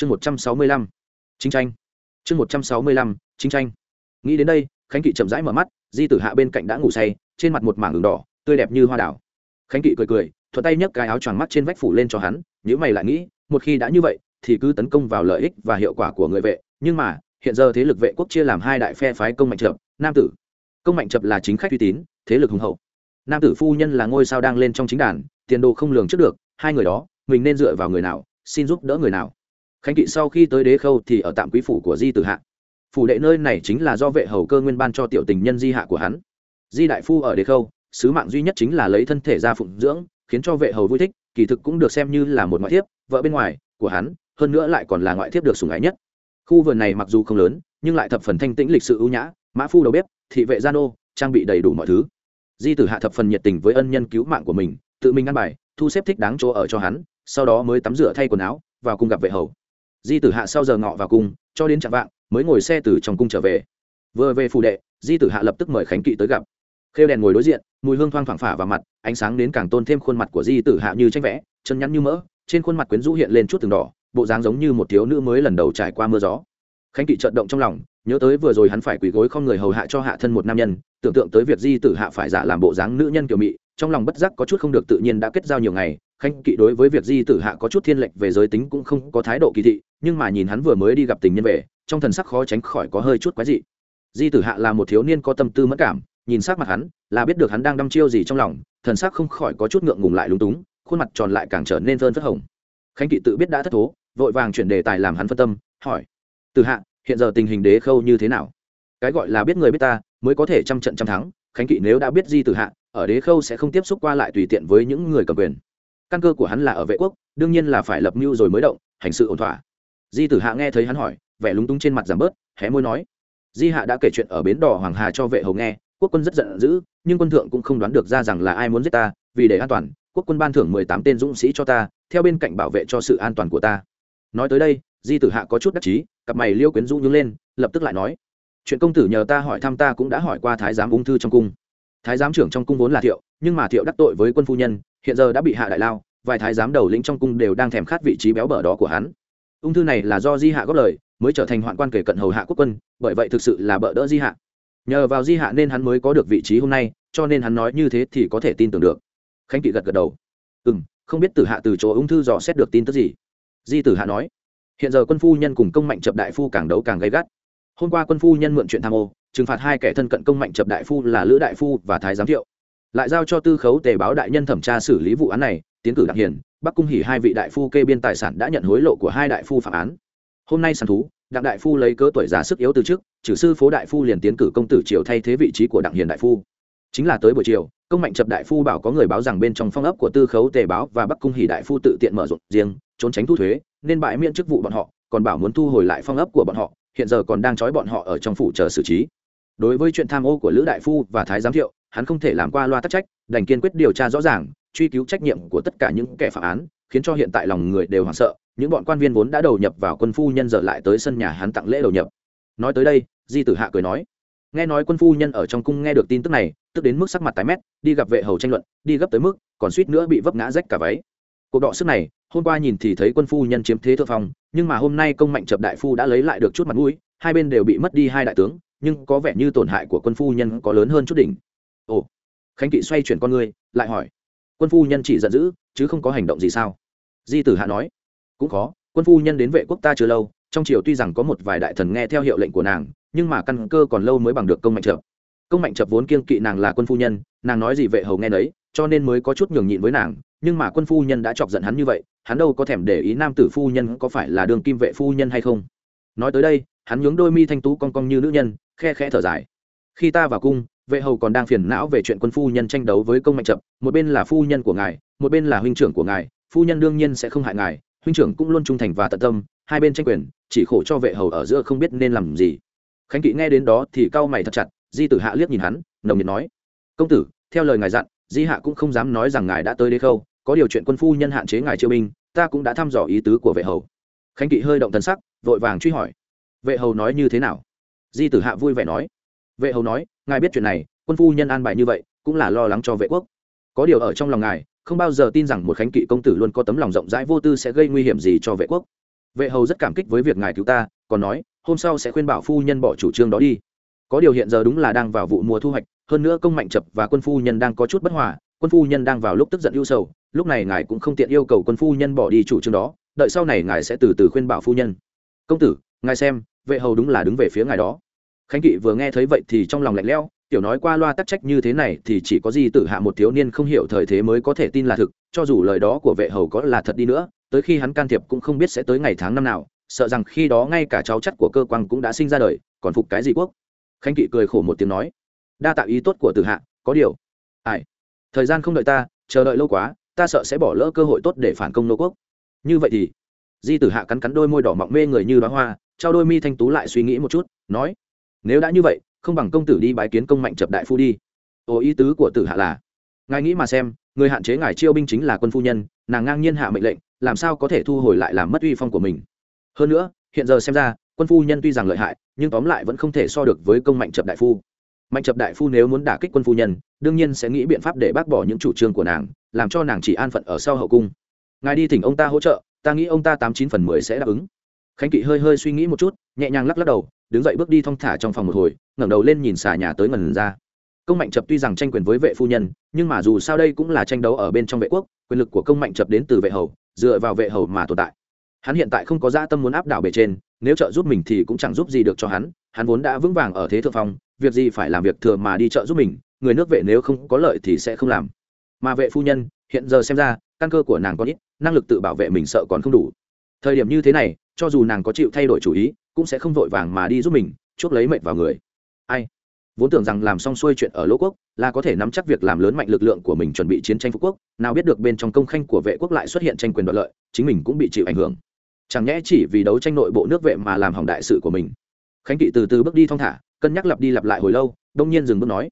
chương một trăm sáu mươi lăm. Chính tranh. Chương một trăm sáu mươi lăm chính tranh. Nghĩ đến đây, khánh kỵ chậm rãi mở mắt, di tử hạ bên cạnh đã ngủ say, trên mặt một mảng đường đỏ, tươi đẹp như hoa đảo khánh kỵ cười cười, thuận tay nhấc cái áo choàng mắt trên vách phủ lên cho hắn nhữ mày lại nghĩ, một khi đã như vậy, thì cứ tấn công vào lợi ích và hiệu quả của người vệ. Nhưng mà, hiện giờ thế lực vệ quốc chia làm hai đại phe phái công mạnh trập nam tử. Công mạnh trập là chính khách uy tín, thế lực hùng hậu. Nam tử phu nhân là ngôi sao đang lên trong chính đàn, tiền đồ không lường trước được, hai người đó, mình nên dựa vào người nào, xin giúp đỡ người nào? Khánh kỵ sau khi tới đế khâu thì ở tạm quý phủ của di tử hạ. Phủ đệ nơi này chính là do vệ hầu cơ nguyên ban cho tiểu tình nhân di hạ của hắn. Di đại phu ở đế khâu, sứ mạng duy nhất chính là lấy thân thể ra phụng dưỡng, khiến cho vệ hầu vui thích, kỳ thực cũng được xem như là một ngoại thiếp, vợ bên ngoài của hắn, hơn nữa lại còn là ngoại thiếp được sủng ái nhất. Khu vườn này mặc dù không lớn, nhưng lại thập phần thanh tĩnh lịch sự ưu nhã, mã phu đầu bếp, thị vệ gia nô, trang bị đầy đủ mọi thứ. Di tử hạ thập phần nhiệt tình với ân nhân cứu mạng của mình, tự mình ăn bài, thu xếp thích đáng chỗ ở cho hắn, sau đó mới tắm rửa thay quần áo, vào cung gặp vệ hầu di tử hạ sau giờ ngọ vào cung, cho đến chạm vạng, mới ngồi xe từ trong cung trở về. Vừa về phủ đệ, di tử hạ lập tức mời khánh kỵ tới gặp. Khêu đèn ngồi đối diện, mùi hương thoang phẳng phả vào mặt, ánh sáng đến càng tôn thêm khuôn mặt của di tử hạ như tranh vẽ, chân nhắn như mỡ, trên khuôn mặt quyến rũ hiện lên chút từng đỏ, bộ dáng giống như một thiếu nữ mới lần đầu trải qua mưa gió. Khánh kỵ trợn động trong lòng, nhớ tới vừa rồi hắn phải quỳ gối không người hầu hạ cho hạ thân một nam nhân, tưởng tượng tới việc di tử hạ phải giả làm bộ dáng nữ nhân kiểu mị trong lòng bất giác có chút không được tự nhiên đã kết giao nhiều ngày khánh kỵ đối với việc di tử hạ có chút thiên lệch về giới tính cũng không có thái độ kỳ thị, nhưng mà nhìn hắn vừa mới đi gặp tình nhân về, trong thần sắc khó tránh khỏi có hơi chút quái dị. Di tử hạ là một thiếu niên có tâm tư mất cảm, nhìn sắc mặt hắn, là biết được hắn đang đăm chiêu gì trong lòng, thần sắc không khỏi có chút ngượng ngùng lại lúng túng, khuôn mặt tròn lại càng trở nên phơn phất hồng. Khánh kỵ tự biết đã thất thố, vội vàng chuyển đề tài làm hắn phân tâm, hỏi tử hạ, hiện giờ tình hình đế khâu như thế nào? Cái gọi là biết người biết ta, mới có thể trăm trận trăm thắng. Khánh kỵ nếu đã biết di tử hạ ở đế khâu sẽ không tiếp xúc qua lại tùy tiện với những người cầm quyền. Căn cơ của hắn là ở vệ quốc, đương nhiên là phải lập mưu rồi mới động, hành sự ổn thỏa. Di tử hạ nghe thấy hắn hỏi, vẻ lúng túng trên mặt giảm bớt, hé môi nói, di hạ đã kể chuyện ở bến đỏ hoàng hà cho vệ hầu nghe, quốc quân rất giận dữ, nhưng quân thượng cũng không đoán được ra rằng là ai muốn giết ta, vì để an toàn, quốc quân ban thưởng mười tám tên dũng sĩ cho ta, theo bên cạnh bảo vệ cho sự an toàn của ta. Nói tới đây, di tử hạ có chút đắc chí, cặp mày liêu quyến rũ nhướng lên, lập tức lại nói, chuyện công tử nhờ ta hỏi thăm ta cũng đã hỏi qua thái giám ung thư trong cung thái giám trưởng trong cung vốn là thiệu, nhưng mà thiệu đắc tội với quân phu nhân, hiện giờ đã bị hạ đại lao, vài thái giám đầu lĩnh trong cung đều đang thèm khát vị trí béo bở đó của hắn. Ung thư này là do di hạ góp lời, mới trở thành hoạn quan kể cận hầu hạ quốc quân, bởi vậy thực sự là bỡ đỡ di hạ. Nhờ vào di hạ nên hắn mới có được vị trí hôm nay, cho nên hắn nói như thế thì có thể tin tưởng được. Khánh kỵ gật gật đầu. Ừ m không biết tử hạ từ chỗ ung thư dò xét được tin tức gì? Di tử hạ nói. Hiện giờ quân phu nhân cùng công mạnh chập đại phu càng đấu càng gay gắt. Hôm qua quân phu nhân mượn chuyện tham ô trừng phạt hai kẻ thân cận công mạnh chập đại phu là lữ đại phu và thái giám thiệu. Lại giao cho tư khấu tề báo đại nhân thẩm tra xử lý vụ án này, tiến cử đặc hiền, bắc cung hỉ hai vị đại phu kê biên tài sản đã nhận hối lộ của hai đại phu phạm án. Hôm nay sàn thú, đặng đại phu lấy cớ tuổi già sức yếu từ trước trừ sư phố đại phu liền tiến cử công tử triều thay thế vị trí của đặng hiền đại phu. Chính là tới buổi chiều, công mạnh chập đại phu bảo có người báo rằng bên trong phong ấp của tư khấu tề báo và bắc cung hỉ đại phu tự tiện mở rộng riêng, trốn tránh thu thuế, nên bãi miễn chức vụ bọn họ, còn bảo muốn thu hồi lại phong ấp của bọn họ, hiện giờ còn đang trói bọn họ ở trong phủ chờ xử trí đối với chuyện tham ô của lữ đại phu và thái giám thiệu, hắn không thể làm qua loa tắc trách, đành kiên quyết điều tra rõ ràng, truy cứu trách nhiệm của tất cả những kẻ phạm án, khiến cho hiện tại lòng người đều hoảng sợ, những bọn quan viên vốn đã đầu nhập vào quân phu nhân giờ lại tới sân nhà hắn tặng lễ đầu nhập. Nói tới đây, di tử hạ cười nói, nghe nói quân phu nhân ở trong cung nghe được tin tức này, tức đến mức sắc mặt tái mét, đi gặp vệ hầu tranh luận, đi gấp tới mức, còn suýt nữa bị vấp ngã rách cả váy. Cuộc đọ sức này, hôm qua nhìn thì thấy quân phu nhân chiếm thế thượng phong, nhưng mà hôm nay công mạnh chập đại phu đã lấy lại được chút mặt mũi, hai bên đều bị mất đi hai đại tướng nhưng có vẻ như tổn hại của quân phu nhân có lớn hơn chút đỉnh. Ồ, khánh kỵ xoay chuyển con người lại hỏi. Quân phu nhân chỉ giận dữ, chứ không có hành động gì sao? Di tử hạ nói. Cũng khó, quân phu nhân đến vệ quốc ta chưa lâu, trong triều tuy rằng có một vài đại thần nghe theo hiệu lệnh của nàng, nhưng mà căn cơ còn lâu mới bằng được công mạnh trợp công mạnh trợp vốn kiêng kỵ nàng là quân phu nhân, nàng nói gì vệ hầu nghe đấy cho nên mới có chút nhường nhịn với nàng, nhưng mà quân phu nhân đã chọc giận hắn như vậy, hắn đâu có thèm để ý nam tử phu nhân có phải là đường kim vệ phu nhân hay không. Nói tới đây, hắn nhướng đôi mi thanh tú cong cong như nữ nhân khe khẽ thở dài. Khi ta vào cung vệ hầu còn đang phiền não về chuyện quân phu nhân tranh đấu với công mạnh chậm, một bên là phu nhân của ngài một bên là huynh trưởng của ngài phu nhân đương nhiên sẽ không hại ngài huynh trưởng cũng luôn trung thành và tận tâm hai bên tranh quyền chỉ khổ cho vệ hầu ở giữa không biết nên làm gì. Khánh kỵ nghe đến đó thì cau mày thật chặt di tử hạ liếc nhìn hắn nồng nhiệt nói công tử theo lời ngài dặn di hạ cũng không dám nói rằng ngài đã tới đế khâu có điều chuyện quân phu nhân hạn chế ngài chiêu binh ta cũng đã thăm dò ý tứ của vệ hầu. Khánh kỵ hơi động thần sắc vội vàng truy hỏi vệ hầu nói như thế nào? Di tử hạ vui vẻ nói. Vệ hầu nói, ngài biết chuyện này, quân phu nhân an bài như vậy, cũng là lo lắng cho vệ quốc. Có điều ở trong lòng ngài, không bao giờ tin rằng một khánh kỵ công tử luôn có tấm lòng rộng rãi vô tư sẽ gây nguy hiểm gì cho vệ quốc. Vệ hầu rất cảm kích với việc ngài cứu ta, còn nói, hôm sau sẽ khuyên bảo phu nhân bỏ chủ trương đó đi. Có điều hiện giờ đúng là đang vào vụ mùa thu hoạch, hơn nữa công mạnh chập và quân phu nhân đang có chút bất hòa, quân phu nhân đang vào lúc tức giận ưu sầu, lúc này ngài cũng không tiện yêu cầu quân phu nhân bỏ đi chủ trương đó, đợi sau này ngài sẽ từ từ khuyên bảo phu nhân. Công tử, ngài xem, vệ hầu đúng là đứng về phía ngài đó khánh kỵ vừa nghe thấy vậy thì trong lòng lạnh lẽo, tiểu nói qua loa tắc trách như thế này thì chỉ có gì tử hạ một thiếu niên không hiểu thời thế mới có thể tin là thực, cho dù lời đó của vệ hầu có là thật đi nữa, tới khi hắn can thiệp cũng không biết sẽ tới ngày tháng năm nào, sợ rằng khi đó ngay cả cháu chắt của cơ quan cũng đã sinh ra đời, còn phục cái gì quốc? Khánh kỵ cười khổ một tiếng nói, đa tạo ý tốt của tử hạ, có điều, ai, thời gian không đợi ta, chờ đợi lâu quá, ta sợ sẽ bỏ lỡ cơ hội tốt để phản công nô quốc. Như vậy thì, di tử hạ cắn cắn đôi môi đỏ mọng mê người như đoá hoa, trao đôi mi thanh tú lại suy nghĩ một chút, nói nếu đã như vậy, không bằng công tử đi bái kiến công mạnh chập đại phu đi. Ồ ý tứ của tử hạ là, ngài nghĩ mà xem, người hạn chế ngài chiêu binh chính là quân phu nhân, nàng ngang nhiên hạ mệnh lệnh, làm sao có thể thu hồi lại làm mất uy phong của mình? Hơn nữa, hiện giờ xem ra, quân phu nhân tuy rằng lợi hại, nhưng tóm lại vẫn không thể so được với công mạnh chập đại phu. Mạnh chập đại phu nếu muốn đả kích quân phu nhân, đương nhiên sẽ nghĩ biện pháp để bác bỏ những chủ trương của nàng, làm cho nàng chỉ an phận ở sau hậu cung. Ngài đi thỉnh ông ta hỗ trợ, ta nghĩ ông ta tám chín phần mười sẽ đáp ứng. Khánh kỵ hơi hơi suy nghĩ một chút, nhẹ nhàng lắc lắc đầu đứng dậy bước đi thong thả trong phòng một hồi, ngẩng đầu lên nhìn xà nhà tới ngần ra. Công mạnh chập tuy rằng tranh quyền với vệ phu nhân, nhưng mà dù sao đây cũng là tranh đấu ở bên trong vệ quốc, quyền lực của công mạnh chập đến từ vệ hầu, dựa vào vệ hầu mà tồn tại. Hắn hiện tại không có dã tâm muốn áp đảo bề trên, nếu trợ giúp mình thì cũng chẳng giúp gì được cho hắn hắn vốn đã vững vàng ở thế thượng phong, việc gì phải làm việc thừa mà đi trợ giúp mình, người nước vệ nếu không có lợi thì sẽ không làm. Mà vệ phu nhân, hiện giờ xem ra, căn cơ của nàng có ít, năng lực tự bảo vệ mình sợ còn không đủ. Thời điểm như thế này, cho dù nàng có chịu thay đổi chủ ý cũng sẽ không vội vàng mà đi giúp mình, chuốc lấy mệnh vào người. Ai? Vốn tưởng rằng làm xong xuôi chuyện ở lỗ quốc, là có thể nắm chắc việc làm lớn mạnh lực lượng của mình chuẩn bị chiến tranh phú quốc. Nào biết được bên trong công khanh của vệ quốc lại xuất hiện tranh quyền đoạt lợi, chính mình cũng bị chịu ảnh hưởng. Chẳng nhẽ chỉ vì đấu tranh nội bộ nước vệ mà làm hỏng đại sự của mình. Khánh kỵ từ từ bước đi thong thả, cân nhắc lặp đi lặp lại hồi lâu, đông nhiên dừng bước nói,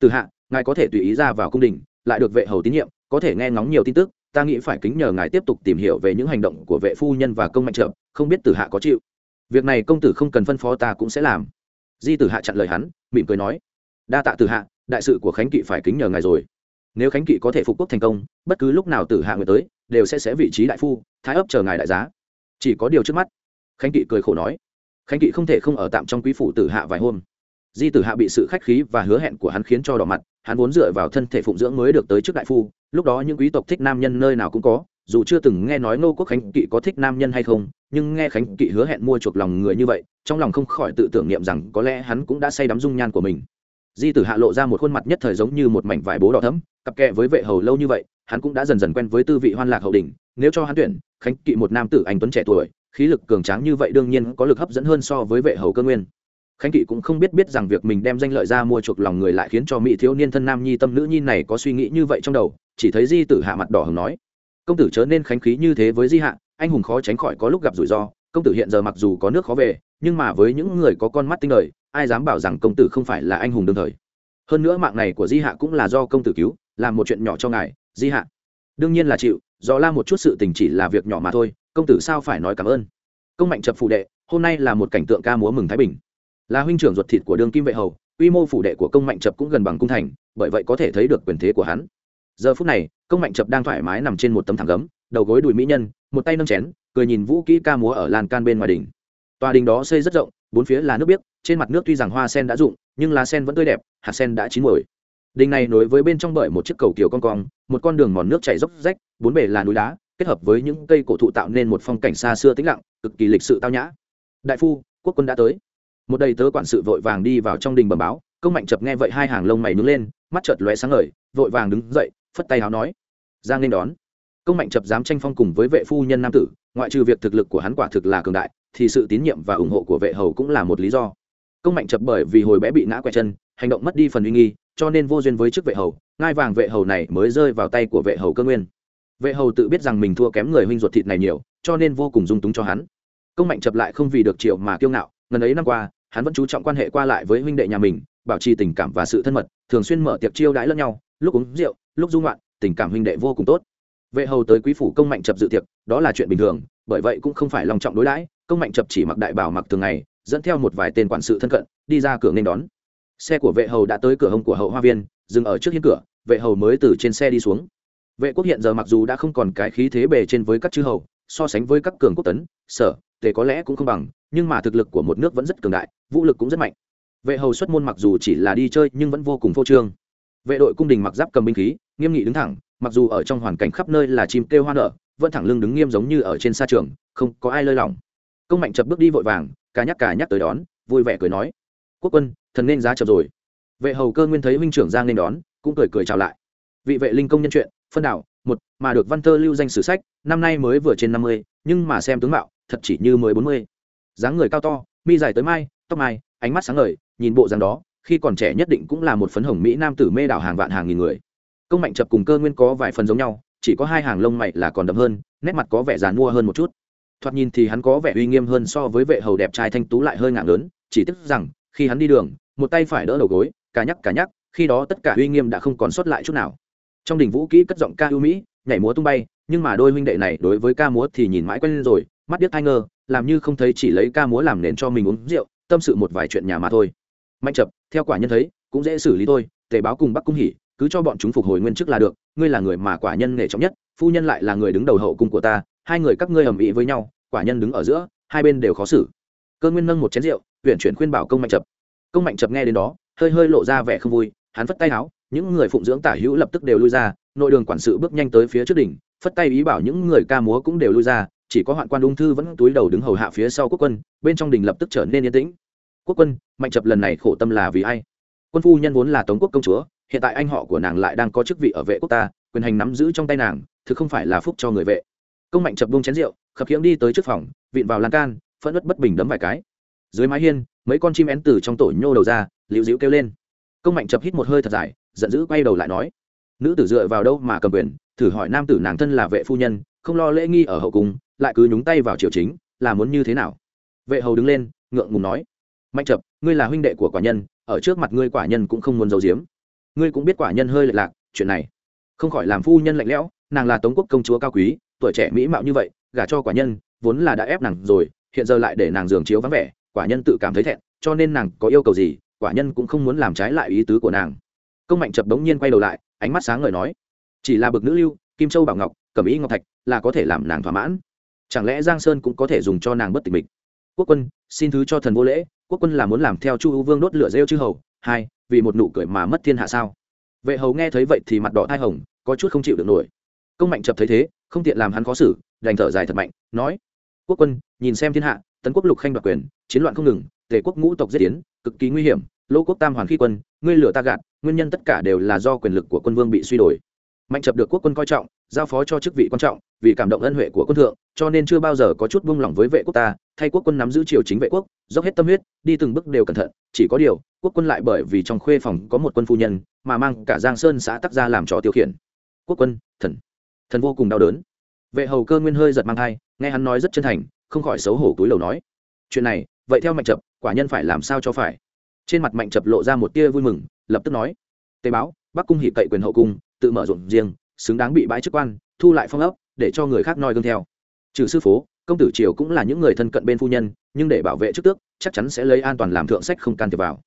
từ hạ, ngài có thể tùy ý ra vào cung đình, lại được vệ hầu tín nhiệm, có thể nghe ngóng nhiều tin tức, ta nghĩ phải kính nhờ ngài tiếp tục tìm hiểu về những hành động của vệ phu nhân và công mạnh trợ, không biết từ hạ có chịu việc này công tử không cần phân phó ta cũng sẽ làm. Di tử hạ chặn lời hắn, mỉm cười nói, đa tạ tử hạ, đại sự của khánh kỵ phải kính nhờ ngài rồi. Nếu khánh kỵ có thể phục quốc thành công, bất cứ lúc nào tử hạ người tới, đều sẽ sẽ vị trí đại phu, thái ấp chờ ngài đại giá. Chỉ có điều trước mắt, khánh kỵ cười khổ nói, khánh kỵ không thể không ở tạm trong quý phủ tử hạ vài hôm. Di tử hạ bị sự khách khí và hứa hẹn của hắn khiến cho đỏ mặt, hắn vốn dựa vào thân thể phụng dưỡng mới được tới trước đại phu, lúc đó những quý tộc thích nam nhân nơi nào cũng có, dù chưa từng nghe nói ngô quốc khánh kỵ có thích nam nhân hay không nhưng nghe khánh kỵ hứa hẹn mua chuộc lòng người như vậy, trong lòng không khỏi tự tưởng niệm rằng có lẽ hắn cũng đã say đắm dung nhan của mình. Di tử hạ lộ ra một khuôn mặt nhất thời giống như một mảnh vải bố đỏ thấm cặp kẹ với vệ hầu lâu như vậy, hắn cũng đã dần dần quen với tư vị hoan lạc hậu đình nếu cho hắn tuyển, khánh kỵ một nam tử anh tuấn trẻ tuổi, khí lực cường tráng như vậy đương nhiên có lực hấp dẫn hơn so với vệ hầu cơ nguyên. Khánh kỵ cũng không biết biết rằng việc mình đem danh lợi ra mua chuộc lòng người lại khiến cho mỹ thiếu niên thân nam nhi tâm nữ nhi này có suy nghĩ như vậy trong đầu, chỉ thấy di tử hạ mặt đỏ hứng nói, công tử chớ nên khánh khí như thế với di hạ anh hùng khó tránh khỏi có lúc gặp rủi ro, công tử hiện giờ mặc dù có nước khó về, nhưng mà với những người có con mắt tinh đời, ai dám bảo rằng công tử không phải là anh hùng đương thời. Hơn nữa mạng này của di hạ cũng là do công tử cứu, làm một chuyện nhỏ cho ngài, di hạ. Đương nhiên là chịu, do la một chút sự tình chỉ là việc nhỏ mà thôi, công tử sao phải nói cảm ơn. Công mạnh chập phủ đệ, hôm nay là một cảnh tượng ca múa mừng thái bình. Là huynh trưởng ruột thịt của đương kim vệ hầu, quy mô phủ đệ của công mạnh chập cũng gần bằng cung thành, bởi vậy có thể thấy được quyền thế của hắn. Giờ phút này, công mạnh chập đang thoải mái nằm trên một tấm thẳng gấm, đầu gối đùi mỹ nhân một tay nâng chén, cười nhìn vũ kỹ ca múa ở lan can bên ngoài đỉnh. Tòa đình đó xây rất rộng, bốn phía là nước biếc, trên mặt nước tuy rằng hoa sen đã rụng, nhưng lá sen vẫn tươi đẹp, hạt sen đã chín mồi đình này nối với bên trong bởi một chiếc cầu kiều con cong, một con đường mòn nước chảy dốc rách, bốn bề là núi đá, kết hợp với những cây cổ thụ tạo nên một phong cảnh xa xưa tĩnh lặng, cực kỳ lịch sự tao nhã. Đại phu, quốc quân đã tới. Một đầy tớ quản sự vội vàng đi vào trong đình bẩm báo, công mạnh chập nghe vậy hai hàng lông mày nướng lên, mắt chợt lóe sáng ngời, vội vàng đứng dậy, phất tay áo nói giang nên đón công mạnh chập dám tranh phong cùng với vệ phu nhân nam tử, ngoại trừ việc thực lực của hắn quả thực là cường đại, thì sự tín nhiệm và ủng hộ của vệ hầu cũng là một lý do. Công mạnh chập bởi vì hồi bé bị ngã quẹt chân, hành động mất đi phần uy nghi, cho nên vô duyên với chức vệ hầu, ngai vàng vệ hầu này mới rơi vào tay của vệ hầu cơ nguyên. Vệ hầu tự biết rằng mình thua kém người huynh ruột thịt này nhiều, cho nên vô cùng dung túng cho hắn. Công mạnh chập lại không vì được triệu mà kiêu ngạo, ngần ấy năm qua, hắn vẫn chú trọng quan hệ qua lại với huynh đệ nhà mình, bảo trì tình cảm và sự thân mật, thường xuyên mở tiệc chiêu đãi lẫn nhau, lúc uống rượu, lúc dung loạn tình cảm huynh đệ vô cùng tốt vệ hầu tới quý phủ công mạnh chập dự tiệc, đó là chuyện bình thường, bởi vậy cũng không phải lòng trọng đối đãi, công mạnh chập chỉ mặc đại bảo mặc thường ngày, dẫn theo một vài tên quản sự thân cận, đi ra cửa nên đón. Xe của vệ hầu đã tới cửa hông của hậu hoa viên, dừng ở trước hiên cửa, vệ hầu mới từ trên xe đi xuống. Vệ quốc hiện giờ mặc dù đã không còn cái khí thế bề trên với các chư hầu, so sánh với các cường quốc tấn, sở, tề có lẽ cũng không bằng, nhưng mà thực lực của một nước vẫn rất cường đại, vũ lực cũng rất mạnh. Vệ hầu xuất môn mặc dù chỉ là đi chơi nhưng vẫn vô cùng phô trương. Vệ đội cung đình mặc giáp cầm binh khí, nghiêm nghị đứng thẳng mặc dù ở trong hoàn cảnh khắp nơi là chim kêu hoa nở, vẫn thẳng lưng đứng nghiêm giống như ở trên sa trường, không có ai lơi lỏng. Công mạnh chập bước đi vội vàng cả nhắc cả nhắc tới đón, vui vẻ cười nói, quốc quân, thần nên giá chập rồi. Vệ hầu cơ nguyên thấy huynh trưởng giang nên đón, cũng cười cười chào lại. Vị vệ linh công nhân chuyện, phân đảo, một, mà được văn thơ lưu danh sử sách, năm nay mới vừa trên năm mươi, nhưng mà xem tướng mạo, thật chỉ như mới bốn mươi. Dáng người cao to, mi dài tới mai, tóc mai, ánh mắt sáng ngời, nhìn bộ dáng đó, khi còn trẻ nhất định cũng là một phấn hồng mỹ nam tử mê đảo hàng vạn hàng nghìn người công mạnh chập cùng cơ nguyên có vài phần giống nhau, chỉ có hai hàng lông mày là còn đậm hơn, nét mặt có vẻ dàn mua hơn một chút. Thoạt nhìn thì hắn có vẻ uy nghiêm hơn so với vệ hầu đẹp trai thanh tú lại hơi ngạng lớn, chỉ tiếc rằng, khi hắn đi đường, một tay phải đỡ đầu gối, cả nhắc cả nhắc, khi đó tất cả uy nghiêm đã không còn sót lại chút nào. Trong đình vũ kỹ cất giọng ca ưu mỹ, nhảy múa tung bay, nhưng mà đôi huynh đệ này đối với ca múa thì nhìn mãi quen lên rồi, mắt điếc thai ngơ, làm như không thấy chỉ lấy ca múa làm nền cho mình uống rượu, tâm sự một vài chuyện nhà mà thôi. Mạnh chập, theo quả nhân thấy, cũng dễ xử lý thôi, tề báo cùng bắc cung hỉ cứ cho bọn chúng phục hồi nguyên chức là được, ngươi là người mà quả nhân nể trọng nhất, phu nhân lại là người đứng đầu hậu cung của ta, hai người các ngươi ầm ĩ với nhau, quả nhân đứng ở giữa, hai bên đều khó xử. Cơ nguyên nâng một chén rượu huyện chuyển khuyên bảo công mạnh chập. Công mạnh chập nghe đến đó, hơi hơi lộ ra vẻ không vui, hắn phất tay áo những người phụng dưỡng tả hữu lập tức đều lui ra, nội đường quản sự bước nhanh tới phía trước đỉnh, phất tay ý bảo những người ca múa cũng đều lui ra, chỉ có hoạn quan ung thư vẫn túi đầu đứng hầu hạ phía sau quốc quân, bên trong đình lập tức trở nên yên tĩnh. Quốc quân, mạnh chập lần này khổ tâm là vì ai? Quân phu nhân vốn là tống quốc công chúa hiện tại anh họ của nàng lại đang có chức vị ở vệ quốc ta, quyền hành nắm giữ trong tay nàng, thực không phải là phúc cho người vệ. Công mạnh chập bông chén rượu, khập khiễng đi tới trước phòng, vịn vào lan can, phẫn ất bất bình đấm vài cái. Dưới mái hiên, mấy con chim én từ trong tổ nhô đầu ra, liễu dịu kêu lên. Công mạnh chập hít một hơi thật dài, giận dữ quay đầu lại nói, nữ tử dựa vào đâu mà cầm quyền? Thử hỏi nam tử nàng thân là vệ phu nhân, không lo lễ nghi ở hậu cung, lại cứ nhúng tay vào triều chính, là muốn như thế nào? Vệ hầu đứng lên, ngượng ngùng nói, mạnh chập, ngươi là huynh đệ của quả nhân, ở trước mặt ngươi quả nhân cũng không muốn giấu giếm ngươi cũng biết quả nhân hơi lệch lạc, chuyện này. Không khỏi làm phu nhân lạnh lẽo, nàng là tống quốc công chúa cao quý, tuổi trẻ mỹ mạo như vậy, gả cho quả nhân, vốn là đã ép nàng rồi, hiện giờ lại để nàng giường chiếu vắng vẻ, quả nhân tự cảm thấy thẹn, cho nên nàng có yêu cầu gì, quả nhân cũng không muốn làm trái lại ý tứ của nàng. Công mạnh chập bỗng nhiên quay đầu lại, ánh mắt sáng ngời nói, chỉ là bực nữ lưu, kim châu bảo ngọc, cẩm ý ngọc thạch, là có thể làm nàng thỏa mãn. Chẳng lẽ giang sơn cũng có thể dùng cho nàng bất tịch mịch? Quốc quân, xin thứ cho thần vô lễ, quốc quân là muốn làm theo chu U vương đốt lửa rêu chư hầu hai, vì một nụ cười mà mất thiên hạ sao? Vệ hầu nghe thấy vậy thì mặt đỏ thai hồng, có chút không chịu được nổi. Công mạnh chập thấy thế, không tiện làm hắn khó xử, đành thở dài thật mạnh, nói, quốc quân, nhìn xem thiên hạ, tấn quốc lục khanh đoạt quyền, chiến loạn không ngừng, tề quốc ngũ tộc giết tiến, cực kỳ nguy hiểm lỗ quốc tam hoàn khi quân, ngươi lửa ta gạt, nguyên nhân tất cả đều là do quyền lực của quân vương bị suy đổi. Mạnh chập được quốc quân coi trọng, giao phó cho chức vị quan trọng, vì cảm động ân huệ của quân thượng, cho nên chưa bao giờ có chút buông lỏng với vệ quốc ta thay quốc quân nắm giữ triều chính vệ quốc, dốc hết tâm huyết, đi từng bước đều cẩn thận, chỉ có điều, quốc quân lại bởi vì trong khuê phòng có một quân phu nhân, mà mang cả giang sơn xã tắc ra làm trò tiêu khiển. Quốc quân, thần. Thần vô cùng đau đớn. Vệ hầu cơ nguyên hơi giật mang thai, nghe hắn nói rất chân thành, không khỏi xấu hổ túi lầu nói. Chuyện này, vậy theo mạnh chập, quả nhân phải làm sao cho phải? Trên mặt mạnh chập lộ ra một tia vui mừng, lập tức nói. Tế báo, bắc cung hỉ cậy quyền hậu cung, tự mở rộn riêng, xứng đáng bị bãi chức quan, thu lại phong ấp để cho người khác noi gương theo. Trừ sư phố công tử triều cũng là những người thân cận bên phu nhân, nhưng để bảo vệ trước tước, chắc chắn sẽ lấy an toàn làm thượng sách không can thiệp vào.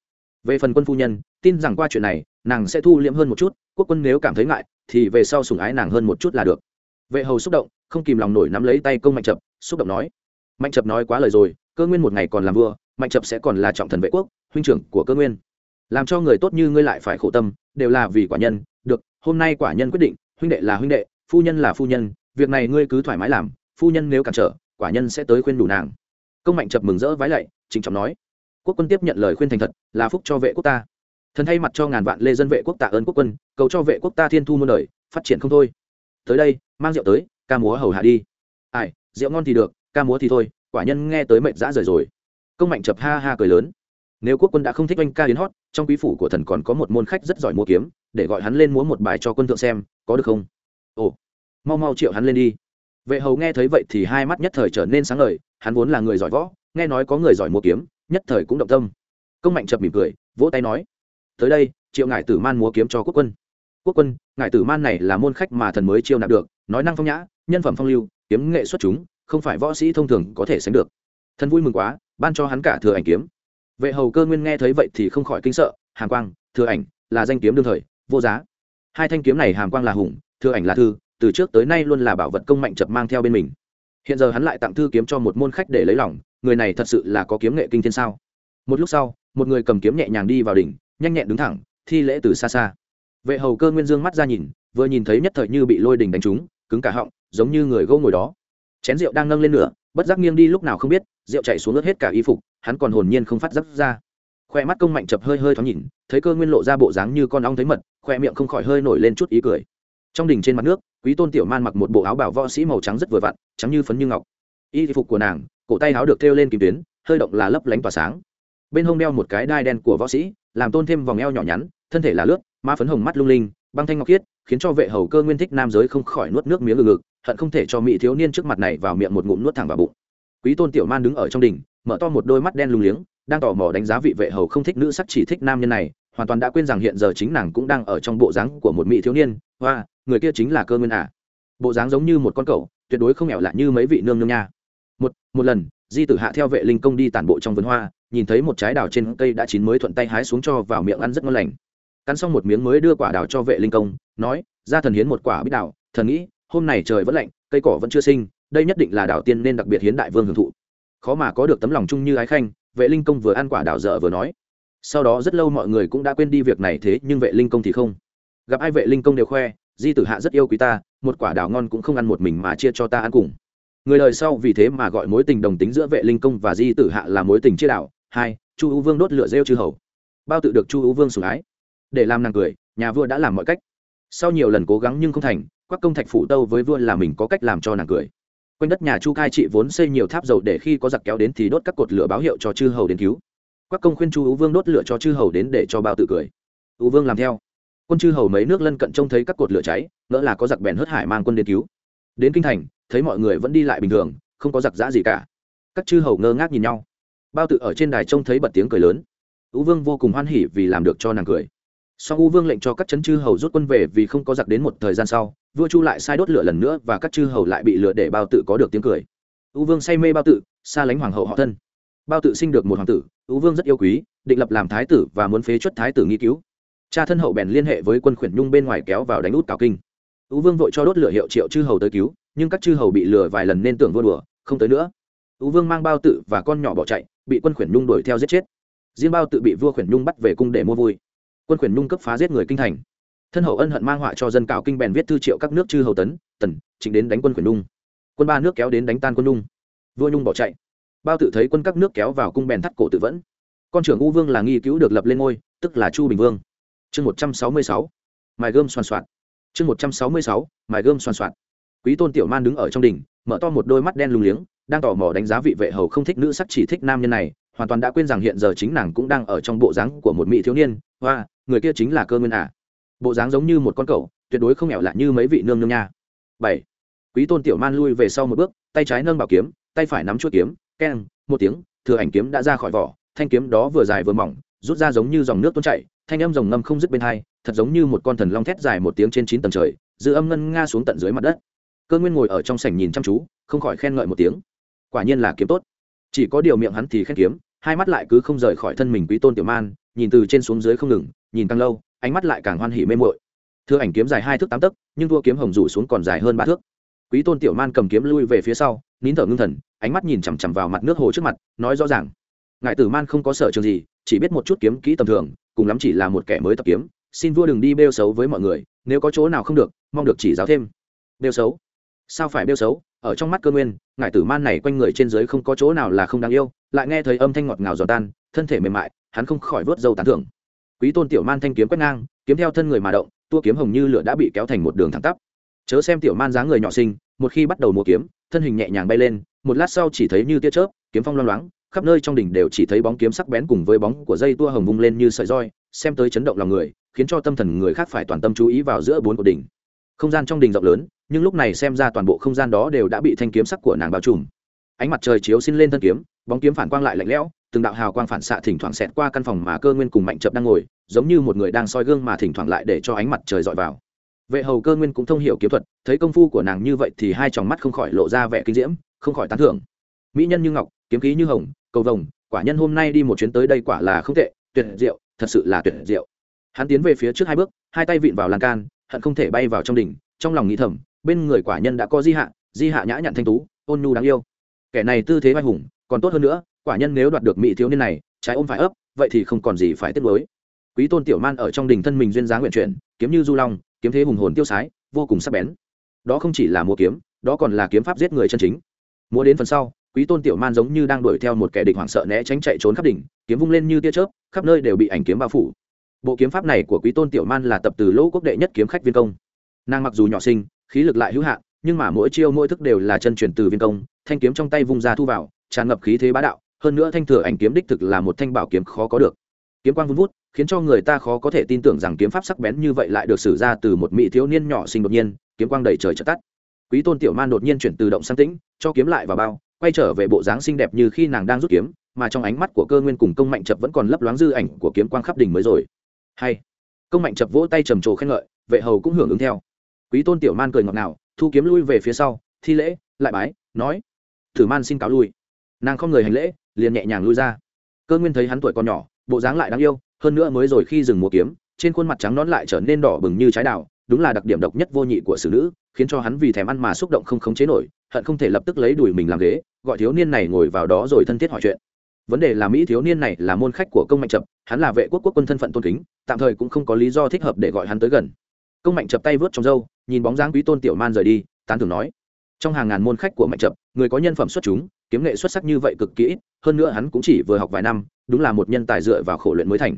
Về phần quân phu nhân, tin rằng qua chuyện này, nàng sẽ thu liễm hơn một chút, quốc quân nếu cảm thấy ngại, thì về sau sùng ái nàng hơn một chút là được. Vệ hầu xúc động, không kìm lòng nổi nắm lấy tay công mạnh chập, xúc động nói, mạnh chập nói quá lời rồi, cơ nguyên một ngày còn làm vua, mạnh chập sẽ còn là trọng thần vệ quốc, huynh trưởng của cơ nguyên. Làm cho người tốt như ngươi lại phải khổ tâm, đều là vì quả nhân. Được, hôm nay quả nhân quyết định, huynh đệ là huynh đệ, phu nhân là phu nhân, việc này ngươi cứ thoải mái làm, phu nhân nếu cản trở quả nhân sẽ tới khuyên đủ nàng. Công mạnh chập mừng rỡ vái lạy, trịnh trọng nói, quốc quân tiếp nhận lời khuyên thành thật, là phúc cho vệ quốc ta. Thần thay mặt cho ngàn vạn lê dân vệ quốc tạ ơn quốc quân, cầu cho vệ quốc ta thiên thu muôn đời, phát triển không thôi. Tới đây, mang rượu tới, ca múa hầu hạ đi. Ai, rượu ngon thì được, ca múa thì thôi, quả nhân nghe tới mệnh dã rời rồi. Công mạnh chập ha ha cười lớn. Nếu quốc quân đã không thích anh ca hiến hót, trong quý phủ của thần còn có một môn khách rất giỏi múa kiếm, để gọi hắn lên múa một bài cho quân thượng xem, có được không? Ồ, mau mau triệu hắn lên đi vệ hầu nghe thấy vậy thì hai mắt nhất thời trở nên sáng ngời, hắn vốn là người giỏi võ, nghe nói có người giỏi múa kiếm, nhất thời cũng động tâm. Công mạnh chập mỉm cười, vỗ tay nói, tới đây, triệu ngải tử man múa kiếm cho quốc quân. Quốc quân, ngải tử man này là môn khách mà thần mới chiêu nạp được, nói năng phong nhã, nhân phẩm phong lưu, kiếm nghệ xuất chúng, không phải võ sĩ thông thường có thể sánh được. Thần vui mừng quá, ban cho hắn cả thừa ảnh kiếm. Vệ hầu cơ nguyên nghe thấy vậy thì không khỏi kinh sợ, hàm quang, thừa ảnh, là danh kiếm đương thời, vô giá. Hai thanh kiếm này hàm quang là hùng, thừa ảnh là thư từ trước tới nay luôn là bảo vật công mạnh chập mang theo bên mình. Hiện giờ hắn lại tặng thư kiếm cho một môn khách để lấy lòng, người này thật sự là có kiếm nghệ kinh thiên sao? Một lúc sau, một người cầm kiếm nhẹ nhàng đi vào đỉnh, nhanh nhẹn đứng thẳng, thi lễ từ xa xa. Vệ hầu cơ nguyên dương mắt ra nhìn, vừa nhìn thấy nhất thời như bị lôi đình đánh trúng, cứng cả họng, giống như người gỗ ngồi đó. Chén rượu đang nâng lên nửa, bất giác nghiêng đi lúc nào không biết, rượu chạy xuống ướt hết cả y phục, hắn còn hồn nhiên không phát giác ra. Khoe mắt công mạnh chập hơi hơi thoáng nhìn, thấy cơ nguyên lộ ra bộ dáng như con ong thấy mật, khoe miệng không khỏi hơi nổi lên chút ý cười. Trong đình trên mặt nước quý tôn tiểu man mặc một bộ áo bảo võ sĩ màu trắng rất vừa vặn, trắng như phấn như ngọc. Y phục của nàng, cổ tay áo được thêu lên kìm tuyến, hơi động là lấp lánh tỏa sáng. Bên hông đeo một cái đai đen của võ sĩ, làm tôn thêm vòng eo nhỏ nhắn, thân thể là lướt, má phấn hồng mắt lung linh, băng thanh ngọc khiết, khiến cho vệ hầu cơ nguyên thích nam giới không khỏi nuốt nước miếng ngực ngực, hận không thể cho mỹ thiếu niên trước mặt này vào miệng một ngụm nuốt thẳng vào bụng. Quý tôn tiểu man đứng ở trong đỉnh mở to một đôi mắt đen lung liếng, đang tò mò đánh giá vị vệ hầu không thích nữ sắc chỉ thích nam nhân này, hoàn toàn đã quên rằng hiện giờ chính nàng cũng đang ở trong bộ dáng của một mỹ thiếu niên. Và người kia chính là cơ nguyên ả à. bộ dáng giống như một con cậu tuyệt đối không nghèo lạ như mấy vị nương nương nha. Một một lần, di tử hạ theo vệ linh công đi tản bộ trong vườn hoa, nhìn thấy một trái đào trên cây đã chín mới thuận tay hái xuống cho vào miệng ăn rất ngon lành. Cắn xong một miếng mới đưa quả đào cho vệ linh công, nói ra thần hiến một quả bích đào, thần nghĩ, hôm này trời vẫn lạnh, cây cỏ vẫn chưa sinh, đây nhất định là đào tiên nên đặc biệt hiến đại vương hưởng thụ. Khó mà có được tấm lòng chung như ái khanh, vệ linh công vừa ăn quả đào dở vừa nói. Sau đó rất lâu mọi người cũng đã quên đi việc này thế, nhưng vệ linh công thì không. Gặp ai vệ linh công đều khoe di tử hạ rất yêu quý ta, một quả đào ngon cũng không ăn một mình mà chia cho ta ăn cùng. Người đời sau vì thế mà gọi mối tình đồng tính giữa vệ linh công và di tử hạ là mối tình chia đảo. Hai, chu hữu vương đốt lửa rêu chư hầu. Bao tự được chu hữu vương sủng ái. Để làm nàng cười, nhà vua đã làm mọi cách. Sau nhiều lần cố gắng nhưng không thành, quắc công thạch phủ tâu với vua là mình có cách làm cho nàng cười. Quanh đất nhà chu cai trị vốn xây nhiều tháp dầu để khi có giặc kéo đến thì đốt các cột lửa báo hiệu cho chư hầu đến cứu. Quắc công khuyên chu hữu vương đốt lửa cho chư hầu đến để cho bao tự cười. Hữu vương làm theo quân chư hầu mấy nước lân cận trông thấy các cột lửa cháy, ngỡ là có giặc bèn hớt hải mang quân đến cứu. Đến kinh thành, thấy mọi người vẫn đi lại bình thường, không có giặc giã gì cả. Các chư hầu ngơ ngác nhìn nhau. Bao tự ở trên đài trông thấy bật tiếng cười lớn. U vương vô cùng hoan hỉ vì làm được cho nàng cười. Sau u vương lệnh cho các chấn chư hầu rút quân về vì không có giặc đến một thời gian sau, vua chu lại sai đốt lửa lần nữa và các chư hầu lại bị lửa để bao tự có được tiếng cười. U vương say mê bao tự xa lánh hoàng hậu họ thân. Bao tự sinh được một hoàng tử u vương rất yêu quý, định lập làm thái tử và muốn phế chuất thái tử nghiên cứu cha thân hậu bèn liên hệ với quân khuyển nhung bên ngoài kéo vào đánh út cào kinh. U vương vội cho đốt lửa hiệu triệu chư hầu tới cứu, nhưng các chư hầu bị lừa vài lần nên tưởng vua đùa, không tới nữa. U vương mang bao tự và con nhỏ bỏ chạy, bị quân khuyển nhung đuổi theo giết chết. Riêng bao tự bị vua khuyển nhung bắt về cung để mua vui. Quân khuyển nhung cấp phá giết người kinh thành. Thân hậu ân hận mang họa cho dân cạo kinh bèn viết thư triệu các nước chư hầu tấn, tần chính đến đánh quân khuyển nhung. Quân ba nước kéo đến đánh tan quân nhung. Vua nhung bỏ chạy. Bao tự thấy quân các nước kéo vào cung bèn thắt cổ tự vẫn. Con trưởng u vương là nghi cứu được lập lên ngôi, tức là chu bình vương chương một trăm sáu mươi sáu, mài gươm xoan soạn chương một trăm sáu mươi sáu, mài gươm xoan soạn quý tôn tiểu man đứng ở trong đỉnh mở to một đôi mắt đen lùng liếng, đang tò mò đánh giá vị vệ hầu không thích nữ sắc chỉ thích nam nhân này, hoàn toàn đã quên rằng hiện giờ chính nàng cũng đang ở trong bộ dáng của một mỹ thiếu niên. Và người kia chính là cơ nguyên à. bộ dáng giống như một con cậu tuyệt đối không nghèo lạ như mấy vị nương nương nha. Bảy, quý tôn tiểu man lui về sau một bước, tay trái nâng bảo kiếm, tay phải nắm chuỗi kiếm, keng, một tiếng, thừa ảnh kiếm đã ra khỏi vỏ, thanh kiếm đó vừa dài vừa mỏng, rút ra giống như dòng nước tuôn chảy thanh âm rồng ngâm không dứt bên hai, thật giống như một con thần long thét dài một tiếng trên chín tầng trời dư âm ngân nga xuống tận dưới mặt đất. Cơ nguyên ngồi ở trong sảnh nhìn chăm chú, không khỏi khen ngợi một tiếng. Quả nhiên là kiếm tốt. Chỉ có điều miệng hắn thì khen kiếm, hai mắt lại cứ không rời khỏi thân mình quý tôn tiểu man, nhìn từ trên xuống dưới không ngừng, nhìn càng lâu, ánh mắt lại càng hoan hỉ mê mội thưa ảnh kiếm dài hai thước tám tấc, nhưng thua kiếm hồng rủ xuống còn dài hơn ba thước. Quý tôn tiểu man cầm kiếm lui về phía sau, nín thở ngưng thần, ánh mắt nhìn chằm chằm vào mặt nước hồ trước mặt, nói rõ ràng. Ngài tử man không có sở trường gì, chỉ biết một chút kiếm kỹ tầm thường cùng lắm chỉ là một kẻ mới tập kiếm xin vua đừng đi bêu xấu với mọi người nếu có chỗ nào không được mong được chỉ giáo thêm. Bêu xấu? Sao phải bêu xấu? Ở trong mắt cơ nguyên ngải tử man này quanh người trên dưới không có chỗ nào là không đáng yêu lại nghe thấy âm thanh ngọt ngào giòn tan thân thể mềm mại hắn không khỏi vớt dâu tán thưởng. Quý tôn tiểu man thanh kiếm quét ngang kiếm theo thân người mà động tua kiếm hồng như lửa đã bị kéo thành một đường thẳng tắp. Chớ xem tiểu man dáng người nhỏ sinh, một khi bắt đầu mua kiếm thân hình nhẹ nhàng bay lên một lát sau chỉ thấy như tia chớp kiếm phong loang loáng khắp nơi trong đỉnh đều chỉ thấy bóng kiếm sắc bén cùng với bóng của dây tua hồng vung lên như sợi roi, xem tới chấn động lòng người, khiến cho tâm thần người khác phải toàn tâm chú ý vào giữa bốn của đỉnh. Không gian trong đỉnh rộng lớn, nhưng lúc này xem ra toàn bộ không gian đó đều đã bị thanh kiếm sắc của nàng bao trùm. Ánh mặt trời chiếu xin lên thân kiếm, bóng kiếm phản quang lại lạnh lẽo, từng đạo hào quang phản xạ thỉnh thoảng xẹt qua căn phòng mà cơ nguyên cùng mạnh chập đang ngồi, giống như một người đang soi gương mà thỉnh thoảng lại để cho ánh mặt trời dọi vào. Vệ hầu cơ nguyên cũng thông hiểu kiếm thuật, thấy công phu của nàng như vậy thì hai tròng mắt không khỏi lộ ra vẻ kinh diễm, không khỏi tán thưởng. Mỹ nhân như ngọc, kiếm khí như hồng cầu vồng, quả nhân hôm nay đi một chuyến tới đây quả là không tệ, tuyệt diệu, thật sự là tuyệt diệu. Hắn tiến về phía trước hai bước, hai tay vịn vào lan can, hận không thể bay vào trong đỉnh, trong lòng nghĩ thầm, bên người quả nhân đã có di hạ di hạ nhã nhặn thanh tú, ôn nhu đáng yêu. Kẻ này tư thế vai hùng, còn tốt hơn nữa, quả nhân nếu đoạt được mỹ thiếu niên này, trái ôm phải ấp, vậy thì không còn gì phải tiếc nuối. Quý tôn tiểu man ở trong đình thân mình duyên dáng nguyện chuyển, kiếm như du long, kiếm thế hùng hồn tiêu sái, vô cùng sắc bén. Đó không chỉ là mua kiếm, đó còn là kiếm pháp giết người chân chính. Múa đến phần sau quý tôn tiểu man giống như đang đuổi theo một kẻ địch hoảng sợ né tránh chạy trốn khắp đỉnh, kiếm vung lên như tia chớp, khắp nơi đều bị ảnh kiếm bao phủ. Bộ kiếm pháp này của quý tôn tiểu man là tập từ lỗ quốc đệ nhất kiếm khách viên công. Nàng mặc dù nhỏ sinh khí lực lại hữu hạn, nhưng mà mỗi chiêu mỗi thức đều là chân truyền từ viên công, thanh kiếm trong tay vung ra thu vào, tràn ngập khí thế bá đạo, hơn nữa thanh thừa ảnh kiếm đích thực là một thanh bảo kiếm khó có được. Kiếm quang vun vút, khiến cho người ta khó có thể tin tưởng rằng kiếm pháp sắc bén như vậy lại được sử ra từ một mỹ thiếu niên nhỏ sinh đột nhiên, kiếm quang đầy trời chợt tắt. Quý tôn tiểu man đột nhiên chuyển từ động sang tĩnh, cho kiếm lại vào bao quay trở về bộ dáng xinh đẹp như khi nàng đang rút kiếm, mà trong ánh mắt của cơ nguyên cùng công mạnh chập vẫn còn lấp loáng dư ảnh của kiếm quang khắp đỉnh mới rồi. Hay, công mạnh chập vỗ tay trầm trồ khen ngợi, vệ hầu cũng hưởng ứng theo. Quý tôn tiểu man cười ngọt ngào, thu kiếm lui về phía sau, thi lễ, lại bái, nói, thử man xin cáo lui. Nàng không người hành lễ, liền nhẹ nhàng lui ra. Cơ nguyên thấy hắn tuổi còn nhỏ, bộ dáng lại đáng yêu, hơn nữa mới rồi khi dừng mùa kiếm, trên khuôn mặt trắng nón lại trở nên đỏ bừng như trái đào, đúng là đặc điểm độc nhất vô nhị của xử nữ, khiến cho hắn vì thèm ăn mà xúc động không khống chế nổi hận không thể lập tức lấy đùi mình làm ghế, gọi thiếu niên này ngồi vào đó rồi thân thiết hỏi chuyện. Vấn đề là mỹ thiếu niên này là môn khách của công mạnh chập, hắn là vệ quốc quốc quân thân phận tôn kính, tạm thời cũng không có lý do thích hợp để gọi hắn tới gần. Công mạnh chập tay vớt trong râu, nhìn bóng dáng quý tôn tiểu man rời đi, tán thường nói, trong hàng ngàn môn khách của mạnh chập, người có nhân phẩm xuất chúng, kiếm nghệ xuất sắc như vậy cực kỹ hơn nữa hắn cũng chỉ vừa học vài năm, đúng là một nhân tài dựa vào khổ luyện mới thành.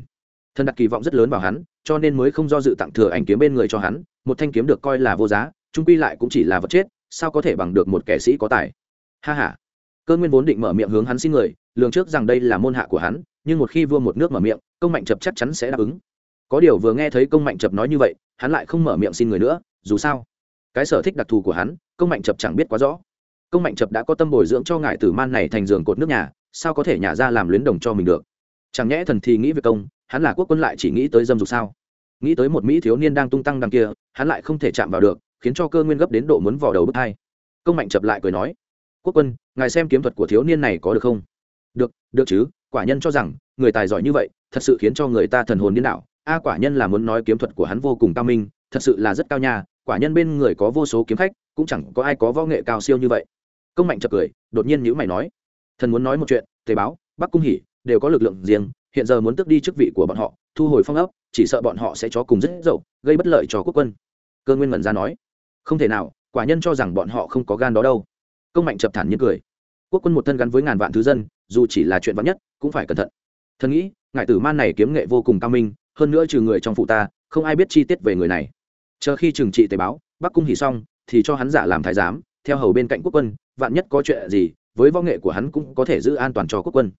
Thần đặt kỳ vọng rất lớn vào hắn, cho nên mới không do dự tặng thừa ảnh kiếm bên người cho hắn, một thanh kiếm được coi là vô giá, trung quy lại cũng chỉ là vật chết sao có thể bằng được một kẻ sĩ có tài? Ha ha. Cơ nguyên vốn định mở miệng hướng hắn xin người, lường trước rằng đây là môn hạ của hắn, nhưng một khi vua một nước mở miệng, công mạnh chập chắc chắn sẽ đáp ứng. Có điều vừa nghe thấy công mạnh chập nói như vậy, hắn lại không mở miệng xin người nữa, dù sao, cái sở thích đặc thù của hắn, công mạnh chập chẳng biết quá rõ. Công mạnh chập đã có tâm bồi dưỡng cho ngài tử man này thành giường cột nước nhà, sao có thể nhà ra làm luyến đồng cho mình được? Chẳng nhẽ thần thì nghĩ về công, hắn là quốc quân lại chỉ nghĩ tới dâm dục sao? Nghĩ tới một mỹ thiếu niên đang tung tăng đằng kia, hắn lại không thể chạm vào được khiến cho cơ nguyên gấp đến độ muốn vào đầu bước hai. Công mạnh chập lại cười nói, quốc quân, ngài xem kiếm thuật của thiếu niên này có được không? Được được chứ, quả nhân cho rằng, người tài giỏi như vậy, thật sự khiến cho người ta thần hồn điên đảo. A, quả nhân là muốn nói kiếm thuật của hắn vô cùng cao minh, thật sự là rất cao nha, quả nhân bên người có vô số kiếm khách, cũng chẳng có ai có võ nghệ cao siêu như vậy. Công mạnh chập cười, đột nhiên nhữ mày nói, thần muốn nói một chuyện tề báo, bắc cung hỉ, đều có lực lượng riêng, hiện giờ muốn tước đi chức vị của bọn họ, thu hồi phong ấp chỉ sợ bọn họ sẽ chó cùng rất dậu, gây bất lợi cho quốc quân. Cơ nguyên mẩn ra nói không thể nào, quả nhân cho rằng bọn họ không có gan đó đâu. Công mạnh chập thản nhiên cười. Quốc quân một thân gắn với ngàn vạn thứ dân, dù chỉ là chuyện vắn nhất, cũng phải cẩn thận. Thần nghĩ ngại tử man này kiếm nghệ vô cùng cao minh, hơn nữa trừ người trong phụ ta, không ai biết chi tiết về người này. Chờ khi trừng trị tế báo, bắc cung hỉ xong, thì cho hắn giả làm thái giám, theo hầu bên cạnh quốc quân, vạn nhất có chuyện gì, với võ nghệ của hắn cũng có thể giữ an toàn cho quốc quân.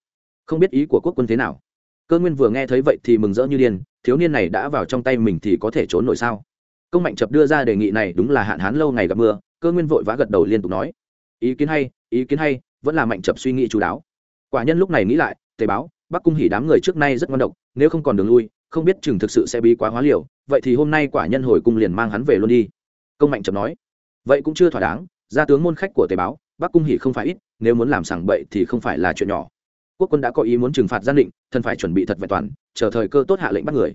Không biết ý của quốc quân thế nào. Cơ nguyên vừa nghe thấy vậy thì mừng rỡ như điên, thiếu niên này đã vào trong tay mình thì có thể trốn nổi sao? Công mạnh chập đưa ra đề nghị này đúng là hạn hán lâu ngày gặp mưa, cơ nguyên vội vã gật đầu liên tục nói, ý kiến hay, ý kiến hay, vẫn là mạnh chập suy nghĩ chú đáo. Quả nhân lúc này nghĩ lại, tề báo, bắc cung hỉ đám người trước nay rất ngon độc, nếu không còn đường lui, không biết chừng thực sự sẽ bí quá hóa liều, vậy thì hôm nay quả nhân hồi cung liền mang hắn về luôn đi. Công mạnh chập nói, vậy cũng chưa thỏa đáng, gia tướng môn khách của tề báo, bắc cung hỉ không phải ít, nếu muốn làm sảng bậy thì không phải là chuyện nhỏ. Quốc quân đã có ý muốn trừng phạt gian định, thần phải chuẩn bị thật vẹn toàn, chờ thời cơ tốt hạ lệnh bắt người.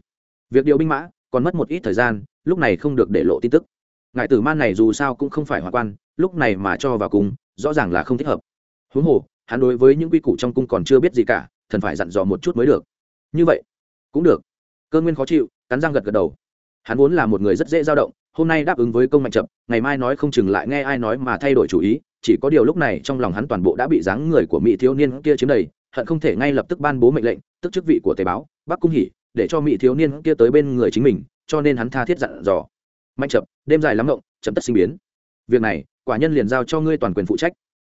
Việc điều binh mã còn mất một ít thời gian, lúc này không được để lộ tin tức. Ngại tử man này dù sao cũng không phải hòa quan, lúc này mà cho vào cung rõ ràng là không thích hợp. Huống hồ, hắn đối với những quy củ trong cung còn chưa biết gì cả, thần phải dặn dò một chút mới được. Như vậy, cũng được. Cơ nguyên khó chịu, cắn răng gật gật đầu. Hắn vốn là một người rất dễ dao động, hôm nay đáp ứng với công mạnh chậm, ngày mai nói không chừng lại nghe ai nói mà thay đổi chủ ý, chỉ có điều lúc này trong lòng hắn toàn bộ đã bị dáng người của mỹ thiếu niên kia chiếm đầy, hận không thể ngay lập tức ban bố mệnh lệnh, tức chức vị của tế báo bắc cung hỉ để cho mỹ thiếu niên kia tới bên người chính mình, cho nên hắn tha thiết dặn dò. Mạnh chậm, đêm dài lắm rộng chậm tất sinh biến. Việc này, quả nhân liền giao cho ngươi toàn quyền phụ trách.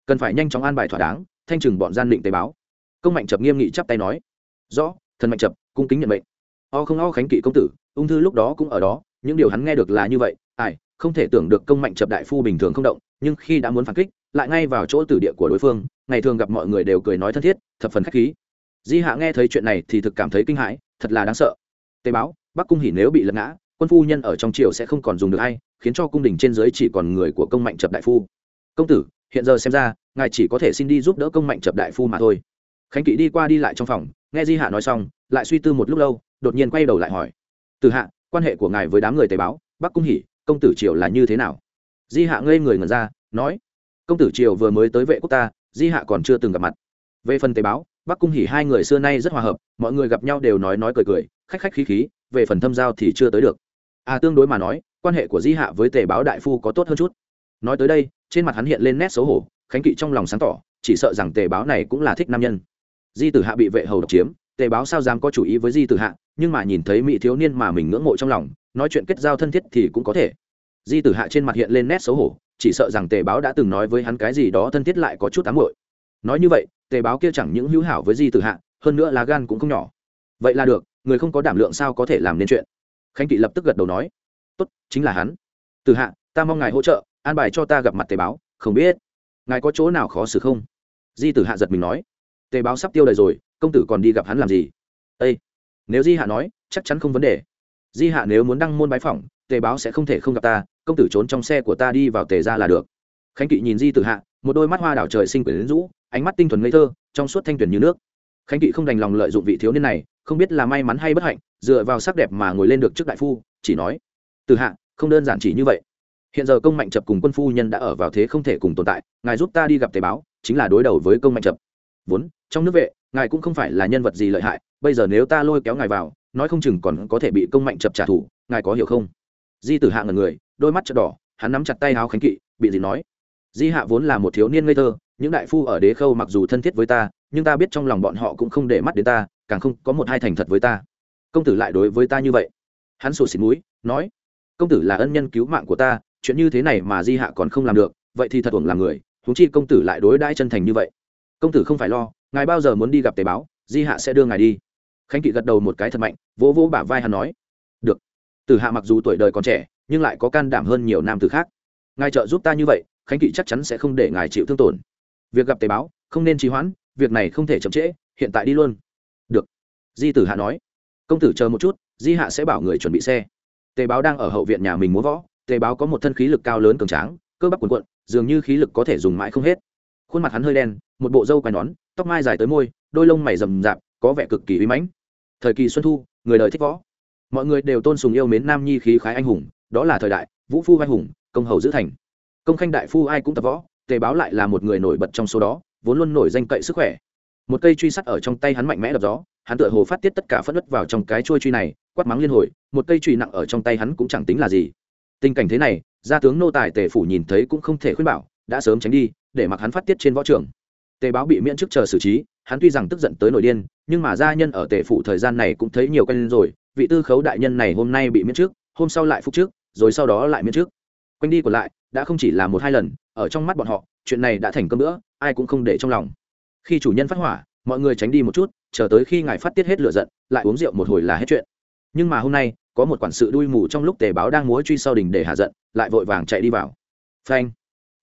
Cần phải nhanh chóng an bài thỏa đáng, thanh trừng bọn gian định tề báo. Công mạnh chập nghiêm nghị chắp tay nói. Rõ, thần mạnh chập cung kính nhận mệnh. O không o khánh kỵ công tử, ung thư lúc đó cũng ở đó, những điều hắn nghe được là như vậy, ai, không thể tưởng được công mạnh chập đại phu bình thường không động, nhưng khi đã muốn phản kích, lại ngay vào chỗ tử địa của đối phương, ngày thường gặp mọi người đều cười nói thân thiết, thập phần khách khí. Di hạ nghe thấy chuyện này thì thực cảm thấy kinh hãi thật là đáng sợ. Tề báo, bắc cung hỉ nếu bị lật ngã, quân phu nhân ở trong triều sẽ không còn dùng được ai, khiến cho cung đình trên dưới chỉ còn người của công mạnh chập đại phu. Công tử, hiện giờ xem ra, ngài chỉ có thể xin đi giúp đỡ công mạnh chập đại phu mà thôi. Khánh kỵ đi qua đi lại trong phòng, nghe di hạ nói xong, lại suy tư một lúc lâu, đột nhiên quay đầu lại hỏi. Từ hạ, quan hệ của ngài với đám người tề báo, bắc cung hỉ, công tử triều là như thế nào? Di hạ ngây người ngẩn ra, nói. Công tử triều vừa mới tới vệ quốc ta, di hạ còn chưa từng gặp mặt. Về phần tế báo bắc cung hỉ hai người xưa nay rất hòa hợp, mọi người gặp nhau đều nói nói cười cười, khách khách khí khí, về phần thâm giao thì chưa tới được. À tương đối mà nói, quan hệ của di hạ với tề báo đại phu có tốt hơn chút. Nói tới đây, trên mặt hắn hiện lên nét xấu hổ, khánh kỵ trong lòng sáng tỏ, chỉ sợ rằng tề báo này cũng là thích nam nhân. Di tử hạ bị vệ hầu độc chiếm, tề báo sao dám có chủ ý với di tử hạ, nhưng mà nhìn thấy mỹ thiếu niên mà mình ngưỡng mộ trong lòng, nói chuyện kết giao thân thiết thì cũng có thể. Di tử hạ trên mặt hiện lên nét xấu hổ, chỉ sợ rằng tề báo đã từng nói với hắn cái gì đó thân thiết lại có chút ám hội nói như vậy tề báo kia chẳng những hữu hảo với di tử hạ, hơn nữa lá gan cũng không nhỏ. Vậy là được, người không có đảm lượng sao có thể làm nên chuyện? Khánh kỵ lập tức gật đầu nói. Tốt, chính là hắn. Tử hạ, ta mong ngài hỗ trợ, an bài cho ta gặp mặt tề báo, không biết ngài có chỗ nào khó xử không? Di tử hạ giật mình nói. Tề báo sắp tiêu đời rồi, công tử còn đi gặp hắn làm gì? Â nếu di hạ nói, chắc chắn không vấn đề. Di hạ nếu muốn đăng môn bái phỏng, tề báo sẽ không thể không gặp ta, công tử trốn trong xe của ta đi vào tề ra là được. Khánh kỵ nhìn di tử hạ, một đôi mắt hoa đảo trời sinh quyển rũ ánh mắt tinh thuần ngây thơ, trong suốt thanh tuyển như nước. Khánh kỵ không đành lòng lợi dụng vị thiếu niên này, không biết là may mắn hay bất hạnh, dựa vào sắc đẹp mà ngồi lên được trước đại phu, chỉ nói, từ hạ, không đơn giản chỉ như vậy. Hiện giờ công mạnh chập cùng quân phu nhân đã ở vào thế không thể cùng tồn tại, ngài giúp ta đi gặp tề báo, chính là đối đầu với công mạnh chập. Vốn, trong nước vệ, ngài cũng không phải là nhân vật gì lợi hại, bây giờ nếu ta lôi kéo ngài vào, nói không chừng còn có thể bị công mạnh chập trả thù, ngài có hiểu không? Di tử hạ ngần người, đôi mắt chợt đỏ, hắn nắm chặt tay áo khánh kỵ, bị gì nói, di hạ vốn là một thiếu niên ngây thơ những đại phu ở đế khâu mặc dù thân thiết với ta, nhưng ta biết trong lòng bọn họ cũng không để mắt đến ta, càng không có một hai thành thật với ta. Công tử lại đối với ta như vậy. Hắn sổ xịt mũi, nói, công tử là ân nhân cứu mạng của ta, chuyện như thế này mà di hạ còn không làm được, vậy thì thật uổng làm người, huống chi công tử lại đối đãi chân thành như vậy. Công tử không phải lo, ngài bao giờ muốn đi gặp tề báo, di hạ sẽ đưa ngài đi. Khánh kỵ gật đầu một cái thật mạnh, vỗ vỗ bả vai hắn nói, được. Tử hạ mặc dù tuổi đời còn trẻ, nhưng lại có can đảm hơn nhiều nam tử khác. Ngài trợ giúp ta như vậy, khánh kỵ chắc chắn sẽ không để ngài chịu thương tổn việc gặp tề báo, không nên trì hoãn, việc này không thể chậm trễ, hiện tại đi luôn. Được. Di tử hạ nói. Công tử chờ một chút, di hạ sẽ bảo người chuẩn bị xe. Tề báo đang ở hậu viện nhà mình muốn võ tề báo có một thân khí lực cao lớn cường tráng, cơ bắp cuồn cuộn, dường như khí lực có thể dùng mãi không hết. Khuôn mặt hắn hơi đen, một bộ râu quai nón, tóc mai dài tới môi, đôi lông mày rầm rạp, có vẻ cực kỳ uy mãnh. Thời kỳ xuân thu, người đời thích võ. Mọi người đều tôn sùng yêu mến nam nhi khí khái anh hùng, đó là thời đại, vũ phu anh hùng, công hầu giữ thành. Công khanh đại phu ai cũng tập võ tề báo lại là một người nổi bật trong số đó, vốn luôn nổi danh cậy sức khỏe. Một cây truy sắt ở trong tay hắn mạnh mẽ đập gió, hắn tựa hồ phát tiết tất cả phất đất vào trong cái trôi truy này, quát mắng liên hồi, một cây truy nặng ở trong tay hắn cũng chẳng tính là gì. Tình cảnh thế này, gia tướng nô tài tề phủ nhìn thấy cũng không thể khuyên bảo, đã sớm tránh đi, để mặc hắn phát tiết trên võ trường. Tề báo bị miễn chức chờ xử trí, hắn tuy rằng tức giận tới nổi điên, nhưng mà gia nhân ở tề phủ thời gian này cũng thấy nhiều quen rồi, vị tư khấu đại nhân này hôm nay bị miễn chức, hôm sau lại phúc trước rồi sau đó lại miễn chức. Quanh đi còn lại đã không chỉ là một hai lần, ở trong mắt bọn họ, chuyện này đã thành công nữa ai cũng không để trong lòng. Khi chủ nhân phát hỏa, mọi người tránh đi một chút, chờ tới khi ngài phát tiết hết lửa giận, lại uống rượu một hồi là hết chuyện. Nhưng mà hôm nay, có một quản sự đuôi mù trong lúc tề báo đang múa truy sau đình để hạ giận, lại vội vàng chạy đi vào. Phanh!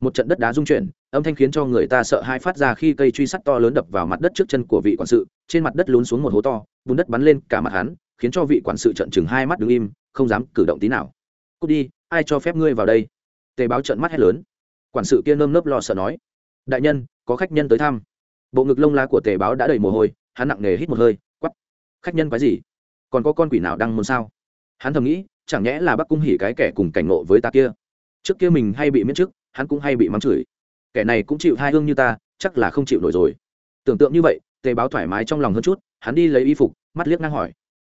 Một trận đất đá rung chuyển, âm thanh khiến cho người ta sợ hai phát ra khi cây truy sắt to lớn đập vào mặt đất trước chân của vị quản sự, trên mặt đất lún xuống một hố to, bùn đất bắn lên cả mặt hắn, khiến cho vị quản sự trận chừng hai mắt đứng im, không dám cử động tí nào. Cút đi, ai cho phép ngươi vào đây? Tề báo trận mắt hét lớn. Quản sự kia nơm nớp lo sợ nói, đại nhân, có khách nhân tới thăm. Bộ ngực lông lá của tề báo đã đầy mồ hôi, hắn nặng nề hít một hơi quắp khách nhân quái gì? Còn có con quỷ nào đang muốn sao? Hắn thầm nghĩ, chẳng nhẽ là bác cung hỉ cái kẻ cùng cảnh nộ với ta kia. Trước kia mình hay bị miễn chức hắn cũng hay bị mắng chửi. Kẻ này cũng chịu hai hương như ta, chắc là không chịu nổi rồi. Tưởng tượng như vậy, tề báo thoải mái trong lòng hơn chút, hắn đi lấy y phục, mắt liếc ngang hỏi,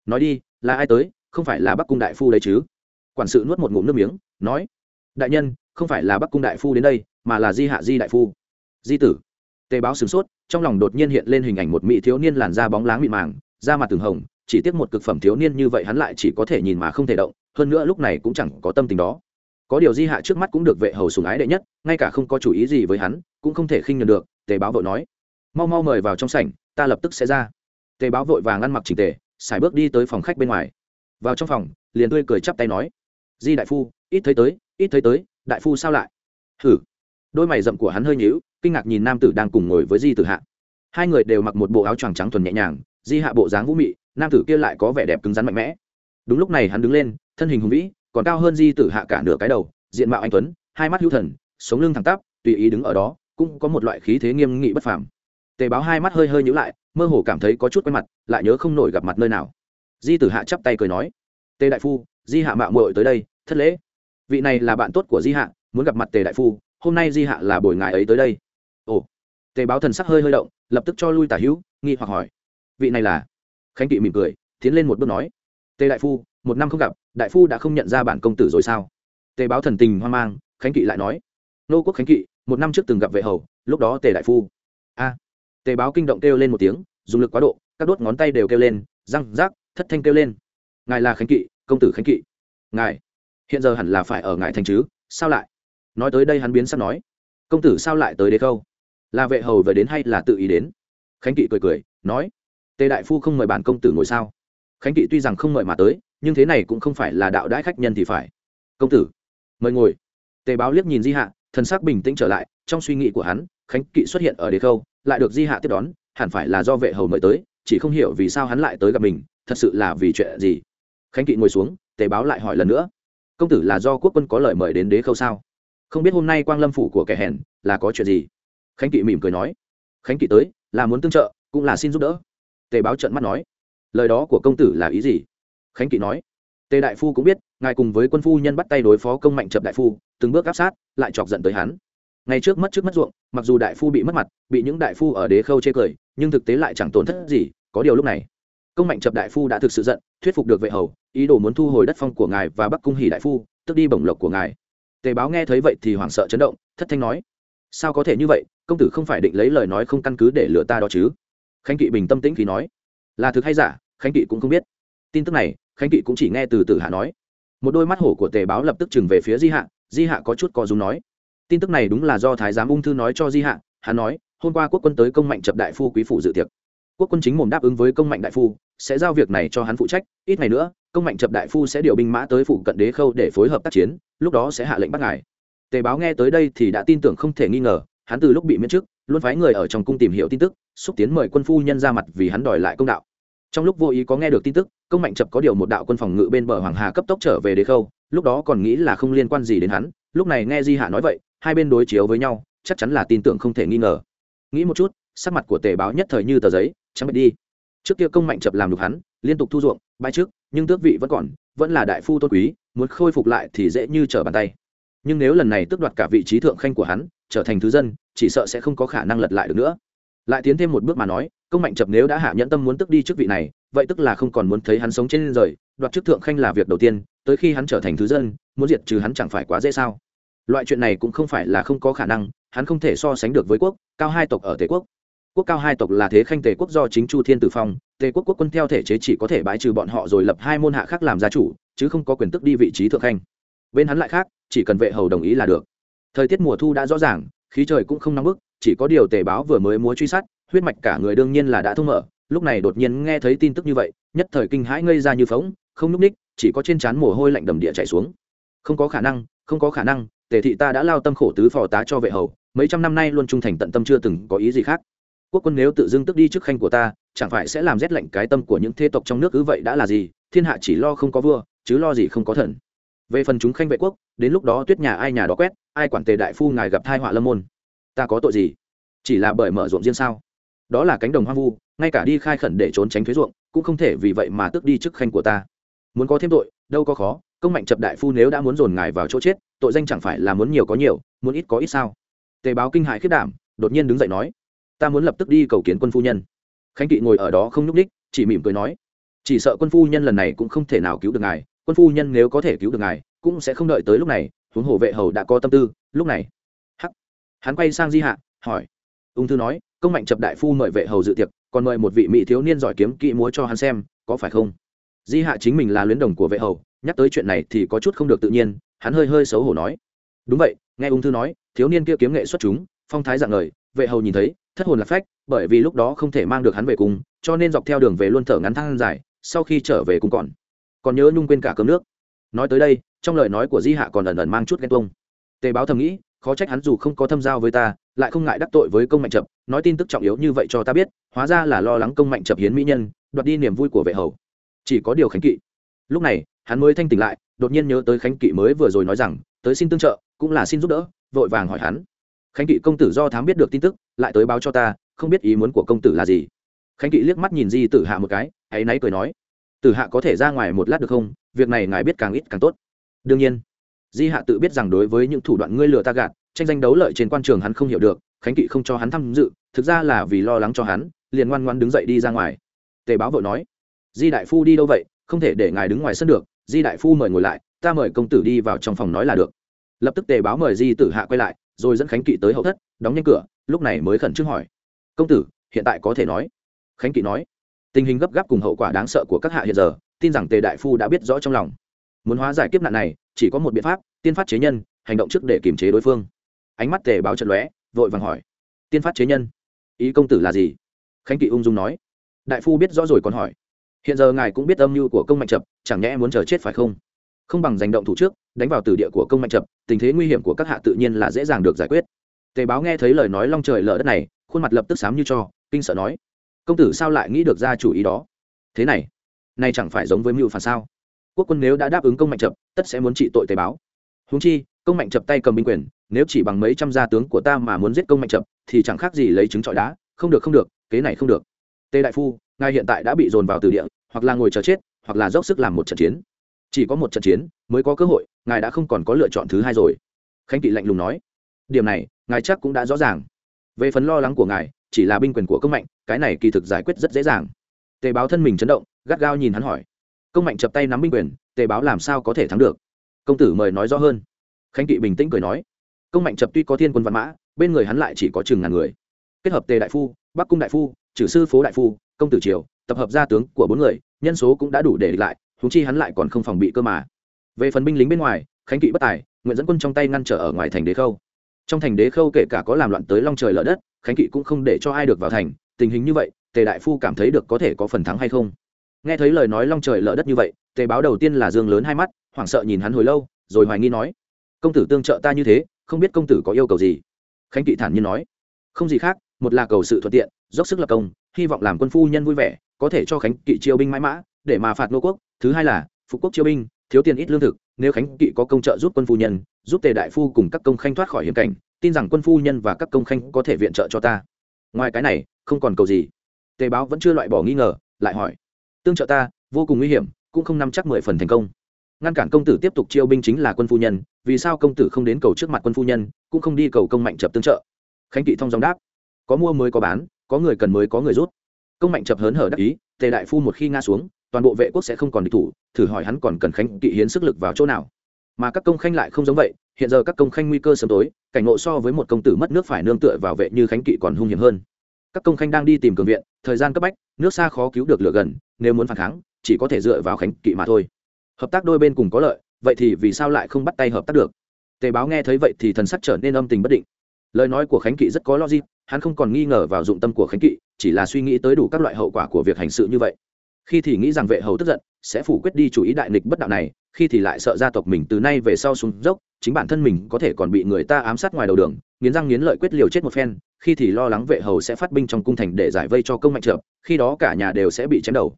nói đi, là ai tới? Không phải là bắc cung đại phu đấy chứ? Quản sự nuốt một ngụm nước miếng, nói đại nhân, không phải là bắc cung đại phu đến đây, mà là di hạ di đại phu. Di tử. Tề báo sửng sốt, trong lòng đột nhiên hiện lên hình ảnh một mỹ thiếu niên làn da bóng láng mịn màng, da mặt từng hồng, chỉ tiếc một cực phẩm thiếu niên như vậy hắn lại chỉ có thể nhìn mà không thể động, hơn nữa lúc này cũng chẳng có tâm tình đó. Có điều di hạ trước mắt cũng được vệ hầu sùng ái đệ nhất, ngay cả không có chủ ý gì với hắn, cũng không thể khinh nhường được, tề báo vội nói. Mau mau mời vào trong sảnh, ta lập tức sẽ ra. Tề báo vội vàng ăn mặc trình tề, xài bước đi tới phòng khách bên ngoài. Vào trong phòng, liền tươi cười chắp tay nói di đại phu, ít thấy tới, ít thấy tới, đại phu sao lại? Hử? Đôi mày rậm của hắn hơi nhíu, kinh ngạc nhìn nam tử đang cùng ngồi với di tử hạ. Hai người đều mặc một bộ áo choàng trắng thuần nhẹ nhàng, di hạ bộ dáng vũ mị, nam tử kia lại có vẻ đẹp cứng rắn mạnh mẽ. Đúng lúc này hắn đứng lên, thân hình hùng vĩ, còn cao hơn di tử hạ cả nửa cái đầu, diện mạo anh tuấn, hai mắt hữu thần, sống lưng thẳng tắp, tùy ý đứng ở đó, cũng có một loại khí thế nghiêm nghị bất phàm. Tề báo hai mắt hơi hơi nhữ lại, mơ hồ cảm thấy có chút quen mặt, lại nhớ không nổi gặp mặt nơi nào. Di tử hạ chắp tay cười nói, tề đại phu di hạ mạo muội tới đây, thất lễ. Vị này là bạn tốt của di hạ, muốn gặp mặt tề đại phu, hôm nay di hạ là buổi ngài ấy tới đây. Ồ, tề báo thần sắc hơi hơi động, lập tức cho lui tả hữu, nghi hoặc hỏi. Vị này là? Khánh kỵ mỉm cười, tiến lên một bước nói. Tề đại phu, một năm không gặp, đại phu đã không nhận ra bản công tử rồi sao? Tề báo thần tình hoang mang, khánh kỵ lại nói. Nô quốc khánh kỵ, một năm trước từng gặp vệ hầu, lúc đó tề đại phu. A, tề báo kinh động kêu lên một tiếng, dùng lực quá độ, các đốt ngón tay đều kêu lên, răng rác, thất thanh kêu lên. Ngài là khánh kỵ công tử khánh kỵ. Ngài, hiện giờ hẳn là phải ở ngài thành chứ, sao lại? Nói tới đây hắn biến sắp nói, công tử sao lại tới đế khâu? Là vệ hầu về đến hay là tự ý đến? Khánh kỵ cười cười, nói, tề đại phu không mời bản công tử ngồi sao? Khánh kỵ tuy rằng không mời mà tới, nhưng thế này cũng không phải là đạo đãi khách nhân thì phải. Công tử, mời ngồi. Tề báo liếc nhìn di hạ, thần sắc bình tĩnh trở lại, trong suy nghĩ của hắn, khánh kỵ xuất hiện ở đế khâu, lại được di hạ tiếp đón, hẳn phải là do vệ hầu mời tới, chỉ không hiểu vì sao hắn lại tới gặp mình, thật sự là vì chuyện gì? Khánh kỵ ngồi xuống tề báo lại hỏi lần nữa. Công tử là do quốc quân có lời mời đến đế khâu sao? Không biết hôm nay quang lâm phủ của kẻ hèn là có chuyện gì? Khánh kỵ mỉm cười nói. Khánh kỵ tới, là muốn tương trợ, cũng là xin giúp đỡ. Tề báo trận mắt nói. Lời đó của công tử là ý gì? Khánh kỵ nói. Tề đại phu cũng biết, ngài cùng với quân phu nhân bắt tay đối phó công mạnh chập đại phu, từng bước áp sát, lại chọc giận tới hắn. Ngày trước mất trước mất ruộng, mặc dù đại phu bị mất mặt, bị những đại phu ở đế khâu chê cười, nhưng thực tế lại chẳng tổn thất gì, có điều lúc này công mạnh chập đại phu đã thực sự giận, thuyết phục được vệ hầu, ý đồ muốn thu hồi đất phong của ngài và bắc cung hỷ đại phu, tức đi bổng lộc của ngài. Tề báo nghe thấy vậy thì hoảng sợ chấn động, thất thanh nói, sao có thể như vậy? Công tử không phải định lấy lời nói không căn cứ để lừa ta đó chứ? Khánh kỵ bình tâm tĩnh khi nói, là thực hay giả, khánh kỵ cũng không biết. Tin tức này, khánh kỵ cũng chỉ nghe từ tử hạ nói. Một đôi mắt hổ của tề báo lập tức chừng về phía di hạ di hạ có chút có dùng nói, tin tức này đúng là do thái giám ung thư nói cho di hạ, hắn nói, hôm qua quốc quân tới công mạnh chập đại phu quý phủ dự tiệc. Quốc quân chính mồm đáp ứng với công mạnh đại phu sẽ giao việc này cho hắn phụ trách, ít ngày nữa, công mạnh chập đại phu sẽ điều binh mã tới phụ cận đế khâu để phối hợp tác chiến, lúc đó sẽ hạ lệnh bắt ngài. Tề báo nghe tới đây thì đã tin tưởng không thể nghi ngờ, hắn từ lúc bị miễn chức, luôn phái người ở trong cung tìm hiểu tin tức, xúc tiến mời quân phu nhân ra mặt vì hắn đòi lại công đạo. Trong lúc vô ý có nghe được tin tức, công mạnh chập có điều một đạo quân phòng ngự bên bờ hoàng hà cấp tốc trở về đế khâu, lúc đó còn nghĩ là không liên quan gì đến hắn, lúc này nghe di hạ nói vậy, hai bên đối chiếu với nhau, chắc chắn là tin tưởng không thể nghi ngờ. Nghĩ một chút, sắc mặt của tề báo nhất thời như tờ giấy, trắng bệch đi trước kia công mạnh chập làm được hắn, liên tục thu ruộng, bãi trước, nhưng tước vị vẫn còn, vẫn là đại phu tôn quý, muốn khôi phục lại thì dễ như trở bàn tay. Nhưng nếu lần này tước đoạt cả vị trí thượng khanh của hắn, trở thành thứ dân, chỉ sợ sẽ không có khả năng lật lại được nữa. Lại tiến thêm một bước mà nói, công mạnh chập nếu đã hạ nhẫn tâm muốn tức đi chức vị này, vậy tức là không còn muốn thấy hắn sống trên rời, đoạt chức thượng khanh là việc đầu tiên, tới khi hắn trở thành thứ dân, muốn diệt trừ hắn chẳng phải quá dễ sao? Loại chuyện này cũng không phải là không có khả năng, hắn không thể so sánh được với quốc, cao hai tộc ở tề quốc quốc cao hai tộc là thế khanh tề quốc do chính chu thiên tử phong, tề quốc quốc quân theo thể chế chỉ có thể bãi trừ bọn họ rồi lập hai môn hạ khác làm gia chủ, chứ không có quyền tức đi vị trí thượng khanh. Bên hắn lại khác, chỉ cần vệ hầu đồng ý là được. Thời tiết mùa thu đã rõ ràng, khí trời cũng không nóng bức, chỉ có điều tề báo vừa mới múa truy sát, huyết mạch cả người đương nhiên là đã thông mở, lúc này đột nhiên nghe thấy tin tức như vậy, nhất thời kinh hãi ngây ra như phóng không núp ních chỉ có trên trán mồ hôi lạnh đầm địa chảy xuống. Không có khả năng, không có khả năng, tề thị ta đã lao tâm khổ tứ phò tá cho vệ hầu, mấy trăm năm nay luôn trung thành tận tâm chưa từng có ý gì khác quốc quân nếu tự dưng tức đi trước khanh của ta, chẳng phải sẽ làm rét lạnh cái tâm của những thế tộc trong nước cứ vậy đã là gì? Thiên hạ chỉ lo không có vua, chứ lo gì không có thần. Về phần chúng khanh vệ quốc, đến lúc đó tuyết nhà ai nhà đó quét, ai quản tề đại phu ngài gặp thai họa lâm môn. Ta có tội gì? Chỉ là bởi mở ruộng riêng sao? Đó là cánh đồng hoang vu, ngay cả đi khai khẩn để trốn tránh thuế ruộng, cũng không thể vì vậy mà tước đi chức khanh của ta. Muốn có thêm tội, đâu có khó, công mạnh chập đại phu nếu đã muốn dồn ngài vào chỗ chết, tội danh chẳng phải là muốn nhiều có nhiều, muốn ít có ít sao? Tề báo kinh hại khiết đảm, đột nhiên đứng dậy nói ta muốn lập tức đi cầu kiến quân phu nhân. Khánh kỵ ngồi ở đó không nhúc ních chỉ mỉm cười nói, chỉ sợ quân phu nhân lần này cũng không thể nào cứu được ngài, quân phu nhân nếu có thể cứu được ngài, cũng sẽ không đợi tới lúc này, huống hồ vệ hầu đã có tâm tư, lúc này. Hắc. Hắn quay sang di hạ, hỏi, ung thư nói, công mạnh chập đại phu mời vệ hầu dự tiệc, còn mời một vị mỹ thiếu niên giỏi kiếm kỹ múa cho hắn xem, có phải không? Di hạ chính mình là luyến đồng của vệ hầu, nhắc tới chuyện này thì có chút không được tự nhiên, hắn hơi hơi xấu hổ nói, đúng vậy, nghe ung thư nói, thiếu niên kia kiếm nghệ xuất chúng, phong thái dạng lời, vệ hầu nhìn thấy thất hồn lạc phách, bởi vì lúc đó không thể mang được hắn về cùng, cho nên dọc theo đường về luôn thở ngắn thang dài, sau khi trở về cùng còn. Còn nhớ nhung quên cả cơm nước. Nói tới đây, trong lời nói của di hạ còn ẩn ẩn mang chút ghen tuông. Tề báo thầm nghĩ, khó trách hắn dù không có thâm giao với ta, lại không ngại đắc tội với công mạnh chập, nói tin tức trọng yếu như vậy cho ta biết, hóa ra là lo lắng công mạnh chập hiến mỹ nhân, đoạt đi niềm vui của vệ hầu. Chỉ có điều khánh kỵ. Lúc này, hắn mới thanh tỉnh lại, đột nhiên nhớ tới khánh kỵ mới vừa rồi nói rằng, tới xin tương trợ, cũng là xin giúp đỡ, vội vàng hỏi hắn khánh kỵ công tử do thám biết được tin tức, lại tới báo cho ta, không biết ý muốn của công tử là gì. Khánh kỵ liếc mắt nhìn di tử hạ một cái hãy náy cười nói, tử hạ có thể ra ngoài một lát được không? Việc này ngài biết càng ít càng tốt. Đương nhiên. Di hạ tự biết rằng đối với những thủ đoạn ngươi lừa ta gạt, tranh danh đấu lợi trên quan trường hắn không hiểu được, khánh kỵ không cho hắn tham dự, thực ra là vì lo lắng cho hắn, liền ngoan ngoan đứng dậy đi ra ngoài. Tề báo vội nói, di đại phu đi đâu vậy? Không thể để ngài đứng ngoài sân được, di đại phu mời ngồi lại, ta mời công tử đi vào trong phòng nói là được. Lập tức tề báo mời di tử hạ quay lại rồi dẫn khánh kỵ tới hậu thất, đóng nhanh cửa, lúc này mới khẩn trương hỏi. Công tử, hiện tại có thể nói? Khánh kỵ nói. Tình hình gấp gáp cùng hậu quả đáng sợ của các hạ hiện giờ, tin rằng tề đại phu đã biết rõ trong lòng. Muốn hóa giải kiếp nạn này, chỉ có một biện pháp, tiên phát chế nhân, hành động trước để kiềm chế đối phương. Ánh mắt tề báo trận lóe, vội vàng hỏi. Tiên phát chế nhân? Ý công tử là gì? Khánh kỵ ung dung nói. Đại phu biết rõ rồi còn hỏi. Hiện giờ ngài cũng biết âm mưu của công mạnh chập, chẳng nhẽ muốn chờ chết phải không? Không bằng giành động thủ trước, đánh vào từ địa của công mạnh chập tình thế nguy hiểm của các hạ tự nhiên là dễ dàng được giải quyết. Tề báo nghe thấy lời nói long trời lở đất này, khuôn mặt lập tức xám như cho, kinh sợ nói, công tử sao lại nghĩ được ra chủ ý đó? Thế này này chẳng phải giống với mưu phản sao? Quốc quân nếu đã đáp ứng công mạnh chập tất sẽ muốn trị tội tề báo. Húng chi, công mạnh chập tay cầm binh quyền, nếu chỉ bằng mấy trăm gia tướng của ta mà muốn giết công mạnh chập thì chẳng khác gì lấy trứng trọi đá. Không được không được, kế này không được. Tề đại phu, ngài hiện tại đã bị dồn vào từ địa, hoặc là ngồi chờ chết, hoặc là dốc sức làm một trận chiến chỉ có một trận chiến mới có cơ hội, ngài đã không còn có lựa chọn thứ hai rồi. Khánh kỵ lạnh lùng nói. Điểm này, ngài chắc cũng đã rõ ràng. Về phần lo lắng của ngài, chỉ là binh quyền của công mạnh, cái này kỳ thực giải quyết rất dễ dàng. Tề báo thân mình chấn động, gắt gao nhìn hắn hỏi. Công mạnh chập tay nắm binh quyền, tề báo làm sao có thể thắng được? Công tử mời nói rõ hơn. Khánh kỵ bình tĩnh cười nói. Công mạnh chập tuy có thiên quân văn mã, bên người hắn lại chỉ có chừng ngàn người. Kết hợp tề đại phu, bắc cung đại phu, trừ sư phố đại phu, công tử triều, tập hợp gia tướng của bốn người, nhân số cũng đã đủ để địch lại huống chi hắn lại còn không phòng bị cơ mà. Về phần binh lính bên ngoài, khánh kỵ bất tài, nguyện dẫn quân trong tay ngăn trở ở ngoài thành đế khâu. Trong thành đế khâu kể cả có làm loạn tới long trời lở đất, khánh kỵ cũng không để cho ai được vào thành, tình hình như vậy, tề đại phu cảm thấy được có thể có phần thắng hay không? Nghe thấy lời nói long trời lở đất như vậy, tề báo đầu tiên là dương lớn hai mắt, hoảng sợ nhìn hắn hồi lâu, rồi hoài nghi nói, công tử tương trợ ta như thế, không biết công tử có yêu cầu gì? Khánh kỵ thản nhiên nói, không gì khác, một là cầu sự thuận tiện, dốc sức lập công, hy vọng làm quân phu nhân vui vẻ, có thể cho khánh kỵ chiêu binh mãi mã để mà phạt nô quốc, thứ hai là, phục quốc chiêu binh, thiếu tiền ít lương thực, nếu khánh kỵ có công trợ giúp quân phu nhân, giúp tề đại phu cùng các công khanh thoát khỏi hiểm cảnh, tin rằng quân phu nhân và các công khanh có thể viện trợ cho ta. Ngoài cái này, không còn cầu gì. Tề báo vẫn chưa loại bỏ nghi ngờ, lại hỏi, tương trợ ta, vô cùng nguy hiểm, cũng không nắm chắc mười phần thành công. Ngăn cản công tử tiếp tục chiêu binh chính là quân phu nhân, vì sao công tử không đến cầu trước mặt quân phu nhân, cũng không đi cầu công mạnh chập tương trợ? Khánh kỵ thông dòng đáp, có mua mới có bán, có người cần mới có người rút. Công mạnh chập hớn hở đắc ý, tề đại phu một khi nga xuống toàn bộ vệ quốc sẽ không còn địch thủ, thử hỏi hắn còn cần khánh kỵ hiến sức lực vào chỗ nào. Mà các công khanh lại không giống vậy, hiện giờ các công khanh nguy cơ sớm tối, cảnh ngộ so với một công tử mất nước phải nương tựa vào vệ như khánh kỵ còn hung hiểm hơn. Các công khanh đang đi tìm cường viện, thời gian cấp bách, nước xa khó cứu được lửa gần, nếu muốn phản kháng, chỉ có thể dựa vào khánh kỵ mà thôi. Hợp tác đôi bên cùng có lợi, vậy thì vì sao lại không bắt tay hợp tác được? Tề báo nghe thấy vậy thì thần sắc trở nên âm tình bất định. Lời nói của khánh kỵ rất có logic, hắn không còn nghi ngờ vào dụng tâm của khánh kỵ, chỉ là suy nghĩ tới đủ các loại hậu quả của việc hành sự như vậy khi thì nghĩ rằng vệ hầu tức giận, sẽ phủ quyết đi chủ ý đại nghịch bất đạo này, khi thì lại sợ gia tộc mình từ nay về sau xuống dốc, chính bản thân mình có thể còn bị người ta ám sát ngoài đầu đường, nghiến răng nghiến lợi quyết liều chết một phen, khi thì lo lắng vệ hầu sẽ phát binh trong cung thành để giải vây cho công mạnh trợ khi đó cả nhà đều sẽ bị chém đầu.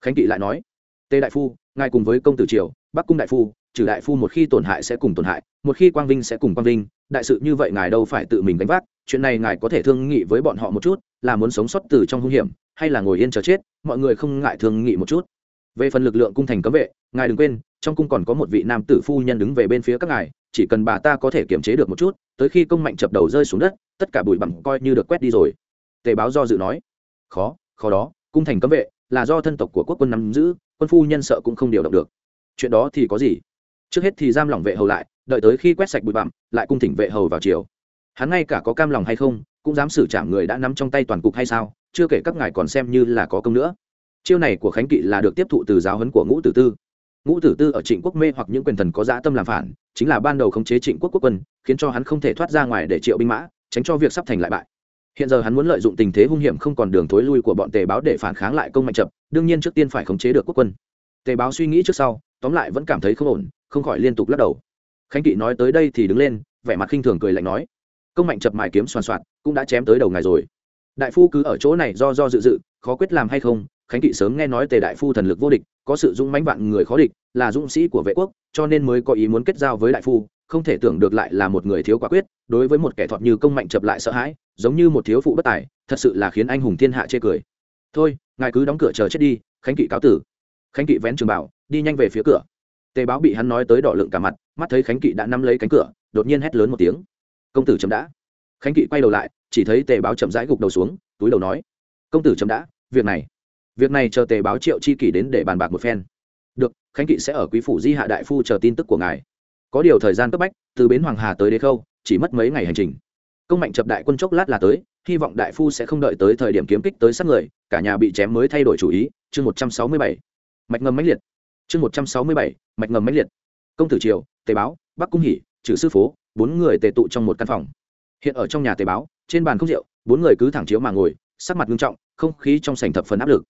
Khánh kỵ lại nói, tề đại phu, ngài cùng với công tử triều, bắc cung đại phu, trừ đại phu một khi tổn hại sẽ cùng tổn hại, một khi quang vinh sẽ cùng quang vinh, đại sự như vậy ngài đâu phải tự mình đánh vác, chuyện này ngài có thể thương nghị với bọn họ một chút, là muốn sống sót từ trong hung hiểm, hay là ngồi yên chờ chết mọi người không ngại thường nghị một chút. Về phần lực lượng cung thành cấm vệ, ngài đừng quên, trong cung còn có một vị nam tử phu nhân đứng về bên phía các ngài, chỉ cần bà ta có thể kiềm chế được một chút, tới khi công mạnh chập đầu rơi xuống đất, tất cả bụi bặm coi như được quét đi rồi. Tề báo do dự nói. Khó khó đó, cung thành cấm vệ là do thân tộc của quốc quân nắm giữ, quân phu nhân sợ cũng không điều động được. Chuyện đó thì có gì? Trước hết thì giam lỏng vệ hầu lại, đợi tới khi quét sạch bụi bặm, lại cung thỉnh vệ hầu vào chiều hắn ngay cả có cam lòng hay không, cũng dám xử trảm người đã nắm trong tay toàn cục hay sao? Chưa kể các ngài còn xem như là có công nữa. Chiêu này của khánh kỵ là được tiếp thụ từ giáo huấn của ngũ tử tư. Ngũ tử tư ở trịnh quốc mê hoặc những quyền thần có dã tâm làm phản, chính là ban đầu khống chế trịnh quốc quốc quân, khiến cho hắn không thể thoát ra ngoài để triệu binh mã, tránh cho việc sắp thành lại bại. Hiện giờ hắn muốn lợi dụng tình thế hung hiểm không còn đường thối lui của bọn tề báo để phản kháng lại công mạnh chậm, đương nhiên trước tiên phải khống chế được quốc quân. Tề báo suy nghĩ trước sau, tóm lại vẫn cảm thấy không ổn, không khỏi liên tục lắc đầu. Khánh kỵ nói tới đây thì đứng lên, vẻ mặt khinh thường cười lạnh nói, công mạnh chập mài kiếm soàn soạt, cũng đã chém tới đầu ngài rồi đại phu cứ ở chỗ này do do dự dự, khó quyết làm hay không? Khánh kỵ sớm nghe nói tề đại phu thần lực vô địch, có sự dũng mãnh vạn người khó địch, là dũng sĩ của vệ quốc, cho nên mới có ý muốn kết giao với đại phu, không thể tưởng được lại là một người thiếu quả quyết, đối với một kẻ thọt như công mạnh chập lại sợ hãi, giống như một thiếu phụ bất tài, thật sự là khiến anh hùng thiên hạ chê cười. Thôi, ngài cứ đóng cửa chờ chết đi, khánh kỵ cáo tử. Khánh kỵ vén trường bảo, đi nhanh về phía cửa. Tề báo bị hắn nói tới đỏ lượng cả mặt, mắt thấy khánh kỵ đã nắm lấy cánh cửa, đột nhiên hét lớn một tiếng. Công tử chấm đã. Khánh kỵ quay đầu lại chỉ thấy tề báo chậm rãi gục đầu xuống túi đầu nói công tử chậm đã việc này việc này chờ tề báo triệu chi kỷ đến để bàn bạc một phen. Được khánh kỵ sẽ ở quý phủ di hạ đại phu chờ tin tức của ngài. Có điều thời gian cấp bách từ bến hoàng hà tới đế khâu chỉ mất mấy ngày hành trình. Công mạnh chập đại quân chốc lát là tới hy vọng đại phu sẽ không đợi tới thời điểm kiếm kích tới sát người cả nhà bị chém mới thay đổi chủ ý. Chương một trăm sáu mươi bảy. Mạch ngầm mãnh liệt. Chương một trăm sáu mươi bảy mạch ngầm mãnh liệt. Công tử triều tề báo bắc cung hỉ, trừ sư phố bốn người tề tụ trong một căn phòng hiện ở trong nhà tề báo, trên bàn không rượu, bốn người cứ thẳng chiếu mà ngồi, sắc mặt nghiêm trọng, không khí trong sảnh thập phần áp lực.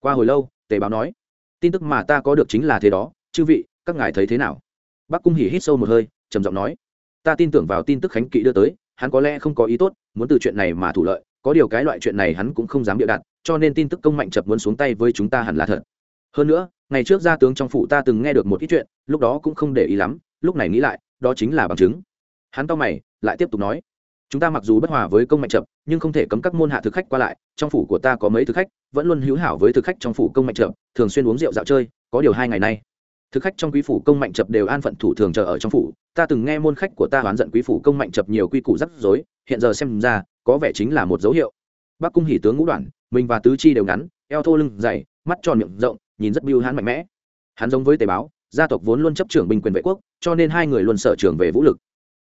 Qua hồi lâu tề báo nói, tin tức mà ta có được chính là thế đó, chư vị, các ngài thấy thế nào? Bắc cung hỉ hít sâu một hơi, trầm giọng nói, ta tin tưởng vào tin tức khánh kỵ đưa tới, hắn có lẽ không có ý tốt, muốn từ chuyện này mà thủ lợi, có điều cái loại chuyện này hắn cũng không dám bịa đặt, cho nên tin tức công mạnh chập muốn xuống tay với chúng ta hẳn là thật. Hơn nữa, ngày trước gia tướng trong phủ ta từng nghe được một ít chuyện, lúc đó cũng không để ý lắm, lúc này nghĩ lại, đó chính là bằng chứng. Hắn to mày, lại tiếp tục nói chúng ta mặc dù bất hòa với công mạnh chậm, nhưng không thể cấm các môn hạ thực khách qua lại, trong phủ của ta có mấy thực khách, vẫn luôn hữu hảo với thực khách trong phủ công mạnh chậm, thường xuyên uống rượu dạo chơi, có điều hai ngày nay, thực khách trong quý phủ công mạnh chập đều an phận thủ thường chờ ở trong phủ. Ta từng nghe môn khách của ta oán giận quý phủ công mạnh chập nhiều quy củ rắc rối, hiện giờ xem ra, có vẻ chính là một dấu hiệu. Bắc cung hỉ tướng ngũ đoàn mình và tứ chi đều ngắn, eo thô lưng dày, mắt tròn miệng rộng, nhìn rất biêu hãn mạnh mẽ. Hắn giống với tề báo, gia tộc vốn luôn chấp trưởng binh quyền vệ quốc, cho nên hai người luôn sở trường về vũ lực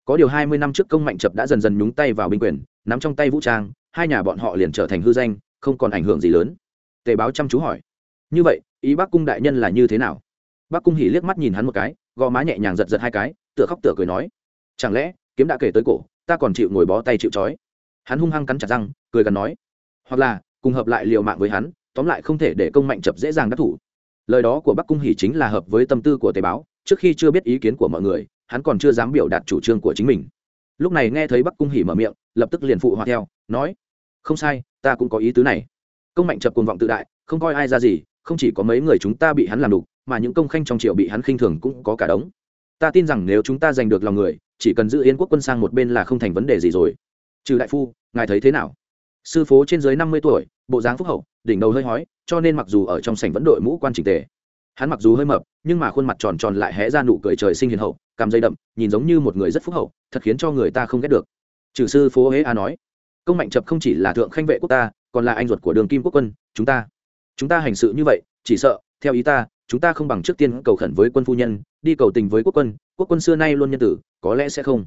có điều hai mươi năm trước công mạnh chập đã dần dần nhúng tay vào binh quyền, nắm trong tay vũ trang, hai nhà bọn họ liền trở thành hư danh, không còn ảnh hưởng gì lớn. Tề báo chăm chú hỏi. Như vậy, ý bác cung đại nhân là như thế nào? Bắc cung hỉ liếc mắt nhìn hắn một cái, gò má nhẹ nhàng giật giật hai cái, tựa khóc tựa cười nói. Chẳng lẽ, kiếm đã kể tới cổ, ta còn chịu ngồi bó tay chịu trói? Hắn hung hăng cắn chặt răng, cười gần nói. Hoặc là, cùng hợp lại liều mạng với hắn, tóm lại không thể để công mạnh chập dễ dàng đắc thủ. Lời đó của bắc cung hỉ chính là hợp với tâm tư của tề báo, trước khi chưa biết ý kiến của mọi người hắn còn chưa dám biểu đạt chủ trương của chính mình. Lúc này nghe thấy bắc cung hỉ mở miệng, lập tức liền phụ hòa theo, nói, không sai, ta cũng có ý tứ này. Công mạnh chập cuồng vọng tự đại, không coi ai ra gì, không chỉ có mấy người chúng ta bị hắn làm đục, mà những công khanh trong triệu bị hắn khinh thường cũng có cả đống. Ta tin rằng nếu chúng ta giành được lòng người, chỉ cần giữ yên quốc quân sang một bên là không thành vấn đề gì rồi. Trừ đại phu, ngài thấy thế nào? Sư phố trên dưới năm mươi tuổi, bộ dáng phúc hậu, đỉnh đầu hơi hói, cho nên mặc dù ở trong sảnh vẫn đội mũ quan trình tề. Hắn mặc dù hơi mập, nhưng mà khuôn mặt tròn tròn lại hé ra nụ cười trời sinh hiền hậu cằm dây đậm, nhìn giống như một người rất phúc hậu, thật khiến cho người ta không ghét được. Trừ sư phố hế a nói, công mạnh chập không chỉ là thượng khanh vệ quốc ta, còn là anh ruột của đường kim quốc quân, chúng ta. Chúng ta hành sự như vậy, chỉ sợ, theo ý ta, chúng ta không bằng trước tiên cầu khẩn với quân phu nhân, đi cầu tình với quốc quân quốc quân xưa nay luôn nhân tử, có lẽ sẽ không.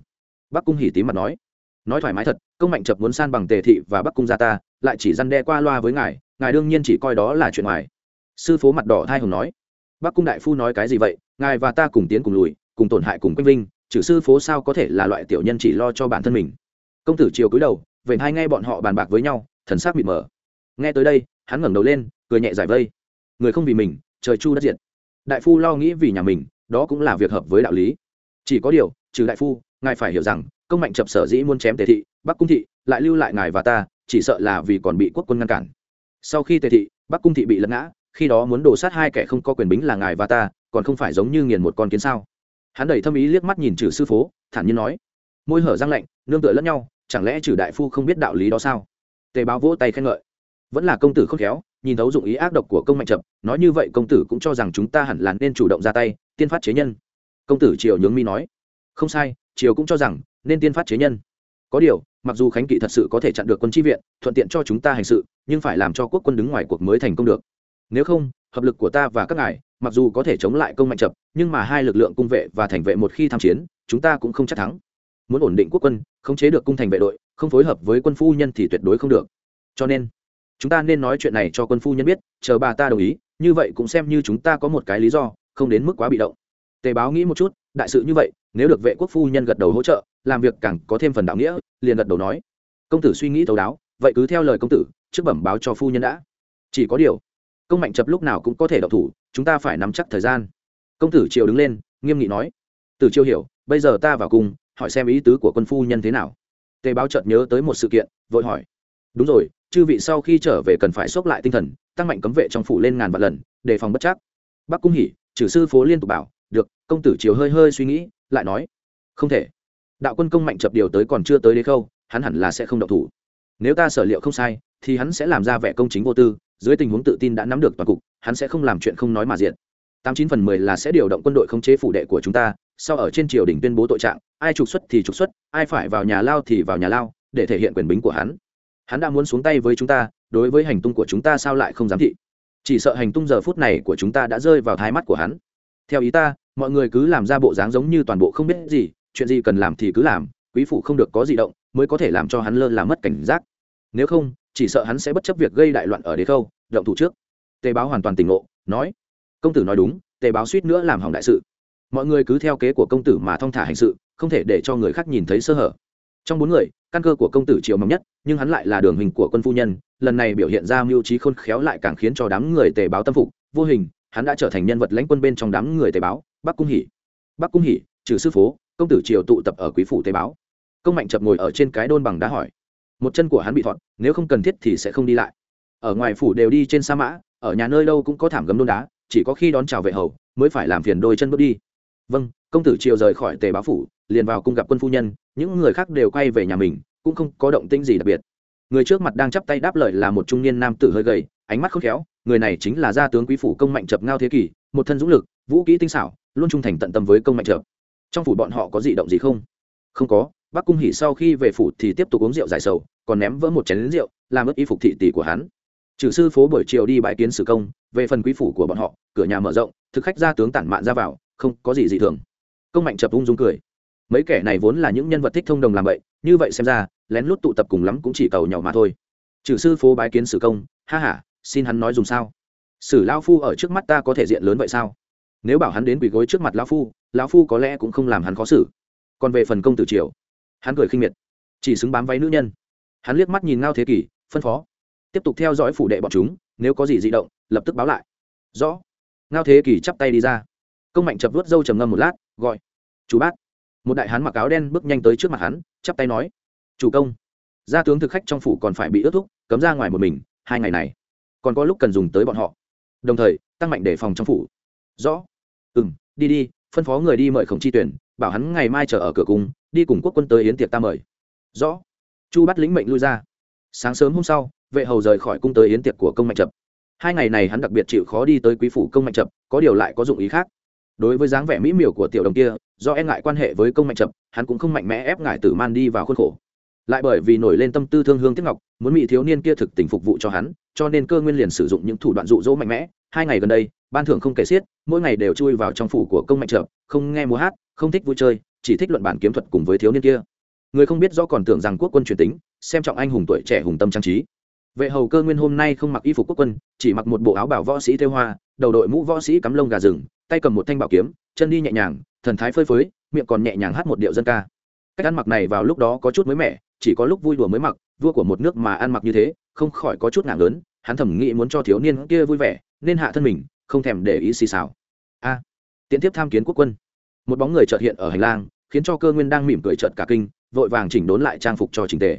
Bắc cung hỉ tím mặt nói nói thoải mái thật, công mạnh chập muốn san bằng tề thị và bắc cung gia ta, lại chỉ răn đe qua loa với ngài ngài đương nhiên chỉ coi đó là chuyện ngoài. Sư phố mặt đỏ thai hồng nói, bắc cung đại phu nói cái gì vậy, ngài và ta cùng tiến cùng lùi cùng tổn hại cùng quanh vinh chử sư phố sao có thể là loại tiểu nhân chỉ lo cho bản thân mình. Công tử chiều cúi đầu vậy hai nghe bọn họ bàn bạc với nhau, thần sắc mịt mờ. Nghe tới đây, hắn ngẩng đầu lên, cười nhẹ giải vây. Người không vì mình, trời chu đất diệt. Đại phu lo nghĩ vì nhà mình, đó cũng là việc hợp với đạo lý. Chỉ có điều, trừ đại phu, ngài phải hiểu rằng, công mạnh chập sở dĩ muốn chém tề thị, bắc cung thị, lại lưu lại ngài và ta, chỉ sợ là vì còn bị quốc quân ngăn cản. Sau khi tề thị, bắc cung thị bị lấn ngã, khi đó muốn đổ sát hai kẻ không có quyền bính là ngài và ta, còn không phải giống như nghiền một con kiến sao hắn đầy thâm ý liếc mắt nhìn trừ sư phố thản nhiên nói môi hở răng lạnh nương tựa lẫn nhau chẳng lẽ trừ đại phu không biết đạo lý đó sao? Tề báo vỗ tay khen ngợi. Vẫn là công tử không khéo nhìn thấu dụng ý ác độc của công mạnh chậm, nói như vậy công tử cũng cho rằng chúng ta hẳn là nên chủ động ra tay tiên phát chế nhân. Công tử triều nhướng mi nói không sai triều cũng cho rằng nên tiên phát chế nhân. Có điều mặc dù khánh kỵ thật sự có thể chặn được quân tri viện thuận tiện cho chúng ta hành sự nhưng phải làm cho quốc quân đứng ngoài cuộc mới thành công được. Nếu không hợp lực của ta và các ngài mặc dù có thể chống lại công mạnh chập, nhưng mà hai lực lượng cung vệ và thành vệ một khi tham chiến, chúng ta cũng không chắc thắng. Muốn ổn định quốc quân, khống chế được cung thành vệ đội, không phối hợp với quân phu nhân thì tuyệt đối không được. Cho nên, chúng ta nên nói chuyện này cho quân phu nhân biết, chờ bà ta đồng ý, như vậy cũng xem như chúng ta có một cái lý do, không đến mức quá bị động. Tề báo nghĩ một chút, đại sự như vậy, nếu được vệ quốc phu nhân gật đầu hỗ trợ, làm việc càng có thêm phần đạo nghĩa, liền gật đầu nói. Công tử suy nghĩ thấu đáo, vậy cứ theo lời công tử, trước bẩm báo cho phu nhân đã. Chỉ có điều, công mạnh chập lúc nào cũng có thể đọc thủ chúng ta phải nắm chắc thời gian. Công tử triều đứng lên, nghiêm nghị nói. Tử triều hiểu, bây giờ ta vào cùng, hỏi xem ý tứ của quân phu nhân thế nào. Tề báo chợt nhớ tới một sự kiện, vội hỏi. Đúng rồi, chư vị sau khi trở về cần phải xốc lại tinh thần, tăng mạnh cấm vệ trong phủ lên ngàn vạn lần, đề phòng bất chắc. Bắc cung hỉ, trừ sư phố liên tục bảo, được, công tử triều hơi hơi suy nghĩ, lại nói. Không thể. Đạo quân công mạnh chập điều tới còn chưa tới đế khâu, hắn hẳn là sẽ không động thủ. Nếu ta sở liệu không sai, thì hắn sẽ làm ra vẻ công chính vô tư, dưới tình huống tự tin đã nắm được toàn cục hắn sẽ không làm chuyện không nói mà diện tám chín phần mười là sẽ điều động quân đội khống chế phủ đệ của chúng ta, sau ở trên triều đình tuyên bố tội trạng, ai trục xuất thì trục xuất, ai phải vào nhà lao thì vào nhà lao, để thể hiện quyền bính của hắn. Hắn đã muốn xuống tay với chúng ta, đối với hành tung của chúng ta sao lại không dám thị? Chỉ sợ hành tung giờ phút này của chúng ta đã rơi vào thái mắt của hắn. Theo ý ta, mọi người cứ làm ra bộ dáng giống như toàn bộ không biết gì, chuyện gì cần làm thì cứ làm, quý phủ không được có gì động, mới có thể làm cho hắn lơ là mất cảnh giác. Nếu không, chỉ sợ hắn sẽ bất chấp việc gây đại loạn ở đế khâu, động thủ trước tề báo hoàn toàn tỉnh ngộ, nói, công tử nói đúng, tề báo suýt nữa làm hỏng đại sự. Mọi người cứ theo kế của công tử mà thong thả hành sự, không thể để cho người khác nhìn thấy sơ hở. Trong bốn người, căn cơ của công tử triều mỏng nhất, nhưng hắn lại là đường hình của quân phu nhân, lần này biểu hiện ra mưu trí khôn khéo lại càng khiến cho đám người tề báo tâm phục. Vô hình, hắn đã trở thành nhân vật lãnh quân bên trong đám người tề báo, bắc cung hỉ bắc cung hỉ trừ sư phố công tử triều tụ tập ở quý phủ tề báo. Công mạnh chập ngồi ở trên cái đôn bằng đá hỏi. Một chân của hắn bị thọt, nếu không cần thiết thì sẽ không đi lại. Ở ngoài phủ đều đi trên sa mã ở nhà nơi đâu cũng có thảm gấm đôn đá, chỉ có khi đón chào vệ hầu mới phải làm phiền đôi chân bước đi. Vâng công tử triều rời khỏi tề báo phủ, liền vào cung gặp quân phu nhân, những người khác đều quay về nhà mình, cũng không có động tĩnh gì đặc biệt. Người trước mặt đang chắp tay đáp lời là một trung niên nam tử hơi gầy, ánh mắt khôn khéo, người này chính là gia tướng quý phủ công mạnh chập ngao thế kỷ, một thân dũng lực, vũ kỹ tinh xảo, luôn trung thành tận tâm với công mạnh chập. Trong phủ bọn họ có dị động gì không? Không có bác cung hỉ sau khi về phủ thì tiếp tục uống rượu giải sầu, còn ném vỡ một chén lính rượu, làm ướt y phục thị tỷ của hắn trừ sư phố buổi chiều đi bãi kiến sử công, về phần quý phủ của bọn họ, cửa nhà mở rộng, thực khách ra tướng tản mạn ra vào, không có gì dị thường. Công mạnh chập ung dung cười. Mấy kẻ này vốn là những nhân vật thích thông đồng làm vậy như vậy xem ra, lén lút tụ tập cùng lắm cũng chỉ cầu nhau mà thôi. Trừ sư phố bái kiến sử công, ha h a xin hắn nói dùng sao? Sử lao phu ở trước mắt ta có thể diện lớn vậy sao? Nếu bảo hắn đến quỳ gối trước mặt lao phu lao phu có lẽ cũng không làm hắn khó xử. Còn về phần công tử triều, hắn cười khinh miệt, chỉ xứng bám váy nữ nhân. Hắn liếc mắt nhìn ngao thế kỷ, phân phó tiếp tục theo dõi phủ đệ bọn chúng, nếu có gì di động, lập tức báo lại. Rõ. Ngao thế kỷ chắp tay đi ra. Công mạnh chập vớt dâu trầm ngâm một lát, gọi. Chú bác. Một đại hán mặc áo đen bước nhanh tới trước mặt hắn, chắp tay nói. Chủ công. Gia tướng thực khách trong phủ còn phải bị ước thúc, cấm ra ngoài một mình, hai ngày này. Còn có lúc cần dùng tới bọn họ. Đồng thời, tăng mạnh đề phòng trong phủ. Rõ. Ừ m đi đi, phân phó người đi mời khổng chi tuyển, bảo hắn ngày mai chờ ở cửa cung, đi cùng quốc quân tới yến tiệc ta mời. Rõ. Chu bắt lĩnh mệnh lui ra sáng sớm hôm sau, vệ hầu rời khỏi cung tới yến tiệc của công mạnh trập hai ngày này hắn đặc biệt chịu khó đi tới quý phủ công mạnh trập có điều lại có dụng ý khác. Đối với dáng vẻ mỹ miều của tiểu đồng kia, do e ngại quan hệ với công mạnh trập hắn cũng không mạnh mẽ ép ngại tử man đi vào khuôn khổ. Lại bởi vì nổi lên tâm tư thương hương tiếp ngọc, muốn mỹ thiếu niên kia thực tình phục vụ cho hắn, cho nên cơ nguyên liền sử dụng những thủ đoạn dụ dỗ mạnh mẽ. Hai ngày gần đây, ban thưởng không kể xiết, mỗi ngày đều chui vào trong phủ của công mạnh chập, không nghe múa hát, không thích vui chơi, chỉ thích luận bản kiếm thuật cùng với thiếu niên kia người không biết rõ còn tưởng rằng quốc quân truyền tính xem trọng anh hùng tuổi trẻ hùng tâm trang trí. Vệ hầu cơ nguyên hôm nay không mặc y phục quốc quân chỉ mặc một bộ áo bảo võ sĩ theo hoa đầu đội mũ võ sĩ cắm lông gà rừng tay cầm một thanh bảo kiếm chân đi nhẹ nhàng thần thái phơi phới miệng còn nhẹ nhàng hát một điệu dân ca. Cách ăn mặc này vào lúc đó có chút mới mẻ chỉ có lúc vui đùa mới mặc vua của một nước mà ăn mặc như thế không khỏi có chút nặng lớn hắn thẩm nghĩ muốn cho thiếu niên kia vui vẻ nên hạ thân mình không thèm để ý xì xào. A à, tiện tiếp tham kiến quốc quân. Một bóng người chợt hiện ở hành lang khiến cho cơ nguyên đang mỉm cười trợt cả kinh vội vàng chỉnh đốn lại trang phục cho trình tề.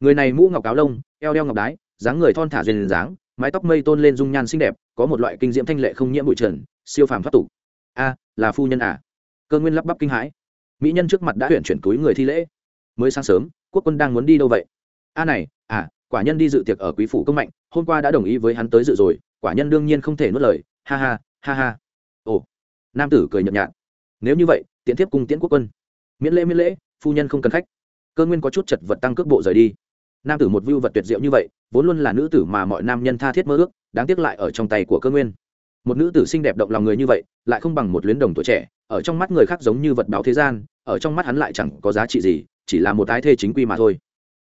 Người này mũ ngọc áo lông, eo đeo ngọc đái, dáng người thon thả duyên dáng, mái tóc mây tôn lên dung nhan xinh đẹp, có một loại kinh diễm thanh lệ không nhiễm bụi trần, siêu phàm thoát tục. A, là phu nhân à? Cơ nguyên lắp bắp kinh hãi. Mỹ nhân trước mặt đã tuyển chuyển túi người thi lễ. Mới sáng sớm, quốc quân đang muốn đi đâu vậy? A này à quả nhân đi dự tiệc ở quý phủ công mạnh, hôm qua đã đồng ý với hắn tới dự rồi, quả nhân đương nhiên không thể nuốt lời. Ha ha ha ha. Ồ, nam tử cười nhợt nhạt. Nếu như vậy tiện tiếp cùng tiễn quốc quân miễn lễ miễn lễ, phu nhân không cần khách. Cơ nguyên có chút chật vật tăng cước bộ rời đi. Nam tử một vưu vật tuyệt diệu như vậy, vốn luôn là nữ tử mà mọi nam nhân tha thiết mơ ước, đáng tiếc lại ở trong tay của cơ nguyên. Một nữ tử xinh đẹp động lòng người như vậy, lại không bằng một luyến đồng tuổi trẻ, ở trong mắt người khác giống như vật báo thế gian, ở trong mắt hắn lại chẳng có giá trị gì, chỉ là một ái thê chính quy mà thôi.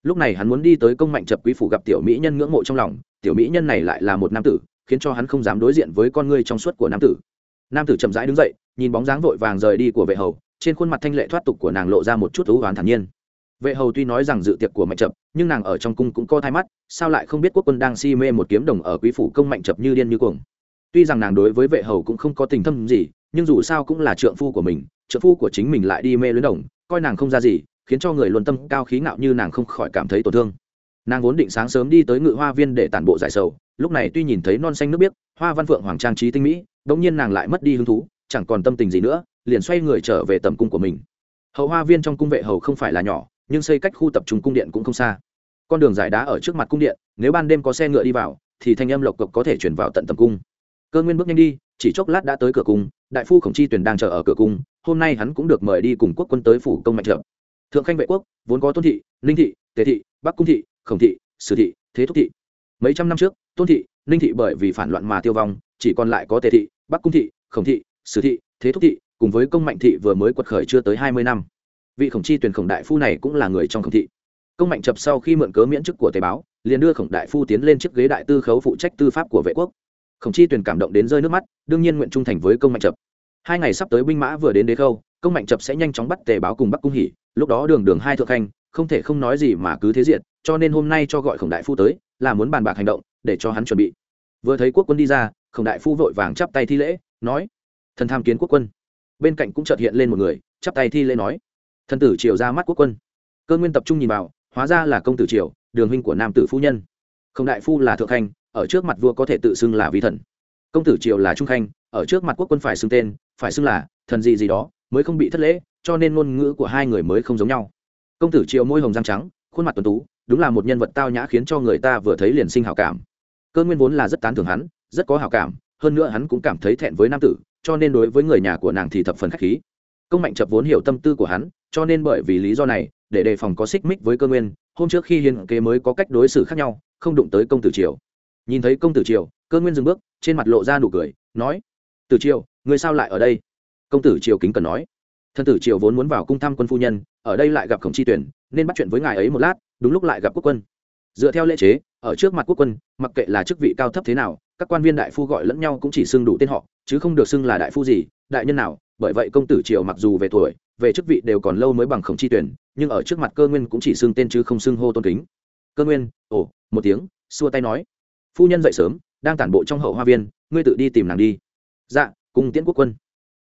Lúc này hắn muốn đi tới công mạnh chập quý phủ gặp tiểu mỹ nhân ngưỡng mộ trong lòng, tiểu mỹ nhân này lại là một nam tử, khiến cho hắn không dám đối diện với con ngươi trong suốt của nam tử. Nam tử chậm rãi đứng dậy, nhìn bóng dáng vội vàng rời đi của vệ hầu trên khuôn mặt thanh lệ thoát tục của nàng lộ ra một chút thú oán thản nhiên. Vệ hầu tuy nói rằng dự tiệc của mạnh chập, nhưng nàng ở trong cung cũng co thai mắt, sao lại không biết quốc quân đang si mê một kiếm đồng ở quý phủ công mạnh chập như điên như cuồng. Tuy rằng nàng đối với vệ hầu cũng không có tình thâm gì, nhưng dù sao cũng là trượng phu của mình, trượng phu của chính mình lại đi mê luyến đồng, coi nàng không ra gì, khiến cho người luân tâm cao khí ngạo như nàng không khỏi cảm thấy tổn thương. Nàng vốn định sáng sớm đi tới ngự hoa viên để tản bộ giải sầu, lúc này tuy nhìn thấy non xanh nước biếc, hoa văn phượng hoàng trang trí tinh mỹ đống nhiên nàng lại mất đi hứng thú chẳng còn tâm tình gì nữa, liền xoay người trở về tầm cung của mình. Hậu hoa viên trong cung vệ hầu không phải là nhỏ, nhưng xây cách khu tập trung cung điện cũng không xa. Con đường giải đá ở trước mặt cung điện, nếu ban đêm có xe ngựa đi vào, thì thanh âm lộc cộc có thể chuyển vào tận tầm cung. Cơ nguyên bước nhanh đi, chỉ chốc lát đã tới cửa cung, đại phu khổng chi tuyển đang chờ ở cửa cung, hôm nay hắn cũng được mời đi cùng quốc quân tới phủ công mạnh trợ. Thượng khanh vệ quốc, vốn có tôn thị, ninh thị, tề thị, bắc cung thị, khổng thị, sử thị, thế thúc thị. Mấy trăm năm trước, tôn thị, ninh thị bởi vì phản loạn mà tiêu vong, chỉ còn lại có tề thị, bắc cung thị, khổng thị sử thị, thế thúc thị, cùng với công mạnh thị vừa mới quật khởi chưa tới hai mươi năm. Vị khổng chi tuyển khổng đại phu này cũng là người trong khổng thị. Công mạnh chập sau khi mượn cớ miễn chức của tế báo, liền đưa khổng đại phu tiến lên chiếc ghế đại tư khấu phụ trách tư pháp của vệ quốc. Khổng chi tuyển cảm động đến rơi nước mắt, đương nhiên nguyện trung thành với công mạnh chập. Hai ngày sắp tới binh mã vừa đến đế khâu, công mạnh chập sẽ nhanh chóng bắt tề báo cùng bắc cung hỉ, lúc đó đường đường hai thượng khanh, không thể không nói gì mà cứ thế diện cho nên hôm nay cho gọi khổng đại phu tới, là muốn bàn bạc hành động, để cho hắn chuẩn bị. Vừa thấy quốc quân đi ra, khổng đại phu vội vàng chắp tay thi lễ, nói thần tham kiến quốc quân. Bên cạnh cũng chợt hiện lên một người, chắp tay thi lễ nói. Thần tử triều ra mắt quốc quân. Cơ nguyên tập trung nhìn vào, hóa ra là công tử triều, đường huynh của nam tử phu nhân. Không đại phu là thượng khanh, ở trước mặt vua có thể tự xưng là vi thần. Công tử triều là trung khanh, ở trước mặt quốc quân phải xưng tên, phải xưng là thần gì gì đó, mới không bị thất lễ, cho nên ngôn ngữ của hai người mới không giống nhau. Công tử triều môi hồng răng trắng, khuôn mặt tuấn tú, đúng là một nhân vật tao nhã khiến cho người ta vừa thấy liền sinh hảo cảm. Cơ nguyên vốn là rất tán thưởng hắn, rất có hảo cảm, hơn nữa hắn cũng cảm thấy thẹn với nam tử cho nên đối với người nhà của nàng thì thập phần khách khí. Công mạnh chập vốn hiểu tâm tư của hắn, cho nên bởi vì lý do này, để đề phòng có xích mích với cơ nguyên, hôm trước khi hiến kế mới có cách đối xử khác nhau, không đụng tới công tử triều. Nhìn thấy công tử triều, cơ nguyên dừng bước, trên mặt lộ ra nụ cười, nói, tử triều, người sao lại ở đây? Công tử triều kính cần nói, thân tử triều vốn muốn vào cung thăm quân phu nhân, ở đây lại gặp khổng chi tuyển, nên bắt chuyện với ngài ấy một lát, đúng lúc lại gặp quốc quân. Dựa theo lễ chế, ở trước mặt quốc quân, mặc kệ là chức vị cao thấp thế nào, các quan viên đại phu gọi lẫn nhau cũng chỉ xưng đủ tên họ chứ không được xưng là đại phu gì, đại nhân nào, bởi vậy công tử triều mặc dù về tuổi, về chức vị đều còn lâu mới bằng khổng chi tuyển, nhưng ở trước mặt cơ nguyên cũng chỉ xưng tên chứ không xưng hô tôn kính. Cơ nguyên, ồ, một tiếng, xua tay nói. Phu nhân dậy sớm, đang tản bộ trong hậu hoa viên, ngươi tự đi tìm nàng đi. Dạ cùng tiễn quốc quân.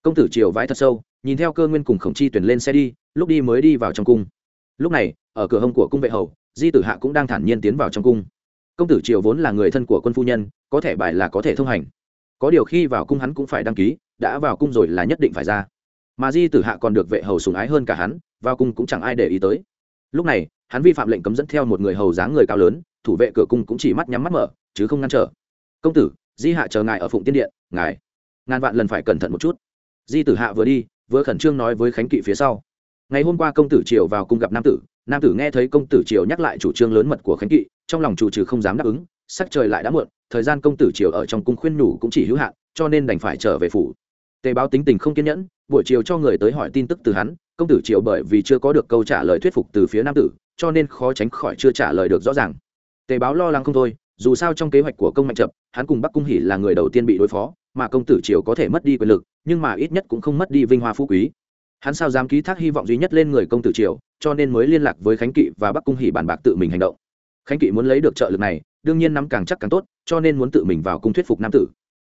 Công tử triều vãi thật sâu, nhìn theo cơ nguyên cùng khổng chi tuyển lên xe đi, lúc đi mới đi vào trong cung. Lúc này, ở cửa hông của cung vệ hầu, di tử hạ cũng đang thản nhiên tiến vào trong cung. Công tử triều vốn là người thân của quân phu nhân, có thể bài là có thể thông hành có điều khi vào cung hắn cũng phải đăng ký, đã vào cung rồi là nhất định phải ra. Mà di tử hạ còn được vệ hầu sùng ái hơn cả hắn, vào cung cũng chẳng ai để ý tới. Lúc này, hắn vi phạm lệnh cấm dẫn theo một người hầu dáng người cao lớn, thủ vệ cửa cung cũng chỉ mắt nhắm mắt mở, chứ không ngăn trở. Công tử, di hạ chờ ngài ở phụng tiên điện, ngài ngàn vạn lần phải cẩn thận một chút. Di tử hạ vừa đi, vừa khẩn trương nói với khánh kỵ phía sau. Ngày hôm qua công tử triều vào cung gặp nam tử nam tử nghe thấy công tử triều nhắc lại chủ trương lớn mật của khánh kỵ, trong lòng chủ trừ không dám đáp ứng, sắc trời lại đã muộn thời gian công tử triều ở trong cung khuyên nhủ cũng chỉ hữu hạn, cho nên đành phải trở về phủ. Tề báo tính tình không kiên nhẫn, buổi chiều cho người tới hỏi tin tức từ hắn, công tử triều bởi vì chưa có được câu trả lời thuyết phục từ phía nam tử, cho nên khó tránh khỏi chưa trả lời được rõ ràng. Tề báo lo lắng không thôi, dù sao trong kế hoạch của công mạnh chậm, hắn cùng bắc cung hỉ là người đầu tiên bị đối phó, mà công tử triều có thể mất đi quyền lực, nhưng mà ít nhất cũng không mất đi vinh hoa phú quý. Hắn sao dám ký thác hy vọng duy nhất lên người công tử triều, cho nên mới liên lạc với khánh kỵ và bắc cung hỉ bàn bạc tự mình hành động khánh kỵ muốn lấy được trợ lực này, đương nhiên nắm càng chắc càng tốt, cho nên muốn tự mình vào cung thuyết phục nam tử.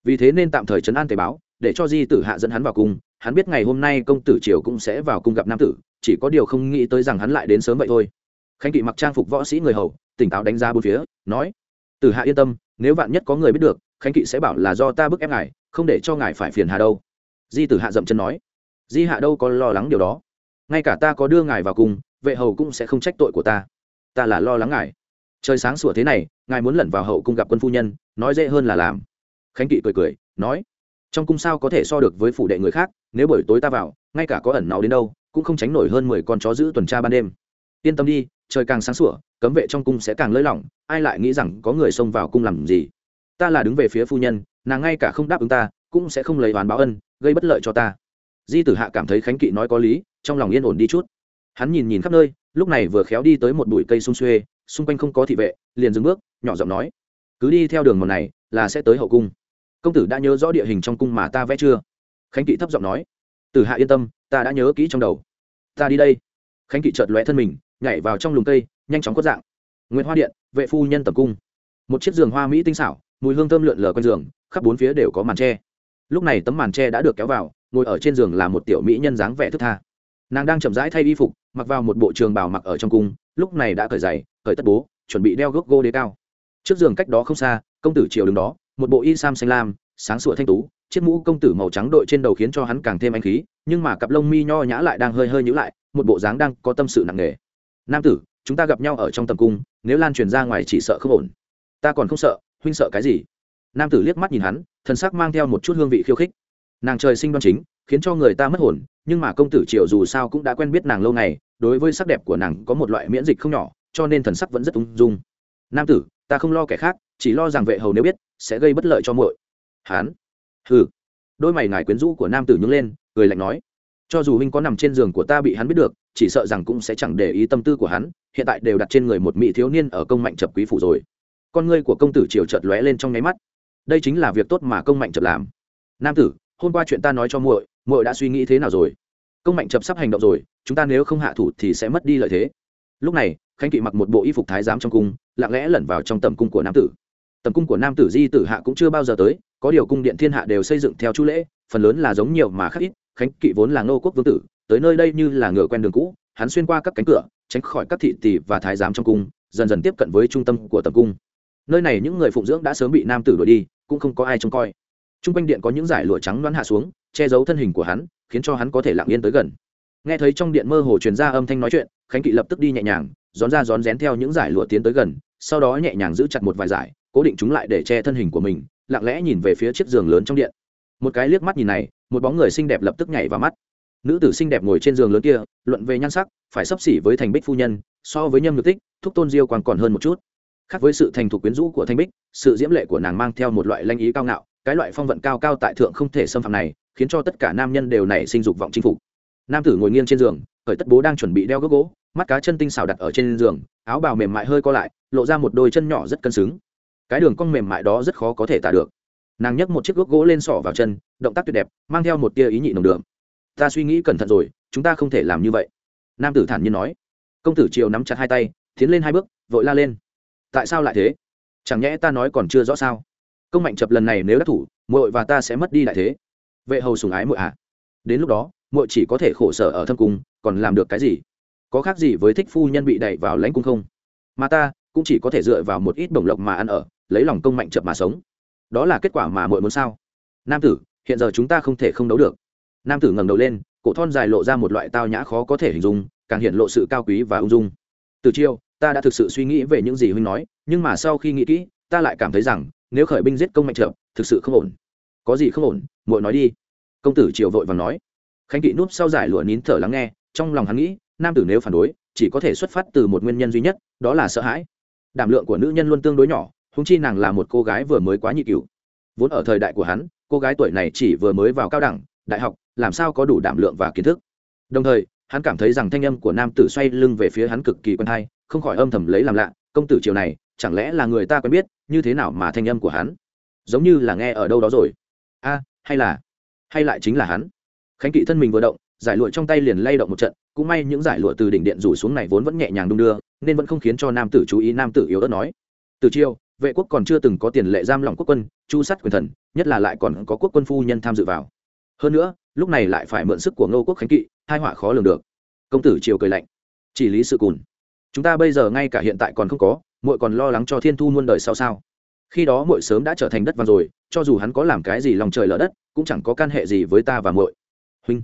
Vì thế nên tạm thời chấn an tề báo, để cho di tử hạ dẫn hắn vào cung, hắn biết ngày hôm nay công tử triều cũng sẽ vào cung gặp nam tử, chỉ có điều không nghĩ tới rằng hắn lại đến sớm vậy thôi. Khánh kỵ mặc trang phục võ sĩ người hầu, tỉnh táo đánh giá bốn phía, nói, tử hạ yên tâm, nếu vạn nhất có người biết được, khánh kỵ sẽ bảo là do ta bức ép ngài, không để cho ngài phải phiền hà đâu. Di tử hạ dậm chân nói, di hạ đâu có lo lắng điều đó. Ngay cả ta có đưa ngài vào cùng vệ hầu cũng sẽ không trách tội của ta. Ta là lo lắng ngài trời sáng sủa thế này, ngài muốn lẩn vào hậu cung gặp quân phu nhân, nói dễ hơn là làm. Khánh kỵ cười cười, nói, trong cung sao có thể so được với phủ đệ người khác, nếu buổi tối ta vào, ngay cả có ẩn nào đến đâu, cũng không tránh nổi hơn mười con chó giữ tuần tra ban đêm. Yên tâm đi, trời càng sáng sủa, cấm vệ trong cung sẽ càng lơi lỏng, ai lại nghĩ rằng có người xông vào cung làm gì? Ta là đứng về phía phu nhân, nàng ngay cả không đáp ứng ta, cũng sẽ không lấy oán báo ân, gây bất lợi cho ta. Di tử hạ cảm thấy khánh kỵ nói có lý, trong lòng yên ổn đi chút. Hắn nhìn nhìn khắp nơi, lúc này vừa khéo đi tới một bụi cây sung xuê xung quanh không có thị vệ, liền dừng bước, nhỏ giọng nói, cứ đi theo đường mòn này, là sẽ tới hậu cung. Công tử đã nhớ rõ địa hình trong cung mà ta vẽ chưa? Khánh kỵ thấp giọng nói, tử hạ yên tâm, ta đã nhớ kỹ trong đầu. Ta đi đây. Khánh kỵ chợt lóe thân mình, nhảy vào trong lùm cây, nhanh chóng quất dạng. Nguyễn hoa điện, vệ phu nhân tập cung. Một chiếc giường hoa mỹ tinh xảo, mùi hương thơm lượn lờ quanh giường, khắp bốn phía đều có màn tre. Lúc này tấm màn tre đã được kéo vào, ngồi ở trên giường là một tiểu mỹ nhân dáng vẻ thức tha. Nàng đang chậm rãi thay y phục, mặc vào một bộ trường bào mặc ở trong cung, lúc này đã cởi giày cởi tất bố, chuẩn bị đeo gốc gô đế cao. Trước giường cách đó không xa, công tử triều đứng đó, một bộ y sam xanh lam, sáng sủa thanh tú, chiếc mũ công tử màu trắng đội trên đầu khiến cho hắn càng thêm anh khí, nhưng mà cặp lông mi nho nhã lại đang hơi hơi nhữ lại, một bộ dáng đang có tâm sự nặng nề. Nam tử, chúng ta gặp nhau ở trong tầm cung, nếu lan truyền ra ngoài chỉ sợ không ổn. Ta còn không sợ, huynh sợ cái gì? Nam tử liếc mắt nhìn hắn thân sắc mang theo một chút hương vị khiêu khích. Nàng trời sinh đoan chính, khiến cho người ta mất hồn, nhưng mà công tử triều dù sao cũng đã quen biết nàng lâu ngày, đối với sắc đẹp của nàng có một loại miễn dịch không nhỏ cho nên thần sắc vẫn rất ung dung. Nam tử, ta không lo kẻ khác, chỉ lo rằng vệ hầu nếu biết, sẽ gây bất lợi cho muội. Hán. Hừ. Đôi mày ngài quyến rũ của nam tử nhướng lên, cười lạnh nói. Cho dù huynh có nằm trên giường của ta bị hắn biết được, chỉ sợ rằng cũng sẽ chẳng để ý tâm tư của hắn, hiện tại đều đặt trên người một mỹ thiếu niên ở công mạnh chập quý phủ rồi. Con ngươi của công tử triều chợt lóe lên trong nháy mắt. Đây chính là việc tốt mà công mạnh chập làm. Nam tử, hôm qua chuyện ta nói cho muội muội đã suy nghĩ thế nào rồi? Công mạnh chập sắp hành động rồi, chúng ta nếu không hạ thủ thì sẽ mất đi lợi thế. Lúc này khánh kỵ mặc một bộ y phục thái giám trong cung, lặng lẽ lẩn vào trong tầm cung của nam tử. Tầm cung của nam tử di tử hạ cũng chưa bao giờ tới, có điều cung điện thiên hạ đều xây dựng theo chu lễ, phần lớn là giống nhiều mà khác ít, khánh kỵ vốn là ngô quốc vương tử, tới nơi đây như là ngựa quen đường cũ, hắn xuyên qua các cánh cửa, tránh khỏi các thị tỷ và thái giám trong cung, dần dần tiếp cận với trung tâm của tầm cung. Nơi này những người phụng dưỡng đã sớm bị nam tử đuổi đi, cũng không có ai trông coi. T r u n g quanh điện có những giải lụa trắng đoán hạ xuống, che giấu thân hình của hắn, khiến cho hắn có thể lặng yên tới gần. Nghe thấy trong điện mơ hồ truyền ra âm thanh nói chuyện, khánh kỵ lập tức đi nhẹ nhàng rón ra rón rén theo những giải lụa tiến tới gần, sau đó nhẹ nhàng giữ chặt một vài giải, cố định chúng lại để che thân hình của mình, lặng lẽ nhìn về phía chiếc giường lớn trong điện. Một cái liếc mắt nhìn này, một bóng người xinh đẹp lập tức nhảy vào mắt. Nữ tử xinh đẹp ngồi trên giường lớn kia, luận về nhan sắc, phải sấp xỉ với thành bích phu nhân, so với nhâm nhược tích, thúc tôn diêu còn còn hơn một chút. Khác với sự thành thục quyến rũ của thanh bích, sự diễm lệ của nàng mang theo một loại lanh ý cao ngạo, cái loại phong vận cao cao tại thượng không thể xâm phạm này, khiến cho tất cả nam nhân đều nảy sinh dục vọng chinh phục. Nam tử ngồi nghiêng trên giường, khởi tất bố đang chuẩn bị đeo gốc gỗ mắt cá chân tinh xào đặt ở trên giường, áo bào mềm mại hơi co lại, lộ ra một đôi chân nhỏ rất cân xứng. Cái đường cong mềm mại đó rất khó có thể tả được. Nàng nhấc một chiếc gốc gỗ lên sỏ vào chân, động tác tuyệt đẹp, mang theo một tia ý nhị nồng đường ta suy nghĩ cẩn thận rồi, chúng ta không thể làm như vậy. Nam tử thản nhiên nói. Công tử triều nắm chặt hai tay, tiến lên hai bước, vội la lên. Tại sao lại thế? Chẳng nhẽ ta nói còn chưa rõ sao? Công mạnh chập lần này nếu đắc thủ, muội và ta sẽ mất đi đại thế. Vệ hầu sùng ái muội ạ à? đến lúc đó, muội chỉ có thể khổ sở ở thâm cung, còn làm được cái gì? Có khác gì với thích phu nhân bị đẩy vào lãnh cung không? Mà ta cũng chỉ có thể dựa vào một ít bổng lộc mà ăn ở, lấy lòng công mạnh chậm mà sống. Đó là kết quả mà muội muốn sao? Nam tử, hiện giờ chúng ta không thể không đấu được. Nam tử ngẩng đầu lên, cổ thon dài lộ ra một loại tao nhã khó có thể hình dung, càng hiện lộ sự cao quý và ung dung. Từ chiêu, ta đã thực sự suy nghĩ về những gì huynh nói, nhưng mà sau khi nghĩ kỹ, ta lại cảm thấy rằng, nếu khởi binh giết công mạnh trợ thực sự không ổn. Có gì không ổn, muội nói đi. Công tử triều vội và nói. Khánh kỵ núp sau giải lụa nín thở lắng nghe, trong lòng hắn nghĩ nam tử nếu phản đối, chỉ có thể xuất phát từ một nguyên nhân duy nhất, đó là sợ hãi. Đảm lượng của nữ nhân luôn tương đối nhỏ húng chi nàng là một cô gái vừa mới quá nhị cựu vốn ở thời đại của hắn, cô gái tuổi này chỉ vừa mới vào cao đẳng, đại học, làm sao có đủ đảm lượng và kiến thức. Đồng thời, hắn cảm thấy rằng thanh âm của nam tử xoay lưng về phía hắn cực kỳ quen thai không khỏi âm thầm lấy làm lạ, công tử triều này, chẳng lẽ là người ta quen biết, như thế nào mà thanh âm của hắn giống như là nghe ở đâu đó rồi? A, hay là, hay lại chính là hắn. Khánh kỵ thân mình vừa động, giải lụa trong tay liền lay động một trận cũng may những giải lụa từ đỉnh điện rủ xuống này vốn vẫn nhẹ nhàng đung đưa, nên vẫn không khiến cho nam tử chú ý nam tử yếu ớt nói. Từ chiêu, vệ quốc còn chưa từng có tiền lệ giam lỏng quốc quân, chu sát quyền thần, nhất là lại còn có quốc quân phu nhân tham dự vào. Hơn nữa, lúc này lại phải mượn sức của ngô quốc khánh kỵ, hai họa khó lường được. Công tử triều cười lạnh. Chỉ lý sự cùn. Chúng ta bây giờ ngay cả hiện tại còn không có, muội còn lo lắng cho thiên thu muôn đời sau sao? Khi đó muội sớm đã trở thành đất vàng rồi, cho dù hắn có làm cái gì lòng trời lỡ đất, cũng chẳng có can hệ gì với ta và muội. Huynh.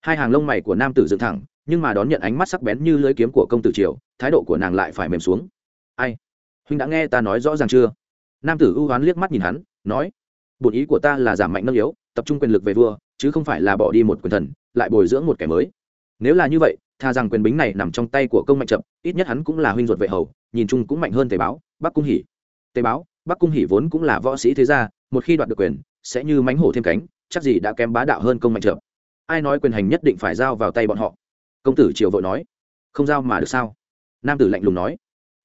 Hai hàng lông mày của nam tử dựng thẳng nhưng mà đón nhận ánh mắt sắc bén như lưới kiếm của công tử triều, thái độ của nàng lại phải mềm xuống. Ai? Huynh đã nghe ta nói rõ ràng chưa? Nam tử ưu hoán liếc mắt nhìn hắn, nói, bổn ý của ta là giảm mạnh nâng yếu, tập trung quyền lực về vua, chứ không phải là bỏ đi một quyền thần, lại bồi dưỡng một kẻ mới. Nếu là như vậy, tha rằng quyền bính này nằm trong tay của công mạnh chậm, ít nhất hắn cũng là huynh ruột vệ hầu, nhìn chung cũng mạnh hơn tế báo bắc cung hỉ. Tế báo bắc cung hỉ vốn cũng là võ sĩ thế gia, một khi đoạt được quyền, sẽ như mánh hổ thêm cánh, chắc gì đã kém bá đạo hơn công mạnh chậm. Ai nói quyền hành nhất định phải giao vào tay bọn họ? Công tử triều vội nói, không giao mà được sao? Nam tử lạnh lùng nói,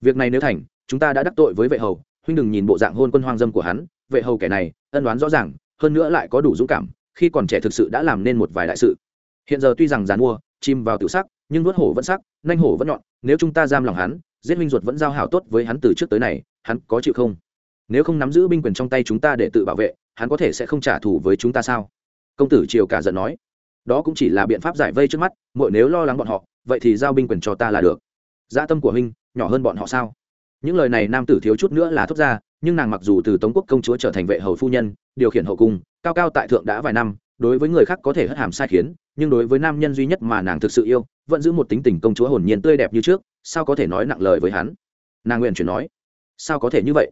việc này nếu thành, chúng ta đã đắc tội với vệ hầu, huynh đừng nhìn bộ dạng hôn quân hoang dâm của hắn, vệ hầu kẻ này, ân đoán rõ ràng, hơn nữa lại có đủ dũng cảm, khi còn trẻ thực sự đã làm nên một vài đại sự. Hiện giờ tuy rằng giàn mua chim vào tự sắc, nhưng nuốt hổ vẫn sắc, nanh hổ vẫn nhọn, nếu chúng ta giam lòng hắn, giết minh ruột vẫn giao hảo tốt với hắn từ trước tới này hắn có chịu không? Nếu không nắm giữ binh quyền trong tay chúng ta để tự bảo vệ, hắn có thể sẽ không trả thù với chúng ta sao? Công tử triều cả giận nói đó cũng chỉ là biện pháp giải vây trước mắt mỗi nếu lo lắng bọn họ, vậy thì giao binh quyền cho ta là được. Gia tâm của huynh, nhỏ hơn bọn họ sao? Những lời này nam tử thiếu chút nữa là thốt ra, nhưng nàng mặc dù từ tống quốc công chúa trở thành vệ hầu phu nhân, điều khiển hậu cung, cao cao tại thượng đã vài năm, đối với người khác có thể hất hàm sai khiến, nhưng đối với nam nhân duy nhất mà nàng thực sự yêu, vẫn giữ một tính tình công chúa hồn nhiên tươi đẹp như trước, sao có thể nói nặng lời với hắn? Nàng nguyện chuyển nói. Sao có thể như vậy?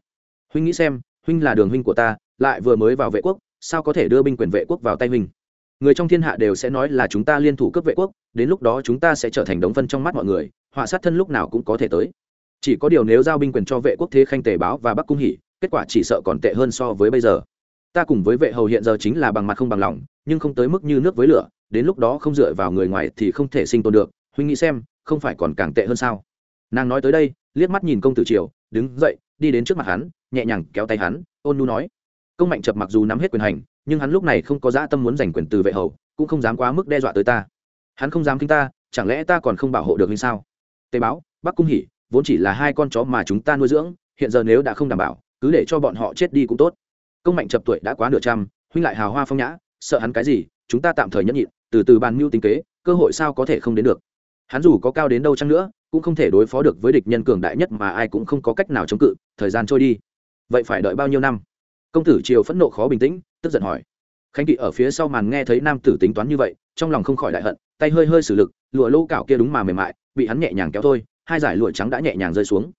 Huynh nghĩ xem, huynh là đường huynh của ta, lại vừa mới vào vệ quốc, sao có thể đưa binh quyền vệ quốc vào tay mình người trong thiên hạ đều sẽ nói là chúng ta liên thủ cấp vệ quốc, đến lúc đó chúng ta sẽ trở thành đống phân trong mắt mọi người, họa sát thân lúc nào cũng có thể tới. Chỉ có điều nếu giao binh quyền cho vệ quốc thế khanh tề báo và bắc cung hỉ, kết quả chỉ sợ còn tệ hơn so với bây giờ. Ta cùng với vệ hầu hiện giờ chính là bằng mặt không bằng lòng, nhưng không tới mức như nước với lửa, đến lúc đó không dựa vào người ngoài thì không thể sinh tồn được, huynh nghĩ xem, không phải còn càng tệ hơn sao? Nàng nói tới đây, liếc mắt nhìn công tử triều, đứng dậy, đi đến trước mặt hắn, nhẹ nhàng kéo tay hắn, ôn nu nói. Công mạnh chập mặc dù nắm hết quyền hành nhưng hắn lúc này không có dã tâm muốn giành quyền từ vệ hầu, cũng không dám quá mức đe dọa tới ta. Hắn không dám kinh ta, chẳng lẽ ta còn không bảo hộ được hay sao? Tề báo, bắc cung hỉ, vốn chỉ là hai con chó mà chúng ta nuôi dưỡng, hiện giờ nếu đã không đảm bảo, cứ để cho bọn họ chết đi cũng tốt. Công mạnh chập tuổi đã quá nửa trăm, huynh lại hào hoa phong nhã, sợ hắn cái gì, chúng ta tạm thời nhẫn nhịn, từ từ bàn mưu tính kế, cơ hội sao có thể không đến được. Hắn dù có cao đến đâu chăng nữa, cũng không thể đối phó được với địch nhân cường đại nhất mà ai cũng không có cách nào chống cự, thời gian trôi đi. Vậy phải đợi bao nhiêu năm? Công tử triều phẫn nộ khó bình tĩnh tức giận hỏi. Khánh kỵ ở phía sau màn nghe thấy nam tử tính toán như vậy, trong lòng không khỏi đại hận, tay hơi hơi xử lực, lụa lô cảo kia đúng mà mềm mại, bị hắn nhẹ nhàng kéo thôi, hai giải lụa trắng đã nhẹ nhàng rơi xuống.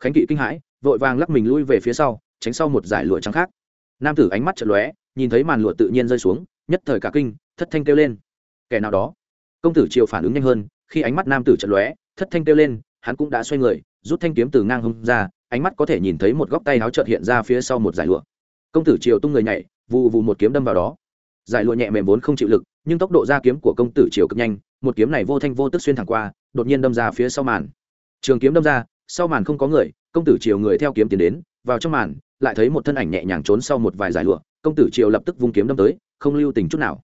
Khánh kỵ kinh hãi, vội vàng lắc mình lui về phía sau, tránh sau một giải lụa trắng khác. Nam tử ánh mắt chật lóe, nhìn thấy màn lụa tự nhiên rơi xuống, nhất thời cả kinh, thất thanh kêu lên. Kẻ nào đó? Công tử triều phản ứng nhanh hơn, khi ánh mắt nam tử chật lóe, thất thanh kêu lên, hắn cũng đã xoay người, rút thanh kiếm từ ngang hông ra, ánh mắt có thể nhìn thấy một góc tay áo trợt hiện ra phía sau một giải lụa. Công tử triều tung người nhảy vụ vụ một kiếm đâm vào đó. Giải lụa nhẹ mềm vốn không chịu lực, nhưng tốc độ ra kiếm của công tử triều cực nhanh, một kiếm này vô thanh vô tức xuyên thẳng qua, đột nhiên đâm ra phía sau màn. Trường kiếm đâm ra, sau màn không có người, công tử triều người theo kiếm tiến đến, vào trong màn, lại thấy một thân ảnh nhẹ nhàng trốn sau một vài giải lụa, công tử triều lập tức vung kiếm đâm tới, không lưu tình chút nào.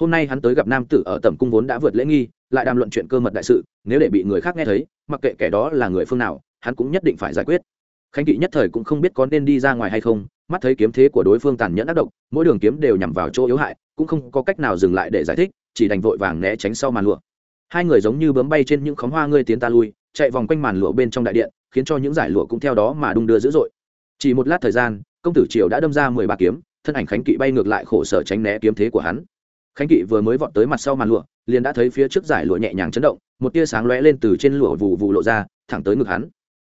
Hôm nay hắn tới gặp nam tử ở tẩm cung vốn đã vượt lễ nghi, lại đàm luận chuyện cơ mật đại sự, nếu để bị người khác nghe thấy, mặc kệ kẻ đó là người phương nào, hắn cũng nhất định phải giải quyết khánh kỵ nhất thời cũng không biết có nên đi ra ngoài hay không, mắt thấy kiếm thế của đối phương tàn nhẫn ác độc, mỗi đường kiếm đều nhằm vào chỗ yếu hại, cũng không có cách nào dừng lại để giải thích, chỉ đành vội vàng né tránh sau màn lụa. Hai người giống như bướm bay trên những khóm hoa ngươi tiến ta lui, chạy vòng quanh màn lụa bên trong đại điện, khiến cho những giải lụa cũng theo đó mà đung đưa dữ dội. Chỉ một lát thời gian, công tử triều đã đâm ra mười ba kiếm, thân ảnh khánh kỵ bay ngược lại khổ sở tránh né kiếm thế của hắn. Khánh kỵ vừa mới vọt tới mặt sau màn lụa, liền đã thấy phía trước giải lụa nhẹ nhàng chấn động, một tia sáng lóe lên từ trên lụa vụ vụ lộ ra, thẳng tới ngực hắn.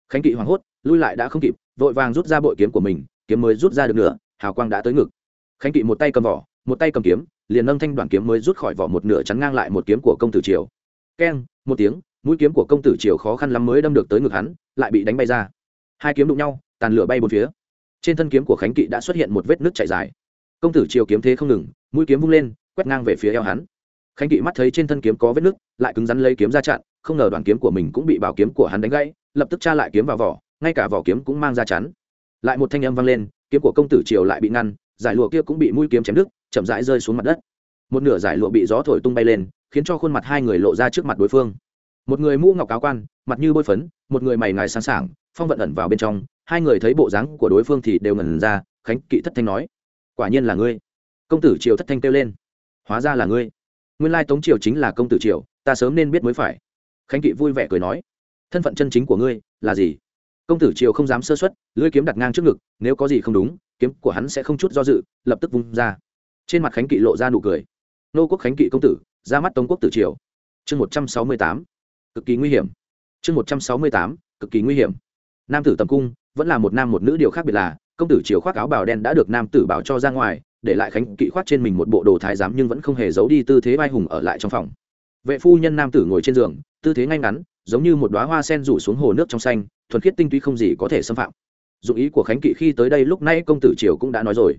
Khánh kỵ hoảng hốt lui lại đã không kịp vội vàng rút ra bội kiếm của mình kiếm mới rút ra được nửa hào quang đã tới ngực. Khánh kỵ một tay cầm vỏ một tay cầm kiếm liền nâng thanh đoàn kiếm mới rút khỏi vỏ một nửa chắn ngang lại một kiếm của công tử triều. Keng một tiếng mũi kiếm của công tử triều khó khăn lắm mới đâm được tới ngực hắn lại bị đánh bay ra. Hai kiếm đụng nhau tàn lửa bay bốn phía. Trên thân kiếm của khánh kỵ đã xuất hiện một vết nước chảy dài. Công tử triều kiếm thế không ngừng mũi kiếm vung lên quét ngang về phía eo hắn. Khánh kỵ mắt thấy trên thân kiếm có vết nước, lại cứng rắn lấy kiếm ra chặn không ngờ đoàn kiếm của mình cũng bị bảo kiếm của hắn đánh gãy lập tức tra lại kiếm vào vỏ ngay cả vỏ kiếm cũng mang ra chắn. Lại một thanh âm vang lên, kiếm của công tử triều lại bị ngăn, giải lụa kia cũng bị mũi kiếm chém đứt, chậm rãi rơi xuống mặt đất. Một nửa giải lụa bị gió thổi tung bay lên, khiến cho khuôn mặt hai người lộ ra trước mặt đối phương. Một người mũ ngọc cáo quan, mặt như bôi phấn, một người mày ngài sáng sảng, phong vận ẩn vào bên trong, hai người thấy bộ dáng của đối phương thì đều ngẩn ra, khánh kỵ thất thanh nói, quả nhiên là ngươi. Công tử triều thất thanh kêu lên, hóa ra là ngươi. Nguyên lai tống triều chính là công tử triều, ta sớm nên biết mới phải. Khánh kỵ vui vẻ cười nói, thân phận chân chính của ngươi là gì? Công tử triều không dám sơ xuất, lưỡi kiếm đặt ngang trước ngực, nếu có gì không đúng, kiếm của hắn sẽ không chút do dự, lập tức vung ra. Trên mặt khánh kỵ lộ ra nụ cười. Nô quốc khánh kỵ công tử, ra mắt tống quốc tử triều. Chương một trăm sáu mươi tám, cực kỳ nguy hiểm. Chương một trăm sáu mươi tám, cực kỳ nguy hiểm. Nam tử tầm cung, vẫn là một nam một nữ, điều khác biệt là, công tử triều khoác áo bào đen đã được nam tử bảo cho ra ngoài, để lại khánh kỵ khoác trên mình một bộ đồ thái giám nhưng vẫn không hề giấu đi tư thế vai hùng ở lại trong phòng. Vệ phu nhân nam tử ngồi trên giường, tư thế ngay ngắn, giống như một đoá hoa sen rủ xuống hồ nước trong xanh thuần khiết tinh túy không gì có thể xâm phạm. Dụng ý của khánh kỵ khi tới đây lúc nay công tử triều cũng đã nói rồi.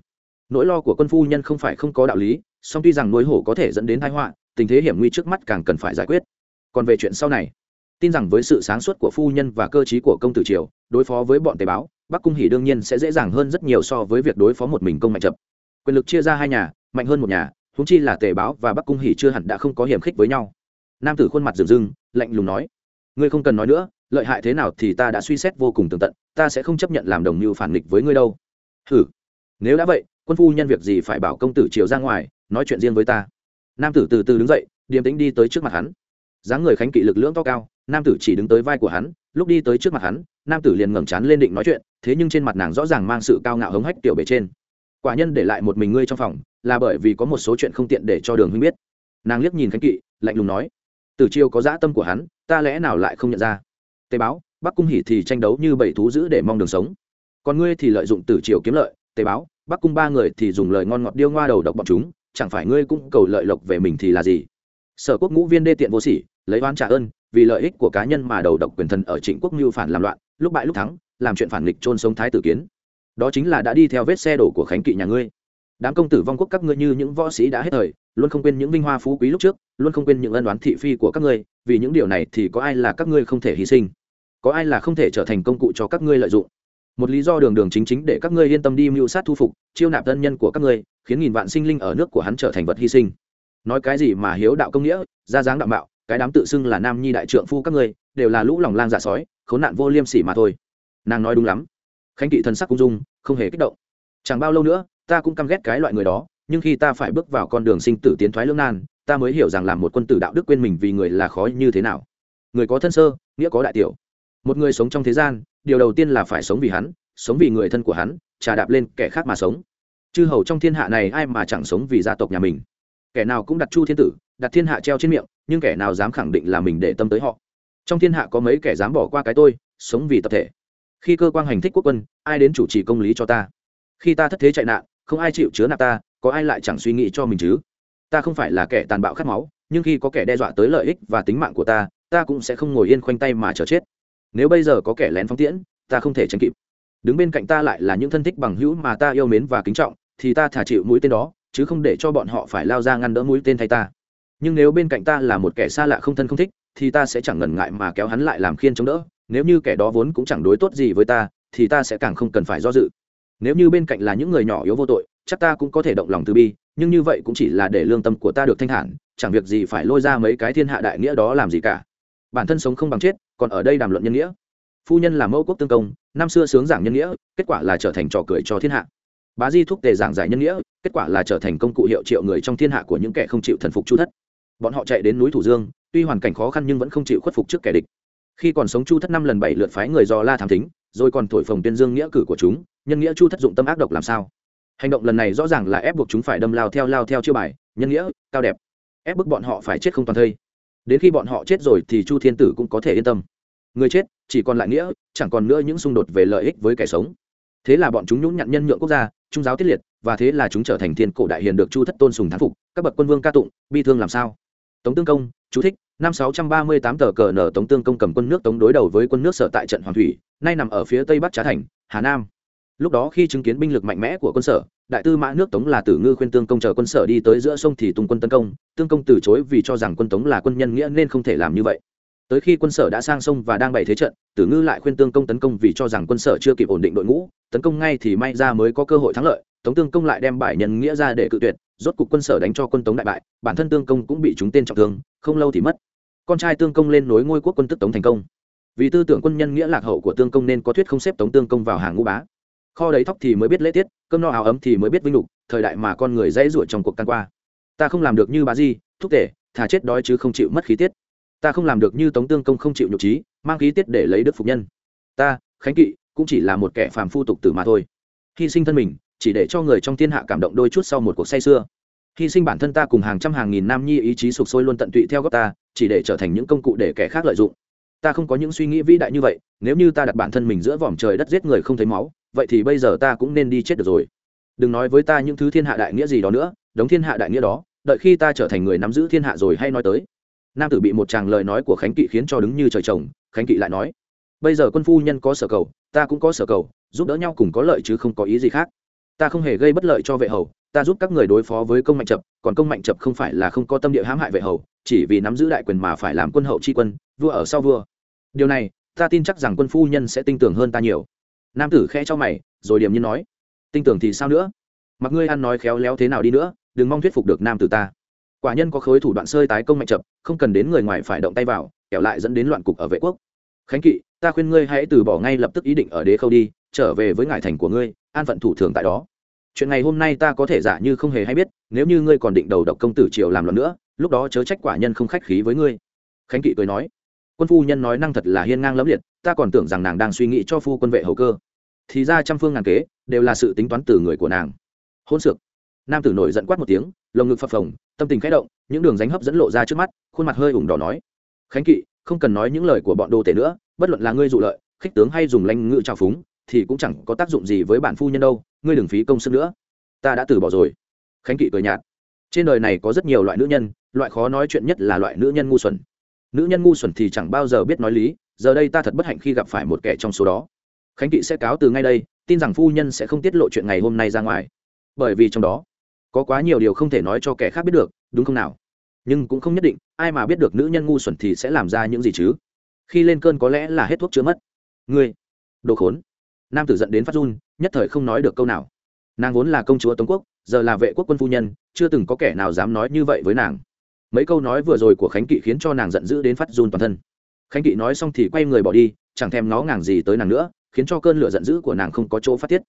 Nỗi lo của quân phu nhân không phải không có đạo lý, song tuy rằng nuôi hổ có thể dẫn đến thái họa, tình thế hiểm nguy trước mắt càng cần phải giải quyết. Còn về chuyện sau này, tin rằng với sự sáng suốt của phu nhân và cơ t của công tử triều, đối phó với bọn tề báo bắc cung Hỉ đương nhiên sẽ dễ dàng hơn rất nhiều so với việc đối phó một mình công mạnh chập. Quyền lực chia ra hai nhà, mạnh hơn một nhà húng chi là tề báo và bắc cung Hỉ chưa hẳn đã không có hiểm khích với nhau. Nam tử khuôn mặt rừng rưng, lạnh lùng nói, ngươi không cần nói nữa lợi hại thế nào thì ta đã suy xét vô cùng tường tận, ta sẽ không chấp nhận làm đồng mưu phản nghịch với ngươi đâu. Hử? Nếu đã vậy, quân phu nhân việc gì phải bảo công tử triều ra ngoài, nói chuyện riêng với ta? Nam tử từ từ đứng dậy, điềm tĩnh đi tới trước mặt hắn. Dáng người khánh kỵ lực lưỡng to cao, nam tử chỉ đứng tới vai của hắn, lúc đi tới trước mặt hắn, nam tử liền ngẩng chán lên định nói chuyện, thế nhưng trên mặt nàng rõ ràng mang sự cao ngạo hống hách tiểu bề trên. Quả nhân để lại một mình ngươi trong phòng, là bởi vì có một số chuyện không tiện để cho đường huynh biết. Nàng liếc nhìn khánh kỵ, lạnh lùng nói, từ chiêu có dã tâm của hắn, ta lẽ nào lại không nhận ra? Tế báo, bắc cung hỉ thì tranh đấu như bảy thú giữ để mong đường sống. Còn ngươi thì lợi dụng tử triều kiếm lợi, tế báo, bắc cung ba người thì dùng lời ngon ngọt điêu ngoa đầu độc bọn chúng, chẳng phải ngươi cũng cầu lợi lộc về mình thì là gì? Sở quốc ngũ viên đê tiện vô sỉ, lấy oan trả ơn, vì lợi ích của cá nhân mà đầu độc quyền thần ở trịnh quốc mưu phản làm loạn, lúc bại lúc thắng, làm chuyện phản nghịch trôn sống thái tử kiến. Đó chính là đã đi theo vết xe đổ của khánh kỵ nhà ngươi. Đám công tử vong quốc các ngươi như những võ sĩ đã hết thời, luôn không quên những vinh hoa phú quý lúc trước, luôn không quên những ân đoán thị phi của các ngươi, vì những điều này thì có ai là các ngươi không thể hy sinh có ai là không thể trở thành công cụ cho các ngươi lợi dụng? Một lý do đường đường chính chính để các ngươi yên tâm đi mưu sát thu phục, chiêu nạp thân nhân của các ngươi, khiến nghìn vạn sinh linh ở nước của hắn trở thành vật hy sinh. Nói cái gì mà hiếu đạo công nghĩa, ra dáng đạo mạo, cái đám tự xưng là nam nhi đại trượng phu các ngươi, đều là lũ lòng lang dạ sói, khốn nạn vô liêm sỉ mà thôi. Nàng nói đúng lắm. Khánh kỵ thần sắc cung dung, không hề kích động. Chẳng bao lâu nữa, ta cũng căm ghét cái loại người đó, nhưng khi ta phải bước vào con đường sinh tử tiến thoái lưỡng nan, ta mới hiểu rằng làm một quân tử đạo đức quên mình vì người là khó như thế nào. Người có thân sơ, nghĩa có đại tiểu một người sống trong thế gian, điều đầu tiên là phải sống vì hắn, sống vì người thân của hắn, trà đạp lên kẻ khác mà sống. Chư hầu trong thiên hạ này ai mà chẳng sống vì gia tộc nhà mình? Kẻ nào cũng đặt chu thiên tử, đặt thiên hạ treo trên miệng, nhưng kẻ nào dám khẳng định là mình để tâm tới họ? Trong thiên hạ có mấy kẻ dám bỏ qua cái tôi, sống vì tập thể? Khi cơ quan hành thích quốc quân, ai đến chủ trì công lý cho ta? Khi ta thất thế chạy nạn, không ai chịu chứa nạp ta, có ai lại chẳng suy nghĩ cho mình chứ? Ta không phải là kẻ tàn bạo khát máu, nhưng khi có kẻ đe dọa tới lợi ích và tính mạng của ta ta cũng sẽ không ngồi yên khoanh tay mà chờ chết nếu bây giờ có kẻ lén phóng tiễn, ta không thể tránh kịp. Đứng bên cạnh ta lại là những thân thích bằng hữu mà ta yêu mến và kính trọng, thì ta thả chịu mũi tên đó, chứ không để cho bọn họ phải lao ra ngăn đỡ mũi tên thay ta. Nhưng nếu bên cạnh ta là một kẻ xa lạ không thân không thích, thì ta sẽ chẳng ngần ngại mà kéo hắn lại làm khiên chống đỡ. Nếu như kẻ đó vốn cũng chẳng đối tốt gì với ta, thì ta sẽ càng không cần phải do dự. Nếu như bên cạnh là những người nhỏ yếu vô tội, chắc ta cũng có thể động lòng từ bi, nhưng như vậy cũng chỉ là để lương tâm của ta được thanh thản, chẳng việc gì phải lôi ra mấy cái thiên hạ đại nghĩa đó làm gì cả bản thân sống không bằng chết, còn ở đây đàm luận nhân nghĩa. Phu nhân là mẫu quốc tương công, năm xưa sướng giảng nhân nghĩa, kết quả là trở thành trò cười cho thiên hạ. Bá di thúc tề giảng giải nhân nghĩa, kết quả là trở thành công cụ hiệu triệu người trong thiên hạ của những kẻ không chịu thần phục chu thất. Bọn họ chạy đến núi thủ dương, tuy hoàn cảnh khó khăn nhưng vẫn không chịu khuất phục trước kẻ địch. Khi còn sống chu thất năm lần bảy lượt phái người do la thám thính, rồi còn thổi phồng tuyên dương nghĩa cử của chúng, nhân nghĩa chu thất dụng tâm ác độc làm sao? Hành động lần này rõ ràng là ép buộc chúng phải đâm lao theo lao theo chiêu bài, nhân nghĩa, cao đẹp. Ép bức bọn họ phải chết không toàn thây đến khi bọn họ chết rồi thì chu thiên tử cũng có thể yên tâm. Người chết, chỉ còn lại nghĩa, chẳng còn nữa những xung đột về lợi ích với kẻ sống. Thế là bọn chúng nhũng nhặn nhân nhượng quốc gia, trung giáo tiết liệt, và thế là chúng trở thành thiên cổ đại hiền được chu thất tôn sùng thán phục, các bậc quân vương ca tụng, bi thương làm sao? Tống tương công chú thích, năm sáu trăm ba mươi tám tờ cờ nở tống tương công cầm quân nước tống đối đầu với quân nước sở tại trận hoàng thủy, nay nằm ở phía tây bắc trá thành, hà nam lúc đó khi chứng kiến binh lực mạnh mẽ của quân sở, đại tư mã nước tống là tử ngư khuyên tương công chờ quân sở đi tới giữa sông thì tung quân tấn công, tương công từ chối vì cho rằng quân tống là quân nhân nghĩa nên không thể làm như vậy. Tới khi quân sở đã sang sông và đang bày thế trận, tử ngư lại khuyên tương công tấn công vì cho rằng quân sở chưa kịp ổn định đội ngũ, tấn công ngay thì may ra mới có cơ hội thắng lợi, tống tương công lại đem bài nhân nghĩa ra để cự tuyệt, rốt cục quân sở đánh cho quân tống đại bại, bản thân tương công cũng bị chúng tên trọng thương, không lâu thì mất. Con trai tương công lên nối ngôi quốc quân tức tống thành công. Vì tư tưởng quân nhân nghĩa lạc hậu của tương công nên có thuyết không xếp tống tương công vào hàng ngũ bá kho đấy thóc thì mới biết lễ tiết, cơm no áo ấm thì mới biết vinh lục, thời đại mà con người dãy ruổi trong cuộc căn qua. Ta không làm được như bà di, thúc tể, thà chết đói chứ không chịu mất khí tiết. Ta không làm được như tống tương công không chịu nhục trí, mang khí tiết để lấy đức phục nhân. Ta, khánh kỵ, cũng chỉ là một kẻ phàm phu tục tử mà thôi. Hy sinh thân mình, chỉ để cho người trong thiên hạ cảm động đôi chút sau một cuộc say xưa hy sinh bản thân ta cùng hàng trăm hàng nghìn nam nhi ý chí sụp sôi luôn tận tụy theo góc ta, chỉ để trở thành những công cụ để kẻ khác lợi dụng. Ta không có những suy nghĩ vĩ đại như vậy, nếu như ta đặt bản thân mình giữa vòm trời đất giết người không thấy máu vậy thì bây giờ ta cũng nên đi chết được rồi. Đừng nói với ta những thứ thiên hạ đại nghĩa gì đó nữa, đống thiên hạ đại nghĩa đó, đợi khi ta trở thành người nắm giữ thiên hạ rồi hay nói tới. Nam tử bị một chàng lời nói của khánh kỵ khiến cho đứng như trời trồng, khánh kỵ lại nói, bây giờ quân phu nhân có sở cầu, ta cũng có sở cầu, giúp đỡ nhau cùng có lợi chứ không có ý gì khác. Ta không hề gây bất lợi cho vệ hầu, ta giúp các người đối phó với công mạnh chập, còn công mạnh chập không phải là không có tâm địa hãm hại vệ hầu, chỉ vì nắm giữ đại quyền mà phải làm quân hậu tri quân, vua ở sau vua. Điều này, ta tin chắc rằng quân phu nhân sẽ tin tưởng hơn ta nhiều nam tử khẽ cho mày rồi điềm nhiên nói tin tưởng thì sao nữa? Mặc ngươi ăn nói khéo léo thế nào đi nữa đừng mong thuyết phục được nam tử ta. Quả nhân có khối thủ đoạn sơi tái công mạnh chậm, không cần đến người ngoài phải động tay vào kẻo lại dẫn đến loạn cục ở vệ quốc. Khánh kỵ ta khuyên ngươi hãy từ bỏ ngay lập tức ý định ở đế khâu đi trở về với ngải thành của ngươi an phận thủ thường tại đó. Chuyện ngày hôm nay ta có thể giả như không hề hay biết nếu như ngươi còn định đầu độc công tử triều làm loạn nữa lúc đó chớ trách quả nhân không khách khí với ngươi. Khánh kỵ cười nói quân phu nhân nói năng thật là hiên ngang lẫm liệt, ta còn tưởng rằng nàng đang suy nghĩ cho phu quân vệ hầu cơ. Thì ra trăm phương ngàn kế đều là sự tính toán từ người của nàng. Hôn sược. Nam tử nổi giận quát một tiếng, lồng ngực phập phồng, tâm tình khẽ động, những đường ránh hấp dẫn lộ ra trước mắt, khuôn mặt hơi ủng đỏ nói. Khánh kỵ, không cần nói những lời của bọn đồ tể nữa, bất luận là ngươi dụ lợi, khích tướng hay dùng lanh ngự trào phúng, thì cũng chẳng có tác dụng gì với bản phu nhân đâu, ngươi đừng phí công sức nữa. Ta đã từ bỏ rồi. Khánh kỵ cười nhạt. Trên đời này có rất nhiều loại nữ nhân, loại khó nói chuyện nhất là loại nữ nhân ngu xuẩn nữ nhân ngu xuẩn thì chẳng bao giờ biết nói lý, giờ đây ta thật bất hạnh khi gặp phải một kẻ trong số đó. Khánh kỵ sẽ cáo từ ngay đây, tin rằng phu nhân sẽ không tiết lộ chuyện ngày hôm nay ra ngoài. Bởi vì trong đó, có quá nhiều điều không thể nói cho kẻ khác biết được, đúng không nào? Nhưng cũng không nhất định, ai mà biết được nữ nhân ngu xuẩn thì sẽ làm ra những gì chứ? Khi lên cơn có lẽ là hết thuốc chữa mất. Ngươi, đồ khốn. Nam tử giận đến phát run, nhất thời không nói được câu nào. Nàng vốn là công chúa tống quốc, giờ là vệ quốc quân phu nhân, chưa từng có kẻ nào dám nói như vậy với nàng mấy câu nói vừa rồi của khánh kỵ khiến cho nàng giận dữ đến phát run toàn thân. Khánh kỵ nói xong thì quay người bỏ đi, chẳng thèm nó ngàng gì tới nàng nữa, khiến cho cơn lửa giận dữ của nàng không có chỗ phát tiết.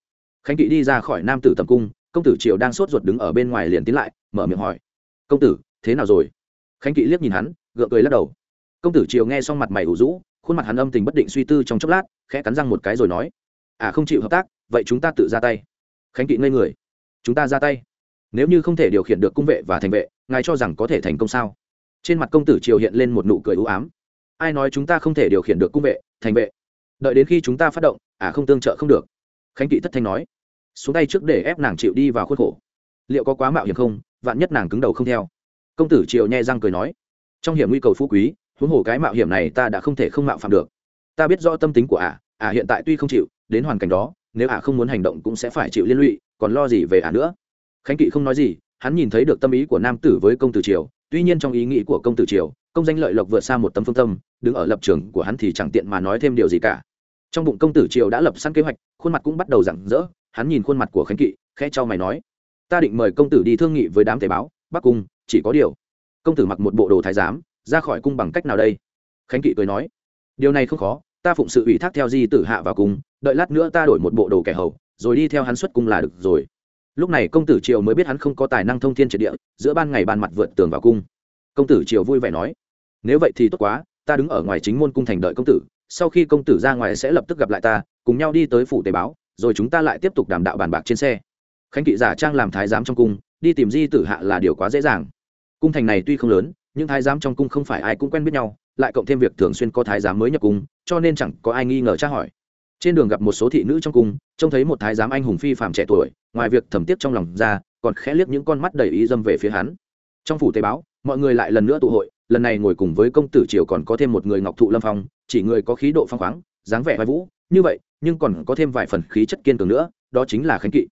Khánh kỵ đi ra khỏi nam tử tầm cung, công tử triều đang sốt ruột đứng ở bên ngoài liền tiến lại, mở miệng hỏi, công tử, thế nào rồi? Khánh kỵ liếc nhìn hắn, gượng cười lắc đầu. Công tử triều nghe xong mặt mày ủ rũ, khuôn mặt hắn âm tình bất định suy tư trong chốc lát, khẽ cắn răng một cái rồi nói à không chịu hợp tác, vậy chúng ta tự ra tay. Khánh kỵ ngây người, chúng ta ra tay nếu như không thể điều khiển được cung vệ và thành vệ, ngài cho rằng có thể thành công sao? Trên mặt công tử triều hiện lên một nụ cười ưu ám. Ai nói chúng ta không thể điều khiển được cung vệ, thành vệ? Đợi đến khi chúng ta phát động à không tương trợ không được. Khánh kỵ thất thanh nói. Xuống tay trước để ép nàng chịu đi vào khuôn khổ. Liệu có quá mạo hiểm không? Vạn nhất nàng cứng đầu không theo. Công tử triều nhẹ răng cười nói. Trong hiểm nguy cầu phú quý, huống hồ cái mạo hiểm này ta đã không thể không mạo phạm được. Ta biết rõ tâm tính của ả ả hiện tại tuy không chịu, đến hoàn cảnh đó, nếu ả không muốn hành động cũng sẽ phải chịu liên lụy, còn lo gì về ả nữa? Khánh kỵ không nói gì, hắn nhìn thấy được tâm ý của nam tử với công tử triều, tuy nhiên trong ý nghĩ của công tử triều, công danh lợi lộc vượt xa một tấm phương tâm, đứng ở lập trường của hắn thì chẳng tiện mà nói thêm điều gì cả. Trong bụng công tử triều đã lập sẵn kế hoạch, khuôn mặt cũng bắt đầu rặng rỡ, hắn nhìn khuôn mặt của khánh kỵ, khẽ cho mày nói, ta định mời công tử đi thương nghị với đám tế báo bắc cung, chỉ có điều. Công tử mặc một bộ đồ thái giám, ra khỏi cung bằng cách nào đây? Khánh kỵ cười nói, điều này không khó, ta phụng sự ủy thác theo di tử hạ vào cung, đợi lát nữa ta đổi một bộ đồ kẻ hầu, rồi đi theo hắn xuất cung là được rồi lúc này công tử triều mới biết hắn không có tài năng thông thiên triệt địa, giữa ban ngày ban mặt vượt tường vào cung. Công tử triều vui vẻ nói, nếu vậy thì tốt quá, ta đứng ở ngoài chính môn cung thành đợi công tử, sau khi công tử ra ngoài sẽ lập tức gặp lại ta, cùng nhau đi tới phủ tế báo, rồi chúng ta lại tiếp tục đàm đạo bàn bạc trên xe. Khánh kỵ giả trang làm thái giám trong cung, đi tìm di tử hạ là điều quá dễ dàng. Cung thành này tuy không lớn, nhưng thái giám trong cung không phải ai cũng quen biết nhau, lại cộng thêm việc thường xuyên có thái giám mới nhập cung, cho nên chẳng có ai nghi ngờ tra hỏi trên đường gặp một số thị nữ trong cung, trông thấy một thái giám anh hùng phi phạm trẻ tuổi, ngoài việc thầm tiếc trong lòng ra, còn khẽ liếc những con mắt đầy ý dâm về phía hắn. Trong phủ tế báo, mọi người lại lần nữa tụ hội, lần này ngồi cùng với công tử triều còn có thêm một người ngọc thụ lâm phong, chỉ người có khí độ phong khoáng, dáng vẻ vai vũ, như vậy, nhưng còn có thêm vài phần khí chất kiên cường nữa, đó chính là khánh kỵ.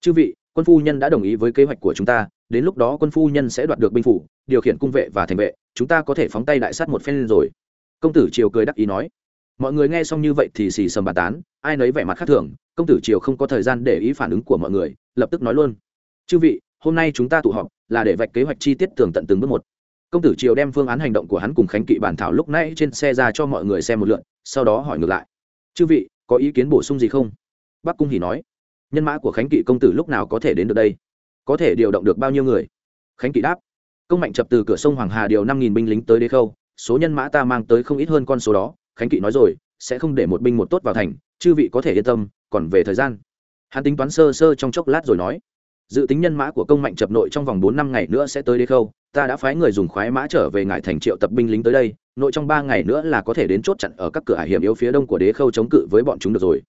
Chư vị, quân phu nhân đã đồng ý với kế hoạch của chúng ta, đến lúc đó quân phu nhân sẽ đoạt được binh phủ, điều khiển cung vệ và thành vệ, chúng ta có thể phóng tay đại sát một phen rồi. Công tử triều cười đắc ý nói mọi người nghe xong như vậy thì xì sầm bàn tán, ai nấy vẻ mặt khác thường, công tử triều không có thời gian để ý phản ứng của mọi người, lập tức nói luôn. Chư vị, hôm nay chúng ta tụ họp là để vạch kế hoạch chi tiết tường tận từng bước một. Công tử triều đem phương án hành động của hắn cùng khánh kỵ bản thảo lúc nãy trên xe ra cho mọi người xem một lượn sau đó hỏi ngược lại. Chư vị, có ý kiến bổ sung gì không? Bắc cung hỉ nói. Nhân mã của khánh kỵ công tử lúc nào có thể đến được đây? Có thể điều động được bao nhiêu người? Khánh kỵ đáp. Công mạnh chập từ cửa sông hoàng hà điều năm nghìn binh lính tới đế khâu, số nhân mã ta mang tới không ít hơn con số đó khánh kỵ nói rồi, sẽ không để một binh một tốt vào thành, chư vị có thể yên tâm, còn về thời gian. Hắn tính toán sơ sơ trong chốc lát rồi nói, dự tính nhân mã của công mạnh chập nội trong vòng bốn năm ngày nữa sẽ tới đế khâu, ta đã phái người dùng khoái mã trở về ngải thành triệu tập binh lính tới đây, nội trong ba ngày nữa là có thể đến chốt chặn ở các cửa hải hiểm yếu phía đông của đế khâu chống cự với bọn chúng được rồi.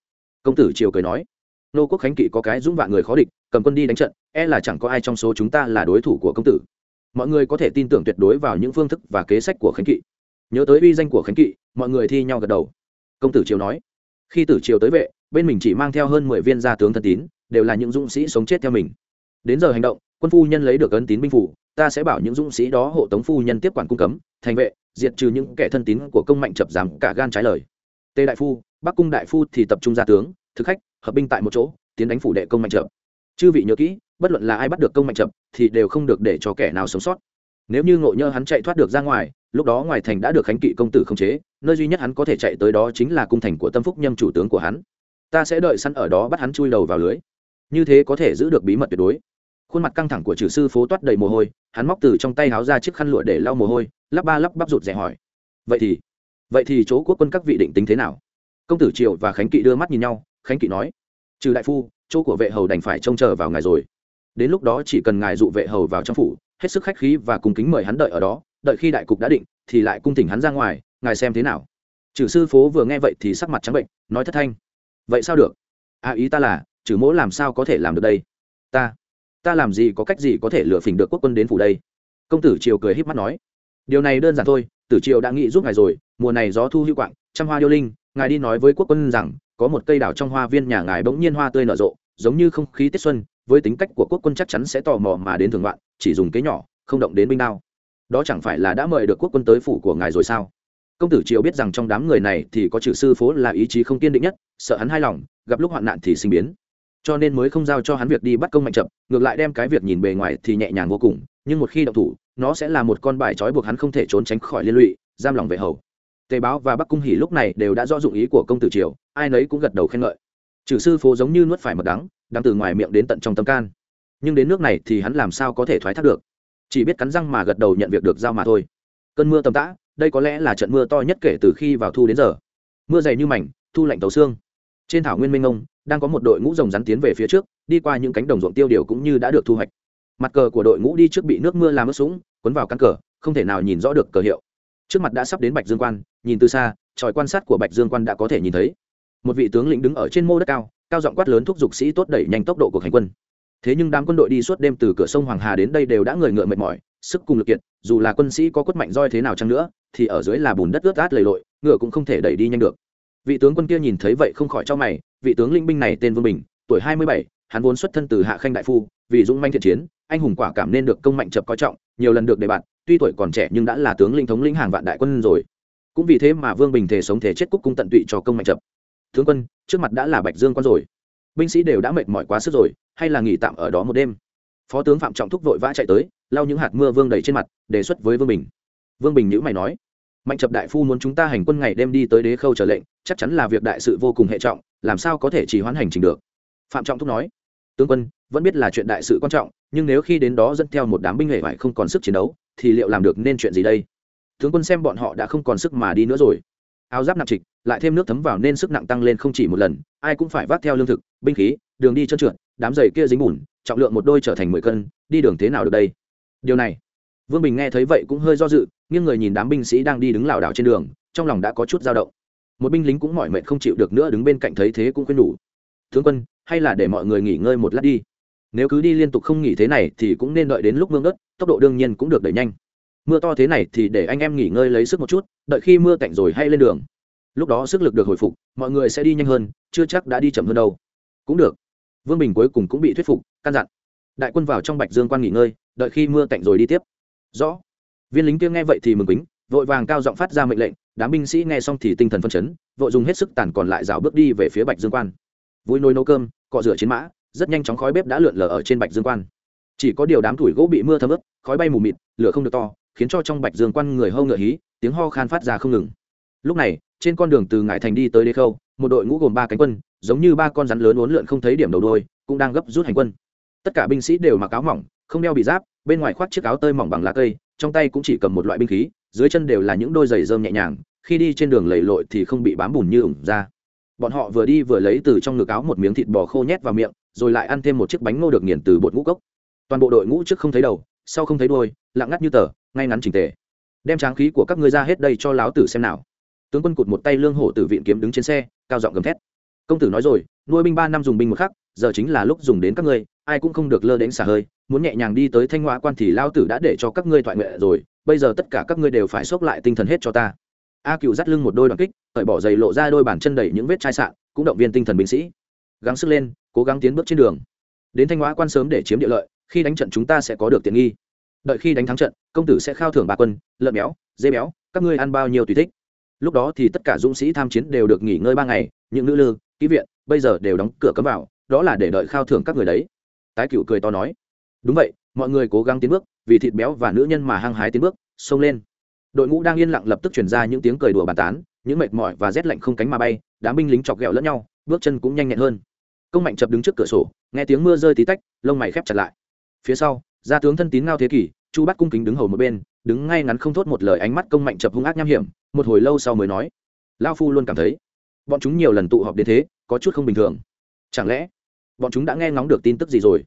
Công tử triều cười nói, nô quốc khánh kỵ có cái dũng vạn người khó địch, cầm quân đi đánh trận e là chẳng có ai trong số chúng ta là đối thủ của công tử. Mọi người có thể tin tưởng tuyệt đối vào những phương thức và kế sách của khánh kỵ. Nhớ tới uy danh của khánh kỵ mọi người thi nhau gật đầu. Công tử triều nói, khi tử triều tới vệ, bên mình chỉ mang theo hơn mười viên gia tướng thân tín, đều là những dũng sĩ sống chết theo mình. Đến giờ hành động, quân phu nhân lấy được ấn tín binh phủ, ta sẽ bảo những dũng sĩ đó hộ tống phu nhân tiếp quản cung cấm, thành vệ, diệt trừ những kẻ thân tín của công mạnh chập giảm cả gan trái lời. Tề đại phu, bắc cung đại phu thì tập trung gia tướng, thực khách, hợp binh tại một chỗ, tiến đánh phủ đệ công mạnh chập. Chư vị nhớ kỹ, bất luận là ai bắt được công mạnh chập, thì đều không được để cho kẻ nào sống sót. Nếu như ngộ nhơ hắn chạy thoát được ra ngoài lúc đó ngoài thành đã được khánh kỵ công tử khống chế, nơi duy nhất hắn có thể chạy tới đó chính là cung thành của tâm phúc nhâm chủ tướng của hắn. Ta sẽ đợi săn ở đó bắt hắn chui đầu vào lưới. Như thế có thể giữ được bí mật tuyệt đối. Khuôn mặt căng thẳng của trừ sư phố toát đầy mồ hôi, hắn móc từ trong tay háo ra chiếc khăn lụa để lau mồ hôi, lắp ba lắp bắp rụt rè hỏi. Vậy thì vậy thì chỗ quốc quân các vị định tính thế nào? Công tử triệu và khánh kỵ đưa mắt nhìn nhau, khánh kỵ nói, trừ đại phu, chỗ của vệ hầu đành phải trông chờ vào ngài rồi. Đến lúc đó chỉ cần ngài dụ vệ hầu vào trong phủ, hết sức khách khí và cùng kính mời hắn đợi ở đó đợi khi đại cục đã định, thì lại cung thỉnh hắn ra ngoài, ngài xem thế nào. Trừ sư phố vừa nghe vậy thì sắc mặt trắng bệnh, nói thất thanh. Vậy sao được? À ý ta là, trừ mỗ làm sao có thể làm được đây? Ta ta làm gì có cách gì có thể lựa phỉnh được quốc quân đến phủ đây? Công tử triều cười híp mắt nói. Điều này đơn giản thôi, tử triều đã nghĩ giúp ngài rồi, mùa này gió thu hữu quạng, trăm hoa điêu linh, ngài đi nói với quốc quân rằng, có một cây đào trong hoa viên nhà ngài bỗng nhiên hoa tươi nở rộ, giống như không khí tết xuân, với tính cách của quốc quân chắc chắn sẽ tò mò mà đến thường loạn chỉ dùng kế nhỏ, không động đến binh đao đó chẳng phải là đã mời được quốc quân tới phủ của ngài rồi sao? Công tử triều biết rằng trong đám người này thì có chữ sư phố là ý chí không kiên định nhất, sợ hắn hài lòng, gặp lúc hoạn nạn thì sinh biến. Cho nên mới không giao cho hắn việc đi bắt công mạnh chậm, ngược lại đem cái việc nhìn bề ngoài thì nhẹ nhàng vô cùng, nhưng một khi động thủ, nó sẽ là một con bài trói buộc hắn không thể trốn tránh khỏi liên lụy, giam lòng về hầu. Tề báo và bắc cung hỉ lúc này đều đã do dụng ý của công tử triều, ai nấy cũng gật đầu khen ngợi. Trừ sư phố giống như nuốt phải mật đắng đang từ ngoài miệng đến tận trong tâm can. Nhưng đến nước này thì hắn làm sao có thể thoái thác được? Chỉ biết cắn răng mà gật đầu nhận việc được giao mà thôi. Cơn mưa tầm tã, đây có lẽ là trận mưa to nhất kể từ khi vào thu đến giờ. Mưa dày như mảnh, thu lạnh tấu xương. Trên thảo nguyên minh ông đang có một đội ngũ rồng rắn tiến về phía trước, đi qua những cánh đồng ruộng tiêu điều cũng như đã được thu hoạch. Mặt cờ của đội ngũ đi trước bị nước mưa làm ướt sũng, cuốn vào căn cờ, không thể nào nhìn rõ được cờ hiệu. Trước mặt đã sắp đến bạch dương quan, nhìn từ xa, tròi quan sát của bạch dương quan đã có thể nhìn thấy. Một vị tướng lĩnh đứng ở trên mô đất cao cao giọng quát lớn thúc giục sĩ tốt đẩy nhanh tốc độ của hành quân thế nhưng đám quân đội đi suốt đêm từ cửa sông hoàng hà đến đây đều đã người ngựa mệt mỏi, sức cùng lực kiệt, dù là quân sĩ có quất mạnh roi thế nào chăng nữa, thì ở dưới là bùn đất ướt át lầy lội, ngựa cũng không thể đẩy đi nhanh được. Vị tướng quân kia nhìn thấy vậy không khỏi cho mày, vị tướng linh binh này tên vương bình, tuổi hai mươi bảy, hắn vốn xuất thân từ hạ khanh đại phu, vì dũng manh thiện chiến, anh hùng quả cảm nên được công mạnh chập coi trọng, nhiều lần được đề bạt, tuy tuổi còn trẻ nhưng đã là tướng linh thống lĩnh hàng vạn đại quân rồi. Cũng vì thế mà vương bình thể sống thể chết cúc cung tận tụy cho công mạnh chập. Tướng quân, trước mặt đã là bạch dương quan rồi binh sĩ đều đã mệt mỏi quá sức rồi, hay là nghỉ tạm ở đó một đêm. Phó tướng phạm trọng thúc vội vã chạy tới, lau những hạt mưa vương đầy trên mặt, đề xuất với vương bình. Vương bình nhữ mày nói, mạnh chập đại phu muốn chúng ta hành quân ngày đêm đi tới đế khâu trở lệnh, chắc chắn là việc đại sự vô cùng hệ trọng, làm sao có thể chỉ hoãn hành trình được? Phạm trọng thúc nói, tướng quân, vẫn biết là chuyện đại sự quan trọng, nhưng nếu khi đến đó dẫn theo một đám binh hệ vải không còn sức chiến đấu, thì liệu làm được nên chuyện gì đây? Tướng quân xem bọn họ đã không còn sức mà đi nữa rồi áo giáp nặng trịch, lại thêm nước thấm vào nên sức nặng tăng lên không chỉ một lần, ai cũng phải vác theo lương thực, binh khí, đường đi trơn trượt, đám giày kia dính bùn, trọng lượng một đôi trở thành mười cân, đi đường thế nào được đây? Điều này, vương bình nghe thấy vậy cũng hơi do dự nhưng người nhìn đám binh sĩ đang đi đứng lảo đảo trên đường, trong lòng đã có chút dao động. Một binh lính cũng mỏi mệt không chịu được nữa đứng bên cạnh thấy thế cũng khuyên đủ tướng quân, hay là để mọi người nghỉ ngơi một lát đi. Nếu cứ đi liên tục không nghỉ thế này thì cũng nên đợi đến lúc mương đất, tốc độ đương nhiên cũng được đẩy nhanh mưa to thế này thì để anh em nghỉ ngơi lấy sức một chút, đợi khi mưa cạnh rồi hay lên đường. Lúc đó sức lực được hồi phục, mọi người sẽ đi nhanh hơn, chưa chắc đã đi chậm hơn đâu. Cũng được. Vương bình cuối cùng cũng bị thuyết phục, căn dặn. Đại quân vào trong bạch dương quan nghỉ ngơi, đợi khi mưa cạnh rồi đi tiếp. Rõ. Viên lính kia nghe vậy thì mừng quýnh vội vàng cao giọng phát ra mệnh lệnh, đám binh sĩ nghe xong thì tinh thần phân chấn, vội dùng hết sức tàn còn lại rào bước đi về phía bạch dương quan. Vui nôi nấu cơm, cọ rửa chiến mã, rất nhanh chóng khói bếp đã lượn lờ ở trên bạch dương quan. Chỉ có điều đám tuổi gỗ bị mưa thấm ướt, khói bay mù mịt, lửa không được to khiến cho trong bạch dương quan người hâu ngựa hí, tiếng ho khan phát ra không ngừng. Lúc này, trên con đường từ ngải thành đi tới đế khâu, một đội ngũ gồm ba cánh quân, giống như ba con rắn lớn uốn lượn không thấy điểm đầu đôi cũng đang gấp rút hành quân. Tất cả binh sĩ đều mặc áo mỏng, không đeo bị giáp, bên ngoài khoác chiếc áo tơi mỏng bằng lá cây, trong tay cũng chỉ cầm một loại binh khí, dưới chân đều là những đôi giày rơm nhẹ nhàng, khi đi trên đường lầy lội thì không bị bám bùn như ủng ra. Bọn họ vừa đi vừa lấy từ trong ngực áo một miếng thịt bò khô nhét vào miệng, rồi lại ăn thêm một chiếc bánh ngô được nghiền từ bột ngũ cốc. Toàn bộ đội ngũ trước không thấy đầu, sau không thấy đôi lặng ngắt như tờ ngay ngắn chỉnh tề. Đem tráng khí của các ngươi ra hết đây cho láo tử xem nào. Tướng quân cụt một tay lương hổ tử viện kiếm đứng trên xe, cao giọng gầm thét. Công tử nói rồi, nuôi binh ba năm dùng binh một khắc, giờ chính là lúc dùng đến các ngươi, ai cũng không được lơ đến xả hơi, muốn nhẹ nhàng đi tới thanh hóa quan thì lao tử đã để cho các ngươi thoại nguyện rồi, bây giờ tất cả các ngươi đều phải xốc lại tinh thần hết cho ta. A cựu dắt lưng một đôi đoàn kích, cởi bỏ giày lộ ra đôi bàn chân đầy những vết chai sạn, cũng động viên tinh thần binh sĩ. Gắng sức lên, cố gắng tiến bước trên đường. Đến thanh hóa quan sớm để chiếm địa lợi, khi đánh trận chúng ta sẽ có được tiện nghi đợi khi đánh thắng trận, công tử sẽ khao thưởng ba quân, lợn béo, dê béo, các ngươi ăn bao nhiêu tùy thích. Lúc đó thì tất cả dũng sĩ tham chiến đều được nghỉ ngơi ba ngày, những nữ lư ký viện, bây giờ đều đóng cửa cấm vào, đó là để đợi khao thưởng các người đấy. Tái cựu cười to nói. Đúng vậy, mọi người cố gắng tiến bước, vì thịt béo và nữ nhân mà hăng hái tiến bước, xông lên. Đội ngũ đang yên lặng lập tức chuyển ra những tiếng cười đùa bàn tán, những mệt mỏi và rét lạnh không cánh mà bay, đám binh lính chọc ghẹo lẫn nhau, bước chân cũng nhanh nhẹn hơn. Công mạnh chập đứng trước cửa sổ, nghe tiếng mưa rơi tí tách, lông mày khép chặt lại. Phía sau gia tướng thân tín ngao thế kỷ, chu bắt cung kính đứng hầu một bên, đứng ngay ngắn không thốt một lời ánh mắt công mạnh chập hung ác nham hiểm, một hồi lâu sau mới nói lao phu luôn cảm thấy, bọn chúng nhiều lần tụ họp đến thế, có chút không bình thường. Chẳng lẽ, bọn chúng đã nghe ngóng được tin tức gì rồi?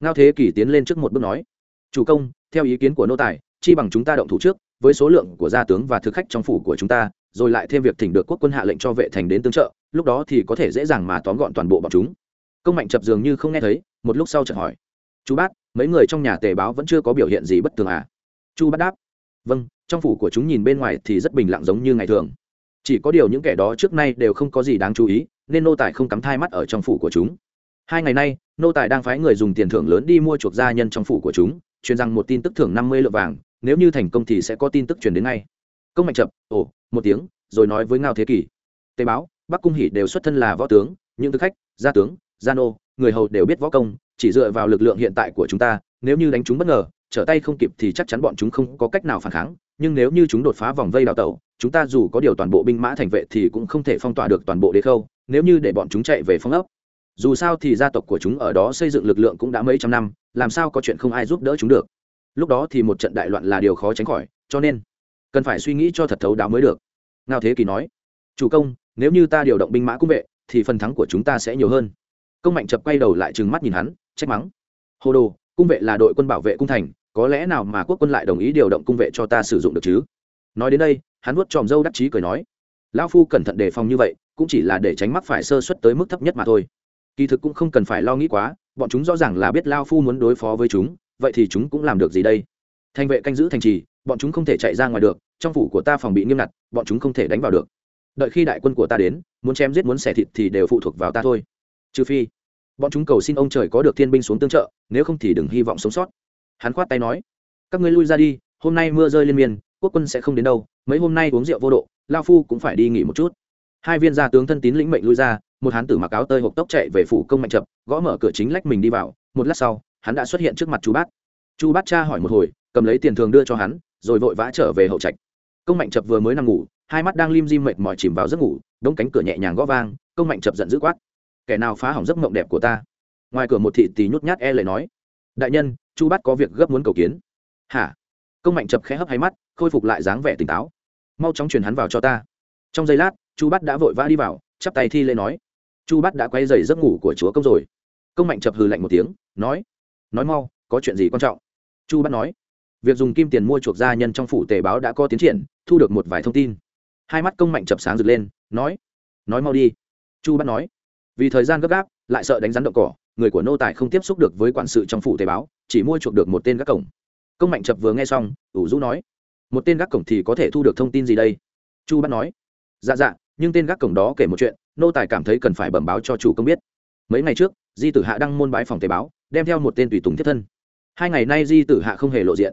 Ngao thế kỷ tiến lên trước một bước nói, chủ công, theo ý kiến của nô tài, chi bằng chúng ta động thủ trước, với số lượng của gia tướng và thực khách trong phủ của chúng ta, rồi lại thêm việc thỉnh được quốc quân hạ lệnh cho vệ thành đến tương trợ, lúc đó thì có thể dễ dàng mà tóm gọn toàn bộ bọn chúng. Công mạnh chập dường như không nghe thấy, một lúc sau chợt hỏi, chú bát mấy người trong nhà tề báo vẫn chưa có biểu hiện gì bất thường à? Chu bắt đáp vâng trong phủ của chúng nhìn bên ngoài thì rất bình lặng giống như ngày thường. Chỉ có điều những kẻ đó trước nay đều không có gì đáng chú ý nên nô tài không cắm thai mắt ở trong phủ của chúng. Hai ngày nay nô tài đang phái người dùng tiền thưởng lớn đi mua chuộc gia nhân trong phủ của chúng truyền rằng một tin tức thưởng năm mươi lượng vàng nếu như thành công thì sẽ có tin tức truyền đến ngay. Công mạnh chậm, ồ một tiếng rồi nói với ngao thế kỷ. Tề báo bắc cung hỷ đều xuất thân là võ tướng những thực khách gia tướng gia nô người hầu đều biết võ công chỉ dựa vào lực lượng hiện tại của chúng ta, nếu như đánh chúng bất ngờ, trở tay không kịp thì chắc chắn bọn chúng không có cách nào phản kháng. Nhưng nếu như chúng đột phá vòng vây đào tẩu, chúng ta dù có điều toàn bộ binh mã thành vệ thì cũng không thể phong tỏa được toàn bộ đế khâu, nếu như để bọn chúng chạy về phong ấp dù sao thì gia tộc của chúng ở đó xây dựng lực lượng cũng đã mấy trăm năm, làm sao có chuyện không ai giúp đỡ chúng được. Lúc đó thì một trận đại loạn là điều khó tránh khỏi, cho nên cần phải suy nghĩ cho thật thấu đáo mới được. Ngao thế kỳ nói. Chủ công, nếu như ta điều động binh mã cung vệ thì phần thắng của chúng ta sẽ nhiều hơn. Công mạnh chập quay đầu lại trừng mắt nhìn hắn trách mắng. Hồ đồ, cung vệ là đội quân bảo vệ cung thành, có lẽ nào mà quốc quân lại đồng ý điều động cung vệ cho ta sử dụng được chứ? Nói đến đây, hắn vuốt tròm dâu đắc chí cười nói, lão phu cẩn thận đề phòng như vậy, cũng chỉ là để tránh mắc phải sơ suất tới mức thấp nhất mà thôi. Kỳ thực cũng không cần phải lo nghĩ quá, bọn chúng rõ ràng là biết lao phu muốn đối phó với chúng, vậy thì chúng cũng làm được gì đây? Thành vệ canh giữ thành trì, bọn chúng không thể chạy ra ngoài được, trong phủ của ta phòng bị nghiêm ngặt, bọn chúng không thể đánh vào được. Đợi khi đại quân của ta đến, muốn chém giết muốn xẻ thịt thì đều phụ thuộc vào ta thôi. Trừ phi bọn chúng cầu xin ông trời có được thiên binh xuống tương trợ, nếu không thì đừng hy vọng sống sót. Hắn khoát tay nói, các ngươi lui ra đi, hôm nay mưa rơi liên miên, quốc quân sẽ không đến đâu, mấy hôm nay uống rượu vô độ, lao phu cũng phải đi nghỉ một chút. Hai viên gia tướng thân tín lĩnh mệnh lui ra, một hán tử mặc áo tơi hộp tốc chạy về phủ công mạnh chập, gõ mở cửa chính lách mình đi vào, một lát sau, hắn đã xuất hiện trước mặt chú bát. Chu bát cha hỏi một hồi, cầm lấy tiền thường đưa cho hắn, rồi vội vã trở về hậu trạch. Công mạnh chập vừa mới nằm ngủ, hai mắt đang lim dim mệt mỏi chìm vào giấc ngủ, đống cánh cửa nhẹ nhàng gõ vang, công mạnh chập giận dữ quát kẻ nào phá hỏng giấc mộng đẹp của ta? Ngoài cửa một thị tỳ nhút nhát e lời nói, đại nhân, chu bát có việc gấp muốn cầu kiến. Hả? Công mạnh chập khẽ hấp hay mắt, khôi phục lại dáng vẻ tỉnh táo. Mau chóng truyền hắn vào cho ta. Trong giây lát, chu bát đã vội vã đi vào, chắp tay thi lễ nói, chu bát đã quay dày giấc ngủ của chúa công rồi. Công mạnh chập hừ lạnh một tiếng, nói nói mau, có chuyện gì quan trọng? Chu bát nói, việc dùng kim tiền mua chuộc gia nhân trong phủ tề báo đã có tiến triển, thu được một vài thông tin. Hai mắt công mạnh chập sáng rực lên, nói nói mau đi. Chu bát nói vì thời gian gấp gáp, lại sợ đánh rắn động cỏ, người của nô tài không tiếp xúc được với quản sự trong phủ tế báo, chỉ mua chuộc được một tên gác cổng. Công mạnh chập vừa nghe xong, ủ rũ nói, một tên gác cổng thì có thể thu được thông tin gì đây? Chu bắt nói dạ dạ nhưng tên gác cổng đó kể một chuyện, nô tài cảm thấy cần phải bẩm báo cho chủ công biết. Mấy ngày trước, di tử hạ đăng môn bái phòng tế báo, đem theo một tên tùy tùng thiết thân. Hai ngày nay di tử hạ không hề lộ diện.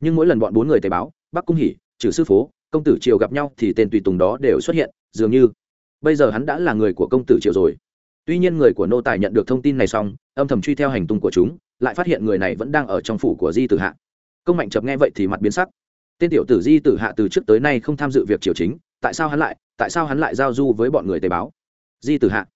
Nhưng mỗi lần bọn bốn người tế báo, bắc cung hỉ trừ sư phố, công tử triều gặp nhau thì tên tùy tùng đó đều xuất hiện, dường như bây giờ hắn đã là người của công tử triều rồi tuy nhiên người của nô tài nhận được thông tin này xong, âm thầm truy theo hành tung của chúng, lại phát hiện người này vẫn đang ở trong phủ của di tử hạ. Công mạnh chập nghe vậy thì mặt biến sắc. Tên tiểu tử di tử hạ từ trước tới nay không tham dự việc triều chính, tại sao hắn lại, tại sao hắn lại giao du với bọn người tề báo di tử hạ.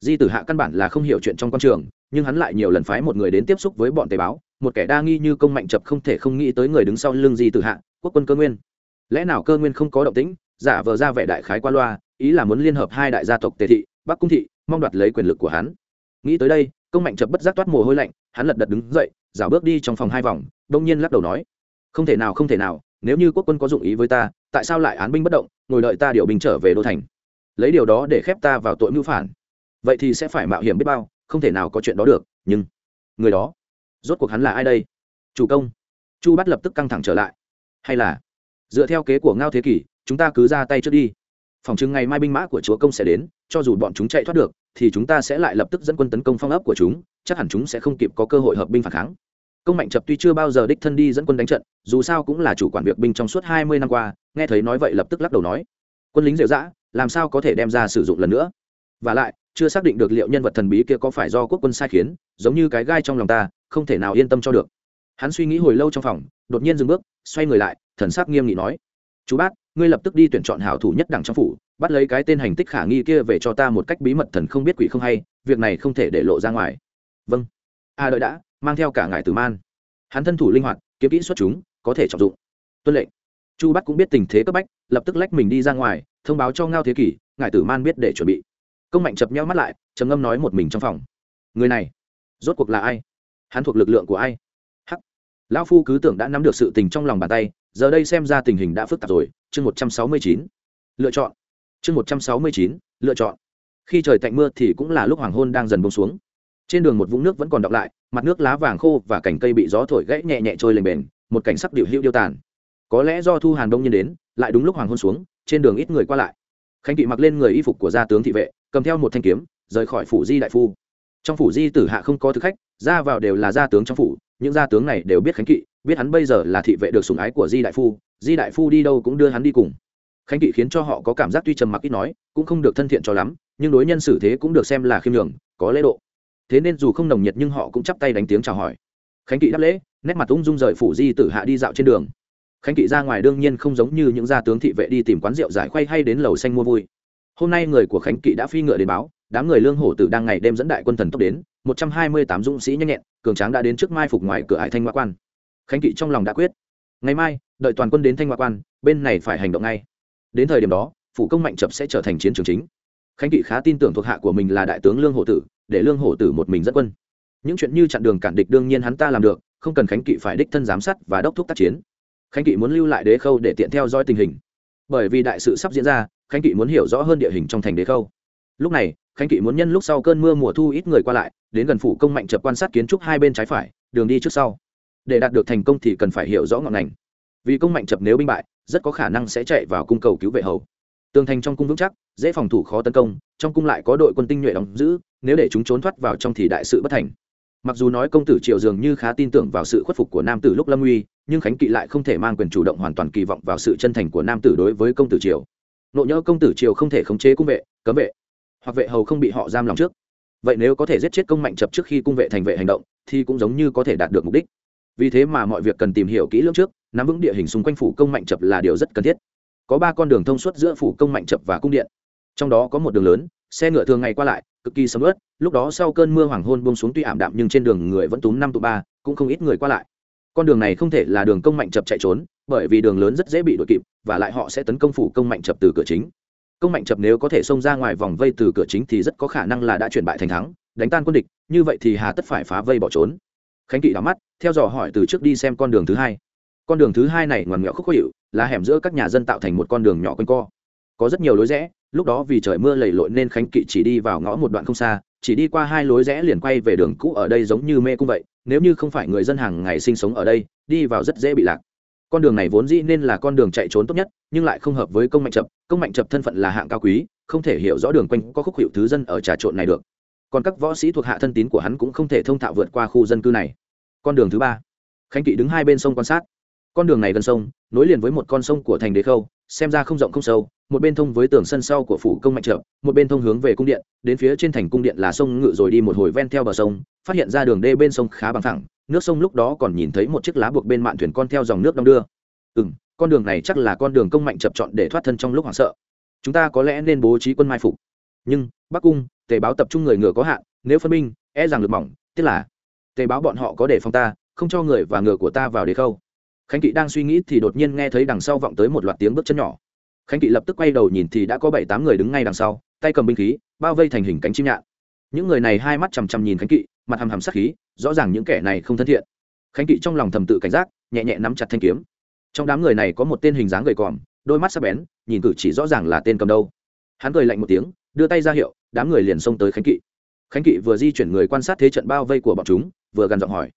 Di tử hạ căn bản là không hiểu chuyện trong quan trường, nhưng hắn lại nhiều lần phái một người đến tiếp xúc với bọn tề báo một kẻ đa nghi như công mạnh chập không thể không nghĩ tới người đứng sau lưng di tử hạ, quốc quân cơ nguyên. Lẽ nào cơ nguyên không có động tĩnh, giả vờ ra vẻ đại khái qua loa, ý là muốn liên hợp hai đại gia tộc tề thị, bắc cung thị mong đoạt lấy quyền lực của hắn. Nghĩ tới đây, công mạnh chập bất giác toát mồ hôi lạnh, hắn lật đật đứng dậy, rảo bước đi trong phòng hai vòng, đông nhiên lắc đầu nói, không thể nào, không thể nào, nếu như quốc quân có dụng ý với ta, tại sao lại án binh bất động, ngồi đợi ta điều binh trở về đô thành? Lấy điều đó để khép ta vào tội mưu phản. Vậy thì sẽ phải mạo hiểm biết bao, không thể nào có chuyện đó được, nhưng người đó, rốt cuộc hắn là ai đây? Chủ công. Chu bắt lập tức căng thẳng trở lại. Hay là, dựa theo kế của ngao thế kỷ, chúng ta cứ ra tay trước đi phòng chừng ngày mai binh mã của chúa công sẽ đến, cho dù bọn chúng chạy thoát được, thì chúng ta sẽ lại lập tức dẫn quân tấn công phong ấp của chúng, chắc hẳn chúng sẽ không kịp có cơ hội hợp binh phản kháng. Công mạnh chập tuy chưa bao giờ đích thân đi dẫn quân đánh trận, dù sao cũng là chủ quản việc binh trong suốt hai mươi năm qua, nghe thấy nói vậy lập tức lắc đầu nói, quân lính rêu dã làm sao có thể đem ra sử dụng lần nữa? Và lại, chưa xác định được liệu nhân vật thần bí kia có phải do quốc quân sai khiến, giống như cái gai trong lòng ta, không thể nào yên tâm cho được. Hắn suy nghĩ hồi lâu trong phòng, đột nhiên dừng bước, xoay người lại, thần sắc nghiêm nghị nói, chú bát ngươi lập tức đi tuyển chọn hảo thủ nhất đẳng trong phủ, bắt lấy cái tên hành tích khả nghi kia về cho ta một cách bí mật thần không biết quỷ không hay, việc này không thể để lộ ra ngoài. Vâng. A đợi đã, mang theo cả ngài tử man. Hắn thân thủ linh hoạt, kiếm kỹ xuất chúng, có thể trọng dụng. Tuân lệnh. Chu bắt cũng biết tình thế cấp bách, lập tức lách mình đi ra ngoài, thông báo cho ngao thế kỷ, ngài tử man biết để chuẩn bị. Công mạnh chập nhau mắt lại, trầm ngâm nói một mình trong phòng. Người này, rốt cuộc là ai? Hắn thuộc lực lượng của ai? Hắc. Lão phu cứ tưởng đã nắm được sự tình trong lòng bàn tay giờ đây xem ra tình hình đã phức tạp rồi. Chương một trăm sáu mươi chín. Lựa chọn. Chương một trăm sáu mươi chín. Lựa chọn. Khi trời tạnh mưa thì cũng là lúc hoàng hôn đang dần bông xuống. Trên đường một vũng nước vẫn còn đọng lại, mặt nước lá vàng khô và cành cây bị gió thổi gãy nhẹ nhẹ trôi lên bền một cảnh sắc điệu hữu điêu tàn. Có lẽ do thu hàn đông nhiên đến, lại đúng lúc hoàng hôn xuống, trên đường ít người qua lại. Khánh kỵ mặc lên người y phục của gia tướng thị vệ, cầm theo một thanh kiếm, rời khỏi phủ di đại phu. Trong phủ di tử hạ không có thực khách, ra vào đều là gia tướng trong phủ những gia tướng này đều biết khánh kỵ, biết hắn bây giờ là thị vệ được sủng ái của di đại phu, di đại phu đi đâu cũng đưa hắn đi cùng. Khánh kỵ khiến cho họ có cảm giác tuy trầm mặc ít nói, cũng không được thân thiện cho lắm, nhưng đối nhân xử thế cũng được xem là khiêm nhường, có lễ độ. Thế nên dù không nồng nhiệt nhưng họ cũng chắp tay đánh tiếng chào hỏi. Khánh kỵ đáp lễ, nét mặt ung dung rời phủ di tử hạ đi dạo trên đường. Khánh kỵ ra ngoài đương nhiên không giống như những gia tướng thị vệ đi tìm quán rượu giải khuây hay đến lầu xanh mua vui hôm nay người của khánh kỵ đã phi ngựa đến báo, đám người lương hổ tử đang ngày đêm dẫn đại quân thần tốc đến, một trăm hai mươi tám dũng sĩ nhanh nhẹn, cường tráng đã đến trước mai phục ngoài cửa hải thanh ngoại quan. Khánh kỵ trong lòng đã quyết. Ngày mai, đợi toàn quân đến thanh ngoại quan, bên này phải hành động ngay. Đến thời điểm đó, phủ công mạnh chập sẽ trở thành chiến trường chính. Khánh kỵ khá tin tưởng thuộc hạ của mình là đại tướng lương hổ tử, để lương hổ tử một mình dẫn quân. Những chuyện như chặn đường cản địch đương nhiên hắn ta làm được, không cần khánh kỵ phải đích thân giám sát và đốc thúc tác chiến. Khánh kỵ muốn lưu lại đế khâu để tiện theo dõi tình hình. Bởi vì đại sự sắp diễn ra khánh kỵ muốn hiểu rõ hơn địa hình trong thành đế khâu. Lúc này, khánh kỵ muốn nhân lúc sau cơn mưa mùa thu ít người qua lại, đến gần phủ công mạnh chập quan sát kiến trúc hai bên trái phải, đường đi trước sau. Để đạt được thành công thì cần phải hiểu rõ ngọn ngành. Vì công mạnh chập nếu binh bại, rất có khả năng sẽ chạy vào cung cầu cứu vệ hầu. Tường thành trong cung vững chắc, dễ phòng thủ khó tấn công, trong cung lại có đội quân tinh nhuệ đóng giữ, nếu để chúng trốn thoát vào trong thì đại sự bất thành. Mặc dù nói công tử triệu dường như khá tin tưởng vào sự khuất phục của nam tử lúc lâm uy nhưng khánh kỵ lại không thể mang quyền chủ động hoàn toàn kỳ vọng vào sự chân thành của nam tử đối với công tử triều nộ nhỡ công tử triều không thể khống chế cung vệ, cấm vệ. Hoặc vệ hầu không bị họ giam lòng trước. Vậy nếu có thể giết chết công mạnh chập trước khi cung vệ thành vệ hành động, thì cũng giống như có thể đạt được mục đích. Vì thế mà mọi việc cần tìm hiểu kỹ lưỡng trước, nắm vững địa hình xung quanh phủ công mạnh chập là điều rất cần thiết. Có ba con đường thông suốt giữa phủ công mạnh chập và cung điện. Trong đó có một đường lớn, xe ngựa thường ngày qua lại, cực kỳ sầm ớt lúc đó sau cơn mưa hoàng hôn bông xuống tuy ảm đạm nhưng trên đường người vẫn túm năm tụ ba, cũng không ít người qua lại con đường này không thể là đường công mạnh chập chạy trốn, bởi vì đường lớn rất dễ bị đuổi kịp, và lại họ sẽ tấn công phủ công mạnh chập từ cửa chính. Công mạnh chập nếu có thể xông ra ngoài vòng vây từ cửa chính thì rất có khả năng là đã chuyển bại thành thắng, đánh tan quân địch, như vậy thì hà tất phải phá vây bỏ trốn. Khánh kỵ đắm mắt, theo dò hỏi từ trước đi xem con đường thứ hai. Con đường thứ hai này ngoằn nghèo khúc khó hiệu là hẻm giữa các nhà dân tạo thành một con đường nhỏ quanh co. Có rất nhiều lối rẽ lúc đó vì trời mưa lầy lội nên khánh kỵ chỉ đi vào ngõ một đoạn không xa, chỉ đi qua hai lối rẽ liền quay về đường cũ ở đây giống như mê cung vậy. Nếu như không phải người dân hàng ngày sinh sống ở đây, đi vào rất dễ bị lạc. Con đường này vốn dĩ nên là con đường chạy trốn tốt nhất, nhưng lại không hợp với công mạnh chập. Công mạnh chập thân phận là hạng cao quý, không thể hiểu rõ đường quanh có khúc hiệu thứ dân ở trà trộn này được. Còn các võ sĩ thuộc hạ thân tín của hắn cũng không thể thông thạo vượt qua khu dân cư này. Con đường thứ ba. Khánh kỵ đứng hai bên sông quan sát. Con đường này gần sông, nối liền với một con sông của thành đế khâu xem ra không rộng không sâu, một bên thông với tường sân sau của phủ công mạnh trợ một bên thông hướng về cung điện, đến phía trên thành cung điện là sông ngự rồi đi một hồi ven theo bờ sông, phát hiện ra đường đê bên sông khá bằng thẳng, nước sông lúc đó còn nhìn thấy một chiếc lá buộc bên mạn thuyền con theo dòng nước đong đưa. Ừ m con đường này chắc là con đường công mạnh chập chọn để thoát thân trong lúc hoảng sợ. Chúng ta có lẽ nên bố trí quân mai phục. Nhưng, bắc cung, tề báo tập trung người ngựa có hạn, nếu phân binh e rằng lực mỏng, tức là tề báo bọn họ có để phòng ta, không cho người và ngựa của ta vào đế khâu khánh kỵ đang suy nghĩ thì đột nhiên nghe thấy đằng sau vọng tới một loạt tiếng bước chân nhỏ. Khánh kỵ lập tức quay đầu nhìn thì đã có bảy tám người đứng ngay đằng sau, tay cầm binh khí, bao vây thành hình cánh chim nhạn. Những người này hai mắt chằm chằm nhìn khánh kỵ, mặt hầm hầm sắc khí, rõ ràng những kẻ này không thân thiện. Khánh kỵ trong lòng thầm tự cảnh giác, nhẹ nhẹ nắm chặt thanh kiếm. Trong đám người này có một tên hình dáng gầy còm, đôi mắt sắc bén, nhìn cử chỉ rõ ràng là tên cầm đâu hắn cười lạnh một tiếng, đưa tay ra hiệu, đám người liền xông tới khánh kỵ. Khánh kỵ vừa di chuyển người quan sát thế trận bao vây của bọn chúng, vừa gần giọng hỏi,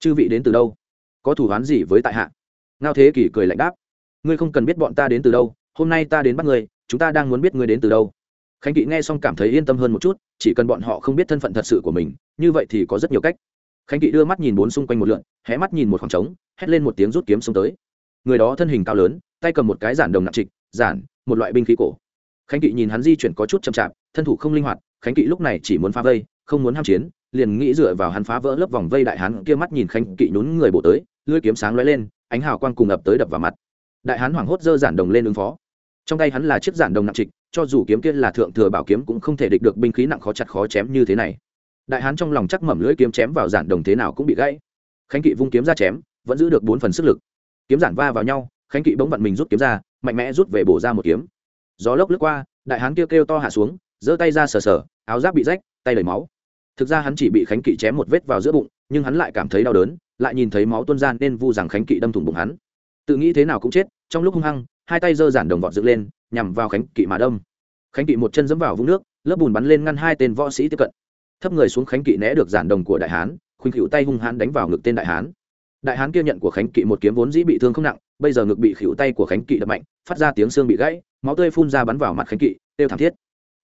chư vị đến từ đâu? Có thủ hoán gì với tại hạ? Ngao thế kỷ cười lạnh đáp, ngươi không cần biết bọn ta đến từ đâu, hôm nay ta đến bắt ngươi, chúng ta đang muốn biết ngươi đến từ đâu. Khánh kỵ nghe xong cảm thấy yên tâm hơn một chút, chỉ cần bọn họ không biết thân phận thật sự của mình, như vậy thì có rất nhiều cách. Khánh kỵ đưa mắt nhìn bốn xung quanh một lượn, hé mắt nhìn một khoảng trống, hét lên một tiếng rút kiếm xông tới. Người đó thân hình cao lớn, tay cầm một cái giản đồng nặng trịch, giản, một loại binh khí cổ. Khánh kỵ nhìn hắn di chuyển có chút chậm chạp, thân thủ không linh hoạt, khánh kỵ lúc này chỉ muốn phá vây, không muốn ham chiến, liền nghĩ dựa vào hắn phá vỡ lớp vòng vây đại hắn kia mắt nhìn khánh kỵ nhún người bổ tới lưỡi kiếm sáng lóe lên, ánh hào quang cùng ập tới đập vào mặt. Đại hán hoảng hốt dơ giản đồng lên ứng phó. Trong tay hắn là chiếc giản đồng nặng trịch, cho dù kiếm kia là thượng thừa bảo kiếm cũng không thể địch được binh khí nặng khó chặt khó chém như thế này. Đại hán trong lòng chắc mẩm lưỡi kiếm chém vào giản đồng thế nào cũng bị gãy. Khánh kỵ vung kiếm ra chém, vẫn giữ được bốn phần sức lực. Kiếm giản va vào nhau, khánh kỵ bỗng vặn mình rút kiếm ra, mạnh mẽ rút về bổ ra một kiếm. Gió lốc lướt qua, đại hán kêu kêu to hạ xuống, giơ tay ra sờ sờ, áo giáp bị rách, tay đầy máu. Thực ra hắn chỉ bị khánh kỵ chém một vết vào giữa bụng, nhưng hắn lại cảm thấy đau đớn lại nhìn thấy máu tuôn ra nên vu rằng khánh kỵ đâm thủng bụng hắn. Tự nghĩ thế nào cũng chết, trong lúc hung hăng, hai tay giơ giản đồng vọt dựng lên, nhằm vào khánh kỵ mà đâm. khánh kỵ một chân dẫm vào vũng nước, lớp bùn bắn lên ngăn hai tên võ sĩ tiếp cận. Thấp người xuống khánh kỵ né được giản đồng của đại hán, khuynh khịu tay hung hãn đánh vào ngực tên đại hán. Đại hán kia nhận của khánh kỵ một kiếm vốn dĩ bị thương không nặng, bây giờ ngực bị khỉu tay của khánh kỵ đập mạnh, phát ra tiếng xương bị gãy, máu tươi phun ra bắn vào mặt khánh kỵ, tiêu thảm thiết.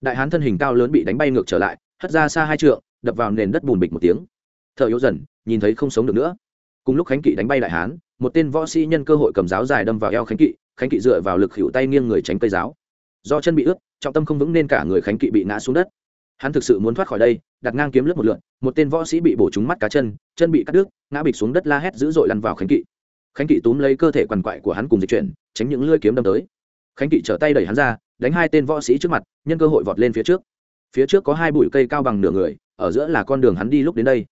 Đại hán thân hình cao lớn bị đánh bay ngược trở lại, hất ra xa hai trượng, đập vào nền đất bùn bịch một tiếng thở yếu dần, nhìn thấy không sống được nữa. Cùng lúc khánh kỵ đánh bay đại hán, một tên võ sĩ nhân cơ hội cầm giáo dài đâm vào eo khánh kỵ khánh kỵ dựa vào lực hữu tay nghiêng người tránh cây giáo. Do chân bị ướt, trọng tâm không vững nên cả người khánh kỵ bị ngã xuống đất. Hắn thực sự muốn thoát khỏi đây, đặt ngang kiếm lướt một lượn, một tên võ sĩ bị bổ trúng mắt cá chân chân bị cắt đứt, ngã bịch xuống đất la hét dữ dội lăn vào khánh kỵ. Khánh kỵ túm lấy cơ thể quằn quại của hắn cùng dịch chuyển, tránh những lưỡi kiếm đâm tới. Khánh kỵ trở tay đẩy hắn ra, đánh hai tên võ sĩ trước mặt, nhân cơ hội vọt lên phía trước. Phía trước có hai bụi cây cao bằng nửa người, ở giữa là con đường hắn đi lúc đến đây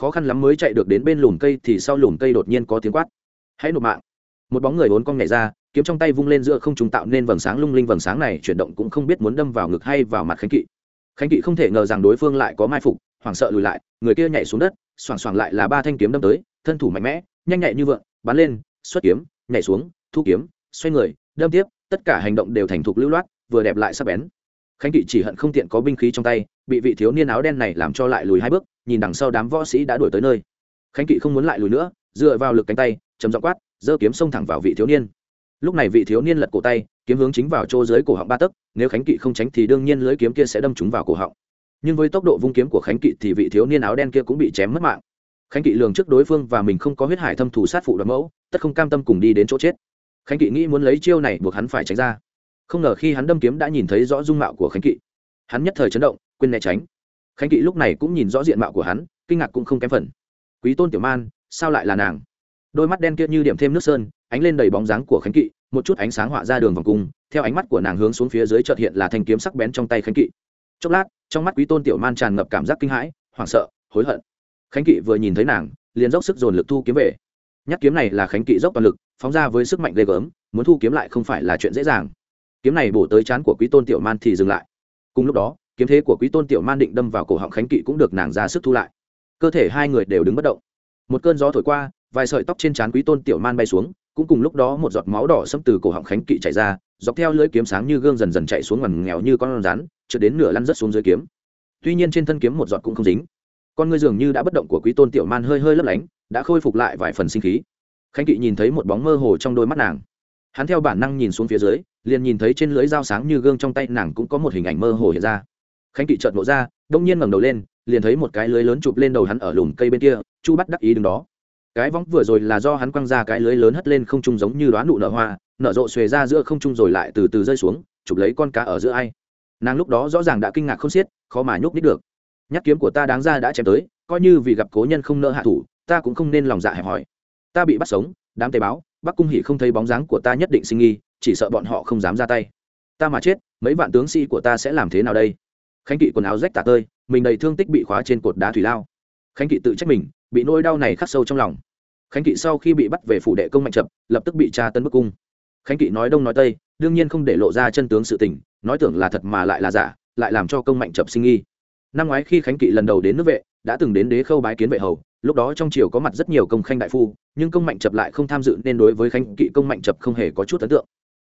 khó khăn lắm mới chạy được đến bên lùm cây thì sau lùm cây đột nhiên có tiếng quát. Hãy nộp mạng. Một bóng người bốn con nhảy ra, kiếm trong tay vung lên giữa không chúng tạo nên vầng sáng lung linh. Vầng sáng này chuyển động cũng không biết muốn đâm vào ngực hay vào mặt khánh kỵ. Khánh kỵ không thể ngờ rằng đối phương lại có mai phục, hoảng sợ lùi lại, người kia nhảy xuống đất, xoảng xoảng lại là ba thanh kiếm đâm tới, thân thủ mạnh mẽ, nhanh nhạy như vượn, bắn lên, xuất kiếm, nhảy xuống, thu kiếm, xoay người, đâm tiếp, tất cả hành động đều thành thục lưu loát, vừa đẹp lại sắp bén. Khánh kỵ chỉ hận không tiện có binh khí trong tay, bị vị thiếu niên áo đen này làm cho lại lùi hai bước nhìn đằng sau đám võ sĩ đã đuổi tới nơi. Khánh kỵ không muốn lại lùi nữa, dựa vào lực cánh tay, chấm dọ quát, giơ kiếm xông thẳng vào vị thiếu niên. Lúc này vị thiếu niên lật cổ tay, kiếm hướng chính vào chỗ dưới cổ họng ba tấc, nếu khánh kỵ không tránh thì đương nhiên lưới kiếm kia sẽ đâm trúng vào cổ họng. Nhưng với tốc độ vung kiếm của khánh kỵ thì vị thiếu niên áo đen kia cũng bị chém mất mạng. Khánh kỵ lường trước đối phương và mình không có huyết hải thâm thủ sát phụ đoàn mẫu, tất không cam tâm cùng đi đến chỗ chết. Khánh kỵ nghĩ muốn lấy chiêu này buộc hắn phải tránh ra. Không ngờ khi hắn đâm kiếm đã nhìn thấy rõ dung mạo của khánh kỵ. Hắn nhất thời chấn động, quên né tránh khánh kỵ lúc này cũng nhìn rõ diện mạo của hắn, kinh ngạc cũng không kém phần. Quý tôn tiểu man, sao lại là nàng? Đôi mắt đen kia như điểm thêm nước sơn, ánh lên đầy bóng dáng của khánh kỵ, một chút ánh sáng họa ra đường vòng cung, theo ánh mắt của nàng hướng xuống phía dưới chợt hiện là thanh kiếm sắc bén trong tay khánh kỵ. Chốc lát, trong mắt quý tôn tiểu man tràn ngập cảm giác kinh hãi, hoảng sợ, hối hận. Khánh kỵ vừa nhìn thấy nàng, liền dốc sức dồn lực thu kiếm về. Nhát kiếm này là khánh kỵ dốc toàn lực, phóng ra với sức mạnh ghê gớm, muốn thu kiếm lại không phải là chuyện dễ dàng. Kiếm này bổ tới chán của quý tôn tiểu man thì dừng lại. Cùng lúc đó kiếm thế của quý tôn tiểu man định đâm vào cổ họng khánh kỵ cũng được nàng ra sức thu lại. Cơ thể hai người đều đứng bất động. Một cơn gió thổi qua, vài sợi tóc trên trán quý tôn tiểu man bay xuống, cũng cùng lúc đó một giọt máu đỏ xâm từ cổ họng khánh kỵ chạy ra, dọc theo lưỡi kiếm sáng như gương dần dần chạy xuống ngằn nghèo như con rắn trượt đến nửa lăn rất xuống dưới kiếm. Tuy nhiên trên thân kiếm một giọt cũng không dính. Con ngươi dường như đã bất động của quý tôn tiểu man hơi hơi lấp lánh, đã khôi phục lại vài phần sinh khí. Khánh kỵ nhìn thấy một bóng mơ hồ trong đôi mắt nàng. Hắn theo bản năng nhìn xuống phía dưới, liền nhìn thấy trên lưỡi dao sáng như gương trong tay nàng cũng có một hình ảnh mơ hồ hiện ra khánh kỵ chợt nộ ra, đông nhiên ngẩng đầu lên, liền thấy một cái lưới lớn chụp lên đầu hắn ở lùm cây bên kia, chu bắt đắc ý đứng đó. Cái võng vừa rồi là do hắn quăng ra cái lưới lớn hất lên không trung giống như đoán nụ nở hoa, nở rộ xuề ra giữa không trung rồi lại từ từ rơi xuống, chụp lấy con cá ở giữa ai. Nàng lúc đó rõ ràng đã kinh ngạc không xiết, khó mà nhúc nít được. Nhắc kiếm của ta đáng ra đã chém tới, coi như vì gặp cố nhân không nỡ hạ thủ, ta cũng không nên lòng dạ hẹp hòi. Ta bị bắt sống, đám tế báo, bắc cung hỉ không thấy bóng dáng của ta nhất định sinh nghi, chỉ sợ bọn họ không dám ra tay. Ta mà chết, mấy vạn tướng sĩ của ta sẽ làm thế nào đây? Khánh kỵ quần áo rách tả tơi, mình đầy thương tích bị khóa trên cột đá thủy lao. Khánh kỵ tự trách mình, bị nỗi đau này khắc sâu trong lòng. Khánh kỵ sau khi bị bắt về phủ đệ công mạnh chập, lập tức bị tra tấn bức cung. Khánh kỵ nói đông nói tây, đương nhiên không để lộ ra chân tướng sự tình, nói tưởng là thật mà lại là giả, lại làm cho công mạnh chập sinh nghi. Năm ngoái khi khánh kỵ lần đầu đến nước vệ, đã từng đến đế khâu bái kiến vệ hầu, lúc đó trong triều có mặt rất nhiều công khanh đại phu, nhưng công mạnh chập lại không tham dự nên đối với khánh kỵ công mạnh chập không hề có chút ấn tượng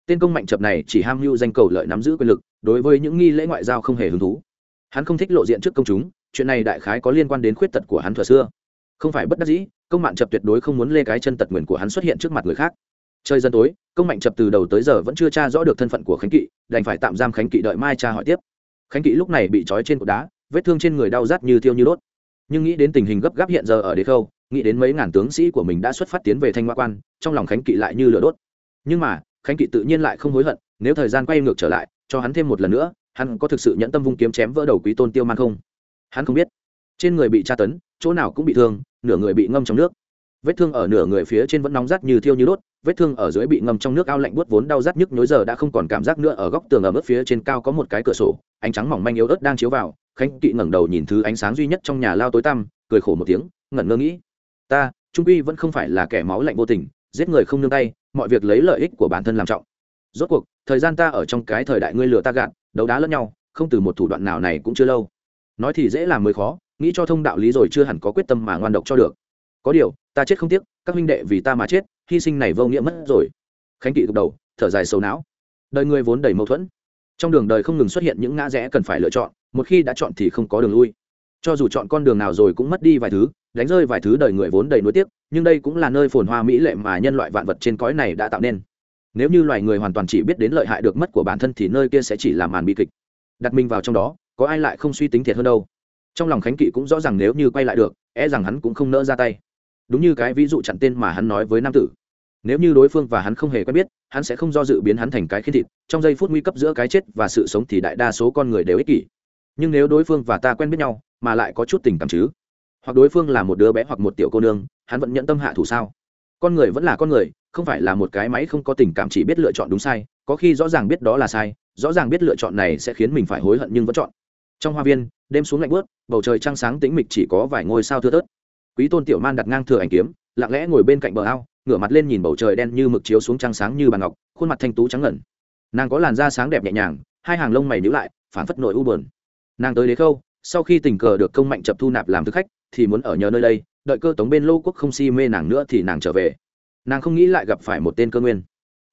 tên công mạnh chập này chỉ ham mưu danh cầu lợi nắm giữ quyền lực, đối với những nghi lễ ngoại giao không hề hứng thú. Hắn không thích lộ diện trước công chúng, chuyện này đại khái có liên quan đến khuyết tật của hắn thuở xưa. Không phải bất đắc dĩ, công mạnh chập tuyệt đối không muốn lê cái chân tật nguyền của hắn xuất hiện trước mặt người khác. Chơi dân tối, công mạnh chập từ đầu tới giờ vẫn chưa tra rõ được thân phận của khánh kỵ, đành phải tạm giam khánh kỵ đợi mai tra hỏi tiếp. Khánh kỵ lúc này bị trói trên cột đá, vết thương trên người đau rát như thiêu như đốt. Nhưng nghĩ đến tình hình gấp gáp hiện giờ ở đế khâu, nghĩ đến mấy ngàn tướng sĩ của mình đã xuất phát tiến về thanh hoa quan, trong lòng khánh kỵ lại như lửa đốt. Nhưng mà khánh kỵ tự nhiên lại không hối hận, nếu thời gian quay ngược trở lại, cho hắn thêm một lần nữa, hắn có thực sự nhẫn tâm vung kiếm chém vỡ đầu quý tôn tiêu man không? Hắn không biết. Trên người bị tra tấn, chỗ nào cũng bị thương, nửa người bị ngâm trong nước. Vết thương ở nửa người phía trên vẫn nóng rát như thiêu như đốt, vết thương ở dưới bị ngâm trong nước ao lạnh buốt vốn đau rát nhức nhối giờ đã không còn cảm giác nữa, ở góc tường ở mức phía trên cao có một cái cửa sổ, ánh trắng mỏng manh yếu ớt đang chiếu vào, khánh kỵ ngẩng đầu nhìn thứ ánh sáng duy nhất trong nhà lao tối tăm, cười khổ một tiếng, ngẩn ngơ nghĩ. Ta, trung quy vẫn không phải là kẻ máu lạnh vô tình, giết người không nương tay mọi việc lấy lợi ích của bản thân làm trọng. Rốt cuộc, thời gian ta ở trong cái thời đại ngươi lừa ta gạt, đấu đá lẫn nhau, không từ một thủ đoạn nào này cũng chưa lâu. Nói thì dễ làm mới khó, nghĩ cho thông đạo lý rồi chưa hẳn có quyết tâm mà ngoan độc cho được. Có điều, ta chết không tiếc, các huynh đệ vì ta mà chết, hy sinh này vô nghĩa mất rồi. Khánh kỵ gật đầu, thở dài sầu não. Đời người vốn đầy mâu thuẫn. Trong đường đời không ngừng xuất hiện những ngã rẽ cần phải lựa chọn, một khi đã chọn thì không có đường lui. Cho dù chọn con đường nào rồi cũng mất đi vài thứ, đánh rơi vài thứ đời người vốn đầy nuối tiếc nhưng đây cũng là nơi phồn hoa mỹ lệ mà nhân loại vạn vật trên cõi này đã tạo nên. Nếu như loài người hoàn toàn chỉ biết đến lợi hại được mất của bản thân thì nơi kia sẽ chỉ là màn bi kịch. Đặt mình vào trong đó, có ai lại không suy tính thiệt hơn đâu. Trong lòng khánh kỵ cũng rõ ràng nếu như quay lại được e rằng hắn cũng không nỡ ra tay. Đúng như cái ví dụ chặn tên mà hắn nói với nam tử. Nếu như đối phương và hắn không hề quen biết, hắn sẽ không do dự biến hắn thành cái khiên thịt, trong giây phút nguy cấp giữa cái chết và sự sống thì đại đa số con người đều ích kỷ. Nhưng nếu đối phương và ta quen biết nhau, mà lại có chút tình cảm chứ? Hoặc đối phương là một đứa bé hoặc một tiểu cô nương, hắn vẫn nhận tâm hạ thủ sao? Con người vẫn là con người, không phải là một cái máy không có tình cảm chỉ biết lựa chọn đúng sai, có khi rõ ràng biết đó là sai, rõ ràng biết lựa chọn này sẽ khiến mình phải hối hận nhưng vẫn chọn. Trong hoa viên, đêm xuống lạnh bớt bầu trời trăng sáng tĩnh mịch chỉ có vài ngôi sao thưa thớt. Quý tôn tiểu man đặt ngang thừa ảnh kiếm, lặng lẽ ngồi bên cạnh bờ ao, ngửa mặt lên nhìn bầu trời đen như mực chiếu xuống trăng sáng như bàn ngọc, khuôn mặt thanh tú trắng ngẩn nàng có làn da sáng đẹp nhẹ nhàng, hai hàng lông mày nhíu lại phản phất nội u buồn. Nàng tới đế khâu, sau khi tình cờ được công mạnh chập thu nạp làm thực khách thì muốn ở nhờ nơi đây, đợi cơ tống bên lô quốc không si mê nàng nữa thì nàng trở về. Nàng không nghĩ lại gặp phải một tên cơ nguyên.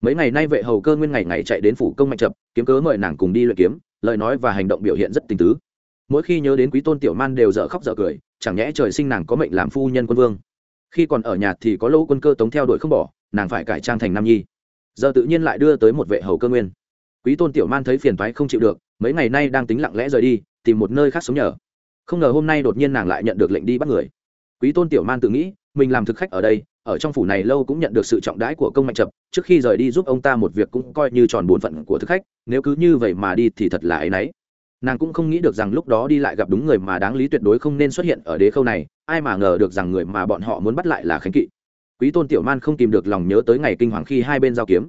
Mấy ngày nay vệ hầu cơ nguyên ngày ngày chạy đến phủ công mạnh chập, kiếm cớ mời nàng cùng đi luyện kiếm, lời nói và hành động biểu hiện rất tình tứ. Mỗi khi nhớ đến quý tôn tiểu man đều dở khóc dở cười, chẳng nhẽ trời sinh nàng có mệnh làm phu nhân quân vương. Khi còn ở nhà thì có lỗ quân cơ tống theo đuổi không bỏ, nàng phải cải trang thành nam nhi. Giờ tự nhiên lại đưa tới một vệ hầu cơ nguyên. Quý tôn tiểu man thấy phiền thoái không chịu được, mấy ngày nay đang tính lặng lẽ rời đi, tìm một nơi khác sống nhờ không ngờ hôm nay đột nhiên nàng lại nhận được lệnh đi bắt người. Quý tôn tiểu man tự nghĩ, mình làm thực khách ở đây, ở trong phủ này lâu cũng nhận được sự trọng đãi của công mạnh chập, trước khi rời đi giúp ông ta một việc cũng coi như tròn bổn phận của thực khách, nếu cứ như vậy mà đi thì thật là ấy nấy. nàng cũng không nghĩ được rằng lúc đó đi lại gặp đúng người mà đáng lý tuyệt đối không nên xuất hiện ở đế khâu này, ai mà ngờ được rằng người mà bọn họ muốn bắt lại là khánh kỵ. Quý tôn tiểu man không tìm được lòng nhớ tới ngày kinh hoàng khi hai bên giao kiếm.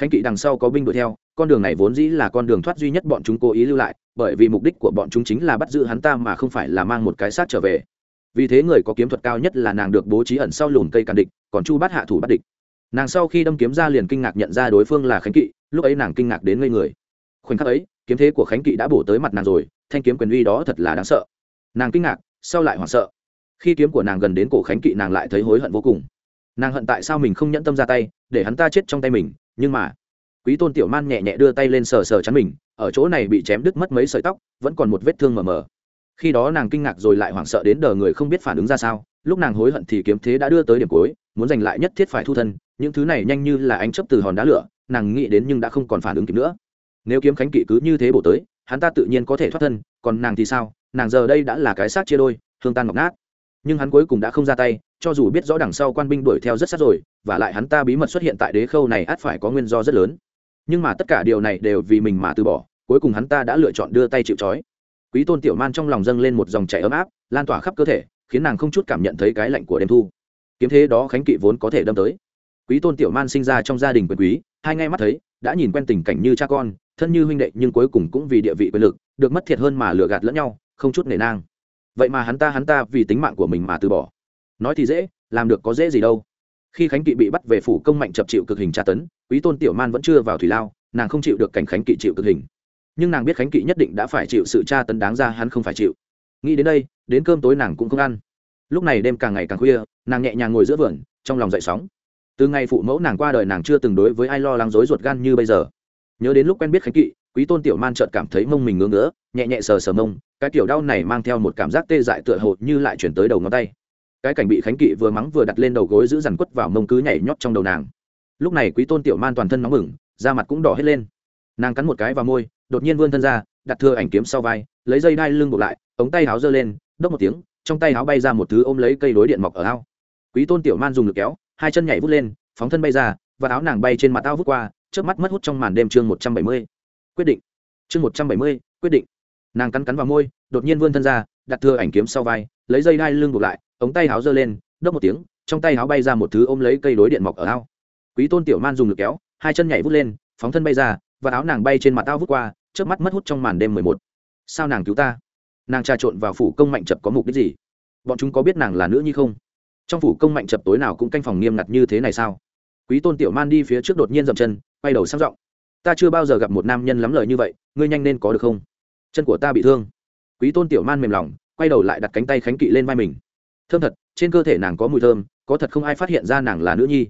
Khánh kỵ đằng sau có binh đuổi theo, con đường này vốn dĩ là con đường thoát duy nhất bọn chúng cố ý lưu lại bởi vì mục đích của bọn chúng chính là bắt giữ hắn ta mà không phải là mang một cái xác trở về. Vì thế người có kiếm thuật cao nhất là nàng được bố trí ẩn sau lùn cây càn địch, còn chu bắt hạ thủ bắt địch. Nàng sau khi đâm kiếm ra liền kinh ngạc nhận ra đối phương là khánh kỵ, lúc ấy nàng kinh ngạc đến ngây người. Khoảnh khắc ấy, kiếm thế của khánh kỵ đã bổ tới mặt nàng rồi, thanh kiếm quyền uy đó thật là đáng sợ. Nàng kinh ngạc, sau lại hoảng sợ. Khi kiếm của nàng gần đến cổ khánh kỵ nàng lại thấy hối hận vô cùng. Nàng hận tại sao mình không nhẫn tâm ra tay, để hắn ta chết trong tay mình, nhưng mà quý tôn tiểu man nhẹ nhẹ đưa tay lên sờ sờ chắn mình, ở chỗ này bị chém đứt mất mấy sợi tóc, vẫn còn một vết thương mờ mờ. Khi đó nàng kinh ngạc rồi lại hoảng sợ đến đờ người không biết phản ứng ra sao, lúc nàng hối hận thì kiếm thế đã đưa tới điểm cuối, muốn giành lại nhất thiết phải thu thân, những thứ này nhanh như là ánh chấp từ hòn đá lửa, nàng nghĩ đến nhưng đã không còn phản ứng kịp nữa. Nếu kiếm khánh kỵ cứ như thế bổ tới, hắn ta tự nhiên có thể thoát thân, còn nàng thì sao? Nàng giờ đây đã là cái xác chia đôi thương tan ngọc nát. Nhưng hắn cuối cùng đã không ra tay, cho dù biết rõ đằng sau quan binh đuổi theo rất sát rồi, và lại hắn ta bí mật xuất hiện tại đế khâu này ắt phải có nguyên do rất lớn nhưng mà tất cả điều này đều vì mình mà từ bỏ, cuối cùng hắn ta đã lựa chọn đưa tay chịu trói. Quý tôn tiểu man trong lòng dâng lên một dòng chảy ấm áp, lan tỏa khắp cơ thể, khiến nàng không chút cảm nhận thấy cái lạnh của đêm thu. Kiếm thế đó khánh kỵ vốn có thể đâm tới. Quý tôn tiểu man sinh ra trong gia đình quyền quý, hai ngay mắt thấy, đã nhìn quen tình cảnh như cha con, thân như huynh đệ nhưng cuối cùng cũng vì địa vị quyền lực, được mất thiệt hơn mà lừa gạt lẫn nhau, không chút nể nang. Vậy mà hắn ta hắn ta vì tính mạng của mình mà từ bỏ. Nói thì dễ, làm được có dễ gì đâu khi khánh kỵ bị bắt về phủ công mạnh chập chịu cực hình tra tấn, quý tôn tiểu man vẫn chưa vào thủy lao, nàng không chịu được cảnh khánh kỵ chịu cực hình. Nhưng nàng biết khánh kỵ nhất định đã phải chịu sự tra tấn đáng ra hắn không phải chịu. Nghĩ đến đây, đến cơm tối nàng cũng không ăn. Lúc này đêm càng ngày càng khuya, nàng nhẹ nhàng ngồi giữa vườn, trong lòng dậy sóng. Từ ngày phụ mẫu nàng qua đời nàng chưa từng đối với ai lo lắng dối ruột gan như bây giờ. Nhớ đến lúc quen biết khánh kỵ, quý tôn tiểu man chợt cảm thấy mông mình ngứa ngứa, nhẹ nhẹ sờ sờ mông, cái tiểu đau này mang theo một cảm giác tê dại tựa hồ như lại chuyển tới đầu ngón tay cái cảnh bị khánh kỵ vừa mắng vừa đặt lên đầu gối giữ dằn quất vào mông cứ nhảy nhót trong đầu nàng. Lúc này quý tôn tiểu man toàn thân nóng bừng, da mặt cũng đỏ hết lên. Nàng cắn một cái vào môi, đột nhiên vươn thân ra, đặt thưa ảnh kiếm sau vai, lấy dây đai lưng buộc lại, ống tay áo giơ lên đốc một tiếng, trong tay áo bay ra một thứ ôm lấy cây đối điện mọc ở ao. Quý tôn tiểu man dùng lực kéo, hai chân nhảy vút lên, phóng thân bay ra, và áo nàng bay trên mặt ao vút qua trước mắt mất hút trong màn đêm chương một trăm bảy mươi. Quyết định. Chương một trăm bảy mươi, quyết định. Nàng cắn cắn vào môi, đột nhiên vươn thân ra, đặt thưa ảnh kiếm sau vai, lấy dây đai lưng buộc lại ống tay áo giơ lên, đốc một tiếng, trong tay áo bay ra một thứ ôm lấy cây đối điện mọc ở ao. Quý tôn tiểu man dùng lực kéo, hai chân nhảy vút lên, phóng thân bay ra, và áo nàng bay trên mặt ao vút qua trước mắt mất hút trong màn đêm mười một. Sao nàng cứu ta? Nàng trà trộn vào phủ công mạnh chập có mục đích gì? Bọn chúng có biết nàng là nữ nhi không? Trong phủ công mạnh chập tối nào cũng canh phòng nghiêm ngặt như thế này sao? Quý tôn tiểu man đi phía trước đột nhiên dậm chân, quay đầu sang giọng. Ta chưa bao giờ gặp một nam nhân lắm lời như vậy, ngươi nhanh nên có được không? Chân của ta bị thương. Quý tôn tiểu man mềm lòng, quay đầu lại đặt cánh tay khánh kỵ lên vai mình thơm thật, trên cơ thể nàng có mùi thơm, có thật không ai phát hiện ra nàng là nữ nhi.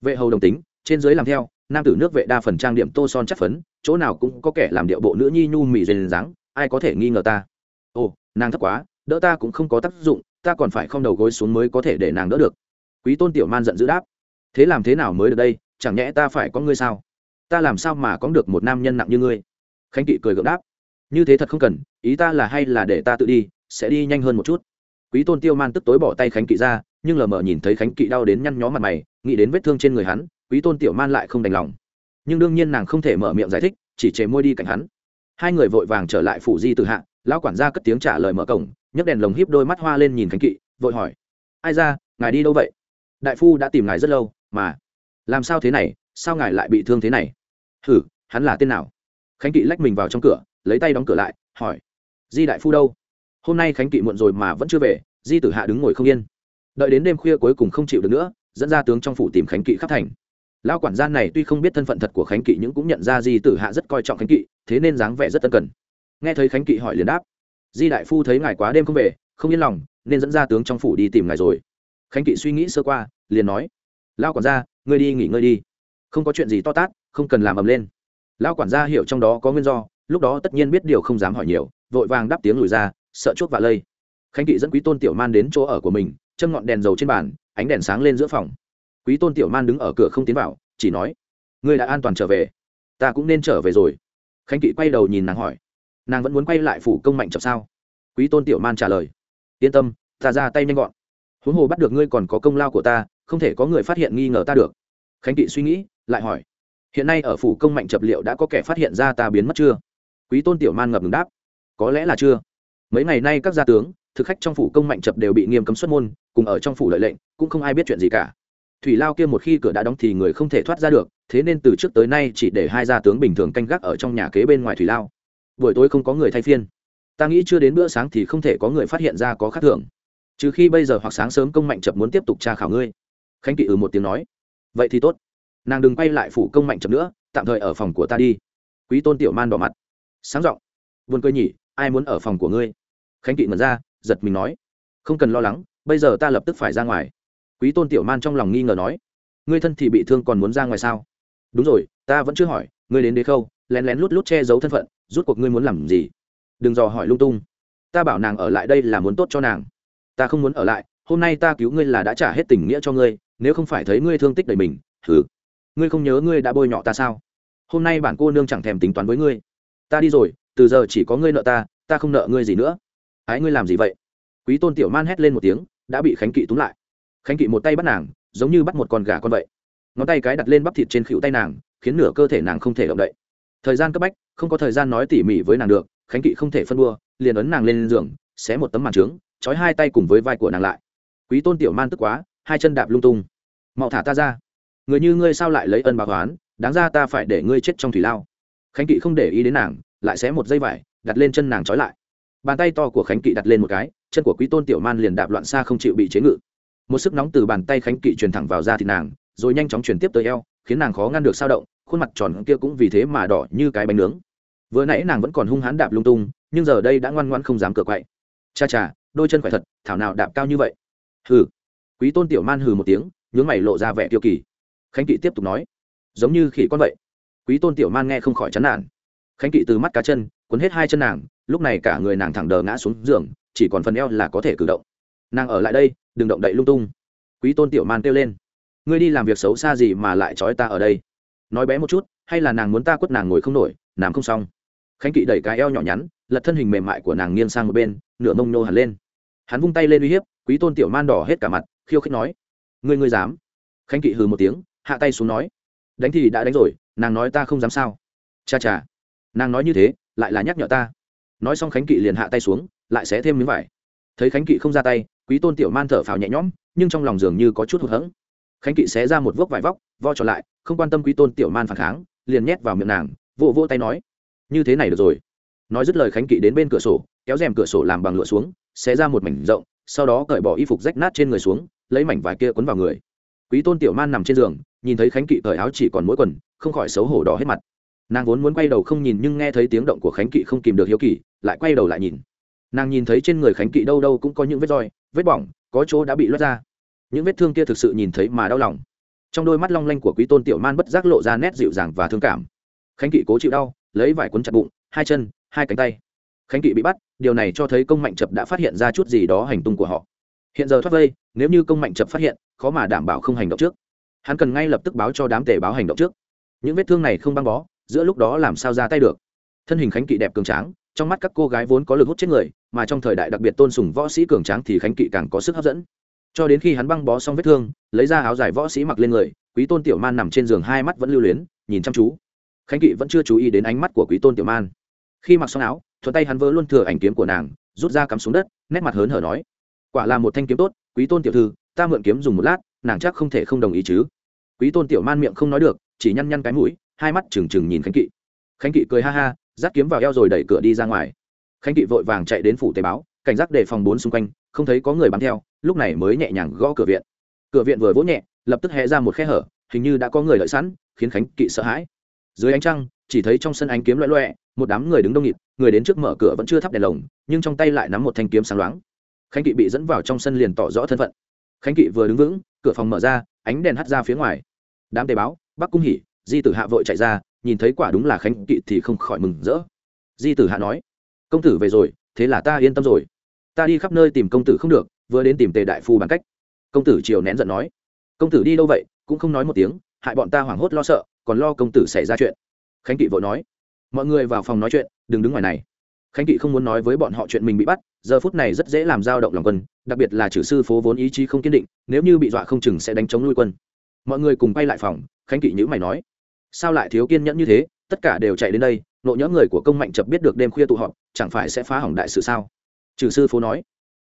Vệ hầu đồng tính, trên dưới làm theo, nam tử nước vệ đa phần trang điểm tô son chắc phấn, chỗ nào cũng có kẻ làm điệu bộ nữ nhi nhu mì dền dáng, ai có thể nghi ngờ ta? Ồ, nàng thấp quá, đỡ ta cũng không có tác dụng, ta còn phải không đầu gối xuống mới có thể để nàng đỡ được. Quý tôn tiểu man giận dữ đáp. Thế làm thế nào mới được đây, chẳng nhẽ ta phải có ngươi sao? Ta làm sao mà có được một nam nhân nặng như ngươi? Khánh kỵ cười gượng đáp. Như thế thật không cần, ý ta là hay là để ta tự đi, sẽ đi nhanh hơn một chút quý tôn tiêu man tức tối bỏ tay khánh kỵ ra, nhưng lờ mờ nhìn thấy khánh kỵ đau đến nhăn nhó mặt mày, nghĩ đến vết thương trên người hắn, quý tôn tiểu man lại không đành lòng. Nhưng đương nhiên nàng không thể mở miệng giải thích, chỉ chế môi đi cạnh hắn. Hai người vội vàng trở lại phủ di từ hạ, lão quản gia cất tiếng trả lời mở cổng, nhấc đèn lồng híp đôi mắt hoa lên nhìn khánh kỵ, vội hỏi, ai ra, ngài đi đâu vậy? Đại phu đã tìm ngài rất lâu, mà làm sao thế này, sao ngài lại bị thương thế này? Hử, hắn là tên nào? Khánh kỵ lách mình vào trong cửa, lấy tay đóng cửa lại, hỏi, di đại phu đâu? Hôm nay khánh kỵ muộn rồi mà vẫn chưa về, di tử hạ đứng ngồi không yên. Đợi đến đêm khuya cuối cùng không chịu được nữa, dẫn ra tướng trong phủ tìm khánh kỵ khắp thành. Lão quản gia này tuy không biết thân phận thật của khánh kỵ nhưng cũng nhận ra di tử hạ rất coi trọng khánh kỵ, thế nên dáng vẻ rất tân cần. Nghe thấy khánh kỵ hỏi liền đáp, di đại phu thấy ngài quá đêm không về, không yên lòng, nên dẫn ra tướng trong phủ đi tìm ngài rồi. Khánh kỵ suy nghĩ sơ qua, liền nói lao quản gia, ngươi đi nghỉ ngơi đi. Không có chuyện gì to tát, không cần làm ầm lên. Lao quản gia hiểu trong đó có nguyên do, lúc đó tất nhiên biết điều không dám hỏi nhiều, vội vàng đáp tiếng lùi ra sợ chuốc và lây. Khánh kỵ dẫn quý tôn tiểu man đến chỗ ở của mình, châm ngọn đèn dầu trên bàn, ánh đèn sáng lên giữa phòng. Quý tôn tiểu man đứng ở cửa không tiến vào, chỉ nói, ngươi đã an toàn trở về. Ta cũng nên trở về rồi. Khánh kỵ quay đầu nhìn nàng hỏi, nàng vẫn muốn quay lại phủ công mạnh chậm sao? Quý tôn tiểu man trả lời, yên tâm, ta ra tay nhanh gọn. Huống hồ bắt được ngươi còn có công lao của ta, không thể có người phát hiện nghi ngờ ta được. Khánh kỵ suy nghĩ, lại hỏi, hiện nay ở phủ công mạnh chập liệu đã có kẻ phát hiện ra ta biến mất chưa? Quý tôn tiểu man ngập ngừng đáp, có lẽ là chưa mấy ngày nay các gia tướng, thực khách trong phủ công mạnh chập đều bị nghiêm cấm xuất môn, cùng ở trong phủ lợi lệnh, cũng không ai biết chuyện gì cả. Thủy lao kia một khi cửa đã đóng thì người không thể thoát ra được, thế nên từ trước tới nay chỉ để hai gia tướng bình thường canh gác ở trong nhà kế bên ngoài thủy lao. Buổi tối không có người thay phiên. Ta nghĩ chưa đến bữa sáng thì không thể có người phát hiện ra có khác thường. Trừ khi bây giờ hoặc sáng sớm công mạnh chập muốn tiếp tục tra khảo ngươi. Khánh kỵ ừ một tiếng nói. Vậy thì tốt. Nàng đừng quay lại phủ công mạnh chập nữa, tạm thời ở phòng của ta đi. Quý tôn tiểu man đỏ mặt. Sáng giọng. Vườn cười nhỉ, ai muốn ở phòng của ngươi? Khánh kỵ mật ra, giật mình nói, không cần lo lắng, bây giờ ta lập tức phải ra ngoài. Quý tôn tiểu man trong lòng nghi ngờ nói, ngươi thân thì bị thương còn muốn ra ngoài sao? Đúng rồi, ta vẫn chưa hỏi, ngươi đến đế khâu, lén lén lút lút che giấu thân phận rút cuộc ngươi muốn làm gì? Đừng dò hỏi lung tung. Ta bảo nàng ở lại đây là muốn tốt cho nàng. Ta không muốn ở lại, hôm nay ta cứu ngươi là đã trả hết tình nghĩa cho ngươi, nếu không phải thấy ngươi thương tích đầy mình thử ngươi không nhớ ngươi đã bôi nhọ ta sao? Hôm nay bản cô nương chẳng thèm tính toán với ngươi. Ta đi rồi, từ giờ chỉ có ngươi nợ ta ta không nợ ngươi gì nữa ái ngươi làm gì vậy? Quý tôn tiểu man hét lên một tiếng, đã bị khánh kỵ túm lại. Khánh kỵ một tay bắt nàng, giống như bắt một con gà con vậy. Ngón tay cái đặt lên bắp thịt trên khuỷu tay nàng, khiến nửa cơ thể nàng không thể động đậy. Thời gian cấp bách, không có thời gian nói tỉ mỉ với nàng được, khánh kỵ không thể phân đua liền ấn nàng lên giường, xé một tấm màn trướng, trói hai tay cùng với vai của nàng lại. Quý tôn tiểu man tức quá, hai chân đạp lung tung. Mau thả ta ra. Người như ngươi sao lại lấy ân báo toán đáng ra ta phải để ngươi chết trong thủy lao. Khánh kỵ không để ý đến nàng, lại xé một dây vải, đặt lên chân nàng trói lại bàn tay to của khánh kỵ đặt lên một cái, chân của quý tôn tiểu man liền đạp loạn xa không chịu bị chế ngự. Một sức nóng từ bàn tay khánh kỵ truyền thẳng vào da thịt nàng, rồi nhanh chóng truyền tiếp tới eo, khiến nàng khó ngăn được sao động, khuôn mặt tròn kia cũng vì thế mà đỏ như cái bánh nướng. Vừa nãy nàng vẫn còn hung hãn đạp lung tung, nhưng giờ đây đã ngoan ngoan không dám cựa quậy. Cha cha, đôi chân khỏe thật, thảo nào đạp cao như vậy? Hừ. Quý tôn tiểu man hừ một tiếng, nhướng mày lộ ra vẻ tiêu kỳ. Khánh kỵ tiếp tục nói. Giống như khỉ con vậy. Quý tôn tiểu man nghe không khỏi chán nản. Khánh kỵ từ mắt cá chân cuốn hết hai chân nàng, lúc này cả người nàng thẳng đờ ngã xuống giường, chỉ còn phần eo là có thể cử động. Nàng ở lại đây, đừng động đậy lung tung. Quý tôn tiểu man kêu lên, ngươi đi làm việc xấu xa gì mà lại trói ta ở đây? Nói bé một chút, hay là nàng muốn ta quất nàng ngồi không nổi, nàng không xong. Khánh kỵ đẩy cái eo nhỏ nhắn, lật thân hình mềm mại của nàng nghiêng sang một bên, nửa mông nô hẳn lên. Hắn vung tay lên uy hiếp, quý tôn tiểu man đỏ hết cả mặt, khiêu khích nói, ngươi ngươi dám? Khánh kỵ hừ một tiếng, hạ tay xuống nói, đánh thì đã đánh rồi, nàng nói ta không dám sao. Cha cha, nàng nói như thế lại là nhắc nhở ta. Nói xong khánh kỵ liền hạ tay xuống, lại sẽ thêm miếng vải. Thấy khánh kỵ không ra tay, quý tôn tiểu man thở phào nhẹ nhõm, nhưng trong lòng dường như có chút hụt hẫng. Khánh kỵ xé ra một vốc vải vóc, vo trở lại, không quan tâm quý tôn tiểu man phản kháng, liền nhét vào miệng nàng, vỗ vỗ tay nói, như thế này được rồi. Nói dứt lời khánh kỵ đến bên cửa sổ, kéo rèm cửa sổ làm bằng lụa xuống, xé ra một mảnh rộng, sau đó cởi bỏ y phục rách nát trên người xuống, lấy mảnh vải kia quấn vào người. Quý tôn tiểu man nằm trên giường, nhìn thấy khánh kỵ cởi áo chỉ còn mỗi quần, không khỏi xấu hổ đỏ hết mặt nàng vốn muốn quay đầu không nhìn nhưng nghe thấy tiếng động của khánh kỵ không kìm được hiếu kỳ, lại quay đầu lại nhìn. Nàng nhìn thấy trên người khánh kỵ đâu đâu cũng có những vết roi, vết bỏng, có chỗ đã bị loát ra. Những vết thương kia thực sự nhìn thấy mà đau lòng. Trong đôi mắt long lanh của quý tôn tiểu man bất giác lộ ra nét dịu dàng và thương cảm. Khánh kỵ cố chịu đau, lấy vải cuốn chặt bụng, hai chân, hai cánh tay. Khánh kỵ bị bắt, điều này cho thấy công mạnh chập đã phát hiện ra chút gì đó hành tung của họ. Hiện giờ thoát vây, nếu như công mạnh chập phát hiện, khó mà đảm bảo không hành động trước. Hắn cần ngay lập tức báo cho đám tể báo hành động trước. Những vết thương này không băng bó giữa lúc đó làm sao ra tay được? Thân hình khánh kỵ đẹp cường tráng, trong mắt các cô gái vốn có lực hút chết người, mà trong thời đại đặc biệt tôn sùng võ sĩ cường tráng thì khánh kỵ càng có sức hấp dẫn. Cho đến khi hắn băng bó xong vết thương, lấy ra áo dài võ sĩ mặc lên người, quý tôn tiểu man nằm trên giường hai mắt vẫn lưu luyến, nhìn chăm chú. Khánh kỵ vẫn chưa chú ý đến ánh mắt của quý tôn tiểu man. Khi mặc xong áo, thuận tay hắn vỡ luôn thừa ảnh kiếm của nàng, rút ra cắm xuống đất, nét mặt hớn hở nói, quả là một thanh kiếm tốt, quý tôn tiểu thư, ta mượn kiếm dùng một lát, nàng chắc không thể không đồng ý chứ. Quý tôn tiểu man miệng không nói được, chỉ nhăn nhăn cái mũi hai mắt trừng trừng nhìn khánh kỵ. Khánh kỵ cười ha ha, giáp kiếm vào eo rồi đẩy cửa đi ra ngoài. Khánh kỵ vội vàng chạy đến phủ tế báo, cảnh giác đề phòng bốn xung quanh, không thấy có người bám theo, lúc này mới nhẹ nhàng gõ cửa viện. Cửa viện vừa vỗ nhẹ, lập tức hé ra một khe hở, hình như đã có người lợi sẵn, khiến khánh kỵ sợ hãi. Dưới ánh trăng, chỉ thấy trong sân ánh kiếm loẹ loẹ, một đám người đứng đông nghịt, người đến trước mở cửa vẫn chưa thắp đèn lồng, nhưng trong tay lại nắm một thanh kiếm sáng loáng. Khánh kỵ bị dẫn vào trong sân liền tỏ rõ thân phận. Khánh kỵ vừa đứng vững, cửa phòng mở ra, ánh đèn hắt ra phía ngoài. Đám tế báo, bắc cung hỉ di tử hạ vội chạy ra, nhìn thấy quả đúng là khánh kỵ thì không khỏi mừng rỡ. Di tử hạ nói, công tử về rồi, thế là ta yên tâm rồi. Ta đi khắp nơi tìm công tử không được, vừa đến tìm tề đại phu bằng cách. Công tử chiều nén giận nói, công tử đi đâu vậy? Cũng không nói một tiếng, hại bọn ta hoảng hốt lo sợ, còn lo công tử xảy ra chuyện. Khánh kỵ vội nói, mọi người vào phòng nói chuyện, đừng đứng ngoài này. Khánh kỵ không muốn nói với bọn họ chuyện mình bị bắt, giờ phút này rất dễ làm dao động lòng quân, đặc biệt là chử sư phố vốn ý chí không kiên định, nếu như bị dọa không chừng sẽ đánh chống nuôi quân. Mọi người cùng quay lại phòng, khánh kỵ nhữ mày nói sao lại thiếu kiên nhẫn như thế, tất cả đều chạy đến đây, nộ nhỡ người của công mạnh chập biết được đêm khuya tụ họp, chẳng phải sẽ phá hỏng đại sự sao? Trừ sư phố nói,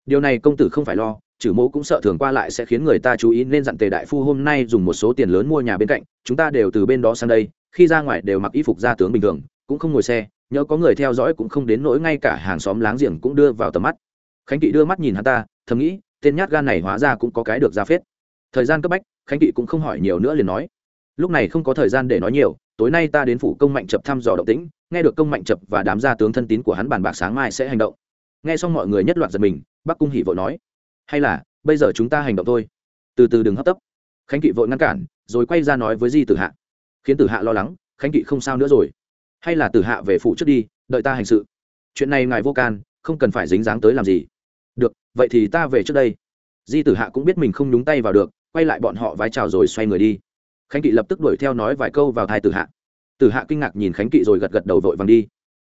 điều này công tử không phải lo, trừ mẫu cũng sợ thường qua lại sẽ khiến người ta chú ý nên dặn tề đại phu hôm nay dùng một số tiền lớn mua nhà bên cạnh, chúng ta đều từ bên đó sang đây, khi ra ngoài đều mặc y phục gia tướng bình thường, cũng không ngồi xe nhớ có người theo dõi cũng không đến nỗi ngay cả hàng xóm láng giềng cũng đưa vào tầm mắt. Khánh kỵ đưa mắt nhìn hắn ta, thầm nghĩ, tên nhát gan này hóa ra cũng có cái được ra phết. Thời gian cấp bách, khánh kỵ cũng không hỏi nhiều nữa liền nói lúc này không có thời gian để nói nhiều, tối nay ta đến phủ công mạnh chập thăm dò động tĩnh, nghe được công mạnh chập và đám gia tướng thân tín của hắn bàn bạc sáng mai sẽ hành động. Nghe xong mọi người nhất loạt giật mình, bắc cung hỷ vội nói, hay là, bây giờ chúng ta hành động thôi. Từ từ đừng hấp tấp. Khánh kỵ vội ngăn cản, rồi quay ra nói với di tử hạ, khiến tử hạ lo lắng, khánh kỵ không sao nữa rồi. Hay là tử hạ về phủ trước đi, đợi ta hành sự. Chuyện này ngài vô can, không cần phải dính dáng tới làm gì. Được, vậy thì ta về trước đây. Di tử hạ cũng biết mình không nhúng tay vào được, quay lại bọn họ vái chào rồi xoay người đi khánh kỵ lập tức đuổi theo nói vài câu vào thai tử hạ. Tử hạ kinh ngạc nhìn khánh kỵ rồi gật gật đầu vội vàng đi.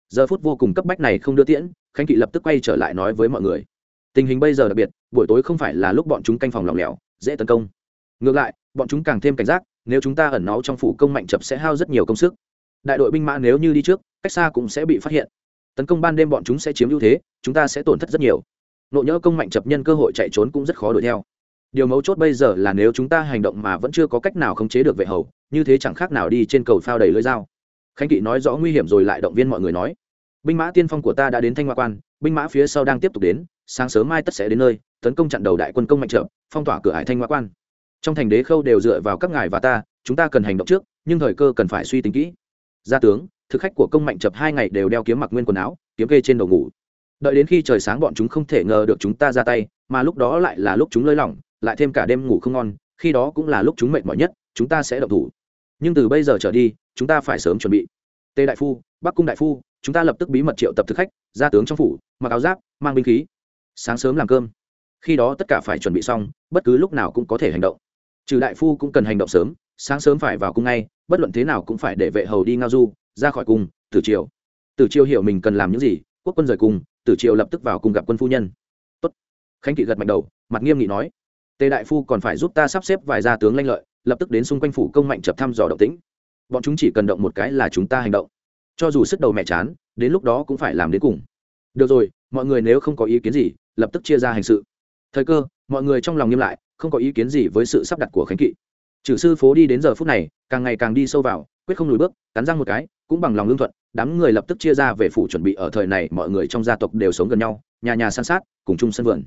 Giờ phút vô cùng cấp bách này không đưa tiễn, khánh kỵ lập tức quay trở lại nói với mọi người. Tình hình bây giờ đặc biệt, buổi tối không phải là lúc bọn chúng canh phòng lỏng lẻo, dễ tấn công. Ngược lại, bọn chúng càng thêm cảnh giác, nếu chúng ta ẩn náu trong phủ công mạnh chập sẽ hao rất nhiều công sức. Đại đội binh mã nếu như đi trước, cách xa cũng sẽ bị phát hiện. Tấn công ban đêm bọn chúng sẽ chiếm ưu thế, chúng ta sẽ tổn thất rất nhiều. Nộ nhỡ công mạnh chập nhân cơ hội chạy trốn cũng rất khó đuổi theo điều mấu chốt bây giờ là nếu chúng ta hành động mà vẫn chưa có cách nào khống chế được vệ hầu, như thế chẳng khác nào đi trên cầu phao đầy lưỡi dao. Khánh kỵ nói rõ nguy hiểm rồi lại động viên mọi người nói, binh mã tiên phong của ta đã đến thanh hoa quan, binh mã phía sau đang tiếp tục đến, sáng sớm mai tất sẽ đến nơi, tấn công chặn đầu đại quân công mạnh trợ phong tỏa cửa hải thanh hoa quan. Trong thành đế khâu đều dựa vào các ngài và ta, chúng ta cần hành động trước, nhưng thời cơ cần phải suy tính kỹ. Gia tướng, thực khách của công mạnh chập hai ngày đều đeo kiếm mặc nguyên quần áo, kiếm kê trên đầu ngủ. Đợi đến khi trời sáng bọn chúng không thể ngờ được chúng ta ra tay, mà lúc đó lại là lúc chúng lơi lỏng lại thêm cả đêm ngủ không ngon, khi đó cũng là lúc chúng mệt mỏi nhất, chúng ta sẽ động thủ. Nhưng từ bây giờ trở đi, chúng ta phải sớm chuẩn bị. Tề đại phu, bắc cung đại phu, chúng ta lập tức bí mật triệu tập thực khách ra tướng trong phủ, mặc áo giáp, mang binh khí. Sáng sớm làm cơm. Khi đó tất cả phải chuẩn bị xong, bất cứ lúc nào cũng có thể hành động. Trừ đại phu cũng cần hành động sớm, sáng sớm phải vào cung ngay, bất luận thế nào cũng phải để vệ hầu đi ngao du, ra khỏi cung, tử triều. Tử triều hiểu mình cần làm những gì, quốc quân rời cung, tử triều lập tức vào cung gặp quân phu nhân. Tốt. khánh kỵ gật mạnh đầu, mặt nghiêm nghị nói tề đại phu còn phải giúp ta sắp xếp vài gia tướng lanh lợi, lập tức đến xung quanh phủ công mạnh chập thăm dò động tĩnh. Bọn chúng chỉ cần động một cái là chúng ta hành động. Cho dù sức đầu mẹ chán, đến lúc đó cũng phải làm đến cùng. Được rồi, mọi người nếu không có ý kiến gì, lập tức chia ra hành sự. Thời cơ, mọi người trong lòng nghiêm lại, không có ý kiến gì với sự sắp đặt của khánh kỵ. Trừ sư phố đi đến giờ phút này, càng ngày càng đi sâu vào, quyết không lùi bước, cắn răng một cái, cũng bằng lòng lương thuận, đám người lập tức chia ra về phủ chuẩn bị ở thời này, mọi người trong gia tộc đều sống gần nhau, nhà nhà san sát, cùng chung sân vườn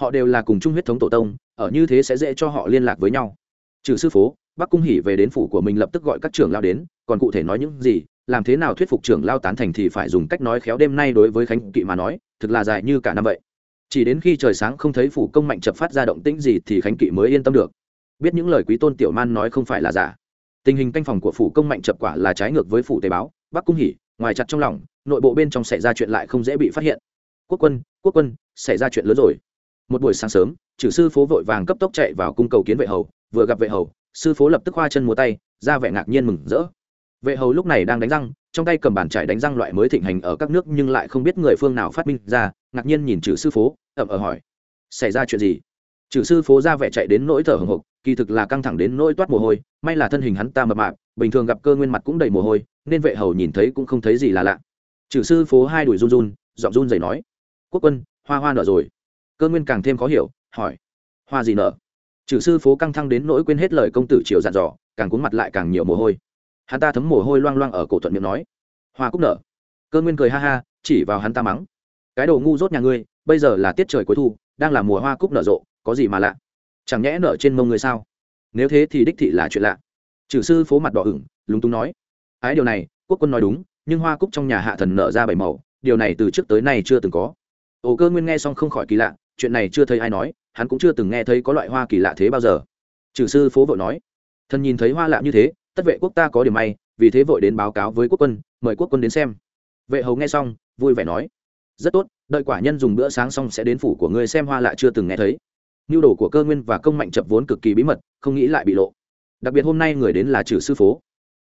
họ đều là cùng chung huyết thống tổ tông, ở như thế sẽ dễ cho họ liên lạc với nhau. Trừ sư phố bắc cung hỉ về đến phủ của mình lập tức gọi các trưởng lao đến, còn cụ thể nói những gì, làm thế nào thuyết phục trưởng lao tán thành thì phải dùng cách nói khéo đêm nay đối với khánh kỵ mà nói, thực là dài như cả năm vậy. Chỉ đến khi trời sáng không thấy phủ công mạnh chập phát ra động tĩnh gì thì khánh kỵ mới yên tâm được. Biết những lời quý tôn tiểu man nói không phải là giả. Tình hình canh phòng của phủ công mạnh chập quả là trái ngược với phủ tế báo, bắc cung hỉ, ngoài chặt trong lòng, nội bộ bên trong xảy ra chuyện lại không dễ bị phát hiện. Quốc quân quốc quân, xảy ra chuyện lớn rồi một buổi sáng sớm chử sư phố vội vàng cấp tốc chạy vào cung cầu kiến vệ hầu, vừa gặp vệ hầu, sư phố lập tức hoa chân múa tay, ra vẻ ngạc nhiên mừng rỡ. Vệ hầu lúc này đang đánh răng, trong tay cầm bàn trải đánh răng loại mới thịnh hành ở các nước nhưng lại không biết người phương nào phát minh ra, ngạc nhiên nhìn chử sư phố ậm ở hỏi, xảy ra chuyện gì? Chử sư phố ra vẻ chạy đến nỗi thở hồng hộc, kỳ thực là căng thẳng đến nỗi toát mồ hôi, may là thân hình hắn ta mập mạp, bình thường gặp cơ nguyên mặt cũng đầy mồ hôi, nên vệ hầu nhìn thấy cũng không thấy gì là lạ. Chử sư phố hai đùi run run, giọng run dày nói, quốc quân, hoa hoa nở rồi cơ nguyên càng thêm khó hiểu, hỏi. Hoa gì nở? Chử sư phố căng thăng đến nỗi quên hết lời công tử triều dặn dò, càng cuốn mặt lại càng nhiều mồ hôi. Hắn ta thấm mồ hôi loang loang ở cổ thuận miệng nói. Hoa cúc nở. Cơ nguyên cười ha ha, chỉ vào hắn ta mắng. Cái đồ ngu dốt nhà ngươi, bây giờ là tiết trời cuối thu, đang là mùa hoa cúc nở rộ, có gì mà lạ? Chẳng nhẽ nở trên mông người sao? Nếu thế thì đích thị là chuyện lạ. Trừ sư phố mặt đỏ ửng, lúng túng nói. Ái điều này, quốc quân nói đúng, nhưng hoa cúc trong nhà hạ thần nở ra bảy màu, điều này từ trước tới nay chưa từng có. Ồ, cơ nguyên nghe xong không khỏi kỳ lạ chuyện này chưa thấy ai nói, hắn cũng chưa từng nghe thấy có loại hoa kỳ lạ thế bao giờ. Trừ sư phố vội nói, thần nhìn thấy hoa lạ như thế, tất vệ quốc ta có điểm may, vì thế vội đến báo cáo với quốc quân, mời quốc quân đến xem. Vệ hầu nghe xong, vui vẻ nói, rất tốt, đợi quả nhân dùng bữa sáng xong sẽ đến phủ của ngươi xem hoa lạ chưa từng nghe thấy. Nhu đồ của cơ nguyên và công mạnh chập vốn cực kỳ bí mật, không nghĩ lại bị lộ. Đặc biệt hôm nay người đến là trừ sư phố.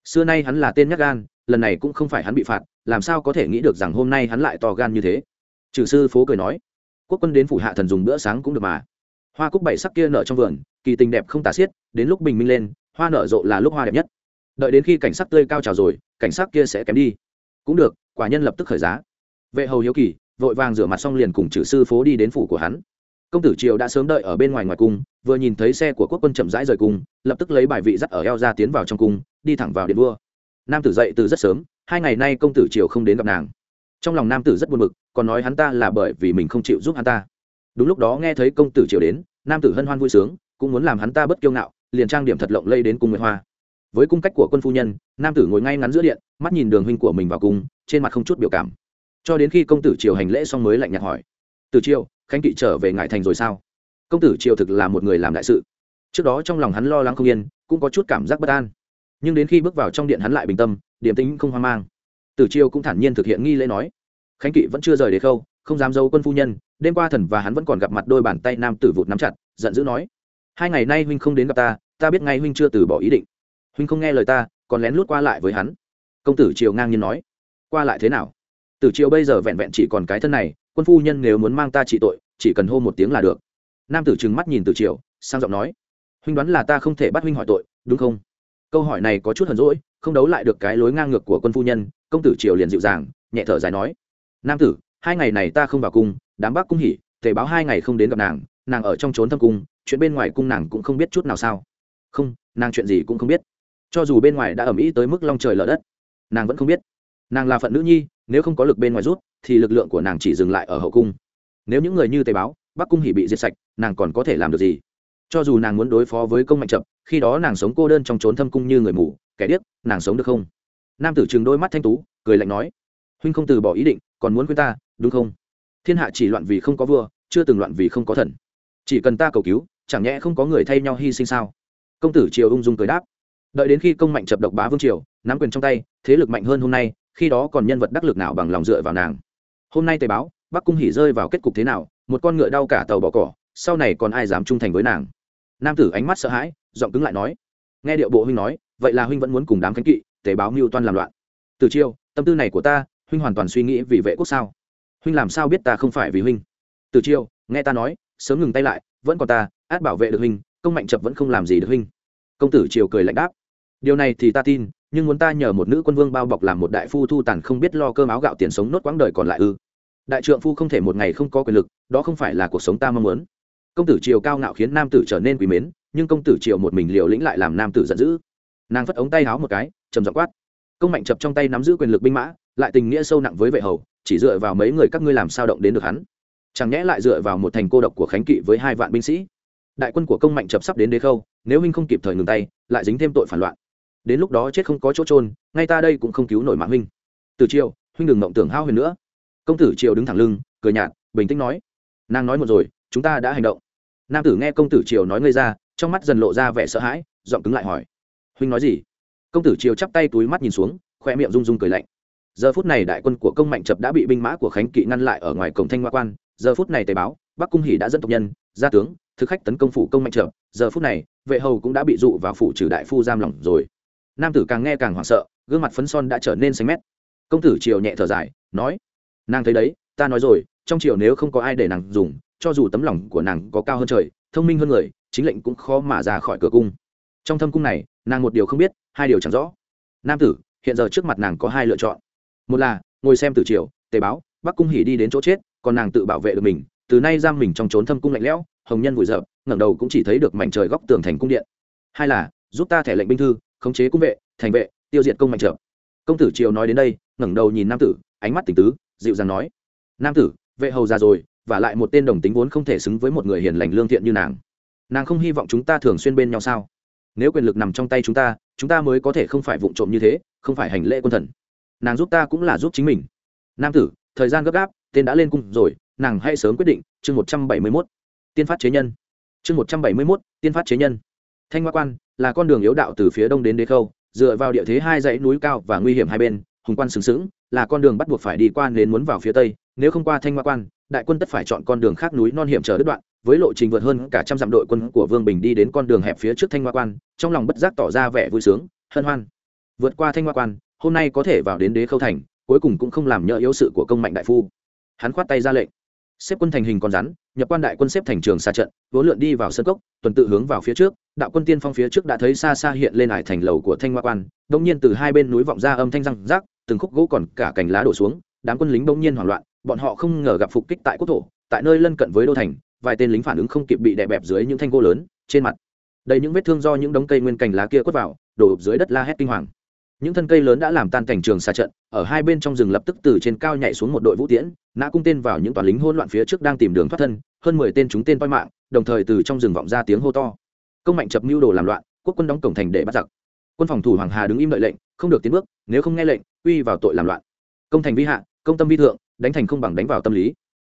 Xưa nay hắn là tên nhắc gan, lần này cũng không phải hắn bị phạt, làm sao có thể nghĩ được rằng hôm nay hắn lại to gan như thế. Trừ sư phố cười nói quốc quân đến phủ hạ thần dùng bữa sáng cũng được mà. Hoa cúc bảy sắc kia nở trong vườn, kỳ tình đẹp không tả xiết, đến lúc bình minh lên, hoa nở rộ là lúc hoa đẹp nhất. Đợi đến khi cảnh sắc tươi cao trào rồi, cảnh sắc kia sẽ kém đi. Cũng được, quả nhân lập tức khởi giá. Vệ hầu hiếu kỳ, vội vàng rửa mặt xong liền cùng trừ sư phố đi đến phủ của hắn. Công tử triều đã sớm đợi ở bên ngoài ngoài cung, vừa nhìn thấy xe của quốc quân chậm rãi rời cung, lập tức lấy bài vị dắt ở eo ra tiến vào trong cung, đi thẳng vào điện vua. Nam tử dậy từ rất sớm, hai ngày nay công tử triều không đến gặp nàng trong lòng nam tử rất buồn bực, còn nói hắn ta là bởi vì mình không chịu giúp hắn ta. Đúng lúc đó nghe thấy công tử triều đến, nam tử hân hoan vui sướng, cũng muốn làm hắn ta bất kiêu ngạo, liền trang điểm thật lộng lây đến cung nguyệt hoa. Với cung cách của quân phu nhân, nam tử ngồi ngay ngắn giữa điện, mắt nhìn đường huynh của mình vào cung, trên mặt không chút biểu cảm. Cho đến khi công tử triều hành lễ xong mới lạnh nhạt hỏi từ triều, khánh kỵ trở về ngại thành rồi sao? Công tử triều thực là một người làm đại sự. Trước đó trong lòng hắn lo lắng không yên, cũng có chút cảm giác bất an. Nhưng đến khi bước vào trong điện hắn lại bình tâm, điểm tính không hoang mang tử triều cũng thản nhiên thực hiện nghi lễ nói, khánh kỵ vẫn chưa rời đề khâu, không dám giấu quân phu nhân, đêm qua thần và hắn vẫn còn gặp mặt đôi bàn tay nam tử vụt nắm chặt, giận dữ nói, hai ngày nay huynh không đến gặp ta ta biết ngay huynh chưa từ bỏ ý định. Huynh không nghe lời ta, còn lén lút qua lại với hắn. Công tử triều ngang nhiên nói, qua lại thế nào? Tử triều bây giờ vẹn vẹn chỉ còn cái thân này, quân phu nhân nếu muốn mang ta trị tội, chỉ cần hô một tiếng là được. Nam tử trừng mắt nhìn tử triều, sang giọng nói, huynh đoán là ta không thể bắt huynh hỏi tội, đúng không? Câu hỏi này có chút hờn rỗi không đấu lại được cái lối ngang ngược của quân phu nhân, công tử triều liền dịu dàng, nhẹ thở dài nói, nam tử, hai ngày này ta không vào cung, đám bác cung hỉ, tề báo hai ngày không đến gặp nàng nàng ở trong trốn thâm cung, chuyện bên ngoài cung nàng cũng không biết chút nào sao. Không, nàng chuyện gì cũng không biết. Cho dù bên ngoài đã ẩm ý tới mức long trời lở đất, nàng vẫn không biết. Nàng là phận nữ nhi, nếu không có lực bên ngoài rút, thì lực lượng của nàng chỉ dừng lại ở hậu cung. Nếu những người như tề báo bắc cung hỉ bị diệt sạch, nàng còn có thể làm được gì? Cho dù nàng muốn đối phó với công mạnh chậm, khi đó nàng sống cô đơn trong trốn thâm cung như người mù, kẻ điếc, nàng sống được không? Nam tử chừng đôi mắt thanh tú, cười lạnh nói, huynh không từ bỏ ý định, còn muốn khuyên ta, đúng không? Thiên hạ chỉ loạn vì không có vua, chưa từng loạn vì không có thần. Chỉ cần ta cầu cứu, chẳng nhẽ không có người thay nhau hy sinh sao? Công tử triều ung dung cười đáp, đợi đến khi công mạnh chập độc bá vương triều, nắm quyền trong tay, thế lực mạnh hơn hôm nay, khi đó còn nhân vật đắc lực nào bằng lòng dựa vào nàng? Hôm nay tề báo, bắc cung hỉ rơi vào kết cục thế nào, một con ngựa đau cả tàu bỏ cỏ, sau này còn ai dám trung thành với nàng? Nam tử ánh mắt sợ hãi, giọng cứng lại nói, nghe điệu bộ huynh nói, vậy là huynh vẫn muốn cùng đám khánh kỵ, tế báo mưu toan làm loạn. Từ chiêu, tâm tư này của ta, huynh hoàn toàn suy nghĩ vì vệ quốc sao? Huynh làm sao biết ta không phải vì huynh? Từ chiêu, nghe ta nói, sớm ngừng tay lại, vẫn còn ta, át bảo vệ được huynh, công mạnh chập vẫn không làm gì được huynh. Công tử triều cười lạnh đáp, điều này thì ta tin, nhưng muốn ta nhờ một nữ quân vương bao bọc làm một đại phu thu tàn không biết lo cơm áo gạo tiền sống nốt quãng đời còn lại ư? Đại trượng phu không thể một ngày không có quyền lực, đó không phải là cuộc sống ta mong muốn công tử triều cao ngạo khiến nam tử trở nên quý mến, nhưng công tử triều một mình liều lĩnh lại làm nam tử giận dữ. Nàng phất ống tay háo một cái, trầm dọ quát. Công mạnh chập trong tay nắm giữ quyền lực binh mã, lại tình nghĩa sâu nặng với vệ hầu, chỉ dựa vào mấy người các ngươi làm sao động đến được hắn? Chẳng nhẽ lại dựa vào một thành cô độc của khánh kỵ với hai vạn binh sĩ? Đại quân của công mạnh chập sắp đến đế khâu, nếu huynh không kịp thời ngừng tay, lại dính thêm tội phản loạn. Đến lúc đó chết không có chỗ trôn ngay ta đây cũng không cứu nổi mạng huynh. Từ triều, huynh đừng mộng tưởng hao huyền nữa. Công tử triều đứng thẳng lưng, cười nhạt, bình tĩnh nói. Nàng nói một rồi, chúng ta đã hành động nam tử nghe công tử triều nói ngây ra, trong mắt dần lộ ra vẻ sợ hãi, giọng cứng lại hỏi. Huynh nói gì? Công tử triều chắp tay túi mắt nhìn xuống khoe miệng rung rung cười lạnh. Giờ phút này đại quân của công mạnh chập đã bị binh mã của khánh kỵ ngăn lại ở ngoài cổng thanh hoa quan. Giờ phút này tề báo, bắc cung hỉ đã dẫn tộc nhân, gia tướng, thực khách tấn công phủ công mạnh chập. Giờ phút này, vệ hầu cũng đã bị dụ vào phủ trừ đại phu giam lỏng rồi. Nam tử càng nghe càng hoảng sợ, gương mặt phấn son đã trở nên xanh mét. Công tử triều nhẹ thở dài, nói, nàng thấy đấy, ta nói rồi, trong triều nếu không có ai để nàng dùng cho dù tấm lòng của nàng có cao hơn trời, thông minh hơn người, chính lệnh cũng khó mà ra khỏi cửa cung. Trong thâm cung này, nàng một điều không biết, hai điều chẳng rõ. Nam tử, hiện giờ trước mặt nàng có hai lựa chọn. Một là, ngồi xem từ triều tề báo, bắc cung hỉ đi đến chỗ chết, còn nàng tự bảo vệ được mình, từ nay giam mình trong trốn thâm cung lạnh lẽo, hồng nhân vùi dập, ngẩng đầu cũng chỉ thấy được mảnh trời góc tường thành cung điện. Hai là, giúp ta thẻ lệnh binh thư, khống chế cung vệ, thành vệ, tiêu diệt công mạnh trợ. Công tử triều nói đến đây, ngẩng đầu nhìn nam tử, ánh mắt tỉnh tứ, dịu dàng nói. Nam tử, vệ hầu già rồi và lại một tên đồng tính vốn không thể xứng với một người hiền lành lương thiện như nàng. Nàng không hy vọng chúng ta thường xuyên bên nhau sao? Nếu quyền lực nằm trong tay chúng ta chúng ta mới có thể không phải vụng trộm như thế, không phải hành lễ quân thần. Nàng giúp ta cũng là giúp chính mình. Nam tử, thời gian gấp gáp, tên đã lên cung rồi, nàng hãy sớm quyết định, chương một trăm bảy mươi mốt, tiên phát chế nhân. Chương một trăm bảy mươi mốt, tiên phát chế nhân. Thanh hoa quan là con đường yếu đạo từ phía đông đến đế khâu, dựa vào địa thế hai dãy núi cao và nguy hiểm hai bên, hùng quan sừng sững, là con đường bắt buộc phải đi qua nên muốn vào phía tây nếu không qua thanh hoa quan, đại quân tất phải chọn con đường khác núi non hiểm trở đứt đoạn, với lộ trình vượt hơn cả trăm dặm đội quân của vương bình đi đến con đường hẹp phía trước thanh hoa quan, trong lòng bất giác tỏ ra vẻ vui sướng, hân hoan. Vượt qua thanh hoa quan, hôm nay có thể vào đến đế khâu thành, cuối cùng cũng không làm nhỡ yếu sự của công mạnh đại phu. Hắn khoát tay ra lệnh. Xếp quân thành hình con rắn, nhập quan đại quân xếp thành trường xa trận vốn lượn đi vào sân cốc, tuần tự hướng vào phía trước, đạo quân tiên phong phía trước đã thấy xa xa hiện lên ải thành lầu của thanh hoa quan đông nhiên từ hai bên núi vọng ra âm thanh răng rác, từng khúc gỗ còn cả cành lá đổ xuống, đám quân lính đông nhiên hoảng loạn bọn họ không ngờ gặp phục kích tại quốc thổ, tại nơi lân cận với đô thành, vài tên lính phản ứng không kịp bị đè bẹp dưới những thanh gỗ lớn, trên mặt. Đầy những vết thương do những đống cây nguyên cành lá kia quất vào, đổ dưới đất la hét kinh hoàng. Những thân cây lớn đã làm tan cảnh trường xa trận, ở hai bên trong rừng lập tức từ trên cao nhảy xuống một đội vũ tiễn, nã cung tên vào những toàn lính hỗn loạn phía trước đang tìm đường thoát thân, hơn mười tên chúng tên toi mạng, đồng thời từ trong rừng vọng ra tiếng hô to. Công mạnh chập mưu đồ làm loạn, quốc quân đóng cổng thành để bắt giặc. Quân phòng thủ hoàng hà đứng im đợi lệnh, không được tiến bước, nếu không nghe lệnh, uy vào tội làm loạn. Công thành vi hạ, công tâm vi thượng đánh thành không bằng đánh vào tâm lý.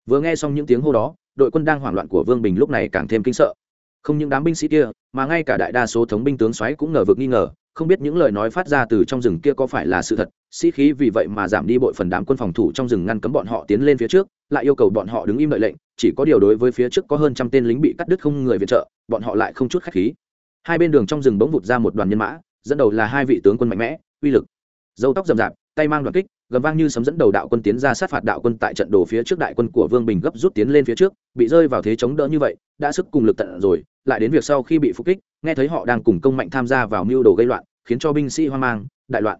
Vừa nghe xong những tiếng hô đó, đội quân đang hoảng loạn của vương bình lúc này càng thêm kinh sợ. Không những đám binh sĩ kia, mà ngay cả đại đa số thống binh tướng xoáy cũng ngờ vực nghi ngờ, không biết những lời nói phát ra từ trong rừng kia có phải là sự thật. Sĩ khí vì vậy mà giảm đi bội phần đám quân phòng thủ trong rừng ngăn cấm bọn họ tiến lên phía trước, lại yêu cầu bọn họ đứng im đợi lệnh, chỉ có điều đối với phía trước có hơn trăm tên lính bị cắt đứt không người viện trợ, bọn họ lại không chút khách khí. Hai bên đường trong rừng bỗng vụt ra một đoàn nhân mã, dẫn đầu là hai vị tướng quân mạnh mẽ, uy lực dâu tóc rậm rạp, tay mang đoàn kích gầm vang như sấm dẫn đầu đạo quân tiến ra sát phạt đạo quân tại trận đồ phía trước đại quân của vương bình gấp rút tiến lên phía trước, bị rơi vào thế chống đỡ như vậy, đã sức cùng lực tận rồi, lại đến việc sau khi bị phục kích, nghe thấy họ đang cùng công mạnh tham gia vào mưu đồ gây loạn, khiến cho binh sĩ hoang mang, đại loạn.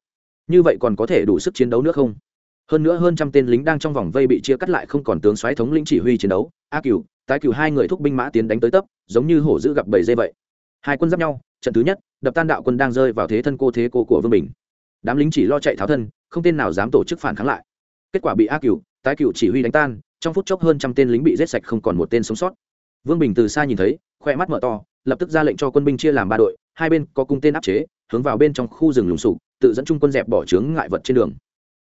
Như vậy còn có thể đủ sức chiến đấu nữa không? Hơn nữa hơn trăm tên lính đang trong vòng vây bị chia cắt lại không còn tướng xoáy thống lĩnh chỉ huy chiến đấu, a cửu, tái cửu hai người thúc binh mã tiến đánh tới tấp, giống như hổ dữ gặp bầy dây vậy. Hai quân giáp nhau, trận thứ nhất, đập tan đạo quân đang rơi vào thế thân cô thế cô của vương bình. Đám lính chỉ lo chạy tháo thân không tên nào dám tổ chức phản kháng lại. Kết quả bị a cửu, tái cửu chỉ huy đánh tan, trong phút chốc hơn trăm tên lính bị giết sạch không còn một tên sống sót. Vương bình từ xa nhìn thấy, khoe mắt mở to, lập tức ra lệnh cho quân binh chia làm ba đội, hai bên có cung tên áp chế, hướng vào bên trong khu rừng lùng sụp, tự dẫn trung quân dẹp bỏ chướng ngại vật trên đường.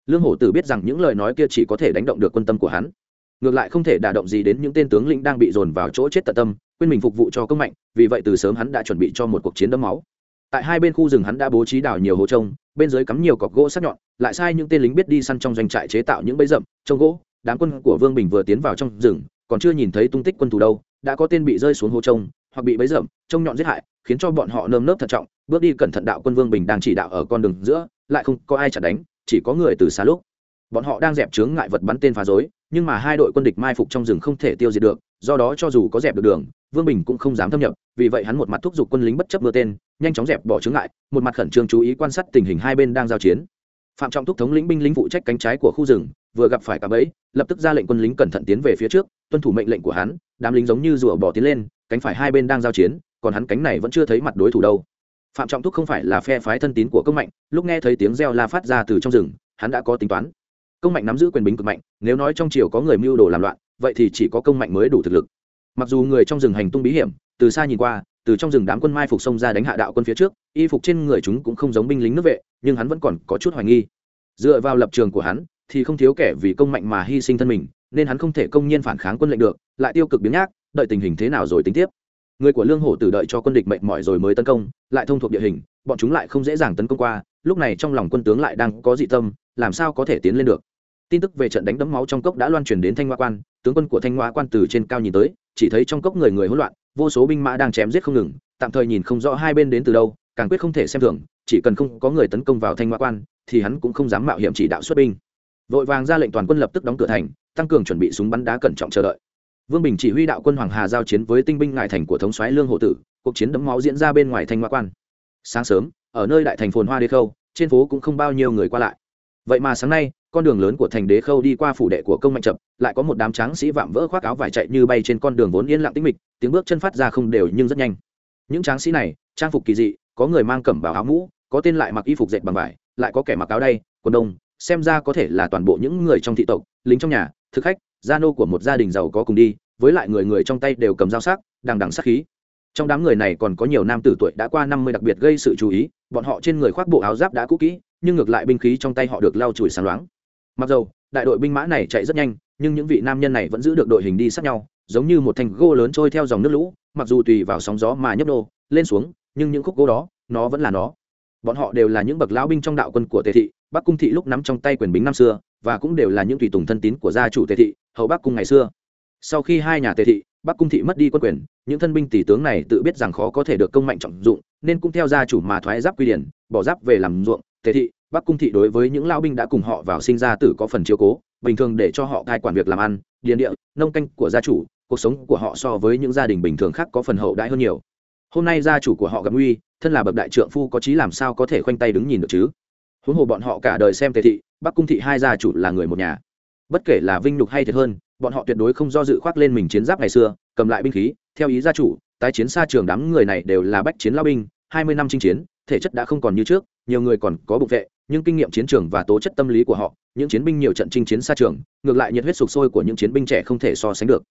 Lương hổ tử biết rằng những lời nói kia chỉ có thể đánh động được quân tâm của hắn. Ngược lại không thể đả động gì đến những tên tướng lĩnh đang bị dồn vào chỗ chết tận tâm, quên mình phục vụ cho công mạnh, vì vậy từ sớm hắn đã chuẩn bị cho một cuộc chiến đẫm máu. Tại hai bên khu rừng hắn đã bố trí đào nhiều hố trông bên dưới cắm nhiều cọc gỗ sắc nhọn, lại sai những tên lính biết đi săn trong doanh trại chế tạo những bẫy rậm, trông gỗ. Đám quân của vương bình vừa tiến vào trong rừng, còn chưa nhìn thấy tung tích quân thủ đâu, đã có tên bị rơi xuống hố trông, hoặc bị bẫy rậm, trông nhọn giết hại, khiến cho bọn họ nơm nớp thận trọng. Bước đi cẩn thận đạo quân vương bình đang chỉ đạo ở con đường giữa, lại không có ai chặn đánh, chỉ có người từ xa lúc. Bọn họ đang dẹp chướng ngại vật bắn tên phá rối, nhưng mà hai đội quân địch mai phục trong rừng không thể tiêu diệt được do đó cho dù có dẹp được đường, vương bình cũng không dám thâm nhập, vì vậy hắn một mặt thúc giục quân lính bất chấp mưa tên, nhanh chóng dẹp bỏ chướng ngại, một mặt khẩn trương chú ý quan sát tình hình hai bên đang giao chiến. Phạm trọng thúc thống lĩnh binh lính phụ trách cánh trái của khu rừng, vừa gặp phải cả bẫy, lập tức ra lệnh quân lính cẩn thận tiến về phía trước, tuân thủ mệnh lệnh của hắn, đám lính giống như rùa bỏ tiến lên, cánh phải hai bên đang giao chiến, còn hắn cánh này vẫn chưa thấy mặt đối thủ đâu. Phạm trọng thúc không phải là phe phái thân tín của công mạnh, lúc nghe thấy tiếng reo la phát ra từ trong rừng, hắn đã có tính toán công mạnh nắm giữ quyền bính cực mạnh, nếu nói trong triều có người mưu đồ làm loạn, vậy thì chỉ có công mạnh mới đủ thực lực. Mặc dù người trong rừng hành tung bí hiểm, từ xa nhìn qua, từ trong rừng đám quân mai phục xông ra đánh hạ đạo quân phía trước, y phục trên người chúng cũng không giống binh lính nước vệ, nhưng hắn vẫn còn có chút hoài nghi. Dựa vào lập trường của hắn, thì không thiếu kẻ vì công mạnh mà hy sinh thân mình, nên hắn không thể công nhiên phản kháng quân lệnh được, lại tiêu cực biến nhác, đợi tình hình thế nào rồi tính tiếp. Người của lương hổ tử đợi cho quân địch mệnh mỏi rồi mới tấn công, lại thông thuộc địa hình, bọn chúng lại không dễ dàng tấn công qua, lúc này trong lòng quân tướng lại đang có dị tâm làm sao có thể tiến lên được? Tin tức về trận đánh đấm máu trong cốc đã loan truyền đến thanh hoa quan, tướng quân của thanh hoa quan từ trên cao nhìn tới, chỉ thấy trong cốc người người hỗn loạn, vô số binh mã đang chém giết không ngừng, tạm thời nhìn không rõ hai bên đến từ đâu, càng quyết không thể xem thường, chỉ cần không có người tấn công vào thanh hoa quan, thì hắn cũng không dám mạo hiểm chỉ đạo xuất binh. Vội vàng ra lệnh toàn quân lập tức đóng cửa thành, tăng cường chuẩn bị súng bắn đá cẩn trọng chờ đợi. Vương bình chỉ huy đạo quân hoàng hà giao chiến với tinh binh ngại thành của thống soái lương hộ tử, cuộc chiến đấm máu diễn ra bên ngoài thanh hoa quan. Sáng sớm, ở nơi đại thành phồn hoa đê khâu, trên phố cũng không bao nhiêu người qua lại vậy mà sáng nay, con đường lớn của thành đế khâu đi qua phủ đệ của công mạnh chập lại có một đám tráng sĩ vạm vỡ khoác áo vải chạy như bay trên con đường vốn yên lặng tĩnh mịch, tiếng bước chân phát ra không đều nhưng rất nhanh. Những tráng sĩ này, trang phục kỳ dị, có người mang cẩm bào áo mũ, có tên lại mặc y phục dệt bằng vải, lại có kẻ mặc áo đay, quần đông, xem ra có thể là toàn bộ những người trong thị tộc, lính trong nhà, thực khách, gia nô của một gia đình giàu có cùng đi, với lại người người trong tay đều cầm dao sắc, đằng đằng sắc khí trong đám người này còn có nhiều nam tử tuổi đã qua năm mươi đặc biệt gây sự chú ý, bọn họ trên người khoác bộ áo giáp đã cũ kỹ, nhưng ngược lại binh khí trong tay họ được lau chùi sáng loáng. Mặc dù đại đội binh mã này chạy rất nhanh, nhưng những vị nam nhân này vẫn giữ được đội hình đi sát nhau, giống như một thành gô lớn trôi theo dòng nước lũ, mặc dù tùy vào sóng gió mà nhấp nô, lên xuống, nhưng những khúc gỗ đó, nó vẫn là nó. Bọn họ đều là những bậc lão binh trong đạo quân của tề thị, bắc cung thị lúc nắm trong tay quyền bính năm xưa, và cũng đều là những tùy tùng thân tín của gia chủ tề thị, hậu bắc cung ngày xưa. Sau khi hai nhà tề thị bắc cung thị mất đi quân quyền, những thân binh tỷ tướng này tự biết rằng khó có thể được công mạnh trọng dụng, nên cũng theo gia chủ mà thoái giáp quy điển, bỏ giáp về làm ruộng. Tề thị, bắc cung thị đối với những lao binh đã cùng họ vào sinh ra tử có phần chiếu cố, bình thường để cho họ cai quản việc làm ăn, điền địa, nông canh của gia chủ, cuộc sống của họ so với những gia đình bình thường khác có phần hậu đãi hơn nhiều. Hôm nay gia chủ của họ gặp nguy, thân là bậc đại trượng phu có trí làm sao có thể khoanh tay đứng nhìn được chứ? Huống hồ bọn họ cả đời xem tề thị, bắc cung thị hai gia chủ là người một nhà. Bất kể là vinh nhục hay thiệt hơn bọn họ tuyệt đối không do dự khoác lên mình chiến giáp ngày xưa, cầm lại binh khí, theo ý gia chủ, tái chiến xa trường đám người này đều là bách chiến lao binh, hai mươi năm chinh chiến, thể chất đã không còn như trước, nhiều người còn có bục vệ, nhưng kinh nghiệm chiến trường và tố chất tâm lý của họ, những chiến binh nhiều trận chinh chiến xa trường, ngược lại nhiệt huyết sục sôi của những chiến binh trẻ không thể so sánh được.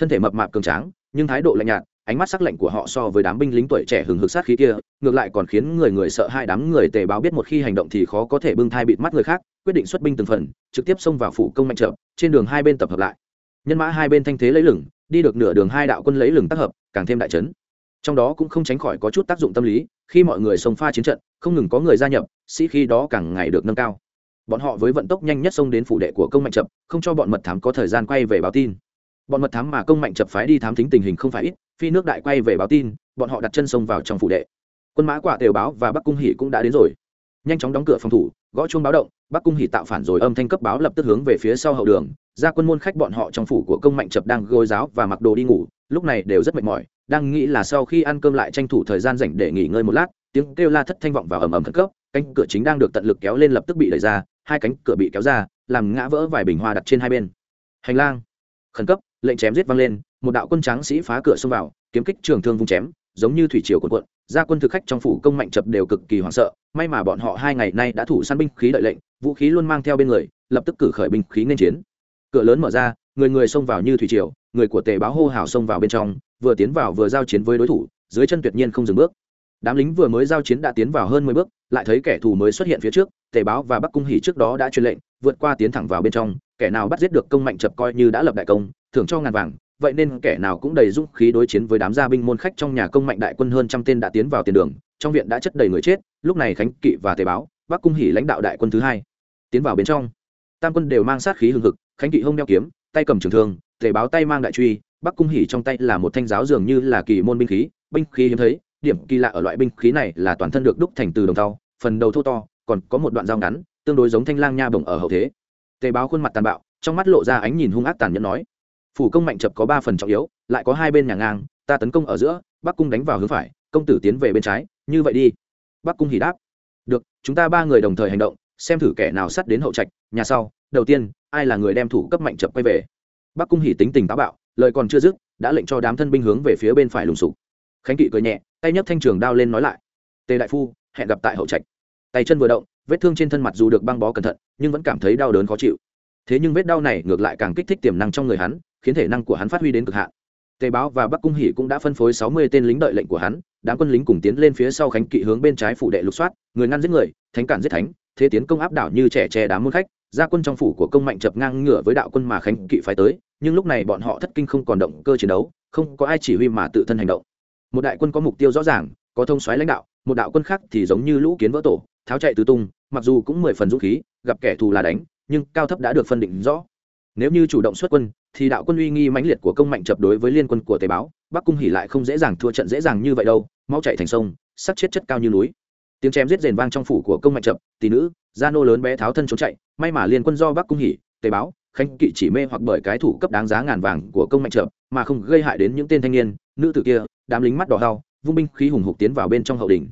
Thân thể mập mạp cường tráng, nhưng thái độ lạnh nhạt, ánh mắt sắc lạnh của họ so với đám binh lính tuổi trẻ hừng hực sát khí kia, ngược lại còn khiến người người sợ hai đám người tề báo biết một khi hành động thì khó có thể bưng thai bịt mắt người khác, quyết định xuất binh từng phần, trực tiếp xông vào phủ công mạnh trợ, trên đường hai bên tập hợp lại nhân mã hai bên thanh thế lấy lửng, đi được nửa đường hai đạo quân lấy lửng tác hợp, càng thêm đại trấn trong đó cũng không tránh khỏi có chút tác dụng tâm lý, khi mọi người xông pha chiến trận, không ngừng có người gia nhập, sĩ khi đó càng ngày được nâng cao. Bọn họ với vận tốc nhanh nhất xông đến phủ đệ của công mạnh chập, không cho bọn mật thám có thời gian quay về báo tin. Bọn mật thám mà công mạnh chập phái đi thám thính tình hình không phải ít, phi nước đại quay về báo tin, bọn họ đặt chân xông vào trong phủ đệ. Quân mã quả tều báo và bắc cung hỷ cũng đã đến rồi. Nhanh chóng đóng cửa phòng thủ, gõ chuông báo động, bắc cung hỷ tạo phản rồi âm thanh cấp báo lập tức hướng về phía sau hậu đường ra quân môn khách bọn họ trong phủ của công mạnh chập đang gôi giáo và mặc đồ đi ngủ, lúc này đều rất mệt mỏi, đang nghĩ là sau khi ăn cơm lại tranh thủ thời gian rảnh để nghỉ ngơi một lát, tiếng kêu la thất thanh vọng vào ầm ầm thất cấp, cánh cửa chính đang được tận lực kéo lên lập tức bị đẩy ra, hai cánh cửa bị kéo ra, làm ngã vỡ vài bình hoa đặt trên hai bên. Hành lang. Khẩn cấp, lệnh chém giết vang lên, một đạo quân tráng sĩ phá cửa xông vào, kiếm kích trường thương vung chém, giống như thủy triều cuộn cuộn, gia quân thực khách trong phủ công mạnh chập đều cực kỳ hoảng sợ, may mà bọn họ hai ngày nay đã thủ săn binh khí đợi lệnh, vũ khí luôn mang theo bên người, lập tức cử khởi binh khí nên chiến cửa lớn mở ra, người người xông vào như thủy triều, người của tề báo hô hào xông vào bên trong, vừa tiến vào vừa giao chiến với đối thủ, dưới chân tuyệt nhiên không dừng bước. Đám lính vừa mới giao chiến đã tiến vào hơn mười bước, lại thấy kẻ thù mới xuất hiện phía trước, tề báo và bắc cung hỉ trước đó đã truyền lệnh, vượt qua tiến thẳng vào bên trong, kẻ nào bắt giết được công mạnh chập coi như đã lập đại công, thưởng cho ngàn vàng, vậy nên kẻ nào cũng đầy dũng khí đối chiến với đám gia binh môn khách trong nhà công mạnh đại quân hơn trăm tên đã tiến vào tiền đường, trong viện đã chất đầy người chết, lúc này khánh kỵ và tề báo, bắc cung hỉ lãnh đạo đại quân thứ hai, tiến vào bên trong. Tam quân đều mang sát khí hừng hực khánh kỵ hông đeo kiếm, tay cầm trường thương, tề báo tay mang đại truy, bắc cung hỉ trong tay là một thanh giáo dường như là kỳ môn binh khí binh khí hiếm thấy, điểm kỳ lạ ở loại binh khí này là toàn thân được đúc thành từ đồng tàu phần đầu thô to, còn có một đoạn dao ngắn, tương đối giống thanh lang nha bồng ở hậu thế. Tề báo khuôn mặt tàn bạo, trong mắt lộ ra ánh nhìn hung ác tàn nhẫn nói, phủ công mạnh chập có ba phần trọng yếu, lại có hai bên nhà ngang, ta tấn công ở giữa, bắc cung đánh vào hướng phải, công tử tiến về bên trái, như vậy đi. Bắc cung hỉ đáp, được, chúng ta ba người đồng thời hành động, xem thử kẻ nào sắt đến hậu trạch, nhà sau, đầu tiên ai là người đem thủ cấp mạnh chập quay về. Bắc cung hỉ tính tình táo bạo, lời còn chưa dứt, đã lệnh cho đám thân binh hướng về phía bên phải lùng sục. Khánh kỵ cười nhẹ, tay nhấc thanh trường đao lên nói lại. Tề đại phu, hẹn gặp tại hậu trạch. Tay chân vừa động, vết thương trên thân mặt dù được băng bó cẩn thận, nhưng vẫn cảm thấy đau đớn khó chịu. Thế nhưng vết đau này ngược lại càng kích thích tiềm năng trong người hắn, khiến thể năng của hắn phát huy đến cực hạn. Tề báo và bắc cung Hỉ cũng đã phân phối sáu mươi tên lính đợi lệnh của hắn đám quân lính cùng tiến lên phía sau khánh kỵ hướng bên trái phủ đệ lục soát, người ngăn giết người, thánh cản giết thánh, thế tiến công áp đảo như trẻ tre đám môn khách, gia quân trong phủ của công mạnh chập ngang ngửa với đạo quân mà khánh kỵ phải tới, nhưng lúc này bọn họ thất kinh không còn động cơ chiến đấu, không có ai chỉ huy mà tự thân hành động. Một đại quân có mục tiêu rõ ràng, có thông xoáy lãnh đạo, một đạo quân khác thì giống như lũ kiến vỡ tổ, tháo chạy tứ tung, mặc dù cũng mười phần dũng khí, gặp kẻ thù là đánh, nhưng cao thấp đã được phân định rõ. Nếu như chủ động xuất quân, thì đạo quân uy nghi mãnh liệt của công mạnh chập đối với liên quân của tế báo bắc cung hỉ lại không dễ dàng thua trận dễ dàng như vậy đâu, mau chạy thành sông sắc chết chất cao như núi. Tiếng chém giết rền vang trong phủ của công mạnh chậm, tỷ nữ, gia nô lớn bé tháo thân trốn chạy, may mà liên quân do bắc cung hỉ tề báo, khánh kỵ chỉ mê hoặc bởi cái thủ cấp đáng giá ngàn vàng của công mạnh chậm, mà không gây hại đến những tên thanh niên, nữ tử kia, đám lính mắt đỏ đau vung binh khí hùng hục tiến vào bên trong hậu đình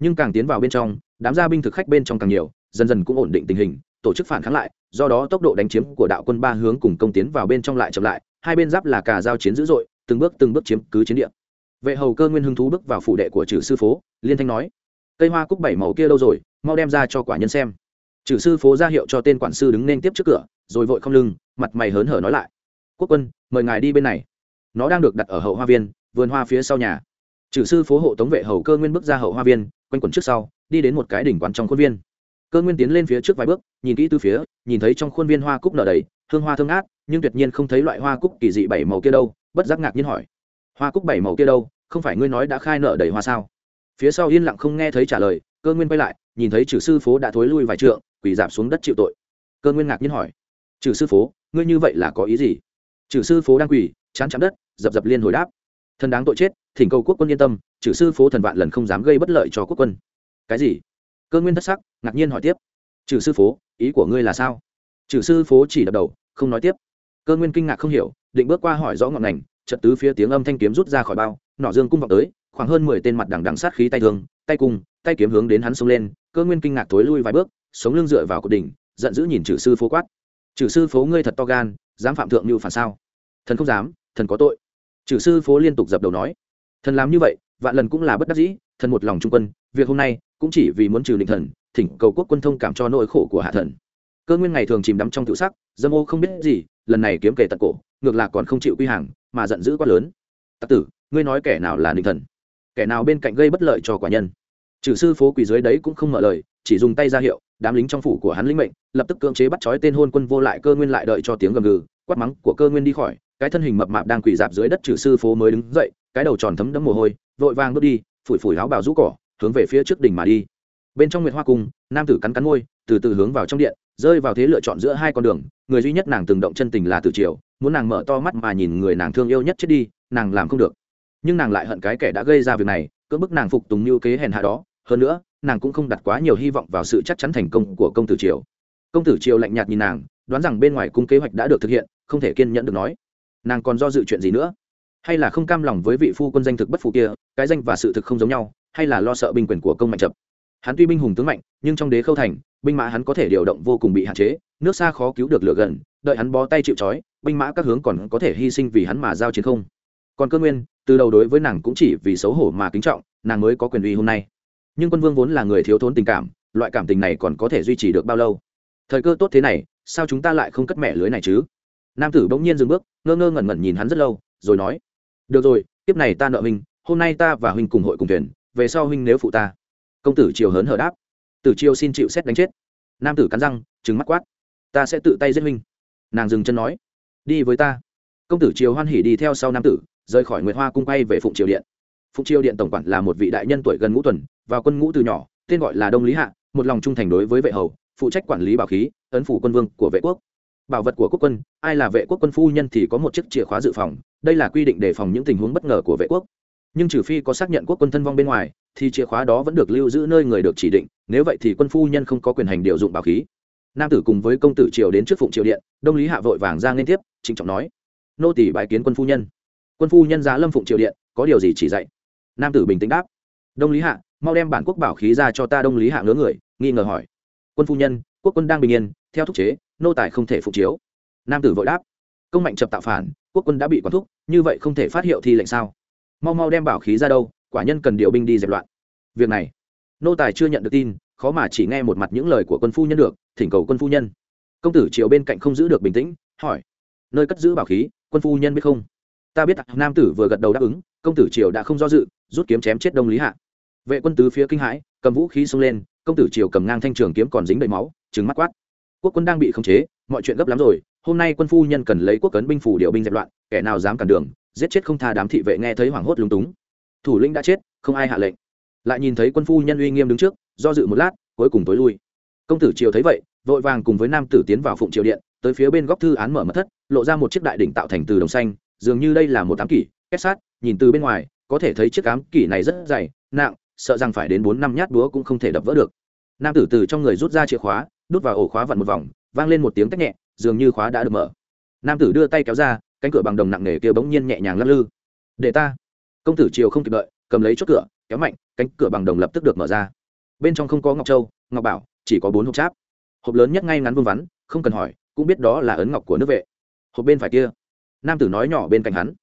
nhưng càng tiến vào bên trong, đám gia binh thực khách bên trong càng nhiều, dần dần cũng ổn định tình hình, tổ chức phản kháng lại, do đó tốc độ đánh chiếm của đạo quân ba hướng cùng công tiến vào bên trong lại chậm lại, hai bên giáp là cả giao chiến dữ dội từng bước từng bước chiếm cứ chiến địa. Vệ hầu cơ nguyên hưng thú bước vào phủ đệ của trừ sư phố, liên thanh nói, cây hoa cúc bảy màu kia đâu rồi, mau đem ra cho quả nhân xem. Trừ sư phố ra hiệu cho tên quản sư đứng nên tiếp trước cửa, rồi vội không lưng, mặt mày hớn hở nói lại, quốc quân, mời ngài đi bên này. Nó đang được đặt ở hậu hoa viên, vườn hoa phía sau nhà. Trừ sư phố hộ tống vệ hầu cơ nguyên bước ra hậu hoa viên, quanh quẩn trước sau, đi đến một cái đỉnh quán trong khuôn viên. Cơ nguyên tiến lên phía trước vài bước, nhìn kỹ từ phía, nhìn thấy trong khuôn viên hoa cúc nở đầy, hương hoa thơm ngát, nhưng tuyệt nhiên không thấy loại hoa cúc kỳ dị bảy màu kia đâu bất giác ngạc nhiên hỏi, hoa cúc bảy màu kia đâu? Không phải ngươi nói đã khai nợ đầy hoa sao? Phía sau yên lặng không nghe thấy trả lời, cơ nguyên quay lại, nhìn thấy chử sư phố đã thối lui vài trượng, quỳ dạp xuống đất chịu tội. Cơ nguyên ngạc nhiên hỏi chử sư phố ngươi như vậy là có ý gì? Chử sư phố đang quỳ, chán chạm đất, dập dập liên hồi đáp, thần đáng tội chết, thỉnh cầu quốc quân yên tâm chử sư phố thần vạn lần không dám gây bất lợi cho quốc quân. Cái gì? Cơ nguyên thất sắc, ngạc nhiên hỏi tiếp, trừ sư phố ý của ngươi là sao? Trừ sư phố chỉ đập đầu, không nói tiếp. Cơ nguyên kinh ngạc không hiểu định bước qua hỏi rõ ngọn ngành trật tứ phía tiếng âm thanh kiếm rút ra khỏi bao nọ dương cung vọng tới, khoảng hơn mười tên mặt đằng đằng sát khí tay thương, tay cung, tay kiếm hướng đến hắn xông lên, cơ nguyên kinh ngạc thối lui vài bước, sống lưng dựa vào cột đỉnh, giận dữ nhìn trừ sư phố quát. Trừ sư phố ngươi thật to gan, dám phạm thượng như phản sao? Thần không dám, thần có tội. Trừ sư phố liên tục dập đầu nói. Thần làm như vậy, vạn lần cũng là bất đắc dĩ, thần một lòng trung quân, việc hôm nay cũng chỉ vì muốn trừ định thần, thỉnh cầu quốc quân thông cảm cho nỗi khổ của hạ thần. Cơ nguyên ngày thường chìm đắm trong tự sắc, dâm ô không biết gì, lần này kiếm kể tận cổ ngược lại còn không chịu quy hàng, mà giận dữ quá lớn. Tặc tử, ngươi nói kẻ nào là định thần? Kẻ nào bên cạnh gây bất lợi cho quả nhân? Trừ sư phố quỳ dưới đấy cũng không mở lời, chỉ dùng tay ra hiệu, đám lính trong phủ của hắn lĩnh mệnh, lập tức cưỡng chế bắt trói tên hôn quân vô lại cơ nguyên lại đợi cho tiếng gầm gừ, quát mắng của cơ nguyên đi khỏi, cái thân hình mập mạp đang quỳ dạp dưới đất trừ sư phố mới đứng dậy, cái đầu tròn thấm đẫm mồ hôi, vội vàng bước đi, phủi phủi áo bào rũ cỏ, hướng về phía trước đỉnh mà đi. Bên trong nguyệt hoa cung, nam tử cắn cắn môi, từ từ hướng vào trong điện, rơi vào thế lựa chọn giữa hai con đường, người duy nhất nàng từng động chân tình là tử triều muốn nàng mở to mắt mà nhìn người nàng thương yêu nhất chết đi, nàng làm không được. Nhưng nàng lại hận cái kẻ đã gây ra việc này, cưỡng bức nàng phục tùng như kế hèn hạ đó. Hơn nữa, nàng cũng không đặt quá nhiều hy vọng vào sự chắc chắn thành công của công tử triều. Công tử triều lạnh nhạt nhìn nàng, đoán rằng bên ngoài cung kế hoạch đã được thực hiện, không thể kiên nhẫn được nói. Nàng còn do dự chuyện gì nữa? Hay là không cam lòng với vị phu quân danh thực bất phụ kia, cái danh và sự thực không giống nhau, hay là lo sợ binh quyền của công mạnh chập hắn tuy binh hùng tướng mạnh, nhưng trong đế khâu thành, binh mã hắn có thể điều động vô cùng bị hạn chế, nước xa khó cứu được lửa gần đợi hắn bó tay chịu trói, binh mã các hướng còn có thể hy sinh vì hắn mà giao chiến không? Còn cơ nguyên, từ đầu đối với nàng cũng chỉ vì xấu hổ mà kính trọng, nàng mới có quyền uy hôm nay. Nhưng quân vương vốn là người thiếu thốn tình cảm, loại cảm tình này còn có thể duy trì được bao lâu? Thời cơ tốt thế này, sao chúng ta lại không cất mẹ lưới này chứ? Nam tử bỗng nhiên dừng bước, ngơ ngơ ngẩn ngẩn nhìn hắn rất lâu, rồi nói, được rồi tiếp này ta nợ huynh, hôm nay ta và huynh cùng hội cùng thuyền, về sau huynh nếu phụ ta. Công tử triều hớn hở đáp, tử triều xin chịu xét đánh chết. Nam tử cắn răng trứng mắt quát, ta sẽ tự tay giết huynh nàng dừng chân nói, đi với ta. Công tử triều hoan hỉ đi theo sau nam tử, rời khỏi nguyệt hoa cung quay về phụng triều điện. Phụng triều điện tổng quản là một vị đại nhân tuổi gần ngũ tuần, vào quân ngũ từ nhỏ, tên gọi là đông lý hạ, một lòng trung thành đối với vệ hầu, phụ trách quản lý bảo khí, ấn phủ quân vương của vệ quốc. Bảo vật của quốc quân, ai là vệ quốc quân phu nhân thì có một chiếc chìa khóa dự phòng, đây là quy định đề phòng những tình huống bất ngờ của vệ quốc. Nhưng trừ phi có xác nhận quốc quân thân vong bên ngoài, thì chìa khóa đó vẫn được lưu giữ nơi người được chỉ định, nếu vậy thì quân phu nhân không có quyền hành điều dụng bảo khí nam tử cùng với công tử triều đến trước phụng triều điện, đông lý hạ vội vàng ra liên tiếp, trịnh trọng nói, nô tỷ bài kiến quân phu nhân. Quân phu nhân giá lâm phụng triều điện, có điều gì chỉ dạy? Nam tử bình tĩnh đáp, đông lý hạ, mau đem bản quốc bảo khí ra cho ta đông lý hạ ngớ người, nghi ngờ hỏi. Quân phu nhân, quốc quân đang bình yên, theo thúc chế, nô tài không thể phục chiếu. Nam tử vội đáp, công mạnh chập tạo phản, quốc quân đã bị quản thúc, như vậy không thể phát hiệu thi lệnh sao? Mau mau đem bảo khí ra đâu, quả nhân cần điều binh đi dẹp loạn. Việc này, nô tài chưa nhận được tin khó mà chỉ nghe một mặt những lời của quân phu nhân được, thỉnh cầu quân phu nhân. Công tử triều bên cạnh không giữ được bình tĩnh, hỏi, nơi cất giữ bảo khí, quân phu nhân biết không? Ta biết nam tử vừa gật đầu đáp ứng, công tử triều đã không do dự, rút kiếm chém chết đông lý hạ. Vệ quân tứ phía kinh hãi, cầm vũ khí xông lên, công tử triều cầm ngang thanh trường kiếm còn dính đầy máu trứng mắt quát, quốc quân đang bị khống chế, mọi chuyện gấp lắm rồi, hôm nay quân phu nhân cần lấy quốc cấn binh phủ điều binh dẹp loạn, kẻ nào dám cản đường, giết chết không tha đám thị vệ nghe thấy hoảng hốt lúng túng. Thủ lĩnh đã chết, không ai hạ lệnh. Lại nhìn thấy quân phu nhân uy nghiêm đứng trước do dự một lát, cuối cùng tối lui. Công tử triều thấy vậy, vội vàng cùng với nam tử tiến vào phụng triều điện, tới phía bên góc thư án mở mật thất, lộ ra một chiếc đại đỉnh tạo thành từ đồng xanh, dường như đây là một ám kỷ, kết sát, nhìn từ bên ngoài, có thể thấy chiếc ám kỷ này rất dày, nặng, sợ rằng phải đến bốn năm nhát búa cũng không thể đập vỡ được. Nam tử từ trong người rút ra chìa khóa, đút vào ổ khóa vặn một vòng, vang lên một tiếng tách nhẹ, dường như khóa đã được mở. Nam tử đưa tay kéo ra, cánh cửa bằng đồng nặng nề kia bỗng nhiên nhẹ nhàng lắc lư. Để ta. Công tử triều không kịp đợi, cầm lấy chốt cửa, kéo mạnh, cánh cửa bằng đồng lập tức được mở ra bên trong không có ngọc châu, ngọc bảo, chỉ có bốn hộp cháp. Hộp lớn nhất ngay ngắn vương vắn, không cần hỏi, cũng biết đó là ấn ngọc của nước vệ. Hộp bên phải kia, nam tử nói nhỏ bên cạnh hắn.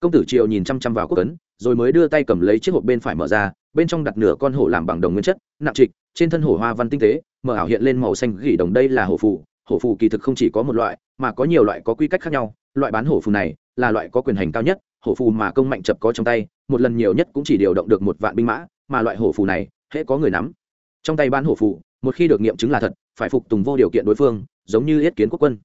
Công tử triều nhìn chăm chăm vào quốc ấn, rồi mới đưa tay cầm lấy chiếc hộp bên phải mở ra, bên trong đặt nửa con hổ làm bằng đồng nguyên chất, nặng trịch, trên thân hổ hoa văn tinh tế, mở ảo hiện lên màu xanh gỉ đồng đây là hổ phù. Hổ phù kỳ thực không chỉ có một loại, mà có nhiều loại có quy cách khác nhau. Loại bán hổ phù này là loại có quyền hành cao nhất, hổ phù mà công mạnh chập có trong tay, một lần nhiều nhất cũng chỉ điều động được một vạn binh mã, mà loại hổ phù này, hễ có người nắm trong tay bán hổ phụ, một khi được nghiệm chứng là thật, phải phục tùng vô điều kiện đối phương, giống như yết kiến quốc quân.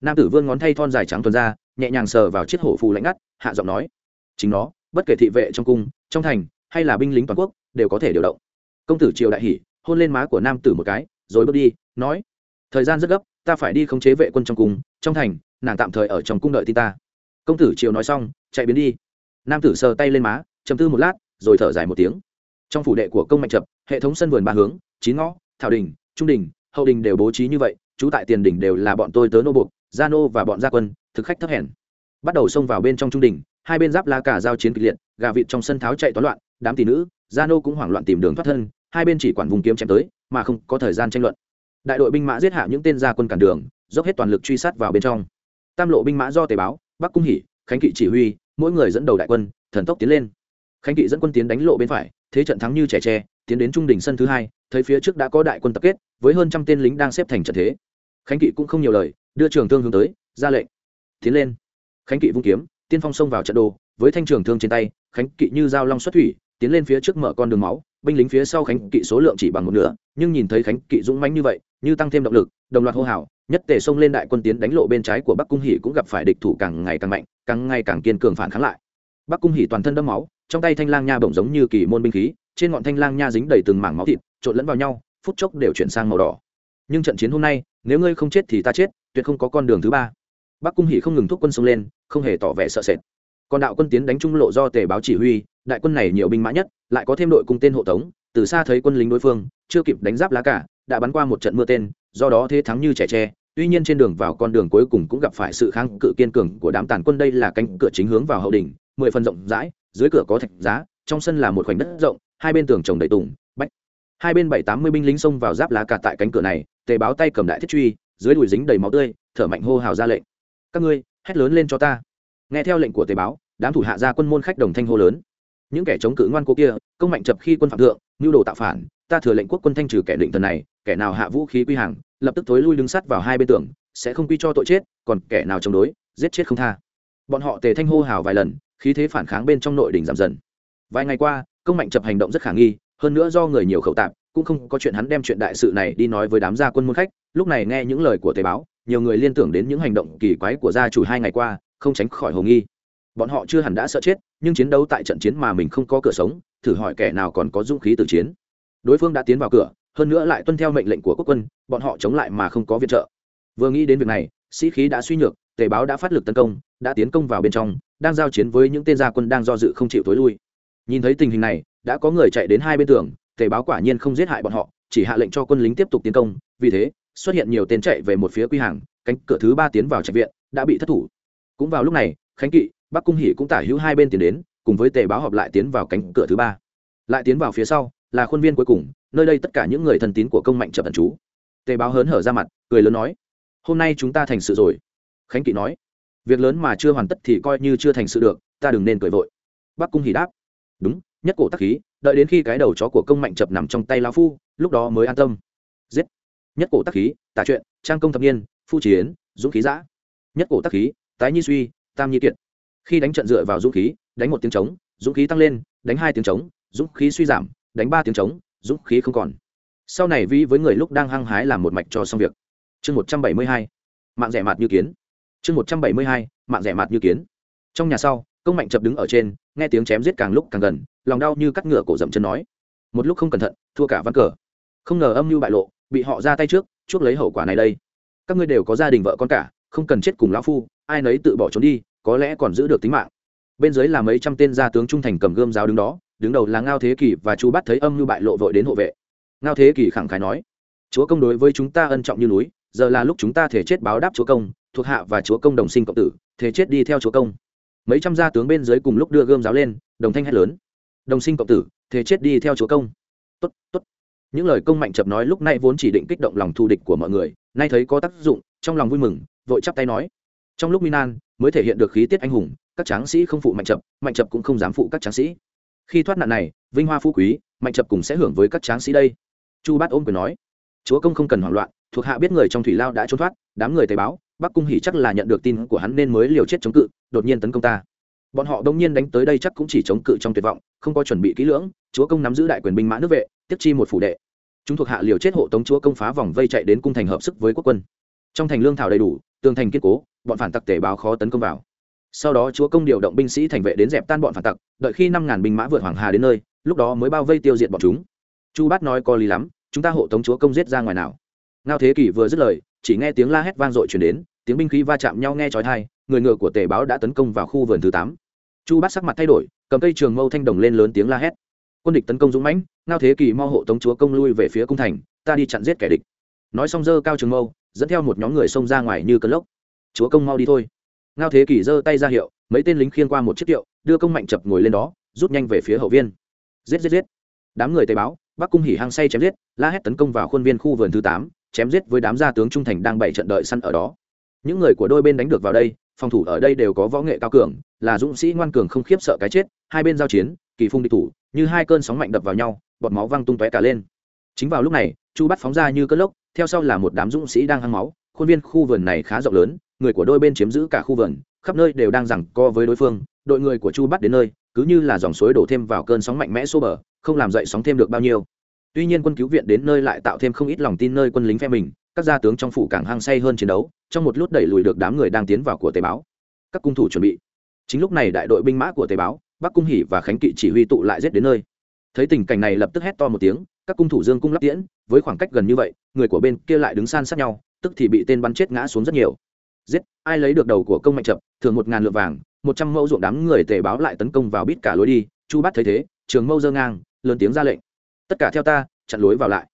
Nam tử vươn ngón tay thon dài trắng tuần ra, nhẹ nhàng sờ vào chiếc hổ phù lạnh ngắt, hạ giọng nói, chính nó, bất kể thị vệ trong cung, trong thành, hay là binh lính toàn quốc, đều có thể điều động. Công tử triều đại hỷ hôn lên má của nam tử một cái, rồi bước đi, nói, thời gian rất gấp, ta phải đi khống chế vệ quân trong cung, trong thành, nàng tạm thời ở trong cung đợi tin ta. Công tử triều nói xong, chạy biến đi. Nam tử sờ tay lên má chầm tư một lát, rồi thở dài một tiếng. Trong phủ đệ của công mạnh chập hệ thống sân vườn ba hướng, chín ngõ, thảo đình, trung đình, hậu đình đều bố trí như vậy chú tại tiền đỉnh đều là bọn tôi tớ nô buộc, gia nô và bọn gia quân, thực khách thấp hèn. Bắt đầu xông vào bên trong trung đình, hai bên giáp la cả giao chiến kịch liệt, gà vịt trong sân tháo chạy toán loạn, đám tỷ nữ, gia nô cũng hoảng loạn tìm đường thoát thân, hai bên chỉ quản vùng kiếm chém tới, mà không có thời gian tranh luận. Đại đội binh mã giết hạ những tên gia quân cản đường, dốc hết toàn lực truy sát vào bên trong. Tam lộ binh mã do tề báo, bắc cung hỉ khánh kỵ chỉ huy, mỗi người dẫn đầu đại quân, thần tốc tiến lên. Khánh kỵ dẫn quân tiến đánh lộ bên phải, thế trận thắng như trẻ tre tiến đến trung đỉnh sân thứ hai, thấy phía trước đã có đại quân tập kết, với hơn trăm tên lính đang xếp thành trận thế. Khánh kỵ cũng không nhiều lời, đưa trường thương hướng tới, ra lệnh. Tiến lên. Khánh kỵ vung kiếm, tiên phong xông vào trận đồ, với thanh trường thương trên tay, khánh kỵ như dao long xuất thủy, tiến lên phía trước mở con đường máu, binh lính phía sau khánh kỵ số lượng chỉ bằng một nửa, nhưng nhìn thấy khánh kỵ dũng mãnh như vậy, như tăng thêm động lực, đồng loạt hô hào, nhất tề xông lên đại quân tiến đánh lộ bên trái của bắc cung hỉ cũng gặp phải địch thủ càng ngày càng mạnh, càng ngày càng kiên cường phản kháng lại. Bắc cung hỉ toàn thân đẫm máu, trong tay thanh lang nha bổng giống như kỳ môn binh khí trên ngọn thanh lang nha dính đầy từng mảng máu thịt, trộn lẫn vào nhau, phút chốc đều chuyển sang màu đỏ. Nhưng trận chiến hôm nay, nếu ngươi không chết thì ta chết, tuyệt không có con đường thứ ba. Bắc cung hỉ không ngừng thúc quân xông lên, không hề tỏ vẻ sợ sệt. Còn đạo quân tiến đánh trung lộ do tề báo chỉ huy, đại quân này nhiều binh mã nhất, lại có thêm đội cung tên hộ tống, từ xa thấy quân lính đối phương, chưa kịp đánh giáp lá cả, đã bắn qua một trận mưa tên, do đó thế thắng như trẻ tre. Tuy nhiên trên đường vào con đường cuối cùng cũng gặp phải sự kháng cự kiên cường của đám tàn quân, đây là cánh cửa chính hướng vào hậu đình mười phần rộng rãi, dưới cửa có thạch giá, trong sân là một khoảnh đất rộng hai bên tường trồng đầy tùng, bách. Hai bên bảy tám mươi binh lính xông vào giáp lá cả tại cánh cửa này, tề báo tay cầm đại thiết truy, dưới đùi dính đầy máu tươi, thở mạnh hô hào ra lệnh. Các ngươi, hét lớn lên cho ta. Nghe theo lệnh của tề báo, đám thủ hạ ra quân môn khách đồng thanh hô lớn. Những kẻ chống cự ngoan cố kia, công mạnh chập khi quân phạm thượng nhu đồ tạo phản, ta thừa lệnh quốc quân thanh trừ kẻ định thần này, kẻ nào hạ vũ khí quy hàng, lập tức thối lui đứng sắt vào hai bên tường, sẽ không quy cho tội chết, còn kẻ nào chống đối, giết chết không tha. Bọn họ tề thanh hô hào vài lần, khí thế phản kháng bên trong nội đình giảm dần. Vài ngày qua công mạnh chập hành động rất khả nghi, hơn nữa do người nhiều khẩu tạp, cũng không có chuyện hắn đem chuyện đại sự này đi nói với đám gia quân môn khách, lúc này nghe những lời của tề báo, nhiều người liên tưởng đến những hành động kỳ quái của gia chủ hai ngày qua, không tránh khỏi hồ nghi. Bọn họ chưa hẳn đã sợ chết, nhưng chiến đấu tại trận chiến mà mình không có cửa sống, thử hỏi kẻ nào còn có dũng khí từ chiến. Đối phương đã tiến vào cửa, hơn nữa lại tuân theo mệnh lệnh của quốc quân, bọn họ chống lại mà không có viện trợ. Vừa nghĩ đến việc này, sĩ khí đã suy nhược tề báo đã phát lực tấn công, đã tiến công vào bên trong, đang giao chiến với những tên gia quân đang do dự không chịu thối lui nhìn thấy tình hình này, đã có người chạy đến hai bên tường, tề báo quả nhiên không giết hại bọn họ, chỉ hạ lệnh cho quân lính tiếp tục tiến công. Vì thế, xuất hiện nhiều tên chạy về một phía quy hàng, cánh cửa thứ ba tiến vào trạch viện, đã bị thất thủ. Cũng vào lúc này, khánh kỵ, bắc cung hỉ cũng tả hữu hai bên tiến đến, cùng với tề báo họp lại tiến vào cánh cửa thứ ba. Lại tiến vào phía sau, là khuôn viên cuối cùng, nơi đây tất cả những người thân tín của công mạnh chập tận chú tề báo hớn hở ra mặt, cười lớn nói, hôm nay chúng ta thành sự rồi. Khánh kỵ nói, việc lớn mà chưa hoàn tất thì coi như chưa thành sự được, ta đừng nên cười vội. Bắc cung hỉ đáp đúng, nhất cổ tắc khí, đợi đến khi cái đầu chó của công mạnh chập nằm trong tay lao phu, lúc đó mới an tâm. Giết. Nhất cổ tắc khí tả chuyện trang công thập niên, phu chiến, dũng khí giã. Nhất cổ tắc khí, tái nhi suy, tam nhi kiệt. Khi đánh trận dựa vào dũng khí, đánh một tiếng trống, dũng khí tăng lên, đánh hai tiếng trống, dũng khí suy giảm, đánh ba tiếng trống, dũng khí không còn. Sau này vi với người lúc đang hăng hái làm một mạch cho xong việc. Chương một trăm bảy mươi hai, mạng rẻ mạt như kiến. Chương một trăm bảy mươi hai, mạng rẻ mạt như kiến. Trong nhà sau, công mạnh chập đứng ở trên nghe tiếng chém giết càng lúc càng gần, lòng đau như cắt ngựa cổ dậm chân nói. Một lúc không cẩn thận, thua cả ván cờ. Không ngờ âm mưu bại lộ, bị họ ra tay trước, chuốc lấy hậu quả này đây. Các ngươi đều có gia đình vợ con cả, không cần chết cùng lão phu, ai nấy tự bỏ trốn đi, có lẽ còn giữ được tính mạng. Bên dưới là mấy trăm tên gia tướng trung thành cầm gươm giáo đứng đó, đứng đầu là ngao thế kỷ và chú bắt thấy âm mưu bại lộ vội đến hộ vệ. Ngao thế kỷ khẳng khái nói, chúa công đối với chúng ta ân trọng như núi, giờ là lúc chúng ta thể chết báo đáp chúa công, thuộc hạ và chúa công đồng sinh cộng tử, thể chết đi theo chúa công mấy trăm gia tướng bên dưới cùng lúc đưa gươm giáo lên, đồng thanh hét lớn. Đồng sinh cộng tử thế chết đi theo chúa công. Tốt tốt. Những lời công mạnh chập nói lúc nay vốn chỉ định kích động lòng thù địch của mọi người, nay thấy có tác dụng, trong lòng vui mừng, vội chắp tay nói. Trong lúc minan mới thể hiện được khí tiết anh hùng, các tráng sĩ không phụ mạnh chập mạnh chập cũng không dám phụ các tráng sĩ. Khi thoát nạn này, vinh hoa phú quý, mạnh chập cùng sẽ hưởng với các tráng sĩ đây. Chu bát ôm quyền nói. Chúa công không cần hoảng loạn, thuộc hạ biết người trong thủy lao đã trốn thoát, đám người tề báo bắc cung hỉ chắc là nhận được tin của hắn nên mới liều chết chống cự, đột nhiên tấn công ta. Bọn họ đông nhiên đánh tới đây chắc cũng chỉ chống cự trong tuyệt vọng, không có chuẩn bị kỹ lưỡng, chúa công nắm giữ đại quyền binh mã nước vệ, tiếp chi một phủ đệ. Chúng thuộc hạ liều chết hộ tống chúa công phá vòng vây chạy đến cung thành hợp sức với quốc quân. Trong thành lương thảo đầy đủ, tường thành kiên cố, bọn phản tặc tể báo khó tấn công vào. Sau đó chúa công điều động binh sĩ thành vệ đến dẹp tan bọn phản tặc, đợi khi năm ngàn binh mã vượt hoàng hà đến nơi, lúc đó mới bao vây tiêu diệt bọn chúng. Chu bát nói có lý lắm, chúng ta hộ tống chúa công giết ra ngoài nào. Ngao thế kỷ vừa dứt lời chỉ nghe tiếng la hét vang dội chuyển đến, tiếng binh khí va chạm nhau nghe trói thai người ngựa của tề báo đã tấn công vào khu vườn thứ tám. Chu bát sắc mặt thay đổi, cầm cây trường mâu thanh đồng lên lớn tiếng la hét. Quân địch tấn công dũng mãnh, ngao thế kỳ mau hộ tống chúa công lui về phía cung thành, ta đi chặn giết kẻ địch. Nói xong dơ cao trường mâu, dẫn theo một nhóm người xông ra ngoài như cơn lốc. Chúa công mau đi thôi. Ngao thế kỳ giơ tay ra hiệu, mấy tên lính khiêng qua một chiếc kiệu, đưa công mạnh chập ngồi lên đó, rút nhanh về phía hậu viên. Giết giết giết. Đám người tây báo, bắc cung hỉ hăng say chém giết, la hét tấn công vào khuôn viên khu vườn thứ tám chém giết với đám gia tướng trung thành đang bày trận đợi săn ở đó. Những người của đôi bên đánh được vào đây, phòng thủ ở đây đều có võ nghệ cao cường, là dũng sĩ ngoan cường không khiếp sợ cái chết, hai bên giao chiến, kỳ phung địch thủ, như hai cơn sóng mạnh đập vào nhau, bọt máu văng tung tóe cả lên. Chính vào lúc này, chu bắt phóng ra như cơn lốc, theo sau là một đám dũng sĩ đang hăng máu, khuôn viên khu vườn này khá rộng lớn, người của đôi bên chiếm giữ cả khu vườn, khắp nơi đều đang giằng co với đối phương, đội người của chu bắt đến nơi, cứ như là dòng suối đổ thêm vào cơn sóng mạnh mẽ xô bờ, không làm dậy sóng thêm được bao nhiêu tuy nhiên quân cứu viện đến nơi lại tạo thêm không ít lòng tin nơi quân lính phe mình, các gia tướng trong phủ càng hăng say hơn chiến đấu, trong một lút đẩy lùi được đám người đang tiến vào của tế báo các cung thủ chuẩn bị. Chính lúc này đại đội binh mã của tế báo bắc cung hỉ và khánh kỵ chỉ huy tụ lại giết đến nơi. Thấy tình cảnh này lập tức hét to một tiếng, các cung thủ dương cung lắp tiễn, với khoảng cách gần như vậy, người của bên kia lại đứng san sát nhau, tức thì bị tên bắn chết ngã xuống rất nhiều. Giết, ai lấy được đầu của công mạnh chập thường một ngàn lượng vàng, một trăm mẫu ruộng đám người tề báo lại tấn công vào bít cả lối đi, chu bắt thấy thế, trường mâu dơ ngang, lớn tiếng ra lệnh tất cả theo ta, chặn lối vào lại.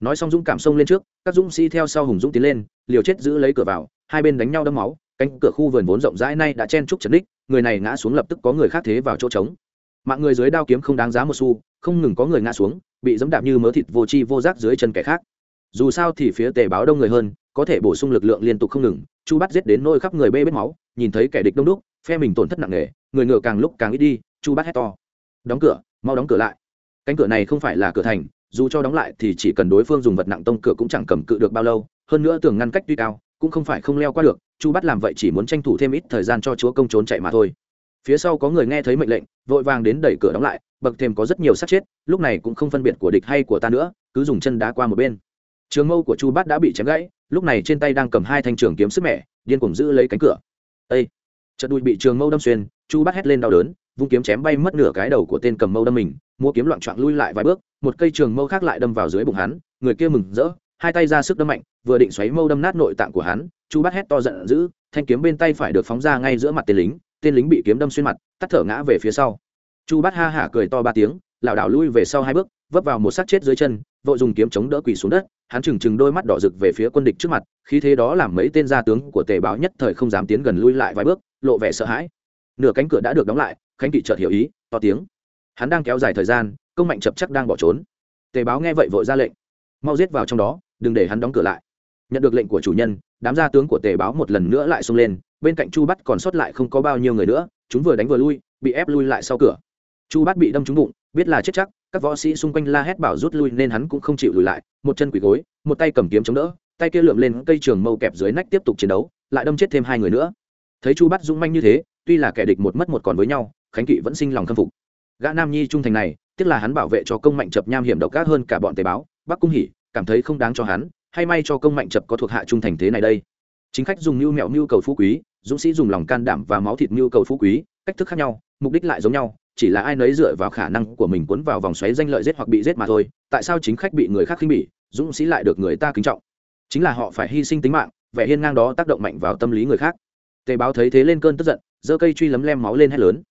Nói xong dũng cảm xông lên trước, các dũng sĩ theo sau hùng dũng tiến lên, liều chết giữ lấy cửa vào, hai bên đánh nhau đâm máu, cánh cửa khu vườn vốn rộng rãi nay đã chen trúc trần đích người này ngã xuống lập tức có người khác thế vào chỗ trống. Mạng người dưới đao kiếm không đáng giá một xu, không ngừng có người ngã xuống, bị dẫm đạp như mớ thịt vô chi vô giác dưới chân kẻ khác. Dù sao thì phía tề báo đông người hơn, có thể bổ sung lực lượng liên tục không ngừng, chu bắt giết đến nôi khắp người bê bết máu, nhìn thấy kẻ địch đông đúc, phe mình tổn thất nặng nề, người ngựa càng lúc càng ít đi, chu bắt hét to. Đóng cửa, mau đóng cửa lại cánh cửa này không phải là cửa thành, dù cho đóng lại thì chỉ cần đối phương dùng vật nặng tông cửa cũng chẳng cầm cự được bao lâu, hơn nữa tường ngăn cách tuy cao, cũng không phải không leo qua được, chu bắt làm vậy chỉ muốn tranh thủ thêm ít thời gian cho chúa công trốn chạy mà thôi. Phía sau có người nghe thấy mệnh lệnh, vội vàng đến đẩy cửa đóng lại, bậc thềm có rất nhiều sát chết, lúc này cũng không phân biệt của địch hay của ta nữa, cứ dùng chân đá qua một bên. Trường mâu của chu bát đã bị chém gãy, lúc này trên tay đang cầm hai thanh trường kiếm sức mẻ, điên cuồng giữ lấy cánh cửa. Ây trận đùi bị trường mâu đâm xuyên, chu bát hét lên đau đớn, vung kiếm chém bay mất nửa cái đầu của tên cầm mâu đâm mình mua kiếm loạn trọn lui lại vài bước, một cây trường mâu khác lại đâm vào dưới bụng hắn, người kia mừng rỡ, hai tay ra sức đâm mạnh, vừa định xoáy mâu đâm nát nội tạng của hắn, chu bát hét to giận dữ, thanh kiếm bên tay phải được phóng ra ngay giữa mặt tên lính tên lính bị kiếm đâm xuyên mặt, tắt thở ngã về phía sau. Chu bát ha hả cười to ba tiếng, lảo đảo lui về sau hai bước, vấp vào một xác chết dưới chân, vội dùng kiếm chống đỡ quỳ xuống đất, hắn chừng chừng đôi mắt đỏ rực về phía quân địch trước mặt khi thế đó làm mấy tên gia tướng của tề báo nhất thời không dám tiến gần lui lại vài bước, lộ vẻ sợ hãi. Nửa cánh cửa đã được đóng lại, khánh kỵ chợt hiểu ý, to tiếng hắn đang kéo dài thời gian, công mạnh chập chắc đang bỏ trốn. Tề báo nghe vậy vội ra lệnh. Mau giết vào trong đó, đừng để hắn đóng cửa lại. Nhận được lệnh của chủ nhân, đám gia tướng của tề báo một lần nữa lại xông lên, bên cạnh chu bắt còn sót lại không có bao nhiêu người nữa, chúng vừa đánh vừa lui, bị ép lui lại sau cửa. Chu bắt bị đâm trúng bụng, biết là chết chắc, các võ sĩ xung quanh la hét bảo rút lui nên hắn cũng không chịu lùi lại, một chân quỳ gối, một tay cầm kiếm chống đỡ, tay kia lượm lên cây trường mâu kẹp dưới nách tiếp tục chiến đấu, lại đâm chết thêm hai người nữa. Thấy chu bắt dũng manh như thế, tuy là kẻ địch một mất một còn với nhau, khánh kỵ vẫn sinh lòng khâm phục gã nam nhi trung thành này tức là hắn bảo vệ cho công mạnh chập nham hiểm độc ác hơn cả bọn tề báo bắc cung hỉ, cảm thấy không đáng cho hắn, hay may cho công mạnh chập có thuộc hạ trung thành thế này đây. Chính khách dùng mưu mẹo mưu cầu phú quý, dũng sĩ dùng lòng can đảm và máu thịt mưu cầu phú quý, cách thức khác nhau, mục đích lại giống nhau, chỉ là ai nấy dựa vào khả năng của mình cuốn vào vòng xoáy danh lợi giết hoặc bị giết mà thôi, tại sao chính khách bị người khác khinh bỉ, dũng sĩ lại được người ta kính trọng? Chính là họ phải hy sinh tính mạng, vẻ hiên ngang đó tác động mạnh vào tâm lý người khác. Tề báo thấy thế lên cơn tức giận, giơ cây truy lấm lem máu lên hét lớn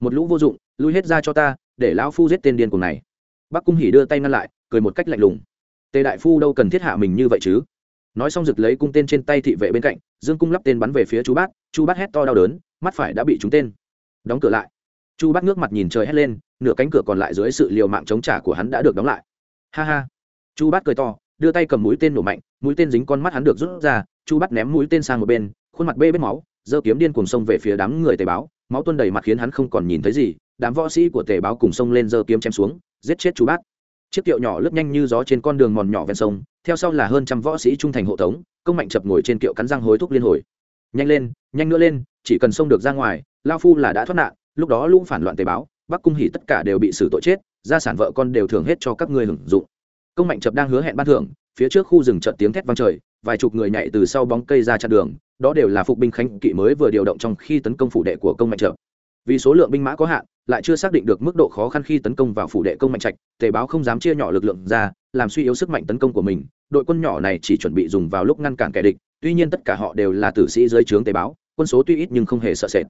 một lũ vô dụng, lui hết ra cho ta, để lão phu giết tên điên cùng này. Bắc cung hỉ đưa tay ngăn lại, cười một cách lạnh lùng. Tề đại phu đâu cần thiết hạ mình như vậy chứ? Nói xong rực lấy cung tên trên tay thị vệ bên cạnh, dương cung lắp tên bắn về phía chú bát chú bát hét to đau đớn, mắt phải đã bị trúng tên. Đóng cửa lại. Chu bát ngước mặt nhìn trời hét lên, nửa cánh cửa còn lại dưới sự liều mạng chống trả của hắn đã được đóng lại. Ha ha. Chu bát cười to, đưa tay cầm mũi tên nổ mạnh, mũi tên dính con mắt hắn được rút ra, chu bát ném mũi tên sang một bên, khuôn mặt bê bết máu, giơ kiếm điên cùng sông về phía đám người tề báo máu tuôn đầy mặt khiến hắn không còn nhìn thấy gì, đám võ sĩ của tề báo cùng sông lên giơ kiếm chém xuống, giết chết chú bát chiếc kiệu nhỏ lướt nhanh như gió trên con đường mòn nhỏ ven sông, theo sau là hơn trăm võ sĩ trung thành hộ tống, công mạnh chập ngồi trên kiệu cắn răng hối thúc liên hồi. Nhanh lên, nhanh nữa lên, chỉ cần sông được ra ngoài, lao phu là đã thoát nạn, lúc đó lũ phản loạn tề báo, bắc cung hỉ tất cả đều bị xử tội chết, gia sản vợ con đều thường hết cho các ngươi hưởng dụng. Công mạnh chập đang hứa hẹn ban thưởng, phía trước khu rừng trận tiếng thét vang trời, vài chục người nhảy từ sau bóng cây ra chặn đường đó đều là phục binh khánh kỵ mới vừa điều động trong khi tấn công phủ đệ của công mạnh trợ. vì số lượng binh mã có hạn, lại chưa xác định được mức độ khó khăn khi tấn công vào phủ đệ công mạnh trạch, tề báo không dám chia nhỏ lực lượng ra, làm suy yếu sức mạnh tấn công của mình. Đội quân nhỏ này chỉ chuẩn bị dùng vào lúc ngăn cản kẻ địch, tuy nhiên tất cả họ đều là tử sĩ dưới trướng tề báo, quân số tuy ít nhưng không hề sợ sệt.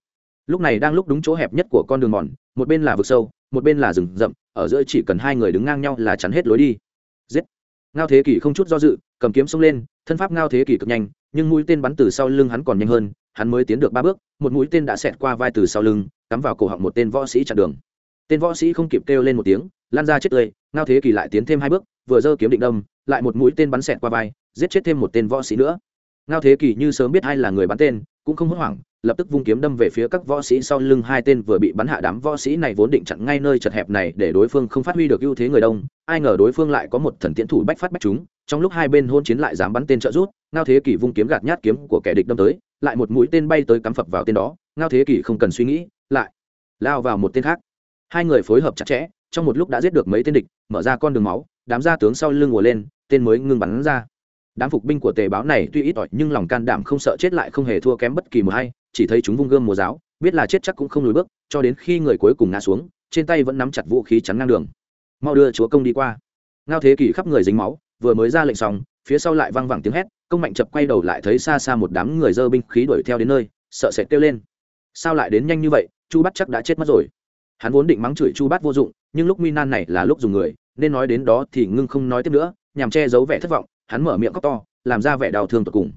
Lúc này đang lúc đúng chỗ hẹp nhất của con đường mòn, một bên là vực sâu, một bên là rừng rậm, ở giữa chỉ cần hai người đứng ngang nhau là chắn hết lối đi. Giết. Ngao thế kỷ không chút do dự, cầm kiếm xông lên, thân pháp ngao thế kỷ cực nhanh nhưng mũi tên bắn từ sau lưng hắn còn nhanh hơn, hắn mới tiến được ba bước, một mũi tên đã xẹt qua vai từ sau lưng, cắm vào cổ họng một tên võ sĩ chặn đường. Tên võ sĩ không kịp kêu lên một tiếng lan ra chết tươi, ngao thế Kỳ lại tiến thêm hai bước, vừa giơ kiếm định đâm, lại một mũi tên bắn xẹt qua vai, giết chết thêm một tên võ sĩ nữa. Ngao thế Kỳ như sớm biết ai là người bắn tên, cũng không hốt hoảng lập tức vung kiếm đâm về phía các võ sĩ sau lưng, hai tên vừa bị bắn hạ đám võ sĩ này vốn định chặn ngay nơi chật hẹp này để đối phương không phát huy được ưu thế người đông. Ai ngờ đối phương lại có một thần tiễn thủ bách phát bách chúng, trong lúc hai bên hôn chiến lại dám bắn tên trợ rút ngao thế kỷ vung kiếm gạt nhát kiếm của kẻ địch đâm tới, lại một mũi tên bay tới cắm phập vào tên đó. Ngao thế kỷ không cần suy nghĩ, lại lao vào một tên khác. Hai người phối hợp chặt chẽ, trong một lúc đã giết được mấy tên địch, mở ra con đường máu, đám gia tướng sau lưng ngồi lên, tên mới ngưng bắn ra. Đám phục binh của tề báo này tuy ít ỏi, nhưng lòng can đảm không sợ chết lại không hề thua kém bất kỳ một hay chỉ thấy chúng vung gươm mùa giáo, biết là chết chắc cũng không lùi bước, cho đến khi người cuối cùng ngã xuống, trên tay vẫn nắm chặt vũ khí chắn ngang đường. Mau đưa chúa công đi qua. Ngao thế kỷ khắp người dính máu, vừa mới ra lệnh xong, phía sau lại văng vẳng tiếng hét, công mạnh chập quay đầu lại thấy xa xa một đám người dơ binh khí đuổi theo đến nơi, sợ sệt kêu lên. Sao lại đến nhanh như vậy, chu bắt chắc đã chết mất rồi. Hắn vốn định mắng chửi chu bắt vô dụng, nhưng lúc nguy nan này là lúc dùng người, nên nói đến đó thì ngưng không nói tiếp nữa, nhằm che giấu vẻ thất vọng, hắn mở miệng khóc to, làm ra vẻ đau thương tột cùng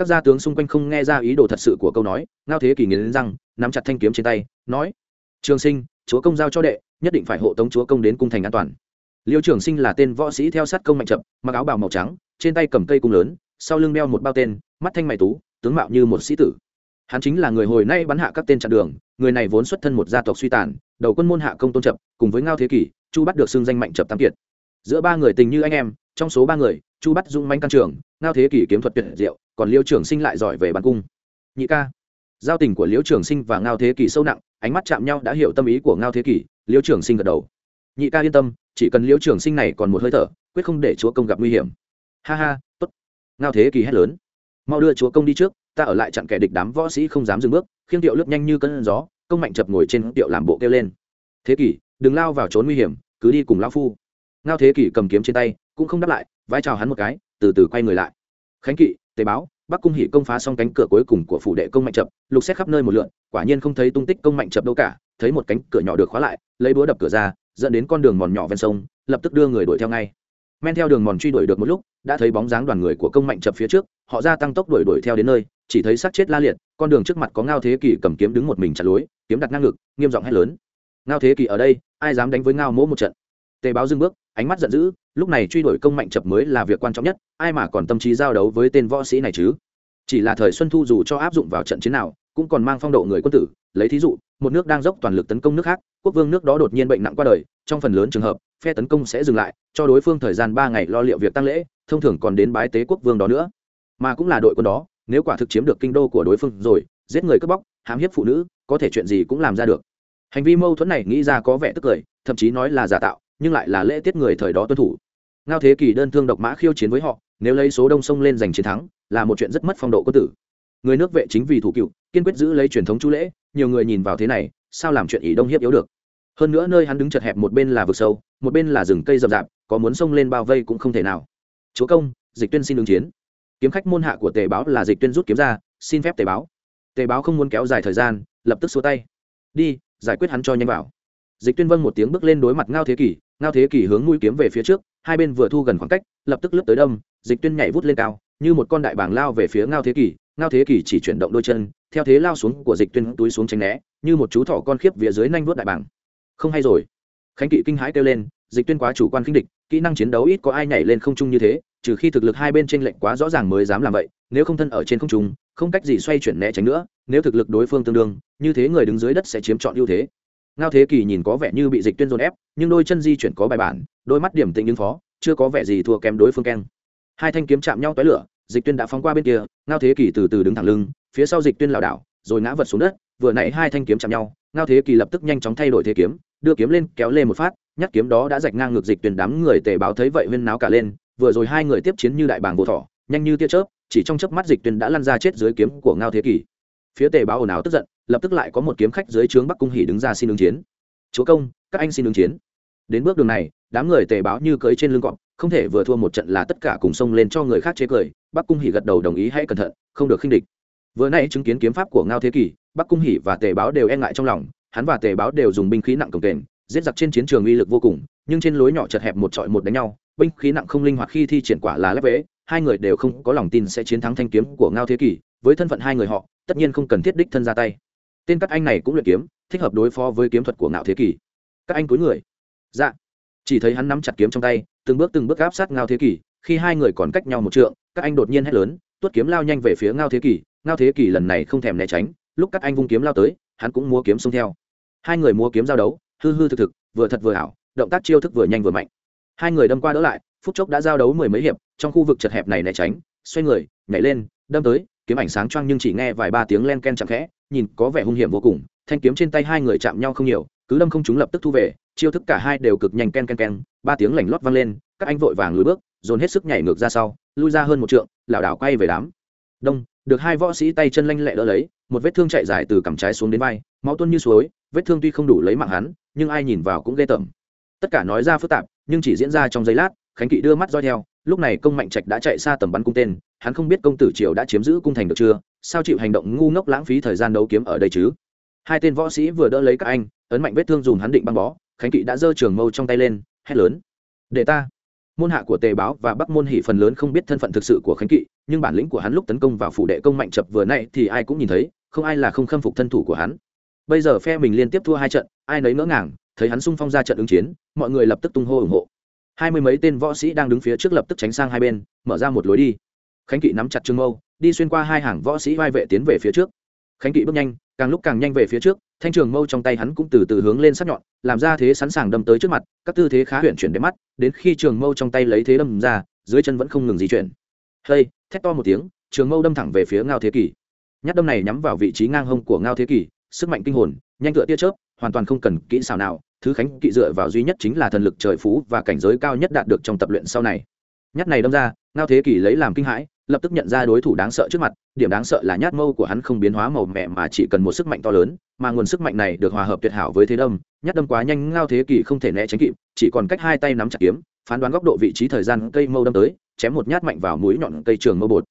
các gia tướng xung quanh không nghe ra ý đồ thật sự của câu nói, ngao thế kỷ nghiến răng, nắm chặt thanh kiếm trên tay, nói, trường sinh, chúa công giao cho đệ, nhất định phải hộ tống chúa công đến cung thành an toàn. Liêu trường sinh là tên võ sĩ theo sát công mạnh chậm, mặc áo bào màu trắng, trên tay cầm cây cung lớn, sau lưng đeo một bao tên, mắt thanh mày tú, tướng mạo như một sĩ tử. Hắn chính là người hồi nay bắn hạ các tên chặn đường, người này vốn xuất thân một gia tộc suy tàn, đầu quân môn hạ công tôn chập cùng với ngao thế kỷ, chu bắt được xưng danh mạnh chập tam kiệt. Giữa ba người tình như anh em, trong số ba người, chu bắt dung manh căn trường, ngao thế kỷ kiếm thuật tuyệt diệu còn liêu trường sinh lại giỏi về bắn cung. Nhị ca. Giao tình của liêu trường sinh và ngao thế kỷ sâu nặng, ánh mắt chạm nhau đã hiểu tâm ý của ngao thế kỷ, liêu trường sinh gật đầu. Nhị ca yên tâm, chỉ cần liêu trường sinh này còn một hơi thở, quyết không để chúa công gặp nguy hiểm. Ha ha, tốt. Ngao thế kỷ hét lớn. Mau đưa chúa công đi trước, ta ở lại chặn kẻ địch đám võ sĩ không dám dừng bước, khiêng tiệu lướt nhanh như cơn gió, công mạnh chập ngồi trên tiệu làm bộ kêu lên. Thế kỷ, đừng lao vào trốn nguy hiểm, cứ đi cùng lao phu. Ngao thế kỷ cầm kiếm trên tay, cũng không đáp lại, vai chào hắn một cái, từ từ quay người lại. Khánh kỵ tế báo, bắc cung Hỉ công phá xong cánh cửa cuối cùng của phủ đệ công mạnh chập, lục xét khắp nơi một lượn, quả nhiên không thấy tung tích công mạnh chập đâu cả, thấy một cánh cửa nhỏ được khóa lại, lấy búa đập cửa ra, dẫn đến con đường mòn nhỏ ven sông, lập tức đưa người đuổi theo ngay. Men theo đường mòn truy đuổi được một lúc, đã thấy bóng dáng đoàn người của công mạnh chập phía trước, họ ra tăng tốc đuổi đuổi theo đến nơi, chỉ thấy xác chết la liệt, con đường trước mặt có ngao thế kỷ cầm kiếm đứng một mình chặt lối, kiếm đặt ngang ngực, nghiêm giọng hét lớn. Ngao thế kỷ ở đây, ai dám đánh với ngao mỗ một trận? Tề báo dưng bước, ánh mắt giận dữ, lúc này truy đuổi công mạnh chập mới là việc quan trọng nhất, ai mà còn tâm trí giao đấu với tên võ sĩ này chứ? Chỉ là thời xuân thu dù cho áp dụng vào trận chiến nào, cũng còn mang phong độ người quân tử, lấy thí dụ, một nước đang dốc toàn lực tấn công nước khác, quốc vương nước đó đột nhiên bệnh nặng qua đời, trong phần lớn trường hợp, phe tấn công sẽ dừng lại, cho đối phương thời gian ba ngày lo liệu việc tăng lễ, thông thường còn đến bái tế quốc vương đó nữa. Mà cũng là đội quân đó, nếu quả thực chiếm được kinh đô của đối phương rồi, giết người cướp bóc, hãm hiếp phụ nữ, có thể chuyện gì cũng làm ra được. Hành vi mâu thuẫn này nghĩ ra có vẻ tức cười, thậm chí nói là giả tạo nhưng lại là lễ tiết người thời đó tuân thủ. Ngao thế kỳ đơn thương độc mã khiêu chiến với họ, nếu lấy số đông sông lên giành chiến thắng, là một chuyện rất mất phong độ quân tử. Người nước vệ chính vì thủ cựu, kiên quyết giữ lấy truyền thống chú lễ, nhiều người nhìn vào thế này, sao làm chuyện ý đông hiếp yếu được? Hơn nữa nơi hắn đứng chật hẹp một bên là vực sâu, một bên là rừng cây rậm rạp, có muốn xông lên bao vây cũng không thể nào. Chúa công, dịch tuyên xin ứng chiến. Kiếm khách môn hạ của tề báo là dịch tuyên rút kiếm ra, xin phép tề báo. Tề báo không muốn kéo dài thời gian, lập tức xua tay. Đi, giải quyết hắn cho nhanh vào dịch tuyên vân một tiếng bước lên đối mặt ngao thế kỷ, ngao thế kỷ hướng mũi kiếm về phía trước, hai bên vừa thu gần khoảng cách, lập tức lướt tới đông dịch tuyên nhảy vút lên cao, như một con đại bàng lao về phía ngao thế kỷ, ngao thế kỷ chỉ chuyển động đôi chân, theo thế lao xuống của dịch tuyên túi xuống tránh né, như một chú thỏ con khiếp vía dưới nanh vuốt đại bàng. Không hay rồi. Khánh kỵ kinh hãi kêu lên, dịch tuyên quá chủ quan khinh địch, kỹ năng chiến đấu ít có ai nhảy lên không trung như thế, trừ khi thực lực hai bên trên lệnh quá rõ ràng mới dám làm vậy, nếu không thân ở trên không trung, không cách gì xoay chuyển né tránh nữa, nếu thực lực đối phương tương đương, như thế người đứng dưới đất sẽ chiếm trọn ưu thế ngao thế kỳ nhìn có vẻ như bị dịch tuyên dồn ép, nhưng đôi chân di chuyển có bài bản, đôi mắt điểm tĩnh ứng phó, chưa có vẻ gì thua kém đối phương keng. Hai thanh kiếm chạm nhau tới lửa, dịch tuyên đã phóng qua bên kia, ngao thế kỳ từ từ đứng thẳng lưng, phía sau dịch tuyên lảo đảo, rồi ngã vật xuống đất, vừa nãy hai thanh kiếm chạm nhau, ngao thế kỳ lập tức nhanh chóng thay đổi thế kiếm, đưa kiếm lên, kéo lên một phát, nhát kiếm đó đã rạch ngang ngược dịch Tuyên đám người tề báo thấy vậy huyên náo cả lên, vừa rồi hai người tiếp chiến như đại bàng vô thỏ, nhanh như tia chớp, chỉ trong chớp mắt dịch Tuyên đã lăn ra chết dưới kiếm của ngao thế kỳ phía tề báo ồn ào tức giận, lập tức lại có một kiếm khách dưới trướng bắc cung hỉ đứng ra xin ứng chiến. Chúa công, các anh xin ứng chiến. Đến bước đường này, đám người tề báo như cưới trên lưng cọp, không thể vừa thua một trận là tất cả cùng xông lên cho người khác chế cười. Bắc cung hỉ gật đầu đồng ý, hãy cẩn thận, không được khinh địch. Vừa nay chứng kiến kiếm pháp của ngao thế kỷ, bắc cung hỉ và tề báo đều e ngại trong lòng, hắn và tề báo đều dùng binh khí nặng cồng kềnh, giết giặc trên chiến trường uy lực vô cùng, nhưng trên lối nhỏ chật hẹp một trọi một đánh nhau, binh khí nặng không linh hoạt khi thi triển quả là lép vế, hai người đều không có lòng tin sẽ chiến thắng thanh kiếm của ngao thế kỷ, với thân phận hai người họ tất nhiên không cần thiết đích thân ra tay. Tên các anh này cũng luyện kiếm, thích hợp đối phó với kiếm thuật của ngao thế kỷ. Các anh cúi người. Dạ. Chỉ thấy hắn nắm chặt kiếm trong tay, từng bước từng bước áp sát ngao thế kỷ, khi hai người còn cách nhau một trượng, các anh đột nhiên hét lớn, tuốt kiếm lao nhanh về phía ngao thế kỷ ngao thế kỷ lần này không thèm né tránh. Lúc các anh vung kiếm lao tới, hắn cũng múa kiếm xông theo. Hai người múa kiếm giao đấu, hư hư thực thực, vừa thật vừa ảo, động tác chiêu thức vừa nhanh vừa mạnh. Hai người đâm qua đỡ lại, phút chốc đã giao đấu mười mấy hiệp, trong khu vực chật hẹp này né tránh, xoay người, nhảy lên, đâm tới kiếm ảnh sáng choang nhưng chỉ nghe vài ba tiếng len ken chạm khẽ, nhìn có vẻ hung hiểm vô cùng, thanh kiếm trên tay hai người chạm nhau không nhiều, cứ đâm không chúng lập tức thu về, chiêu thức cả hai đều cực nhanh ken ken ken, ba tiếng lảnh lót vang lên, các anh vội vàng lùi bước, dồn hết sức nhảy ngược ra sau, lui ra hơn một trượng, lảo đảo quay về đám. Đông, được hai võ sĩ tay chân lanh lẹ đỡ lấy, một vết thương chạy dài từ cằm trái xuống đến vai, máu tuôn như suối, vết thương tuy không đủ lấy mạng hắn, nhưng ai nhìn vào cũng ghê tởm. Tất cả nói ra phức tạp, nhưng chỉ diễn ra trong giây lát, khánh kỵ đưa mắt roi theo, lúc này công mạnh trạch đã chạy xa tầm bắn cung tên hắn không biết công tử triều đã chiếm giữ cung thành được chưa, sao chịu hành động ngu ngốc lãng phí thời gian đấu kiếm ở đây chứ? Hai tên võ sĩ vừa đỡ lấy các anh, ấn mạnh vết thương dùng hắn định băng bó, khánh kỵ đã giơ trường mâu trong tay lên, hét lớn. Để ta. Môn hạ của tề báo và bắc môn hỉ phần lớn không biết thân phận thực sự của khánh kỵ, nhưng bản lĩnh của hắn lúc tấn công vào phủ đệ công mạnh chập vừa nay thì ai cũng nhìn thấy, không ai là không khâm phục thân thủ của hắn. Bây giờ phe mình liên tiếp thua hai trận, ai nấy ngỡ ngàng, thấy hắn sung phong ra trận ứng chiến, mọi người lập tức tung hô ủng hộ. Hai mươi mấy tên võ sĩ đang đứng phía trước lập tức tránh sang hai bên, mở ra một lối đi khánh kỵ nắm chặt trương mâu, đi xuyên qua hai hàng võ sĩ vai vệ tiến về phía trước. Khánh kỵ bước nhanh, càng lúc càng nhanh về phía trước, thanh trường mâu trong tay hắn cũng từ từ hướng lên sắc nhọn, làm ra thế sẵn sàng đâm tới trước mặt, các tư thế khá huyện chuyển đến mắt, đến khi trường mâu trong tay lấy thế đâm ra, dưới chân vẫn không ngừng di chuyển. Hây, thét to một tiếng, trường mâu đâm thẳng về phía ngao thế kỷ. Nhát đâm này nhắm vào vị trí ngang hông của ngao thế kỷ, sức mạnh kinh hồn, nhanh tựa tia chớp, hoàn toàn không cần kỹ xảo nào, thứ khánh kỵ dựa vào duy nhất chính là thần lực trời phú và cảnh giới cao nhất đạt được trong tập luyện sau này nhát này đâm ra, ngao thế kỷ lấy làm kinh hãi, lập tức nhận ra đối thủ đáng sợ trước mặt, điểm đáng sợ là nhát mâu của hắn không biến hóa màu mẹ mà chỉ cần một sức mạnh to lớn, mà nguồn sức mạnh này được hòa hợp tuyệt hảo với thế đâm, nhát đâm quá nhanh ngao thế kỷ không thể né tránh kịp, chỉ còn cách hai tay nắm chặt kiếm, phán đoán góc độ vị trí thời gian cây mâu đâm tới, chém một nhát mạnh vào mũi nhọn cây trường mâu bột.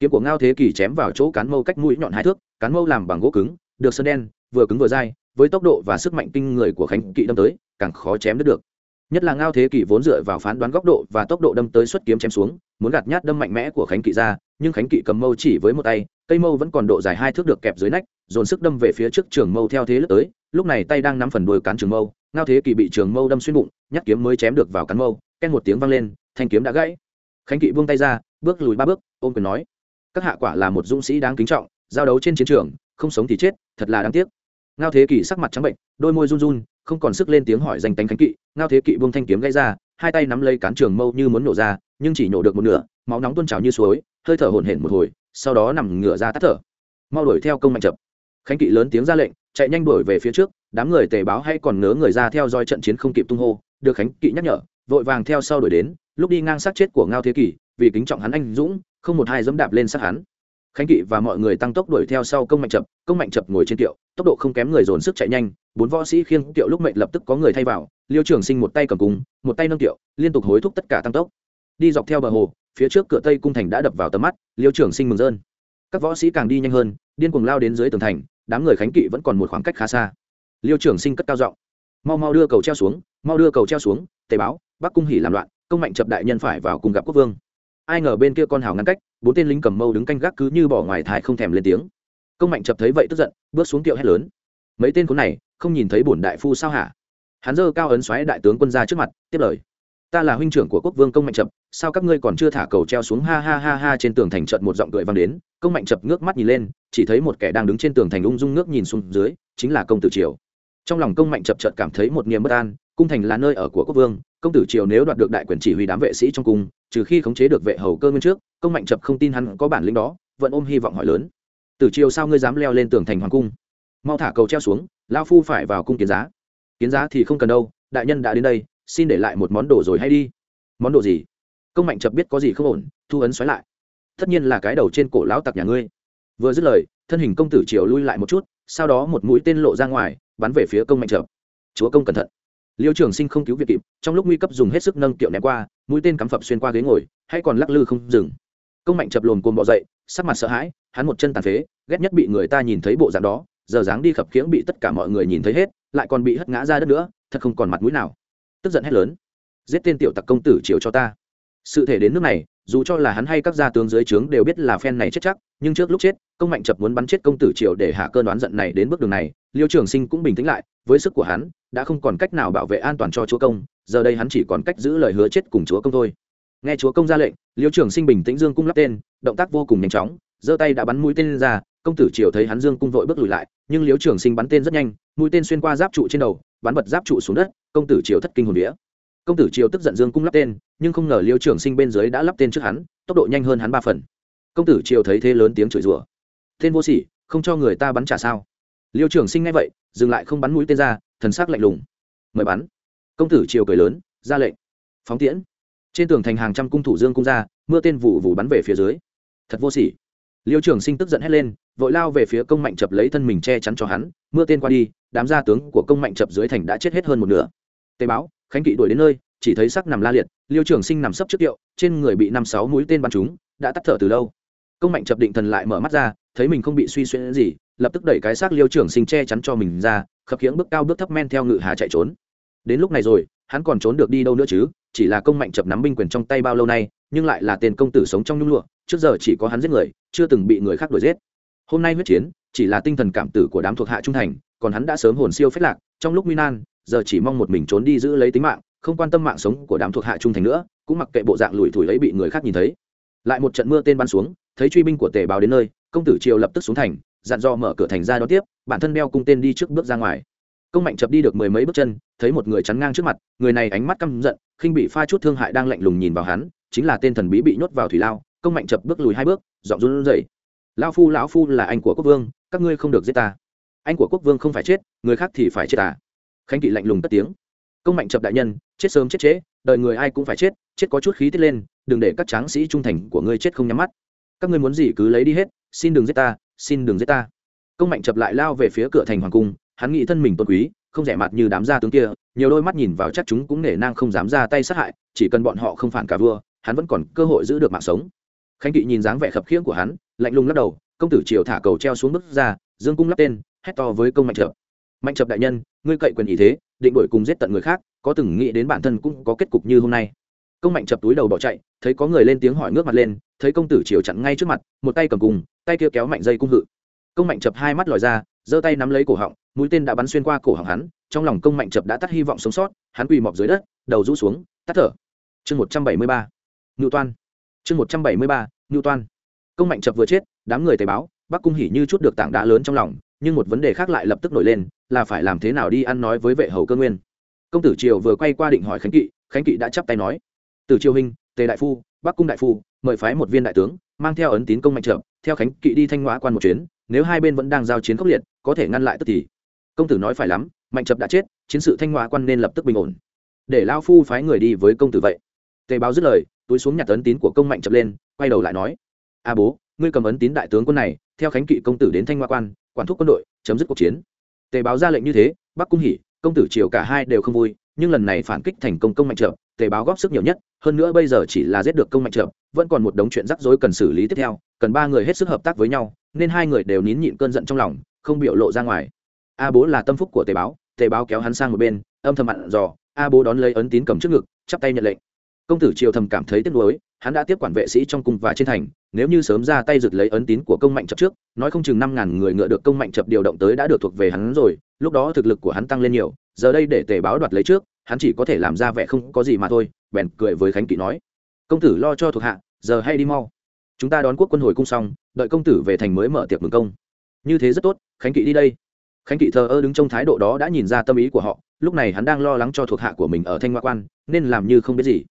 Kiếm của ngao thế kỷ chém vào chỗ cán mâu cách mũi nhọn hai thước, cán mâu làm bằng gỗ cứng, được sơn đen, vừa cứng vừa dai, với tốc độ và sức mạnh kinh người của khánh kỵ đâm tới, càng khó chém đứt được nhất là ngao thế kỷ vốn dựa vào phán đoán góc độ và tốc độ đâm tới xuất kiếm chém xuống, muốn gạt nhát đâm mạnh mẽ của khánh kỵ ra, nhưng khánh kỵ cầm mâu chỉ với một tay, cây mâu vẫn còn độ dài hai thước được kẹp dưới nách, dồn sức đâm về phía trước trường mâu theo thế lướt tới, lúc này tay đang nắm phần đuôi cán trường mâu, ngao thế kỷ bị trường mâu đâm xuyên bụng, nhát kiếm mới chém được vào cán mâu ken một tiếng vang lên, thanh kiếm đã gãy. Khánh kỵ buông tay ra, bước lùi ba bước, ôm quyền nói, các hạ quả là một dũng sĩ đáng kính trọng, giao đấu trên chiến trường, không sống thì chết, thật là đáng tiếc ngao thế kỷ sắc mặt trắng bệnh, đôi môi run run, không còn sức lên tiếng hỏi danh tánh khánh kỵ, ngao thế kỵ buông thanh kiếm gãy ra, hai tay nắm lấy cán trường mâu như muốn nổ ra, nhưng chỉ nổ được một nửa, máu nóng tuôn trào như suối, hơi thở hổn hển một hồi, sau đó nằm ngửa ra tắt thở. Mau đuổi theo công mạnh chập khánh kỵ lớn tiếng ra lệnh, chạy nhanh đuổi về phía trước, đám người tề báo hay còn nớ người ra theo dõi trận chiến không kịp tung hô, được khánh kỵ nhắc nhở, vội vàng theo sau đuổi đến, lúc đi ngang sát chết của ngao thế kỷ, vì kính trọng hắn anh dũng, không một hai dẫm đạp lên sát hắn khánh kỵ và mọi người tăng tốc đuổi theo sau công mạnh chập, công mạnh chập ngồi trên kiệu, tốc độ không kém người dồn sức chạy nhanh, bốn võ sĩ khiêng kiệu lúc mệnh lập tức có người thay vào, liêu trường sinh một tay cầm cung, một tay nâng kiệu, liên tục hối thúc tất cả tăng tốc. Đi dọc theo bờ hồ, phía trước cửa tây cung thành đã đập vào tầm mắt, liêu trường sinh mừng rơn. Các võ sĩ càng đi nhanh hơn, điên cuồng lao đến dưới tường thành, đám người khánh kỵ vẫn còn một khoảng cách khá xa. Liêu trường sinh cất cao giọng, mau mau đưa cầu treo xuống, mau đưa cầu treo xuống, tề báo, bắc cung hỉ làm loạn, công mạnh chập đại nhân phải vào cùng gặp quốc vương ai ngờ bên kia con hào ngăn cách, bốn tên lính cầm mâu đứng canh gác cứ như bỏ ngoài thai không thèm lên tiếng. Công mạnh chập thấy vậy tức giận, bước xuống tiệu hét lớn. Mấy tên khốn này, không nhìn thấy bổn đại phu sao hả? Hắn dơ cao ấn xoáy đại tướng quân ra trước mặt, tiếp lời. Ta là huynh trưởng của quốc vương công mạnh chập, sao các ngươi còn chưa thả cầu treo xuống ha ha ha ha trên tường thành trận một giọng cười vang đến, công mạnh chập ngước mắt nhìn lên, chỉ thấy một kẻ đang đứng trên tường thành ung dung ngước nhìn xuống dưới, chính là công tử triều. Trong lòng công mạnh chập chợt cảm thấy một niềm bất an cung thành là nơi ở của quốc vương, công tử triều nếu đoạt được đại quyền chỉ huy đám vệ sĩ trong cung, trừ khi khống chế được vệ hầu cơ nguyên trước, công mạnh chập không tin hắn có bản lĩnh đó, vẫn ôm hy vọng hỏi lớn. Tử triều sao ngươi dám leo lên tường thành hoàng cung? Mau thả cầu treo xuống lao phu phải vào cung kiến giá. Kiến giá thì không cần đâu, đại nhân đã đến đây, xin để lại một món đồ rồi hay đi. Món đồ gì? Công mạnh chập biết có gì không ổn, thu ấn xoáy lại. Tất nhiên là cái đầu trên cổ lão tặc nhà ngươi. Vừa dứt lời, thân hình công tử triều lui lại một chút, sau đó một mũi tên lộ ra ngoài, bắn về phía công mạnh chập. Chúa công cẩn thận liêu trường sinh không cứu việc kịp, trong lúc nguy cấp dùng hết sức nâng kiệu ném qua, mũi tên cắm phập xuyên qua ghế ngồi, hay còn lắc lư không dừng. Công mạnh chập lồn cồn bỏ dậy, sắc mặt sợ hãi, hắn một chân tàn phế, ghét nhất bị người ta nhìn thấy bộ dạng đó, giờ dáng đi khập khiễng bị tất cả mọi người nhìn thấy hết, lại còn bị hất ngã ra đất nữa, thật không còn mặt mũi nào. Tức giận hét lớn, giết tên tiểu tặc công tử chiều cho ta. Sự thể đến nước này dù cho là hắn hay các gia tướng dưới trướng đều biết là phen này chết chắc, nhưng trước lúc chết, công mạnh chập muốn bắn chết công tử triều để hạ cơn đoán giận này đến bước đường này, liêu trường sinh cũng bình tĩnh lại, với sức của hắn, đã không còn cách nào bảo vệ an toàn cho chúa công, giờ đây hắn chỉ còn cách giữ lời hứa chết cùng chúa công thôi. Nghe chúa công ra lệnh, liêu trường sinh bình tĩnh dương cung lắp tên, động tác vô cùng nhanh chóng, giơ tay đã bắn mũi tên ra, công tử triều thấy hắn dương cung vội bước lùi lại, nhưng liêu trường sinh bắn tên rất nhanh, mũi tên xuyên qua giáp trụ trên đầu, bắn bật giáp trụ xuống đất, công tử triều thất kinh hồn vía công tử triều tức giận dương cung lắp tên, nhưng không ngờ liêu trường sinh bên dưới đã lắp tên trước hắn, tốc độ nhanh hơn hắn ba phần. Công tử triều thấy thế lớn tiếng chửi rủa. Tên vô sỉ, không cho người ta bắn trả sao? Liêu trường sinh nghe vậy, dừng lại không bắn mũi tên ra, thần sắc lạnh lùng. Mời bắn. Công tử triều cười lớn, ra lệnh. Phóng tiễn. Trên tường thành hàng trăm cung thủ dương cung ra, mưa tên vụ vụ bắn về phía dưới. Thật vô sỉ. Liêu trường sinh tức giận hét lên, vội lao về phía công mạnh chập lấy thân mình che chắn cho hắn, mưa tên qua đi, đám gia tướng của công mạnh chập dưới thành đã chết hết hơn một nửa. Tế báo khánh kỵ đuổi đến nơi, chỉ thấy sắc nằm la liệt, liêu trường sinh nằm sấp trước kiệu, trên người bị năm sáu mũi tên bắn trúng, đã tắt thở từ lâu. Công mạnh chập định thần lại mở mắt ra, thấy mình không bị suy xuyên gì, lập tức đẩy cái xác liêu trường sinh che chắn cho mình ra, khập khiễng bước cao bước thấp men theo ngự hà chạy trốn. Đến lúc này rồi, hắn còn trốn được đi đâu nữa chứ, chỉ là công mạnh chập nắm binh quyền trong tay bao lâu nay, nhưng lại là tên công tử sống trong nhung lụa, trước giờ chỉ có hắn giết người, chưa từng bị người khác đuổi giết. Hôm nay huyết chiến, chỉ là tinh thần cảm tử của đám thuộc hạ trung thành, còn hắn đã sớm hồn siêu phết lạc, trong lúc nguy nan giờ chỉ mong một mình trốn đi giữ lấy tính mạng, không quan tâm mạng sống của đám thuộc hạ trung thành nữa, cũng mặc kệ bộ dạng lủi thủi ấy bị người khác nhìn thấy. Lại một trận mưa tên bắn xuống, thấy truy binh của tề báo đến nơi, công tử triều lập tức xuống thành, dặn dò mở cửa thành ra đón tiếp, bản thân đeo cung tên đi trước bước ra ngoài. Công mạnh chập đi được mười mấy bước chân, thấy một người chắn ngang trước mặt, người này ánh mắt căm giận, khinh bị pha chút thương hại đang lạnh lùng nhìn vào hắn, chính là tên thần bí bị nhốt vào thủy lao. Công mạnh chập bước lùi hai bước, giọng run rẩy. Lao phu, lão phu là anh của quốc vương, các ngươi không được giết ta. Anh của quốc vương không phải chết, người khác thì phải chết à? Khánh kỵ lạnh lùng cất tiếng. Công mạnh chập đại nhân, chết sớm chết trễ, đời người ai cũng phải chết chết có chút khí tiết lên, đừng để các tráng sĩ trung thành của ngươi chết không nhắm mắt. Các ngươi muốn gì cứ lấy đi hết, xin đừng giết ta, xin đừng giết ta. Công mạnh chập lại lao về phía cửa thành hoàng cung, hắn nghĩ thân mình tôn quý, không rẻ mặt như đám gia tướng kia, nhiều đôi mắt nhìn vào chắc chúng cũng nể nang không dám ra tay sát hại, chỉ cần bọn họ không phản cả vua, hắn vẫn còn cơ hội giữ được mạng sống. Khánh kỵ nhìn dáng vẻ khập khiễng của hắn, lạnh lùng lắc đầu, công tử triều thả cầu treo xuống bước ra, dương cung lắp tên, hét to với công mạnh chập. Mạnh chập đại nhân ngươi cậy quyền ý thế, định đổi cùng giết tận người khác, có từng nghĩ đến bản thân cũng có kết cục như hôm nay. Công mạnh chập túi đầu bỏ chạy, thấy có người lên tiếng hỏi ngước mặt lên, thấy công tử triều chặn ngay trước mặt, một tay cầm cùng, tay kia kéo mạnh dây cung hự. Công mạnh chập hai mắt lòi ra, giơ tay nắm lấy cổ họng, mũi tên đã bắn xuyên qua cổ họng hắn, trong lòng công mạnh chập đã tắt hy vọng sống sót, hắn quỳ mọc dưới đất, đầu rũ xuống, tắt thở. Chương một trăm bảy mươi ba, ngưu toan. Chương một trăm bảy mươi ba, ngưu toan. Công mạnh chập vừa chết, đám người tề báo, bắc cung hỉ như chút được tảng đá lớn trong lòng, nhưng một vấn đề khác lại lập tức nổi lên là phải làm thế nào đi ăn nói với vệ hầu cơ nguyên. Công tử triều vừa quay qua định hỏi khánh kỵ khánh kỵ đã chắp tay nói, từ triều hình, tề đại phu, bắc cung đại phu, mời phái một viên đại tướng, mang theo ấn tín công mạnh trợ, theo khánh kỵ đi thanh hóa quan một chuyến, nếu hai bên vẫn đang giao chiến khốc liệt, có thể ngăn lại tức thì. Công tử nói phải lắm, mạnh chập đã chết, chiến sự thanh hóa quan nên lập tức bình ổn. Để lao phu phái người đi với công tử vậy. Tề báo dứt lời, túi xuống nhặt ấn tín của công mạnh chập lên, quay đầu lại nói, a bố, ngươi cầm ấn tín đại tướng quân này, theo khánh kỵ công tử đến thanh hoa quan, quản thúc quân đội, chấm dứt cuộc chiến tề báo ra lệnh như thế, bắc cung hỉ, công tử triều cả hai đều không vui, nhưng lần này phản kích thành công công mạnh trợ tề báo góp sức nhiều nhất, hơn nữa bây giờ chỉ là giết được công mạnh trợ vẫn còn một đống chuyện rắc rối cần xử lý tiếp theo, cần ba người hết sức hợp tác với nhau, nên hai người đều nín nhịn cơn giận trong lòng, không biểu lộ ra ngoài. A bố là tâm phúc của tề báo tề báo kéo hắn sang một bên, âm thầm mặn dò, a bố đón lấy ấn tín cầm trước ngực, chắp tay nhận lệnh công tử triều thầm cảm thấy tiếc nuối, hắn đã tiếp quản vệ sĩ trong cung và trên thành, nếu như sớm ra tay rực lấy ấn tín của công mạnh chập trước, nói không chừng năm ngàn người ngựa được công mạnh chập điều động tới đã được thuộc về hắn rồi, lúc đó thực lực của hắn tăng lên nhiều, giờ đây để tề báo đoạt lấy trước, hắn chỉ có thể làm ra vẻ không có gì mà thôi, bèn cười với khánh kỵ nói. Công tử lo cho thuộc hạ, giờ hay đi mau. Chúng ta đón quốc quân hồi cung xong, đợi công tử về thành mới mở tiệc mừng công. Như thế rất tốt, khánh kỵ đi đây. Khánh kỵ thờ ơ đứng trong thái độ đó đã nhìn ra tâm ý của họ, lúc này hắn đang lo lắng cho thuộc hạ của mình ở thanh ngoa quan, nên làm như không biết gì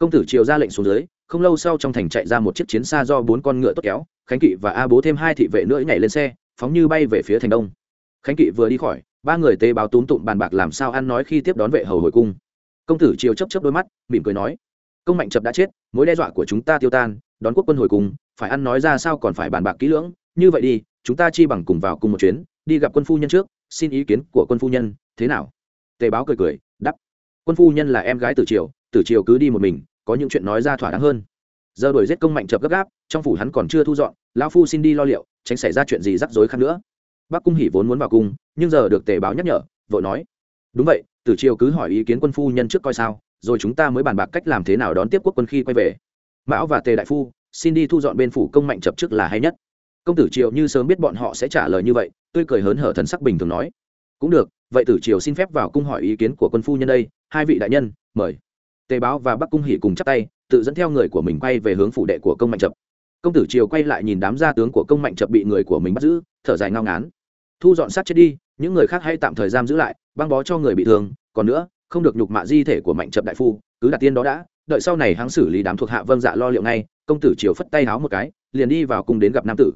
công tử triều ra lệnh xuống dưới, không lâu sau trong thành chạy ra một chiếc chiến xa do bốn con ngựa tốt kéo, khánh kỵ và a bố thêm hai thị vệ nữa nhảy lên xe, phóng như bay về phía thành đông. Khánh kỵ vừa đi khỏi, ba người tê báo túm tụm bàn bạc làm sao ăn nói khi tiếp đón vệ hầu hồi cung. Công tử triều chấp chấp đôi mắt, mỉm cười nói, công mạnh chập đã chết, mối đe dọa của chúng ta tiêu tan, đón quốc quân hồi cung, phải ăn nói ra sao còn phải bàn bạc kỹ lưỡng, như vậy đi, chúng ta chi bằng cùng vào cùng một chuyến, đi gặp quân phu nhân trước, xin ý kiến của quân phu nhân, thế nào? Tề báo cười cười đắp quân phu nhân là em gái tử triều tử triều cứ đi một mình có những chuyện nói ra thỏa đáng hơn. Giờ đuổi giết công mạnh chập gấp gáp, trong phủ hắn còn chưa thu dọn, lão phu xin đi lo liệu, tránh xảy ra chuyện gì rắc rối khác nữa. Bắc cung hỉ vốn muốn vào cung, nhưng giờ được tề báo nhắc nhở, vội nói, đúng vậy, tử triều cứ hỏi ý kiến quân phu nhân trước coi sao, rồi chúng ta mới bàn bạc cách làm thế nào đón tiếp quốc quân khi quay về. Mão và tề đại phu, xin đi thu dọn bên phủ công mạnh chập trước là hay nhất. Công tử triều như sớm biết bọn họ sẽ trả lời như vậy, tươi cười hớn hở thần sắc bình thường nói, cũng được, vậy tử triều xin phép vào cung hỏi ý kiến của quân phu nhân đây, hai vị đại nhân, mời tề báo và bắc cung hỉ cùng chắp tay, tự dẫn theo người của mình quay về hướng phủ đệ của công mạnh trập công tử triều quay lại nhìn đám gia tướng của công mạnh trập bị người của mình bắt giữ, thở dài ngao ngán. Thu dọn sát chết đi, những người khác hãy tạm thời giam giữ lại, băng bó cho người bị thương, còn nữa, không được nhục mạ di thể của mạnh trập đại phu, cứ đặt tiên đó đã, đợi sau này hắn xử lý đám thuộc hạ vâng dạ lo liệu ngay, công tử triều phất tay háo một cái, liền đi vào cung đến gặp nam tử.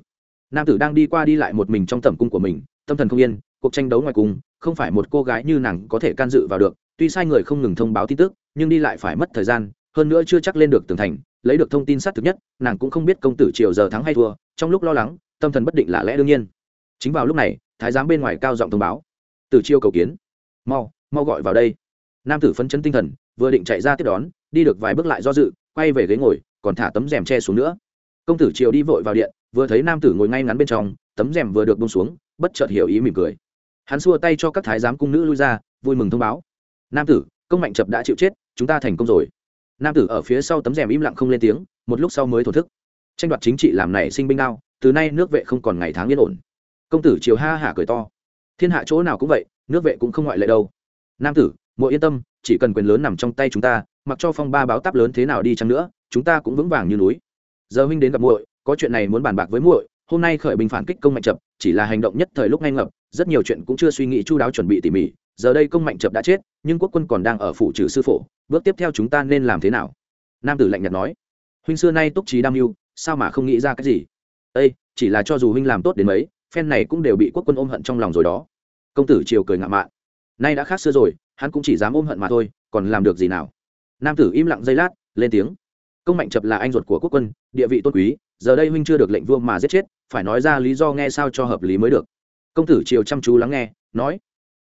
Nam tử đang đi qua đi lại một mình trong tầm cung của mình, tâm thần không yên cuộc tranh đấu ngoài cùng, không phải một cô gái như nàng có thể can dự vào được. Tuy sai người không ngừng thông báo tin tức, nhưng đi lại phải mất thời gian, hơn nữa chưa chắc lên được tường thành, lấy được thông tin xác thực nhất, nàng cũng không biết công tử triều giờ thắng hay thua, trong lúc lo lắng, tâm thần bất định là lẽ đương nhiên. Chính vào lúc này, thái giám bên ngoài cao giọng thông báo. Tử triều cầu kiến. Mau mau gọi vào đây. Nam tử phấn chấn tinh thần, vừa định chạy ra tiếp đón, đi được vài bước lại do dự, quay về ghế ngồi, còn thả tấm rèm che xuống nữa. Công tử triều đi vội vào điện, vừa thấy nam tử ngồi ngay ngắn bên trong, tấm rèm vừa được bông xuống, bất chợt hiểu ý mỉm cười hắn xua tay cho các thái giám cung nữ lui ra, vui mừng thông báo. Nam tử, công mạnh chập đã chịu chết, chúng ta thành công rồi. Nam tử ở phía sau tấm rèm im lặng không lên tiếng, một lúc sau mới thổ thức. Tranh đoạt chính trị làm này sinh binh đao, từ nay nước vệ không còn ngày tháng yên ổn. Công tử chiều ha hả cười to. Thiên hạ chỗ nào cũng vậy, nước vệ cũng không ngoại lệ đâu. Nam tử, muội yên tâm, chỉ cần quyền lớn nằm trong tay chúng ta, mặc cho phong ba báo táp lớn thế nào đi chăng nữa, chúng ta cũng vững vàng như núi. Giờ huynh đến gặp muội, có chuyện này muốn bàn bạc với muội, hôm nay khởi binh phản kích công mạnh chập, chỉ là hành động nhất thời lúc ngay ngập rất nhiều chuyện cũng chưa suy nghĩ chu đáo chuẩn bị tỉ mỉ, giờ đây công mạnh chập đã chết, nhưng quốc quân còn đang ở phủ trừ sư phổ, bước tiếp theo chúng ta nên làm thế nào? Nam tử lạnh nhạt nói. Huynh xưa nay túc trí đam mưu, sao mà không nghĩ ra cái gì? Ây chỉ là cho dù huynh làm tốt đến mấy, phen này cũng đều bị quốc quân ôm hận trong lòng rồi đó. Công tử triều cười ngạo mạn. Nay đã khác xưa rồi, hắn cũng chỉ dám ôm hận mà thôi, còn làm được gì nào? Nam tử im lặng giây lát, lên tiếng. Công mạnh chập là anh ruột của quốc quân, địa vị tôn quý, giờ đây huynh chưa được lệnh vua mà giết chết, phải nói ra lý do nghe sao cho hợp lý mới được công tử triều chăm chú lắng nghe, nói,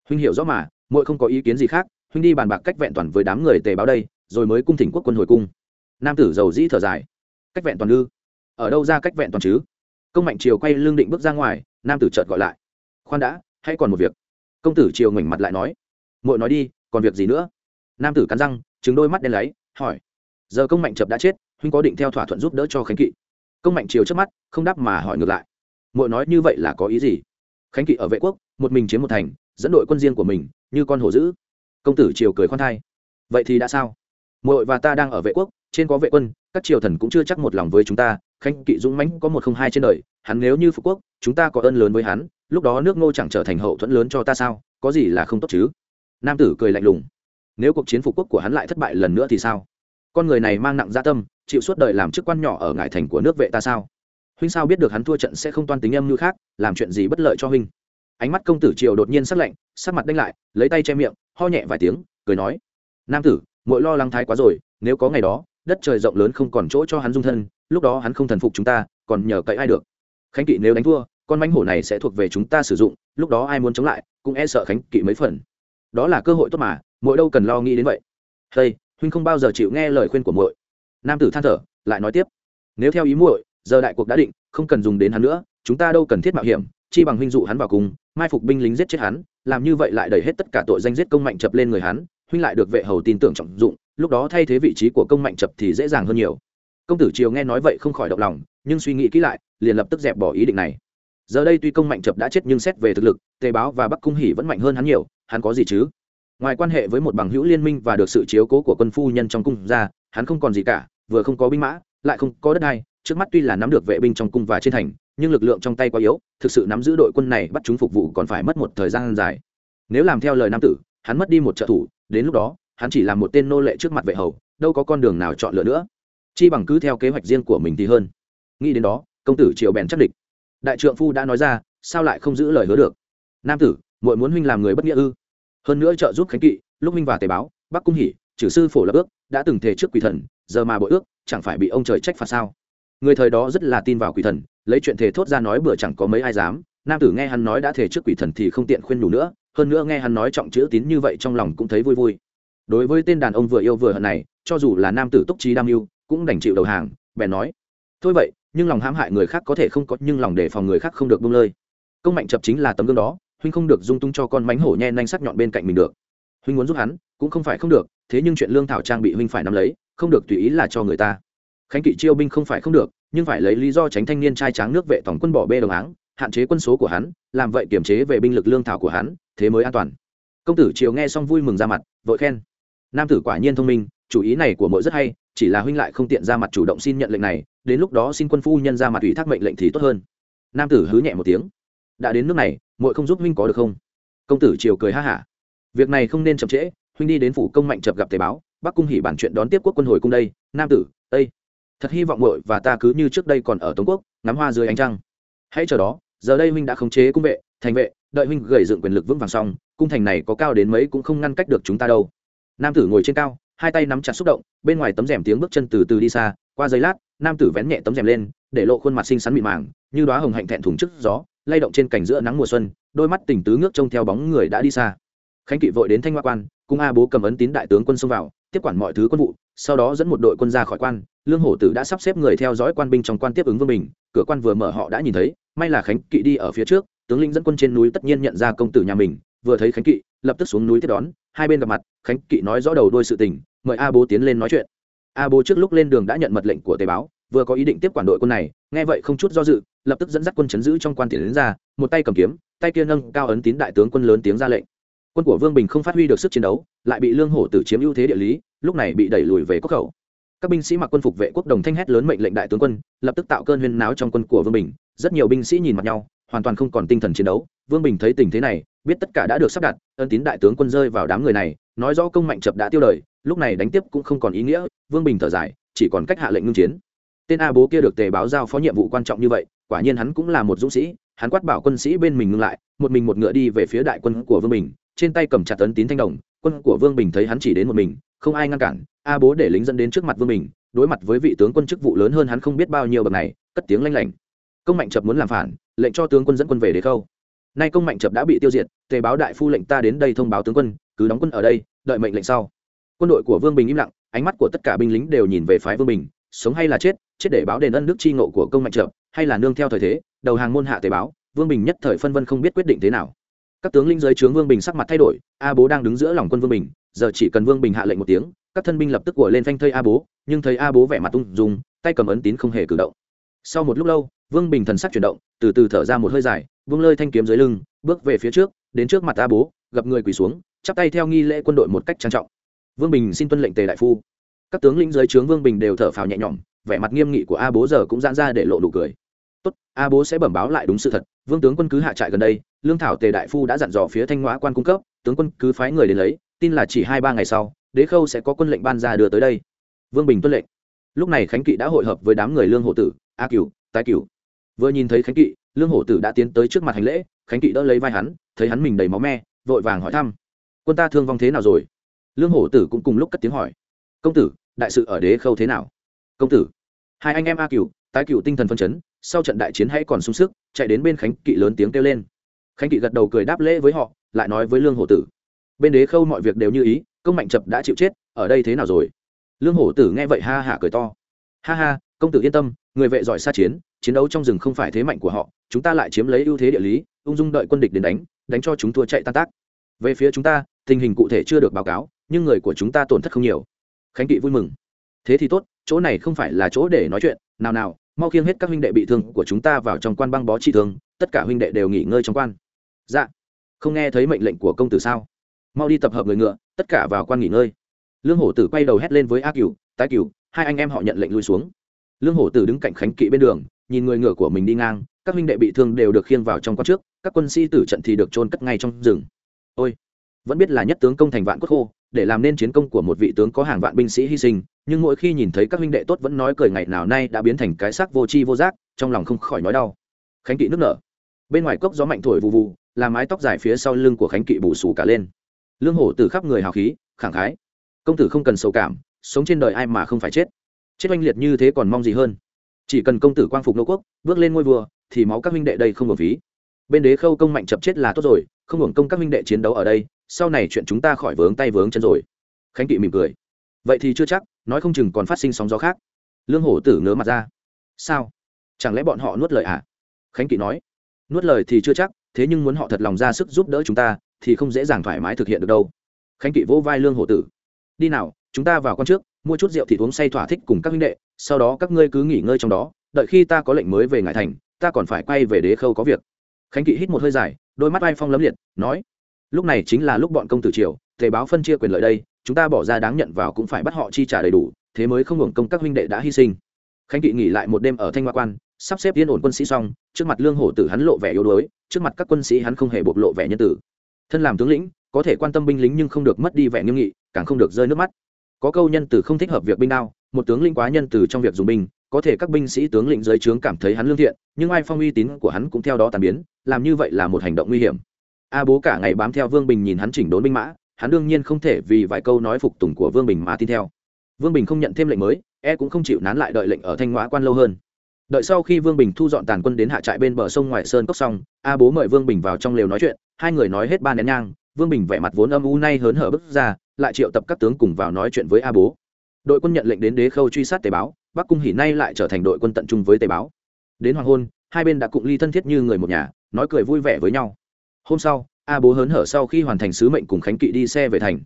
huynh hiểu rõ mà, muội không có ý kiến gì khác, huynh đi bàn bạc cách vẹn toàn với đám người tề báo đây, rồi mới cung thỉnh quốc quân hồi cung. Nam tử giàu dĩ thở dài, cách vẹn toàn ư? Ở đâu ra cách vẹn toàn chứ? Công mạnh triều quay lương định bước ra ngoài, nam tử chợt gọi lại, khoan đã hay còn một việc. Công tử triều ngoảnh mặt lại nói, muội nói đi, còn việc gì nữa? Nam tử cắn răng chứng đôi mắt đen lấy hỏi, giờ công mạnh chập đã chết, huynh có định theo thỏa thuận giúp đỡ cho khánh kỵ? Công mạnh triều trước mắt, không đáp mà hỏi ngược lại, muội nói như vậy là có ý gì? Khánh kỵ ở vệ quốc, một mình chiếm một thành, dẫn đội quân riêng của mình, như con hổ dữ. Công tử triều cười khoan thai. Vậy thì đã sao? Muội và ta đang ở vệ quốc, trên có vệ quân, các triều thần cũng chưa chắc một lòng với chúng ta. Khánh kỵ dũng mãnh có một không hai trên đời, hắn nếu như phú quốc, chúng ta có ơn lớn với hắn, lúc đó nước ngô chẳng trở thành hậu thuẫn lớn cho ta sao? Có gì là không tốt chứ? Nam tử cười lạnh lùng. Nếu cuộc chiến phục quốc của hắn lại thất bại lần nữa thì sao? Con người này mang nặng gia tâm, chịu suốt đời làm chức quan nhỏ ở ngải thành của nước vệ ta sao? Huynh sao biết được hắn thua trận sẽ không toan tính âm như khác làm chuyện gì bất lợi cho huynh. Ánh mắt công tử triều đột nhiên sắc lạnh sắc mặt đanh lại lấy tay che miệng ho nhẹ vài tiếng cười nói nam tử mỗi lo lắng thái quá rồi nếu có ngày đó đất trời rộng lớn không còn chỗ cho hắn dung thân lúc đó hắn không thần phục chúng ta còn nhờ cậy ai được? Khánh kỵ nếu đánh thua con mánh hổ này sẽ thuộc về chúng ta sử dụng lúc đó ai muốn chống lại cũng e sợ khánh kỵ mấy phần. Đó là cơ hội tốt mà mỗi đâu cần lo nghĩ đến vậy. Đây, huynh không bao giờ chịu nghe lời khuyên của muội. Nam tử than thở lại nói tiếp nếu theo ý muội giờ đại cuộc đã định, không cần dùng đến hắn nữa, chúng ta đâu cần thiết mạo hiểm, chi bằng huynh dụ hắn vào cùng, mai phục binh lính giết chết hắn, làm như vậy lại đẩy hết tất cả tội danh giết công mạnh chập lên người hắn, huynh lại được vệ hầu tin tưởng trọng dụng, lúc đó thay thế vị trí của công mạnh chập thì dễ dàng hơn nhiều. Công tử triều nghe nói vậy không khỏi động lòng, nhưng suy nghĩ kỹ lại, liền lập tức dẹp bỏ ý định này. Giờ đây tuy công mạnh chập đã chết nhưng xét về thực lực tề báo và bắc cung hỉ vẫn mạnh hơn hắn nhiều, hắn có gì chứ? Ngoài quan hệ với một bằng hữu liên minh và được sự chiếu cố của quân phu nhân trong cung ra, hắn không còn gì cả, vừa không có binh mã, lại không có đất đai trước mắt tuy là nắm được vệ binh trong cung và trên thành, nhưng lực lượng trong tay quá yếu, thực sự nắm giữ đội quân này bắt chúng phục vụ còn phải mất một thời gian dài. Nếu làm theo lời nam tử, hắn mất đi một trợ thủ, đến lúc đó, hắn chỉ là một tên nô lệ trước mặt vệ hầu, đâu có con đường nào chọn lựa nữa. Chi bằng cứ theo kế hoạch riêng của mình thì hơn. Nghĩ đến đó, công tử triều bèn chắc địch. Đại trượng phu đã nói ra, sao lại không giữ lời hứa được? Nam tử, muội muốn huynh làm người bất nghĩa ư? Hơn nữa trợ giúp khánh kỵ, lúc huynh và tề báo, bắc cung hỉ, trừ sư phổ lập ước, đã từng thề trước quỷ thần, giờ mà bội ước, chẳng phải bị ông trời trách phạt sao? Người thời đó rất là tin vào quỷ thần, lấy chuyện thề thốt ra nói bừa chẳng có mấy ai dám. Nam tử nghe hắn nói đã thề trước quỷ thần thì không tiện khuyên nhủ nữa, hơn nữa nghe hắn nói trọng chữ tín như vậy trong lòng cũng thấy vui vui. Đối với tên đàn ông vừa yêu vừa hận này, cho dù là nam tử túc trí đam mưu, cũng đành chịu đầu hàng, bèn nói, thôi vậy, nhưng lòng hãm hại người khác có thể không có, nhưng lòng đề phòng người khác không được buông lơi. Công mạnh chập chính là tấm gương đó, huynh không được dung tung cho con mánh hổ nhen nhanh sắc nhọn bên cạnh mình được. Huynh muốn giúp hắn, cũng không phải không được, thế nhưng chuyện lương thảo trang bị huynh phải nắm lấy, không được tùy ý là cho người ta khánh kỵ chiêu binh không phải không được, nhưng phải lấy lý do tránh thanh niên trai tráng nước vệ tổng quân bỏ bê đồng áng, hạn chế quân số của hắn, làm vậy kiềm chế về binh lực lương thảo của hắn, thế mới an toàn. Công tử triều nghe xong vui mừng ra mặt, vội khen. Nam tử quả nhiên thông minh, chủ ý này của mỗi rất hay, chỉ là huynh lại không tiện ra mặt chủ động xin nhận lệnh này, đến lúc đó xin quân phu nhân ra mặt ủy thác mệnh lệnh thì tốt hơn. Nam tử hứ nhẹ một tiếng. Đã đến nước này, muội không giúp huynh có được không? Công tử triều cười ha hả. Việc này không nên chậm trễ, huynh đi đến phủ công mạnh chập gặp tế báo, bắc cung hỉ bản chuyện đón tiếp quốc quân hồi cung đây. Nam tử ây thật hy vọng muội và ta cứ như trước đây còn ở tống quốc, ngắm hoa dưới ánh trăng. Hãy chờ đó, giờ đây huynh đã khống chế cung vệ, thành vệ, đợi huynh gầy dựng quyền lực vững vàng xong, cung thành này có cao đến mấy cũng không ngăn cách được chúng ta đâu. Nam tử ngồi trên cao, hai tay nắm chặt xúc động, bên ngoài tấm rèm tiếng bước chân từ từ đi xa, qua giây lát, nam tử vén nhẹ tấm rèm lên, để lộ khuôn mặt xinh xắn mịn màng, như đóa hồng hạnh thẹn thùng trước gió, lay động trên cành giữa nắng mùa xuân, đôi mắt tình tứ ngước trông theo bóng người đã đi xa. Khánh kỵ vội đến thanh hoa quan, cung a bố cầm ấn tín đại tướng quân xông vào tiếp quản mọi thứ quân vụ, sau đó dẫn một đội quân ra khỏi quan, lương hổ tử đã sắp xếp người theo dõi quan binh trong quan tiếp ứng vương bình, cửa quan vừa mở họ đã nhìn thấy, may là khánh kỵ đi ở phía trước, tướng lĩnh dẫn quân trên núi tất nhiên nhận ra công tử nhà mình, vừa thấy khánh kỵ, lập tức xuống núi tiếp đón, hai bên gặp mặt, khánh kỵ nói rõ đầu đôi sự tình, mời a bố tiến lên nói chuyện. A bố trước lúc lên đường đã nhận mật lệnh của tế báo, vừa có ý định tiếp quản đội quân này, nghe vậy không chút do dự, lập tức dẫn dắt quân chấn giữ trong quan tiền đến ra, một tay cầm kiếm, tay kia nâng cao ấn tín đại tướng quân lớn tiếng ra lệnh quân của vương bình không phát huy được sức chiến đấu lại bị lương hổ tử chiếm ưu thế địa lý lúc này bị đẩy lùi về quốc khẩu các binh sĩ mặc quân phục vệ quốc đồng thanh hét lớn mệnh lệnh đại tướng quân lập tức tạo cơn huyên náo trong quân của vương bình rất nhiều binh sĩ nhìn mặt nhau hoàn toàn không còn tinh thần chiến đấu vương bình thấy tình thế này biết tất cả đã được sắp đặt ân tín đại tướng quân rơi vào đám người này nói rõ công mạnh chập đã tiêu đời lúc này đánh tiếp cũng không còn ý nghĩa vương bình thở dài chỉ còn cách hạ lệnh ngưng chiến tên a bố kia được tề báo giao phó nhiệm vụ quan trọng như vậy quả nhiên hắn cũng là một dũng sĩ hắn quát bảo quân sĩ bên mình ngưng lại một mình một ngựa đi về phía đại quân của vương bình trên tay cầm chặt tấn tín thanh đồng, quân của vương bình thấy hắn chỉ đến một mình, không ai ngăn cản, a bố để lính dẫn đến trước mặt vương bình, đối mặt với vị tướng quân chức vụ lớn hơn hắn không biết bao nhiêu bậc này, cất tiếng lanh lảnh. Công mạnh chập muốn làm phản, lệnh cho tướng quân dẫn quân về đế khâu. Nay công mạnh chập đã bị tiêu diệt, tề báo đại phu lệnh ta đến đây thông báo tướng quân, cứ đóng quân ở đây, đợi mệnh lệnh sau. Quân đội của vương bình im lặng, ánh mắt của tất cả binh lính đều nhìn về phái vương bình, sống hay là chết chết để báo đền ân đức chi ngộ của công mạnh chập, hay là nương theo thời thế, đầu hàng môn hạ tề báo, vương bình nhất thời phân vân không biết quyết định thế nào các tướng lĩnh dưới trướng vương bình sắc mặt thay đổi, a bố đang đứng giữa lòng quân vương bình, giờ chỉ cần vương bình hạ lệnh một tiếng, các thân binh lập tức của lên phanh thây a bố, nhưng thấy a bố vẻ mặt tung dùng tay cầm ấn tín không hề cử động. Sau một lúc lâu, vương bình thần sắc chuyển động, từ từ thở ra một hơi dài vương lơi thanh kiếm dưới lưng, bước về phía trước, đến trước mặt a bố, gặp người quỳ xuống, chắp tay theo nghi lễ quân đội một cách trang trọng. Vương bình xin tuân lệnh tề đại phu. Các tướng lĩnh dưới trướng vương bình đều thở phào nhẹ nhõm, vẻ mặt nghiêm nghị của a bố giờ cũng giãn ra để lộ nụ cười tốt, a bố sẽ bẩm báo lại đúng sự thật, vương tướng quân cứ hạ trại gần đây, lương thảo tề đại phu đã dặn dò phía thanh hóa quan cung cấp, tướng quân cứ phái người đến lấy, tin là chỉ hai ba ngày sau, đế khâu sẽ có quân lệnh ban ra đưa tới đây. Vương bình tuân lệnh. Lúc này khánh kỵ đã hội hợp với đám người lương hộ tử, a cửu, tái cửu. Vừa nhìn thấy khánh kỵ, lương hổ tử đã tiến tới trước mặt hành lễ, khánh kỵ đỡ lấy vai hắn, thấy hắn mình đầy máu me, vội vàng hỏi thăm. Quân ta thương vong thế nào rồi? Lương hổ tử cũng cùng lúc cất tiếng hỏi. Công tử, đại sự ở đế khâu thế nào? Công tử. Hai anh em a cửu, tái cửu tinh thần phân chấn sau trận đại chiến hãy còn sung sức, chạy đến bên khánh kỵ lớn tiếng kêu lên. Khánh kỵ gật đầu cười đáp lễ với họ, lại nói với lương hổ tử. Bên đế khâu mọi việc đều như ý, công mạnh chập đã chịu chết, ở đây thế nào rồi? Lương hổ tử nghe vậy ha hả cười to. Ha ha, công tử yên tâm, người vệ giỏi xa chiến chiến đấu trong rừng không phải thế mạnh của họ, chúng ta lại chiếm lấy ưu thế địa lý, ung dung đợi quân địch đến đánh đánh cho chúng thua chạy tan tác. Về phía chúng ta, tình hình cụ thể chưa được báo cáo, nhưng người của chúng ta tổn thất không nhiều. Khánh kỵ vui mừng. Thế thì tốt, chỗ này không phải là chỗ để nói chuyện, nào nào mau khiêng hết các huynh đệ bị thương của chúng ta vào trong quan băng bó trị thương, tất cả huynh đệ đều nghỉ ngơi trong quan. Dạ. Không nghe thấy mệnh lệnh của công tử sao? Mau đi tập hợp người ngựa, tất cả vào quan nghỉ ngơi. Lương hổ tử quay đầu hét lên với a cửu, tái cửu, hai anh em họ nhận lệnh lui xuống. Lương hổ tử đứng cạnh khánh kỵ bên đường, nhìn người ngựa của mình đi ngang, các huynh đệ bị thương đều được khiêng vào trong quan trước, các quân sĩ tử trận thì được trôn cất ngay trong rừng. Ôi, vẫn biết là nhất tướng công thành vạn quốc khô, để làm nên chiến công của một vị tướng có hàng vạn binh sĩ hy sinh nhưng mỗi khi nhìn thấy các huynh đệ tốt vẫn nói cười ngày nào nay đã biến thành cái xác vô tri vô giác, trong lòng không khỏi nói đau. Khánh kỵ nước nở. Bên ngoài cốc gió mạnh thổi vụ vụ làm mái tóc dài phía sau lưng của khánh kỵ bù xù cả lên. Lương hổ từ khắp người hào khí, khẳng khái. Công tử không cần sầu cảm, sống trên đời ai mà không phải chết. Chết oanh liệt như thế còn mong gì hơn? Chỉ cần công tử quang phục nô quốc, bước lên ngôi vua, thì máu các huynh đệ đây không hợp phí. Bên đế khâu công mạnh chập chết là tốt rồi, không hưởng công các huynh đệ chiến đấu ở đây, sau này chuyện chúng ta khỏi vướng tay vướng chân rồi. Khánh kỵ mỉm cười. Vậy thì chưa chắc nói không chừng còn phát sinh sóng gió khác. Lương hổ tử ngớ mặt ra. Sao? Chẳng lẽ bọn họ nuốt lời à? Khánh kỵ nói. Nuốt lời thì chưa chắc, thế nhưng muốn họ thật lòng ra sức giúp đỡ chúng ta, thì không dễ dàng thoải mái thực hiện được đâu. Khánh kỵ vỗ vai lương hổ tử. Đi nào, chúng ta vào con trước, mua chút rượu thịt uống say thỏa thích cùng các huynh đệ, sau đó các ngươi cứ nghỉ ngơi trong đó, đợi khi ta có lệnh mới về ngải thành, ta còn phải quay về đế khâu có việc. Khánh kỵ hít một hơi dài, đôi mắt ai phong lấm liệt, nói. Lúc này chính là lúc bọn công tử triều, tề báo phân chia quyền lợi đây chúng ta bỏ ra đáng nhận vào cũng phải bắt họ chi trả đầy đủ, thế mới không hưởng công các huynh đệ đã hy sinh. Khánh kỵ nghỉ lại một đêm ở thanh hoa quan, sắp xếp yên ổn quân sĩ xong, trước mặt lương hổ tử hắn lộ vẻ yếu đuối, trước mặt các quân sĩ hắn không hề bộc lộ vẻ nhân tử. Thân làm tướng lĩnh, có thể quan tâm binh lính nhưng không được mất đi vẻ nghiêm nghị, càng không được rơi nước mắt. Có câu nhân tử không thích hợp việc binh đao, một tướng lĩnh quá nhân tử trong việc dùng binh, có thể các binh sĩ tướng lĩnh dưới trướng cảm thấy hắn lương thiện, nhưng ai phong uy tín của hắn cũng theo đó tàn biến, làm như vậy là một hành động nguy hiểm. A bố cả ngày bám theo vương bình nhìn hắn chỉnh đốn binh mã hắn đương nhiên không thể vì vài câu nói phục tùng của vương bình mà tin theo. Vương bình không nhận thêm lệnh mới e cũng không chịu nán lại đợi lệnh ở thanh hóa quan lâu hơn. Đợi sau khi vương bình thu dọn tàn quân đến hạ trại bên bờ sông ngoài sơn cốc xong, a bố mời vương bình vào trong lều nói chuyện, hai người nói hết ba nén nhang, vương bình vẻ mặt vốn âm u nay hớn hở bước ra, lại triệu tập các tướng cùng vào nói chuyện với a bố. Đội quân nhận lệnh đến đế khâu truy sát tề báo, bắc cung hỉ nay lại trở thành đội quân tận trung với tề báo. Đến hoàng hôn, hai bên đã cụng ly thân thiết như người một nhà, nói cười vui vẻ với nhau. Hôm sau a bố hớn hở sau khi hoàn thành sứ mệnh cùng khánh kỵ đi xe về thành.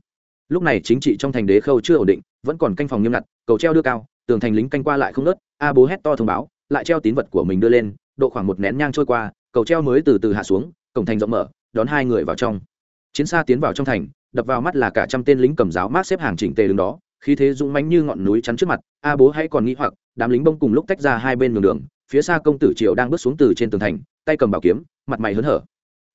Lúc này chính trị trong thành đế khâu chưa ổn định, vẫn còn canh phòng nghiêm ngặt, cầu treo đưa cao, tường thành lính canh qua lại không nớt, a bố hét to thông báo, lại treo tín vật của mình đưa lên, độ khoảng một nén nhang trôi qua, cầu treo mới từ từ hạ xuống, cổng thành rộng mở, đón hai người vào trong. Chiến xa tiến vào trong thành, đập vào mắt là cả trăm tên lính cầm giáo mát xếp hàng chỉnh tề đứng đó, khí thế dũng mãnh như ngọn núi chắn trước mặt, a bố hãy còn nghĩ hoặc, đám lính bông cùng lúc tách ra hai bên đường đường, phía xa công tử triều đang bước xuống từ trên tường thành, tay cầm bảo kiếm, mặt mày hớn hở.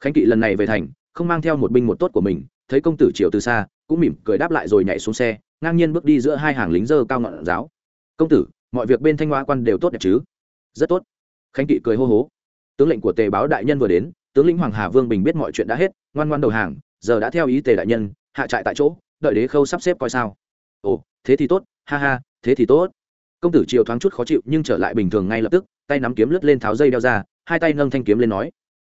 Khánh kỵ lần này về thành không mang theo một binh một tốt của mình, thấy công tử triều từ xa, cũng mỉm cười đáp lại rồi nhảy xuống xe, ngang nhiên bước đi giữa hai hàng lính dơ cao ngọn giáo. Công tử, mọi việc bên thanh hoa quan đều tốt đẹp chứ? Rất tốt. Khánh kỵ cười hô hố. Tướng lệnh của tề báo đại nhân vừa đến, tướng lĩnh hoàng hà vương bình biết mọi chuyện đã hết, ngoan ngoan đầu hàng, giờ đã theo ý tề đại nhân, hạ trại tại chỗ, đợi đế khâu sắp xếp coi sao. Ồ, thế thì tốt, ha ha, thế thì tốt. Công tử triều thoáng chút khó chịu nhưng trở lại bình thường ngay lập tức, tay nắm kiếm lướt lên tháo dây đeo ra, hai tay nâng thanh kiếm lên nói.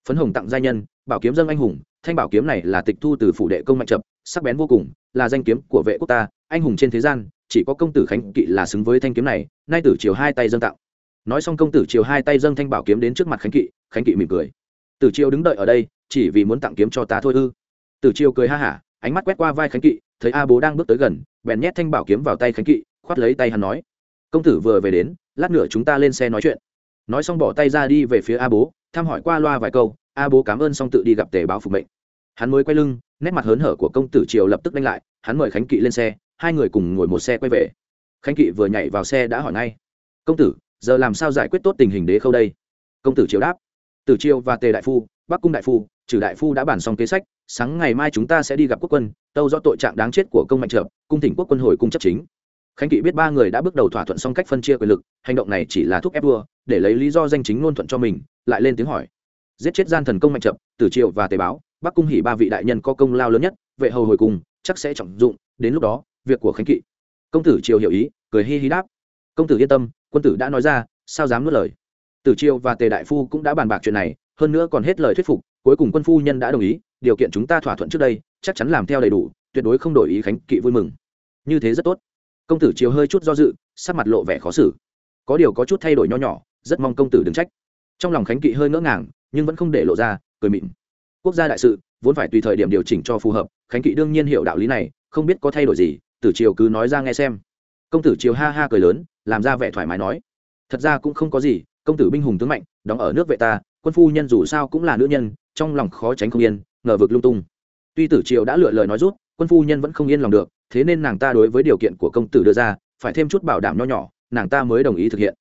Phấn hồng tặng gia nhân, bảo kiếm dâng anh hùng thanh bảo kiếm này là tịch thu từ phủ đệ công mạnh chập, sắc bén vô cùng, là danh kiếm của vệ quốc ta, anh hùng trên thế gian, chỉ có công tử khánh kỵ là xứng với thanh kiếm này, nay tử triều hai tay dâng tặng. Nói xong công tử triều hai tay dâng thanh bảo kiếm đến trước mặt khánh kỵ khánh kỵ mỉm cười. Tử triều đứng đợi ở đây, chỉ vì muốn tặng kiếm cho ta thôi ư. Tử triều cười ha hả, ánh mắt quét qua vai khánh kỵ, thấy a bố đang bước tới gần, bèn nhét thanh bảo kiếm vào tay khánh kỵ, khoát lấy tay hắn nói, công tử vừa về đến, lát nữa chúng ta lên xe nói chuyện. Nói xong bỏ tay ra đi về phía a bố, thăm hỏi qua loa vài câu, a bố cảm ơn xong tự đi gặp tề báo phục mệnh hắn mới quay lưng, nét mặt hớn hở của công tử triều lập tức đánh lại, hắn mời khánh kỵ lên xe, hai người cùng ngồi một xe quay về. Khánh kỵ vừa nhảy vào xe đã hỏi ngay, công tử, giờ làm sao giải quyết tốt tình hình đế khâu đây? Công tử triều đáp, tử triều và tề đại phu, bắc cung đại phu, trừ đại phu đã bàn xong kế sách, sáng ngày mai chúng ta sẽ đi gặp quốc quân, tâu do tội trạng đáng chết của công mạnh trợp cung thỉnh quốc quân hồi cung chấp chính. Khánh kỵ biết ba người đã bước đầu thỏa thuận xong cách phân chia quyền lực, hành động này chỉ là thúc ép vua, để lấy lý do danh chính ngôn thuận cho mình, lại lên tiếng hỏi, giết chết gian thần công mạnh chậm tử triều và tề báo bắc cung hỉ ba vị đại nhân có công lao lớn nhất, vệ hầu hồi cùng, chắc sẽ trọng dụng, đến lúc đó, việc của khánh kỵ. Công tử triều hiểu ý, cười hi hi đáp. Công tử yên tâm, quân tử đã nói ra, sao dám nuốt lời. Tử triều và tề đại phu cũng đã bàn bạc chuyện này, hơn nữa còn hết lời thuyết phục, cuối cùng quân phu nhân đã đồng ý, điều kiện chúng ta thỏa thuận trước đây, chắc chắn làm theo đầy đủ, tuyệt đối không đổi ý khánh kỵ vui mừng. Như thế rất tốt. Công tử triều hơi chút do dự, sắc mặt lộ vẻ khó xử. Có điều có chút thay đổi nho nhỏ, rất mong công tử đừng trách. Trong lòng khánh kỵ hơi ngỡ ngàng, nhưng vẫn không để lộ ra, cười mịn quốc gia đại sự, vốn phải tùy thời điểm điều chỉnh cho phù hợp, khánh kỵ đương nhiên hiểu đạo lý này, không biết có thay đổi gì, tử triều cứ nói ra nghe xem. Công tử triều ha ha cười lớn, làm ra vẻ thoải mái nói. Thật ra cũng không có gì, công tử binh hùng tướng mạnh, đóng ở nước vệ ta, quân phu nhân dù sao cũng là nữ nhân, trong lòng khó tránh không yên, ngờ vực lung tung. Tuy tử triều đã lựa lời nói rút, quân phu nhân vẫn không yên lòng được, thế nên nàng ta đối với điều kiện của công tử đưa ra, phải thêm chút bảo đảm nho nhỏ, nàng ta mới đồng ý thực hiện.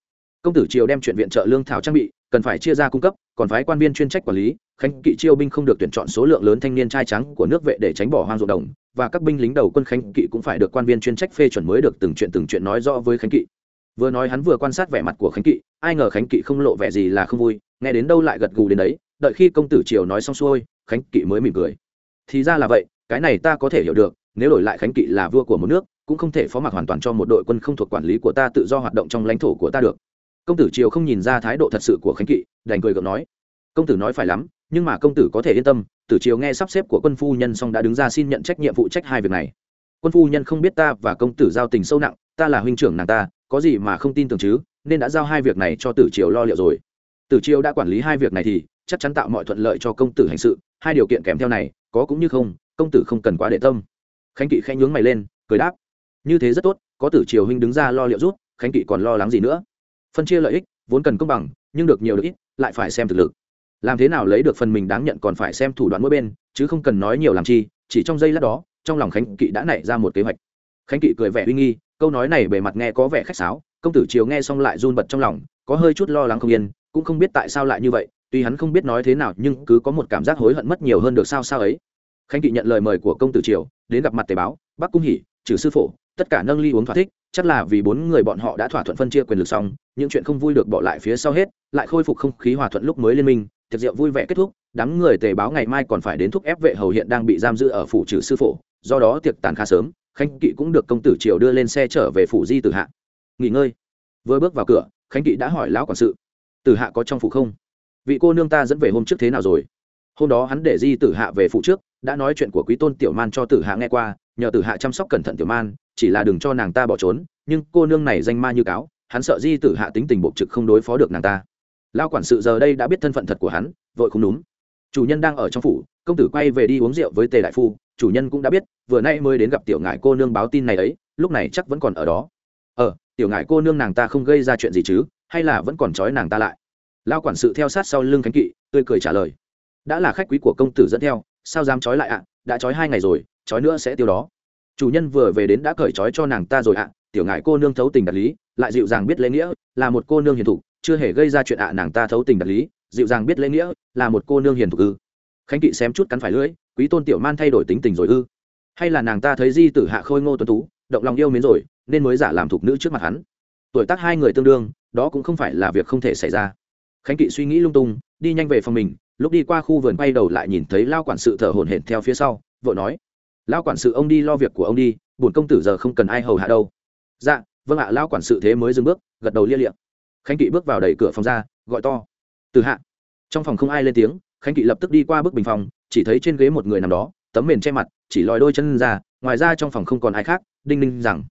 Công tử triều đem chuyện viện trợ lương thảo trang bị cần phải chia ra cung cấp, còn phái quan viên chuyên trách quản lý, khánh kỵ chiêu binh không được tuyển chọn số lượng lớn thanh niên trai trắng của nước vệ để tránh bỏ hoang ruộng đồng, và các binh lính đầu quân khánh kỵ cũng phải được quan viên chuyên trách phê chuẩn mới được từng chuyện từng chuyện nói rõ với khánh kỵ. Vừa nói hắn vừa quan sát vẻ mặt của khánh kỵ, ai ngờ khánh kỵ không lộ vẻ gì là không vui, nghe đến đâu lại gật gù đến đấy, đợi khi công tử triều nói xong xuôi, khánh kỵ mới mỉm cười. Thì ra là vậy, cái này ta có thể hiểu được, nếu đổi lại khánh kỵ là vua của một nước, cũng không thể phó mặc hoàn toàn cho một đội quân không thuộc quản lý của ta tự do hoạt động trong lãnh thổ của ta được công tử triều không nhìn ra thái độ thật sự của khánh kỵ, đành cười gượng nói. Công tử nói phải lắm, nhưng mà công tử có thể yên tâm, tử triều nghe sắp xếp của quân phu nhân xong đã đứng ra xin nhận trách nhiệm phụ trách hai việc này. Quân phu nhân không biết ta và công tử giao tình sâu nặng, ta là huynh trưởng nàng ta, có gì mà không tin tưởng chứ, nên đã giao hai việc này cho tử triều lo liệu rồi. Tử triều đã quản lý hai việc này thì chắc chắn tạo mọi thuận lợi cho công tử hành sự, hai điều kiện kèm theo này, có cũng như không, công tử không cần quá để tâm. Khánh kỵ khẽ nhướng mày lên, cười đáp. Như thế rất tốt, có tử triều huynh đứng ra lo liệu rút khánh kỵ còn lo lắng gì nữa? Phân chia lợi ích, vốn cần công bằng, nhưng được nhiều được ít lại phải xem thực lực. Làm thế nào lấy được phần mình đáng nhận còn phải xem thủ đoạn mỗi bên, chứ không cần nói nhiều làm chi, chỉ trong giây lát đó, trong lòng khánh kỵ đã nảy ra một kế hoạch. Khánh kỵ cười vẻ uy nghi, câu nói này bề mặt nghe có vẻ khách sáo, công tử triều nghe xong lại run bật trong lòng, có hơi chút lo lắng không yên, cũng không biết tại sao lại như vậy, tuy hắn không biết nói thế nào, nhưng cứ có một cảm giác hối hận mất nhiều hơn được sao sao ấy. Khánh kỵ nhận lời mời của công tử triều, đến gặp mặt tề báo bắc cung hỉ, trừ sư phổ, tất cả nâng ly uống thỏa thích chắc là vì bốn người bọn họ đã thỏa thuận phân chia quyền lực xong, những chuyện không vui được bỏ lại phía sau hết, lại khôi phục không khí hòa thuận lúc mới liên minh, tiệc rượu vui vẻ kết thúc, đám người tề báo ngày mai còn phải đến thúc ép vệ hầu hiện đang bị giam giữ ở phủ trừ sư phổ, do đó tiệc tàn khá sớm, khánh kỵ cũng được công tử triều đưa lên xe trở về phủ di tử hạ. Nghỉ ngơi. Vừa bước vào cửa, khánh kỵ đã hỏi lão quản sự, tử hạ có trong phủ không? Vị cô nương ta dẫn về hôm trước thế nào rồi? Hôm đó hắn để di tử hạ về phủ trước, đã nói chuyện của quý tôn tiểu man cho tử hạ nghe qua, nhờ tử hạ chăm sóc cẩn thận tiểu man chỉ là đừng cho nàng ta bỏ trốn, nhưng cô nương này danh ma như cáo, hắn sợ di tử hạ tính tình bộc trực không đối phó được nàng ta. Lao quản sự giờ đây đã biết thân phận thật của hắn, vội không đúng chủ nhân đang ở trong phủ, công tử quay về đi uống rượu với tề đại phu, chủ nhân cũng đã biết, vừa nay mới đến gặp tiểu ngại cô nương báo tin này ấy, lúc này chắc vẫn còn ở đó. Ờ tiểu ngại cô nương nàng ta không gây ra chuyện gì chứ, hay là vẫn còn trói nàng ta lại? Lao quản sự theo sát sau lưng khánh kỵ, tươi cười trả lời. Đã là khách quý của công tử dẫn theo, sao dám trói lại ạ? Đã trói hai ngày rồi, trói nữa sẽ tiêu đó chủ nhân vừa về đến đã cởi trói cho nàng ta rồi ạ, tiểu ngại cô nương thấu tình đạt lý, lại dịu dàng biết lễ nghĩa, là một cô nương hiền thục, chưa hề gây ra chuyện ạ nàng ta thấu tình đạt lý, dịu dàng biết lễ nghĩa, là một cô nương hiền thục ư. Khánh kỵ xém chút cắn phải lưỡi, quý tôn tiểu man thay đổi tính tình rồi ư. Hay là nàng ta thấy di tử hạ khôi ngô tuấn tú, động lòng yêu mến rồi, nên mới giả làm thục nữ trước mặt hắn. Tuổi tác hai người tương đương, đó cũng không phải là việc không thể xảy ra. Khánh kỵ suy nghĩ lung tung, đi nhanh về phòng mình, lúc đi qua khu vườn bay đầu lại nhìn thấy lao quản sự thở hổn hển theo phía sau vợ nói Lão quản sự ông đi lo việc của ông đi, bổn công tử giờ không cần ai hầu hạ đâu. Dạ vâng ạ, lão quản sự thế mới dừng bước, gật đầu lia liệm khánh kỵ bước vào đẩy cửa phòng ra, gọi to. Từ hạ. Trong phòng không ai lên tiếng, khánh kỵ lập tức đi qua bức bình phòng, chỉ thấy trên ghế một người nằm đó, tấm mền che mặt, chỉ lòi đôi chân ra, ngoài ra trong phòng không còn ai khác, đinh ninh rằng.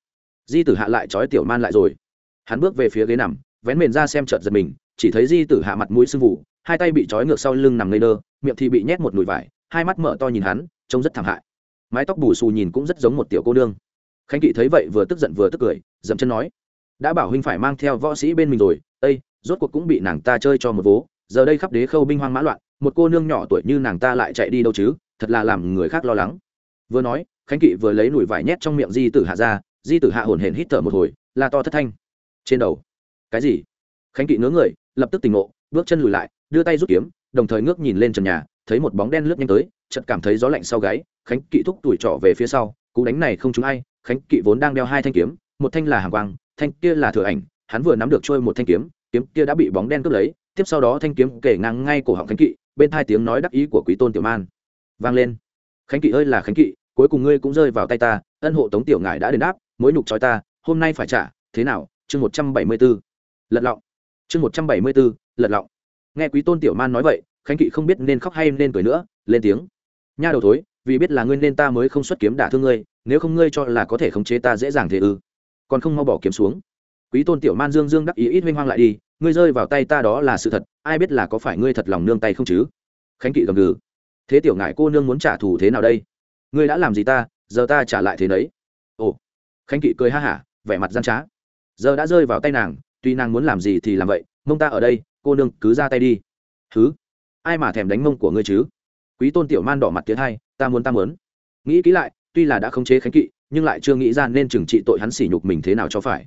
Di tử hạ lại trói tiểu man lại rồi. Hắn bước về phía ghế nằm, vén mền ra xem chợt giật mình, chỉ thấy di tử hạ mặt mũi sưng vụ, hai tay bị trói ngược sau lưng nằm ngây đơ, miệng thì bị nhét một nùi vải, hai mắt mở to nhìn hắn, trông rất thảm hại mái tóc bù xù nhìn cũng rất giống một tiểu cô nương. Khánh kỵ thấy vậy vừa tức giận vừa tức cười, dậm chân nói, đã bảo huynh phải mang theo võ sĩ bên mình rồi, ây, rốt cuộc cũng bị nàng ta chơi cho một vố, giờ đây khắp đế khâu binh hoang mã loạn, một cô nương nhỏ tuổi như nàng ta lại chạy đi đâu chứ, thật là làm người khác lo lắng. Vừa nói, khánh kỵ vừa lấy nụi vải nhét trong miệng di tử hạ ra, di tử hạ hồn hển hít thở một hồi là to thất thanh, trên đầu. Cái gì? Khánh kỵ ngớ người, lập tức tỉnh ngộ, bước chân lùi lại, đưa tay rút kiếm, đồng thời ngước nhìn lên trần nhà, thấy một bóng đen lướt nhanh tới chợt cảm thấy gió lạnh sau gáy, khánh kỵ thúc tuổi trọ về phía sau, cú đánh này không trúng ai. Khánh kỵ vốn đang đeo hai thanh kiếm, một thanh là hàng quang, thanh kia là thừa ảnh, hắn vừa nắm được trôi một thanh kiếm kiếm kia đã bị bóng đen cướp lấy, tiếp sau đó thanh kiếm kể ngang ngay cổ họng khánh kỵ, bên hai tiếng nói đắc ý của quý tôn tiểu man vang lên. Khánh kỵ ơi là khánh kỵ, cuối cùng ngươi cũng rơi vào tay ta, ân hộ tống tiểu ngài đã đền đáp, mối nhục trói ta, hôm nay phải trả, thế nào? Chương một trăm bảy mươi b ố lật lọng. Chương một trăm bảy mươi b ố lật lọng. Nghe quý tôn tiểu man nói vậy, khánh kỵ không biết nên khóc hay nên cười nữa, lên tiếng nha đầu thối, vì biết là ngươi nên ta mới không xuất kiếm đả thương ngươi, nếu không ngươi cho là có thể khống chế ta dễ dàng thế ư. Còn không mau bỏ kiếm xuống. Quý tôn tiểu man dương dương đắc ý ít huynh hoang lại đi, ngươi rơi vào tay ta đó là sự thật, ai biết là có phải ngươi thật lòng nương tay không chứ? Khánh kỵ gầm gừ. Thế tiểu ngại cô nương muốn trả thù thế nào đây? Ngươi đã làm gì ta, giờ ta trả lại thế đấy ồ. Khánh kỵ cười ha hả, vẻ mặt gian trá. Giờ đã rơi vào tay nàng, tuy nàng muốn làm gì thì làm vậy, mông ta ở đây, cô nương cứ ra tay đi. Thứ ai mà thèm đánh mông của ngươi chứ? Quý tôn tiểu man đỏ mặt tiến hai, ta muốn ta muốn. Nghĩ kỹ lại, tuy là đã khống chế khánh kỵ, nhưng lại chưa nghĩ ra nên trừng trị tội hắn sỉ nhục mình thế nào cho phải.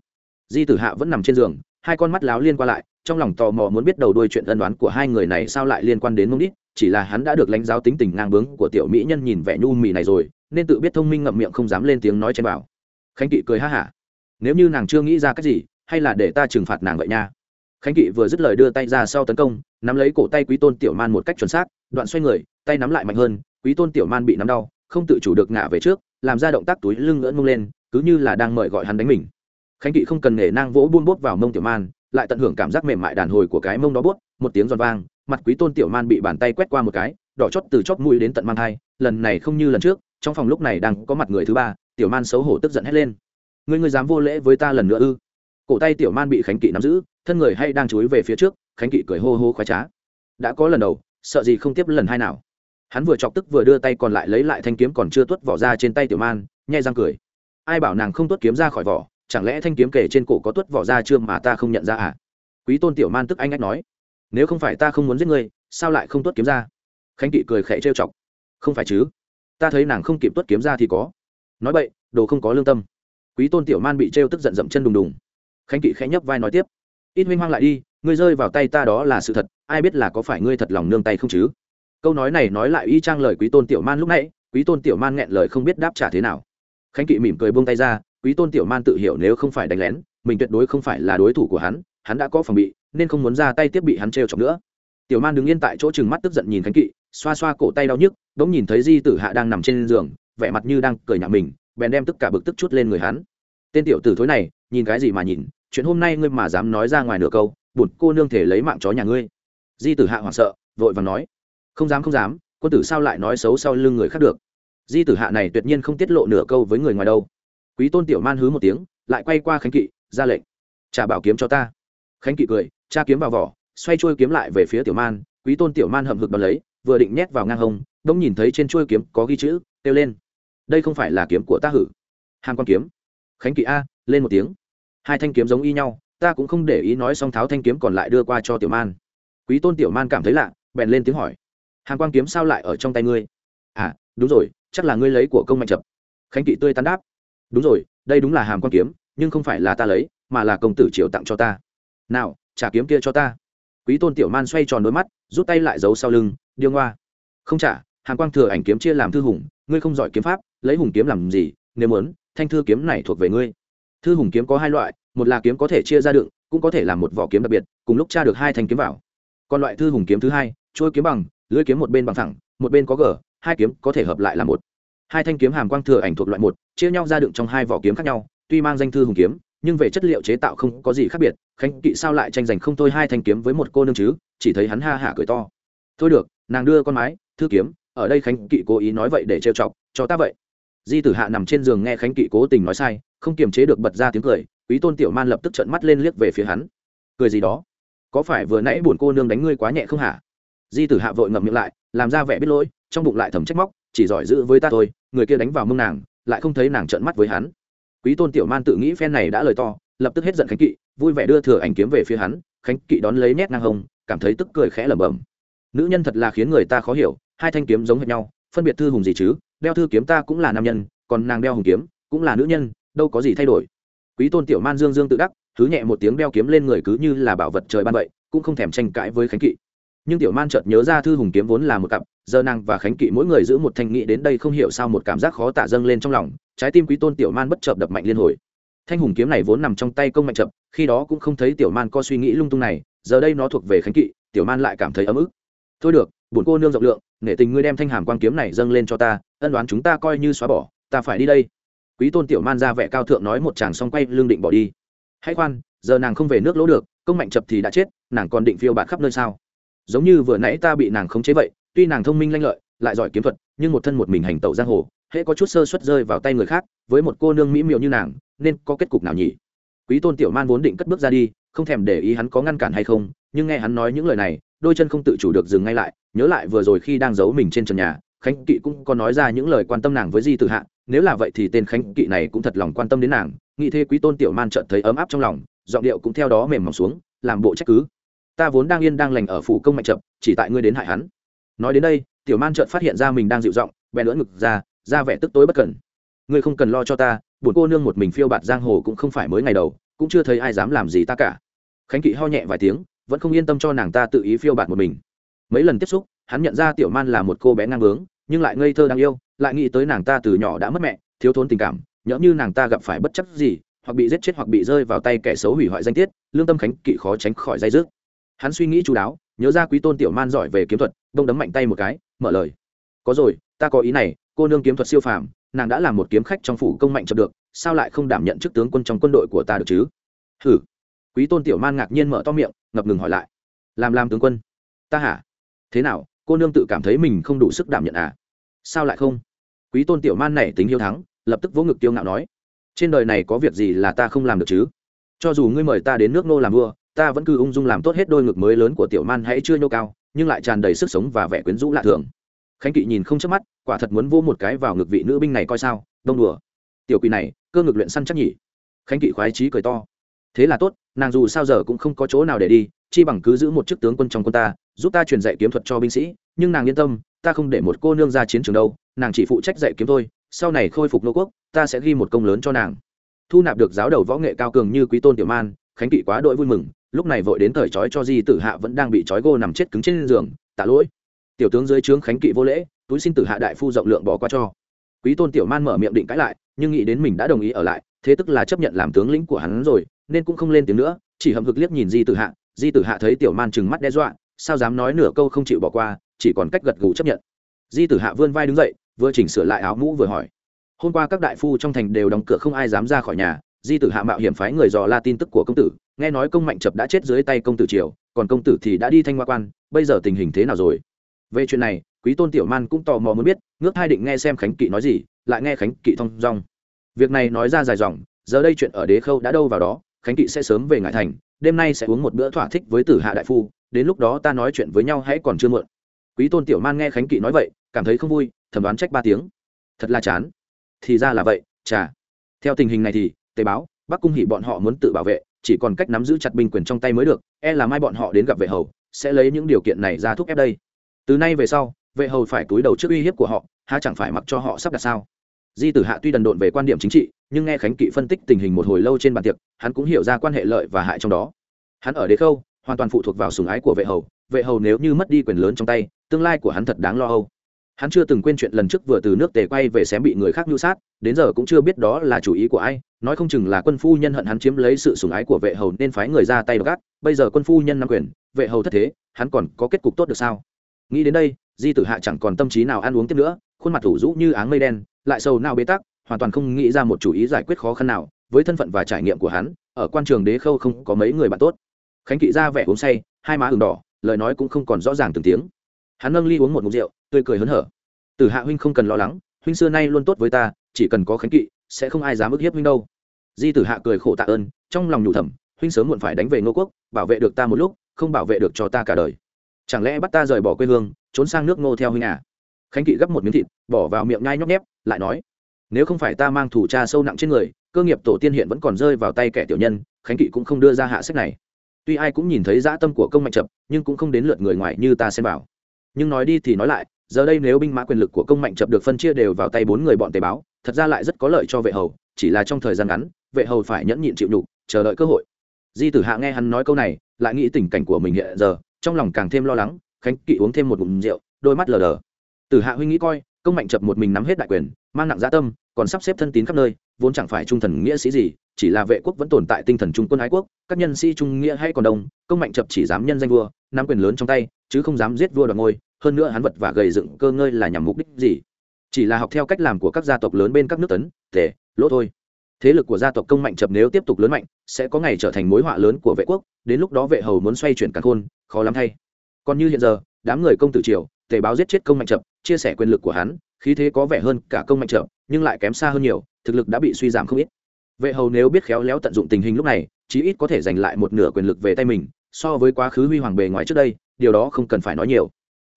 Di tử hạ vẫn nằm trên giường, hai con mắt láo liên qua lại, trong lòng tò mò muốn biết đầu đuôi chuyện ân đoán của hai người này sao lại liên quan đến mông đít, chỉ là hắn đã được lãnh giáo tính tình ngang bướng của tiểu mỹ nhân nhìn vẻ nhu mì này rồi, nên tự biết thông minh ngậm miệng không dám lên tiếng nói chen bảo. khánh kỵ cười ha hả, nếu như nàng chưa nghĩ ra cách gì, hay là để ta trừng phạt nàng vậy nha. Khánh kỵ vừa dứt lời đưa tay ra sau tấn công, nắm lấy cổ tay quý tôn tiểu man một cách chuẩn xác đoạn xoay người, tay nắm lại mạnh hơn, quý tôn tiểu man bị nắm đau, không tự chủ được ngã về trước, làm ra động tác túi lưng ngỡn mông lên, cứ như là đang mời gọi hắn đánh mình. Khánh kỵ không cần nể nang vỗ buôn bốt vào mông tiểu man, lại tận hưởng cảm giác mềm mại đàn hồi của cái mông đó bốt, một tiếng giòn vang, mặt quý tôn tiểu man bị bàn tay quét qua một cái, đỏ chót từ chót mũi đến tận mang hai lần này không như lần trước, trong phòng lúc này đang có mặt người thứ ba, tiểu man xấu hổ tức giận hét lên. Ngươi ngươi dám vô lễ với ta lần nữa ư? Cổ tay tiểu man bị khánh kỵ nắm giữ, thân người hay đang chúi về phía trước, khánh kỵ cười hô hô khoái trá. Đã có lần đầu sợ gì không tiếp lần hai nào. Hắn vừa chọc tức vừa đưa tay còn lại lấy lại thanh kiếm còn chưa tuốt vỏ ra trên tay tiểu man nhai răng cười. Ai bảo nàng không tuốt kiếm ra khỏi vỏ, chẳng lẽ thanh kiếm kể trên cổ có tuốt vỏ ra chưa mà ta không nhận ra à? Quý tôn tiểu man tức anh ách nói. Nếu không phải ta không muốn giết ngươi, sao lại không tuốt kiếm ra? Khánh kỵ cười khẽ trêu chọc. Không phải chứ? Ta thấy nàng không kịp tuốt kiếm ra thì có. Nói vậy đồ không có lương tâm. Quý tôn tiểu man bị trêu tức giận dậm chân đùng đùng. Khánh kỵ khẽ nhấp vai nói tiếp. Ít huynh hoang lại đi ngươi rơi vào tay ta đó là sự thật, ai biết là có phải ngươi thật lòng nương tay không chứ? Câu nói này nói lại y trang lời quý tôn tiểu man lúc nãy, quý tôn tiểu man nghẹn lời không biết đáp trả thế nào. Khánh kỵ mỉm cười buông tay ra, quý tôn tiểu man tự hiểu nếu không phải đánh lén, mình tuyệt đối không phải là đối thủ của hắn hắn đã có phòng bị, nên không muốn ra tay tiếp bị hắn trêu chọc nữa. Tiểu man đứng yên tại chỗ chừng mắt tức giận nhìn khánh kỵ, xoa xoa cổ tay đau nhức đ ỗ n g nhìn thấy di tử hạ đang nằm trên giường, vẻ mặt như đang cười nhạo mình, bèn đem tất cả bực tức chút lên người hắn. Tên tiểu tử thối này, nhìn cái gì mà nhìn, chuyện hôm nay ngươi mà dám nói ra ngoài nửa câu bụt cô nương thể lấy mạng chó nhà ngươi. Di tử hạ hoảng sợ, vội và nói, không dám không dám, quân tử sao lại nói xấu sau lưng người khác được? Di tử hạ này tuyệt nhiên không tiết lộ nửa câu với người ngoài đâu. Quý tôn tiểu man hứ một tiếng, lại quay qua khánh kỵ, ra lệnh, trả bảo kiếm cho ta. Khánh kỵ cười, cha kiếm vào vỏ, xoay trôi kiếm lại về phía tiểu man. Quý tôn tiểu man hậm hực đón lấy, vừa định nhét vào ngang hông đông nhìn thấy trên chuôi kiếm có ghi chữ, kêu lên, đây không phải là kiếm của ta hử. Hàng quan kiếm. Khánh kỵ a, lên một tiếng. Hai thanh kiếm giống y nhau ta cũng không để ý nói xong tháo thanh kiếm còn lại đưa qua cho tiểu man. Quý tôn tiểu man cảm thấy lạ, bèn lên tiếng hỏi. Hàng quan kiếm sao lại ở trong tay ngươi? À đúng rồi, chắc là ngươi lấy của công mạnh chập. Khánh kỵ tươi tán đáp. Đúng rồi, đây đúng là hàm quan kiếm, nhưng không phải là ta lấy, mà là công tử triều tặng cho ta. Nào, trả kiếm kia cho ta. Quý tôn tiểu man xoay tròn đôi mắt, rút tay lại giấu sau lưng, điêu ngoa. Không trả, hàng quang thừa ảnh kiếm chia làm thư hùng, ngươi không giỏi kiếm pháp, lấy hùng kiếm làm gì, nếu muốn, thanh thư kiếm này thuộc về ngươi. Thư hùng kiếm có hai loại một là kiếm có thể chia ra đựng, cũng có thể làm một vỏ kiếm đặc biệt, cùng lúc tra được hai thanh kiếm vào. Còn loại thư hùng kiếm thứ hai trôi kiếm bằng, lưỡi kiếm một bên bằng thẳng, một bên có gờ, hai kiếm có thể hợp lại là một. Hai thanh kiếm hàm quang thừa ảnh thuộc loại một, chia nhau ra đựng trong hai vỏ kiếm khác nhau, tuy mang danh thư hùng kiếm, nhưng về chất liệu chế tạo không có gì khác biệt, khánh kỵ sao lại tranh giành không thôi hai thanh kiếm với một cô nương chứ, chỉ thấy hắn ha hả cười to. Thôi được, nàng đưa con mái, thư kiếm, ở đây khánh kỵ cố ý nói vậy để trêu chọc, cho ta vậy. Di tử hạ nằm trên giường nghe khánh kỵ cố tình nói sai, không kiềm chế được bật ra tiếng cười quý tôn tiểu man lập tức trợn mắt lên liếc về phía hắn. Cười gì đó? Có phải vừa nãy buồn cô nương đánh ngươi quá nhẹ không hả? Di tử hạ vội ngậm miệng lại làm ra vẻ biết lỗi trong bụng lại thầm trách móc chỉ giỏi giữ với ta thôi người kia đánh vào mông nàng lại không thấy nàng trợn mắt với hắn. Quý tôn tiểu man tự nghĩ phen này đã lời to lập tức hết giận khánh kỵ vui vẻ đưa thừa ảnh kiếm về phía hắn khánh kỵ đón lấy nét ngang hồng, cảm thấy tức cười khẽ lẩm bẩm. Nữ nhân thật là khiến người ta khó hiểu hai thanh kiếm giống hệt nhau phân biệt thư hùng gì chứ? Đeo thư kiếm ta cũng là nam nhân còn nàng đeo hùng kiếm cũng là nữ nhân đâu có gì thay đổi quý tôn tiểu man dương dương tự đắc thứ nhẹ một tiếng đeo kiếm lên người cứ như là bảo vật trời ban vậy cũng không thèm tranh cãi với khánh kỵ. Nhưng tiểu man chợt nhớ ra thư hùng kiếm vốn là một cặp giờ nàng và khánh kỵ mỗi người giữ một thanh nghị đến đây không hiểu sao một cảm giác khó tả dâng lên trong lòng trái tim quý tôn tiểu man bất chợp đập mạnh liên hồi. Thanh hùng kiếm này vốn nằm trong tay công mạnh chậm, khi đó cũng không thấy tiểu man có suy nghĩ lung tung này giờ đây nó thuộc về khánh kỵ tiểu man lại cảm thấy ấm ức. Thôi được bổn cô nương rộng lượng nể tình ngươi đem thanh hàm quang kiếm này dâng lên cho ta ân đoán chúng ta coi như xóa bỏ ta phải đi đây quý tôn tiểu man ra vẻ cao thượng nói một chàng xong quay lương định bỏ đi. Hãy khoan, giờ nàng không về nước lỗ được, công mạnh chập thì đã chết, nàng còn định phiêu bạt khắp nơi sao? Giống như vừa nãy ta bị nàng khống chế vậy, tuy nàng thông minh lanh lợi, lại giỏi kiếm thuật, nhưng một thân một mình hành tẩu giang hồ, hễ có chút sơ suất rơi vào tay người khác, với một cô nương mỹ miều như nàng, nên có kết cục nào nhỉ? Quý tôn tiểu man vốn định cất bước ra đi, không thèm để ý hắn có ngăn cản hay không, nhưng nghe hắn nói những lời này, đôi chân không tự chủ được dừng ngay lại, nhớ lại vừa rồi khi đang giấu mình trên trần nhà khánh kỵ cũng có nói ra những lời quan tâm nàng với di tử hạ, nếu là vậy thì tên khánh kỵ này cũng thật lòng quan tâm đến nàng, nghĩ thế quý tôn tiểu man chợt thấy ấm áp trong lòng, giọng điệu cũng theo đó mềm mỏng xuống, làm bộ trách cứ. Ta vốn đang yên đang lành ở phủ công mạnh chậm chỉ tại ngươi đến hại hắn. Nói đến đây, tiểu man chợt phát hiện ra mình đang dịu giọng, bèn lưỡn ngực ra ra vẻ tức tối bất cẩn. Ngươi không cần lo cho ta, buồn cô nương một mình phiêu bạt giang hồ cũng không phải mới ngày đầu, cũng chưa thấy ai dám làm gì ta cả. Khánh kỵ ho nhẹ vài tiếng, vẫn không yên tâm cho nàng ta tự ý phiêu bạt một mình. Mấy lần tiếp xúc, hắn nhận ra tiểu man là một cô bé ngang bướng nhưng lại ngây thơ đáng yêu, lại nghĩ tới nàng ta từ nhỏ đã mất mẹ, thiếu thốn tình cảm, nhỡ như nàng ta gặp phải bất chấp gì, hoặc bị giết chết hoặc bị rơi vào tay kẻ xấu hủy hoại danh tiết, lương tâm khánh kỵ khó tránh khỏi dây dứt. Hắn suy nghĩ chú đáo, nhớ ra quý tôn tiểu man giỏi về kiếm thuật bông đấm mạnh tay một cái, mở lời. Có rồi, ta có ý này, cô nương kiếm thuật siêu phàm, nàng đã là một kiếm khách trong phủ công mạnh chập được, sao lại không đảm nhận chức tướng quân trong quân đội của ta được chứ? Hử? Quý tôn tiểu man ngạc nhiên mở to miệng, ngập ngừng hỏi lại. Làm làm tướng quân. Ta hả? Thế nào? Cô nương tự cảm thấy mình không đủ sức đảm nhận à? Sao lại không? Quý tôn tiểu man này tính hiếu thắng, lập tức vỗ ngực tiêu ngạo nói. Trên đời này có việc gì là ta không làm được chứ? Cho dù ngươi mời ta đến nước nô làm vua, ta vẫn cứ ung dung làm tốt hết đôi ngực mới lớn của tiểu man hãy chưa nhô cao, nhưng lại tràn đầy sức sống và vẻ quyến rũ lạ thường. Khánh kỵ nhìn không chớp mắt, quả thật muốn vô một cái vào ngực vị nữ binh này coi sao, đông đùa. Tiểu quỷ này, cơ ngực luyện săn chắc nhỉ? Khánh kỵ khoái chí cười to. Thế là tốt, nàng dù sao giờ cũng không có chỗ nào để đi, chi bằng cứ giữ một chức tướng quân trong quân ta giúp ta truyền dạy kiếm thuật cho binh sĩ, nhưng nàng yên tâm, ta không để một cô nương ra chiến trường đâu, nàng chỉ phụ trách dạy kiếm thôi, sau này khôi phục nô quốc, ta sẽ ghi một công lớn cho nàng. Thu nạp được giáo đầu võ nghệ cao cường như quý tôn tiểu man, khánh kỵ quá đội vui mừng, lúc này vội đến thời trói cho di tử hạ vẫn đang bị trói gô nằm chết cứng trên giường, tạ lỗi. Tiểu tướng dưới trướng khánh kỵ vô lễ, túi xin tử hạ đại phu rộng lượng bỏ qua cho. Quý tôn tiểu man mở miệng định cãi lại, nhưng nghĩ đến mình đã đồng ý ở lại, thế tức là chấp nhận làm tướng lĩnh của hắn rồi, nên cũng không lên tiếng nữa, chỉ hậm hực liếc nhìn di tử hạ, di tử hạ thấy tiểu man trừng mắt đe dọa sao dám nói nửa câu không chịu bỏ qua, chỉ còn cách gật gù chấp nhận. Di tử hạ vươn vai đứng dậy, vừa chỉnh sửa lại áo mũ vừa hỏi. Hôm qua các đại phu trong thành đều đóng cửa không ai dám ra khỏi nhà, di tử hạ mạo hiểm phái người dò la tin tức của công tử, nghe nói công mạnh chập đã chết dưới tay công tử triều, còn công tử thì đã đi thanh hoa quan, bây giờ tình hình thế nào rồi? Về chuyện này, quý tôn tiểu man cũng tò mò muốn biết, ngước hai định nghe xem khánh kỵ nói gì, lại nghe khánh kỵ thong dong. Việc này nói ra dài dòng, giờ đây chuyện ở đế khâu đã đâu vào đó, khánh kỵ sẽ sớm về ngại thành, đêm nay sẽ uống một bữa thỏa thích với tử hạ đại phu đến lúc đó ta nói chuyện với nhau hãy còn chưa muộn. Quý tôn tiểu man nghe khánh kỵ nói vậy, cảm thấy không vui thẩm đoán trách ba tiếng. Thật là chán. Thì ra là vậy, chà. Theo tình hình này thì, tế báo bắc cung hỉ bọn họ muốn tự bảo vệ, chỉ còn cách nắm giữ chặt binh quyền trong tay mới được e là mai bọn họ đến gặp vệ hầu, sẽ lấy những điều kiện này ra thúc ép đây. Từ nay về sau, vệ hầu phải túi đầu trước uy hiếp của họ, há chẳng phải mặc cho họ sắp đặt sao? Di tử hạ tuy đần độn về quan điểm chính trị, nhưng nghe khánh kỵ phân tích tình hình một hồi lâu trên bàn tiệc, hắn cũng hiểu ra quan hệ lợi và hại trong đó. Hắn ở đế khâu hoàn toàn phụ thuộc vào sùng ái của vệ hầu vệ hầu nếu như mất đi quyền lớn trong tay, tương lai của hắn thật đáng lo âu. Hắn chưa từng quên chuyện lần trước vừa từ nước tề quay về xém bị người khác nhu sát, đến giờ cũng chưa biết đó là chủ ý của ai, nói không chừng là quân phu nhân hận hắn chiếm lấy sự sùng ái của vệ hầu nên phái người ra tay gác bây giờ quân phu nhân nắm quyền, vệ hầu thất thế, hắn còn có kết cục tốt được sao? Nghĩ đến đây, di tử hạ chẳng còn tâm trí nào ăn uống tiếp nữa, khuôn mặt thủ rũ như áng mây đen, lại sầu nào bế tắc, hoàn toàn không nghĩ ra một chủ ý giải quyết khó khăn nào, với thân phận và trải nghiệm của hắn, ở quan trường đế khâu không có mấy người bạn tốt khánh kỵ ra vẻ uống say, hai má ửng đỏ, lời nói cũng không còn rõ ràng từng tiếng. Hắn nâng ly uống một ngụm rượu, tươi cười hớn hở. Tử hạ huynh không cần lo lắng, huynh xưa nay luôn tốt với ta, chỉ cần có khánh kỵ, sẽ không ai dám ức hiếp huynh đâu. Di tử hạ cười khổ tạ ơn, trong lòng nhủ thầm, huynh sớm muộn phải đánh về ngô quốc, bảo vệ được ta một lúc, không bảo vệ được cho ta cả đời. Chẳng lẽ bắt ta rời bỏ quê hương, trốn sang nước ngô theo huynh à? Khánh kỵ gấp một miếng thịt, bỏ vào miệng nhai nhóc nhép, lại nói, nếu không phải ta mang thủ cha sâu nặng trên người, cơ nghiệp tổ tiên hiện vẫn còn rơi vào tay kẻ tiểu nhân, khánh kỵ cũng không đưa ra hạ sách này tuy ai cũng nhìn thấy dã tâm của công mạnh chậm, nhưng cũng không đến lượt người ngoài như ta xem vào. Nhưng nói đi thì nói lại giờ đây nếu binh mã quyền lực của công mạnh chậm được phân chia đều vào tay bốn người bọn tế báo thật ra lại rất có lợi cho vệ hầu chỉ là trong thời gian ngắn vệ hầu phải nhẫn nhịn chịu nhục chờ đợi cơ hội. Di tử hạ nghe hắn nói câu này lại nghĩ tình cảnh của mình hiện giờ trong lòng càng thêm lo lắng khánh kỵ uống thêm một ngụm rượu đôi mắt lờ đờ. Tử hạ huy nghĩ coi công mạnh chập một mình nắm hết đại quyền mang nặng gia tâm còn sắp xếp thân tín khắp nơi vốn chẳng phải trung thần nghĩa sĩ gì, chỉ là vệ quốc vẫn tồn tại tinh thần trung quân ái quốc, các nhân sĩ trung nghĩa hay còn đông, công mạnh chập chỉ dám nhân danh vua, nắm quyền lớn trong tay, chứ không dám giết vua đoạt ngôi, hơn nữa hắn vật và gầy dựng cơ ngơi là nhằm mục đích gì? Chỉ là học theo cách làm của các gia tộc lớn bên các nước tấn tể lỗ thôi. Thế lực của gia tộc công mạnh chập nếu tiếp tục lớn mạnh, sẽ có ngày trở thành mối họa lớn của vệ quốc, đến lúc đó vệ hầu muốn xoay chuyển cả khôn, khó lắm thay. Còn như hiện giờ, đám người công tử triều, tề báo giết chết công mạnh chập, chia sẻ quyền lực của hắn, khí thế có vẻ hơn cả công mạnh chập, nhưng lại kém xa hơn nhiều thực lực đã bị suy giảm không ít. Vệ hầu nếu biết khéo léo tận dụng tình hình lúc này, chí ít có thể giành lại một nửa quyền lực về tay mình, so với quá khứ huy hoàng bề ngoài trước đây, điều đó không cần phải nói nhiều.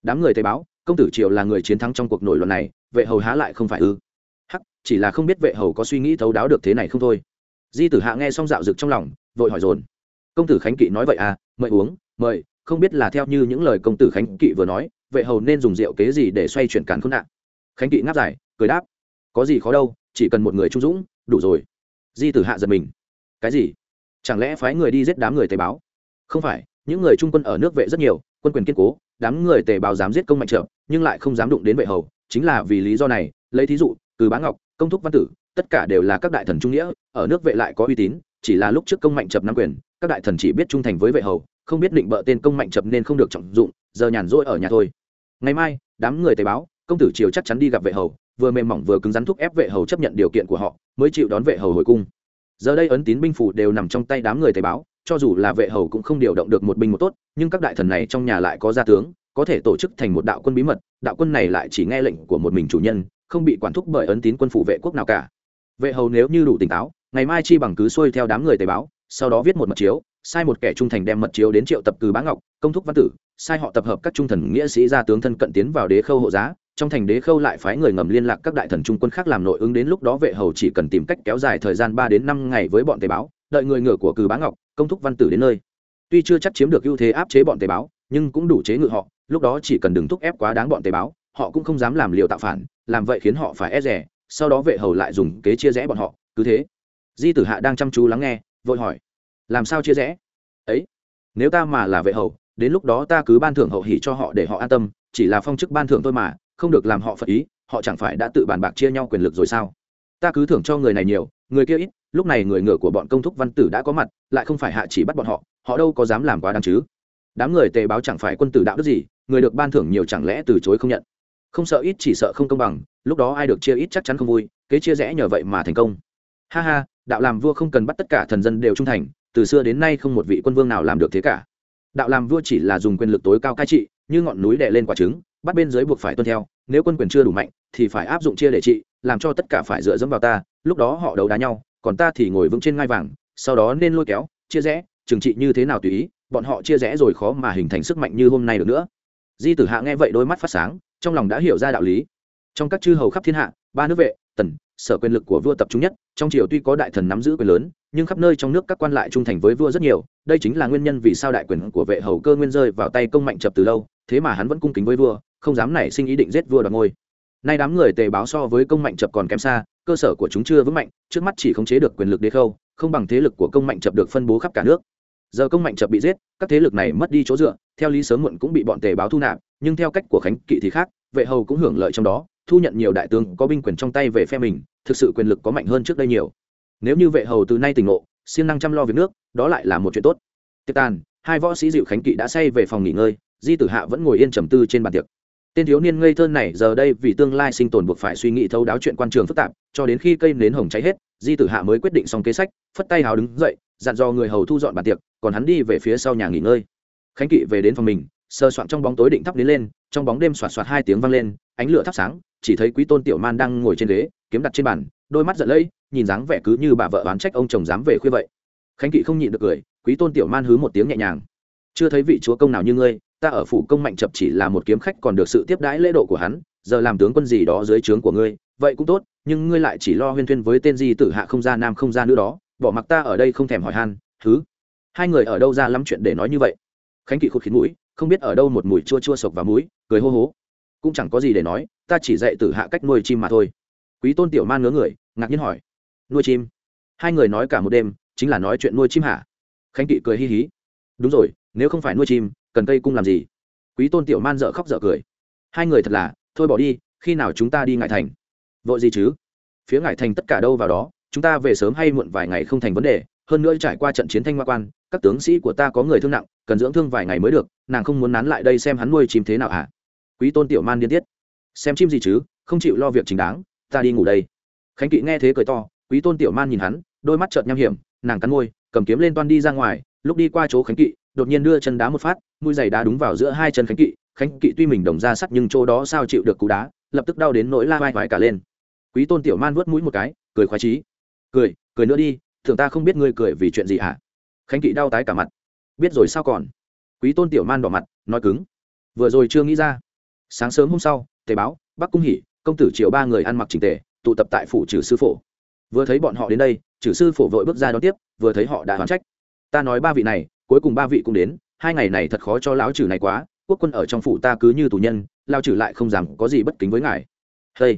Đám người thấy báo, công tử triều là người chiến thắng trong cuộc nổi loạn này, vệ hầu há lại không phải ư? Hắc, chỉ là không biết vệ hầu có suy nghĩ thấu đáo được thế này không thôi. Di tử hạ nghe xong dạo rực trong lòng, vội hỏi dồn. Công tử khánh kỵ nói vậy à? Mời uống, mời, không biết là theo như những lời công tử khánh kỵ vừa nói, vệ hầu nên dùng rượu kế gì để xoay chuyển càn khôn nạn khánh kỵ ngáp dài, cười đáp. Có gì khó đâu chỉ cần một người trung dũng, đủ rồi. Di tử hạ giật mình. Cái gì? Chẳng lẽ phái người đi giết đám người tề báo? Không phải, những người trung quân ở nước vệ rất nhiều, quân quyền kiên cố, đám người tề báo dám giết công mạnh trợ nhưng lại không dám đụng đến vệ hầu, chính là vì lý do này, lấy thí dụ, từ bá ngọc, công thúc văn tử, tất cả đều là các đại thần trung nghĩa, ở nước vệ lại có uy tín, chỉ là lúc trước công mạnh chập nắm quyền, các đại thần chỉ biết trung thành với vệ hầu, không biết định bợ tên công mạnh chập nên không được trọng dụng, giờ nhàn rỗi ở nhà thôi. Ngày mai, đám người tề báo, công tử triều chắc chắn đi gặp vệ hầu vừa mềm mỏng vừa cứng rắn thúc ép vệ hầu chấp nhận điều kiện của họ, mới chịu đón vệ hầu hồi cung. Giờ đây ấn tín binh phủ đều nằm trong tay đám người thầy báo, cho dù là vệ hầu cũng không điều động được một binh một tốt, nhưng các đại thần này trong nhà lại có gia tướng, có thể tổ chức thành một đạo quân bí mật, đạo quân này lại chỉ nghe lệnh của một mình chủ nhân, không bị quản thúc bởi ấn tín quân phủ vệ quốc nào cả. Vệ hầu nếu như đủ tỉnh táo, ngày mai chi bằng cứ xuôi theo đám người tề báo, sau đó viết một mật chiếu, sai một kẻ trung thành đem mật chiếu đến triệu tập cử bá ngọc, công thúc văn tử, sai họ tập hợp các trung thần nghĩa sĩ gia tướng thân cận tiến vào đế khâu hộ giá trong thành đế khâu lại phái người ngầm liên lạc các đại thần trung quân khác làm nội ứng đến lúc đó vệ hầu chỉ cần tìm cách kéo dài thời gian ba đến năm ngày với bọn tề báo đợi người ngựa của cừ bá ngọc, công thúc văn tử đến nơi. Tuy chưa chắc chiếm được ưu thế áp chế bọn tề báo nhưng cũng đủ chế ngự họ, lúc đó chỉ cần đừng thúc ép quá đáng bọn tề báo họ cũng không dám làm liều tạo phản, làm vậy khiến họ phải e rè sau đó vệ hầu lại dùng kế chia rẽ bọn họ, cứ thế. Di tử hạ đang chăm chú lắng nghe, vội hỏi, làm sao chia rẽ? Ấy, nếu ta mà là vệ hầu, đến lúc đó ta cứ ban thưởng hậu hỉ cho họ để họ an tâm, chỉ là phong chức ban thưởng thôi mà không được làm họ phật ý, họ chẳng phải đã tự bàn bạc chia nhau quyền lực rồi sao? Ta cứ thưởng cho người này nhiều, người kia ít, lúc này người ngựa của bọn công thúc văn tử đã có mặt, lại không phải hạ chỉ bắt bọn họ họ đâu có dám làm quá đáng chứ? Đám người tề báo chẳng phải quân tử đạo đức gì, người được ban thưởng nhiều chẳng lẽ từ chối không nhận? Không sợ ít chỉ sợ không công bằng, lúc đó ai được chia ít chắc chắn không vui, kế chia rẽ nhờ vậy mà thành công. Ha ha, đạo làm vua không cần bắt tất cả thần dân đều trung thành, từ xưa đến nay không một vị quân vương nào làm được thế cả. Đạo làm vua chỉ là dùng quyền lực tối cao cai trị, như ngọn núi đè lên quả trứng bắt bên dưới buộc phải tuân theo, nếu quân quyền chưa đủ mạnh, thì phải áp dụng chia để trị, làm cho tất cả phải dựa dẫm vào ta, lúc đó họ đấu đá nhau, còn ta thì ngồi vững trên ngai vàng, sau đó nên lôi kéo, chia rẽ, trừng trị như thế nào tùy ý, bọn họ chia rẽ rồi khó mà hình thành sức mạnh như hôm nay được nữa. Di tử hạ nghe vậy đôi mắt phát sáng, trong lòng đã hiểu ra đạo lý. Trong các chư hầu khắp thiên hạ, ba nước vệ, tần sở quyền lực của vua tập trung nhất, trong triều tuy có đại thần nắm giữ quyền lớn, nhưng khắp nơi trong nước các quan lại trung thành với vua rất nhiều, đây chính là nguyên nhân vì sao đại quyền của vệ hầu cơ nguyên rơi vào tay công mạnh chập từ lâu, thế mà hắn vẫn cung kính với vua, không dám nảy sinh ý định giết vua đoạt ngôi. Nay đám người tề báo so với công mạnh chập còn kém xa, cơ sở của chúng chưa vững mạnh, trước mắt chỉ khống chế được quyền lực đế khâu, không bằng thế lực của công mạnh chập được phân bố khắp cả nước. Giờ công mạnh chập bị giết, các thế lực này mất đi chỗ dựa, theo lý sớm muộn cũng bị bọn tề báo thu nạp, nhưng theo cách của khánh kỵ thì khác, vệ hầu cũng hưởng lợi trong đó thu nhận nhiều đại tướng có binh quyền trong tay về phe mình, thực sự quyền lực có mạnh hơn trước đây nhiều. Nếu như vệ hầu từ nay tỉnh ngộ, siêng năng chăm lo việc nước, đó lại là một chuyện tốt. Tiệc tàn, hai võ sĩ dịu khánh kỵ đã say về phòng nghỉ ngơi, di tử hạ vẫn ngồi yên trầm tư trên bàn tiệc. Tên thiếu niên ngây thơ này giờ đây vì tương lai sinh tồn buộc phải suy nghĩ thấu đáo chuyện quan trường phức tạp, cho đến khi cây nến hồng cháy hết, di tử hạ mới quyết định xong kế sách, phất tay hào đứng dậy, dặn dò người hầu thu dọn bàn tiệc, còn hắn đi về phía sau nhà nghỉ ngơi. Khánh kỵ về đến phòng mình sơ soạn trong bóng tối định thắp đến lên, trong bóng đêm soạt soạt hai tiếng vang lên, ánh lửa thắp sáng chỉ thấy quý tôn tiểu man đang ngồi trên ghế, kiếm đặt trên bàn, đôi mắt giận lẫy, nhìn dáng vẻ cứ như bà vợ oán trách ông chồng dám về khuya vậy. Khánh kỵ không nhịn được cười, quý tôn tiểu man hứ một tiếng nhẹ nhàng. Chưa thấy vị chúa công nào như ngươi, ta ở phủ công mạnh chập chỉ là một kiếm khách còn được sự tiếp đãi lễ độ của hắn, giờ làm tướng quân gì đó dưới trướng của ngươi, vậy cũng tốt, nhưng ngươi lại chỉ lo huyên thuyên với tên di tử hạ không ra nam không ra nữ đó, bỏ mặc ta ở đây không thèm hỏi han thứ hai người ở đâu ra lắm chuyện để nói như vậy? Khánh kỵ khụt khít mũi, không biết ở đâu một mùi chua chua sộc vào mũi, cười hô hố cũng chẳng có gì để nói, ta chỉ dạy tử hạ cách nuôi chim mà thôi. Quý tôn tiểu man ngớ người, ngạc nhiên hỏi, nuôi chim? Hai người nói cả một đêm, chính là nói chuyện nuôi chim hả? Khánh kỵ cười hi hí, đúng rồi, nếu không phải nuôi chim, cần cây cung làm gì? Quý tôn tiểu man dợ khóc dợ cười, hai người thật là, thôi bỏ đi, khi nào chúng ta đi ngại thành? Vội gì chứ? Phía ngại thành tất cả đâu vào đó, chúng ta về sớm hay muộn vài ngày không thành vấn đề, hơn nữa trải qua trận chiến thanh hoa quan, các tướng sĩ của ta có người thương nặng, cần dưỡng thương vài ngày mới được, nàng không muốn nán lại đây xem hắn nuôi chim thế nào hả? à? Quý tôn tiểu man điên tiết. Xem chim gì chứ, không chịu lo việc chính đáng, ta đi ngủ đây. Khánh kỵ nghe thế cười to, quý tôn tiểu man nhìn hắn, đôi mắt trợn nham hiểm, nàng cắn môi, cầm kiếm lên toan đi ra ngoài, lúc đi qua chỗ khánh kỵ, đột nhiên đưa chân đá một phát, mũi giày đá đúng vào giữa hai chân khánh kỵ. Khánh kỵ tuy mình đồng ra sắt nhưng chỗ đó sao chịu được cú đá, lập tức đau đến nỗi la vai vai cả lên. Quý tôn tiểu man vớt mũi một cái, cười khoái trí cười cười nữa đi thường ta không biết ngươi cười vì chuyện gì hả? Khánh kỵ đau tái cả mặt. Biết rồi sao còn? Quý tôn tiểu man đỏ mặt, nói cứng. Vừa rồi chưa nghĩ ra sáng sớm hôm sau tề báo, bắc cung hỉ công tử triệu ba người ăn mặc trình tề, tụ tập tại phủ trừ sư phổ. Vừa thấy bọn họ đến đây, trừ sư phổ vội bước ra đón tiếp, vừa thấy họ đã hoán trách. Ta nói ba vị này, cuối cùng ba vị cũng đến, hai ngày này thật khó cho lão trừ này quá, quốc quân ở trong phủ ta cứ như tù nhân lao trừ lại không dám có gì bất kính với ngài. Hey.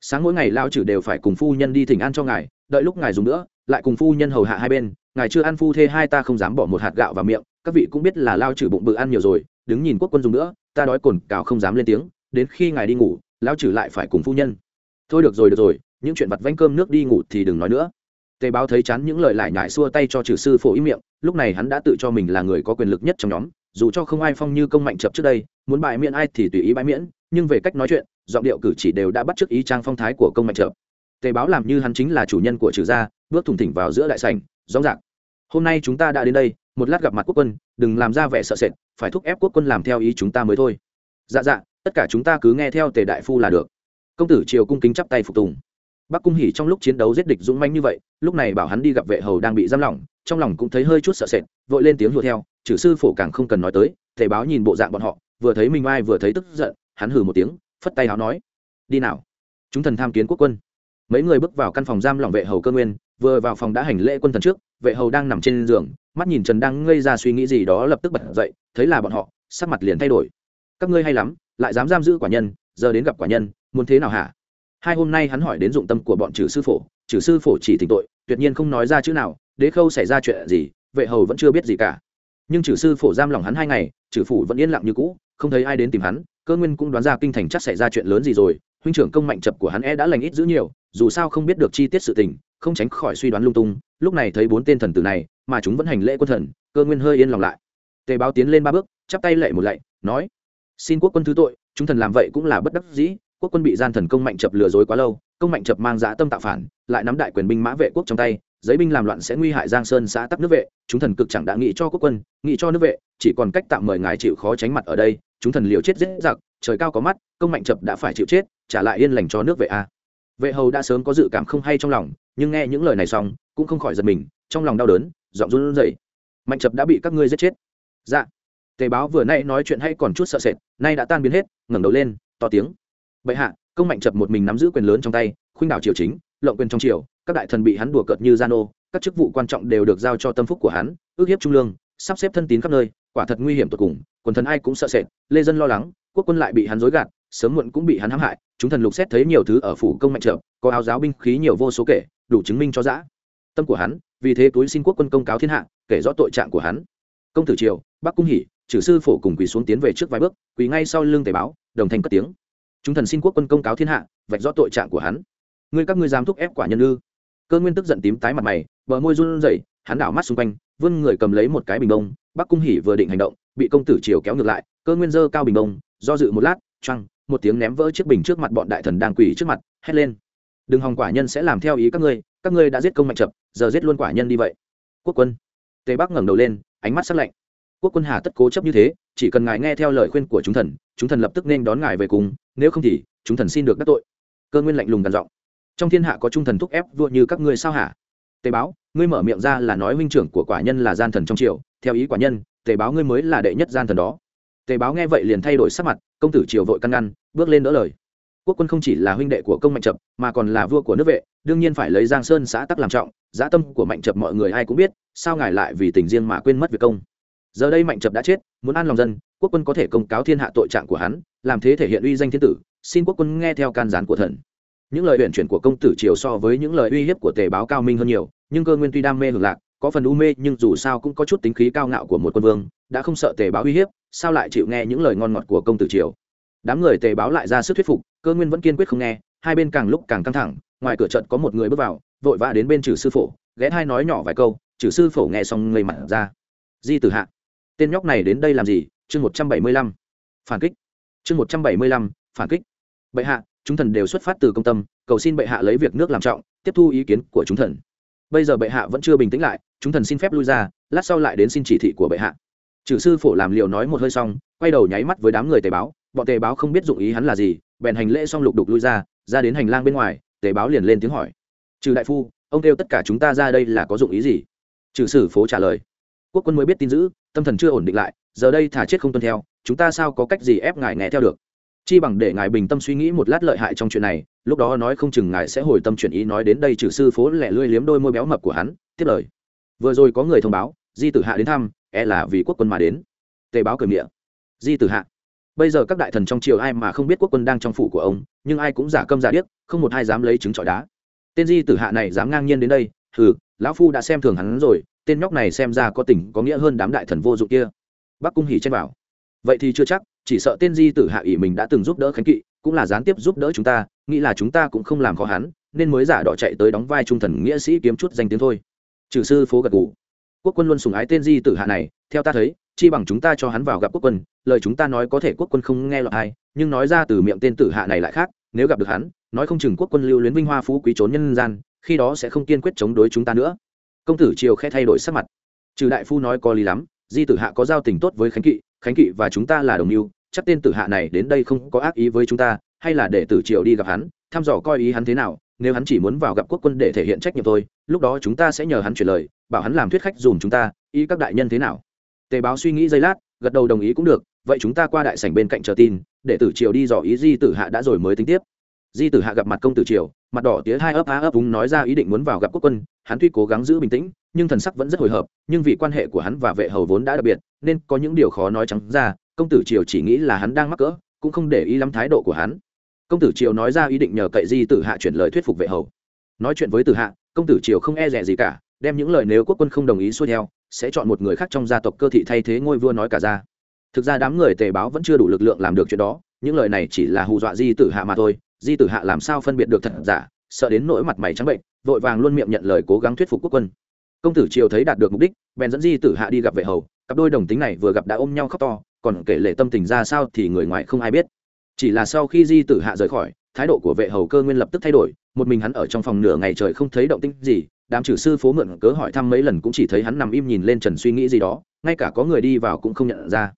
sáng mỗi ngày lao trừ đều phải cùng phu nhân đi thỉnh an cho ngài, đợi lúc ngài dùng nữa, lại cùng phu nhân hầu hạ hai bên, ngài chưa ăn phu thê hai ta không dám bỏ một hạt gạo vào miệng, các vị cũng biết là lao trừ bụng bự ăn nhiều rồi đứng nhìn quốc quân dùng nữa, ta đói cồn cào không dám lên tiếng, đến khi ngài đi ngủ lao trừ lại phải cùng phu nhân. Thôi được rồi được rồi, những chuyện vặt vanh cơm nước đi ngủ thì đừng nói nữa. Tề báo thấy chán những lời lại nhải xua tay cho trừ sư phổ ý miệng, lúc này hắn đã tự cho mình là người có quyền lực nhất trong nhóm, dù cho không ai phong như công mạnh chập trước đây, muốn bại miễn ai thì tùy ý bãi miễn, nhưng về cách nói chuyện, giọng điệu cử chỉ đều đã bắt chước ý trang phong thái của công mạnh chập tề báo làm như hắn chính là chủ nhân của trừ gia, bước thủng thỉnh vào giữa đại sảnh rõ rạc hôm nay chúng ta đã đến đây, một lát gặp mặt quốc quân, đừng làm ra vẻ sợ sệt, phải thúc ép quốc quân làm theo ý chúng ta mới thôi. Dạ dạ tất cả chúng ta cứ nghe theo tề đại phu là được. Công tử triều cung kính chắp tay phục tùng. Bắc cung hỉ trong lúc chiến đấu giết địch dũng manh như vậy, lúc này bảo hắn đi gặp vệ hầu đang bị giam lỏng, trong lòng cũng thấy hơi chút sợ sệt, vội lên tiếng hùa theo, chử sư phổ càng không cần nói tới, tề báo nhìn bộ dạng bọn họ, vừa thấy minh ai vừa thấy tức giận, hắn hừ một tiếng, phất tay áo nói, đi nào, chúng thần tham kiến quốc quân mấy người bước vào căn phòng giam lỏng vệ hầu cơ nguyên, vừa vào phòng đã hành lễ quân thần trước, vệ hầu đang nằm trên giường, mắt nhìn trần đang ngây ra suy nghĩ gì đó lập tức bật dậy, thấy là bọn họ, sắc mặt liền thay đổi. Các ngươi hay lắm, lại dám giam giữ quả nhân, giờ đến gặp quả nhân, muốn thế nào hả? Hai hôm nay hắn hỏi đến dụng tâm của bọn trừ sư phổ, trừ sư phổ chỉ thỉnh tội, tuyệt nhiên không nói ra chữ nào, đế khâu xảy ra chuyện gì, vệ hầu vẫn chưa biết gì cả. Nhưng trừ sư phổ giam lòng hắn hai ngày, trừ phủ vẫn yên lặng như cũ, không thấy ai đến tìm hắn, cơ nguyên cũng đoán ra kinh thành chắc xảy ra chuyện lớn gì rồi, huynh trưởng công mạnh chập của hắn e đã lành ít giữ nhiều dù sao không biết được chi tiết sự tình, không tránh khỏi suy đoán lung tung, lúc này thấy bốn tên thần tử này, mà chúng vẫn hành lễ quân thần, cơ nguyên hơi yên lòng lại. Tề báo tiến lên ba bước, chắp tay lệ một lạy, nói, xin quốc quân thứ tội, chúng thần làm vậy cũng là bất đắc dĩ, quốc quân bị gian thần công mạnh chập lừa dối quá lâu, công mạnh chập mang dã tâm tạo phản, lại nắm đại quyền binh mã vệ quốc trong tay, giấy binh làm loạn sẽ nguy hại giang sơn xã tắc nước vệ, chúng thần cực chẳng đã nghĩ cho quốc quân, nghĩ cho nước vệ, chỉ còn cách tạm mời ngài chịu khó tránh mặt ở đây, chúng thần liều chết dễ dặc trời cao có mắt, công mạnh chập đã phải chịu chết, trả lại yên lành cho nước vệ a vệ hầu đã sớm có dự cảm không hay trong lòng, nhưng nghe những lời này xong, cũng không khỏi giật mình, trong lòng đau đớn, giọng run rẩy. Mạnh chập đã bị các ngươi giết chết. Dạ. Tề báo vừa nay nói chuyện hay còn chút sợ sệt, nay đã tan biến hết, ngẩng đầu lên, to tiếng. Bệ hạ, công mạnh chập một mình nắm giữ quyền lớn trong tay, khuynh đảo triều chính, lộng quyền trong triều, các đại thần bị hắn đùa cợt như gian ô, các chức vụ quan trọng đều được giao cho tâm phúc của hắn, ước hiếp trung lương, sắp xếp thân tín khắp nơi, quả thật nguy hiểm tột cùng, quần thần ai cũng sợ sệt, lê dân lo lắng, quốc quân lại bị hắn dối gạt sớm muộn cũng bị hắn hãm hại, chúng thần lục xét thấy nhiều thứ ở phủ công mạnh trợ, có áo giáo binh khí nhiều vô số kể, đủ chứng minh cho giã tâm của hắn, vì thế túi xin quốc quân công cáo thiên hạ, kể rõ tội trạng của hắn. Công tử triều, bắc cung hỉ, trừ sư phổ cùng quỳ xuống tiến về trước vài bước, quỳ ngay sau lưng tề báo, đồng thanh cất tiếng. Chúng thần xin quốc quân công cáo thiên hạ, vạch rõ tội trạng của hắn. Ngươi các ngươi dám thúc ép quả nhân ư? Cơ nguyên tức giận tím tái mặt mày, bờ môi run rẩy, hắn đảo mắt xung quanh, vươn người cầm lấy một cái bình bông, bắc cung hỉ vừa định hành động, bị công tử triều kéo ngược lại, cơ nguyên dơ cao bình bông, do dự một lát trăng một tiếng ném vỡ chiếc bình trước mặt bọn đại thần đang quỳ trước mặt, hét lên. Đừng hòng quả nhân sẽ làm theo ý các ngươi các ngươi đã giết công mạnh chập, giờ giết luôn quả nhân đi vậy. Quốc quân. Tề bắc ngẩng đầu lên, ánh mắt sắc lạnh. Quốc quân hà tất cố chấp như thế, chỉ cần ngài nghe theo lời khuyên của chúng thần chúng thần lập tức nên đón ngài về cùng, nếu không thì, chúng thần xin được đắc tội. Cơ nguyên lạnh lùng gằn giọng. Trong thiên hạ có trung thần thúc ép vua như các ngươi sao hả? Tề báo, ngươi mở miệng ra là nói huynh trưởng của quả nhân là gian thần trong triều, theo ý quả nhân, tề báo ngươi mới là đệ nhất gian thần đó tề báo nghe vậy liền thay đổi sắc mặt, công tử triều vội căn ngăn, bước lên đỡ lời. Quốc quân không chỉ là huynh đệ của công mạnh trập mà còn là vua của nước vệ, đương nhiên phải lấy giang sơn xã tắc làm trọng, giá tâm của mạnh trập mọi người ai cũng biết, sao ngài lại vì tình riêng mà quên mất việc công? Giờ đây mạnh trập đã chết, muốn an lòng dân, quốc quân có thể công cáo thiên hạ tội trạng của hắn, làm thế thể hiện uy danh thiên tử, xin quốc quân nghe theo can gián của thần. Những lời uyển chuyển của công tử triều so với những lời uy hiếp của tề báo cao minh hơn nhiều, nhưng cơ nguyên tuy đam mê hưởng lạc, có phần u mê, nhưng dù sao cũng có chút tính khí cao ngạo của một quân vương, đã không sợ tề báo uy hiếp sao lại chịu nghe những lời ngon ngọt của công tử triều? Đám người tề báo lại ra sức thuyết phục, cơ nguyên vẫn kiên quyết không nghe, hai bên càng lúc càng căng thẳng, ngoài cửa trận có một người bước vào, vội vã đến bên trừ sư phổ, ghé hai nói nhỏ vài câu, trừ sư phổ nghe xong ngây mặt ra. Di tử hạ, tên nhóc này đến đây làm gì? Chương một trăm bảy mươi lăm. Phản kích. Chương một trăm bảy mươi lăm, phản kích. Bệ hạ, chúng thần đều xuất phát từ công tâm, cầu xin bệ hạ lấy việc nước làm trọng, tiếp thu ý kiến của chúng thần. Bây giờ bệ hạ vẫn chưa bình tĩnh lại, chúng thần xin phép lui ra, lát sau lại đến xin chỉ thị của bệ hạ trừ sư phổ làm liều nói một hơi xong, quay đầu nháy mắt với đám người tề báo, bọn tề báo không biết dụng ý hắn là gì, bèn hành lễ xong lục đục lui ra ra đến hành lang bên ngoài tề báo liền lên tiếng hỏi. Trừ đại phu, ông kêu tất cả chúng ta ra đây là có dụng ý gì? Trừ sử phố trả lời. Quốc quân mới biết tin dữ, tâm thần chưa ổn định lại, giờ đây thả chết không tuân theo, chúng ta sao có cách gì ép ngài nghe theo được? Chi bằng để ngài bình tâm suy nghĩ một lát lợi hại trong chuyện này, lúc đó nói không chừng ngài sẽ hồi tâm chuyển ý nói đến đây trừ sư phố lẻ lươi liếm đôi môi béo mập của hắn, tiếp lời. Vừa rồi có người thông báo, di tử hạ đến thăm e là vì quốc quân mà đến. Tề báo cười miệng di tử hạ. Bây giờ các đại thần trong triều ai mà không biết quốc quân đang trong phủ của ông nhưng ai cũng giả câm giả điếc không một ai dám lấy trứng trọi đá. Tên di tử hạ này dám ngang nhiên đến đây hừ lão phu đã xem thường hắn rồi tên nhóc này xem ra có tình có nghĩa hơn đám đại thần vô dụng kia. Bắc cung hỉ chen bảo, vậy thì chưa chắc chỉ sợ tên di tử hạ ỷ mình đã từng giúp đỡ khánh kỵ cũng là gián tiếp giúp đỡ chúng ta nghĩ là chúng ta cũng không làm khó hắn nên mới giả đỏ chạy tới đóng vai trung thần nghĩa sĩ kiếm chút danh tiếng thôi. Trừ sư phố gật gù quốc quân luôn sùng ái tên di tử hạ này theo ta thấy chi bằng chúng ta cho hắn vào gặp quốc quân lời chúng ta nói có thể quốc quân không nghe lọt ai, nhưng nói ra từ miệng tên tử hạ này lại khác nếu gặp được hắn nói không chừng quốc quân lưu luyến vinh hoa phú quý trốn nhân gian khi đó sẽ không kiên quyết chống đối chúng ta nữa. Công tử triều khe thay đổi sắc mặt. Trừ đại phu nói có lý lắm di tử hạ có giao tình tốt với khánh kỵ khánh kỵ và chúng ta là đồng mưu chắc tên tử hạ này đến đây không có ác ý với chúng ta hay là để tử triều đi gặp hắn thăm dò coi ý hắn thế nào nếu hắn chỉ muốn vào gặp quốc quân để thể hiện trách nhiệm thôi, lúc đó chúng ta sẽ nhờ hắn chuyển lời, bảo hắn làm thuyết khách dùm chúng ta, ý các đại nhân thế nào? Tề báo suy nghĩ giây lát, gật đầu đồng ý cũng được, vậy chúng ta qua đại sảnh bên cạnh chờ tin, để tử triều đi dò ý di tử hạ đã rồi mới tính tiếp. Di tử hạ gặp mặt công tử triều, mặt đỏ tía hai ấp á ấp úng nói ra ý định muốn vào gặp quốc quân, hắn tuy cố gắng giữ bình tĩnh, nhưng thần sắc vẫn rất hồi hộp nhưng vì quan hệ của hắn và vệ hầu vốn đã đặc biệt, nên có những điều khó nói trắng ra, công tử triều chỉ nghĩ là hắn đang mắc cỡ, cũng không để ý lắm thái độ của hắn công tử triều nói ra ý định nhờ cậy di tử hạ chuyển lời thuyết phục vệ hầu. Nói chuyện với tử hạ, công tử triều không e rẻ gì cả, đem những lời nếu quốc quân không đồng ý xuôi theo, sẽ chọn một người khác trong gia tộc cơ thị thay thế ngôi vua nói cả ra. Thực ra đám người tề báo vẫn chưa đủ lực lượng làm được chuyện đó, những lời này chỉ là hù dọa di tử hạ mà thôi. Di tử hạ làm sao phân biệt được thật giả, sợ đến nỗi mặt mày trắng bệnh, vội vàng luôn miệng nhận lời cố gắng thuyết phục quốc quân. Công tử triều thấy đạt được mục đích, bèn dẫn di tử hạ đi gặp vệ hầu. Cặp đôi đồng tính này vừa gặp đã ôm nhau khóc to, còn kể lệ tâm tình ra sao thì người ngoài không ai biết chỉ là sau khi di tử hạ rời khỏi, thái độ của vệ hầu cơ nguyên lập tức thay đổi, một mình hắn ở trong phòng nửa ngày trời không thấy động tĩnh gì, đám trừ sư phố mượn cớ hỏi thăm mấy lần cũng chỉ thấy hắn nằm im nhìn lên trần suy nghĩ gì đó, ngay cả có người đi vào cũng không nhận ra.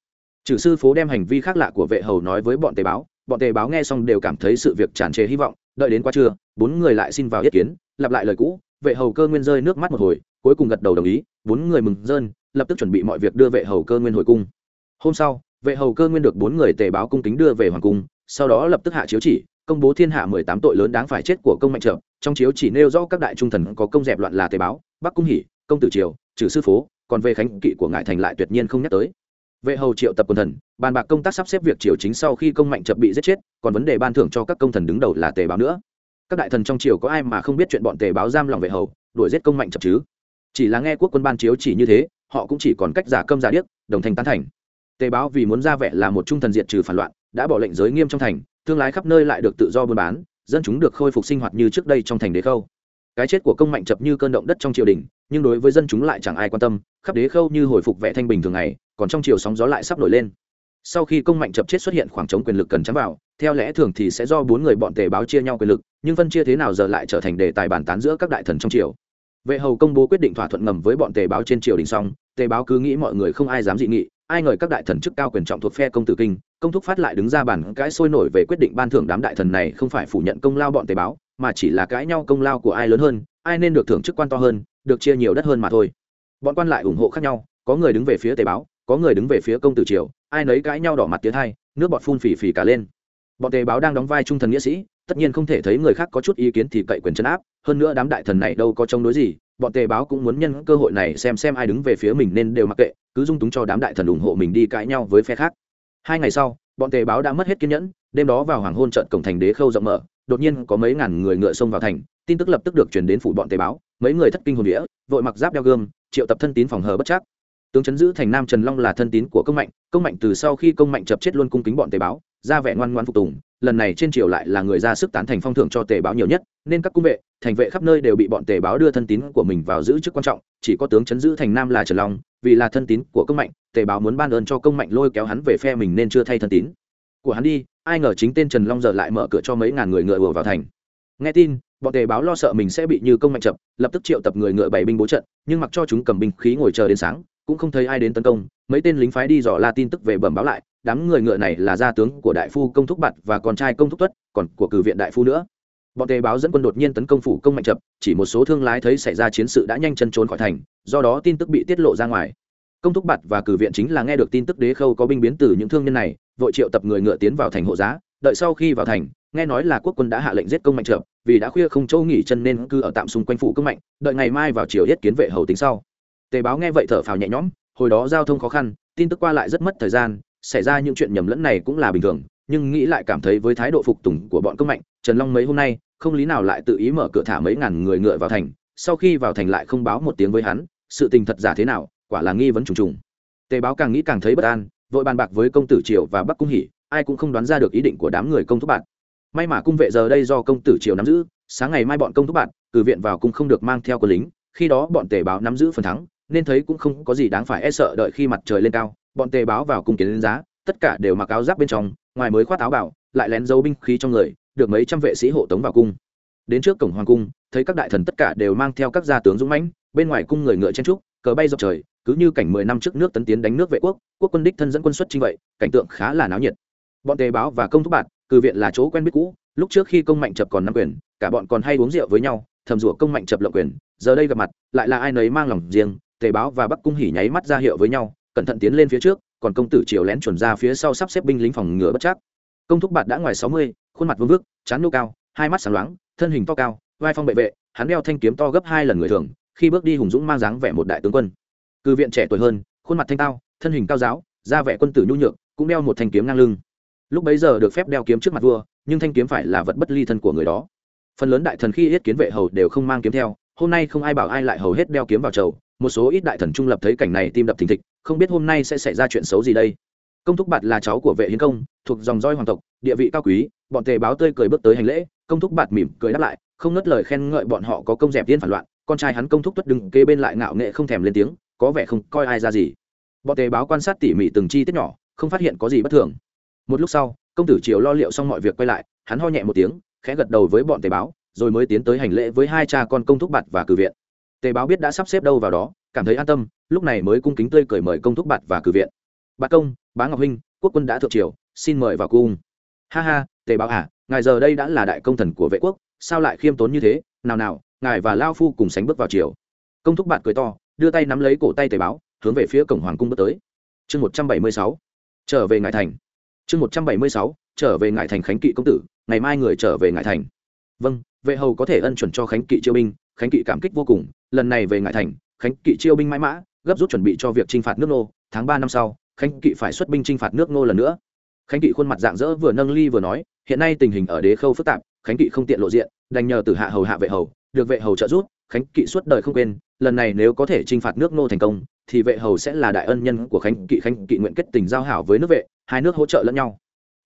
Trừ sư phố đem hành vi khác lạ của vệ hầu nói với bọn tề báo, bọn tề báo nghe xong đều cảm thấy sự việc tràn trề hy vọng, đợi đến qua trưa, bốn người lại xin vào ý kiến, lặp lại lời cũ, vệ hầu cơ nguyên rơi nước mắt một hồi, cuối cùng gật đầu đồng ý, bốn người mừng rơn, lập tức chuẩn bị mọi việc đưa vệ hầu cơ nguyên hồi cung. Hôm sau vệ hầu cơ nguyên được bốn người tề báo cung kính đưa về hoàng cung, sau đó lập tức hạ chiếu chỉ, công bố thiên hạ mười tám tội lớn đáng phải chết của công mạnh trợ. Trong chiếu chỉ nêu rõ các đại trung thần có công dẹp loạn là tề báo, bắc cung hỷ, công tử triều, trừ sư phố, còn về khánh kỵ của ngại thành lại tuyệt nhiên không nhắc tới. Vệ hầu triệu tập quân thần, bàn bạc công tác sắp xếp việc triều chính sau khi công mạnh chập bị giết chết, còn vấn đề ban thưởng cho các công thần đứng đầu là tề báo nữa. Các đại thần trong triều có ai mà không biết chuyện bọn tề báo giam lòng vệ hầu, đuổi giết công mạnh chập chứ? Chỉ là nghe quốc quân ban chiếu chỉ như thế, họ cũng chỉ còn cách giả câm giả điếc, đồng thanh tán thành tề báo vì muốn ra vẻ là một trung thần diệt trừ phản loạn, đã bỏ lệnh giới nghiêm trong thành thương lái khắp nơi lại được tự do buôn bán, dân chúng được khôi phục sinh hoạt như trước đây trong thành đế khâu. Cái chết của công mạnh chập như cơn động đất trong triều đình, nhưng đối với dân chúng lại chẳng ai quan tâm, khắp đế khâu như hồi phục vẻ thanh bình thường ngày, còn trong chiều sóng gió lại sắp nổi lên. Sau khi công mạnh chập chết xuất hiện khoảng trống quyền lực cần chắn vào, theo lẽ thường thì sẽ do bốn người bọn tề báo chia nhau quyền lực, nhưng phân chia thế nào giờ lại trở thành đề tài bàn tán giữa các đại thần trong triều. Vệ hầu công bố quyết định thỏa thuận ngầm với bọn tề báo trên triều đình xong, tề báo cứ nghĩ mọi người không ai dám dị nghị ai ngờ các đại thần chức cao quyền trọng thuộc phe công tử kinh, công thúc phát lại đứng ra bàn cãi sôi nổi về quyết định ban thưởng đám đại thần này không phải phủ nhận công lao bọn tề báo mà chỉ là cãi nhau công lao của ai lớn hơn, ai nên được thưởng chức quan to hơn, được chia nhiều đất hơn mà thôi. Bọn quan lại ủng hộ khác nhau, có người đứng về phía tề báo có người đứng về phía công tử triều, ai nấy cãi nhau đỏ mặt tiến hai nước bọt phun phì phì cả lên. Bọn tề báo đang đóng vai trung thần nghĩa sĩ, tất nhiên không thể thấy người khác có chút ý kiến thì cậy quyền chấn áp, hơn nữa đám đại thần này đâu có chống đối gì bọn tề báo cũng muốn nhân cơ hội này xem xem ai đứng về phía mình nên đều mặc kệ, cứ dung túng cho đám đại thần ủng hộ mình đi cãi nhau với phe khác. Hai ngày sau, bọn tề báo đã mất hết kiên nhẫn, đêm đó vào hoàng hôn trận cổng thành đế khâu rộng mở, đột nhiên có mấy ngàn người ngựa xông vào thành, tin tức lập tức được chuyển đến phủ bọn tề báo, mấy người thất kinh hồn đĩa vội mặc giáp đeo gươm, triệu tập thân tín phòng hờ bất chắc. Tướng chấn giữ thành nam trần long là thân tín của công mạnh công mạnh từ sau khi công mạnh chập chết luôn cung kính bọn tề báo, ra vẻ ngoan ngoan phục tùng lần này trên triều lại là người ra sức tán thành phong thưởng cho tề báo nhiều nhất, nên các cung vệ, thành vệ khắp nơi đều bị bọn tề báo đưa thân tín của mình vào giữ chức quan trọng, chỉ có tướng chấn giữ thành nam là trần long, vì là thân tín của công mạnh, tề báo muốn ban ơn cho công mạnh lôi kéo hắn về phe mình nên chưa thay thân tín. Của hắn đi, ai ngờ chính tên trần long giờ lại mở cửa cho mấy ngàn người ngựa ùa vào thành. Nghe tin, bọn tề báo lo sợ mình sẽ bị như công mạnh chậm, lập tức triệu tập người ngựa bảy binh bố trận, nhưng mặc cho chúng cầm binh khí ngồi chờ đến sáng, cũng không thấy ai đến tấn công, mấy tên lính phái đi dò la tin tức về bẩm báo lại đám người ngựa này là gia tướng của đại phu công thúc bạt và con trai công thúc tuất, còn của cử viện đại phu nữa. Bọn tề báo dẫn quân đột nhiên tấn công phủ công mạnh chập, chỉ một số thương lái thấy xảy ra chiến sự đã nhanh chân trốn khỏi thành, do đó tin tức bị tiết lộ ra ngoài. Công thúc bạt và cử viện chính là nghe được tin tức đế khâu có binh biến từ những thương nhân này, vội triệu tập người ngựa tiến vào thành hộ giá, đợi sau khi vào thành, nghe nói là quốc quân đã hạ lệnh giết công mạnh chập, vì đã khuya không chỗ nghỉ chân nên cư ở tạm xung quanh phủ công mạnh, đợi ngày mai vào chiều yết kiến vệ hầu tính sau. Tề báo nghe vậy thở phào nhẹ nhõm, hồi đó giao thông khó khăn, tin tức qua lại rất mất thời gian xảy ra những chuyện nhầm lẫn này cũng là bình thường, nhưng nghĩ lại cảm thấy với thái độ phục tùng của bọn công mạnh, trần long mấy hôm nay, không lý nào lại tự ý mở cửa thả mấy ngàn người ngựa vào thành, sau khi vào thành lại không báo một tiếng với hắn, sự tình thật giả thế nào, quả là nghi vấn trùng trùng. Tề báo càng nghĩ càng thấy bất an, vội bàn bạc với công tử triều và bắc cung hỉ ai cũng không đoán ra được ý định của đám người công thúc bạn. May mà cung vệ giờ đây do công tử triều nắm giữ, sáng ngày mai bọn công thúc bạn cử viện vào cung không được mang theo quân lính, khi đó bọn tề báo nắm giữ phần thắng, nên thấy cũng không có gì đáng phải e sợ đợi khi mặt trời lên cao bọn tề báo vào cung kiến đến giá, tất cả đều mặc áo giáp bên trong, ngoài mới khoác áo bảo, lại lén giấu binh khí trong người, được mấy trăm vệ sĩ hộ tống vào cung. Đến trước cổng hoàng cung, thấy các đại thần tất cả đều mang theo các gia tướng dũng mãnh, bên ngoài cung người ngựa chen trúc, cờ bay dọc trời, cứ như cảnh mười năm trước nước tấn tiến đánh nước vệ quốc quốc quân đích thân dẫn quân xuất chinh vậy, cảnh tượng khá là náo nhiệt. Bọn tề báo và công thúc bạn, cử viện là chỗ quen biết cũ, lúc trước khi công mạnh chập còn nắm quyền, cả bọn còn hay uống rượu với nhau, thầm rủa công mạnh chập lộng quyền, giờ đây gặp mặt, lại là ai nấy mang lòng riêng, tề báo và bắc cung hỉ nháy mắt ra hiệu với nhau cẩn thận tiến lên phía trước, còn công tử triều lén chuẩn ra phía sau sắp xếp binh lính phòng ngừa bất chắc. Công thúc bạt đã ngoài sáu mươi, khuôn mặt vương vước chán nô cao, hai mắt sáng loáng, thân hình to cao, vai phong bệ vệ, hắn đeo thanh kiếm to gấp hai lần người thường, khi bước đi hùng dũng mang dáng vẻ một đại tướng quân. Cư viện trẻ tuổi hơn, khuôn mặt thanh tao, thân hình cao giáo, da vẻ quân tử nhu nhược, cũng đeo một thanh kiếm ngang lưng. Lúc bấy giờ được phép đeo kiếm trước mặt vua, nhưng thanh kiếm phải là vật bất ly thân của người đó. Phần lớn đại thần khi yết kiến vệ hầu đều không mang kiếm theo, hôm nay không ai bảo ai lại hầu hết đeo kiếm vào trầu một số ít đại thần trung lập thấy cảnh này tim đập thình thịch, không biết hôm nay sẽ xảy ra chuyện xấu gì đây. Công thúc bạt là cháu của vệ hiến công, thuộc dòng roi hoàng tộc, địa vị cao quý, bọn tề báo tươi cười bước tới hành lễ, công thúc bạt mỉm cười đáp lại, không ngớt lời khen ngợi bọn họ có công dẹp tiên phản loạn, con trai hắn công thúc tuất đứng kế bên lại ngạo nghệ không thèm lên tiếng, có vẻ không coi ai ra gì. Bọn tề báo quan sát tỉ mỉ từng chi tiết nhỏ, không phát hiện có gì bất thường. Một lúc sau, công tử triều lo liệu xong mọi việc quay lại, hắn ho nhẹ một tiếng, khẽ gật đầu với bọn tề báo, rồi mới tiến tới hành lễ với hai cha con công thúc bạt và cử viện tề báo biết đã sắp xếp đâu vào đó, cảm thấy an tâm, lúc này mới cung kính tươi cười mời công thúc bạt và cử viện. Bạt công, bá ngọc huynh, quốc quân đã thượng triều, xin mời vào cung. Ha ha, tề báo à ngài giờ đây đã là đại công thần của vệ quốc, sao lại khiêm tốn như thế? Nào nào, ngài và lao phu cùng sánh bước vào triều. Công thúc bạt cười to, đưa tay nắm lấy cổ tay tề báo, hướng về phía cổng hoàng cung bước tới. Chương một trăm bảy mươi sáu, trở về ngài thành. Chương một trăm bảy mươi sáu, trở về ngài thành khánh kỵ công tử, ngày mai người trở về ngài thành. Vâng vệ hầu có thể ân chuẩn cho khánh kỵ chiêu binh, khánh kỵ cảm kích vô cùng lần này về ngại thành, khánh kỵ chiêu binh mãi mã, gấp rút chuẩn bị cho việc t r i n h phạt nước nô tháng ba năm sau, khánh kỵ phải xuất binh t r i n h phạt nước nô lần nữa. Khánh kỵ khuôn mặt dạng dỡ vừa nâng ly vừa nói, hiện nay tình hình ở đế khâu phức tạp, khánh kỵ không tiện lộ diện, đành nhờ từ hạ hầu hạ vệ hầu, được vệ hầu trợ giúp, khánh kỵ suốt đời không quên, lần này nếu có thể t r i n h phạt nước nô thành công, thì vệ hầu sẽ là đại ân nhân của khánh kỵ. Khánh kỵ nguyện kết tình giao hảo với nước vệ, hai nước hỗ trợ lẫn nhau.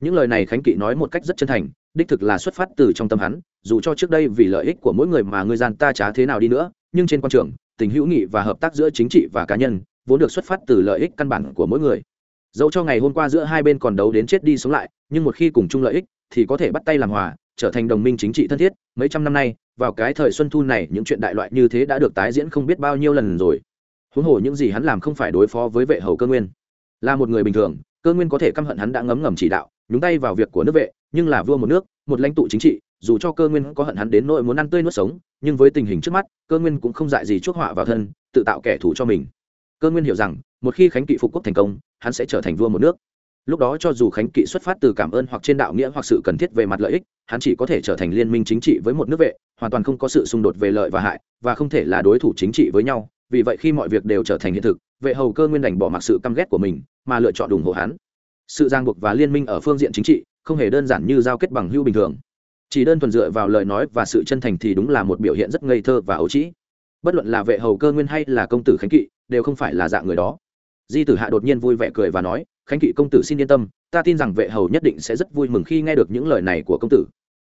Những lời này khánh kỵ nói một cách rất chân thành, đích thực là xuất phát từ trong tâm hắn, dù cho trước đây vì lợi ích của mỗi người mà ngươi gian ta trá thế nào đi nữa nhưng trên quan trường, tình hữu nghị và hợp tác giữa chính trị và cá nhân vốn được xuất phát từ lợi ích căn bản của mỗi người. Dẫu cho ngày hôm qua giữa hai bên còn đấu đến chết đi sống lại, nhưng một khi cùng chung lợi ích thì có thể bắt tay làm hòa, trở thành đồng minh chính trị thân thiết. Mấy trăm năm nay, vào cái thời xuân thu này, những chuyện đại loại như thế đã được tái diễn không biết bao nhiêu lần rồi. Huống hồ những gì hắn làm không phải đối phó với vệ hầu cơ nguyên. Là một người bình thường, cơ nguyên có thể căm hận hắn đã ngấm ngầm chỉ đạo, nhúng tay vào việc của nước vệ, nhưng là vua một nước, một lãnh tụ chính trị dù cho cơ nguyên có hận hắn đến nỗi muốn ăn tươi nuốt sống, nhưng với tình hình trước mắt, cơ nguyên cũng không dại gì chuốc họa vào thân, tự tạo kẻ thù cho mình. Cơ nguyên hiểu rằng, một khi khánh kỵ phục quốc thành công, hắn sẽ trở thành vua một nước. Lúc đó cho dù khánh kỵ xuất phát từ cảm ơn hoặc trên đạo nghĩa hoặc sự cần thiết về mặt lợi ích, hắn chỉ có thể trở thành liên minh chính trị với một nước vệ, hoàn toàn không có sự xung đột về lợi và hại, và không thể là đối thủ chính trị với nhau. Vì vậy khi mọi việc đều trở thành hiện thực, vệ hầu cơ nguyên đành bỏ mặc sự căm ghét của mình, mà lựa chọn ủng hộ hắn. Sự giang buộc và liên minh ở phương diện chính trị không hề đơn giản như giao kết bằng hưu bình thường chỉ đơn thuần dựa vào lời nói và sự chân thành thì đúng là một biểu hiện rất ngây thơ và ấu trĩ. Bất luận là vệ hầu cơ nguyên hay là công tử khánh kỵ, đều không phải là dạng người đó. Di tử hạ đột nhiên vui vẻ cười và nói, khánh kỵ công tử xin yên tâm, ta tin rằng vệ hầu nhất định sẽ rất vui mừng khi nghe được những lời này của công tử.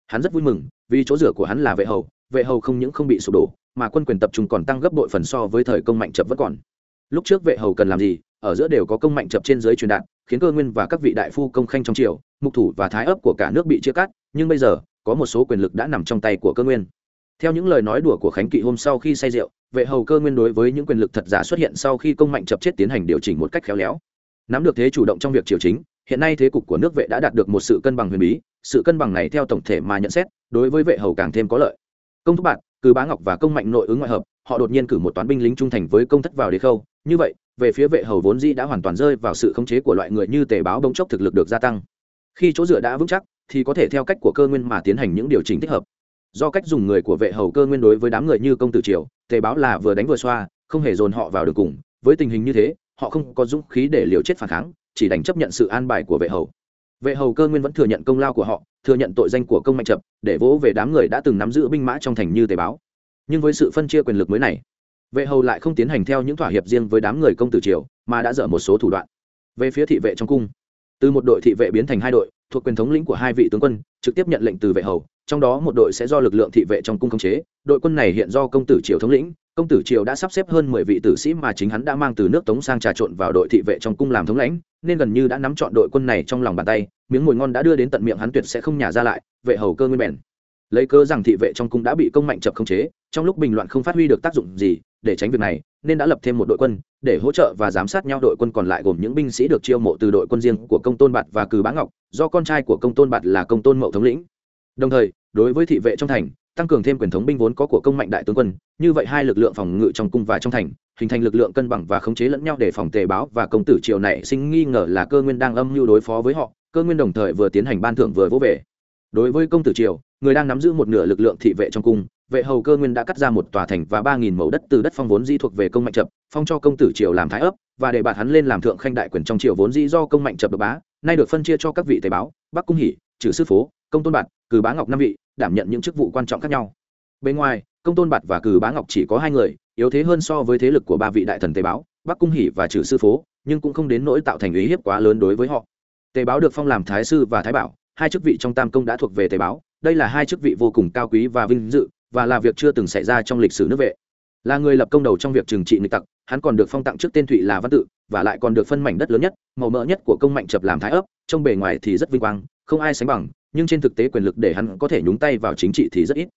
Hắn rất vui mừng, vì chỗ rửa của hắn là vệ hầu vệ hầu không những không bị sụp đổ, mà quân quyền tập trung còn tăng gấp bội phần so với thời công mạnh chập vẫn còn. Lúc trước vệ hầu cần làm gì, ở giữa đều có công mạnh chập trên dưới truyền đạt, khiến cơ nguyên và các vị đại phu công khanh trong triều, mục thủ và thái ấp của cả nước bị chia cắt, nhưng bây giờ có một số quyền lực đã nằm trong tay của cơ nguyên. Theo những lời nói đùa của khánh kỵ hôm sau khi say rượu, vệ hầu cơ nguyên đối với những quyền lực thật giả xuất hiện sau khi công mạnh chập chết tiến hành điều chỉnh một cách khéo léo. Nắm được thế chủ động trong việc triều chính, hiện nay thế cục của nước vệ đã đạt được một sự cân bằng huyền bí, sự cân bằng này theo tổng thể mà nhận xét, đối với vệ hầu càng thêm có lợi. Công thúc bạn cứ bá ngọc và công mạnh nội ứng ngoại hợp, họ đột nhiên cử một toán binh lính trung thành với công thất vào đế khâu. Như vậy, về phía vệ hầu vốn dĩ đã hoàn toàn rơi vào sự khống chế của loại người như tề báo bỗng chốc thực lực được gia tăng. Khi chỗ dựa đã vững chắc thì có thể theo cách của cơ nguyên mà tiến hành những điều chỉnh thích hợp. Do cách dùng người của vệ hầu cơ nguyên đối với đám người như công tử triều, tề báo là vừa đánh vừa xoa, không hề dồn họ vào đường cùng. Với tình hình như thế, họ không có dũng khí để liều chết phản kháng, chỉ đành chấp nhận sự an bài của vệ hầu. Vệ hầu cơ nguyên vẫn thừa nhận công lao của họ, thừa nhận tội danh của công mạnh chập, để vỗ về đám người đã từng nắm giữ binh mã trong thành như tề báo. Nhưng với sự phân chia quyền lực mới này, vệ hầu lại không tiến hành theo những thỏa hiệp riêng với đám người công tử triều, mà đã dở một số thủ đoạn. Về phía thị vệ trong cung, từ một đội thị vệ biến thành hai đội thuộc quyền thống lĩnh của hai vị tướng quân, trực tiếp nhận lệnh từ vệ hầu, trong đó một đội sẽ do lực lượng thị vệ trong cung khống chế. Đội quân này hiện do công tử triều thống lĩnh, công tử triều đã sắp xếp hơn mười vị tử sĩ mà chính hắn đã mang từ nước tống sang trà trộn vào đội thị vệ trong cung làm thống lãnh, nên gần như đã nắm chọn đội quân này trong lòng bàn tay, miếng mồi ngon đã đưa đến tận miệng hắn tuyệt sẽ không nhả ra lại, vệ hầu cơ nguyên bèn. Lấy cơ rằng thị vệ trong cung đã bị công mạnh chập khống chế, trong lúc bình loạn không phát huy được tác dụng gì để tránh việc này, nên đã lập thêm một đội quân, để hỗ trợ và giám sát nhau. Đội quân còn lại gồm những binh sĩ được chiêu mộ từ đội quân riêng của công tôn bạt và cừ bá ngọc, do con trai của công tôn bạt là công tôn mậu thống lĩnh. Đồng thời, đối với thị vệ trong thành, tăng cường thêm quyền thống binh vốn có của công mạnh đại tướng quân, như vậy hai lực lượng phòng ngự trong cung và trong thành, hình thành lực lượng cân bằng và khống chế lẫn nhau để phòng tề báo và công tử triều này sinh nghi ngờ là cơ nguyên đang âm mưu đối phó với họ, cơ nguyên đồng thời vừa tiến hành ban thưởng vừa vỗ về. Đối với công tử triều, người đang nắm giữ một nửa lực lượng thị vệ trong cung vệ hầu cơ nguyên đã cắt ra một tòa thành và ba nghìn mẫu đất từ đất phong vốn di thuộc về công mạnh chập, phong cho công tử triều làm thái ấp, và để bạt hắn lên làm thượng khanh đại quyền trong triều vốn di do công mạnh chập được bá, nay được phân chia cho các vị tề báo bắc cung hỷ, trừ sư phố, công tôn bạt, cử bá ngọc năm vị, đảm nhận những chức vụ quan trọng khác nhau. Bên ngoài, công tôn bạt và cử bá ngọc chỉ có hai người, yếu thế hơn so với thế lực của ba vị đại thần tề báo bắc cung hỷ và trừ sư phố, nhưng cũng không đến nỗi tạo thành ý hiếp quá lớn đối với họ. Tề báo được phong làm thái sư và thái bảo, hai chức vị trong tam công đã thuộc về tề báo đây là hai chức vị vô cùng cao quý và vinh dự và là việc chưa từng xảy ra trong lịch sử nước vệ. Là người lập công đầu trong việc trừng trị nghịch tặc, hắn còn được phong tặng trước tên thụy là văn tự, và lại còn được phân mảnh đất lớn nhất, màu mỡ nhất của công mạnh chập làm thái ấp trong bề ngoài thì rất vinh quang, không ai sánh bằng, nhưng trên thực tế quyền lực để hắn có thể nhúng tay vào chính trị thì rất ít.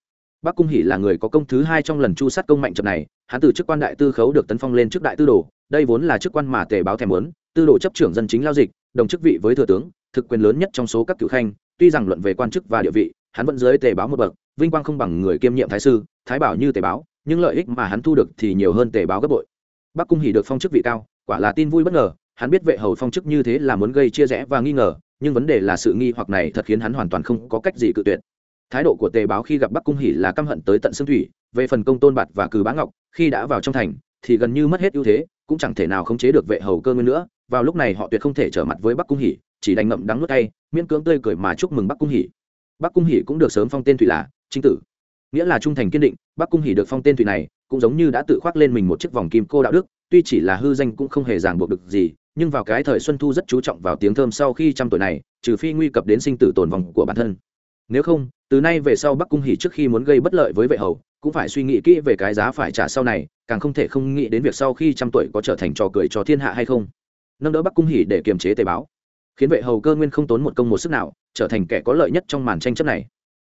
Bắc cung hỷ là người có công thứ hai trong lần chu sát công mạnh chập này, hắn từ chức quan đại tư khấu được tấn phong lên trước đại tư đồ, đây vốn là chức quan mà tề báo thèm muốn, tư đồ chấp trưởng dân chính lao dịch, đồng chức vị với thừa tướng, thực quyền lớn nhất trong số các cựu khanh, tuy rằng luận về quan chức và địa vị, hắn vẫn dưới tề báo một bậc vinh quang không bằng người kiêm nhiệm thái sư, thái bảo như tề báo, nhưng lợi ích mà hắn thu được thì nhiều hơn tề báo gấp bội. Bắc cung hỉ được phong chức vị cao, quả là tin vui bất ngờ, hắn biết vệ hầu phong chức như thế là muốn gây chia rẽ và nghi ngờ, nhưng vấn đề là sự nghi hoặc này thật khiến hắn hoàn toàn không có cách gì cự tuyệt. Thái độ của tề báo khi gặp bắc cung hỉ là căm hận tới tận xương thủy, về phần công tôn bạt và cừ bá ngọc, khi đã vào trong thành, thì gần như mất hết ưu thế, cũng chẳng thể nào khống chế được vệ hầu cơ nguyên nữa. Vào lúc này họ tuyệt không thể trở mặt với bắc cung hỉ, chỉ đành ngậm đắng nuốt tay miễn cưỡng tươi cười mà chúc mừng bắc cung hỉ. Bắc cung hỉ cũng được sớm phong tên thủy là trinh tử. Nghĩa là trung thành kiên định, bắc cung hỉ được phong tên thủy này, cũng giống như đã tự khoác lên mình một chiếc vòng kim cô đạo đức, tuy chỉ là hư danh cũng không hề ràng buộc được gì, nhưng vào cái thời xuân thu rất chú trọng vào tiếng thơm sau khi trăm tuổi này, trừ phi nguy cập đến sinh tử tồn vong của bản thân. Nếu không, từ nay về sau bắc cung hỉ trước khi muốn gây bất lợi với vệ hầu, cũng phải suy nghĩ kỹ về cái giá phải trả sau này, càng không thể không nghĩ đến việc sau khi trăm tuổi có trở thành trò cười cho thiên hạ hay không. Nâng đỡ bắc cung hỉ để kiềm chế tề báo khiến vệ hầu cơ nguyên không tốn một công một sức nào, trở thành kẻ có lợi nhất trong màn tranh chấp này.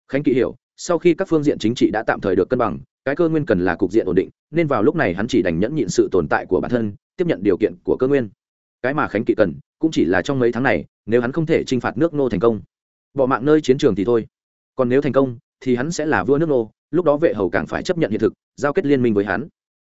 Khánh kỵ hiểu sau khi các phương diện chính trị đã tạm thời được cân bằng, cái cơ nguyên cần là cục diện ổn định, nên vào lúc này hắn chỉ đành nhẫn nhịn sự tồn tại của bản thân, tiếp nhận điều kiện của cơ nguyên. Cái mà khánh kỵ cần, cũng chỉ là trong mấy tháng này, nếu hắn không thể t r i n h phạt nước nô thành công, bỏ mạng nơi chiến trường thì thôi. Còn nếu thành công, thì hắn sẽ là vua nước nô, lúc đó vệ hầu càng phải chấp nhận hiện thực, giao kết liên minh với hắn.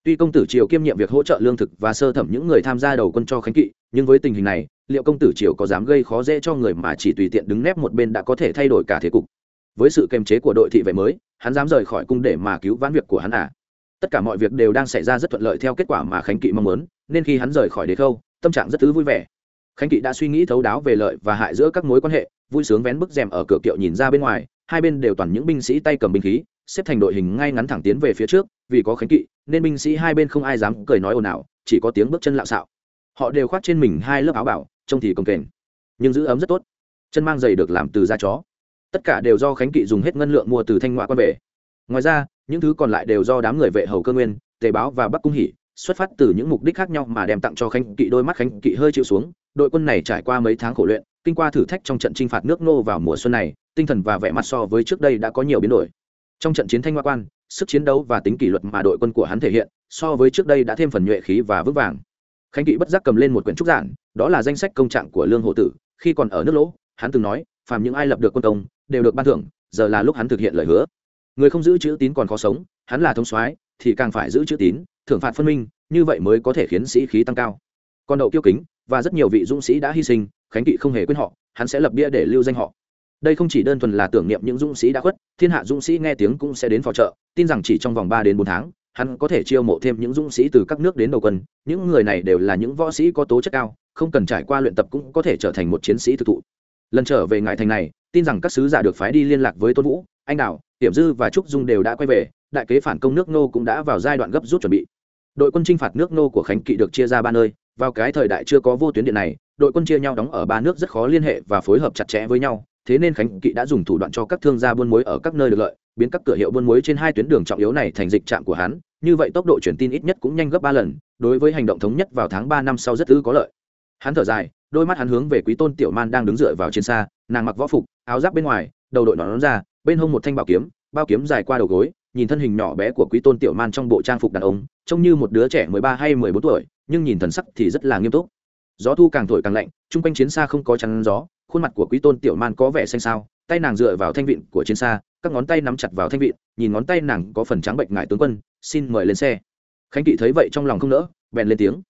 Tuy công tử triều kiêm nhiệm việc hỗ trợ lương thực và sơ thẩm những người tham gia đầu quân cho khánh kỵ, nhưng với tình hình này, liệu công tử triều có dám gây khó dễ cho người mà chỉ tùy tiện đứng nép một bên đã có thể thay đổi cả thế cục? Với sự kềm chế của đội thị vệ mới, hắn dám rời khỏi cung để mà cứu vãn việc của hắn à? Tất cả mọi việc đều đang xảy ra rất thuận lợi theo kết quả mà khánh kỵ mong muốn, nên khi hắn rời khỏi đế khâu, tâm trạng rất thứ vui vẻ. Khánh kỵ đã suy nghĩ thấu đáo về lợi và hại giữa các mối quan hệ, vui sướng vén bức rèm ở cửa kiệu nhìn ra bên ngoài, hai bên đều toàn những binh sĩ tay cầm binh khí, xếp thành đội hình ngay ngắn thẳng tiến về phía trước, vì có khánh kỵ, nên binh sĩ hai bên không ai dám cười nói ồn ào, chỉ có tiếng bước chân lạo xạo. Họ đều khoác trên mình hai lớp áo bảo, trông thì công kềnh, nhưng giữ ấm rất tốt. Chân mang giày được làm từ da chó tất cả đều do khánh kỵ dùng hết ngân lượng mua từ thanh ngoại quan về. Ngoài ra, những thứ còn lại đều do đám người vệ hầu cơ nguyên, tề báo và bắc cung hỷ xuất phát từ những mục đích khác nhau mà đem tặng cho khánh kỵ, đôi mắt khánh kỵ hơi chịu xuống. Đội quân này trải qua mấy tháng khổ luyện, kinh qua thử thách trong trận chinh phạt nước nô vào mùa xuân này, tinh thần và vẻ mặt so với trước đây đã có nhiều biến đổi. Trong trận chiến thanh hoa quan, sức chiến đấu và tính kỷ luật mà đội quân của hắn thể hiện, so với trước đây đã thêm phần nhuệ khí và vững vàng. Khánh kỵ bất giác cầm lên một quyển trúc giản, đó là danh sách công trạng của lương hộ tử. Khi còn ở nước lỗ, hắn từng nói, phàm những ai lập được quân công đều được ban thưởng, giờ là lúc hắn thực hiện lời hứa. Người không giữ chữ tín còn khó sống, hắn là thông soái, thì càng phải giữ chữ tín, thưởng phạt phân minh, như vậy mới có thể khiến sĩ khí tăng cao. Còn đậu kiêu kính, và rất nhiều vị dũng sĩ đã hy sinh, khánh kỵ không hề quên họ, hắn sẽ lập bia để lưu danh họ. Đây không chỉ đơn thuần là tưởng niệm những dũng sĩ đã khuất, thiên hạ dũng sĩ nghe tiếng cũng sẽ đến phò trợ, tin rằng chỉ trong vòng ba đến bốn tháng, hắn có thể chiêu mộ thêm những dũng sĩ từ các nước đến đầu quân, những người này đều là những võ sĩ có tố chất cao, không cần trải qua luyện tập cũng có thể trở thành một chiến sĩ thực thụ. Lần trở về ngại thành này tin rằng các sứ giả được phái đi liên lạc với tôn vũ, anh đào hiểm dư và trúc dung đều đã quay về, đại kế phản công nước nô cũng đã vào giai đoạn gấp rút chuẩn bị. đội quân chinh phạt nước nô của khánh kỵ được chia ra ba nơi, vào cái thời đại chưa có vô tuyến điện này, đội quân chia nhau đóng ở ba nước rất khó liên hệ và phối hợp chặt chẽ với nhau, thế nên khánh kỵ đã dùng thủ đoạn cho các thương gia buôn muối ở các nơi được lợi, biến các cửa hiệu buôn muối trên hai tuyến đường trọng yếu này thành dịch trạm của hắn, như vậy tốc độ truyền tin ít nhất cũng nhanh gấp ba lần, đối với hành động thống nhất vào tháng ba năm sau rất ư có lợi. Hắn thở dài, đôi mắt hắn hướng về quý tôn tiểu man đang đứng dựa vào trên xa nàng mặc võ phục, áo giáp bên ngoài, đầu đội nón ra, bên hông một thanh bảo kiếm, bao kiếm dài qua đầu gối, nhìn thân hình nhỏ bé của quý tôn tiểu man trong bộ trang phục đàn ông, trông như một đứa trẻ mười ba hay mười bốn tuổi, nhưng nhìn thần sắc thì rất là nghiêm túc. Gió thu càng thổi càng lạnh, chung quanh chiến xa không có chắn gió, khuôn mặt của quý tôn tiểu man có vẻ xanh xao, tay nàng dựa vào thanh vịn của chiến xa, các ngón tay nắm chặt vào thanh vịn, nhìn ngón tay nàng có phần trắng bệnh ngại tướng quân, xin mời lên xe. Khánh kỵ thấy vậy trong lòng không nỡ, bèn lên tiếng.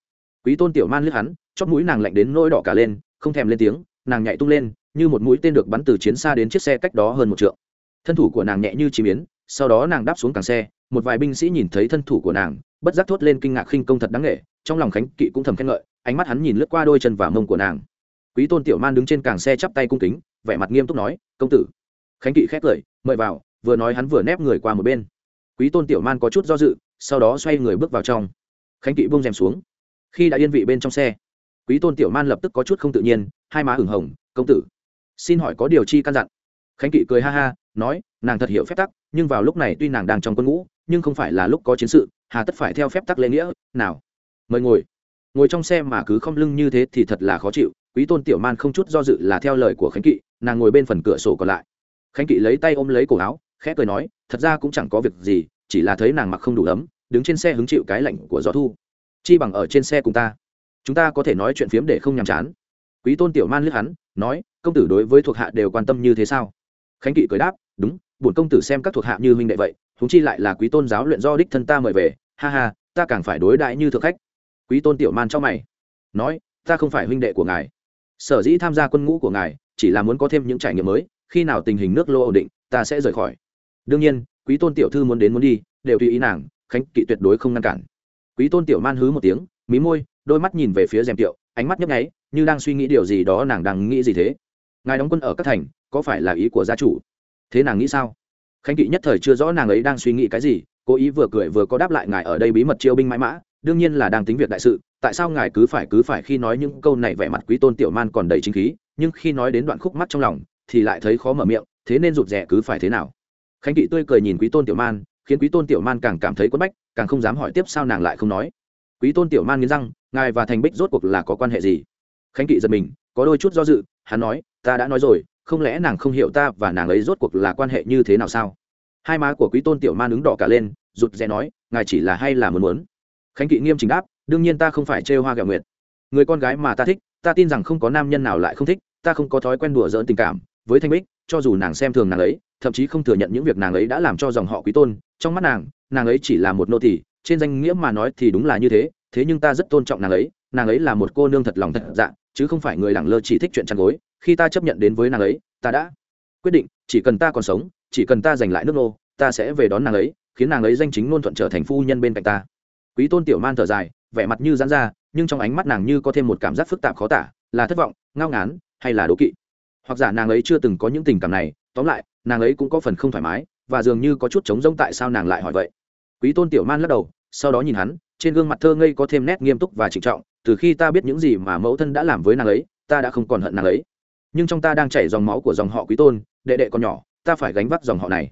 Quý tôn tiểu man liếc hắn chót mũi nàng lạnh đến nỗi đỏ cả lên, không thèm lên tiếng, nàng nhảy tung lên như một mũi tên được bắn từ chiến xa đến chiếc xe cách đó hơn một trượng. Thân thủ của nàng nhẹ như chìm yến, sau đó nàng đáp xuống càng xe, một vài binh sĩ nhìn thấy thân thủ của nàng, bất giác thốt lên kinh ngạc khinh công thật đáng nghệ trong lòng khánh kỵ cũng thầm khen ngợi, ánh mắt hắn nhìn lướt qua đôi chân và mông của nàng. Quý tôn tiểu man đứng trên càng xe chắp tay cung kính, vẻ mặt nghiêm túc nói, công tử. Khánh kỵ khép lời mời vào, vừa nói hắn vừa nép người qua một bên. Quý tôn tiểu man có chút do dự, sau đó xoay người bước vào trong. Khánh kỵ bông rèm xuống. Khi đã yên vị bên trong xe, quý tôn tiểu man lập tức có chút không tự nhiên, hai má hửng hồng, công tử xin hỏi có điều chi căn dặn? Khánh kỵ cười ha ha, nói, nàng thật hiểu phép tắc, nhưng vào lúc này tuy nàng đang trong quân ngũ, nhưng không phải là lúc có chiến sự, hà tất phải theo phép tắc lễ nghĩa, nào? Mời ngồi. Ngồi trong xe mà cứ không lưng như thế thì thật là khó chịu, quý tôn tiểu man không chút do dự là theo lời của khánh kỵ, nàng ngồi bên phần cửa sổ còn lại. Khánh kỵ lấy tay ôm lấy cổ áo, khẽ cười nói, thật ra cũng chẳng có việc gì, chỉ là thấy nàng mặc không đủ ấm, đứng trên xe hứng chịu cái lạnh của gió thu. Chi bằng ở trên xe cùng ta. Chúng ta có thể nói chuyện phiếm để không nhàm chán. Quý tôn tiểu man liếc hắn nói, công tử đối với thuộc hạ đều quan tâm như thế sao? Khánh kỵ cười đáp, đúng, bổn công tử xem các thuộc hạ như huynh đệ vậy thúng chi lại là quý tôn giáo luyện do đích thân ta mời về, ha ha, ta càng phải đối đại như thượng khách. Quý tôn tiểu man cho mày, nói, ta không phải huynh đệ của ngài. Sở dĩ tham gia quân ngũ của ngài, chỉ là muốn có thêm những trải nghiệm mới, khi nào tình hình nước lô ổn định, ta sẽ rời khỏi. Đương nhiên, quý tôn tiểu thư muốn đến muốn đi, đều tùy ý nàng, khánh kỵ tuyệt đối không ngăn cản. Quý tôn tiểu man hứ một tiếng, mí môi, đôi mắt nhìn về phía rèm tiệu, ánh mắt nhấp nháy như đang suy nghĩ điều gì đó nàng đang nghĩ gì thế? Ngài đóng quân ở các thành, có phải là ý của gia chủ? Thế nàng nghĩ sao? Khánh kỵ nhất thời chưa rõ nàng ấy đang suy nghĩ cái gì cố ý vừa cười vừa có đáp lại ngài ở đây bí mật chiêu binh mãi mã, đương nhiên là đang tính việc đại sự, tại sao ngài cứ phải cứ phải khi nói những câu này vẻ mặt quý tôn tiểu man còn đầy chính khí, nhưng khi nói đến đoạn khúc mắt trong lòng, thì lại thấy khó mở miệng, thế nên rụt rè cứ phải thế nào? Khánh kỵ tươi cười nhìn quý tôn tiểu man, khiến quý tôn tiểu man càng cảm thấy quất bách, càng không dám hỏi tiếp sao nàng lại không nói. Quý tôn tiểu man nghiến răng, ngài và thành bích rốt cuộc là có quan hệ gì? Khánh kỵ giật mình, có đôi chút do dự, hắn nói, ta đã nói rồi, không lẽ nàng không hiểu ta và nàng ấy rốt cuộc là quan hệ như thế nào sao? Hai má của quý tôn tiểu man ứng đỏ cả lên, rụt rè nói, ngài chỉ là hay là muốn muốn? Khánh kỵ nghiêm chỉnh đáp, đương nhiên ta không phải trêu hoa gạo nguyệt. Người con gái mà ta thích, ta tin rằng không có nam nhân nào lại không thích, ta không có thói quen đùa dỡn tình cảm. Với thanh bích, cho dù nàng xem thường nàng ấy, thậm chí không thừa nhận những việc nàng ấy đã làm cho dòng họ quý tôn, trong mắt nàng nàng ấy chỉ là một nô tỳ, trên danh nghĩa mà nói thì đúng là như thế thế nhưng ta rất tôn trọng nàng ấy nàng ấy là một cô nương thật lòng thật dạ chứ không phải người lẳng lơ chỉ thích chuyện chăn gối, khi ta chấp nhận đến với nàng ấy, ta đã quyết định, chỉ cần ta còn sống, chỉ cần ta giành lại nước nô, ta sẽ về đón nàng ấy, khiến nàng ấy danh chính ngôn thuận trở thành phu nhân bên cạnh ta. Quý tôn tiểu man thở dài, vẻ mặt như dán ra, nhưng trong ánh mắt nàng như có thêm một cảm giác phức tạp khó tả, là thất vọng, ngao ngán, hay là đố kỵ. Hoặc giả nàng ấy chưa từng có những tình cảm này, tóm lại, nàng ấy cũng có phần không thoải mái, và dường như có chút trống rỗng tại sao nàng lại hỏi vậy. Quý tôn tiểu man lắc đầu, sau đó nhìn hắn, trên gương mặt thơ ngây có thêm nét nghiêm túc và trịnh trọng từ khi ta biết những gì mà mẫu thân đã làm với nàng ấy, ta đã không còn hận nàng ấy. Nhưng trong ta đang chảy dòng máu của dòng họ quý tôn, đệ đệ còn nhỏ, ta phải gánh vác dòng họ này.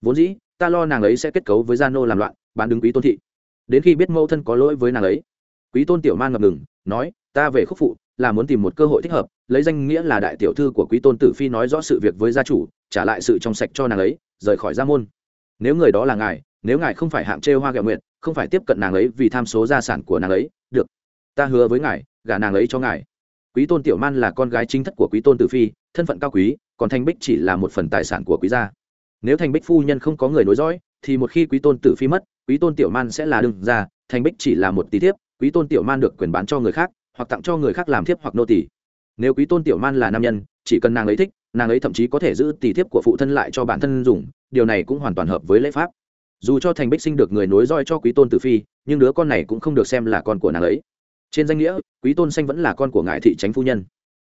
Vốn dĩ, ta lo nàng ấy sẽ kết cấu với gia nô làm loạn, bán đứng quý tôn thị. Đến khi biết mẫu thân có lỗi với nàng ấy, quý tôn tiểu man ngập ngừng, nói, ta về khúc phụ, là muốn tìm một cơ hội thích hợp, lấy danh nghĩa là đại tiểu thư của quý tôn tử phi nói rõ sự việc với gia chủ, trả lại sự trong sạch cho nàng ấy, rời khỏi gia môn. Nếu người đó là ngài, nếu ngài không phải hạng trêu hoa gạo nguyện không phải tiếp cận nàng ấy vì tham số gia sản của nàng ấy, được ta hứa với ngài, gả nàng ấy cho ngài. Quý tôn tiểu man là con gái chính thất của quý tôn tử phi, thân phận cao quý, còn thanh bích chỉ là một phần tài sản của quý gia. Nếu thanh bích phu nhân không có người nối dõi, thì một khi quý tôn tử phi mất, quý tôn tiểu man sẽ là đương ra thanh bích chỉ là một tí thiếp, quý tôn tiểu man được quyền bán cho người khác, hoặc tặng cho người khác làm thiếp hoặc nô tỷ nếu quý tôn tiểu man là nam nhân, chỉ cần nàng ấy thích, nàng ấy thậm chí có thể giữ tỷ thiếp của phụ thân lại cho bản thân dùng, điều này cũng hoàn toàn hợp với lễ pháp. Dù cho thành bích sinh được người nối roi cho quý tôn tử phi, nhưng đứa con này cũng không được xem là con của nàng ấy trên danh nghĩa, quý tôn xanh vẫn là con của ngài thị tránh phu nhân.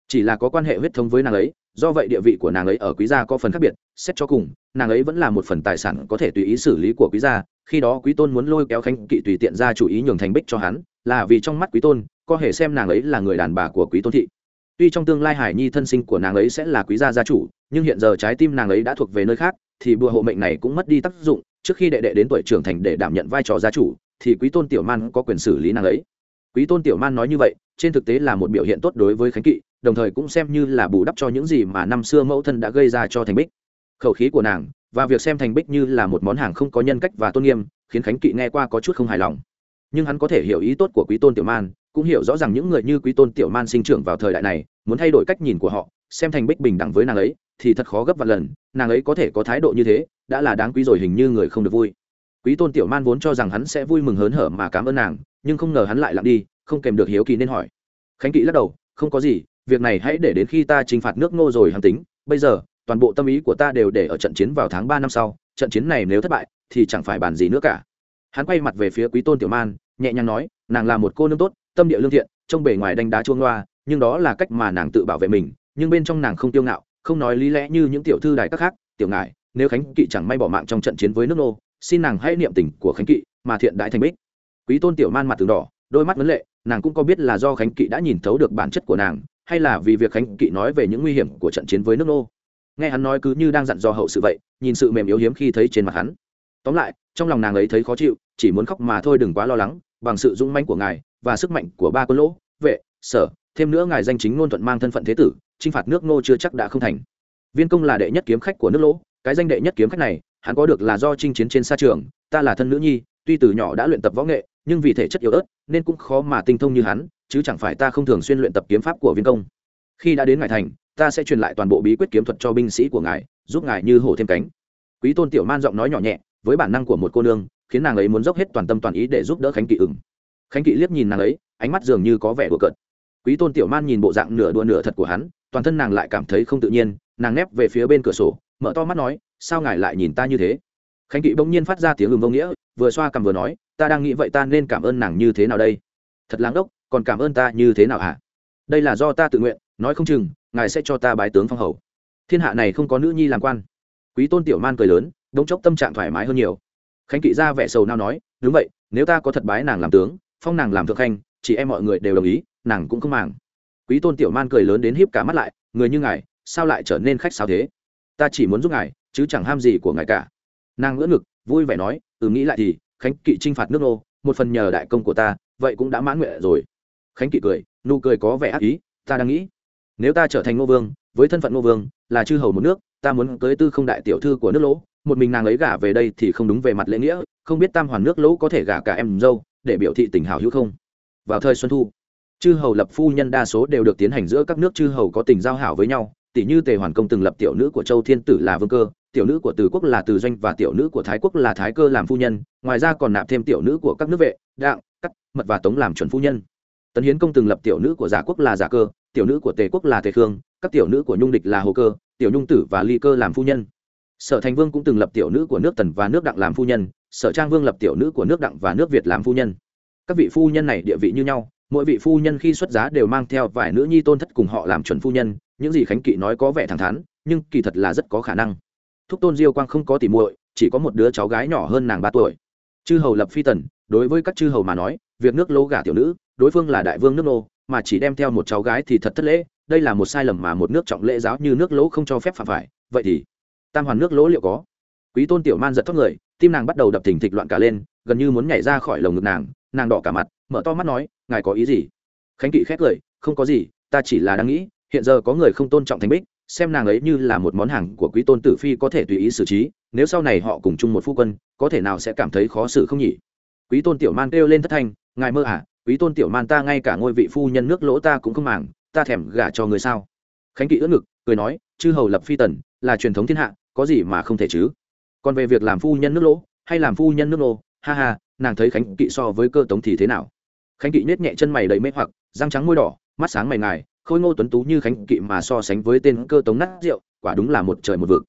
Chỉ là có quan hệ huyết thống với nàng ấy, do vậy địa vị của nàng ấy ở quý gia có phần khác biệt, xét cho cùng, nàng ấy vẫn là một phần tài sản có thể tùy ý xử lý của quý gia, khi đó quý tôn muốn lôi kéo khánh kỵ tùy tiện ra chủ ý nhường thành bích cho hắn, là vì trong mắt quý tôn, có hề xem nàng ấy là người đàn bà của quý tôn thị. Tuy trong tương lai hải nhi thân sinh của nàng ấy sẽ là quý gia gia chủ, nhưng hiện giờ trái tim nàng ấy đã thuộc về nơi khác, thì bùa hộ mệnh này cũng mất đi tác dụng, trước khi đệ đệ đến tuổi trưởng thành để đảm nhận vai trò gia chủ, thì quý tôn tiểu man có quyền xử lý nàng ấy quý tôn tiểu man nói như vậy, trên thực tế là một biểu hiện tốt đối với khánh kỵ, đồng thời cũng xem như là bù đắp cho những gì mà năm xưa mẫu thân đã gây ra cho thành bích. Khẩu khí của nàng và việc xem thành bích như là một món hàng không có nhân cách và tôn nghiêm, khiến khánh kỵ nghe qua có chút không hài lòng. Nhưng hắn có thể hiểu ý tốt của quý tôn tiểu man, cũng hiểu rõ ràng những người như quý tôn tiểu man sinh trưởng vào thời đại này, muốn thay đổi cách nhìn của họ, xem thành bích bình đẳng với nàng ấy, thì thật khó gấp vạn lần, nàng ấy có thể có thái độ như thế, đã là đáng quý rồi hình như người không được vui quý tôn tiểu man vốn cho rằng hắn sẽ vui mừng hớn hở mà cảm ơn nàng, nhưng không ngờ hắn lại lặng đi, không kèm được hiếu kỳ nên hỏi. Khánh kỵ lắc đầu, không có gì, việc này hãy để đến khi ta t r i n h phạt nước ngô rồi hắn tính. Bây giờ, toàn bộ tâm ý của ta đều để ở trận chiến vào tháng ba năm sau, trận chiến này nếu thất bại, thì chẳng phải bàn gì nữa cả. Hắn quay mặt về phía quý tôn tiểu man, nhẹ nhàng nói, nàng là một cô nương tốt, tâm địa lương thiện trong bề ngoài đánh đá chuông loa nhưng đó là cách mà nàng tự bảo vệ mình, nhưng bên trong nàng không tiêu ngạo, không nói lý lẽ như những tiểu thư đài các khác. Tiểu ngại nếu khánh kỵ chẳng may bỏ mạng trong trận chiến với nước nô xin nàng hãy niệm tình của khánh kỵ mà thiện đại thành bích. Quý tôn tiểu man mặt tường đỏ, đôi mắt vấn lệ, nàng cũng có biết là do khánh kỵ đã nhìn thấu được bản chất của nàng, hay là vì việc khánh kỵ nói về những nguy hiểm của trận chiến với nước nô. Nghe hắn nói cứ như đang dặn dò hậu sự vậy, nhìn sự mềm yếu hiếm khi thấy trên mặt hắn. Tóm lại, trong lòng nàng ấy thấy khó chịu, chỉ muốn khóc mà thôi đừng quá lo lắng, bằng sự dũng manh của ngài và sức mạnh của ba quân lỗ, vệ, sở, thêm nữa ngài danh chính ngôn thuận mang thân phận thế tử, chinh phạt nước nô chưa chắc đã không thành. Viên công là đệ nhất kiếm khách của nước lỗ, cái danh đệ nhất kiếm khách này hắn có được là do chinh chiến trên sa trường, ta là thân nữ nhi, tuy từ nhỏ đã luyện tập võ nghệ, nhưng vì thể chất yếu ớt, nên cũng khó mà tinh thông như hắn, chứ chẳng phải ta không thường xuyên luyện tập kiếm pháp của viên công. Khi đã đến ngài thành, ta sẽ truyền lại toàn bộ bí quyết kiếm thuật cho binh sĩ của ngài, giúp ngài như hổ thêm cánh. Quý tôn tiểu man giọng nói nhỏ nhẹ, với bản năng của một cô nương, khiến nàng ấy muốn dốc hết toàn tâm toàn ý để giúp đỡ khánh kỵ ửng. Khánh kỵ liếc nhìn nàng ấy, ánh mắt dường như có vẻ đùa cợt. Quý tôn tiểu man nhìn bộ dạng nửa đùa nửa thật của hắn, toàn thân nàng lại cảm thấy không tự nhiên, nàng nép về phía bên cửa sổ, mở to mắt nói sao ngài lại nhìn ta như thế? Khánh kỵ bỗng nhiên phát ra tiếng ừng vô nghĩa, vừa xoa cằm vừa nói, ta đang nghĩ vậy ta nên cảm ơn nàng như thế nào đây? Thật láng đốc, còn cảm ơn ta như thế nào hả? Đây là do ta tự nguyện, nói không chừng, ngài sẽ cho ta bái tướng phong hầu. Thiên hạ này không có nữ nhi làm quan. Quý tôn tiểu man cười lớn, đống chốc tâm trạng thoải mái hơn nhiều. Khánh kỵ ra vẻ sầu nao nói, đúng vậy, nếu ta có thật bái nàng làm tướng, phong nàng làm thượng khanh, chị em mọi người đều đồng ý, nàng cũng không màng. Quý tôn tiểu man cười lớn đến híp cả mắt lại, người như ngài, sao lại trở nên khách sao thế? Ta chỉ muốn giúp ngài, chứ chẳng ham gì của ngài cả. Nàng ngỡ ngực, vui vẻ nói ừ nghĩ lại thì, khánh kỵ t r i n h phạt nước nô, một phần nhờ đại công của ta, vậy cũng đã mãn nguyện rồi. Khánh kỵ cười, nụ cười có vẻ ác ý, ta đang nghĩ, nếu ta trở thành ngô vương, với thân phận ngô vương, là chư hầu một nước, ta muốn cưới tư không đại tiểu thư của nước lỗ, một mình nàng ấy gả về đây thì không đúng về mặt lễ nghĩa, không biết tam hoàn nước lỗ có thể gả cả em dâu, để biểu thị tình hào hữu không? Vào thời xuân thu, chư hầu lập phu nhân đa số đều được tiến hành giữa các nước chư hầu có tình giao hảo với nhau tỷ như tề hoàn công từng lập tiểu nữ của châu thiên tử là vương cơ, tiểu nữ của từ quốc là từ doanh và tiểu nữ của thái quốc là thái cơ làm phu nhân, ngoài ra còn nạp thêm tiểu nữ của các nước vệ đặng cắt, mật và tống làm chuẩn phu nhân. Tấn hiến công từng lập tiểu nữ của giả quốc là giả cơ, tiểu nữ của tề quốc là tề khương, các tiểu nữ của nhung địch là hồ cơ, tiểu nhung tử và ly cơ làm phu nhân. Sở thành vương cũng từng lập tiểu nữ của nước tần và nước đặng làm phu nhân, sở trang vương lập tiểu nữ của nước đặng và nước việt làm phu nhân. Các vị phu nhân này địa vị như nhau, mỗi vị phu nhân khi xuất giá đều mang theo vài nữ nhi tôn thất cùng họ làm chuẩn phu nhân những gì khánh kỵ nói có vẻ thẳng thắn, nhưng kỳ thật là rất có khả năng. Thúc tôn diêu quang không có tỉ muội, chỉ có một đứa cháu gái nhỏ hơn nàng ba tuổi. Chư hầu lập phi tần, đối với các chư hầu mà nói, việc nước lô gả tiểu nữ, đối phương là đại vương nước nô, mà chỉ đem theo một cháu gái thì thật thất lễ, đây là một sai lầm mà một nước trọng lễ giáo như nước lỗ không cho phép phạm phải, vậy thì tam hoàn nước lỗ liệu có? Quý tôn tiểu man giật thoát người, tim nàng bắt đầu đập thình thịch loạn cả lên, gần như muốn nhảy ra khỏi lồng ngực nàng nàng đỏ cả mặt, mở to mắt nói, ngài có ý gì? Khánh kỵ khét cười, không có gì, ta chỉ là đang nghĩ hiện giờ có người không tôn trọng thánh bích xem nàng ấy như là một món hàng của quý tôn tử phi có thể tùy ý xử trí nếu sau này họ cùng chung một phu quân có thể nào sẽ cảm thấy khó xử không nhỉ? Quý tôn tiểu man kêu lên thất thanh ngài mơ à quý tôn tiểu man ta ngay cả ngôi vị phu nhân nước lỗ ta cũng không màng ta thèm gả cho người sao? Khánh kỵ ưỡn ngực cười nói chư hầu lập phi tần là truyền thống thiên hạ có gì mà không thể chứ? Còn về việc làm phu nhân nước lỗ hay làm phu nhân nước lô, ha ha nàng thấy khánh kỵ so với cơ tống thì thế nào? Khánh kỵ nết nhẹ chân mày đầy mê hoặc răng trắng môi đỏ mắt sáng mày ngài khôi ngô tuấn tú như khánh kỵ mà so sánh với tên cơ tống nát rượu, quả đúng là một trời một vực.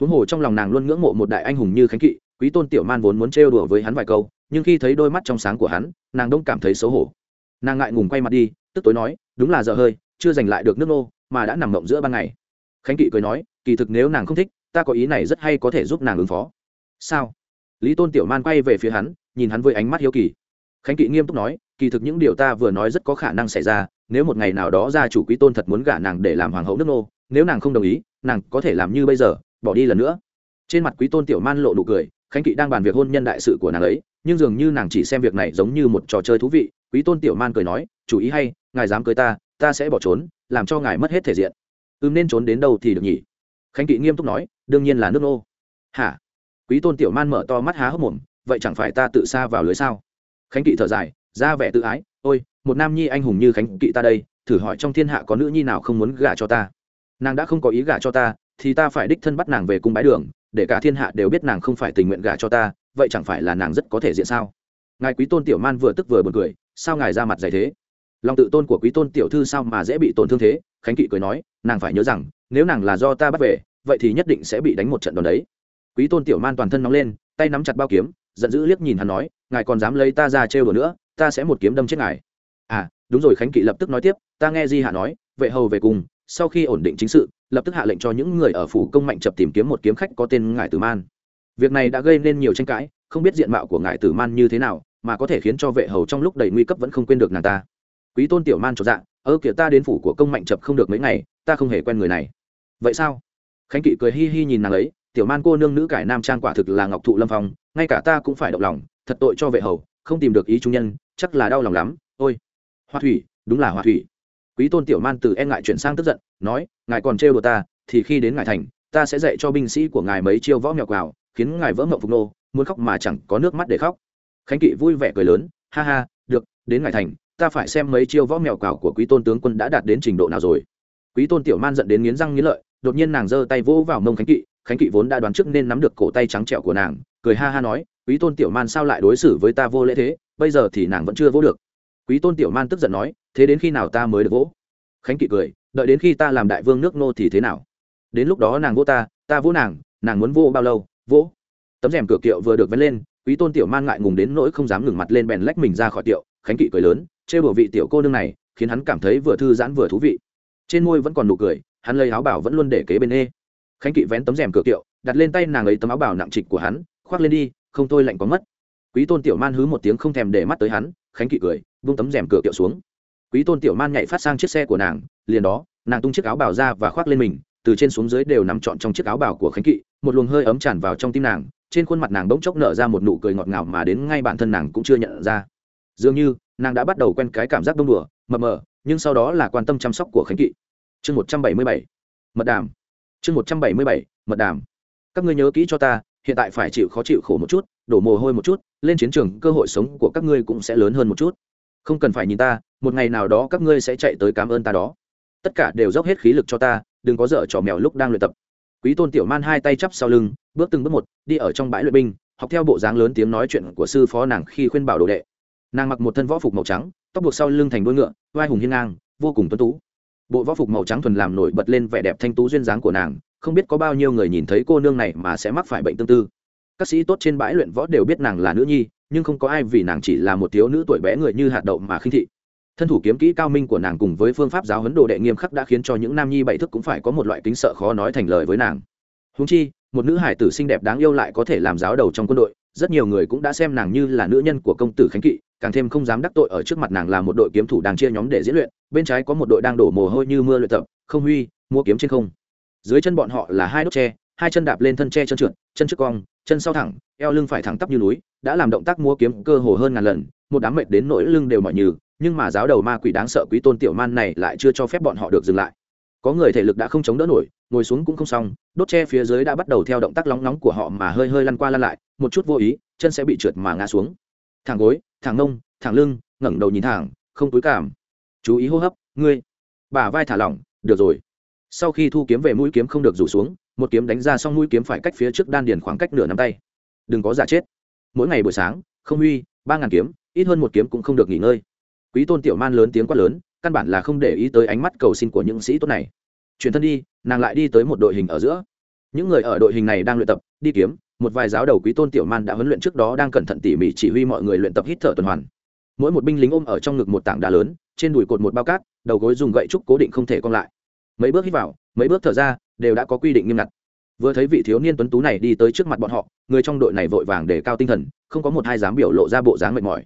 Huống hồ trong lòng nàng luôn ngưỡng mộ một đại anh hùng như khánh kỵ, quý tôn tiểu man vốn muốn trêu đùa với hắn vài câu, nhưng khi thấy đôi mắt trong sáng của hắn, nàng đông cảm thấy xấu hổ. Nàng ngại ngùng quay mặt đi, tức tối nói, đúng là giờ hơi, chưa giành lại được nước nô, mà đã nằm mộng giữa ban ngày. Khánh kỵ cười nói, kỳ thực nếu nàng không thích, ta có ý này rất hay có thể giúp nàng ứng phó. Sao? Lý tôn tiểu man quay về phía hắn, nhìn hắn với ánh mắt hiếu kỳ khánh kỵ nghiêm túc nói, kỳ thực những điều ta vừa nói rất có khả năng xảy ra, nếu một ngày nào đó gia chủ quý tôn thật muốn gả nàng để làm hoàng hậu nước nô, nếu nàng không đồng ý, nàng có thể làm như bây giờ, bỏ đi lần nữa. Trên mặt quý tôn tiểu man lộ nụ cười, khánh kỵ đang bàn việc hôn nhân đại sự của nàng ấy, nhưng dường như nàng chỉ xem việc này giống như một trò chơi thú vị, quý tôn tiểu man cười nói, chủ ý hay, ngài dám cưới ta ta sẽ bỏ trốn, làm cho ngài mất hết thể diện. Ưm nên trốn đến đâu thì được nhỉ? Khánh kỵ nghiêm túc nói, đương nhiên là nước nô. Hả? Quý tôn tiểu man mở to mắt há hốc mồm, vậy chẳng phải ta tự xa vào lưới sao? Khánh kỵ thở dài, ra vẻ tự ái, ôi, một nam nhi anh hùng như khánh kỵ ta đây, thử hỏi trong thiên hạ có nữ nhi nào không muốn gả cho ta? Nàng đã không có ý gả cho ta, thì ta phải đích thân bắt nàng về cung bái đường, để cả thiên hạ đều biết nàng không phải tình nguyện gả cho ta, vậy chẳng phải là nàng rất có thể diện sao? Ngài quý tôn tiểu man vừa tức vừa b u ồ n cười, sao ngài ra mặt dày thế? Lòng tự tôn của quý tôn tiểu thư sao mà dễ bị tổn thương thế? Khánh kỵ cười nói, nàng phải nhớ rằng, nếu nàng là do ta bắt về, vậy thì nhất định sẽ bị đánh một trận đòn đấy. Quý tôn tiểu man toàn thân nóng lên, tay nắm chặt bao kiếm, giận dữ liếc nhìn hắn nói ngài còn dám lấy ta ra trêu đùa nữa, ta sẽ một kiếm đâm chết ngài. À đúng rồi, khánh kỵ lập tức nói tiếp, ta nghe di hạ nói, vệ hầu về cùng, sau khi ổn định chính sự, lập tức hạ lệnh cho những người ở phủ công mạnh chập tìm kiếm một kiếm khách có tên ngải tử man. Việc này đã gây nên nhiều tranh cãi, không biết diện mạo của ngải tử man như thế nào, mà có thể khiến cho vệ hầu trong lúc đầy nguy cấp vẫn không quên được nàng ta. Quý tôn tiểu man cho dạ ơ, kìa, ta đến phủ của công mạnh chập không được mấy ngày, ta không hề quen người này. Vậy sao? Khánh kỵ cười hi hi nhìn nàng ấy, tiểu man cô nương nữ cải nam trang quả thực là ngọc thụ lâm phong, ngay cả ta cũng phải động lòng thật tội cho vệ hầu, không tìm được ý trung nhân, chắc là đau lòng lắm, ôi. Hoa thủy, đúng là hoa thủy. Quý tôn tiểu man từ e ngại chuyển sang tức giận, nói, ngài còn trêu đùa ta, thì khi đến ngài thành, ta sẽ dạy cho binh sĩ của ngài mấy chiêu võ mèo quào, khiến ngài vỡ mộng phục nô, muốn khóc mà chẳng có nước mắt để khóc. Khánh kỵ vui vẻ cười lớn, ha ha, được, đến ngài thành, ta phải xem mấy chiêu võ mèo quào của quý tôn tướng quân đã đạt đến trình độ nào rồi. Quý tôn tiểu man giận đến nghiến răng nghiến lợi, đột nhiên nàng giơ tay vỗ vào mông khánh kỵ khánh kỵ vốn đã đoán trước nên nắm được cổ tay trắng trẹo của nàng, cười ha ha nói quý tôn tiểu man sao lại đối xử với ta vô lễ thế? Bây giờ thì nàng vẫn chưa vỗ được. Quý tôn tiểu man tức giận nói, thế đến khi nào ta mới được vỗ? Khánh kỵ cười, đợi đến khi ta làm đại vương nước nô thì thế nào? Đến lúc đó nàng vỗ ta ta vỗ nàng nàng muốn vỗ bao lâu? Vỗ. Tấm rèm cửa kiệu vừa được vén lên, quý tôn tiểu man ngại ngùng đến nỗi không dám ngừng mặt lên bèn lách mình ra khỏi tiệu. Khánh kỵ cười lớn chê đùa vị tiểu cô nương này, khiến hắn cảm thấy vừa thư giãn vừa thú vị. Trên môi vẫn còn nụ cười, hắn lấy áo bảo vẫn luôn để kế bên ê. Khánh kỵ vén tấm rèm cửa kiệu, đặt lên tay nàng ấy tấm áo bảo nặng trịch của hắn, khoác lên đi không thôi lạnh có mất. Quý tôn tiểu man hứ một tiếng không thèm để mắt tới hắn, khánh kỵ cười, vung tấm rèm cửa kiệu xuống. Quý tôn tiểu man nhảy phát sang chiếc xe của nàng, liền đó, nàng tung chiếc áo bào ra và khoác lên mình, từ trên xuống dưới đều nằm trọn trong chiếc áo bào của khánh kỵ, một luồng hơi ấm tràn vào trong tim nàng, trên khuôn mặt nàng bỗng chốc nở ra một nụ cười ngọt ngào mà đến ngay bản thân nàng cũng chưa nhận ra. Dường như, nàng đã bắt đầu quen cái cảm giác đông đùa mờ mờ, nhưng sau đó là quan tâm chăm sóc của khánh kỵ. Chương một trăm bảy mươi bảy, mật đàm. Chương một trăm bảy mươi bảy, mật đàm. Các ngươi nhớ kỹ cho ta hiện tại phải chịu khó chịu khổ một chút, đổ mồ hôi một chút, lên chiến trường, cơ hội sống của các ngươi cũng sẽ lớn hơn một chút. Không cần phải nhìn ta, một ngày nào đó các ngươi sẽ chạy tới cảm ơn ta đó. Tất cả đều dốc hết khí lực cho ta, đừng có dở trò mèo lúc đang luyện tập. Quý tôn tiểu man hai tay chắp sau lưng, bước từng bước một, đi ở trong bãi luyện binh, học theo bộ dáng lớn tiếng nói chuyện của sư phó nàng khi khuyên bảo đồ đệ. Nàng mặc một thân võ phục màu trắng, tóc buộc sau lưng thành đuôi ngựa, vai hùng hiên ngang, vô cùng tuấn tú. Bộ võ phục màu trắng thuần làm nổi bật lên vẻ đẹp thanh tú duyên dáng của nàng không biết có bao nhiêu người nhìn thấy cô nương này mà sẽ mắc phải bệnh tương tư. Các sĩ tốt trên bãi luyện võ đều biết nàng là nữ nhi, nhưng không có ai vì nàng chỉ là một thiếu nữ tuổi bé người như hạt đậu mà khinh thị. Thân thủ kiếm kỹ cao minh của nàng cùng với phương pháp giáo huấn đồ đệ nghiêm khắc đã khiến cho những nam nhi bảy thức cũng phải có một loại kính sợ khó nói thành lời với nàng. Húng chi, một nữ hải tử xinh đẹp đáng yêu lại có thể làm giáo đầu trong quân đội, rất nhiều người cũng đã xem nàng như là nữ nhân của công tử khánh kỵ, càng thêm không dám đắc tội ở trước mặt nàng là một đội kiếm thủ đang chia nhóm để diễn luyện, bên trái có một đội đang đổ mồ hôi như mưa luyện tập, không huy mua kiếm trên không dưới chân bọn họ là hai đốt tre, hai chân đạp lên thân tre chân trượt, chân trước cong, chân sau thẳng, eo lưng phải thẳng tắp như núi, đã làm động tác mua kiếm cơ hồ hơn ngàn lần, một đám mệt đến nỗi lưng đều mỏi nhừ, nhưng mà giáo đầu ma quỷ đáng sợ quý tôn tiểu man này lại chưa cho phép bọn họ được dừng lại. Có người thể lực đã không chống đỡ nổi, ngồi xuống cũng không xong, đốt tre phía dưới đã bắt đầu theo động tác lóng nóng của họ mà hơi hơi lăn qua lăn lại, một chút vô ý, chân sẽ bị trượt mà ngã xuống. Thẳng gối, thẳng nông thẳng lưng, ngẩng đầu nhìn thẳng, không túi cảm. Chú ý hô hấp, ngươi. Bả vai thả lỏng, được rồi sau khi thu kiếm về mũi kiếm không được rủ xuống, một kiếm đánh ra xong mũi kiếm phải cách phía trước đan điền khoảng cách nửa nắm tay. Đừng có giả chết. Mỗi ngày buổi sáng, không huy, ba ngàn kiếm, ít hơn một kiếm cũng không được nghỉ ngơi. Quý tôn tiểu man lớn tiếng quát lớn, căn bản là không để ý tới ánh mắt cầu xin của những sĩ tốt này. Chuyển thân đi, nàng lại đi tới một đội hình ở giữa. Những người ở đội hình này đang luyện tập, đi kiếm, một vài giáo đầu quý tôn tiểu man đã huấn luyện trước đó đang cẩn thận tỉ mỉ chỉ huy mọi người luyện tập hít thở tuần hoàn. Mỗi một binh lính ôm ở trong ngực một tảng đá lớn, trên đùi cột một bao cát, đầu gối dùng gậy trúc cố định không thể cong lại mấy bước hít vào, mấy bước thở ra, đều đã có quy định nghiêm ngặt. Vừa thấy vị thiếu niên tuấn tú này đi tới trước mặt bọn họ, người trong đội này vội vàng để cao tinh thần, không có một hai dám biểu lộ ra bộ dáng mệt mỏi.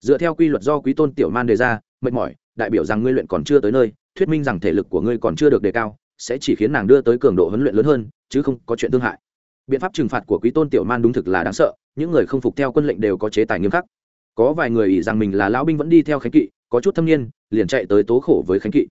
Dựa theo quy luật do quý tôn tiểu man đề ra, mệt mỏi, đại biểu rằng ngươi luyện còn chưa tới nơi, thuyết minh rằng thể lực của ngươi còn chưa được đề cao, sẽ chỉ khiến nàng đưa tới cường độ huấn luyện lớn hơn, chứ không có chuyện thương hại. Biện pháp trừng phạt của quý tôn tiểu man đúng thực là đáng sợ, những người không phục theo quân lệnh đều có chế tài nghiêm khắc. Có vài người ỷ rằng mình là lão binh vẫn đi theo khánh kỵ, có chút thâm niên, liền chạy tới tố khổ với khánh kỵ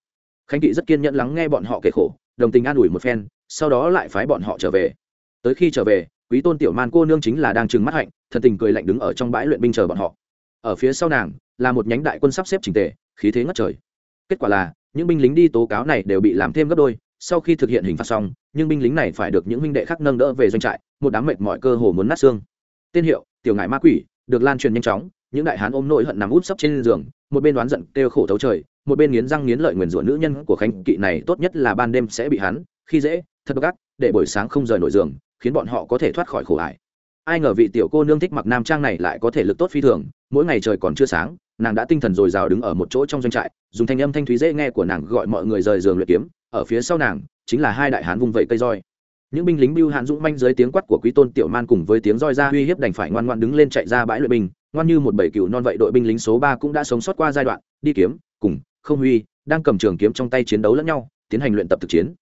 khánh kỵ rất kiên nhẫn lắng nghe bọn họ kể khổ, đồng tình an ủi một phen, sau đó lại phái bọn họ trở về. Tới khi trở về, quý tôn tiểu man cô nương chính là đang trừng mắt hạnh, thần tình cười lạnh đứng ở trong bãi luyện binh chờ bọn họ. Ở phía sau nàng, là một nhánh đại quân sắp xếp trình tề, khí thế ngất trời. Kết quả là, những binh lính đi tố cáo này đều bị làm thêm gấp đôi, sau khi thực hiện hình phạt xong nhưng binh lính này phải được những huynh đệ khác nâng đỡ về doanh trại, một đám mệt mỏi cơ hồ muốn nát xương. Tên hiệu, tiểu ngại ma quỷ, được lan truyền nhanh chóng, những đại hán ôm nỗi hận nằm út sấp trên giường, một bên đoán giận kêu khổ thấu trời một bên nghiến răng nghiến lợi nguyền rủa nữ nhân của khánh kỵ này tốt nhất là ban đêm sẽ bị hắn, khi dễ, thật gắt để buổi sáng không rời nổi giường, khiến bọn họ có thể thoát khỏi khổ ải ai ngờ vị tiểu cô nương thích mặc nam trang này lại có thể lực tốt phi thường, mỗi ngày trời còn chưa sáng, nàng đã tinh thần dồi dào đứng ở một chỗ trong doanh trại, dùng thanh âm thanh thúy dễ nghe của nàng gọi mọi người rời giường luyện kiếm, ở phía sau nàng, chính là hai đại hán vung vẩy cây roi. Những binh lính bưu hán dũng manh dưới tiếng quát của quý tôn tiểu man cùng với tiếng roi ra uy hiếp đành phải ngoan ngoan đứng lên chạy ra bãi luyện binh, ngoan như một bảy cựu non vậy đội binh lính số ba cũng đã sống sót qua giai đoạn, đi kiếm, cùng không huy, đang cầm trường kiếm trong tay chiến đấu lẫn nhau, tiến hành luyện tập thực chiến.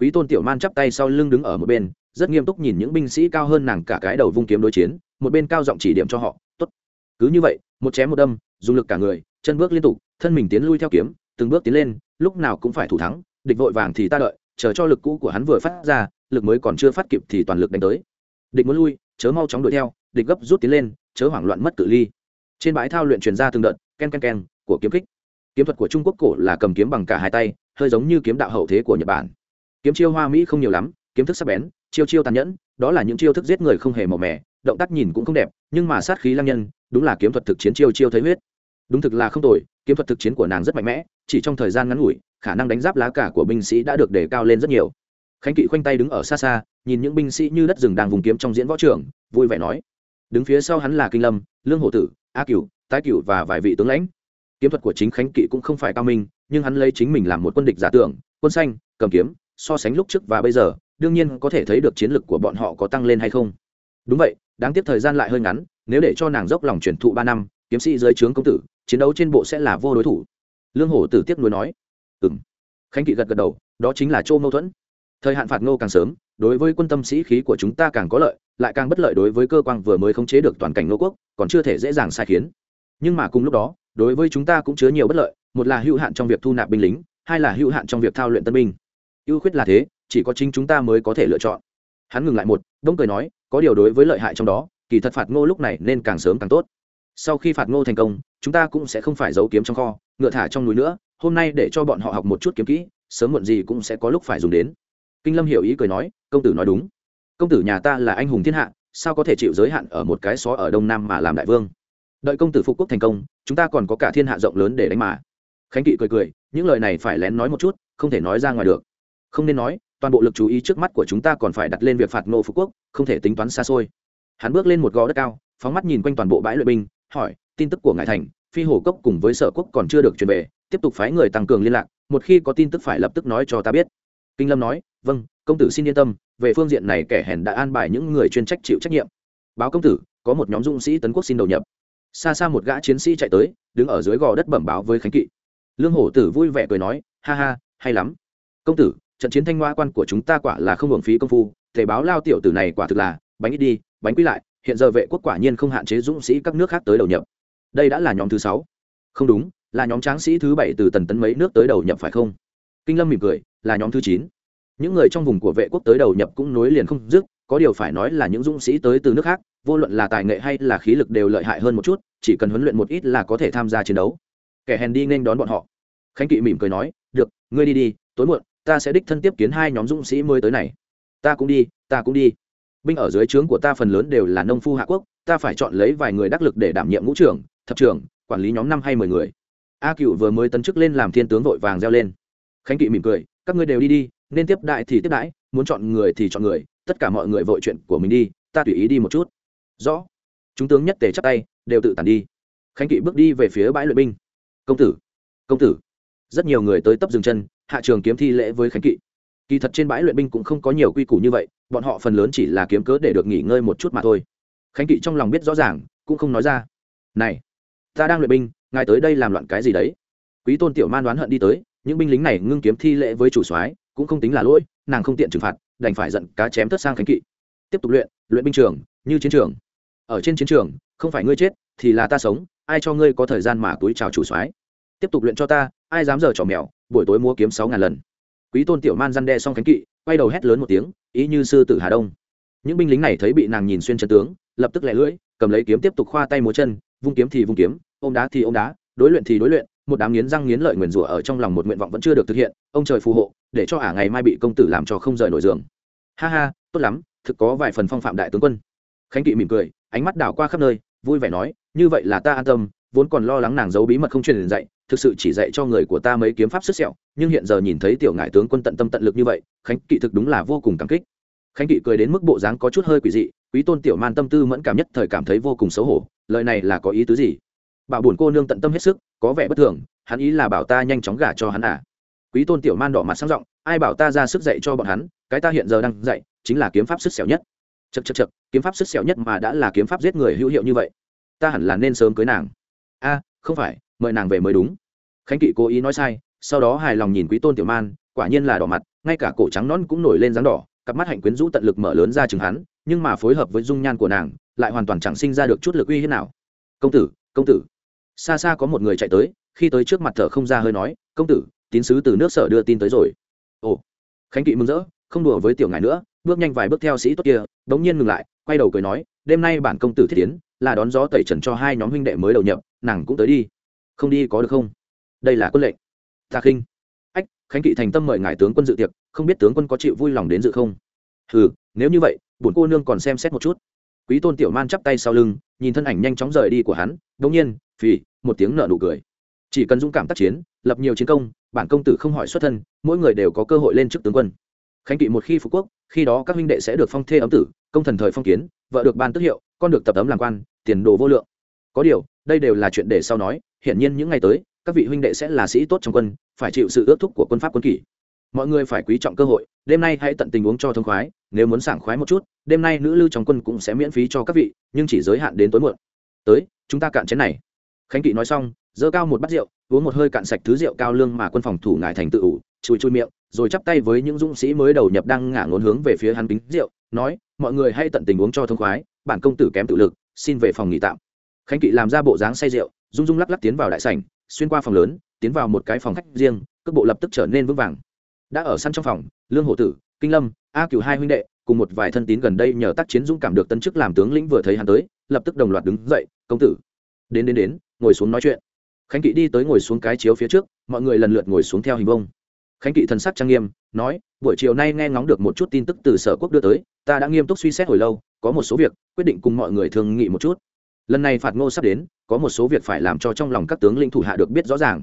Quý tôn tiểu man chắp tay sau lưng đứng ở một bên, rất nghiêm túc nhìn những binh sĩ cao hơn nàng cả cái đầu vung kiếm đối chiến, một bên cao giọng chỉ điểm cho họ, tốt. Cứ như vậy, một chém một đâm, dùng lực cả người, chân bước liên tục, thân mình tiến lui theo kiếm, từng bước tiến lên, lúc nào cũng phải thủ thắng, địch vội vàng thì ta đợi, chờ cho lực cũ của hắn vừa phát ra, lực mới còn chưa phát kịp thì toàn lực đánh tới. Địch muốn lui, chớ mau chóng đuổi theo, địch gấp rút tiến lên, chớ hoảng loạn mất cự ly. Trên bãi thao luyện truyền ra từng đợt, ken ken ken, của kiếm kích kiếm thuật của trung quốc cổ là cầm kiếm bằng cả hai tay, hơi giống như kiếm đạo hậu thế của nhật bản. Kiếm chiêu hoa mỹ không nhiều lắm, kiếm thức sắc bén, chiêu chiêu tàn nhẫn, đó là những chiêu thức giết người không hề màu mẻ động tác nhìn cũng không đẹp, nhưng mà sát khí lăng nhân, đúng là kiếm thuật thực chiến chiêu chiêu thấy huyết. Đúng thực là không tồi, kiếm thuật thực chiến của nàng rất mạnh mẽ, chỉ trong thời gian ngắn ngủi, khả năng đánh giáp lá cả của binh sĩ đã được đề cao lên rất nhiều. Khánh kỵ khoanh tay đứng ở xa xa, nhìn những binh sĩ như đất rừng đang vùng kiếm trong diễn võ trường, vui vẻ nói. Đứng phía sau hắn là kinh lâm, lương hổ tử, a cửu, tái cửu và vài vị tướng lãnh kiếm thuật của chính khánh kỵ cũng không phải cao minh, nhưng hắn lấy chính mình làm một quân địch giả tưởng, quân xanh, cầm kiếm, so sánh lúc trước và bây giờ, đương nhiên có thể thấy được chiến lực của bọn họ có tăng lên hay không. Đúng vậy, đáng tiếc thời gian lại hơi ngắn, nếu để cho nàng dốc lòng truyền thụ ba năm, kiếm sĩ dưới trướng công tử, chiến đấu trên bộ sẽ là vô đối thủ. Lương hổ tử tiếp nối nói. Ừ m khánh kỵ gật gật đầu, đó chính là chỗ mâu thuẫn. Thời hạn phạt ngô càng sớm, đối với quân tâm sĩ khí của chúng ta càng có lợi, lại càng bất lợi đối với cơ quan vừa mới khống chế được toàn cảnh ngô quốc, còn chưa thể dễ dàng sai khiến. Nhưng mà cùng lúc đó đối với chúng ta cũng chứa nhiều bất lợi, một là hữu hạn trong việc thu nạp binh lính, hai là hữu hạn trong việc thao luyện tân binh. Ưu khuyết là thế, chỉ có chính chúng ta mới có thể lựa chọn. Hắn ngừng lại một, đông cười nói, có điều đối với lợi hại trong đó, kỳ thật phạt ngô lúc này nên càng sớm càng tốt. Sau khi phạt ngô thành công, chúng ta cũng sẽ không phải giấu kiếm trong kho, ngựa thả trong núi nữa, hôm nay để cho bọn họ học một chút kiếm kỹ, sớm muộn gì cũng sẽ có lúc phải dùng đến. Kinh lâm hiểu ý cười nói, công tử nói đúng. Công tử nhà ta là anh hùng thiên hạ, sao có thể chịu giới hạn ở một cái xó ở đông nam mà làm đại vương? Đợi công tử phục quốc thành công, chúng ta còn có cả thiên hạ rộng lớn để đánh mà. Khánh kỵ cười cười, những lời này phải lén nói một chút, không thể nói ra ngoài được. Không nên nói, toàn bộ lực chú ý trước mắt của chúng ta còn phải đặt lên việc phạt nộ phục quốc, không thể tính toán xa xôi. Hắn bước lên một gò đất cao, phóng mắt nhìn quanh toàn bộ bãi luyện binh, hỏi, tin tức của ngài thành, phi hổ cốc cùng với sở quốc còn chưa được truyền về, tiếp tục phái người tăng cường liên lạc, một khi có tin tức phải lập tức nói cho ta biết. Kinh lâm nói vâng công tử xin yên tâm, về phương diện này kẻ hèn đã an bài những người chuyên trách chịu trách nhiệm. Báo công tử, có một nhóm dũng sĩ tấn quốc xin đầu nhập xa xa một gã chiến sĩ chạy tới, đứng ở dưới gò đất bẩm báo với khánh kỵ. Lương hổ tử vui vẻ cười nói, ha ha, hay lắm. Công tử, trận chiến thanh hoa quan của chúng ta quả là không hưởng phí công phu, thể báo lao tiểu tử này quả thực là, bánh ít đi, bánh quý lại, hiện giờ vệ quốc quả nhiên không hạn chế dũng sĩ các nước khác tới đầu nhập. Đây đã là nhóm thứ sáu. Không đúng, là nhóm tráng sĩ thứ bảy từ tần tấn mấy nước tới đầu nhập phải không? Kinh lâm mỉm cười, là nhóm thứ chín. Những người trong vùng của vệ quốc tới đầu nhập cũng nối liền không dứt, có điều phải nói là những dũng sĩ tới từ nước khác vô luận là tài nghệ hay là khí lực đều lợi hại hơn một chút, chỉ cần huấn luyện một ít là có thể tham gia chiến đấu. Kẻ hèn đi nên đón bọn họ. Khánh kỵ mỉm cười nói, được, ngươi đi đi, tối muộn, ta sẽ đích thân tiếp kiến hai nhóm dũng sĩ mới tới này. Ta cũng đi, ta cũng đi. Binh ở dưới trướng của ta phần lớn đều là nông phu hạ quốc, ta phải chọn lấy vài người đắc lực để đảm nhiệm ngũ trưởng, thập trưởng, quản lý nhóm năm hay mười người. A cựu vừa mới tấn chức lên làm thiên tướng vội vàng reo lên. Khánh kỵ mỉm cười, các ngươi đều đi đi, nên tiếp đại thì tiếp đãi, muốn chọn người thì chọn người, tất cả mọi người vội chuyện của mình đi, ta tùy ý đi một chút rõ. Chúng tướng nhất tề chắp tay, đều tự tản đi. Khánh kỵ bước đi về phía bãi luyện binh. Công tử công tử. Rất nhiều người tới tấp dừng chân, hạ trường kiếm thi lễ với khánh kỵ. Kỳ thật trên bãi luyện binh cũng không có nhiều quy củ như vậy, bọn họ phần lớn chỉ là kiếm cớ để được nghỉ ngơi một chút mà thôi. Khánh kỵ trong lòng biết rõ ràng, cũng không nói ra. Này, ta đang luyện binh, ngài tới đây làm loạn cái gì đấy? Quý tôn tiểu man đoán hận đi tới, những binh lính này ngưng kiếm thi lễ với chủ soái, cũng không tính là lỗi, nàng không tiện trừng phạt, đành phải giận cá chém thất sang khánh kỵ. Tiếp tục luyện luyện binh trường như chiến trường. Ở trên chiến trường, không phải ngươi chết thì là ta sống, ai cho ngươi có thời gian mà túi chào chủ soái? Tiếp tục luyện cho ta, ai dám giờ trò mèo, buổi tối mua kiếm sáu ngàn lần. Quý tôn tiểu man răn đe xong khánh kỵ, quay đầu hét lớn một tiếng, ý như sư tử hà đông. Những binh lính này thấy bị nàng nhìn xuyên chân tướng, lập tức lẻ lưỡi, cầm lấy kiếm tiếp tục khoa tay múa chân, vung kiếm thì vung kiếm, ôm đá thì ôm đá, đối luyện thì đối luyện, một đám nghiến răng nghiến lợi nguyền rủa ở trong lòng một nguyện vọng vẫn chưa được thực hiện, ông trời phù hộ, để cho ả ngày mai bị công tử làm cho không rời nổi giường. Ha ha, tốt lắm, thực có vài phần phong phạm đại tướng quân khánh kỵ mỉm cười, ánh mắt đảo qua khắp nơi, vui vẻ nói, như vậy là ta an tâm, vốn còn lo lắng nàng giấu bí mật không truyền dạy, thực sự chỉ dạy cho người của ta mấy kiếm pháp sức sẹo, nhưng hiện giờ nhìn thấy tiểu ngại tướng quân tận tâm tận lực như vậy, khánh kỵ thực đúng là vô cùng cảm kích. Khánh kỵ cười đến mức bộ dáng có chút hơi quỷ dị, quý tôn tiểu man tâm tư mẫn cảm nhất thời cảm thấy vô cùng xấu hổ, lời này là có ý tứ gì? Bảo buồn cô nương tận tâm hết sức, có vẻ bất thường, hắn ý là bảo ta nhanh chóng gả cho hắn à? Quý tôn tiểu man đỏ mặt sang giọng, ai bảo ta ra sức dạy cho bọn hắn, cái ta hiện giờ đang dạy, chính là kiếm pháp sức xẻo nhất chật chật chật, kiếm pháp sức xẻo nhất mà đã là kiếm pháp giết người hữu hiệu như vậy. Ta hẳn là nên sớm cưới nàng. A, không phải, mời nàng về mới đúng. Khánh kỵ cố ý nói sai, sau đó hài lòng nhìn quý tôn tiểu man, quả nhiên là đỏ mặt, ngay cả cổ trắng nón cũng nổi lên dáng đỏ, cặp mắt hạnh quyến rũ tận lực mở lớn ra chừng hắn, nhưng mà phối hợp với dung nhan của nàng, lại hoàn toàn chẳng sinh ra được chút lực uy hiếp nào. Công tử công tử. Xa xa có một người chạy tới, khi tới trước mặt thở không ra hơi nói, công tử, tín sứ từ nước sở đưa tin tới rồi. Ồ. Khánh kỵ mừng rỡ, không đùa với tiểu ngài nữa bước nhanh vài bước theo sĩ tốt kia bỗng nhiên ngừng lại, quay đầu cười nói, đêm nay bản công tử thiết tiến, là đón gió tẩy trần cho hai nhóm huynh đệ mới đầu nhập, nàng cũng tới đi. Không đi có được không? Đây là quân lệnh. Ta khinh. Ách, khánh kỵ thành tâm mời ngài tướng quân dự tiệc, không biết tướng quân có chịu vui lòng đến dự không? Ừ nếu như vậy, bổn cô nương còn xem xét một chút. Quý tôn tiểu man chắp tay sau lưng, nhìn thân ảnh nhanh chóng rời đi của hắn đ ỗ n g nhiên, phì, một tiếng nợ nụ cười. Chỉ cần dũng cảm tác chiến, lập nhiều chiến công, bản công tử không hỏi xuất thân, mỗi người đều có cơ hội lên chức tướng quân. Khánh kỵ một khi phú quốc khi đó các huynh đệ sẽ được phong thê ấm tử, công thần thời phong kiến, vợ được ban tức hiệu, con được tập ấm làm quan, tiền đồ vô lượng. Có điều, đây đều là chuyện để sau nói, hiển nhiên những ngày tới, các vị huynh đệ sẽ là sĩ tốt trong quân, phải chịu sự ước thúc của quân pháp quân kỷ. Mọi người phải quý trọng cơ hội, đêm nay hãy tận tình uống cho thông khoái, nếu muốn sảng khoái một chút, đêm nay nữ lưu trong quân cũng sẽ miễn phí cho các vị, nhưng chỉ giới hạn đến tối muộn. Tới, chúng ta cạn chén này. Khánh kỵ nói xong, giơ cao một bát rượu, uống một hơi cạn sạch thứ rượu cao lương mà quân phòng thủ ngài thành tự ủ, chùi chui miệng rồi chắp tay với những dũng sĩ mới đầu nhập đang ngả ngốn hướng về phía hắn kính rượu, nói, mọi người hãy tận tình uống cho thông khoái, bản công tử kém tự lực, xin về phòng nghỉ tạm. Khánh kỵ làm ra bộ dáng say rượu, rung rung lắc lắc tiến vào đại sảnh, xuyên qua phòng lớn, tiến vào một cái phòng khách riêng, cước bộ lập tức trở nên vững vàng. Đã ở săn trong phòng, lương hổ tử, kinh lâm, a cửu hai huynh đệ, cùng một vài thân tín gần đây nhờ tác chiến dũng cảm được tân chức làm tướng lĩnh vừa thấy hắn tới, lập tức đồng loạt đứng dậy, công tử. Đến đến đến, ngồi xuống nói chuyện. Khánh kỵ đi tới ngồi xuống cái chiếu phía trước, mọi người lần lượt ngồi xuống theo hình bông khánh kỵ thần sắc trang nghiêm nói buổi chiều nay nghe ngóng được một chút tin tức từ sở quốc đưa tới ta đã nghiêm túc suy xét hồi lâu có một số việc quyết định cùng mọi người thương nghị một chút. Lần này phạt ngô sắp đến có một số việc phải làm cho trong lòng các tướng lĩnh thủ hạ được biết rõ ràng.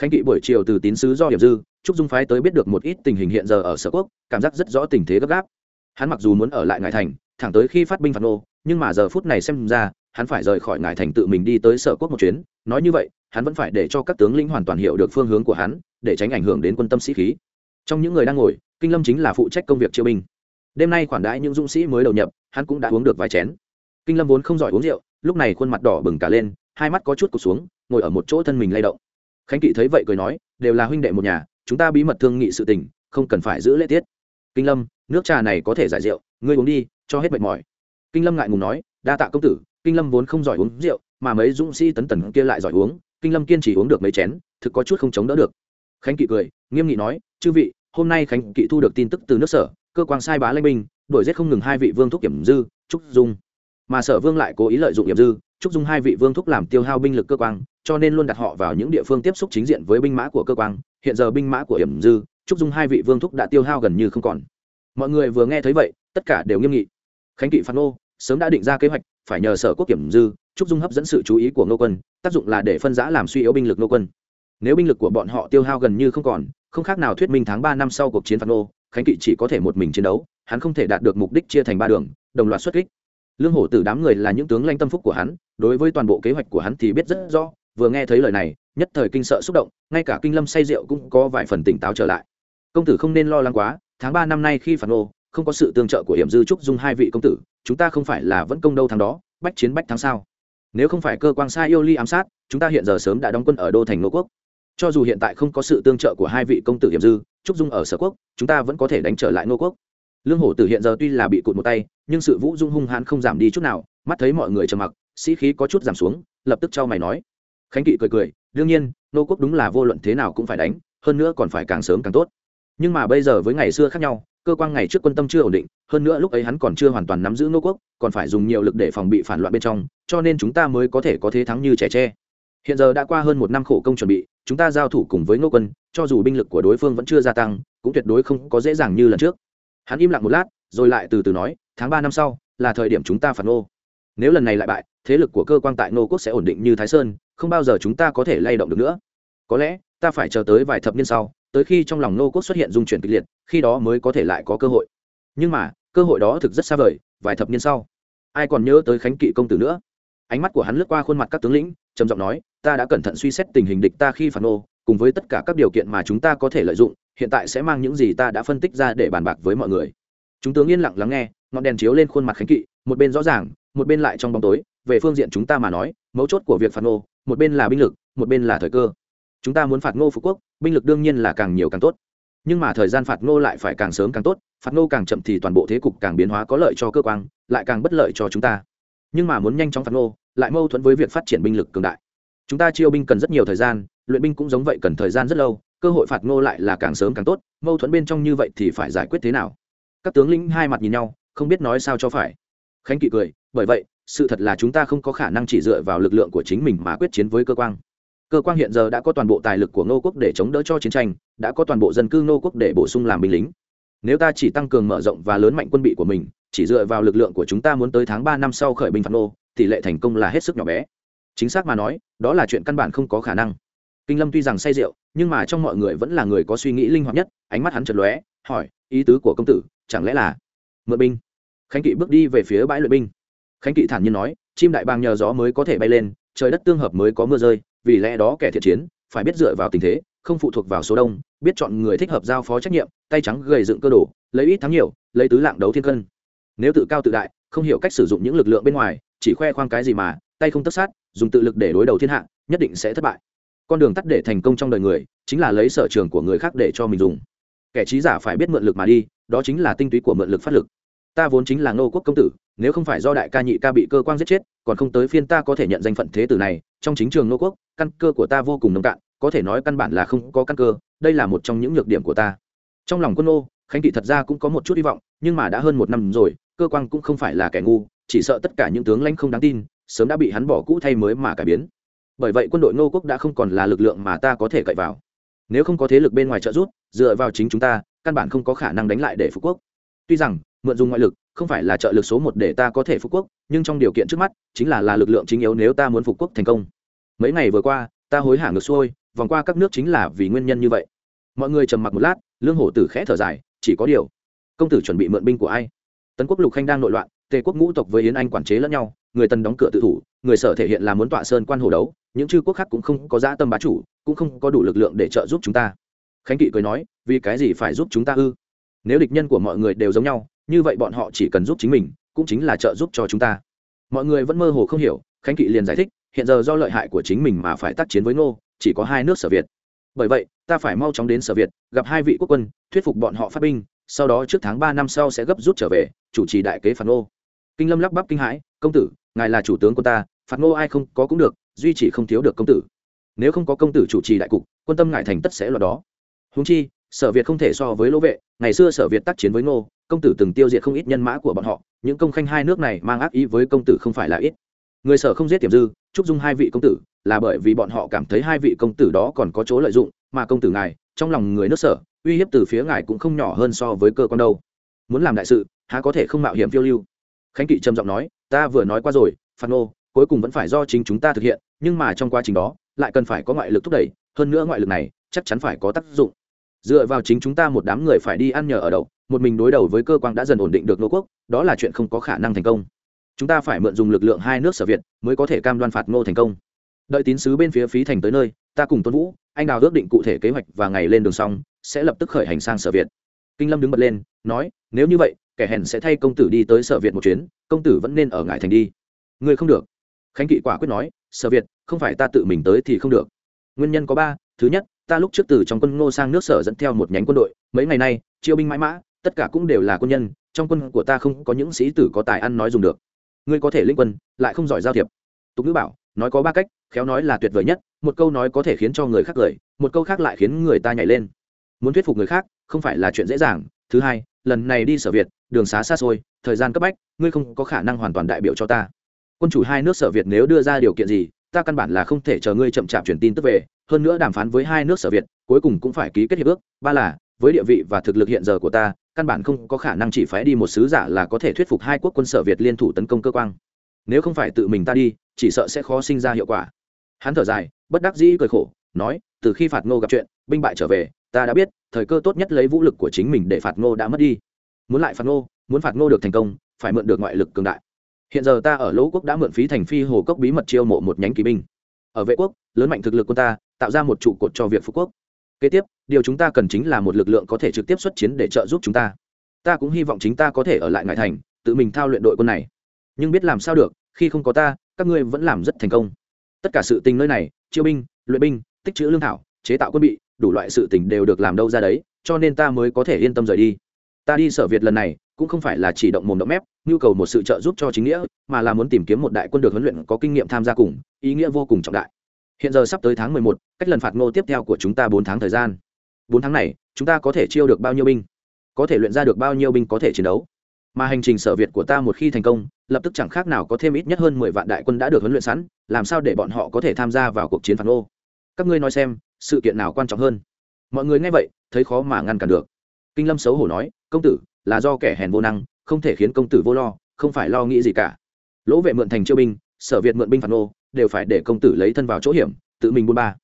Khánh kỵ buổi chiều từ tín sứ do hiệp dư trúc dung phái tới biết được một ít tình hình hiện giờ ở sở quốc cảm giác rất rõ tình thế gấp gáp. Hắn mặc dù muốn ở lại ngài thành thẳng tới khi phát binh phạt Ngô, nhưng mà giờ phút này xem ra hắn phải rời khỏi ngài thành tự mình đi tới sở quốc một chuyến nói như vậy hắn vẫn phải để cho các tướng lĩnh hoàn toàn hiểu được phương hướng của hắn, để tránh ảnh hưởng đến quân tâm sĩ khí. Trong những người đang ngồi, kinh lâm chính là phụ trách công việc triều binh. Đêm nay khoản đãi những dũng sĩ mới đầu nhập, hắn cũng đã uống được vài chén. Kinh lâm vốn không giỏi uống rượu, lúc này khuôn mặt đỏ bừng cả lên, hai mắt có chút cụt xuống, ngồi ở một chỗ thân mình lay động. Khánh kỵ thấy vậy cười nói, đều là huynh đệ một nhà, chúng ta bí mật thương nghị sự tình, không cần phải giữ lễ tiết. Kinh lâm, nước trà này có thể giải rượu, ngươi uống đi, cho hết mệt mỏi. Kinh lâm ngại ngùng nói, đa tạ công tử, kinh lâm vốn không giỏi uống rượu, mà mấy dũng sĩ tấn tần kia lại giỏi uống kinh lâm kiên trì uống được mấy chén, thực có chút không chống đỡ được. Khánh kỵ cười, nghiêm nghị nói, chư vị, hôm nay khánh kỵ thu được tin tức từ nước sở, cơ quan sai bá lanh binh, đuổi giết không ngừng hai vị vương thúc kiểm dư, trúc dung. Mà sở vương lại cố ý lợi dụng Kiểm dư, trúc dung hai vị vương thúc làm tiêu hao binh lực cơ quan, cho nên luôn đặt họ vào những địa phương tiếp xúc chính diện với binh mã của cơ quan. Hiện giờ binh mã của hiểm dư, trúc dung hai vị vương thúc đã tiêu hao gần như không còn. Mọi người vừa nghe thấy vậy, tất cả đều nghiêm nghị. Khánh kỵ phạt ngô sớm đã định ra kế hoạch, phải nhờ sở quốc kiểm dư trúc dung hấp dẫn sự chú ý của ngô quân, tác dụng là để phân giã làm suy yếu binh lực ngô quân. Nếu binh lực của bọn họ tiêu hao gần như không còn, không khác nào thuyết minh tháng ba năm sau cuộc chiến phạt ngô, khánh kỵ chỉ có thể một mình chiến đấu, hắn không thể đạt được mục đích chia thành ba đường, đồng loạt xuất kích. Lương hổ tử đám người là những tướng lanh tâm phúc của hắn, đối với toàn bộ kế hoạch của hắn thì biết rất rõ, vừa nghe thấy lời này, nhất thời kinh sợ xúc động, ngay cả kinh lâm say rượu cũng có vài phần tỉnh táo trở lại. Công tử không nên lo lắng quá, tháng ba năm nay khi phản ngô, không có sự tương trợ của hiểm dư trúc dung hai vị công tử, chúng ta không phải là vẫn công đâu tháng đó, bách chiến bách tháng sao? Nếu không phải cơ quan sai yêu ly ám sát, chúng ta hiện giờ sớm đã đóng quân ở đô thành Ngô quốc. Cho dù hiện tại không có sự tương trợ của hai vị công tử hiểm dư, trúc dung ở sở quốc, chúng ta vẫn có thể đánh trở lại Ngô quốc. Lương hổ tử hiện giờ tuy là bị cụt một tay, nhưng sự vũ dung hung hãn không giảm đi chút nào, mắt thấy mọi người trầm mặc, sĩ khí có chút giảm xuống, lập tức trao mày nói. Khánh kỵ cười cười, đương nhiên, Ngô quốc đúng là vô luận thế nào cũng phải đánh, hơn nữa còn phải càng sớm càng tốt. Nhưng mà bây giờ với ngày xưa khác nhau, cơ quan ngày trước quân tâm chưa ổn định hơn nữa lúc ấy hắn còn chưa hoàn toàn nắm giữ nô quốc, còn phải dùng nhiều lực để phòng bị phản loạn bên trong, cho nên chúng ta mới có thể có thế thắng như trẻ tre. Hiện giờ đã qua hơn một năm khổ công chuẩn bị, chúng ta giao thủ cùng với nô quân, cho dù binh lực của đối phương vẫn chưa gia tăng, cũng tuyệt đối không có dễ dàng như lần trước. Hắn im lặng một lát, rồi lại từ từ nói, tháng ba năm sau, là thời điểm chúng ta phản Ngô. nếu lần này lại bại, thế lực của cơ quan tại nô quốc sẽ ổn định như thái sơn, không bao giờ chúng ta có thể lay động được nữa. Có lẽ, ta phải chờ tới vài thập niên sau, tới khi trong lòng nô quốc xuất hiện dung chuyển kịch liệt, khi đó mới có thể lại có cơ hội nhưng mà, cơ hội đó thực rất xa vời, vài thập niên sau, ai còn nhớ tới khánh kỵ công tử nữa? Ánh mắt của hắn lướt qua khuôn mặt các tướng lĩnh, trầm giọng nói, ta đã cẩn thận suy xét tình hình địch ta khi phản ô, cùng với tất cả các điều kiện mà chúng ta có thể lợi dụng, hiện tại sẽ mang những gì ta đã phân tích ra để bàn bạc với mọi người. Chúng tướng yên lặng lắng nghe, ngọn đèn chiếu lên khuôn mặt khánh kỵ, một bên rõ ràng, một bên lại trong bóng tối, về phương diện chúng ta mà nói, mấu chốt của việc phạt ngô một bên là binh lực, một bên là thời cơ. Chúng ta muốn phạt ngô phú quốc, binh lực đương nhiên là càng nhiều càng tốt nhưng mà thời gian phạt ngô lại phải càng sớm càng tốt, phạt ngô càng chậm thì toàn bộ thế cục càng biến hóa có lợi cho cơ quan, lại càng bất lợi cho chúng ta. Nhưng mà muốn nhanh chóng phạt ngô, lại mâu thuẫn với việc phát triển binh lực cường đại. Chúng ta chiêu binh cần rất nhiều thời gian, luyện binh cũng giống vậy cần thời gian rất lâu, cơ hội phạt ngô lại là càng sớm càng tốt, mâu thuẫn bên trong như vậy thì phải giải quyết thế nào? Các tướng lĩnh hai mặt nhìn nhau, không biết nói sao cho phải. Khánh kỵ cười, bởi vậy, sự thật là chúng ta không có khả năng chỉ dựa vào lực lượng của chính mình mà quyết chiến với cơ quan cơ quan hiện giờ đã có toàn bộ tài lực của ngô quốc để chống đỡ cho chiến tranh, đã có toàn bộ dân cư ngô quốc để bổ sung làm binh lính. Nếu ta chỉ tăng cường mở rộng và lớn mạnh quân bị của mình, chỉ dựa vào lực lượng của chúng ta muốn tới tháng ba năm sau khởi binh phạt nô tỷ lệ thành công là hết sức nhỏ bé. Chính xác mà nói, đó là chuyện căn bản không có khả năng. Kinh lâm tuy rằng say rượu, nhưng mà trong mọi người vẫn là người có suy nghĩ linh hoạt nhất, ánh mắt hắn chật lóe, hỏi, ý tứ của công tử, chẳng lẽ là mượn binh? Khánh kỵ bước đi về phía bãi luyện binh. Khánh kỵ thản nhiên nói, chim đại bàng nhờ gió mới có thể bay lên, trời đất tương hợp mới có mưa rơi vì lẽ đó kẻ thiện chiến phải biết dựa vào tình thế, không phụ thuộc vào số đông, biết chọn người thích hợp giao phó trách nhiệm, tay trắng gầy dựng cơ đồ, lấy ít thắng nhiều, lấy tứ lạng đấu thiên cân. Nếu tự cao tự đại, không hiểu cách sử dụng những lực lượng bên ngoài, chỉ khoe khoang cái gì mà, tay không tất sát, dùng tự lực để đối đầu thiên hạ, nhất định sẽ thất bại. Con đường tắt để thành công trong đời người, chính là lấy sở trường của người khác để cho mình dùng. Kẻ trí giả phải biết mượn lực mà đi, đó chính là tinh túy của mượn lực phát lực ta vốn chính là ngô quốc công tử, nếu không phải do đại ca nhị ca bị cơ quan giết chết, còn không tới phiên ta có thể nhận danh phận thế tử này, trong chính trường ngô quốc, căn cơ của ta vô cùng nông cạn, có thể nói căn bản là không có căn cơ, đây là một trong những nhược điểm của ta. Trong lòng quân ô khánh kỵ thật ra cũng có một chút hy vọng, nhưng mà đã hơn một năm rồi, cơ quan cũng không phải là kẻ ngu, chỉ sợ tất cả những tướng lãnh không đáng tin, sớm đã bị hắn bỏ cũ thay mới mà cải biến. Bởi vậy quân đội ngô quốc đã không còn là lực lượng mà ta có thể cậy vào. Nếu không có thế lực bên ngoài trợ giúp, dựa vào chính chúng ta, căn bản không có khả năng đánh lại để phú quốc. Tuy rằng mượn dùng ngoại lực, không phải là trợ lực số một để ta có thể phục quốc, nhưng trong điều kiện trước mắt, chính là là lực lượng chính yếu nếu ta muốn phục quốc thành công. Mấy ngày vừa qua, ta hối hả ngược xuôi, vòng qua các nước chính là vì nguyên nhân như vậy. Mọi người trầm mặc một lát, lương hổ tử khẽ thở dài, chỉ có điều, công tử chuẩn bị mượn binh của ai? Tấn quốc lục khanh đang nội loạn, tề quốc ngũ tộc với yến anh quản chế lẫn nhau, người tần đóng cửa tự thủ, người sở thể hiện là muốn tọa sơn quan hồ đấu, những chư quốc khác cũng không có dã tâm bá chủ, cũng không có đủ lực lượng để trợ giúp chúng ta. Khánh kỵ cười nói, vì cái gì phải giúp chúng ta ư? Nếu địch nhân của mọi người đều giống nhau như vậy bọn họ chỉ cần giúp chính mình, cũng chính là trợ giúp cho chúng ta. Mọi người vẫn mơ hồ không hiểu, khánh kỵ liền giải thích, hiện giờ do lợi hại của chính mình mà phải tác chiến với ngô, chỉ có hai nước sở việt. Bởi vậy, ta phải mau chóng đến sở việt, gặp hai vị quốc quân, thuyết phục bọn họ phát binh, sau đó trước tháng ba năm sau sẽ gấp rút trở về, chủ trì đại kế phản ngô. Kinh lâm lắc bắp kinh hãi, công tử, ngài là chủ tướng của ta, phạt ngô ai không có cũng được, duy chỉ không thiếu được công tử. Nếu không có công tử chủ trì đại cục, quân tâm ngại thành tất sẽ loạt đó. Húng chi, sở việt không thể so với lỗ vệ, ngày xưa sở việt tác chiến với ngô công tử từng tiêu diệt không ít nhân mã của bọn họ, những công khanh hai nước này mang ác ý với công tử không phải là ít. Người sở không giết tiềm dư, chúc dung hai vị công tử, là bởi vì bọn họ cảm thấy hai vị công tử đó còn có chỗ lợi dụng, mà công tử ngài, trong lòng người nước sở, uy hiếp từ phía ngài cũng không nhỏ hơn so với cơ quan đâu. Muốn làm đại sự, há có thể không mạo hiểm phiêu lưu? Khánh kỵ trầm giọng nói, ta vừa nói qua rồi, phạt nô cuối cùng vẫn phải do chính chúng ta thực hiện, nhưng mà trong quá trình đó, lại cần phải có ngoại lực thúc đẩy, hơn nữa ngoại lực này, chắc chắn phải có tác dụng. Dựa vào chính chúng ta một đám người phải đi ăn nhờ ở đậu một mình đối đầu với cơ quan đã dần ổn định được nô quốc, đó là chuyện không có khả năng thành công. Chúng ta phải mượn dùng lực lượng hai nước sở việt mới có thể cam đoan phạt ngô thành công. Đợi tín sứ bên phía phí thành tới nơi, ta cùng tôn vũ, anh đào ước định cụ thể kế hoạch và ngày lên đường xong, sẽ lập tức khởi hành sang sở việt. Kinh lâm đứng bật lên, nói, nếu như vậy, kẻ hèn sẽ thay công tử đi tới sở việt một chuyến, công tử vẫn nên ở ngại thành đi. Ngươi không được. Khánh kỵ quả quyết nói, sở việt, không phải ta tự mình tới thì không được. Nguyên nhân có ba, thứ nhất, ta lúc trước từ trong quân ngô sang nước sở dẫn theo một nhánh quân đội, mấy ngày nay chiêu binh mãi mã tất cả cũng đều là quân nhân, trong quân của ta không có những sĩ tử có tài ăn nói dùng được. Ngươi có thể linh quân, lại không giỏi giao thiệp. Tục ngữ bảo, nói có ba cách, khéo nói là tuyệt vời nhất, một câu nói có thể khiến cho người khác cười, một câu khác lại khiến người ta nhảy lên. Muốn thuyết phục người khác, không phải là chuyện dễ dàng. Thứ hai, lần này đi sở việt, đường xá xa xôi, thời gian cấp bách, ngươi không có khả năng hoàn toàn đại biểu cho ta. Quân chủ hai nước sở việt nếu đưa ra điều kiện gì, ta căn bản là không thể chờ ngươi chậm chạp truyền tin tức về. Hơn nữa đàm phán với hai nước sở việt, cuối cùng cũng phải ký kết hiệp ước. Ba là với địa vị và thực lực hiện giờ của ta, căn bản không có khả năng chỉ phái đi một sứ giả là có thể thuyết phục hai quốc quân sở việt liên thủ tấn công cơ quan nếu không phải tự mình ta đi, chỉ sợ sẽ khó sinh ra hiệu quả. Hắn thở dài, bất đắc dĩ cười khổ, nói, từ khi phạt ngô gặp chuyện, binh bại trở về, ta đã biết, thời cơ tốt nhất lấy vũ lực của chính mình để phạt ngô đã mất đi. Muốn lại phạt ngô, muốn phạt ngô được thành công, phải mượn được ngoại lực cường đại. Hiện giờ ta ở lỗ quốc đã mượn phí thành phi hồ cốc bí mật chiêu mộ một nhánh kỳ binh. Ở vệ quốc, lớn mạnh thực lực quân ta, tạo ra một trụ cột cho việc phú quốc kế tiếp, điều chúng ta cần chính là một lực lượng có thể trực tiếp xuất chiến để trợ giúp chúng ta. Ta cũng hy vọng chính ta có thể ở lại ngại thành, tự mình thao luyện đội quân này. Nhưng biết làm sao được, khi không có ta, các ngươi vẫn làm rất thành công. Tất cả sự tình nơi này, chiêu binh, luyện binh, tích trữ lương thảo, chế tạo quân bị, đủ loại sự tình đều được làm đâu ra đấy, cho nên ta mới có thể yên tâm rời đi. Ta đi sở việt lần này, cũng không phải là chỉ động mồm động mép, nhu cầu một sự trợ giúp cho chính nghĩa, mà là muốn tìm kiếm một đại quân được huấn luyện có kinh nghiệm tham gia cùng, ý nghĩa vô cùng trọng đại hiện giờ sắp tới tháng mười một, cách lần phạt ngô tiếp theo của chúng ta bốn tháng thời gian. Bốn tháng này, chúng ta có thể chiêu được bao nhiêu binh? Có thể luyện ra được bao nhiêu binh có thể chiến đấu? Mà hành trình sở việt của ta một khi thành công, lập tức chẳng khác nào có thêm ít nhất hơn mười vạn đại quân đã được huấn luyện sẵn, làm sao để bọn họ có thể tham gia vào cuộc chiến phạt ngô? Các ngươi nói xem, sự kiện nào quan trọng hơn? Mọi người nghe vậy, thấy khó mà ngăn cản được. Kinh lâm xấu hổ nói, công tử, là do kẻ hèn vô năng, không thể khiến công tử vô lo, không phải lo nghĩ gì cả. Lỗ vệ mượn thành chiêu binh, sở việt mượn binh phản Ngô đều phải để công tử lấy thân vào chỗ hiểm, tự mình buôn ba.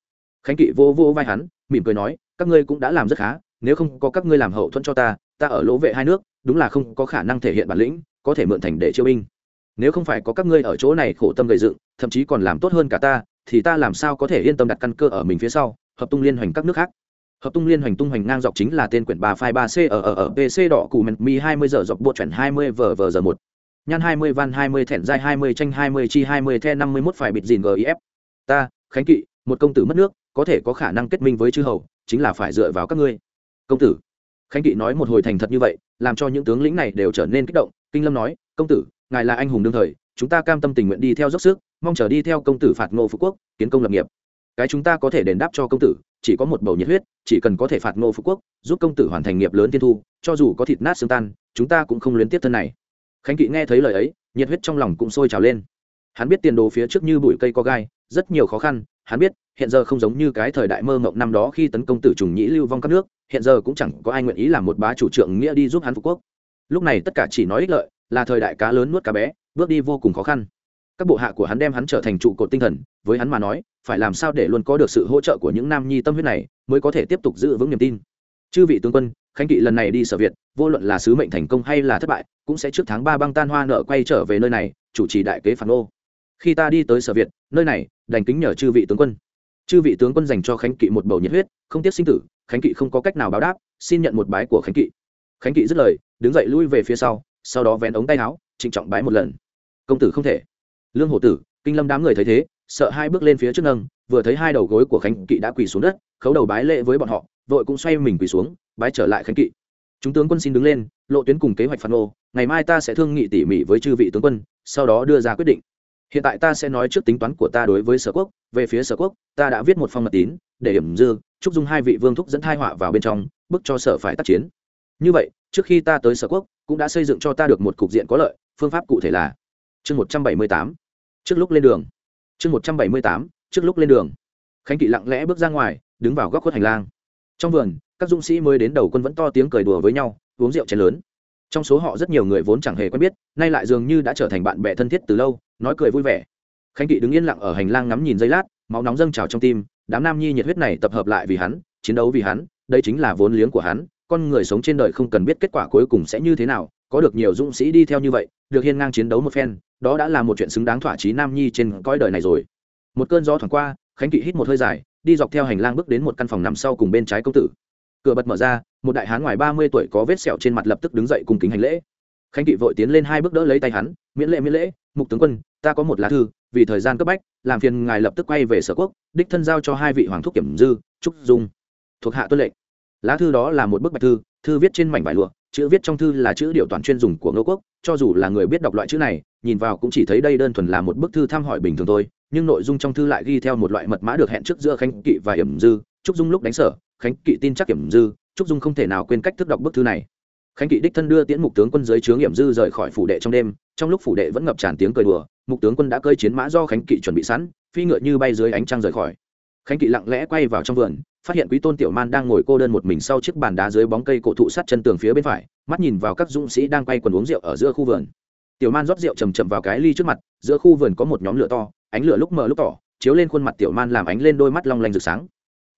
Khánh kỵ vô vô vai hắn, mỉm cười nói, các ngươi cũng đã làm rất khá, nếu không có các ngươi làm hậu thuẫn cho ta ta ở lỗ vệ hai nước, đúng là không có khả năng thể hiện bản lĩnh, có thể mượn thành để chiêu binh. Nếu không phải có các ngươi ở chỗ này khổ tâm gây dựng, thậm chí còn làm tốt hơn cả ta, thì ta làm sao có thể yên tâm đặt căn cơ ở mình phía sau, hợp tung liên hoành các nước khác. Hợp tung liên hoành tung hoành ngang dọc chính là tên quyển ba phai ba c ở ở ở pc đỏ cù mèn mi hai mươi giờ dọc bộ chuẩn hai mươi vờ vờ giờ một nhan hai mươi van hai mươi thẹn dai hai mươi tranh hai mươi chi hai mươi the năm mươi mốt phải bịt dìn gif ta, khánh kỵ, một công tử mất nước, có thể có khả năng kết minh với chư hầu, chính là phải dựa vào các ngươi. Công tử. Khánh kỵ nói một hồi thành thật như vậy, làm cho những tướng lĩnh này đều trở nên kích động. Kinh lâm nói, công tử, ngài là anh hùng đương thời, chúng ta cam tâm tình nguyện đi theo dốc sức, mong chờ đi theo công tử phạt ngô phú quốc, kiến công lập nghiệp. Cái chúng ta có thể đền đáp cho công tử, chỉ có một bầu nhiệt huyết, chỉ cần có thể phạt ngô phú quốc, giúp công tử hoàn thành nghiệp lớn tiên thu, cho dù có thịt nát xương tan, chúng ta cũng không luyến tiếp thân này khánh kỵ nghe thấy lời ấy, nhiệt huyết trong lòng cũng sôi trào lên. Hắn biết tiền đồ phía trước như bụi cây có gai, rất nhiều khó khăn, hắn biết, hiện giờ không giống như cái thời đại mơ mộng năm đó khi tấn công tử trùng nhĩ lưu vong các nước, hiện giờ cũng chẳng có ai nguyện ý làm một bá chủ trượng nghĩa đi giúp hắn phú quốc. Lúc này tất cả chỉ nói ích lợi, là thời đại cá lớn nuốt cá bé, bước đi vô cùng khó khăn. Các bộ hạ của hắn đem hắn trở thành trụ cột tinh thần, với hắn mà nói, phải làm sao để luôn có được sự hỗ trợ của những nam nhi tâm huyết này, mới có thể tiếp tục giữ vững niềm tin chư vị tướng quân, khánh kỵ lần này đi sở việt, vô luận là sứ mệnh thành công hay là thất bại, cũng sẽ trước tháng ba băng tan hoa nợ quay trở về nơi này, chủ trì đại kế phản ô. Khi ta đi tới sở việt, nơi này, đành kính nhờ chư vị tướng quân. Chư vị tướng quân dành cho khánh kỵ một bầu nhiệt huyết, không tiếc sinh tử, khánh kỵ không có cách nào báo đáp, xin nhận một bái của khánh kỵ. Khánh kỵ dứt lời, đứng dậy lui về phía sau sau đó vén ống tay áo, trịnh trọng bái một lần. Công tử không thể. Lương hổ tử, kinh lâm đám người thấy thế, sợ hai bước lên phía trước nâng, vừa thấy hai đầu gối của khánh kỵ đã quỳ xuống đất, khấu đầu bái lễ với bọn họ vội cũng xoay mình quỳ xuống, bái trở lại khánh kỵ. Chúng tướng quân xin đứng lên, lộ tuyến cùng kế hoạch phản ô, ngày mai ta sẽ thương nghị tỉ mỉ với chư vị tướng quân, sau đó đưa ra quyết định. Hiện tại ta sẽ nói trước tính toán của ta đối với sở quốc, về phía sở quốc, ta đã viết một phong mật tín, để điểm dư, chúc dung hai vị vương thúc dẫn thai họa vào bên trong, bức cho sở phải tác chiến. Như vậy, trước khi ta tới sở quốc, cũng đã xây dựng cho ta được một cục diện có lợi, phương pháp cụ thể là chương một trăm bảy mươi tám, trước lúc lên đường. Chương một trăm bảy mươi tám, trước lúc lên đường. Khánh kỵ lặng lẽ bước ra ngoài, đứng vào góc khuất hành lang trong vườn, các dũng sĩ mới đến đầu quân vẫn to tiếng cười đùa với nhau, uống rượu chén lớn. Trong số họ rất nhiều người vốn chẳng hề quen biết, nay lại dường như đã trở thành bạn bè thân thiết từ lâu, nói cười vui vẻ. Khánh kỵ đứng yên lặng ở hành lang ngắm nhìn giây lát, máu nóng dâng trào trong tim, đám nam nhi nhiệt huyết này tập hợp lại vì hắn, chiến đấu vì hắn, đây chính là vốn liếng của hắn, con người sống trên đời không cần biết kết quả cuối cùng sẽ như thế nào, có được nhiều dũng sĩ đi theo như vậy, được hiên ngang chiến đấu một phen, đó đã là một chuyện xứng đáng thỏa chí nam nhi trên cõi đời này rồi. Một cơn gió thoảng qua, khánh kỵ hít một hơi dài đi dọc theo hành lang bước đến một căn phòng nằm sau cùng bên trái công tử. Cửa bật mở ra, một đại hán ngoài ba mươi tuổi có vết sẹo trên mặt lập tức đứng dậy cùng kính hành lễ. Khánh kỵ vội tiến lên hai bước đỡ lấy tay hắn, miễn lễ miễn lễ, mục tướng quân, ta có một lá thư, vì thời gian cấp bách, làm phiền ngài lập tức quay về sở quốc, đích thân giao cho hai vị hoàng thúc kiểm dư trúc dung. Thuộc hạ tuân lệnh. Lá thư đó là một bức bạch thư thư viết trên mảnh vải lụa, chữ viết trong thư là chữ điệu toàn chuyên dùng của ngô quốc, cho dù là người biết đọc loại chữ này, nhìn vào cũng chỉ thấy đây đơn thuần là một bức thư thăm hỏi bình thường thôi nhưng nội dung trong thư lại ghi theo một loại mật mã được hẹn trước giữa khánh kỵ và hiểm dư. Trúc dung lúc đánh sở, khánh kỵ tin chắc hiểm dư trúc dung không thể nào quên cách thức đọc bức thư này. Khánh kỵ đích thân đưa tiễn mục tướng quân dưới trướng hiểm dư rời khỏi phủ đệ trong đêm. Trong lúc phủ đệ vẫn ngập tràn tiếng cười đùa, mục tướng quân đã cơi chiến mã do khánh kỵ chuẩn bị sẵn, phi ngựa như bay dưới ánh trăng rời khỏi. Khánh kỵ lặng lẽ quay vào trong vườn, phát hiện quý tôn tiểu man đang ngồi cô đơn một mình sau chiếc bàn đá dưới bóng cây cổ thụ sát chân tường phía bên phải, mắt nhìn vào các dũng sĩ đang quay quần uống rượu ở giữa khu vườn. Tiểu man rót rượu chầm chậm vào cái ly trước mặt, giữa khu vườn có một nhóm lửa to ánh lửa lúc mờ lúc tỏ, chiếu lên khuôn mặt tiểu man làm ánh lên đôi mắt long lanh rực sáng.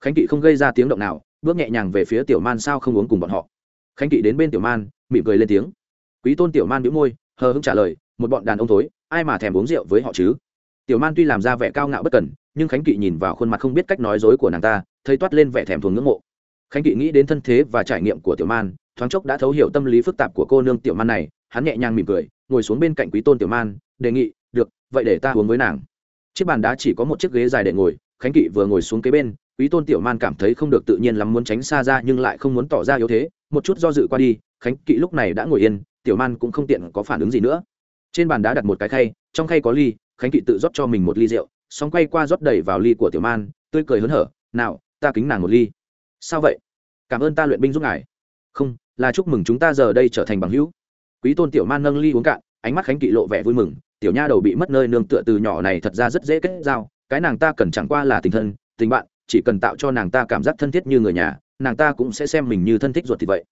Khánh kỵ không gây ra tiếng động nào, bước nhẹ nhàng về phía tiểu man sao không uống cùng bọn họ. Khánh kỵ đến bên tiểu man, mỉm cười lên tiếng. Quý tôn tiểu man bĩu môi, hờ hững trả lời, một bọn đàn ông thối, ai mà thèm uống rượu với họ chứ? Tiểu man tuy làm ra vẻ cao ngạo bất cần nhưng khánh kỵ nhìn vào khuôn mặt không biết cách nói dối của nàng ta, thấy toát lên vẻ thèm thuồng ngưỡng mộ. Khánh kỵ nghĩ đến thân thế và trải nghiệm của tiểu man, thoáng chốc đã thấu hiểu tâm lý phức tạp của cô nương tiểu man này, hắn nhẹ nhàng mỉm cười, ngồi xuống bên cạnh quý tôn tiểu man, đề nghị, được, vậy để ta uống với nàng chiếc bàn đá chỉ có một chiếc ghế dài để ngồi, khánh kỵ vừa ngồi xuống kế bên, quý tôn tiểu man cảm thấy không được tự nhiên lắm muốn tránh xa ra nhưng lại không muốn tỏ ra yếu thế, một chút do dự qua đi, khánh kỵ lúc này đã ngồi yên, tiểu man cũng không tiện có phản ứng gì nữa. Trên bàn đá đặt một cái khay, trong khay có ly, khánh kỵ tự rót cho mình một ly rượu, xong quay qua rót đầy vào ly của tiểu man, tươi cười hớn hở, nào, ta kính nàng một ly. Sao vậy? Cảm ơn ta luyện binh giúp ngài. Không, là chúc mừng chúng ta giờ đây trở thành bằng hữu. Quý tôn tiểu man nâng ly uống cạn, ánh mắt khánh kỵ lộ vẻ vui mừng tiểu nha đầu bị mất nơi nương tựa từ nhỏ này thật ra rất dễ kết giao, cái nàng ta cần chẳng qua là tình thân, tình bạn, chỉ cần tạo cho nàng ta cảm giác thân thiết như người nhà, nàng ta cũng sẽ xem mình như thân thích ruột thì vậy.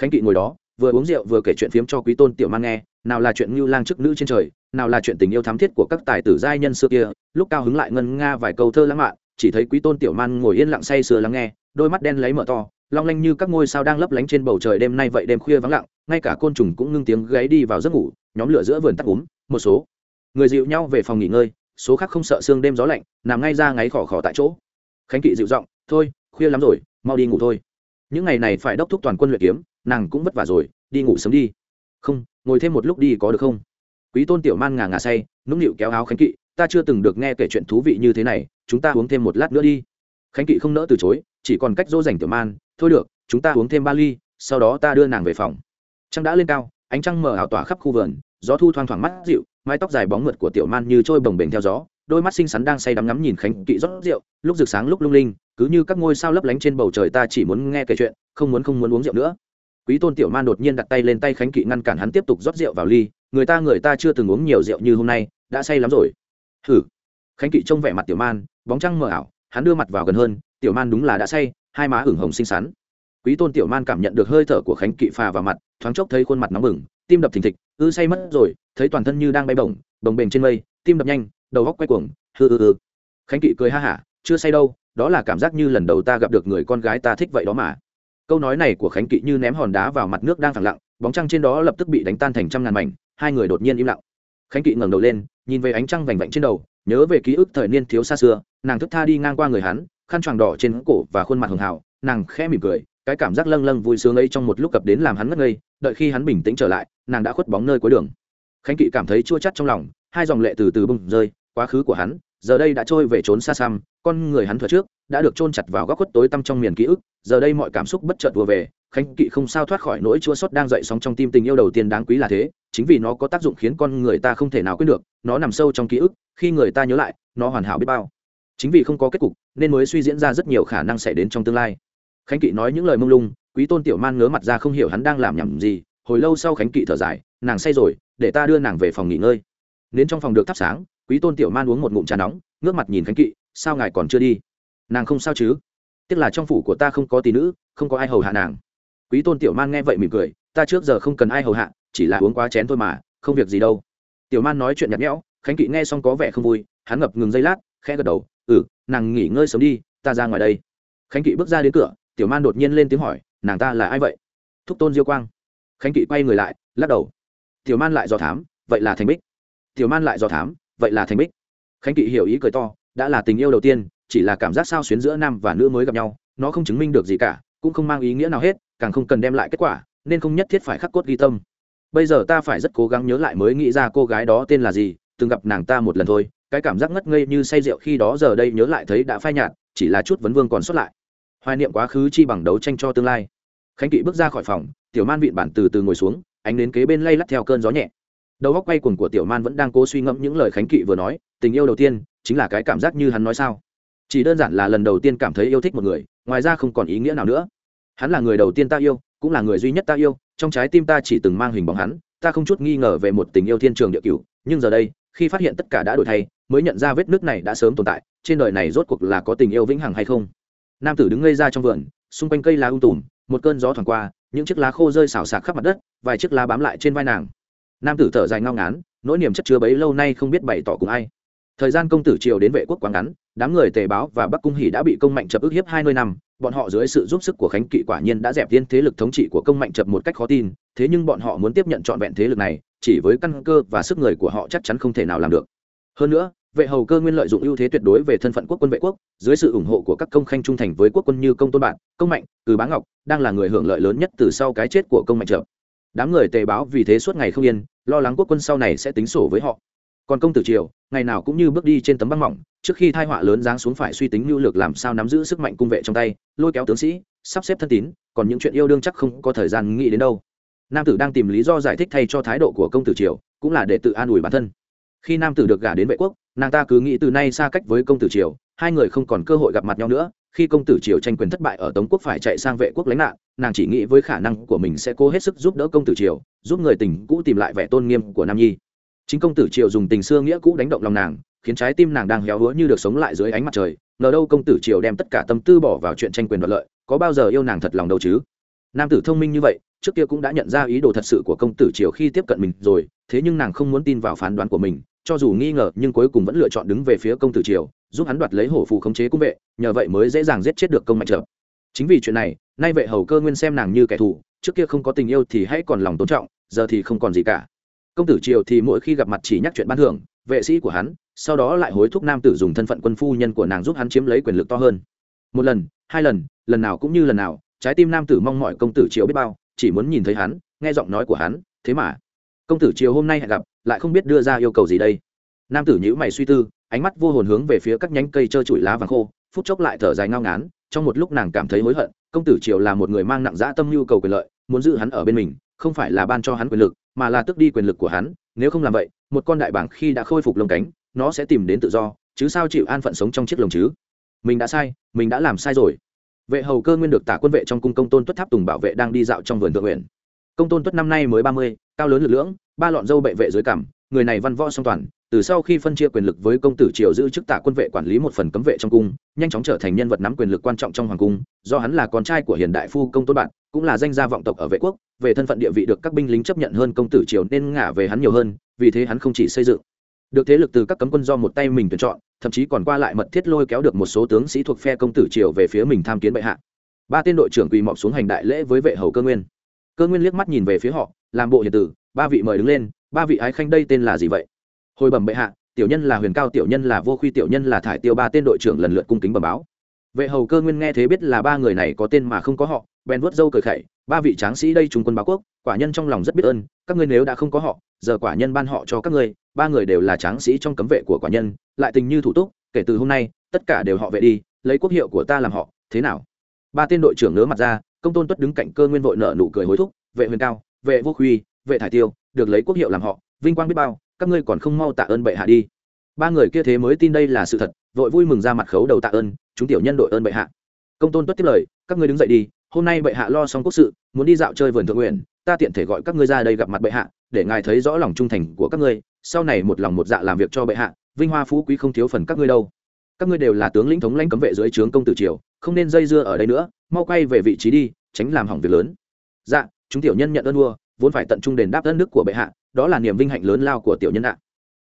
Khánh kỵ ngồi đó, vừa uống rượu vừa kể chuyện phiếm cho quý tôn tiểu man nghe, nào là chuyện ngưu lang chức nữ trên trời, nào là chuyện tình yêu thắm thiết của các tài tử giai nhân xưa kia, lúc cao hứng lại ngân nga vài câu thơ lãng mạn, chỉ thấy quý tôn tiểu man ngồi yên lặng say sưa lắng nghe, đôi mắt đen lấy mở to, long lanh như các ngôi sao đang lấp lánh trên bầu trời đêm nay vậy đêm khuya vắng lặng, ngay cả côn trùng cũng ngưng tiếng gáy đi vào giấc ngủ, nhóm lửa giữa vườn tắt úm, một số người dịu nhau về phòng nghỉ ngơi, số khác không sợ sương đêm gió lạnh, nằm ngay ra ngáy khỏ khỏ tại chỗ. Khánh kỵ dịu giọng, thôi, khuya lắm rồi, mau đi ngủ thôi. Những ngày này phải đốc thúc toàn quân luyện kiếm, nàng cũng vất vả rồi, đi ngủ sớm đi. Không, ngồi thêm một lúc đi có được không? Quý tôn tiểu man ngà ngà say, nũng nịu kéo áo khánh kỵ, ta chưa từng được nghe kể chuyện thú vị như thế này, chúng ta uống thêm một lát nữa đi. Khánh kỵ không nỡ từ chối, chỉ còn cách dỗ dành tiểu man, thôi được, chúng ta uống thêm ba ly, sau đó ta đưa nàng về phòng. Trăng đã lên cao, ánh trăng mở ảo tỏa khắp khu vườn, gió thu thoang thoảng mắt dịu mái tóc dài bóng mượt của tiểu man như trôi bồng bềnh theo gió, đôi mắt xinh xắn đang say đắm ngắm nhìn khánh kỵ rót rượu, lúc rực sáng lúc lung linh, cứ như các ngôi sao lấp lánh trên bầu trời ta chỉ muốn nghe kể chuyện, không muốn không muốn uống rượu nữa. Quý tôn tiểu man đột nhiên đặt tay lên tay khánh kỵ ngăn cản hắn tiếp tục rót rượu vào ly, người ta người ta chưa từng uống nhiều rượu như hôm nay, đã say lắm rồi. Hử khánh kỵ trông vẻ mặt tiểu man, bóng trăng mờ ảo, hắn đưa mặt vào gần hơn, tiểu man đúng là đã say, hai má ửng hồng xinh xắn. Quý tôn tiểu man cảm nhận được hơi thở của khánh kỵ phà vào mặt, thoáng chốc thấy khuôn mặt nóng bừng tim đập thình thịch, ư say mất rồi, thấy toàn thân như đang bay bổng, bồng bềnh trên mây, tim đập nhanh, đầu góc quay cuồng, hư ư ư. Khánh kỵ cười ha hả, chưa say đâu, đó là cảm giác như lần đầu ta gặp được người con gái ta thích vậy đó mà. Câu nói này của khánh kỵ như ném hòn đá vào mặt nước đang phẳng lặng, bóng trăng trên đó lập tức bị đánh tan thành trăm ngàn mảnh, hai người đột nhiên im lặng. Khánh kỵ ngẩng đầu lên, nhìn về ánh trăng vành vạnh trên đầu, nhớ về ký ức thời niên thiếu xa xưa, nàng thức tha đi ngang qua người hắn, khăn choàng đỏ trên cổ và khuôn mặt hường hào nàng khẽ mỉm cười, cái cảm giác lâng lâng vui sướng ấy trong một lúc cập đến làm hắn ngất ngây đợi khi hắn bình tĩnh trở lại, nàng đã khuất bóng nơi cuối đường. Khánh kỵ cảm thấy chua chắt trong lòng, hai dòng lệ từ từ bung rơi, quá khứ của hắn, giờ đây đã trôi về trốn xa xăm, con người hắn thuật trước, đã được chôn chặt vào góc khuất tối tăm trong miền ký ức, giờ đây mọi cảm xúc bất chợt vừa về, khánh kỵ không sao thoát khỏi nỗi chua xót đang dậy sóng trong tim tình yêu đầu tiên đáng quý là thế, chính vì nó có tác dụng khiến con người ta không thể nào quên được, nó nằm sâu trong ký ức, khi người ta nhớ lại, nó hoàn hảo biết bao. Chính vì không có kết cục, nên mới suy diễn ra rất nhiều khả năng xảy đến trong tương lai. Khánh kỵ nói những lời mông lung quý tôn tiểu man ngớ mặt ra không hiểu hắn đang làm nhầm gì, hồi lâu sau khánh kỵ thở dài, nàng say rồi, để ta đưa nàng về phòng nghỉ ngơi. Đến trong phòng được thắp sáng, quý tôn tiểu man uống một ngụm trà nóng, ngước mặt nhìn khánh kỵ, sao ngài còn chưa đi? Nàng không sao chứ? Tiếc là trong phủ của ta không có tỷ nữ, không có ai hầu hạ nàng. Quý tôn tiểu man nghe vậy mỉm cười, ta trước giờ không cần ai hầu hạ, chỉ là uống quá chén thôi mà, không việc gì đâu. Tiểu man nói chuyện nhạt nhẽo, khánh kỵ nghe xong có vẻ không vui, hắn ngập ngừng giây lát, khẽ gật đầu ừ nàng nghỉ ngơi sớm đi, ta ra ngoài đây. Khánh kỵ bước ra đến cửa, tiểu man đột nhiên lên tiếng hỏi nàng ta là ai vậy? Thúc tôn diêu quang. Khánh kỵ quay người lại, lắc đầu. Tiểu man lại do thám, vậy là thành bích. Tiểu man lại do thám, vậy là thành bích. Khánh kỵ hiểu ý cười to, đã là tình yêu đầu tiên, chỉ là cảm giác sao xuyến giữa nam và nữ mới gặp nhau, nó không chứng minh được gì cả, cũng không mang ý nghĩa nào hết, càng không cần đem lại kết quả, nên không nhất thiết phải khắc cốt ghi tâm. Bây giờ ta phải rất cố gắng nhớ lại mới nghĩ ra cô gái đó tên là gì, từng gặp nàng ta một lần thôi, cái cảm giác ngất ngây như say rượu khi đó giờ đây nhớ lại thấy đã phai nhạt, chỉ là chút vấn vương còn xuất lại. Hoài niệm quá khứ chi bằng đấu tranh cho tương lai khánh kỵ bước ra khỏi phòng, tiểu man vịn bản từ từ ngồi xuống, ánh đến kế bên lay lắt theo cơn gió nhẹ. Đầu góc quay cuồng của tiểu man vẫn đang cố suy ngẫm những lời khánh kỵ vừa nói, tình yêu đầu tiên chính là cái cảm giác như hắn nói sao. Chỉ đơn giản là lần đầu tiên cảm thấy yêu thích một người, ngoài ra không còn ý nghĩa nào nữa. Hắn là người đầu tiên ta yêu, cũng là người duy nhất ta yêu, trong trái tim ta chỉ từng mang hình bóng hắn, ta không chút nghi ngờ về một tình yêu thiên trường địa cửu, nhưng giờ đây, khi phát hiện tất cả đã đổi thay, mới nhận ra vết nước này đã sớm tồn tại, trên đời này rốt cuộc là có tình yêu vĩnh hằng hay không. Nam tử đứng ngây ra trong vườn, xung quanh cây lá ung tùm một cơn gió thoảng qua, những chiếc lá khô rơi xào xạc khắp mặt đất, vài chiếc lá bám lại trên vai nàng. Nam tử thở dài ngao ngán, nỗi niềm chất chứa bấy lâu nay không biết bày tỏ cùng ai. Thời gian công tử triều đến vệ quốc quá ngắn, đám người tề báo và bắc cung hỷ đã bị công mạnh chập ức hiếp hai mươi năm, bọn họ dưới sự giúp sức của khánh kỵ quả nhiên đã dẹp tiên thế lực thống trị của công mạnh chập một cách khó tin, thế nhưng bọn họ muốn tiếp nhận trọn vẹn thế lực này, chỉ với căn cơ và sức người của họ chắc chắn không thể nào làm được. Hơn nữa vệ hầu cơ nguyên lợi dụng ưu thế tuyệt đối về thân phận quốc quân vệ quốc, dưới sự ủng hộ của các công khanh trung thành với quốc quân như công tôn bạn, công mạnh, từ bá ngọc, đang là người hưởng lợi lớn nhất từ sau cái chết của công mạnh trợ. Đám người tề báo vì thế suốt ngày không yên, lo lắng quốc quân sau này sẽ tính sổ với họ. Còn công tử triều, ngày nào cũng như bước đi trên tấm băng mỏng, trước khi thai họa lớn giáng xuống phải suy tính mưu lược làm sao nắm giữ sức mạnh cung vệ trong tay, lôi kéo tướng sĩ, sắp xếp thân tín, còn những chuyện yêu đương chắc không có thời gian nghĩ đến đâu. Nam tử đang tìm lý do giải thích thay cho thái độ của công tử triều, cũng là để tự an ủi bản thân. Khi nam tử được gả đến vệ quốc nàng ta cứ nghĩ từ nay xa cách với công tử triều, hai người không còn cơ hội gặp mặt nhau nữa, khi công tử triều tranh quyền thất bại ở tống quốc phải chạy sang vệ quốc lánh nạn, nàng chỉ nghĩ với khả năng của mình sẽ cố hết sức giúp đỡ công tử triều, giúp người tình cũ tìm lại vẻ tôn nghiêm của nam nhi. Chính công tử triều dùng tình xưa nghĩa cũ đánh động lòng nàng, khiến trái tim nàng đang héo hứa như được sống lại dưới ánh mặt trời, ngờ đâu công tử triều đem tất cả tâm tư bỏ vào chuyện tranh quyền đoạt lợi, có bao giờ yêu nàng thật lòng đâu chứ? Nam tử thông minh như vậy, trước kia cũng đã nhận ra ý đồ thật sự của công tử triều khi tiếp cận mình rồi, thế nhưng nàng không muốn tin vào phán đoán của mình cho dù nghi ngờ nhưng cuối cùng vẫn lựa chọn đứng về phía công tử triều, giúp hắn đoạt lấy hổ phù khống chế cung vệ, nhờ vậy mới dễ dàng giết chết được công mạnh trợ. Chính vì chuyện này, nay vệ hầu cơ nguyên xem nàng như kẻ thù, trước kia không có tình yêu thì hãy còn lòng tôn trọng, giờ thì không còn gì cả. Công tử triều thì mỗi khi gặp mặt chỉ nhắc chuyện ban thưởng, vệ sĩ của hắn, sau đó lại hối thúc nam tử dùng thân phận quân phu nhân của nàng giúp hắn chiếm lấy quyền lực to hơn. Một lần, hai lần lần nào cũng như lần nào, trái tim nam tử mong mọi công tử triều biết bao, chỉ muốn nhìn thấy hắn, nghe giọng nói của hắn, thế mà. Công tử triều hôm nay hẹn gặp lại không biết đưa ra yêu cầu gì đây. Nam tử nhữ mày suy tư, ánh mắt vô hồn hướng về phía các nhánh cây trơ trụi lá vàng khô, phút chốc lại thở dài ngao ngán, trong một lúc nàng cảm thấy hối hận, công tử triều là một người mang nặng dã tâm nhu cầu quyền lợi, muốn giữ hắn ở bên mình, không phải là ban cho hắn quyền lực, mà là tước đi quyền lực của hắn, nếu không làm vậy, một con đại bảng khi đã khôi phục lông cánh, nó sẽ tìm đến tự do, chứ sao chịu an phận sống trong chiếc lồng chứ? Mình đã sai, mình đã làm sai rồi. Vệ hầu cơ nguyên được tả quân vệ trong cung công tôn tuất tháp tùng bảo vệ đang đi dạo trong vườn thượng huyện công tôn tuất năm nay mới ba mươi, cao lớn lực lưỡng ba lọn dâu bệ vệ dưới cằm người này văn võ song toàn, từ sau khi phân chia quyền lực với công tử triều giữ chức tả quân vệ quản lý một phần cấm vệ trong cung, nhanh chóng trở thành nhân vật nắm quyền lực quan trọng trong hoàng cung, do hắn là con trai của hiền đại phu công tôn bạn, cũng là danh gia vọng tộc ở vệ quốc, về thân phận địa vị được các binh lính chấp nhận hơn công tử triều nên ngả về hắn nhiều hơn, vì thế hắn không chỉ xây dựng được thế lực từ các cấm quân do một tay mình tuyển chọn, thậm chí còn qua lại mật thiết lôi kéo được một số tướng sĩ thuộc phe công tử triều về phía mình tham kiến bệ hạ. Ba tên đội trưởng quỳ mọc xuống hành đại lễ với vệ hầu cơ nguyên. Cơ nguyên liếc mắt nhìn về phía họ, làm bộ hiền tử ba vị mời đứng lên, ba vị ái khanh đây tên là gì vậy? Hồi bẩm bệ hạ, tiểu nhân là huyền cao, tiểu nhân là vô khuy, tiểu nhân là thải tiêu, ba tên đội trưởng lần lượt cung kính bẩm báo. Vệ hầu cơ nguyên nghe thế biết là ba người này có tên mà không có họ, bèn vuốt râu cười khẩy, ba vị tráng sĩ đây trung quân báo quốc, quả nhân trong lòng rất biết ơn, các ngươi nếu đã không có họ, giờ quả nhân ban họ cho các ngươi, ba người đều là tráng sĩ trong cấm vệ của quả nhân, lại tình như thủ túc, kể từ hôm nay, tất cả đều họ vệ đi, lấy quốc hiệu của ta làm họ, thế nào? Ba tên đội trưởng nớ mặt ra, công tôn tuất đứng cạnh cơ nguyên vội nợ nụ cười hối thúc, vệ huyền cao, vệ vô khuy vệ thải tiêu, được lấy quốc hiệu làm họ, vinh quang biết bao, các ngươi còn không mau tạ ơn bệ hạ đi. Ba người kia thế mới tin đây là sự thật, vội vui mừng ra mặt khấu đầu tạ ơn, chúng tiểu nhân đội ơn bệ hạ. Công tôn tuất tiếp lời, các ngươi đứng dậy đi, hôm nay bệ hạ lo xong quốc sự, muốn đi dạo chơi vườn thượng nguyện ta tiện thể gọi các ngươi ra đây gặp mặt bệ hạ, để ngài thấy rõ lòng trung thành của các ngươi, sau này một lòng một dạ làm việc cho bệ hạ, vinh hoa phú quý không thiếu phần các ngươi đâu. Các ngươi đều là tướng lĩnh thống lãnh cấm vệ dưới trướng công tử triều, không nên dây dưa ở đây nữa, mau quay về vị trí đi, tránh làm hỏng việc lớn. Dạ chúng tiểu nhân nhận ơn vua vốn phải tận trung đền đáp đất nước của bệ hạ, đó là niềm vinh hạnh lớn lao của tiểu nhân ạ.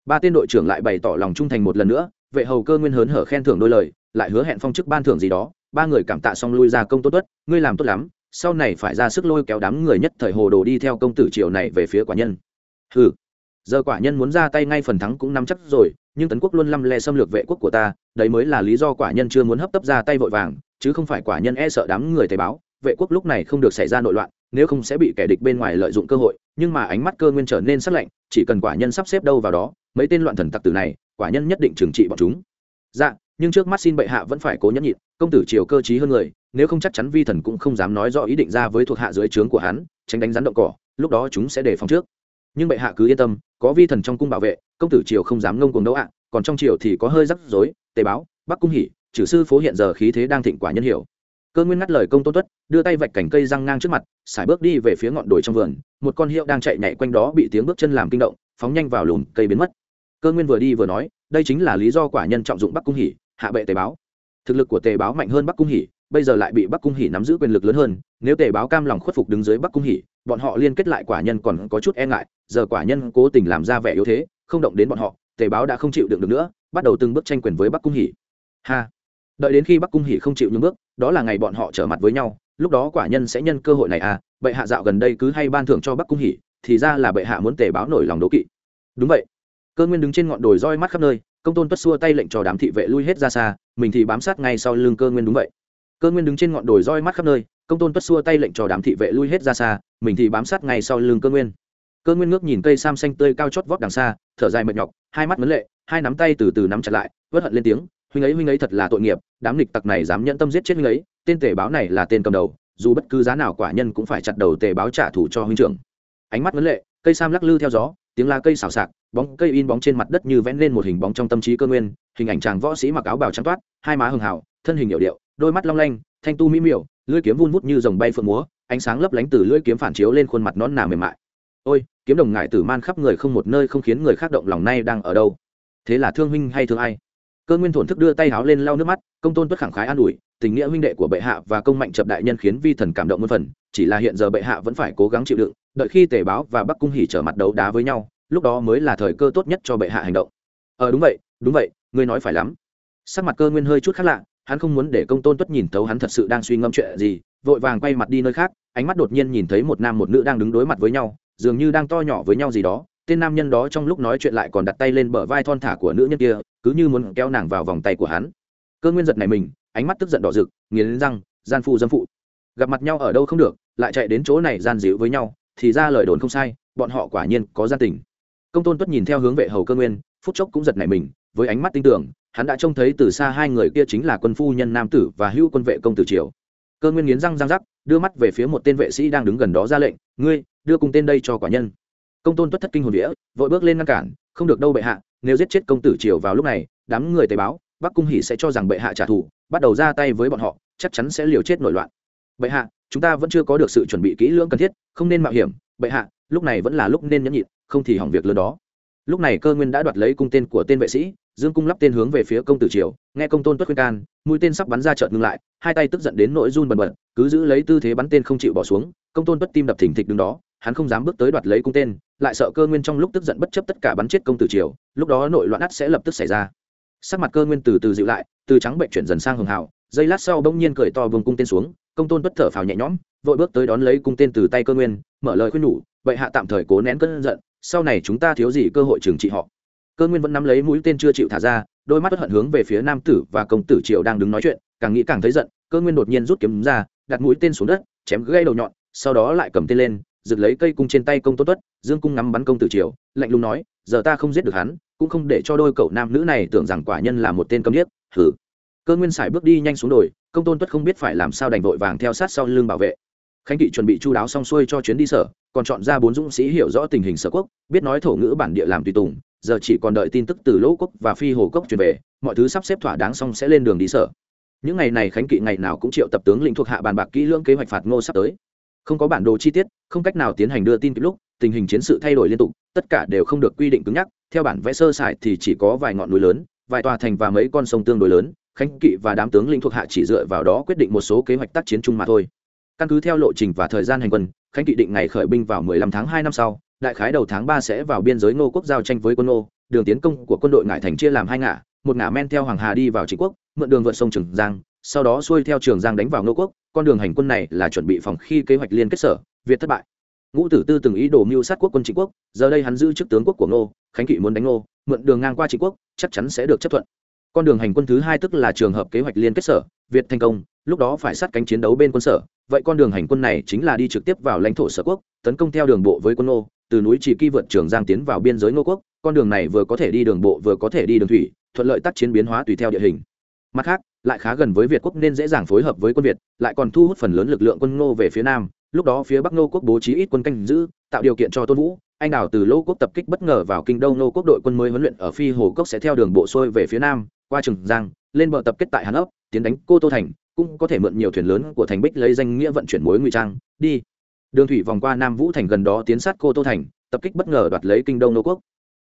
Ba tên đội trưởng lại bày tỏ lòng trung thành một lần nữa, vệ hầu cơ nguyên hớn hở khen thưởng đôi lời, lại hứa hẹn phong chức ban thưởng gì đó. Ba người cảm tạ xong lui ra công tốt tuất, ngươi làm tốt lắm, sau này phải ra sức lôi kéo đám người nhất thời hồ đồ đi theo công tử triều này về phía quả nhân. Ừ giờ quả nhân muốn ra tay ngay phần thắng cũng nắm chắc rồi, nhưng tấn quốc luôn lăm le xâm lược vệ quốc của ta, đấy mới là lý do quả nhân chưa muốn hấp tấp ra tay vội vàng, chứ không phải quả nhân e sợ đám người thầy báo, vệ quốc lúc này không được xảy ra nội loạn nếu không sẽ bị kẻ địch bên ngoài lợi dụng cơ hội, nhưng mà ánh mắt cơ nguyên trở nên sắc lạnh, chỉ cần quả nhân sắp xếp đâu vào đó, mấy tên loạn thần tặc tử này, quả nhân nhất định trừng trị bọn chúng. Dạ nhưng trước mắt xin bệ hạ vẫn phải cố nhẫn nhịn, công tử triều cơ trí hơn người, nếu không chắc chắn vi thần cũng không dám nói rõ ý định ra với thuộc hạ dưới trướng của hắn, tránh đánh rắn động cỏ, lúc đó chúng sẽ đề phòng trước. Nhưng bệ hạ cứ yên tâm, có vi thần trong cung bảo vệ, công tử triều không dám ngông cuồng đấu ạ, còn trong triều thì có hơi rắc rối tề báo, bắc cung hỉ chử sư phố hiện giờ khí thế đang thịnh quả nhân hiểu cơ nguyên ngắt lời công tôn tuất, đưa tay vạch cành cây răng ngang trước mặt sải bước đi về phía ngọn đồi trong vườn, một con hiệu đang chạy nhảy quanh đó bị tiếng bước chân làm kinh động, phóng nhanh vào lùm cây biến mất. Cơ nguyên vừa đi vừa nói, đây chính là lý do quả nhân trọng dụng bắc cung hỉ, hạ bệ tề báo. Thực lực của tề báo mạnh hơn bắc cung hỉ, bây giờ lại bị bắc cung hỉ nắm giữ quyền lực lớn hơn, nếu tề báo cam lòng khuất phục đứng dưới bắc cung hỉ, bọn họ liên kết lại quả nhân còn có chút e ngại, giờ quả nhân cố tình làm ra vẻ yếu thế, không động đến bọn họ, tề báo đã không chịu đựng được nữa, bắt đầu từng bước tranh quyền với bắc cung hỉ. Ha! Đợi đến khi bắc cung hỉ không chịu những bước, đó là ngày bọn họ trở mặt với nhau, lúc đó quả nhân sẽ nhân cơ hội này à bệ hạ dạo gần đây cứ hay ban thưởng cho bắc cung hỉ, thì ra là bệ hạ muốn tề báo nổi lòng đố kỵ. Đúng vậy. Cơ nguyên đứng trên ngọn đồi roi mắt khắp nơi, công tôn tuất xua tay lệnh cho đám thị vệ lui hết ra xa, mình thì bám sát ngay sau lưng cơ nguyên đúng vậy. Cơ nguyên đứng trên ngọn đồi roi mắt khắp nơi, công tôn tuất xua tay lệnh cho đám thị vệ lui hết ra xa, mình thì bám sát ngay sau lưng cơ nguyên. Cơ nguyên ngước nhìn cây sam xanh tươi cao chót vót đằng xa, thở dài mệt nhọc, hai mắt vấn lệ, hai nắm tay từ từ nắm chặt lại vớt hận lên tiếng huynh ấy huynh ấy thật là tội nghiệp, đám nghịch tặc này dám nhẫn tâm giết chết huynh ấy, tên tề báo này là tên cầm đầu, dù bất cứ giá nào quả nhân cũng phải chặt đầu tề báo trả thù cho huynh trưởng. Ánh mắt vấn lệ, cây sam lắc lư theo gió, tiếng la cây xào xạc, bóng cây in bóng trên mặt đất như vẽ lên một hình bóng trong tâm trí cơ nguyên, hình ảnh chàng võ sĩ mặc áo bào trắng toát, hai má hường hào, thân hình hiệu điệu, đôi mắt long lanh, thanh tu mỹ miều, lưỡi kiếm vun vút như dòng bay phượng múa, ánh sáng lấp lánh từ lưỡi kiếm phản chiếu lên khuôn mặt nón nà mềm mại. Ôi, kiếm đồng ngại tử man khắp người không một nơi không khiến người khác động lòng nay đang ở đâu. Thế là thương huynh hay thương ai? Cơ nguyên thổn thức đưa tay háo lên lau nước mắt, công tôn tuất khẳng khái an ủi, tình nghĩa huynh đệ của bệ hạ và công mạnh chập đại nhân khiến vi thần cảm động một phần, chỉ là hiện giờ bệ hạ vẫn phải cố gắng chịu đựng, đợi khi tề báo và bắc cung hỉ trở mặt đấu đá với nhau, lúc đó mới là thời cơ tốt nhất cho bệ hạ hành động. Ờ đúng vậy đúng vậy, ngươi nói phải lắm. Sắc mặt cơ nguyên hơi chút khác lạ, hắn không muốn để công tôn tuất nhìn thấu hắn thật sự đang suy ngẫm chuyện gì, vội vàng quay mặt đi nơi khác, ánh mắt đột nhiên nhìn thấy một nam một nữ đang đứng đối mặt với nhau, dường như đang to nhỏ với nhau gì đó, tên nam nhân đó trong lúc nói chuyện lại còn đặt tay lên bờ vai thon thả của nữ nhân kia cứ như muốn kéo nàng vào vòng tay của hắn. Cơ nguyên giật này mình, ánh mắt tức giận đỏ rực, nghiến răng, gian phụ dâm phụ. Gặp mặt nhau ở đâu không được, lại chạy đến chỗ này gian dịu với nhau, thì ra lời đồn không sai, bọn họ quả nhiên có gia tình. Công tôn tuất nhìn theo hướng vệ hầu cơ nguyên, phút chốc cũng giật nảy mình, với ánh mắt tin tưởng hắn đã trông thấy từ xa hai người kia chính là quân phu nhân nam tử và hữu quân vệ công tử triều. Cơ nguyên nghiến răng răng rắc, đưa mắt về phía một tên vệ sĩ đang đứng gần đó ra lệnh, ngươi, đưa cùng tên đây cho quả nhân. Công tôn tuất thất kinh hồn vĩa vội bước lên ngăn cản, không được đâu bệ hạ nếu giết chết công tử triều vào lúc này, đám người tề báo, bắc cung hỷ sẽ cho rằng bệ hạ trả thù, bắt đầu ra tay với bọn họ, chắc chắn sẽ liều chết nổi loạn. Bệ hạ, chúng ta vẫn chưa có được sự chuẩn bị kỹ lưỡng cần thiết, không nên mạo hiểm. Bệ hạ, lúc này vẫn là lúc nên nhẫn nhịn, không thì hỏng việc lớn đó. Lúc này cơ nguyên đã đoạt lấy cung tên của tên vệ sĩ, dương cung lắp tên hướng về phía công tử triều, nghe công tôn tuất khuyên can, mũi tên sắp bắn ra chợt ngừng lại, hai tay tức giận đến nỗi run bần bật, cứ giữ lấy tư thế bắn tên không chịu bỏ xuống, công tôn tuất tim đập thình thịch đứng đó hắn không dám bước tới đoạt lấy cung tên, lại sợ cơ nguyên trong lúc tức giận bất chấp tất cả bắn chết công tử triều, lúc đó nội loạn ắt sẽ lập tức xảy ra. Sắc mặt cơ nguyên từ từ dịu lại, từ trắng bệnh chuyển dần sang hường hào giây lát sau bỗng nhiên cười to vùng cung tên xuống, công tôn bất thở phào nhẹ nhõm, vội bước tới đón lấy cung tên từ tay cơ nguyên, mở lời khuyên nhủ, vậy hạ tạm thời cố nén cơn giận, sau này chúng ta thiếu gì cơ hội trừng trị họ. Cơ nguyên vẫn nắm lấy mũi tên chưa chịu thả ra, đôi mắt bất hận hướng về phía nam tử và công tử triều đang đứng nói chuyện, càng nghĩ càng thấy giận, cơ nguyên đột nhiên rút kiếm ra, đặt mũi tên xuống đất, chém gây đầu nhọn, sau đó lại cầm tên lên giật lấy cây cung trên tay công tốt tuất, dương cung ngắm bắn công tử triều, lạnh lùng nói, giờ ta không giết được hắn, cũng không để cho đôi cậu nam nữ này tưởng rằng quả nhân là một tên câm điếc. Hử cơ nguyên sải bước đi nhanh xuống đồi, công tôn tuất không biết phải làm sao đành vội vàng theo sát sau lưng bảo vệ. Khánh kỵ chuẩn bị chu đáo xong xuôi cho chuyến đi sở, còn chọn ra bốn dũng sĩ hiểu rõ tình hình sở quốc, biết nói thổ ngữ bản địa làm tùy tùng, giờ chỉ còn đợi tin tức từ lỗ quốc và phi hồ cốc truyền về, mọi thứ sắp xếp thỏa đáng xong sẽ lên đường đi sở. Những ngày này khánh kỵ ngày nào cũng triệu tập tướng lĩnh thuộc hạ bàn bạc kỹ lưỡng kế hoạch phạt ngô sắp tới không có bản đồ chi tiết, không cách nào tiến hành đưa tin kịp lúc, tình hình chiến sự thay đổi liên tục, tất cả đều không được quy định cứng nhắc. Theo bản vẽ sơ sài thì chỉ có vài ngọn núi lớn, vài tòa thành và mấy con sông tương đối lớn, khánh kỵ và đám tướng lĩnh thuộc hạ chỉ dựa vào đó quyết định một số kế hoạch tác chiến chung mà thôi. Căn cứ theo lộ trình và thời gian hành quân, khánh kỵ định ngày khởi binh vào 15 tháng 2 năm sau, đại khái đầu tháng 3 sẽ vào biên giới ngô quốc giao tranh với quân ngô, đường tiến công của quân đội ngải thành chia làm hai ngả một ngả men theo hoàng hà đi vào trịnh quốc, mượn đường vượt sông trường giang, sau đó xuôi theo trường giang đánh vào ngô quốc, con đường hành quân này là chuẩn bị phòng khi kế hoạch liên kết sở, việt thất bại. Ngũ tử tư từng ý đồ mưu sát quốc quân trịnh quốc, giờ đây hắn giữ chức tướng quốc của ngô, khánh kỵ muốn đánh ngô, mượn đường ngang qua trịnh quốc, chắc chắn sẽ được chấp thuận. Con đường hành quân thứ hai tức là trường hợp kế hoạch liên kết sở, việt thành công, lúc đó phải sát cánh chiến đấu bên quân sở, vậy con đường hành quân này chính là đi trực tiếp vào lãnh thổ sở quốc, tấn công theo đường bộ với quân ngô, từ núi chỉ kỳ vượt trường giang tiến vào biên giới ngô quốc, con đường này vừa có thể đi đường bộ vừa có thể đi đường thủy thuận lợi tác chiến biến hóa tùy theo địa hình. Mặt khác, lại khá gần với việt quốc nên dễ dàng phối hợp với quân việt, lại còn thu hút phần lớn lực lượng quân ngô về phía nam. Lúc đó phía bắc ngô quốc bố trí ít quân canh giữ, tạo điều kiện cho tôn vũ, anh đào từ lô quốc tập kích bất ngờ vào kinh đông nô quốc đội quân mới huấn luyện ở phi hồ cốc sẽ theo đường bộ xuôi về phía nam, qua trường giang, lên bờ tập kết tại hàn ấp, tiến đánh cô tô thành, cũng có thể mượn nhiều thuyền lớn của thành bích lấy danh nghĩa vận chuyển mối ngụy trang, đi. Đường thủy vòng qua nam vũ thành gần đó tiến sát cô tô thành, tập kích bất ngờ đoạt lấy kinh đông nô quốc.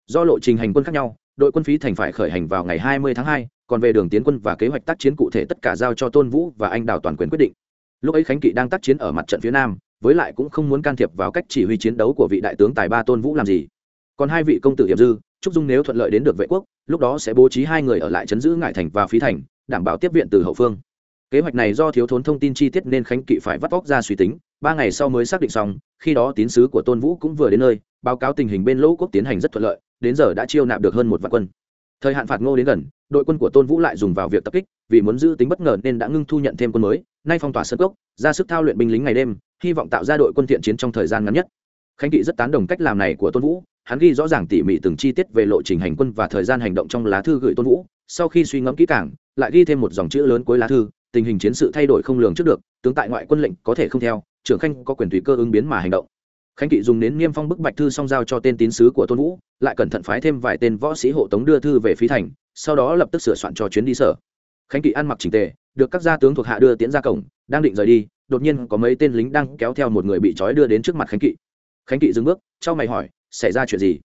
Do lộ trình hành quân khác nhau đội quân phí thành phải khởi hành vào ngày 20 tháng 2, còn về đường tiến quân và kế hoạch tác chiến cụ thể tất cả giao cho tôn vũ và anh đào toàn quyền quyết định. Lúc ấy khánh kỵ đang tác chiến ở mặt trận phía nam với lại cũng không muốn can thiệp vào cách chỉ huy chiến đấu của vị đại tướng tài ba tôn vũ làm gì. Còn hai vị công tử hiệp dư trúc dung nếu thuận lợi đến được vệ quốc lúc đó sẽ bố trí hai người ở lại chấn giữ ngải thành và phí thành đảm bảo tiếp viện từ hậu phương. Kế hoạch này do thiếu thốn thông tin chi tiết nên khánh kỵ phải vắt óc ra suy tính ba ngày sau mới xác định xong, khi đó tín sứ của tôn vũ cũng vừa đến nơi, báo cáo tình hình bên lỗ quốc tiến hành rất thuận lợi, đến giờ đã chiêu nạp được hơn một vạn quân. Thời hạn phạt ngô đến gần, đội quân của tôn vũ lại dùng vào việc tập kích, vì muốn giữ tính bất ngờ nên đã ngưng thu nhận thêm quân mới, nay phong tỏa sân cốc, ra sức thao luyện binh lính ngày đêm, hy vọng tạo ra đội quân thiện chiến trong thời gian ngắn nhất. Khánh kỵ rất tán đồng cách làm này của tôn vũ, hắn ghi rõ ràng tỉ mỉ từng chi tiết về lộ trình hành quân và thời gian hành động trong lá thư gửi tôn vũ, sau khi suy ngẫm kỹ càng, lại ghi thêm một dòng chữ lớn cuối lá thư, tình hình chiến sự thay đổi không lường trước được, tướng tại ngoại quân lệnh có thể không theo trưởng khanh có quyền tùy cơ ứng biến mà hành động. Khánh kỵ dùng nến niêm phong bức bạch thư song giao cho tên tín sứ của tôn vũ, lại cẩn thận phái thêm vài tên võ sĩ hộ tống đưa thư về phí thành, sau đó lập tức sửa soạn cho chuyến đi sở. Khánh kỵ ăn mặc trình tề, được các gia tướng thuộc hạ đưa tiến ra cổng, đang định rời đi, đột nhiên có mấy tên lính đang kéo theo một người bị trói đưa đến trước mặt khánh kỵ. Khánh kỵ dừng bước, trao mày hỏi, xảy ra chuyện gì?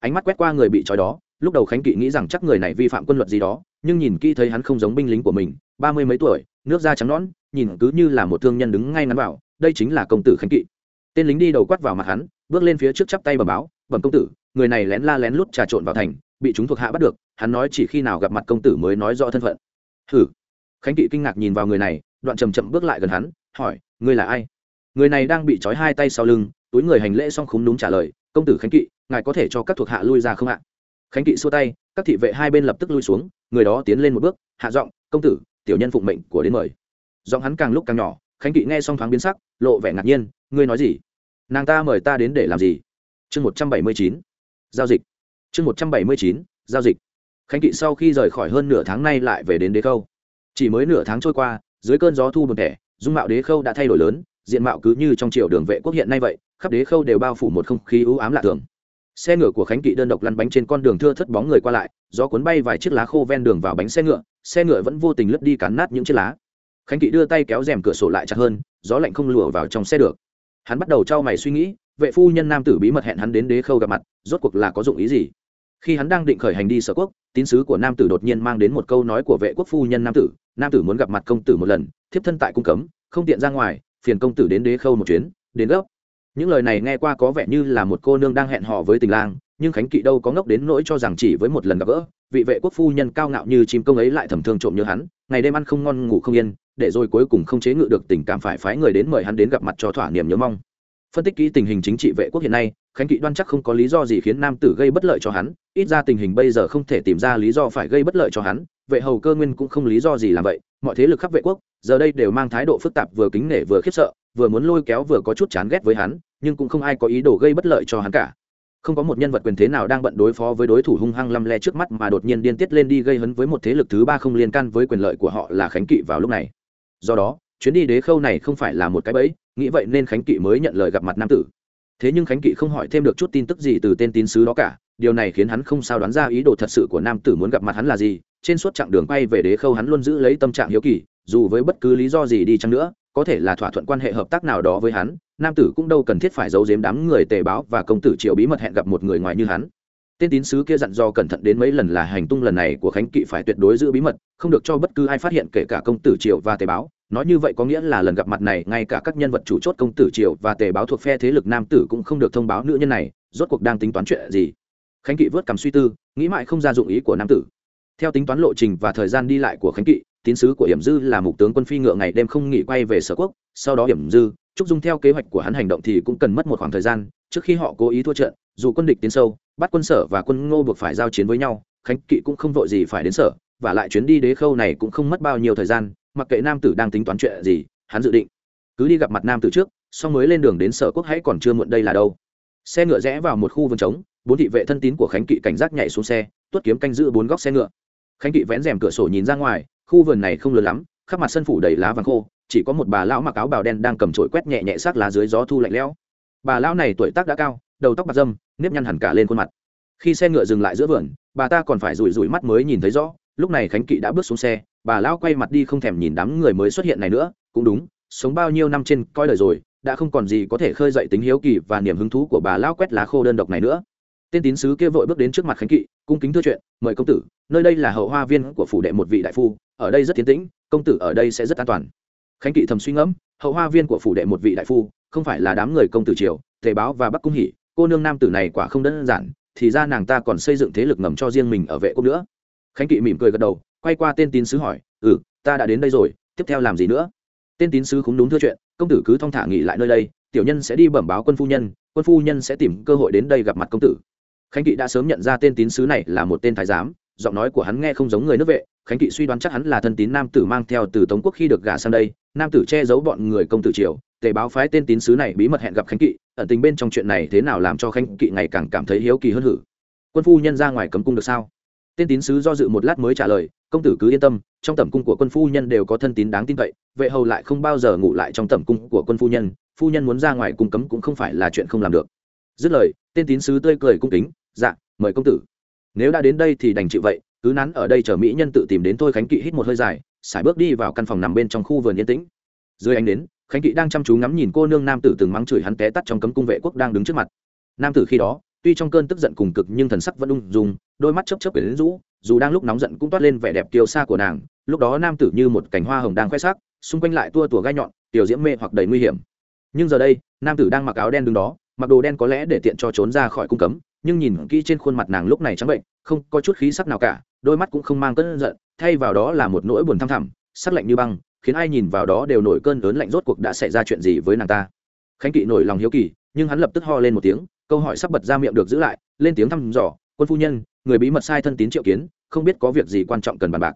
Ánh mắt quét qua người bị trói đó, lúc đầu khánh kỵ nghĩ rằng chắc người này vi phạm quân luật gì đó, nhưng nhìn kỹ thấy hắn không giống binh lính của mình, ba mươi mấy tuổi, nước da trắng nõn, nhìn cứ như là một thương nhân đứng ngay ngắn vào đây chính là công tử khánh kỵ. Tên lính đi đầu quát vào mặt hắn, bước lên phía trước chắp tay bẩm báo, bẩm công tử, người này lén la lén lút trà trộn vào thành, bị chúng thuộc hạ bắt được, hắn nói chỉ khi nào gặp mặt công tử mới nói rõ thân phận. Hử? Khánh kỵ kinh ngạc nhìn vào người này, đoạn chầm chậm bước lại gần hắn, hỏi, ngươi là ai? Người này đang bị trói hai tay sau lưng, túi người hành lễ xong khúm đúng trả lời, công tử khánh kỵ, ngài có thể cho các thuộc hạ lui ra không ạ? Khánh kỵ xua tay, các thị vệ hai bên lập tức lui xuống, người đó tiến lên một bước, hạ giọng, công tử, tiểu nhân phụng mệnh của đến mời. Giọng hắn càng lúc càng nhỏ khánh kỵ nghe xong thoáng biến sắc, lộ vẻ ngạc nhiên, ngươi nói gì? Nàng ta mời ta đến để làm gì? Chương một trăm bảy mươi chín, giao dịch. Chương một trăm bảy mươi chín, giao dịch. Khánh kỵ sau khi rời khỏi hơn nửa tháng nay lại về đến đế khâu. Chỉ mới nửa tháng trôi qua, dưới cơn gió thu buồn thẻ, dung mạo đế khâu đã thay đổi lớn, diện mạo cứ như trong triều đường vệ quốc hiện nay vậy, khắp đế khâu đều bao phủ một không khí ưu ám lạ thường. Xe ngựa của khánh kỵ đơn độc lăn bánh trên con đường thưa thất bóng người qua lại, gió cuốn bay vài chiếc lá khô ven đường vào bánh xe ngựa xe ngựa vẫn vô tình lướt đi cắn nát những chiếc lá khánh kỵ đưa tay kéo rèm cửa sổ lại chặt hơn, gió lạnh không lùa vào trong xe được. Hắn bắt đầu trao mày suy nghĩ, vệ phu nhân nam tử bí mật hẹn hắn đến đế khâu gặp mặt, rốt cuộc là có dụng ý gì? Khi hắn đang định khởi hành đi sở quốc, tín sứ của nam tử đột nhiên mang đến một câu nói của vệ quốc phu nhân nam tử nam tử muốn gặp mặt công tử một lần, thiếp thân tại cung cấm, không tiện ra ngoài, phiền công tử đến đế khâu một chuyến, đến gấp. Những lời này nghe qua có vẻ như là một cô nương đang hẹn họ với tình lang nhưng khánh kỵ đâu có ngốc đến nỗi cho rằng chỉ với một lần gặp gỡ, vị vệ quốc phu nhân cao ngạo như chim công ấy lại thầm thương trộm như hắn, ngày đêm ăn không ngon, ngủ không yên, để rồi cuối cùng không chế ngự được tình cảm phải phái người đến mời hắn đến gặp mặt cho thỏa niềm nhớ mong. Phân tích kỹ tình hình chính trị vệ quốc hiện nay, khánh kỵ đoan chắc không có lý do gì khiến nam tử gây bất lợi cho hắn, ít ra tình hình bây giờ không thể tìm ra lý do phải gây bất lợi cho hắn, vệ hầu cơ nguyên cũng không lý do gì làm vậy, mọi thế lực khắp vệ quốc, giờ đây đều mang thái độ phức tạp vừa kính nể vừa khiếp sợ, vừa muốn lôi kéo vừa có chút chán ghét với hắn, nhưng cũng không ai có ý đồ gây bất lợi cho hắn cả không có một nhân vật quyền thế nào đang bận đối phó với đối thủ hung hăng lăm le trước mắt mà đột nhiên điên tiết lên đi gây hấn với một thế lực thứ ba không liên can với quyền lợi của họ là khánh kỵ vào lúc này. Do đó, chuyến đi đế khâu này không phải là một cái bẫy, nghĩ vậy nên khánh kỵ mới nhận lời gặp mặt nam tử. Thế nhưng khánh kỵ không hỏi thêm được chút tin tức gì từ tên tín sứ đó cả, điều này khiến hắn không sao đoán ra ý đồ thật sự của nam tử muốn gặp mặt hắn là gì, trên suốt chặng đường quay về đế khâu hắn luôn giữ lấy tâm trạng hiếu kỳ, dù với bất cứ lý do gì đi chăng nữa, có thể là thỏa thuận quan hệ hợp tác nào đó với hắn nam tử cũng đâu cần thiết phải giấu giếm đám người tề báo và công tử triệu bí mật hẹn gặp một người ngoài như hắn. Tên tín sứ kia dặn dò cẩn thận đến mấy lần là hành tung lần này của khánh kỵ phải tuyệt đối giữ bí mật, không được cho bất cứ ai phát hiện kể cả công tử triệu và tề báo. Nói như vậy có nghĩa là lần gặp mặt này, ngay cả các nhân vật chủ chốt công tử triệu và tề báo thuộc phe thế lực nam tử cũng không được thông báo nữ nhân này, rốt cuộc đang tính toán chuyện gì? Khánh kỵ vớt cằm suy tư, nghĩ mãi không ra dụng ý của nam tử. Theo tính toán lộ trình và thời gian đi lại của khánh kỵ, tín sứ của hiểm dư là mục tướng quân phi ngựa ngày đêm không nghỉ quay về sở quốc, sau đó hiểm dư trúc dung theo kế hoạch của hắn hành động thì cũng cần mất một khoảng thời gian, trước khi họ cố ý thua trận, dù quân địch tiến sâu, bắt quân sở và quân ngô buộc phải giao chiến với nhau, khánh kỵ cũng không vội gì phải đến sở, và lại chuyến đi đế khâu này cũng không mất bao nhiêu thời gian, mặc kệ nam tử đang tính toán chuyện gì, hắn dự định cứ đi gặp mặt nam tử trước, xong mới lên đường đến sở quốc hãy còn chưa muộn đây là đâu. Xe ngựa rẽ vào một khu vườn trống, bốn thị vệ thân tín của khánh kỵ cảnh giác nhảy xuống xe tuất kiếm canh giữ bốn góc xe ngựa. Khánh kỵ vén rèm cửa sổ nhìn ra ngoài, khu vườn này không lớn lắm khắp mặt sân phủ đầy lá vàng khô, chỉ có một bà lão mặc áo bào đen đang cầm chổi quét nhẹ nhẹ xác lá dưới gió thu lạnh lẽo. Bà lão này tuổi tác đã cao, đầu tóc bạc dâm, nếp nhăn hẳn cả lên khuôn mặt. Khi xe ngựa dừng lại giữa vườn, bà ta còn phải rủi rủi mắt mới nhìn thấy rõ, lúc này khánh kỵ đã bước xuống xe, bà lão quay mặt đi không thèm nhìn đám người mới xuất hiện này nữa, cũng đúng, sống bao nhiêu năm trên coi đời rồi, đã không còn gì có thể khơi dậy tính hiếu kỳ và niềm hứng thú của bà lão quét lá khô đơn độc này nữa tên tín sứ kia vội bước đến trước mặt khánh kỵ cung kính thưa chuyện mời công tử nơi đây là hậu hoa viên của phủ đệ một vị đại phu ở đây rất tiến tĩnh công tử ở đây sẽ rất an toàn. Khánh kỵ thầm suy ngẫm hậu hoa viên của phủ đệ một vị đại phu không phải là đám người công tử triều tề báo và bắc cung hỉ, cô nương nam tử này quả không đơn giản thì ra nàng ta còn xây dựng thế lực ngầm cho riêng mình ở vệ quốc nữa. Khánh kỵ mỉm cười gật đầu quay qua tên tín sứ hỏi ừ ta đã đến đây rồi tiếp theo làm gì nữa? Tên tín sứ cũng đúng thưa chuyện công tử cứ thong thả nghỉ lại nơi đây tiểu nhân sẽ đi bẩm báo quân phu nhân quân phu nhân sẽ tìm cơ hội đến đây gặp mặt công tử khánh kỵ đã sớm nhận ra tên tín sứ này là một tên thái giám, giọng nói của hắn nghe không giống người nước vệ. Khánh kỵ suy đoán chắc hắn là thân tín nam tử mang theo từ tống quốc khi được gả sang đây. Nam tử che giấu bọn người công tử triều, tề báo phái tên tín sứ này bí mật hẹn gặp khánh kỵ. Ẩn tình bên trong chuyện này thế nào làm cho khánh kỵ ngày càng cảm thấy hiếu kỳ hơn hử? Quân phu nhân ra ngoài cấm cung được sao? Tên tín sứ do dự một lát mới trả lời, công tử cứ yên tâm, trong tẩm cung của quân phu nhân đều có thân tín đáng tin cậy, vệ hầu lại không bao giờ ngủ lại trong tẩm cung của quân phu nhân phu nhân muốn ra ngoài cung cấm cũng không phải là chuyện không làm được. Dứt lời, tên tín sứ tươi cười cung kính dạ mời công tử. Nếu đã đến đây thì đành chịu vậy, cứ nắn ở đây chờ mỹ nhân tự tìm đến thôi, khánh kỵ hít một hơi dài sải bước đi vào căn phòng nằm bên trong khu vườn yên tĩnh. Dưới ánh đến khánh kỵ đang chăm chú ngắm nhìn cô nương nam tử từng mắng chửi hắn té tắt trong cấm cung vệ quốc đang đứng trước mặt. Nam tử khi đó, tuy trong cơn tức giận cùng cực nhưng thần sắc vẫn ung dung, đôi mắt chớp chớp quyển rũ, dù đang lúc nóng giận cũng toát lên vẻ đẹp kiêu sa của nàng, lúc đó nam tử như một cành hoa hồng đang khoe sắc, xung quanh lại tua tủa gai nhọn, tiểu diễm mê hoặc đầy nguy hiểm. Nhưng giờ đây, nam tử đang mặc áo đen đứng đó, mặc đồ đen có lẽ để tiện cho trốn ra khỏi cung cấm nhưng nhìn kỹ trên khuôn mặt nàng lúc này trắng bệnh, không có chút khí sắc nào cả, đôi mắt cũng không mang cơn giận, thay vào đó là một nỗi buồn thăm thẳm, sắc lạnh như băng, khiến ai nhìn vào đó đều nổi cơn lớn lạnh rốt cuộc đã xảy ra chuyện gì với nàng ta. Khánh kỵ nổi lòng hiếu kỳ, nhưng hắn lập tức ho lên một tiếng, câu hỏi sắp bật ra miệng được giữ lại, lên tiếng thăm dò, quân phu nhân, người bí mật sai thân tín triệu kiến, không biết có việc gì quan trọng cần bàn bạc.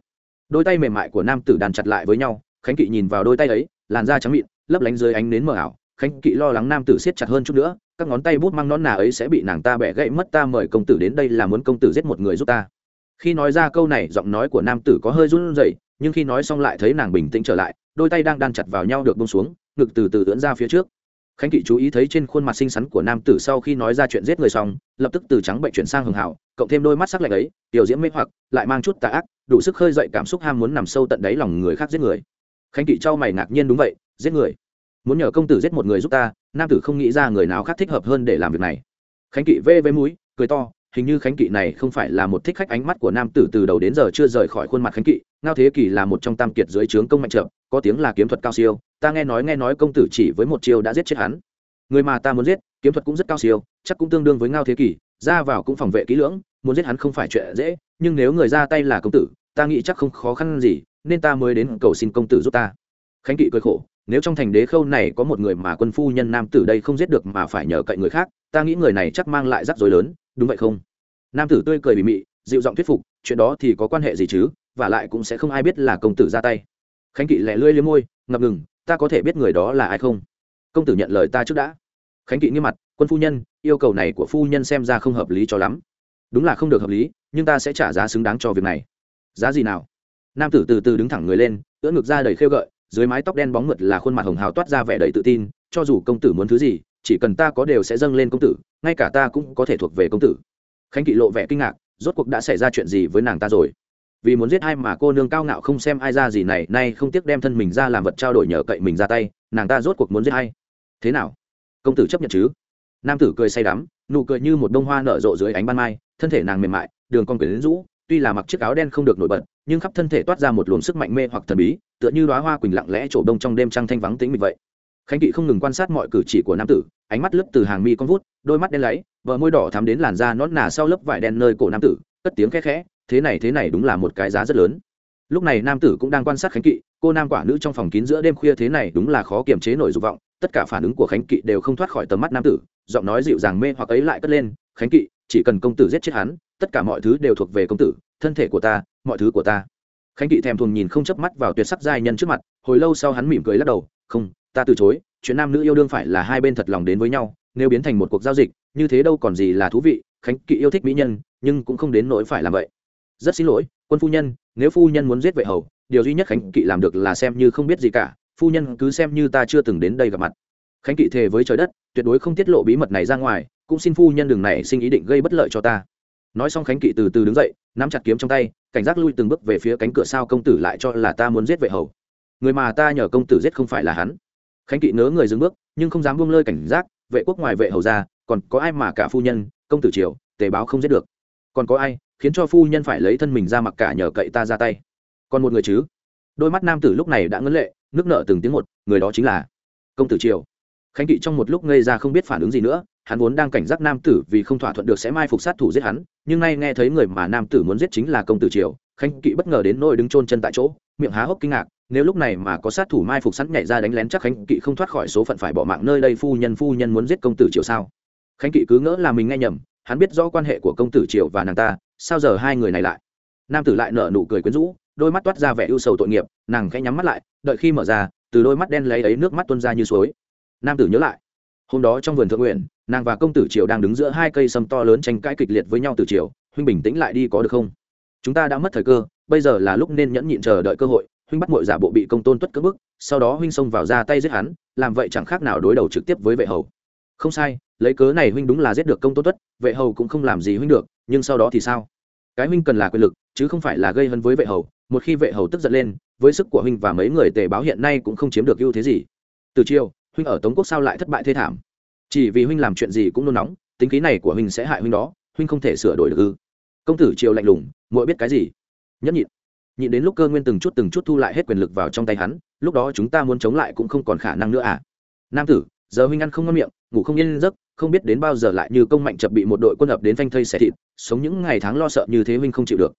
Đôi tay mềm mại của nam tử đàn chặt lại với nhau, khánh kỵ nhìn vào đôi tay ấy, làn da trắng mịn, lấp lánh dưới ánh nến mờ ảo, khánh kỵ lo lắng nam tử siết chặt hơn chút nữa các ngón tay bút mang nón nà ấy sẽ bị nàng ta bẻ gãy mất, ta mời công tử đến đây là muốn công tử giết một người giúp ta. Khi nói ra câu này, giọng nói của nam tử có hơi run rẩy, nhưng khi nói xong lại thấy nàng bình tĩnh trở lại, đôi tay đang đan chặt vào nhau được bông xuống, ngực từ từ ưỡn ra phía trước. Khánh kỵ chú ý thấy trên khuôn mặt xinh xắn của nam tử sau khi nói ra chuyện giết người xong, lập tức từ trắng bệnh chuyển sang hường hảo, cộng thêm đôi mắt sắc lạnh ấy, tiểu diễm mê hoặc, lại mang chút tà ác, đủ sức khơi dậy cảm xúc ham muốn nằm sâu tận đáy lòng người khác giết người. Khánh kỵ trao mày ngạc nhiên, đúng vậy, giết người muốn nhờ công tử giết một người giúp ta, nam tử không nghĩ ra người nào khác thích hợp hơn để làm việc này. Khánh kỵ vê vê mũi, cười to, hình như khánh kỵ này không phải là một thích khách ánh mắt của nam tử từ đầu đến giờ chưa rời khỏi khuôn mặt khánh kỵ, ngao thế kỷ là một trong tam kiệt dưới trướng công mạnh trợ có tiếng là kiếm thuật cao siêu, ta nghe nói nghe nói công tử chỉ với một chiêu đã giết chết hắn. Người mà ta muốn giết, kiếm thuật cũng rất cao siêu, chắc cũng tương đương với ngao thế kỷ, ra vào cũng phòng vệ kỹ lưỡng, muốn giết hắn không phải chuyện dễ, nhưng nếu người ra tay là công tử, ta nghĩ chắc không khó khăn gì, nên ta mới đến cầu xin công tử giúp ta. Khánh kỵ cười khổ nếu trong thành đế khâu này có một người mà quân phu nhân nam tử đây không giết được mà phải nhờ cậy người khác, ta nghĩ người này chắc mang lại rắc rối lớn, đúng vậy không? Nam tử tươi cười bị mị, dịu giọng thuyết phục, chuyện đó thì có quan hệ gì chứ? Và lại cũng sẽ không ai biết là công tử ra tay. Khánh kỵ lẹ lưỡi liếm môi, ngập ngừng, ta có thể biết người đó là ai không? Công tử nhận lời ta trước đã. Khánh kỵ nghiêm mặt, quân phu nhân, yêu cầu này của phu nhân xem ra không hợp lý cho lắm. Đúng là không được hợp lý, nhưng ta sẽ trả giá xứng đáng cho việc này. Giá gì nào? Nam tử từ từ đứng thẳng người lên, ưỡn ngực ra đầy khêu gợi dưới mái tóc đen bóng mượt là khuôn mặt hồng hào toát ra vẻ đầy tự tin, cho dù công tử muốn thứ gì, chỉ cần ta có đều sẽ dâng lên công tử, ngay cả ta cũng có thể thuộc về công tử. Khánh kỵ lộ vẻ kinh ngạc, rốt cuộc đã xảy ra chuyện gì với nàng ta rồi? Vì muốn giết ai mà cô nương cao ngạo không xem ai ra gì này, nay không tiếc đem thân mình ra làm vật trao đổi nhờ cậy mình ra tay, nàng ta rốt cuộc muốn giết ai? Thế nào? Công tử chấp nhận chứ? Nam tử cười say đắm, nụ cười như một bông hoa nở rộ dưới ánh ban mai, thân thể nàng mềm mại, đường con quyển rũ, tuy là mặc chiếc áo đen không được nổi bật nhưng khắp thân thể toát ra một luồng sức mạnh mê hoặc thần bí, tựa như đoá hoa quỳnh lặng lẽ trổ đông trong đêm trăng thanh vắng tĩnh mịch vậy. Khánh kỵ không ngừng quan sát mọi cử chỉ của nam tử, ánh mắt lướt từ hàng mi con vút, đôi mắt đen láy vợ môi đỏ thắm đến làn da nón nà sau lớp vải đen nơi cổ nam tử, cất tiếng khẽ khẽ, thế này thế này đúng là một cái giá rất lớn. Lúc này nam tử cũng đang quan sát khánh kỵ, cô nam quả nữ trong phòng kín giữa đêm khuya thế này đúng là khó kiềm chế nổi dục vọng, tất cả phản ứng của khánh kỵ đều không thoát khỏi tầm mắt nam tử, giọng nói dịu dàng mê hoặc ấy lại cất lên, khánh kỵ, chỉ cần công tử giết chết hắn, tất cả mọi thứ đều thuộc về công tử thân thể của ta, mọi thứ của ta. Khánh kỵ thèm thuồng nhìn không chớp mắt vào tuyệt sắc giai nhân trước mặt, hồi lâu sau hắn mỉm cười lắc đầu, không, ta từ chối, chuyện nam nữ yêu đương phải là hai bên thật lòng đến với nhau, nếu biến thành một cuộc giao dịch, như thế đâu còn gì là thú vị, khánh kỵ yêu thích mỹ nhân, nhưng cũng không đến nỗi phải làm vậy. Rất xin lỗi, quân phu nhân, nếu phu nhân muốn giết vệ hầu, điều duy nhất khánh kỵ làm được là xem như không biết gì cả, phu nhân cứ xem như ta chưa từng đến đây gặp mặt. Khánh kỵ thề với trời đất, tuyệt đối không tiết lộ bí mật này ra ngoài, cũng xin phu nhân đừng này sinh ý định gây bất lợi cho ta nói xong khánh kỵ từ từ đứng dậy, nắm chặt kiếm trong tay, cảnh giác lui từng bước về phía cánh cửa sao công tử lại cho là ta muốn giết vệ hầu. Người mà ta nhờ công tử giết không phải là hắn. Khánh kỵ ngớ người dừng bước, nhưng không dám buông lơi cảnh giác, vệ quốc ngoài vệ hầu ra, còn có ai mà cả phu nhân, công tử triều tề báo không giết được. Còn có ai, khiến cho phu nhân phải lấy thân mình ra mặc cả nhờ cậy ta ra tay. Còn một người chứ? Đôi mắt nam tử lúc này đã ngấn lệ, nước nợ từng tiếng một, người đó chính là công tử triều. Khánh kỵ trong một lúc ngây ra không biết phản ứng gì nữa hắn vốn đang cảnh giác nam tử vì không thỏa thuận được sẽ mai phục sát thủ giết hắn, nhưng nay nghe thấy người mà nam tử muốn giết chính là công tử triều khánh kỵ bất ngờ đến nỗi đứng chôn chân tại chỗ, miệng há hốc kinh ngạc, nếu lúc này mà có sát thủ mai phục sẵn nhảy ra đánh lén chắc khánh kỵ không thoát khỏi số phận phải bỏ mạng nơi đây phu nhân phu nhân muốn giết công tử triều sao? Khánh kỵ cứ ngỡ là mình nghe nhầm, hắn biết rõ quan hệ của công tử triều và nàng ta, sao giờ hai người này lại? Nam tử lại nở nụ cười quyến rũ, đôi mắt toát ra vẻ ưu sầu tội nghiệp, nàng khẽ nhắm mắt lại, đợi khi mở ra, từ đôi mắt đen lấy ấy nước mắt tuôn ra như suối. Nam tử nhớ lại, hôm đó trong vườn thượng nguyện nàng và công tử triều đang đứng giữa hai cây sâm to lớn tranh cãi kịch liệt với nhau từ triều, huynh bình tĩnh lại đi có được không? Chúng ta đã mất thời cơ, bây giờ là lúc nên nhẫn nhịn chờ đợi cơ hội, huynh bắt mội giả bộ bị công tôn tuất cướp bức, sau đó huynh xông vào ra tay giết hắn, làm vậy chẳng khác nào đối đầu trực tiếp với vệ hầu. Không sai, lấy cớ này huynh đúng là giết được công tôn tuất, vệ hầu cũng không làm gì huynh được, nhưng sau đó thì sao? Cái huynh cần là quyền lực, chứ không phải là gây hấn với vệ hầu, một khi vệ hầu tức giận lên, với sức của huynh và mấy người tề báo hiện nay cũng không chiếm được ưu thế gì. Từ chiều huynh ở tống quốc sao lại thất bại thê thảm? Chỉ vì huynh làm chuyện gì cũng nôn nóng, tính khí này của huynh sẽ hại huynh đó, huynh không thể sửa đổi được ư. Công tử triều lạnh lùng mỗi biết cái gì? Nhẫn nhịn nhịn đến lúc cơ nguyên từng chút từng chút thu lại hết quyền lực vào trong tay hắn, lúc đó chúng ta muốn chống lại cũng không còn khả năng nữa à. Nam tử, giờ huynh ăn không ngon miệng, ngủ không yên giấc, không biết đến bao giờ lại như công mạnh chập bị một đội quân ập đến phanh thây xẻ thịt, sống những ngày tháng lo sợ như thế huynh không chịu được.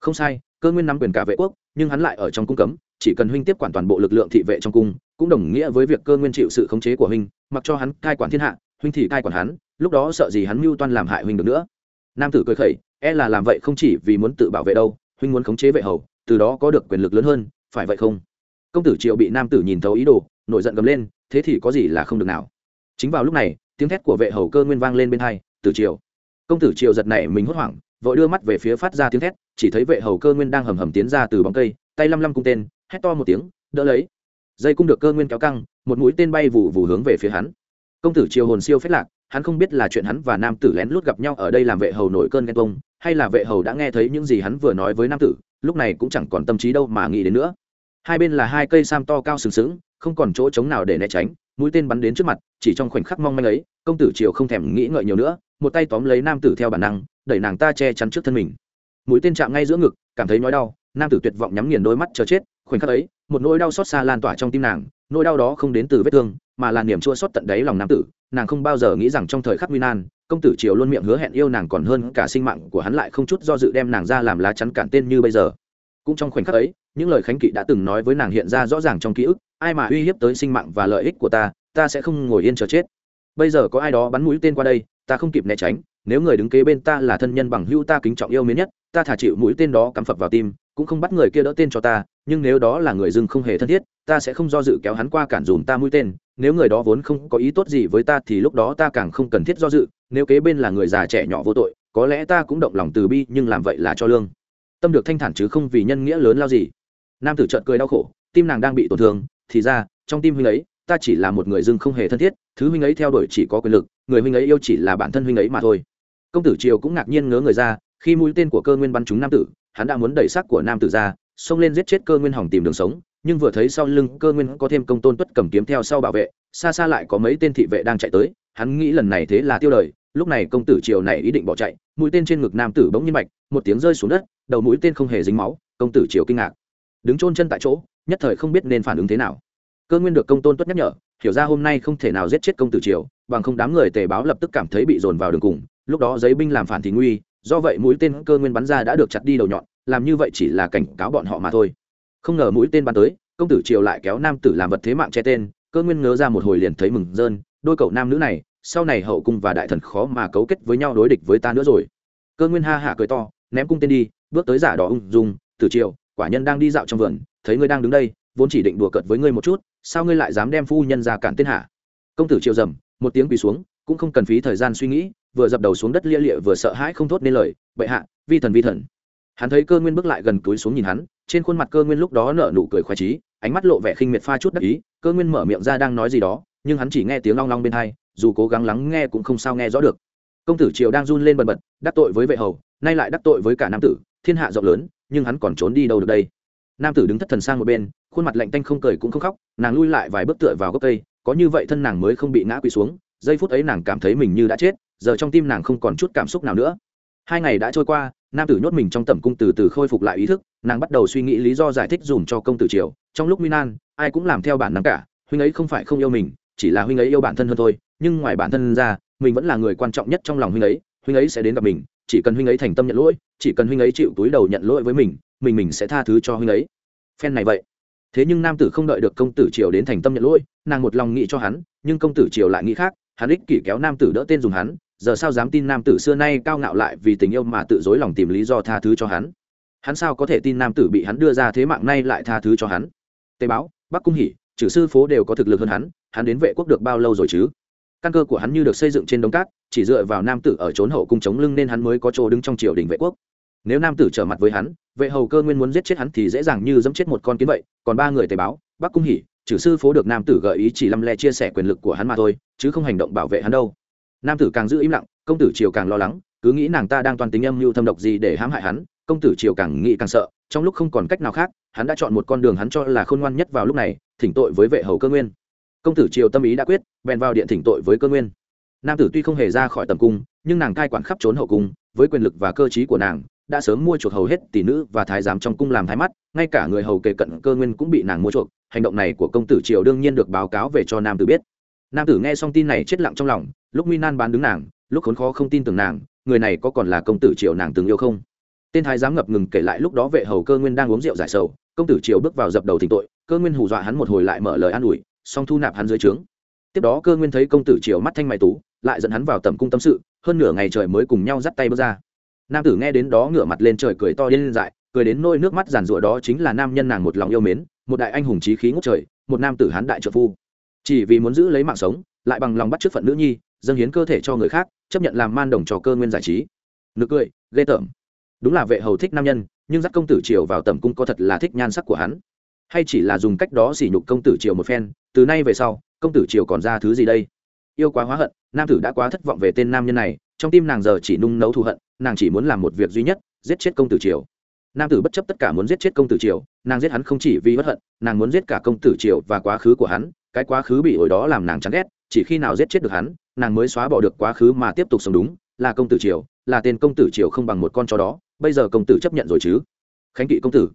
Không sai cơ nguyên nắm quyền cả vệ quốc, nhưng hắn lại ở trong cung cấm, chỉ cần huynh tiếp quản toàn bộ lực lượng thị vệ trong cung, cũng đồng nghĩa với việc cơ nguyên chịu sự khống chế của huynh, mặc cho hắn cai quản thiên hạ, huynh thì cai quản hắn, lúc đó sợ gì hắn mưu toan làm hại huynh được nữa. Nam tử cười khẩy e là làm vậy không chỉ vì muốn tự bảo vệ đâu, huynh muốn khống chế vệ hầu, từ đó có được quyền lực lớn hơn, phải vậy không? Công tử triệu bị nam tử nhìn thấu ý đồ, nổi giận gầm lên, thế thì có gì là không được nào? Chính vào lúc này, tiếng thét của vệ hầu cơ nguyên vang lên bên hai từ triều công tử triều giật này mình hốt hoảng vội đưa mắt về phía phát ra tiếng thét chỉ thấy vệ hầu cơ nguyên đang hầm hầm tiến ra từ bóng cây tay lăm lăm cung tên hét to một tiếng đỡ lấy. Dây cung được cơ nguyên kéo căng một mũi tên bay vụ vụ hướng về phía hắn. Công tử triều hồn siêu phết lạc hắn không biết là chuyện hắn và nam tử lén lút gặp nhau ở đây làm vệ hầu nổi cơn ghen tông, hay là vệ hầu đã nghe thấy những gì hắn vừa nói với nam tử lúc này cũng chẳng còn tâm trí đâu mà nghĩ đến nữa. Hai bên là hai cây sam to cao sừng sững không còn chỗ trống nào để né tránh mũi tên bắn đến trước mặt chỉ trong khoảnh khắc mong manh ấy công tử triều không thèm nghĩ ngợi nhiều nữa một tay tóm lấy nam tử theo bản năng đẩy nàng ta che chắn trước thân mình. Mũi tên chạm ngay giữa ngực, cảm thấy nói đau, nam tử tuyệt vọng nhắm nghiền đôi mắt chờ chết, khoảnh khắc ấy, một nỗi đau xót xa lan tỏa trong tim nàng, nỗi đau đó không đến từ vết thương, mà là niềm chua xót tận đáy lòng nam tử, nàng không bao giờ nghĩ rằng trong thời khắc nguy nan, công tử triều luôn miệng hứa hẹn yêu nàng còn hơn cả sinh mạng của hắn lại không chút do dự đem nàng ra làm lá chắn cản tên như bây giờ. Cũng trong khoảnh khắc ấy, những lời khánh kỵ đã từng nói với nàng hiện ra rõ ràng trong ký ức, ai mà uy hiếp tới sinh mạng và lợi ích của ta ta sẽ không ngồi yên chờ chết. Bây giờ có ai đó bắn mũi tên qua đây ta không kịp né tránh, nếu người đứng kế bên ta là thân nhân bằng hữu ta kính trọng yêu mến nhất, ta thả chịu mũi tên đó cắm phập vào tim, cũng không bắt người kia đỡ tên cho ta, nhưng nếu đó là người dưng không hề thân thiết, ta sẽ không do dự kéo hắn qua cản dùm ta mũi tên, nếu người đó vốn không có ý tốt gì với ta thì lúc đó ta càng không cần thiết do dự, nếu kế bên là người già trẻ nhỏ vô tội, có lẽ ta cũng động lòng từ bi, nhưng làm vậy là cho lương. Tâm được thanh thản chứ không vì nhân nghĩa lớn lao gì. Nam tử trợn cười đau khổ, tim nàng đang bị tổn thương, thì ra, trong tim huynh ấy ta chỉ là một người dưng không hề thân thiết, thứ huynh ấy theo đuổi chỉ có quyền lực, người huynh ấy yêu chỉ là bản thân huynh ấy mà thôi. Công tử triều cũng ngạc nhiên ngớ người ra, khi mũi tên của cơ nguyên bắn trúng nam tử, hắn đã muốn đẩy xác của nam tử ra, xông lên giết chết cơ nguyên hỏng tìm đường sống, nhưng vừa thấy sau lưng cơ nguyên có thêm công tôn tuất cầm kiếm theo sau bảo vệ, xa xa lại có mấy tên thị vệ đang chạy tới, hắn nghĩ lần này thế là tiêu đời, lúc này công tử triều này ý định bỏ chạy, mũi tên trên ngực nam tử bỗng nhiên mạch, một tiếng rơi xuống đất, đầu mũi tên không hề dính máu, công tử triều kinh ngạc. Đứng chôn chân tại chỗ, nhất thời không biết nên phản ứng thế nào cơ nguyên được công tôn tuất nhắc nhở, hiểu ra hôm nay không thể nào giết chết công tử triều, bằng không đám người tề báo lập tức cảm thấy bị dồn vào đường cùng, lúc đó giấy binh làm phản thì nguy, do vậy mũi tên cơ nguyên bắn ra đã được chặt đi đầu nhọn, làm như vậy chỉ là cảnh cáo bọn họ mà thôi. Không ngờ mũi tên bắn tới, công tử triều lại kéo nam tử làm vật thế mạng che tên, cơ nguyên ngớ ra một hồi liền thấy mừng rơn, đôi cậu nam nữ này, sau này hậu cung và đại thần khó mà cấu kết với nhau đối địch với ta nữa rồi. Cơ nguyên ha hả cười to, ném cung tên đi, bước tới giả đỏ ung dung, tử triều, quả nhân đang đi dạo trong vườn, thấy ngươi đang đứng đây, vốn chỉ định đùa cợt với ngươi một chút sao ngươi lại dám đem phu nhân ra cản tên hạ? Công tử triều dầm, một tiếng quỳ xuống, cũng không cần phí thời gian suy nghĩ, vừa dập đầu xuống đất lia lịa vừa sợ hãi không thốt nên lời, bệ hạ, vi thần vi thần. Hắn thấy cơ nguyên bước lại gần túi xuống nhìn hắn, trên khuôn mặt cơ nguyên lúc đó nở nụ cười khoái trí ánh mắt lộ vẻ khinh miệt pha chút đắc ý, cơ nguyên mở miệng ra đang nói gì đó, nhưng hắn chỉ nghe tiếng long long bên hai dù cố gắng lắng nghe cũng không sao nghe rõ được. Công tử triều đang run lên bần bật, đắc tội với vệ hầu, nay lại đắc tội với cả nam tử, thiên hạ rộng lớn, nhưng hắn còn trốn đi đâu được đây? Nam tử đứng thất thần sang một bên khuôn mặt lạnh tanh không cười cũng không khóc, nàng lui lại vài bước tựa vào gốc cây, có như vậy thân nàng mới không bị ngã quỳ xuống, giây phút ấy nàng cảm thấy mình như đã chết, giờ trong tim nàng không còn chút cảm xúc nào nữa. Hai ngày đã trôi qua, nam tử nhốt mình trong tẩm cung từ từ khôi phục lại ý thức, nàng bắt đầu suy nghĩ lý do giải thích dùm cho công tử triều, trong lúc minan ai cũng làm theo bản năng cả, huynh ấy không phải không yêu mình, chỉ là huynh ấy yêu bản thân hơn thôi, nhưng ngoài bản thân ra, mình vẫn là người quan trọng nhất trong lòng huynh ấy huynh ấy sẽ đến gặp mình, chỉ cần huynh ấy thành tâm nhận lỗi, chỉ cần huynh ấy chịu túi đầu nhận lỗi với mình mình mình sẽ tha thứ cho huynh ấy. Phen này vậy thế nhưng nam tử không đợi được công tử triều đến thành tâm nhận lỗi, nàng một lòng nghĩ cho hắn, nhưng công tử triều lại nghĩ khác, hắn ích kỷ kéo nam tử đỡ tên dùng hắn, giờ sao dám tin nam tử xưa nay cao ngạo lại vì tình yêu mà tự dối lòng tìm lý do tha thứ cho hắn? Hắn sao có thể tin nam tử bị hắn đưa ra thế mạng nay lại tha thứ cho hắn? Tế báo, bắc cung hỉ trừ sư phố đều có thực lực hơn hắn hắn đến vệ quốc được bao lâu rồi chứ? Căn cơ của hắn như được xây dựng trên đống cát, chỉ dựa vào nam tử ở trốn hậu cung chống lưng nên hắn mới có chỗ đứng trong triều đình vệ quốc nếu nam tử trở mặt với hắn, vệ hầu cơ nguyên muốn giết chết hắn thì dễ dàng như dẫm chết một con kiến vậy, còn ba người tề báo bắc cung hỉ, trừ sư phố được nam tử gợi ý chỉ lăm le chia sẻ quyền lực của hắn mà thôi, chứ không hành động bảo vệ hắn đâu. Nam tử càng giữ im lặng, công tử triều càng lo lắng, cứ nghĩ nàng ta đang toàn tính âm mưu thâm độc gì để hãm hại hắn, công tử triều càng nghĩ càng sợ, trong lúc không còn cách nào khác, hắn đã chọn một con đường hắn cho là khôn ngoan nhất vào lúc này, thỉnh tội với vệ hầu cơ nguyên. Công tử triều tâm ý đã quyết, bèn vào điện thỉnh tội với cơ nguyên. Nam tử tuy không hề ra khỏi tầm cung, nhưng nàng cai quản khắp trốn hậu cung, với quyền lực và cơ t của nàng đã sớm mua chuộc hầu hết tỷ nữ và thái giám trong cung làm thái mắt, ngay cả người hầu kề cận cơ nguyên cũng bị nàng mua chuộc. Hành động này của công tử triều đương nhiên được báo cáo về cho nam tử biết. Nam tử nghe xong tin này chết lặng trong lòng, lúc nguy nan bán đứng nàng, lúc khốn khó không tin tưởng nàng, người này có còn là công tử triều nàng từng yêu không? Tên thái giám ngập ngừng kể lại lúc đó vệ hầu cơ nguyên đang uống rượu giải sầu, công tử triều bước vào dập đầu thỉnh tội, cơ nguyên hù dọa hắn một hồi lại mở lời an ủi, song thu nạp hắn dưới trướng. Tiếp đó cơ nguyên thấy công tử triều mắt thanh mày tú, lại dẫn hắn vào tầm cung tâm sự, hơn nửa ngày trời mới cùng nhau dắt tay bước ra nam tử nghe đến đó ngửa mặt lên trời cười to điên dại, cười đến nôi nước mắt giàn rụa đó chính là nam nhân nàng một lòng yêu mến, một đại anh hùng trí khí ngút trời, một nam tử hán đại trợ phu. Chỉ vì muốn giữ lấy mạng sống, lại bằng lòng bắt trước phận nữ nhi, dâng hiến cơ thể cho người khác, chấp nhận làm man đồng trò cơ nguyên giải trí. Nực cười, ghê tởm. Đúng là vệ hầu thích nam nhân, nhưng dắt công tử triều vào tầm cung có thật là thích nhan sắc của hắn. Hay chỉ là dùng cách đó sỉ nhục công tử triều một phen, từ nay về sau, công tử triều còn ra thứ gì đây? Yêu quá hóa hận, nam tử đã quá thất vọng về tên nam nhân này trong tim nàng giờ chỉ nung nấu thù hận, nàng chỉ muốn làm một việc duy nhất, giết chết công tử triều. Nam tử bất chấp tất cả muốn giết chết công tử triều, nàng giết hắn không chỉ vì bất hận, nàng muốn giết cả công tử triều và quá khứ của hắn, cái quá khứ bị ổi đó làm nàng chán ghét, chỉ khi nào giết chết được hắn, nàng mới xóa bỏ được quá khứ mà tiếp tục sống đúng, là công tử triều, là tên công tử triều không bằng một con chó đó, bây giờ công tử chấp nhận rồi chứ? Khánh kỵ công tử.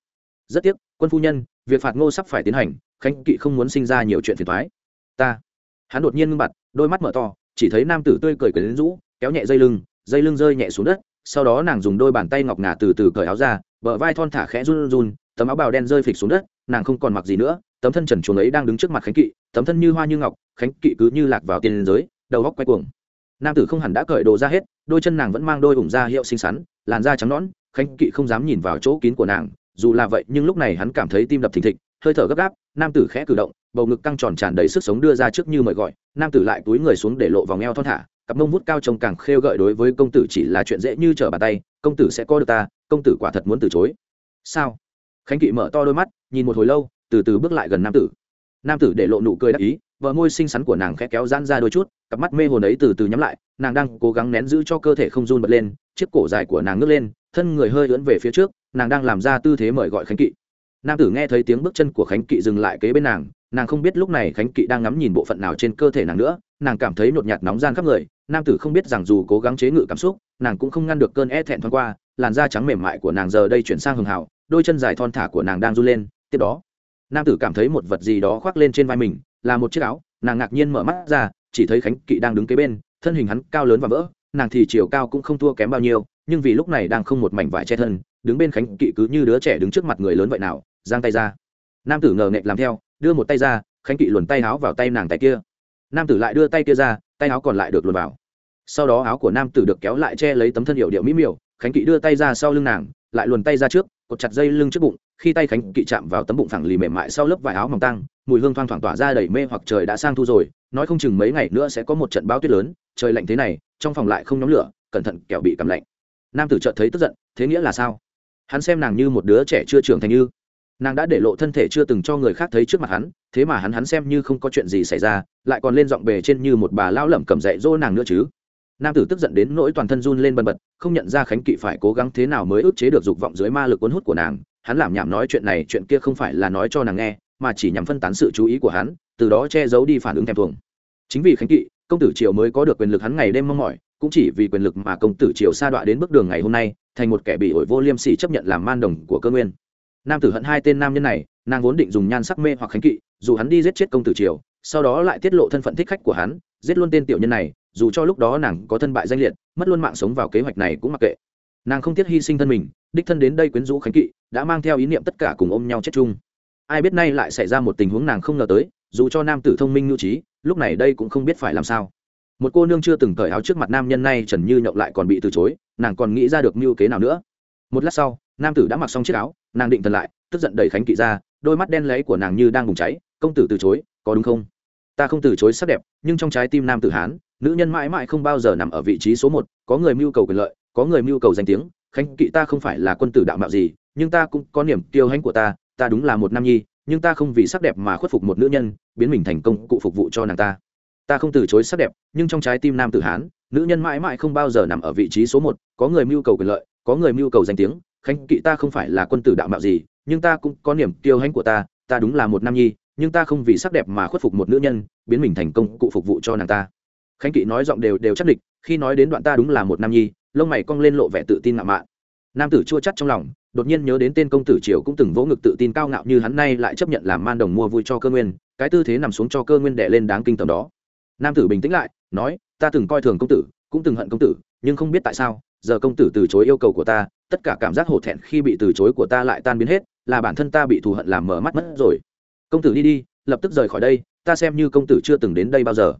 Rất tiếc, quân phu nhân, việc phạt ngô sắp phải tiến hành, khánh kỵ không muốn sinh ra nhiều chuyện phiền thoái ta. Hắn đột nhiên ngưng mặt, đôi mắt mở to, chỉ thấy nam tử tươi cười cười đến rũ kéo nhẹ dây lưng dây lưng rơi nhẹ xuống đất, sau đó nàng dùng đôi bàn tay ngọc ngà từ từ cởi áo ra, bờ vai thon thả khẽ run run, tấm áo bào đen rơi phịch xuống đất, nàng không còn mặc gì nữa, tấm thân trần chuồng ấy đang đứng trước mặt khánh kỵ, tấm thân như hoa như ngọc, khánh kỵ cứ như lạc vào tiền giới, đầu góc quay cuồng. Nam tử không hẳn đã cởi đồ ra hết, đôi chân nàng vẫn mang đôi ủng da hiệu xinh xắn, làn da trắng nõn, khánh kỵ không dám nhìn vào chỗ kín của nàng, dù là vậy nhưng lúc này hắn cảm thấy tim đập thình thịch, hơi thở gấp gáp, nam tử khẽ cử động, bầu ngực căng tròn tràn đầy sức sống đưa ra trước như mời gọi, nam tử lại túi người xuống để lộ vòng eo thon thả cặp mông vút cao trông càng khêu gợi đối với công tử chỉ là chuyện dễ như trở bàn tay, công tử sẽ có được ta, công tử quả thật muốn từ chối. Sao? Khánh kỵ mở to đôi mắt, nhìn một hồi lâu, từ từ bước lại gần nam tử. Nam tử để lộ nụ cười đắc ý, vợ môi xinh xắn của nàng khẽ kéo giãn ra đôi chút, cặp mắt mê hồn ấy từ từ nhắm lại, nàng đang cố gắng nén giữ cho cơ thể không run bật lên, chiếc cổ dài của nàng ngước lên, thân người hơi ưỡn về phía trước, nàng đang làm ra tư thế mời gọi khánh kỵ. Nam tử nghe thấy tiếng bước chân của khánh kỵ dừng lại kế bên nàng nàng không biết lúc này khánh kỵ đang ngắm nhìn bộ phận nào trên cơ thể nàng nữa, nàng cảm thấy nhột nhạt nóng gian khắp người nam tử không biết rằng dù cố gắng chế ngự cảm xúc, nàng cũng không ngăn được cơn e thẹn thoáng qua, làn da trắng mềm mại của nàng giờ đây chuyển sang hường hào đôi chân dài thon thả của nàng đang run lên. Tiếp đó, nam tử cảm thấy một vật gì đó khoác lên trên vai mình, là một chiếc áo, nàng ngạc nhiên mở mắt ra, chỉ thấy khánh kỵ đang đứng kế bên, thân hình hắn cao lớn và vỡ, nàng thì chiều cao cũng không thua kém bao nhiêu, nhưng vì lúc này đang không một mảnh vải che thân, đứng bên khánh kỵ cứ như đứa trẻ đứng trước mặt người lớn vậy nào, giang tay ra. Nam tử ngờ nghệch làm theo, đưa một tay ra, khánh kỵ luồn tay áo vào tay nàng tay kia. Nam tử lại đưa tay kia ra, tay áo còn lại được luồn vào sau đó áo của nam tử được kéo lại che lấy tấm thân hiệu điệu mỹ miều, khánh kỵ đưa tay ra sau lưng nàng, lại luồn tay ra trước, cột chặt dây lưng trước bụng, khi tay khánh kỵ chạm vào tấm bụng phẳng lì mềm mại sau lớp vải áo mỏng tăng mùi hương thoang thoảng tỏa ra đầy mê hoặc trời đã sang thu rồi, nói không chừng mấy ngày nữa sẽ có một trận bão tuyết lớn, trời lạnh thế này, trong phòng lại không nhóm lửa, cẩn thận kẻo bị cảm lạnh. Nam tử chợt thấy tức giận, thế nghĩa là sao? Hắn xem nàng như một đứa trẻ chưa trưởng thành như. Nàng đã để lộ thân thể chưa từng cho người khác thấy trước mặt hắn, thế mà hắn hắn xem như không có chuyện gì xảy ra, lại còn lên giọng bề trên như một bà lao lẩm cầm dạy dỗ nàng nữa chứ nam tử tức giận đến nỗi toàn thân run lên bần bật, không nhận ra khánh kỵ phải cố gắng thế nào mới ức chế được dục vọng dưới ma lực cuốn hút của nàng. Hắn làm nhảm nói chuyện này, chuyện kia không phải là nói cho nàng nghe, mà chỉ nhằm phân tán sự chú ý của hắn, từ đó che giấu đi phản ứng thèm thuồng. Chính vì khánh kỵ, công tử triều mới có được quyền lực hắn ngày đêm mong mỏi, cũng chỉ vì quyền lực mà công tử triều sa đọa đến bước đường ngày hôm nay, thành một kẻ bị ổi vô liêm sỉ chấp nhận làm man đồng của cơ nguyên. Nam tử hận hai tên nam nhân này, nàng vốn định dùng nhan sắc mê hoặc khánh kỵ, dù hắn đi giết chết công tử triều, sau đó lại tiết lộ thân phận thích khách của hắn, giết luôn tên tiểu nhân này dù cho lúc đó nàng có thân bại danh liệt, mất luôn mạng sống vào kế hoạch này cũng mặc kệ. Nàng không tiếc hy sinh thân mình, đích thân đến đây quyến rũ khánh kỵ, đã mang theo ý niệm tất cả cùng ôm nhau chết chung. Ai biết nay lại xảy ra một tình huống nàng không ngờ tới, dù cho nam tử thông minh nhu trí, lúc này đây cũng không biết phải làm sao. Một cô nương chưa từng cởi áo trước mặt nam nhân này trần như nhậu lại còn bị từ chối, nàng còn nghĩ ra được mưu kế nào nữa. Một lát sau, nam tử đã mặc xong chiếc áo, nàng định thần lại, tức giận đẩy khánh kỵ ra, đôi mắt đen lấy của nàng như đang bùng cháy, công tử từ chối, có đúng không? Ta không từ chối sắc đẹp, nhưng trong trái tim nam tử hán nữ nhân mãi mãi không bao giờ nằm ở vị trí số một, có người mưu cầu quyền lợi, có người mưu cầu danh tiếng, khánh kỵ ta không phải là quân tử đạo mạo gì, nhưng ta cũng có niềm tiêu hãnh của ta ta đúng là một nam nhi, nhưng ta không vì sắc đẹp mà khuất phục một nữ nhân, biến mình thành công cụ phục vụ cho nàng ta. Ta không từ chối sắc đẹp, nhưng trong trái tim nam tử hán, nữ nhân mãi mãi không bao giờ nằm ở vị trí số một, có người mưu cầu quyền lợi, có người mưu cầu danh tiếng, khánh kỵ ta không phải là quân tử đạo mạo gì, nhưng ta cũng có niềm tiêu hãnh của ta ta đúng là một nam nhi, nhưng ta không vì sắc đẹp mà khuất phục một nữ nhân, biến mình thành công cụ phục vụ cho nàng ta khánh kỵ nói giọng đều đều chắc địch, khi nói đến đoạn ta đúng là một nam nhi, lông mày cong lên lộ vẻ tự tin ngạo mạn. Nam tử chua chắc trong lòng, đột nhiên nhớ đến tên công tử triều cũng từng vỗ ngực tự tin cao ngạo như hắn nay lại chấp nhận làm man đồng mua vui cho cơ nguyên, cái tư thế nằm xuống cho cơ nguyên đệ lên đáng kinh tầm đó. Nam tử bình tĩnh lại, nói, ta từng coi thường công tử, cũng từng hận công tử, nhưng không biết tại sao, giờ công tử từ chối yêu cầu của ta, tất cả cảm giác hổ thẹn khi bị từ chối của ta lại tan biến hết, là bản thân ta bị thù hận làm mở mắt mất rồi. Công tử đi đi, lập tức rời khỏi đây, ta xem như công tử chưa từng đến đây bao giờ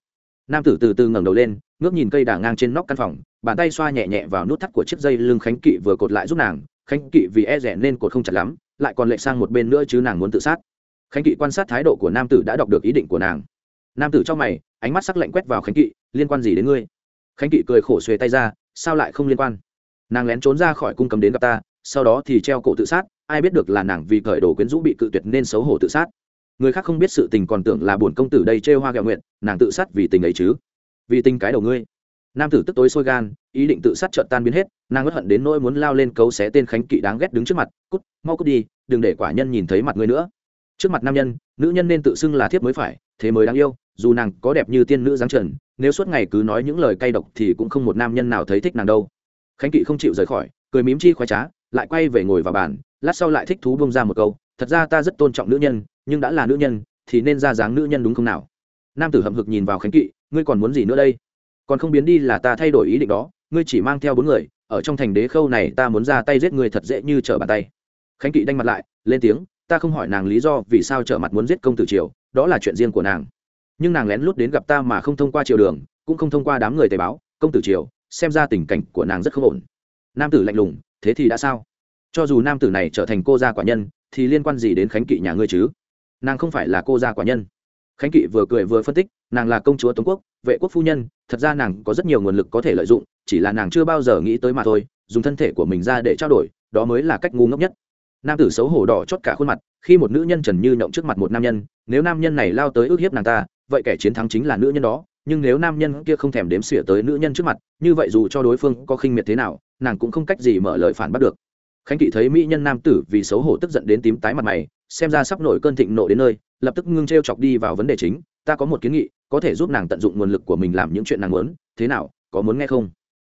nam tử từ từ ngẩng đầu lên, ngước nhìn cây đà ngang trên nóc căn phòng, bàn tay xoa nhẹ nhẹ vào nút thắt của chiếc dây lưng khánh kỵ vừa cột lại giúp nàng, khánh kỵ vì e rẻ nên cột không chặt lắm, lại còn lệ sang một bên nữa chứ nàng muốn tự sát. Khánh kỵ quan sát thái độ của nam tử đã đọc được ý định của nàng. Nam tử cho mày, ánh mắt sắc lạnh quét vào khánh kỵ, liên quan gì đến ngươi? Khánh kỵ cười khổ xuề tay ra, sao lại không liên quan? Nàng lén trốn ra khỏi cung cấm đến gặp ta, sau đó thì treo cổ tự sát, ai biết được là nàng vì cởi đồ quyến rũ bị cự tuyệt nên xấu hổ tự sát người khác không biết sự tình còn tưởng là buồn công tử đây chê hoa gạo nguyện, nàng tự sát vì tình ấy chứ. Vì tình cái đầu ngươi. Nam tử tức tối sôi gan, ý định tự sát trợn tan biến hết, nàng bất hận đến nỗi muốn lao lên cấu xé tên khánh kỵ đáng ghét đứng trước mặt, cút, mau cút đi, đừng để quả nhân nhìn thấy mặt ngươi nữa. Trước mặt nam nhân, nữ nhân nên tự xưng là thiếp mới phải, thế mới đáng yêu, dù nàng có đẹp như tiên nữ giáng trần, nếu suốt ngày cứ nói những lời cay độc thì cũng không một nam nhân nào thấy thích nàng đâu. Khánh kỵ không chịu rời khỏi, cười mím chi khoái trá, lại quay về ngồi vào bàn, lát sau lại thích thú bông ra một câu thật ra ta rất tôn trọng nữ nhân, nhưng đã là nữ nhân, thì nên ra dáng nữ nhân đúng không nào? Nam tử hậm hực nhìn vào khánh kỵ, ngươi còn muốn gì nữa đây? Còn không biến đi là ta thay đổi ý định đó, ngươi chỉ mang theo bốn người, ở trong thành đế khâu này ta muốn ra tay giết ngươi thật dễ như trở bàn tay. Khánh kỵ đanh mặt lại, lên tiếng, ta không hỏi nàng lý do vì sao trở mặt muốn giết công tử triều, đó là chuyện riêng của nàng. Nhưng nàng lén lút đến gặp ta mà không thông qua triều đường, cũng không thông qua đám người tề báo, công tử triều, xem ra tình cảnh của nàng rất không ổn. Nam tử lạnh lùng, thế thì đã sao? Cho dù nam tử này trở thành cô gia quả nhân thì liên quan gì đến khánh kỵ nhà ngươi chứ? Nàng không phải là cô gia quả nhân. Khánh kỵ vừa cười vừa phân tích, nàng là công chúa tống quốc, vệ quốc phu nhân, thật ra nàng có rất nhiều nguồn lực có thể lợi dụng, chỉ là nàng chưa bao giờ nghĩ tới mà thôi, dùng thân thể của mình ra để trao đổi, đó mới là cách ngu ngốc nhất. Nam tử xấu hổ đỏ chót cả khuôn mặt, khi một nữ nhân trần như nhộng trước mặt một nam nhân, nếu nam nhân này lao tới ước hiếp nàng ta, vậy kẻ chiến thắng chính là nữ nhân đó, nhưng nếu nam nhân kia không thèm đếm xỉa tới nữ nhân trước mặt, như vậy dù cho đối phương có khinh miệt thế nào, nàng cũng không cách gì mở lời phản bắt được khánh kỵ thấy mỹ nhân nam tử vì xấu hổ tức giận đến tím tái mặt mày, xem ra sắp nổi cơn thịnh nộ đến nơi, lập tức ngưng t r e o chọc đi vào vấn đề chính. Ta có một kiến nghị, có thể giúp nàng tận dụng nguồn lực của mình làm những chuyện nàng muốn. Thế nào, có muốn nghe không?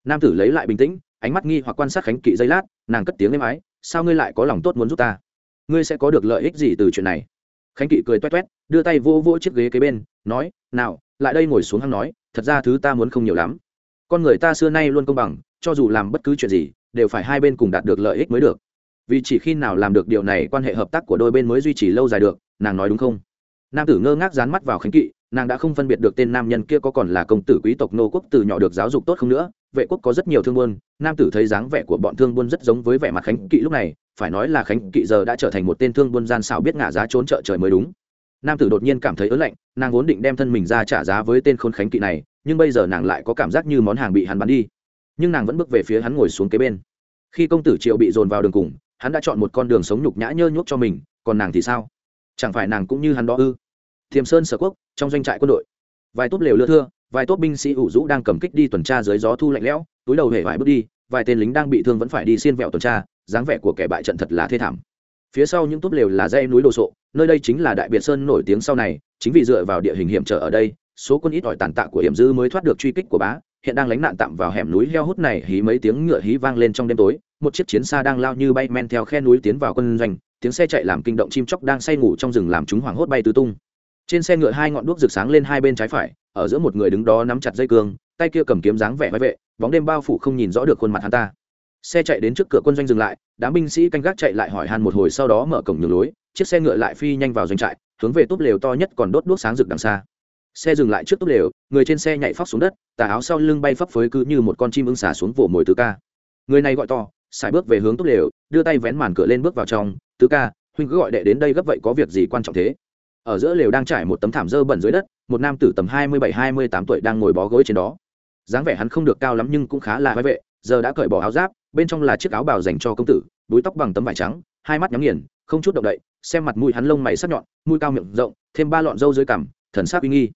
Nam tử lấy lại bình tĩnh, ánh mắt nghi hoặc quan sát khánh kỵ giây lát, nàng cất tiếng êm ái, sao ngươi lại có lòng tốt muốn giúp ta? Ngươi sẽ có được lợi ích gì từ chuyện này? Khánh kỵ cười toét toét, đưa tay vô vô chiếc ghế kế bên, nói, nào, lại đây ngồi xuống hăng nói, thật ra thứ ta muốn không nhiều lắm. Con người ta xưa nay luôn công bằng, cho dù làm bất cứ chuyện gì đều phải hai bên cùng đạt được lợi ích mới được. Vì chỉ khi nào làm được điều này, quan hệ hợp tác của đôi bên mới duy trì lâu dài được, nàng nói đúng không? Nam tử ngơ ngác dán mắt vào khánh kỵ, nàng đã không phân biệt được tên nam nhân kia có còn là công tử quý tộc nô quốc từ nhỏ được giáo dục tốt không nữa, vệ quốc có rất nhiều thương buôn, nam tử thấy dáng vẻ của bọn thương buôn rất giống với vẻ mặt khánh kỵ lúc này, phải nói là khánh kỵ giờ đã trở thành một tên thương buôn gian xảo biết ngả giá trốn chợ trời mới đúng. Nam tử đột nhiên cảm thấy ớn lạnh, nàng vốn định đem thân mình ra trả giá với tên khốn khánh kỵ này, nhưng bây giờ nàng lại có cảm giác như món hàng bị hắn bắn đi nhưng nàng vẫn bước về phía hắn ngồi xuống kế bên. Khi công tử triệu bị dồn vào đường cùng, hắn đã chọn một con đường sống nhục nhã nhơ nhuốc cho mình, còn nàng thì sao? Chẳng phải nàng cũng như hắn đó ư? Thiềm sơn sở quốc, trong doanh trại quân đội. Vài tốp lều lưa thưa, vài tốp binh sĩ ủ rũ đang cầm kích đi tuần tra dưới gió thu lạnh lẽo, túi đầu hể vải bước đi, vài tên lính đang bị thương vẫn phải đi xiên vẹo tuần tra, dáng vẻ của kẻ bại trận thật là thê thảm. Phía sau những tốp lều là dãy núi đồ sộ, nơi đây chính là đại biệt sơn nổi tiếng sau này, chính vì dựa vào địa hình hiểm trở ở đây, số quân ít ỏi tàn tạ của hiểm dư mới thoát được truy kích của bá hiện đang lánh nạn tạm vào hẻm núi heo hút này, hí mấy tiếng ngựa hí vang lên trong đêm tối, một chiếc chiến xa đang lao như bay men theo khe núi tiến vào quân doanh, tiếng xe chạy làm kinh động chim chóc đang say ngủ trong rừng làm chúng hoảng hốt bay tứ tung. Trên xe ngựa hai ngọn đuốc rực sáng lên hai bên trái phải, ở giữa một người đứng đó nắm chặt dây cương, tay kia cầm kiếm dáng vẻ vai vệ, bóng đêm bao phủ không nhìn rõ được khuôn mặt hắn ta. Xe chạy đến trước cửa quân doanh dừng lại, đám binh sĩ canh gác chạy lại hỏi han một hồi sau đó mở cổng nhường lối, chiếc xe ngựa lại phi nhanh vào doanh trại, hướng về túp lều to nhất còn đốt đuốc sáng rực đằng xa xe dừng lại trước túp lều, người trên xe nhảy phóc xuống đất, tà áo sau lưng bay phấp phới cứ như một con chim ưng xả xuống vỗ mồi tứ ca. Người này gọi to xài bước về hướng túp lều, đưa tay vén màn cửa lên bước vào trong, tứ ca, huynh cứ gọi đệ đến đây gấp vậy có việc gì quan trọng thế? Ở giữa lều đang trải một tấm thảm dơ bẩn dưới đất, một nam tử tầm hai mươi bảy, hai mươi tám tuổi đang ngồi bó gối trên đó. Dáng vẻ hắn không được cao lắm nhưng cũng khá là vai vệ, giờ đã cởi bỏ áo giáp, bên trong là chiếc áo bào dành cho công tử, búi tóc bằng tấm vải trắng, hai mắt nhắm nghiền, không chút động đậy, xem mặt mũi hắn lông mày sắc nhọn, mũi cao miệng rộng, thêm ba lọn râu dưới cằm, thần sắc uy nghi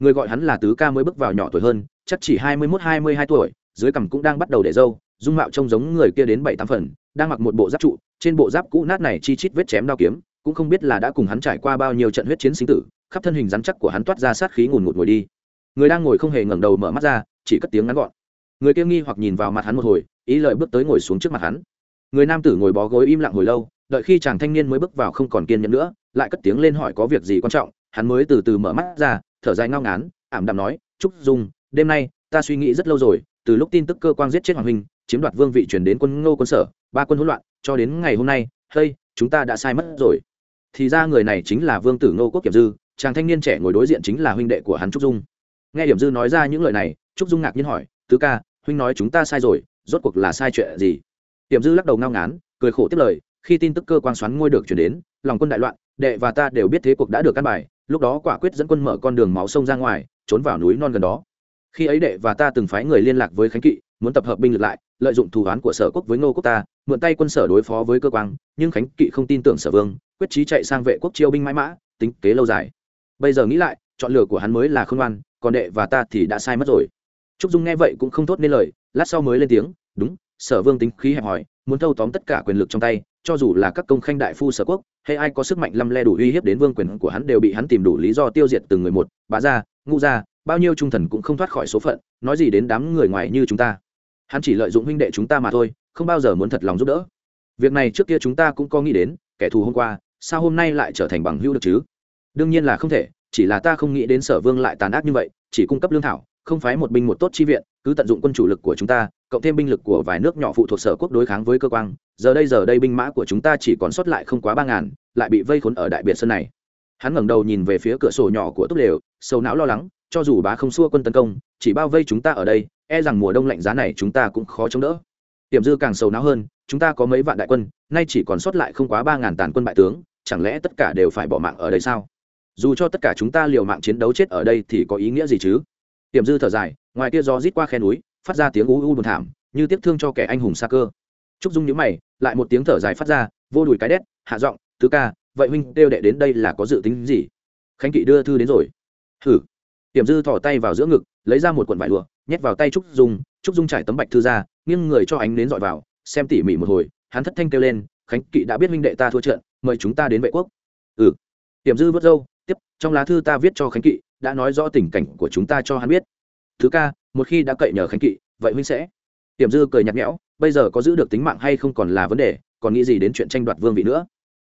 người gọi hắn là tứ ca mới bước vào nhỏ tuổi hơn, chắc chỉ hai mươi mốt, hai mươi hai tuổi, dưới cằm cũng đang bắt đầu để râu dung mạo trông giống người kia đến bảy tám phần, đang mặc một bộ giáp trụ, trên bộ giáp cũ nát này chi chít vết chém đao kiếm, cũng không biết là đã cùng hắn trải qua bao nhiêu trận huyết chiến sinh tử, khắp thân hình rắn chắc của hắn toát ra sát khí ngùn ngụt ngồi đi. Người đang ngồi không hề ngẩng đầu mở mắt ra, chỉ cất tiếng ngắn gọn. Người kia nghi hoặc nhìn vào mặt hắn một hồi, ý lợi bước tới ngồi xuống trước mặt hắn. Người nam tử ngồi bó gối im lặng hồi lâu, đợi khi chàng thanh niên mới bước vào không còn kiên nhẫn nữa, lại cất tiếng lên hỏi có việc gì quan trọng, hắn mới từ từ mở mắt ra thở dài ngao ngán, ảm đạm nói, trúc dung, đêm nay ta suy nghĩ rất lâu rồi, từ lúc tin tức cơ quan giết chết hoàng huynh, chiếm đoạt vương vị chuyển đến quân ngô quân sở, ba quân hỗn loạn, cho đến ngày hôm nay, hey, chúng ta đã sai mất rồi. Thì ra người này chính là vương tử ngô quốc kiểm dư, chàng thanh niên trẻ ngồi đối diện chính là huynh đệ của hắn trúc dung. Nghe điểm dư nói ra những lời này, trúc dung ngạc nhiên hỏi, tứ ca, huynh nói chúng ta sai rồi, rốt cuộc là sai chuyện gì? Điểm dư lắc đầu ngao ngán, cười khổ tiếp lời, khi tin tức cơ quan xoắn ngôi được chuyển đến, lòng quân đại loạn, đệ và ta đều biết thế cuộc đã được căn bài lúc đó quả quyết dẫn quân mở con đường máu sông ra ngoài, trốn vào núi non gần đó. Khi ấy đệ và ta từng phái người liên lạc với khánh kỵ, muốn tập hợp binh lực lại, lợi dụng thù oán của sở quốc với ngô quốc ta, mượn tay quân sở đối phó với cơ quan nhưng khánh kỵ không tin tưởng sở vương, quyết trí chạy sang vệ quốc chiêu binh mãi mã, tính kế lâu dài. Bây giờ nghĩ lại, chọn lựa của hắn mới là không ngoan, còn đệ và ta thì đã sai mất rồi. Trúc dung nghe vậy cũng không thốt nên lời, lát sau mới lên tiếng, đúng, sở vương tính khí hẹp hòi, muốn thâu tóm tất cả quyền lực trong tay cho dù là các công khanh đại phu sở quốc, hay ai có sức mạnh lăm le đủ uy hiếp đến vương quyền của hắn đều bị hắn tìm đủ lý do tiêu diệt từng người một, bá ra ngu ra bao nhiêu trung thần cũng không thoát khỏi số phận, nói gì đến đám người ngoài như chúng ta. Hắn chỉ lợi dụng huynh đệ chúng ta mà thôi, không bao giờ muốn thật lòng giúp đỡ. Việc này trước kia chúng ta cũng có nghĩ đến, kẻ thù hôm qua, sao hôm nay lại trở thành bằng hữu được chứ? Đương nhiên là không thể, chỉ là ta không nghĩ đến sở vương lại tàn ác như vậy, chỉ cung cấp lương thảo, không phái một binh một tốt chi viện, cứ tận dụng quân chủ lực của chúng ta cộng thêm binh lực của vài nước nhỏ phụ thuộc sở quốc đối kháng với cơ quan giờ đây giờ đây binh mã của chúng ta chỉ còn sót lại không quá ba ngàn, lại bị vây khốn ở đại biệt sơn này. Hắn ngẩng đầu nhìn về phía cửa sổ nhỏ của túp lều sâu não lo lắng, cho dù bá không xua quân tấn công, chỉ bao vây chúng ta ở đây e rằng mùa đông lạnh giá này chúng ta cũng khó chống đỡ. Tiềm dư càng sâu não hơn, chúng ta có mấy vạn đại quân, nay chỉ còn sót lại không quá ba ngàn tàn quân bại tướng, chẳng lẽ tất cả đều phải bỏ mạng ở đây sao? Dù cho tất cả chúng ta liều mạng chiến đấu chết ở đây thì có ý nghĩa gì chứ? Tiềm dư thở dài, ngoài kia gió rít qua khe núi phát ra tiếng u u buồn thảm, như tiếc thương cho kẻ anh hùng xa cơ. Trúc dung nhíu mày, lại một tiếng thở dài phát ra, vô đùi cái đét, hạ giọng, tứ ca, vậy huynh đều đệ đến đây là có dự tính gì? Khánh kỵ đưa thư đến rồi. Hử? Tiềm dư thỏ tay vào giữa ngực, lấy ra một cuộn vải lụa, nhét vào tay trúc dung. Trúc dung trải tấm bạch thư ra, nghiêng người cho ánh đến dọi vào, xem tỉ mỉ một hồi, hắn thất thanh kêu lên, khánh kỵ đã biết huynh đệ ta thua trận, mời chúng ta đến vệ quốc. Ừ. Tiềm dư vớt râu, tiếp, trong lá thư ta viết cho khánh kỵ, đã nói rõ tình cảnh của chúng ta cho hắn biết. Thứ ca một khi đã cậy nhờ khánh kỵ, vậy huynh sẽ. Tiềm dư cười nhạt nhẽo, bây giờ có giữ được tính mạng hay không còn là vấn đề, còn nghĩ gì đến chuyện tranh đoạt vương vị nữa.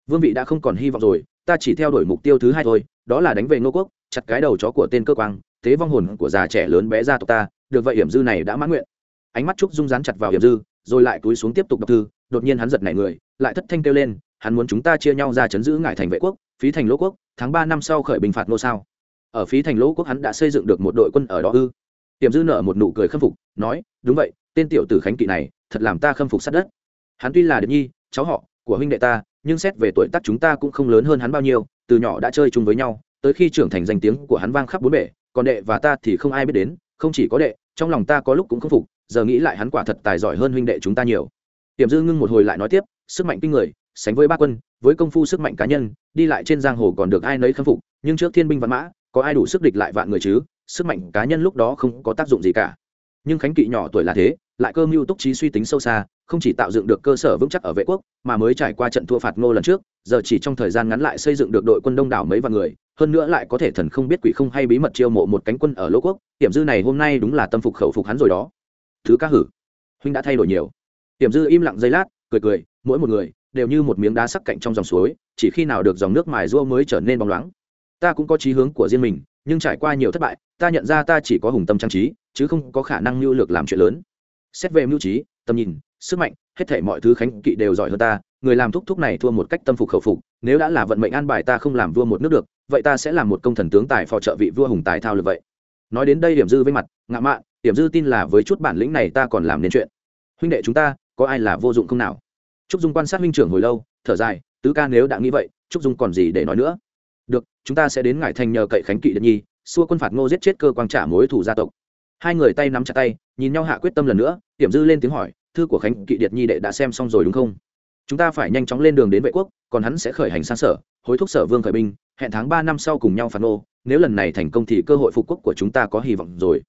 Vương vị đã không còn hy vọng rồi, ta chỉ theo đuổi mục tiêu thứ hai thôi, đó là đánh về ngô quốc, chặt cái đầu chó của tên cơ quang, thế vong hồn của già trẻ lớn bé gia tộc ta, được vậy hiểm dư này đã mãn nguyện. Ánh mắt trúc dung rán chặt vào hiểm dư, rồi lại túi xuống tiếp tục đọc thư, đột nhiên hắn giật nảy người, lại thất thanh kêu lên, hắn muốn chúng ta chia nhau ra chấn giữ ngải thành vệ quốc, phí thành lỗ quốc, tháng ba năm sau khởi bình phạt ngô sao. Ở phí thành lỗ quốc hắn đã xây dựng được một đội quân ở đó ư. Tiềm dư nở một nụ cười khâm phục, nói, đúng vậy, tên tiểu tử khánh kỵ này, thật làm ta khâm phục sát đất. Hắn tuy là đệ nhi, cháu họ của huynh đệ ta, nhưng xét về tuổi tác chúng ta cũng không lớn hơn hắn bao nhiêu, từ nhỏ đã chơi chung với nhau, tới khi trưởng thành danh tiếng của hắn vang khắp bốn bể, còn đệ và ta thì không ai biết đến, không chỉ có đệ, trong lòng ta có lúc cũng khâm phục, giờ nghĩ lại hắn quả thật tài giỏi hơn huynh đệ chúng ta nhiều. Tiềm dư ngưng một hồi lại nói tiếp, sức mạnh kinh người, sánh với ba quân, với công phu sức mạnh cá nhân, đi lại trên giang hồ còn được ai nấy khâm phục, nhưng trước thiên binh văn mã, có ai đủ sức địch lại vạn người chứ? Sức mạnh cá nhân lúc đó không có tác dụng gì cả. Nhưng khánh kỵ nhỏ tuổi là thế, lại cơ mưu túc trí suy tính sâu xa, không chỉ tạo dựng được cơ sở vững chắc ở vệ quốc, mà mới trải qua trận thua phạt ngô lần trước, giờ chỉ trong thời gian ngắn lại xây dựng được đội quân đông đảo mấy vạn người, hơn nữa lại có thể thần không biết quỷ không hay bí mật chiêu mộ một cánh quân ở lỗ quốc hiểm dư này hôm nay đúng là tâm phục khẩu phục hắn rồi đó. Thứ ca hử. Huynh đã thay đổi nhiều. Hiểm dư im lặng giây lát, cười cười, mỗi một người đều như một miếng đá sắc cạnh trong dòng suối, chỉ khi nào được dòng nước mài rua mới trở nên bóng loáng. Ta cũng có chí hướng của riêng mình nhưng trải qua nhiều thất bại, ta nhận ra ta chỉ có hùng tâm trang trí, chứ không có khả năng mưu lược làm chuyện lớn. Xét về mưu trí, tầm nhìn, sức mạnh, hết thể mọi thứ khánh kỵ đều giỏi hơn ta, người làm thúc thúc này thua một cách tâm phục khẩu phục, nếu đã là vận mệnh an bài ta không làm vua một nước được, vậy ta sẽ làm một công thần tướng tài phò trợ vị vua hùng tài thao lực vậy. Nói đến đây điểm dư với mặt, ngạ mạn điểm dư tin là với chút bản lĩnh này ta còn làm nên chuyện. Huynh đệ chúng ta, có ai là vô dụng không nào? Trúc dung quan sát huynh trưởng hồi lâu, thở dài, tứ ca nếu đã nghĩ vậy, trúc dung còn gì để nói nữa? Được, chúng ta sẽ đến ngải thành nhờ cậy khánh kỵ điện nhi, xua quân phạt ngô giết chết cơ quan trả mối thủ gia tộc. Hai người tay nắm chặt tay, nhìn nhau hạ quyết tâm lần nữa, Tiểm dư lên tiếng hỏi, thư của khánh kỵ điệt nhi đệ đã xem xong rồi đúng không? Chúng ta phải nhanh chóng lên đường đến vệ quốc, còn hắn sẽ khởi hành sang sở, hối thúc sở vương khởi binh, hẹn tháng ba năm sau cùng nhau phản ngô, nếu lần này thành công thì cơ hội phục quốc của chúng ta có hy vọng rồi.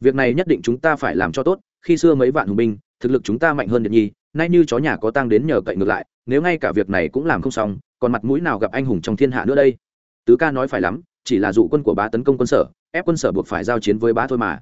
Việc này nhất định chúng ta phải làm cho tốt, khi xưa mấy vạn hùng binh, thực lực chúng ta mạnh hơn điện nhi, nay như chó nhà có tang đến nhờ cậy ngược lại, nếu ngay cả việc này cũng làm không xong, còn mặt mũi nào gặp anh hùng trong thiên hạ nữa đây? Tứ ca nói phải lắm, chỉ là dụ quân của bá tấn công quân sở, ép quân sở buộc phải giao chiến với bá thôi mà.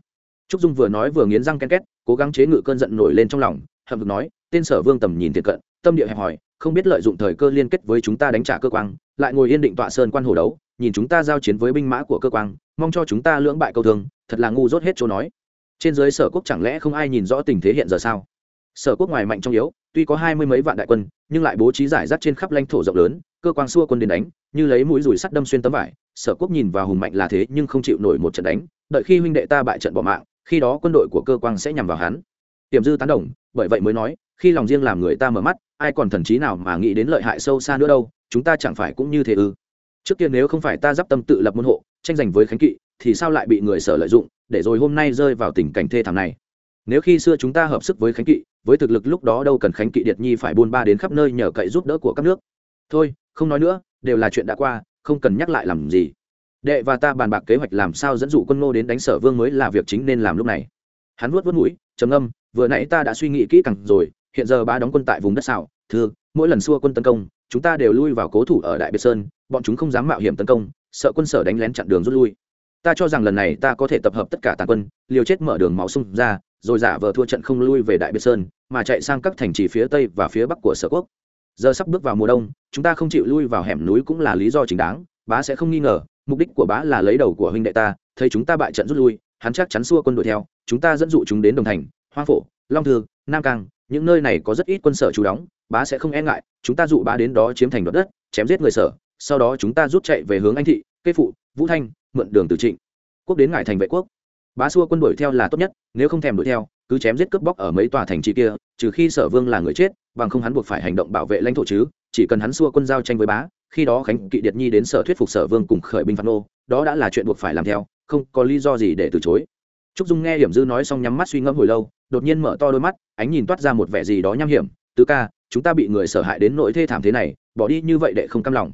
Trúc dung vừa nói vừa nghiến răng ken két, cố gắng chế ngự cơn giận nổi lên trong lòng, hậm vực nói, tên sở vương tầm nhìn thiệt cận, tâm địa hẹp hòi, không biết lợi dụng thời cơ liên kết với chúng ta đánh trả cơ quan lại ngồi yên định tọa sơn quan hồ đấu, nhìn chúng ta giao chiến với binh mã của cơ quan mong cho chúng ta lưỡng bại câu thương, thật là ngu dốt hết chỗ nói. Trên dưới sở quốc chẳng lẽ không ai nhìn rõ tình thế hiện giờ sao? Sở quốc ngoài mạnh trong yếu, tuy có hai mươi mấy vạn đại quân, nhưng lại bố trí giải rác trên khắp lãnh thổ rộng lớn, cơ quan xua quân đến đánh như lấy mũi rùi sắt đâm xuyên tấm vải, sở quốc nhìn vào hùng mạnh là thế nhưng không chịu nổi một trận đánh, đợi khi huynh đệ ta bại trận bỏ mạng, khi đó quân đội của cơ quan sẽ nhằm vào hắn. Tiềm dư tán đồng, bởi vậy mới nói, khi lòng riêng làm người ta mở mắt, ai còn thần trí nào mà nghĩ đến lợi hại sâu xa nữa đâu, chúng ta chẳng phải cũng như thế ư? Trước kia nếu không phải ta d tâm tự lập môn hộ, tranh giành với khánh kỵ, thì sao lại bị người sở lợi dụng, để rồi hôm nay rơi vào tình cảnh thê thảm này? Nếu khi xưa chúng ta hợp sức với khánh kỵ, với thực lực lúc đó đâu cần khánh kỵ điệt nhi phải buôn ba đến khắp nơi nhờ cậy giúp đỡ của các nước. Thôi, không nói nữa đều là chuyện đã qua, không cần nhắc lại làm gì. Đệ và ta bàn bạc kế hoạch làm sao dẫn dụ quân ngô đến đánh sở vương mới là việc chính nên làm lúc này. Hắn vuốt vuốt mũi, trầm âm vừa nãy ta đã suy nghĩ kỹ càng rồi, hiện giờ ba đóng quân tại vùng đất xảo, thưa, mỗi lần xua quân tấn công, chúng ta đều lui vào cố thủ ở đại biệt sơn, bọn chúng không dám mạo hiểm tấn công, sợ quân sở đánh lén chặn đường rút lui. Ta cho rằng lần này ta có thể tập hợp tất cả tàn quân, liều chết mở đường máu sung ra, rồi giả vờ thua trận không lui về đại biệt sơn, mà chạy sang các thành trì phía tây và phía bắc của sở quốc giờ sắp bước vào mùa đông, chúng ta không chịu lui vào hẻm núi cũng là lý do chính đáng, bá sẽ không nghi ngờ, mục đích của bá là lấy đầu của huynh đệ ta, thấy chúng ta bại trận rút lui, hắn chắc chắn xua quân đuổi theo, chúng ta dẫn dụ chúng đến đồng thành, hoang phổ, long thương nam cang, những nơi này có rất ít quân sở trú đóng, bá sẽ không e ngại, chúng ta dụ bá đến đó chiếm thành đoạt đất, chém giết người sở, sau đó chúng ta rút chạy về hướng anh thị cây phụ, vũ thanh, mượn đường từ trịnh. Quốc đến ngại thành vệ quốc bá xua quân đuổi theo là tốt nhất, nếu không thèm đuổi theo, cứ chém giết cướp bóc ở mấy tòa thành trì kia, trừ khi sở vương là người chết, bằng không hắn buộc phải hành động bảo vệ lãnh thổ chứ, chỉ cần hắn xua quân giao tranh với bá, khi đó khánh kỵ điệt nhi đến sở thuyết phục sở vương cùng khởi binh phạt nô đó đã là chuyện buộc phải làm theo, không có lý do gì để từ chối. Trúc dung nghe hiểm dư nói xong nhắm mắt suy ngẫm hồi lâu, đột nhiên mở to đôi mắt, ánh nhìn toát ra một vẻ gì đó nham hiểm, tứ ca, chúng ta bị người sở hại đến nỗi thê thảm thế này, bỏ đi như vậy để không cam lòng.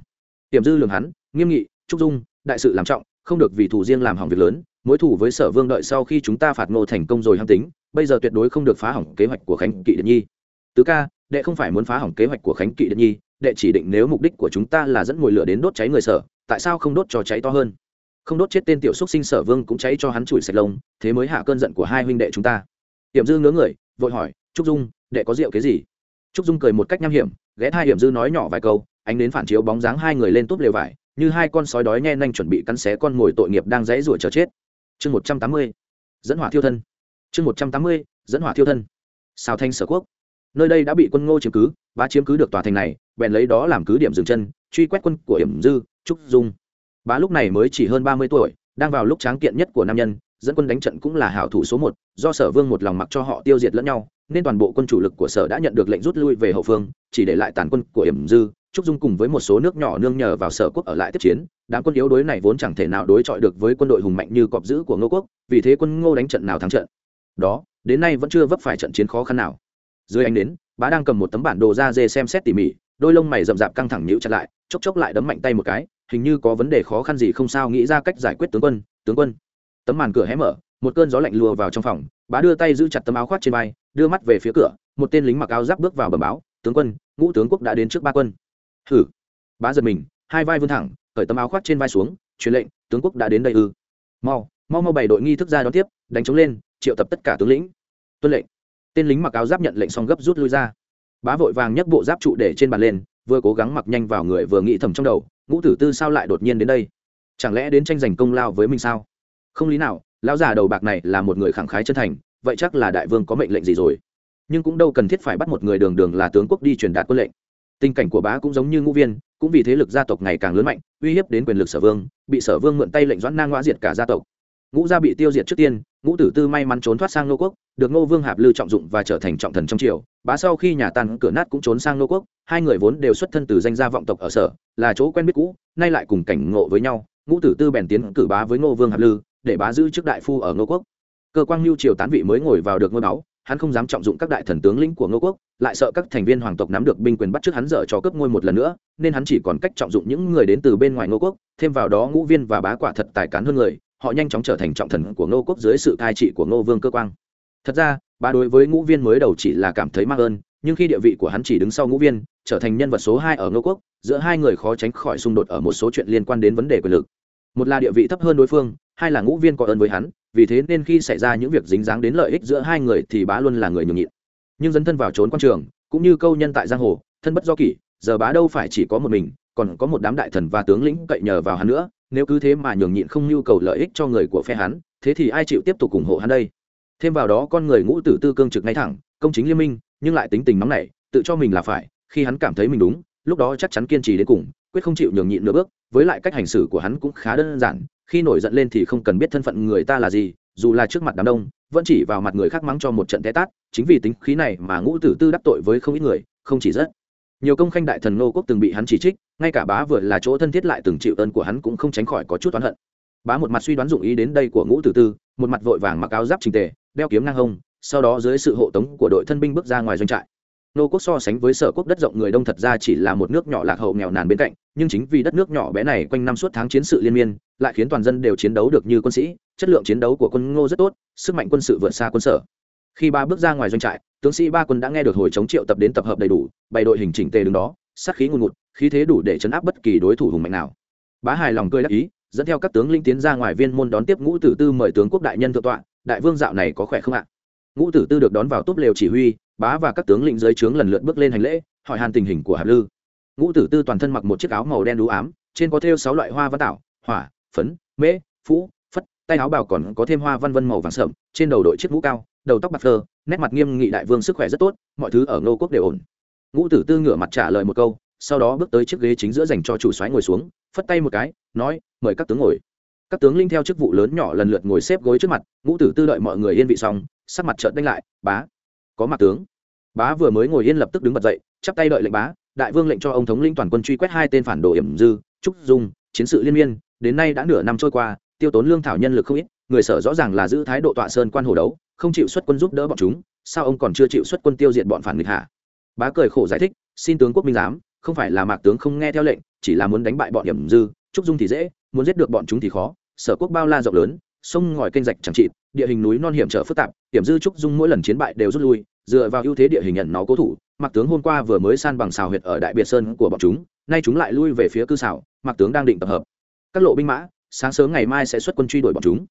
Hiểm dư lường hắn, nghiêm nghị, trúc dung, đại sự làm trọng, không được vì thủ riêng làm hỏng việc lớn mối thủ với sở vương đợi sau khi chúng ta phạt ngô thành công rồi hăng tính, bây giờ tuyệt đối không được phá hỏng kế hoạch của khánh kỵ điện nhi. Tứ ca, đệ không phải muốn phá hỏng kế hoạch của khánh kỵ điện nhi, đệ chỉ định nếu mục đích của chúng ta là dẫn mồi lửa đến đốt cháy người sở, tại sao không đốt cho cháy to hơn? Không đốt chết tên tiểu xúc sinh sở vương cũng cháy cho hắn chùi sạch lông, thế mới hạ cơn giận của hai huynh đệ chúng ta. Hiểm dư ngớ người, vội hỏi, trúc dung, đệ có rượu cái gì? Trúc dung cười một cách nham hiểm, ghé hai hiểm dư nói nhỏ vài câu, ánh đến phản chiếu bóng dáng hai người lên túp lều vải, như hai con sói đói nhe nhanh chuẩn bị cắn xé con mồi tội nghiệp đang dãy rủa chờ chết chương một trăm tám mươi, dẫn hỏa thiêu thân. chương một trăm tám mươi, dẫn hỏa thiêu thân. Sao thanh sở quốc. Nơi đây đã bị quân ngô chiếm cứ, bá chiếm cứ được tòa thành này, bèn lấy đó làm cứ điểm dừng chân, truy quét quân của hiểm dư, trúc dung. Bá lúc này mới chỉ hơn ba mươi tuổi, đang vào lúc tráng kiện nhất của nam nhân, dẫn quân đánh trận cũng là hảo thủ số một, do sở vương một lòng mặc cho họ tiêu diệt lẫn nhau, nên toàn bộ quân chủ lực của sở đã nhận được lệnh rút lui về hậu phương, chỉ để lại tàn quân của hiểm dư trúc dung cùng với một số nước nhỏ nương nhờ vào sở quốc ở lại tiếp chiến, đám quân yếu đối này vốn chẳng thể nào đối chọi được với quân đội hùng mạnh như cọp giữ của ngô quốc, vì thế quân ngô đánh trận nào thắng trận. Đó, đến nay vẫn chưa vấp phải trận chiến khó khăn nào. Dưới ánh đến bá đang cầm một tấm bản đồ ra dê xem xét tỉ mỉ, đôi lông mày rậm rạp căng thẳng nhíu chặt lại, chốc chốc lại đấm mạnh tay một cái, hình như có vấn đề khó khăn gì không sao nghĩ ra cách giải quyết tướng quân tướng quân. Tấm màn cửa hé mở, một cơn gió lạnh lùa vào trong phòng, bá đưa tay giữ chặt tấm áo khoác trên vai, đưa mắt về phía cửa, một tên lính mặc áo giáp bước vào bẩm báo, tướng quân, ngũ tướng quốc đã đến trước ba quân hử? Bá giật mình, hai vai vươn thẳng, cởi tấm áo khoác trên vai xuống, truyền lệnh, tướng quốc đã đến đây ư. Mau mau mau bày đội nghi thức ra đón tiếp, đánh chống lên, triệu tập tất cả tướng lĩnh. Tuân lệnh. Tên lính mặc áo giáp nhận lệnh xong gấp rút lui ra. Bá vội vàng nhấc bộ giáp trụ để trên bàn lên, vừa cố gắng mặc nhanh vào người vừa nghĩ thầm trong đầu, ngũ tử tư sao lại đột nhiên đến đây? Chẳng lẽ đến tranh giành công lao với mình sao? Không lý nào, lão già đầu bạc này là một người khẳng khái chân thành, vậy chắc là đại vương có mệnh lệnh gì rồi? Nhưng cũng đâu cần thiết phải bắt một người đường đường là tướng quốc đi truyền đạt quân lệnh tình cảnh của bá cũng giống như ngũ viên, cũng vì thế lực gia tộc ngày càng lớn mạnh, uy hiếp đến quyền lực sở vương, bị sở vương mượn tay lệnh doãn nang ngoã diệt cả gia tộc. Ngũ gia bị tiêu diệt trước tiên, ngũ tử tư may mắn trốn thoát sang nô quốc, được ngô vương hạp lư trọng dụng và trở thành trọng thần trong triều. Bá sau khi nhà tan cửa nát cũng trốn sang nô quốc, hai người vốn đều xuất thân từ danh gia vọng tộc ở sở, là chỗ quen biết cũ, nay lại cùng cảnh ngộ với nhau. Ngũ tử tư bèn tiến cử bá với ngô vương hạp lư, để bá giữ chức đại phu ở ngô quốc. Cơ quan lưu triều tán vị mới ngồi vào được ngôi báu hắn không dám trọng dụng các đại thần tướng lĩnh của ngô quốc, lại sợ các thành viên hoàng tộc nắm được binh quyền bắt trước hắn dở cho cướp ngôi một lần nữa, nên hắn chỉ còn cách trọng dụng những người đến từ bên ngoài ngô quốc, thêm vào đó ngũ viên và bá quả thật tài cán hơn người, họ nhanh chóng trở thành trọng thần của ngô quốc dưới sự cai trị của ngô vương cơ quang. Thật ra ba đối với ngũ viên mới đầu chỉ là cảm thấy mắc ơn, nhưng khi địa vị của hắn chỉ đứng sau ngũ viên, trở thành nhân vật số hai ở ngô quốc, giữa hai người khó tránh khỏi xung đột ở một số chuyện liên quan đến vấn đề quyền lực. Một là địa vị thấp hơn đối phương hai là ngũ viên có ơn với hắn, vì thế nên khi xảy ra những việc dính dáng đến lợi ích giữa hai người thì bá luôn là người nhường nhịn. Nhưng dấn thân vào trốn quan trường, cũng như câu nhân tại giang hồ, thân bất do kỷ, giờ bá đâu phải chỉ có một mình, còn có một đám đại thần và tướng lĩnh cậy nhờ vào hắn nữa, nếu cứ thế mà nhường nhịn không nhu cầu lợi ích cho người của phe hắn, thế thì ai chịu tiếp tục ủng hộ hắn đây? Thêm vào đó, con người ngũ tử tư cương trực ngay thẳng, công chính liên minh, nhưng lại tính tình nóng nảy, tự cho mình là phải, khi hắn cảm thấy mình đúng, lúc đó chắc chắn kiên trì đến cùng, quyết không chịu nhường nhịn nửa bước, với lại cách hành xử của hắn cũng khá đơn giản khi nổi giận lên thì không cần biết thân phận người ta là gì, dù là trước mặt đám đông, vẫn chỉ vào mặt người khác mắng cho một trận té tát, chính vì tính khí này mà ngũ tử tư đắc tội với không ít người, không chỉ rất. Nhiều công khanh đại thần nô quốc từng bị hắn chỉ trích, ngay cả bá vừa là chỗ thân thiết lại từng chịu ơn của hắn cũng không tránh khỏi có chút oán hận. Bá một mặt suy đoán dụng ý đến đây của ngũ tử tư, một mặt vội vàng mặc áo giáp trình tề, đeo kiếm ngang hông, sau đó dưới sự hộ tống của đội thân binh bước ra ngoài doanh trại nô quốc so sánh với sở quốc đất rộng người đông thật ra chỉ là một nước nhỏ lạc hậu nghèo nàn bên cạnh, nhưng chính vì đất nước nhỏ bé này quanh năm suốt tháng chiến sự liên miên, lại khiến toàn dân đều chiến đấu được như quân sĩ, chất lượng chiến đấu của quân ngô rất tốt, sức mạnh quân sự vượt xa quân sở. Khi ba bước ra ngoài doanh trại, tướng sĩ ba quân đã nghe được hồi chống triệu tập đến tập hợp đầy đủ, bày đội hình chỉnh tề đứng đó, sát khí ngùn ngụt, khí thế đủ để chấn áp bất kỳ đối thủ hùng mạnh nào. Bá hài lòng cười đắc ý, dẫn theo các tướng linh tiến ra ngoài viên môn đón tiếp ngũ tử tư mời tướng quốc đại nhân thượng tọa, đại vương dạo này có khỏe không ạ? Ngũ tử tư được đón vào túp lều chỉ huy bá và các tướng lĩnh dưới trướng lần lượt bước lên hành lễ, hỏi hàn tình hình của hạp lư. Ngũ tử tư toàn thân mặc một chiếc áo màu đen đú ám, trên có thêu sáu loại hoa văn tảo hỏa, phấn, mễ phú phất, tay áo bào còn có thêm hoa văn vân màu vàng sậm, trên đầu đội chiếc mũ cao, đầu tóc bạc phơ, nét mặt nghiêm nghị đại vương sức khỏe rất tốt, mọi thứ ở ngô quốc đều ổn. Ngũ tử tư ngửa mặt trả lời một câu, sau đó bước tới chiếc ghế chính giữa dành cho chủ soái ngồi xuống, phất tay một cái, nói, mời các tướng ngồi. Các tướng linh theo chức vụ lớn nhỏ lần lượt ngồi xếp gối trước mặt, ngũ tử tư đợi mọi người yên vị xong, sắc mặt trợn đánh lại, bá có mặt tướng. Bá vừa mới ngồi yên lập tức đứng bật dậy, chắp tay đợi lệnh bá, đại vương lệnh cho ông thống linh toàn quân truy quét hai tên phản đồ hiểm dư, trúc dung, chiến sự liên miên, đến nay đã nửa năm trôi qua, tiêu tốn lương thảo nhân lực không ít, người sở rõ ràng là giữ thái độ tọa sơn quan hồ đấu, không chịu xuất quân giúp đỡ bọn chúng, sao ông còn chưa chịu xuất quân tiêu diệt bọn phản nghịch hạ bá cười khổ giải thích, xin tướng quốc minh giám, không phải là mạc tướng không nghe theo lệnh, chỉ là muốn đánh bại bọn hiểm dư, trúc dung thì dễ, muốn giết được bọn chúng thì khó, sở quốc bao la rộng lớn, sông ngòi kênh rạch chẳng trị địa hình núi non hiểm trở phức tạp, hiểm dư trúc dung mỗi lần chiến bại đều rút lui, dựa vào ưu thế địa hình nhận nó cố thủ, mạc tướng hôm qua vừa mới san bằng xào huyệt ở đại biệt sơn của bọn chúng, nay chúng lại lui về phía cư xảo, mạc tướng đang định tập hợp. Các lộ binh mã, sáng sớm ngày mai sẽ xuất quân truy đuổi bọn chúng.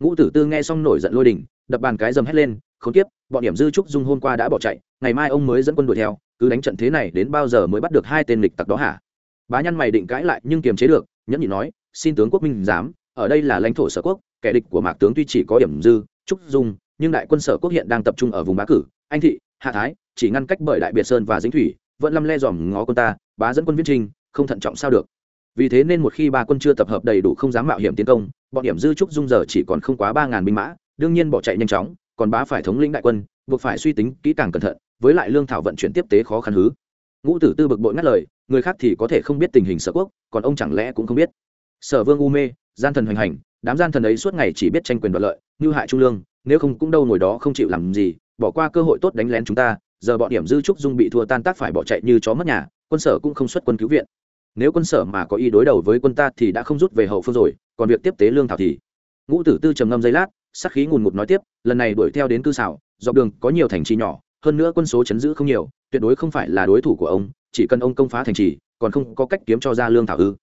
Ngũ tử tư nghe xong nổi giận lôi đình, đập bàn cái dầm hét lên không tiếp bọn điểm dư trúc dung hôm qua đã bỏ chạy, ngày mai ông mới dẫn quân đuổi theo, cứ đánh trận thế này đến bao giờ mới bắt được hai tên lịch tặc đó hả? Bá nhăn mày định cãi lại nhưng kiềm chế được, nhẫn nhị nói, xin tướng quốc minh dám ở đây là lãnh thổ sở quốc kẻ địch của mạc tướng tuy chỉ có điểm dư, trúc dung, nhưng đại quân sở quốc hiện đang tập trung ở vùng bá cử, anh thị, hạ thái, chỉ ngăn cách bởi đại biệt sơn và dĩnh thủy, vẫn lăm le dòm ngó quân ta, bá dẫn quân viết trinh không thận trọng sao được. Vì thế nên một khi ba quân chưa tập hợp đầy đủ không dám mạo hiểm tiến công, bọn điểm dư trúc dung giờ chỉ còn không quá ba ngàn binh mã, đương nhiên bỏ chạy nhanh chóng, còn bá phải thống lĩnh đại quân, buộc phải suy tính kỹ càng cẩn thận, với lại lương thảo vận chuyển tiếp tế khó khăn hứ. Ngũ tử tư bực bội ngắt lời, người khác thì có thể không biết tình hình sở quốc, còn ông chẳng lẽ cũng không biết. Sở vương u mê, gian thần hoành hành đám gian thần ấy suốt ngày chỉ biết tranh quyền đoạt lợi, như hại trung lương, nếu không cũng đâu ngồi đó không chịu làm gì, bỏ qua cơ hội tốt đánh lén chúng ta, giờ bọn điểm dư trúc dung bị thua tan tác phải bỏ chạy như chó mất nhà, quân sở cũng không xuất quân cứu viện. Nếu quân sở mà có ý đối đầu với quân ta thì đã không rút về hậu phương rồi, còn việc tiếp tế lương thảo thì. Ngũ tử tư trầm ngâm giây lát, sắc khí ngùn ngụt nói tiếp, lần này đuổi theo đến cư xảo, dọc đường có nhiều thành trì nhỏ, hơn nữa quân số chấn giữ không nhiều, tuyệt đối không phải là đối thủ của ông, chỉ cần ông công phá thành trì, còn không có cách kiếm cho ra lương thảo ư.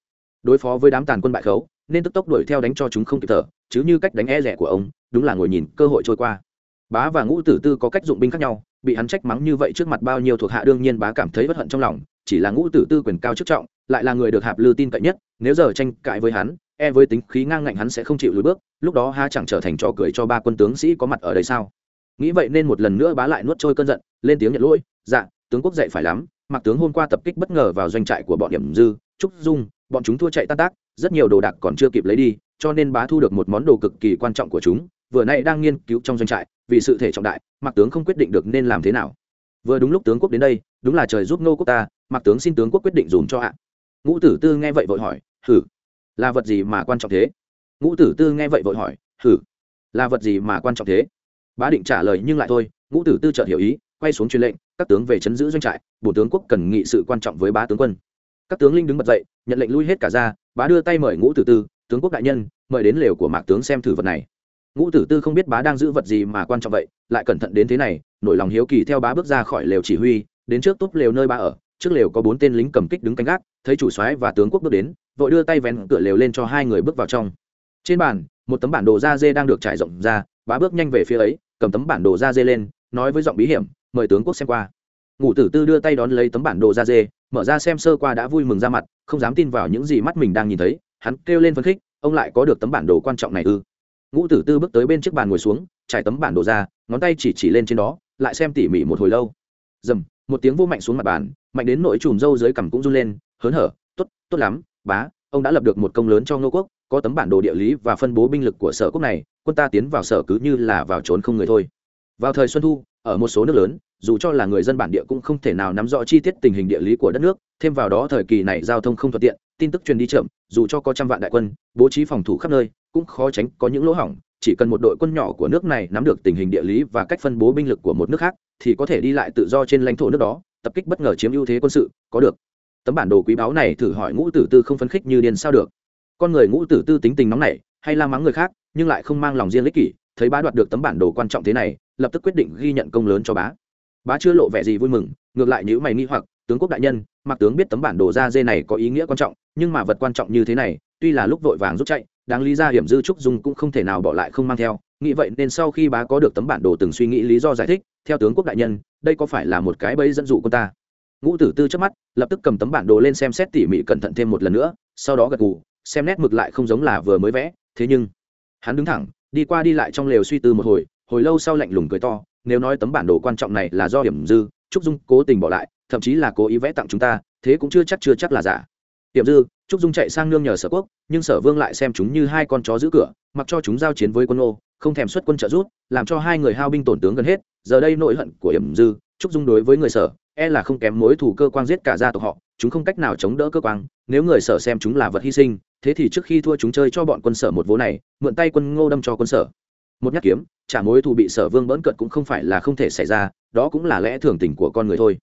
Đối phó với đám tàn quân bại khấu nên tức tốc đuổi theo đánh cho chúng không kịp thở, chứ như cách đánh e rẻ của ông, đúng là ngồi nhìn cơ hội trôi qua. Bá và ngũ tử tư có cách dụng binh khác nhau, bị hắn trách mắng như vậy trước mặt bao nhiêu thuộc hạ đương nhiên bá cảm thấy bất hận trong lòng, chỉ là ngũ tử tư quyền cao chức trọng, lại là người được hạp lư tin cậy nhất, nếu giờ tranh cãi với hắn e với tính khí ngang ngạnh hắn sẽ không chịu lùi bước, lúc đó ha chẳng trở thành trò cười cho ba quân tướng sĩ có mặt ở đây sao? Nghĩ vậy nên một lần nữa bá lại nuốt trôi cơn giận, lên tiếng nhận lỗi dạ tướng quốc dạy phải lắm, mặc tướng hôm qua tập kích bất ngờ vào doanh trại của bọn điểm dư, trúc dung, bọn chúng thua chạy tan tác rất nhiều đồ đạc còn chưa kịp lấy đi, cho nên bá thu được một món đồ cực kỳ quan trọng của chúng, vừa nay đang nghiên cứu trong doanh trại, vì sự thể trọng đại mặc tướng không quyết định được nên làm thế nào. Vừa đúng lúc tướng quốc đến đây, đúng là trời giúp nô quốc ta mặc tướng xin tướng quốc quyết định dùm cho ạ. Ngũ tử tư nghe vậy vội hỏi thử là vật gì mà quan trọng thế? Ngũ tử tư nghe vậy vội hỏi thử là vật gì mà quan trọng thế? Bá định trả lời nhưng lại thôi, ngũ tử tư chợt hiểu ý, quay xuống truyền lệnh, các tướng về chấn giữ doanh trại bộ tướng quốc cần nghị sự quan trọng với bá tướng quân. Các tướng linh đứng bật dậy, nhận lệnh lui hết cả ra bá đưa tay mời ngũ tử tư, tướng quốc đại nhân, mời đến lều của mạc tướng xem thử vật này. Ngũ tử tư không biết bá đang giữ vật gì mà quan trọng vậy, lại cẩn thận đến thế này, nổi lòng hiếu kỳ theo bá bước ra khỏi lều chỉ huy, đến trước túp lều nơi bá ở, trước lều có bốn tên lính cầm kích đứng canh gác, thấy chủ soái và tướng quốc bước đến, vội đưa tay vén cửa lều lên cho hai người bước vào trong. Trên bàn, một tấm bản đồ da dê đang được trải rộng ra, bá bước nhanh về phía ấy, cầm tấm bản đồ da dê lên, nói với giọng bí hiểm, mời tướng quốc xem qua ngũ tử tư đưa tay đón lấy tấm bản đồ da dê, mở ra xem sơ qua đã vui mừng ra mặt, không dám tin vào những gì mắt mình đang nhìn thấy, hắn kêu lên phấn khích, ông lại có được tấm bản đồ quan trọng này ư? Ngũ tử tư bước tới bên chiếc bàn ngồi xuống, trải tấm bản đồ ra, ngón tay chỉ chỉ lên trên đó, lại xem tỉ mỉ một hồi lâu. Dầm, một tiếng vô mạnh xuống mặt bàn, mạnh đến nỗi chùm râu dưới cằm cũng run lên, hớn hở, tốt tốt lắm, bá, ông đã lập được một công lớn cho ngô quốc, có tấm bản đồ địa lý và phân bố binh lực của sở quốc này, quân ta tiến vào sở cứ như là vào trốn không người thôi vào thời xuân thu, ở một số nước lớn, dù cho là người dân bản địa cũng không thể nào nắm rõ chi tiết tình hình địa lý của đất nước, thêm vào đó thời kỳ này giao thông không thuận tiện, tin tức truyền đi chậm, dù cho có trăm vạn đại quân, bố trí phòng thủ khắp nơi, cũng khó tránh có những lỗ hỏng, chỉ cần một đội quân nhỏ của nước này nắm được tình hình địa lý và cách phân bố binh lực của một nước khác, thì có thể đi lại tự do trên lãnh thổ nước đó, tập kích bất ngờ chiếm ưu thế quân sự, có được. Tấm bản đồ quý báu này thử hỏi ngũ tử tư không phấn khích như điên sao được. Con người ngũ tử tư tính tình nóng nảy, hay la mắng người khác, nhưng lại không mang lòng riêng lích kỷ, thấy bá đoạt được tấm bản đồ quan trọng thế này lập tức quyết định ghi nhận công lớn cho bá. Bá chưa lộ vẻ gì vui mừng, ngược lại nếu mày nghi hoặc, tướng quốc đại nhân, mặc tướng biết tấm bản đồ da dê này có ý nghĩa quan trọng, nhưng mà vật quan trọng như thế này, tuy là lúc vội vàng rút chạy, đáng lý ra hiểm dư trúc dung cũng không thể nào bỏ lại không mang theo. Nghĩ vậy nên sau khi bá có được tấm bản đồ từng suy nghĩ lý do giải thích, theo tướng quốc đại nhân, đây có phải là một cái bẫy dẫn dụ của ta? Ngũ tử tư trước mắt, lập tức cầm tấm bản đồ lên xem xét tỉ mỉ cẩn thận thêm một lần nữa, sau đó gật gù, xem nét mực lại không giống là vừa mới vẽ, thế nhưng, hắn đứng thẳng, đi qua đi lại trong lều suy tư một hồi hồi lâu sau lạnh lùng cười to, nếu nói tấm bản đồ quan trọng này là do hiểm dư, trúc dung cố tình bỏ lại, thậm chí là cố ý vẽ tặng chúng ta, thế cũng chưa chắc chưa chắc là giả. Hiểm dư, trúc dung chạy sang nương nhờ sở quốc, nhưng sở vương lại xem chúng như hai con chó giữ cửa, mặc cho chúng giao chiến với quân ô, không thèm xuất quân trợ rút làm cho hai người hao binh tổn tướng gần hết. Giờ đây nội hận của hiểm dư, trúc dung đối với người sở e là không kém mối thủ cơ quan giết cả gia tộc họ, chúng không cách nào chống đỡ cơ quan nếu người sở xem chúng là vật hy sinh, thế thì trước khi thua chúng chơi cho bọn quân sở một vố này, mượn tay quân ngô đâm cho quân sở một nhát kiếm trả mối thù bị sở vương bỡn cận cũng không phải là không thể xảy ra, đó cũng là lẽ thường tình của con người thôi.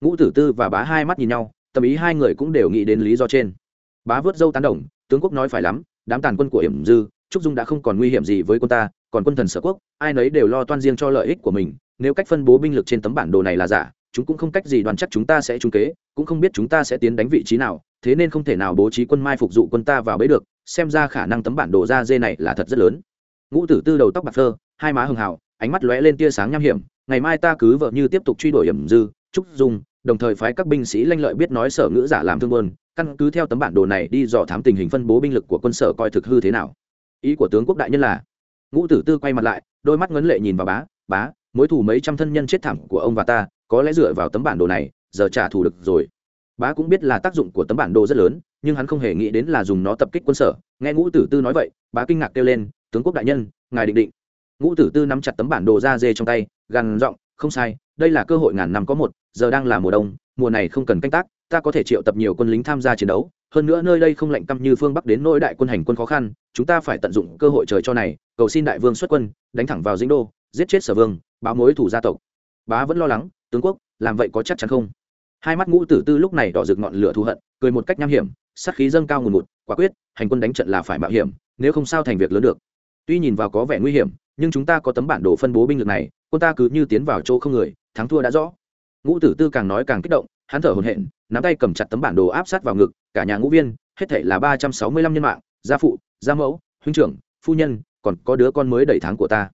Ngũ tử tư và bá hai mắt nhìn nhau, tâm ý hai người cũng đều nghĩ đến lý do trên. Bá vớt dâu tán đồng, tướng quốc nói phải lắm, đám tàn quân của hiểm dư, trúc dung đã không còn nguy hiểm gì với quân ta, còn quân thần sở quốc, ai nấy đều lo toan riêng cho lợi ích của mình, nếu cách phân bố binh lực trên tấm bản đồ này là giả, chúng cũng không cách gì đoán chắc chúng ta sẽ trung kế, cũng không biết chúng ta sẽ tiến đánh vị trí nào, thế nên không thể nào bố trí quân mai phục dụ quân ta vào bấy được, xem ra khả năng tấm bản đồ ra dê này là thật rất lớn ngũ tử tư đầu tóc bạc phơ, hai má hường hào, ánh mắt lóe lên tia sáng nham hiểm, ngày mai ta cứ vợ như tiếp tục truy đuổi hiểm dư, trúc dung, đồng thời phái các binh sĩ lanh lợi biết nói sở ngữ giả làm thương quân căn cứ theo tấm bản đồ này đi dò thám tình hình phân bố binh lực của quân sở coi thực hư thế nào. Ý của tướng quốc đại nhân là, ngũ tử tư quay mặt lại, đôi mắt ngấn lệ nhìn vào bá bá, mối thù mấy trăm thân nhân chết thảm của ông và ta, có lẽ dựa vào tấm bản đồ này, giờ trả thù được rồi. Bá cũng biết là tác dụng của tấm bản đồ rất lớn, nhưng hắn không hề nghĩ đến là dùng nó tập kích quân sở. Nghe ngũ tử tư nói vậy, bá kinh ngạc kêu lên tướng quốc đại nhân, ngài định định. Ngũ tử tư nắm chặt tấm bản đồ ra dê trong tay, gằn giọng, không sai, đây là cơ hội ngàn năm có một, giờ đang là mùa đông, mùa này không cần canh tác, ta có thể triệu tập nhiều quân lính tham gia chiến đấu, hơn nữa nơi đây không lạnh căm như phương bắc đến nỗi đại quân hành quân khó khăn, chúng ta phải tận dụng cơ hội trời cho này, cầu xin đại vương xuất quân, đánh thẳng vào dĩnh đô, giết chết sở vương, báo mối thủ gia tộc. Bá vẫn lo lắng, tướng quốc, làm vậy có chắc chắn không? Hai mắt ngũ tử tư lúc này đỏ rực ngọn lửa thù hận, cười một cách nham hiểm, sát khí dâng cao ngùn ngụt, quả quyết, hành quân đánh trận là phải mạo hiểm, nếu không sao thành việc lớn được tuy nhìn vào có vẻ nguy hiểm, nhưng chúng ta có tấm bản đồ phân bố binh lực này, quân ta cứ như tiến vào chỗ không người, thắng thua đã rõ. Ngũ tử tư càng nói càng kích động, hắn thở hổn hển, nắm tay cầm chặt tấm bản đồ áp sát vào ngực, cả nhà ngũ viên, hết thể là ba trăm sáu mươi lăm nhân mạng, gia phụ, gia mẫu, huynh trưởng, phu nhân, còn có đứa con mới đầy tháng của ta.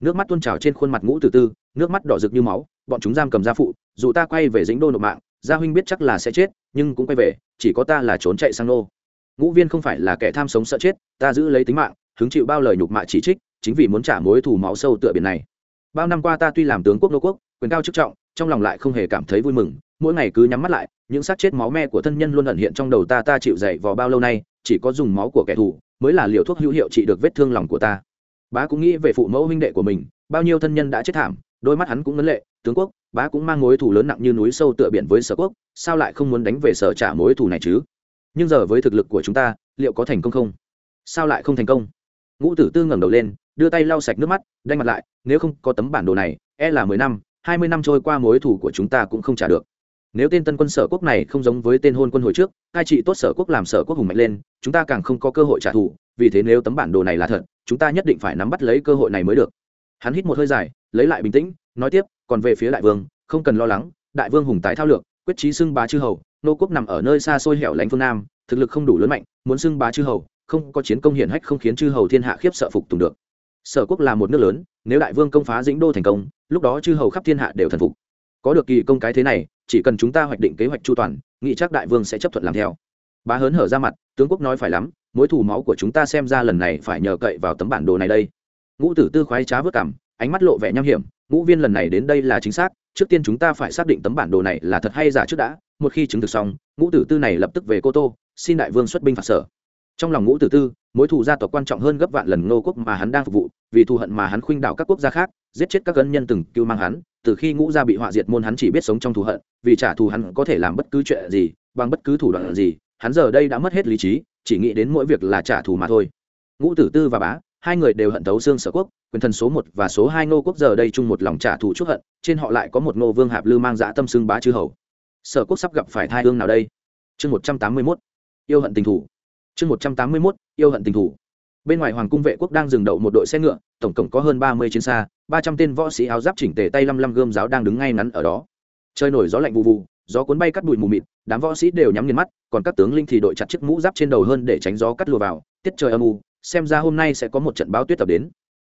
Nước mắt tuôn trào trên khuôn mặt ngũ tử tư, nước mắt đỏ rực như máu, bọn chúng giam cầm gia phụ, dù ta quay về dính đô nộp mạng, gia huynh biết chắc là sẽ chết, nhưng cũng quay về, chỉ có ta là trốn chạy sang nô. Ngũ viên không phải là kẻ tham sống sợ chết, ta giữ lấy tính mạng hứng chịu bao lời nhục mạ chỉ trích, chính vì muốn trả mối thù máu sâu tựa biển này. Bao năm qua ta tuy làm tướng quốc nô quốc, quyền cao chức trọng, trong lòng lại không hề cảm thấy vui mừng, mỗi ngày cứ nhắm mắt lại, những xác chết máu me của thân nhân luôn ẩn hiện trong đầu ta ta chịu dậy vào bao lâu nay, chỉ có dùng máu của kẻ thù mới là liều thuốc hữu hiệu trị được vết thương lòng của ta. Bá cũng nghĩ về phụ mẫu huynh đệ của mình, bao nhiêu thân nhân đã chết thảm, đôi mắt hắn cũng ngấn lệ, tướng quốc, bá cũng mang mối thù lớn nặng như núi sâu tựa biển với sở quốc, sao lại không muốn đánh về sở trả mối thù này chứ? Nhưng giờ với thực lực của chúng ta, liệu có thành công không? Sao lại không thành công? Ngũ tử tư ngẩng đầu lên, đưa tay lau sạch nước mắt, đanh mặt lại, nếu không có tấm bản đồ này e là mười năm, hai mươi năm trôi qua mối thù của chúng ta cũng không trả được. Nếu tên tân quân sở quốc này không giống với tên hôn quân hồi trước, cai trị tốt sở quốc làm sở quốc hùng mạnh lên, chúng ta càng không có cơ hội trả thù, vì thế nếu tấm bản đồ này là thật, chúng ta nhất định phải nắm bắt lấy cơ hội này mới được. Hắn hít một hơi dài, lấy lại bình tĩnh, nói tiếp, còn về phía đại vương, không cần lo lắng, đại vương hùng tái thao lược, quyết trí xưng bá chư hầu, nô quốc nằm ở nơi xa xôi hẻo lánh phương nam, thực lực không đủ lớn mạnh, muốn xưng bá chư hầu không có chiến công hiển hách không khiến chư hầu thiên hạ khiếp sợ phục tùng được. Sở quốc là một nước lớn, nếu đại vương công phá dĩnh đô thành công, lúc đó chư hầu khắp thiên hạ đều thần phục. Có được kỳ công cái thế này, chỉ cần chúng ta hoạch định kế hoạch chu toàn, nghĩ chắc đại vương sẽ chấp thuận làm theo. Bá hớn hở ra mặt, tướng quốc nói phải lắm, mối thủ máu của chúng ta xem ra lần này phải nhờ cậy vào tấm bản đồ này đây. Ngũ tử tư khoái trá vớt cảm, ánh mắt lộ vẻ nham hiểm, ngũ viên lần này đến đây là chính xác, trước tiên chúng ta phải xác định tấm bản đồ này là thật hay giả trước đã, một khi chứng thực xong, ngũ tử tư này lập tức về cô tô, xin đại vương xuất binh phạt sở trong lòng ngũ tử tư, mối thù gia tộc quan trọng hơn gấp vạn lần ngô quốc mà hắn đang phục vụ, vì thù hận mà hắn khuynh đạo các quốc gia khác, giết chết các gân nhân từng cứu mang hắn, từ khi ngũ gia bị họa diệt môn hắn chỉ biết sống trong thù hận, vì trả thù hắn có thể làm bất cứ chuyện gì, bằng bất cứ thủ đoạn gì, hắn giờ đây đã mất hết lý trí, chỉ nghĩ đến mỗi việc là trả thù mà thôi. Ngũ tử tư và bá, hai người đều hận thấu xương sở quốc, quyền thần số một và số hai ngô quốc giờ đây chung một lòng trả thù chút hận, trên họ lại có một ngô vương hạp lư mang dã tâm xương bá chư hầu. Sở quốc sắp gặp phải thai hương nào đây? Chương một trăm tám mươi mốt. Yêu hận tình thủ chương một trăm tám mươi mốt, yêu hận tình thủ. Bên ngoài hoàng cung vệ quốc đang dừng đậu một đội xe ngựa, tổng cộng có hơn ba mươi chiến xa, ba trăm tên võ sĩ áo giáp chỉnh tề tay lăm lăm gươm giáo đang đứng ngay ngắn ở đó. Trời nổi gió lạnh vụ vụ gió cuốn bay cắt bụi mù mịt, đám võ sĩ đều nhắm nghiền mắt, còn các tướng linh thì đội chặt chiếc mũ giáp trên đầu hơn để tránh gió cắt lùa vào, tiết trời âm u, xem ra hôm nay sẽ có một trận báo tuyết tập đến.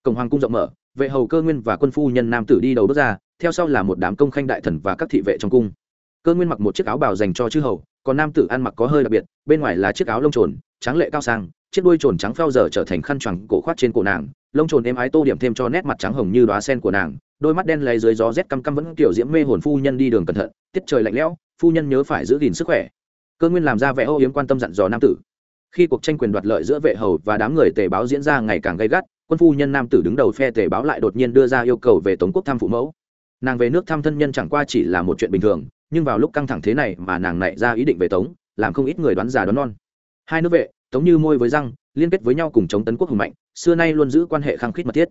Cổng hoàng cung rộng mở, vệ hầu cơ nguyên và quân phu nhân nam tử đi đầu bước ra, theo sau là một đám công khanh đại thần và các thị vệ trong cung. Cơ nguyên mặc một chiếc áo bào dành cho chư hầu, còn nam tử ăn mặc có hơi đặc biệt, bên ngoài là chiếc áo lông trồn trắng lệ cao sang, chiếc đuôi trồn trắng phao giờ trở thành khăn choàng cổ khoác trên cổ nàng, lông trồn êm ái tô điểm thêm cho nét mặt trắng hồng như đoá sen của nàng, đôi mắt đen lấy dưới gió rét căm căm vẫn kiểu diễm mê hồn phu nhân đi đường cẩn thận, tiết trời lạnh lẽo, phu nhân nhớ phải giữ gìn sức khỏe. Cơ nguyên làm ra vẻ ô yếm quan tâm dặn dò nam tử. Khi cuộc tranh quyền đoạt lợi giữa vệ hầu và đám người tề báo diễn ra ngày càng gay gắt, quân phu nhân nam tử đứng đầu phe tề báo lại đột nhiên đưa ra yêu cầu về tống quốc thăm phụ mẫu. Nàng về nước thăm thân nhân chẳng qua chỉ là một chuyện bình thường, nhưng vào lúc căng thẳng thế này mà nàng nảy ra ý định về tống, làm không ít người đoán già đoán non hai nước vệ, tống như môi với răng, liên kết với nhau cùng chống tấn quốc hùng mạnh, xưa nay luôn giữ quan hệ khăng khít mật thiết.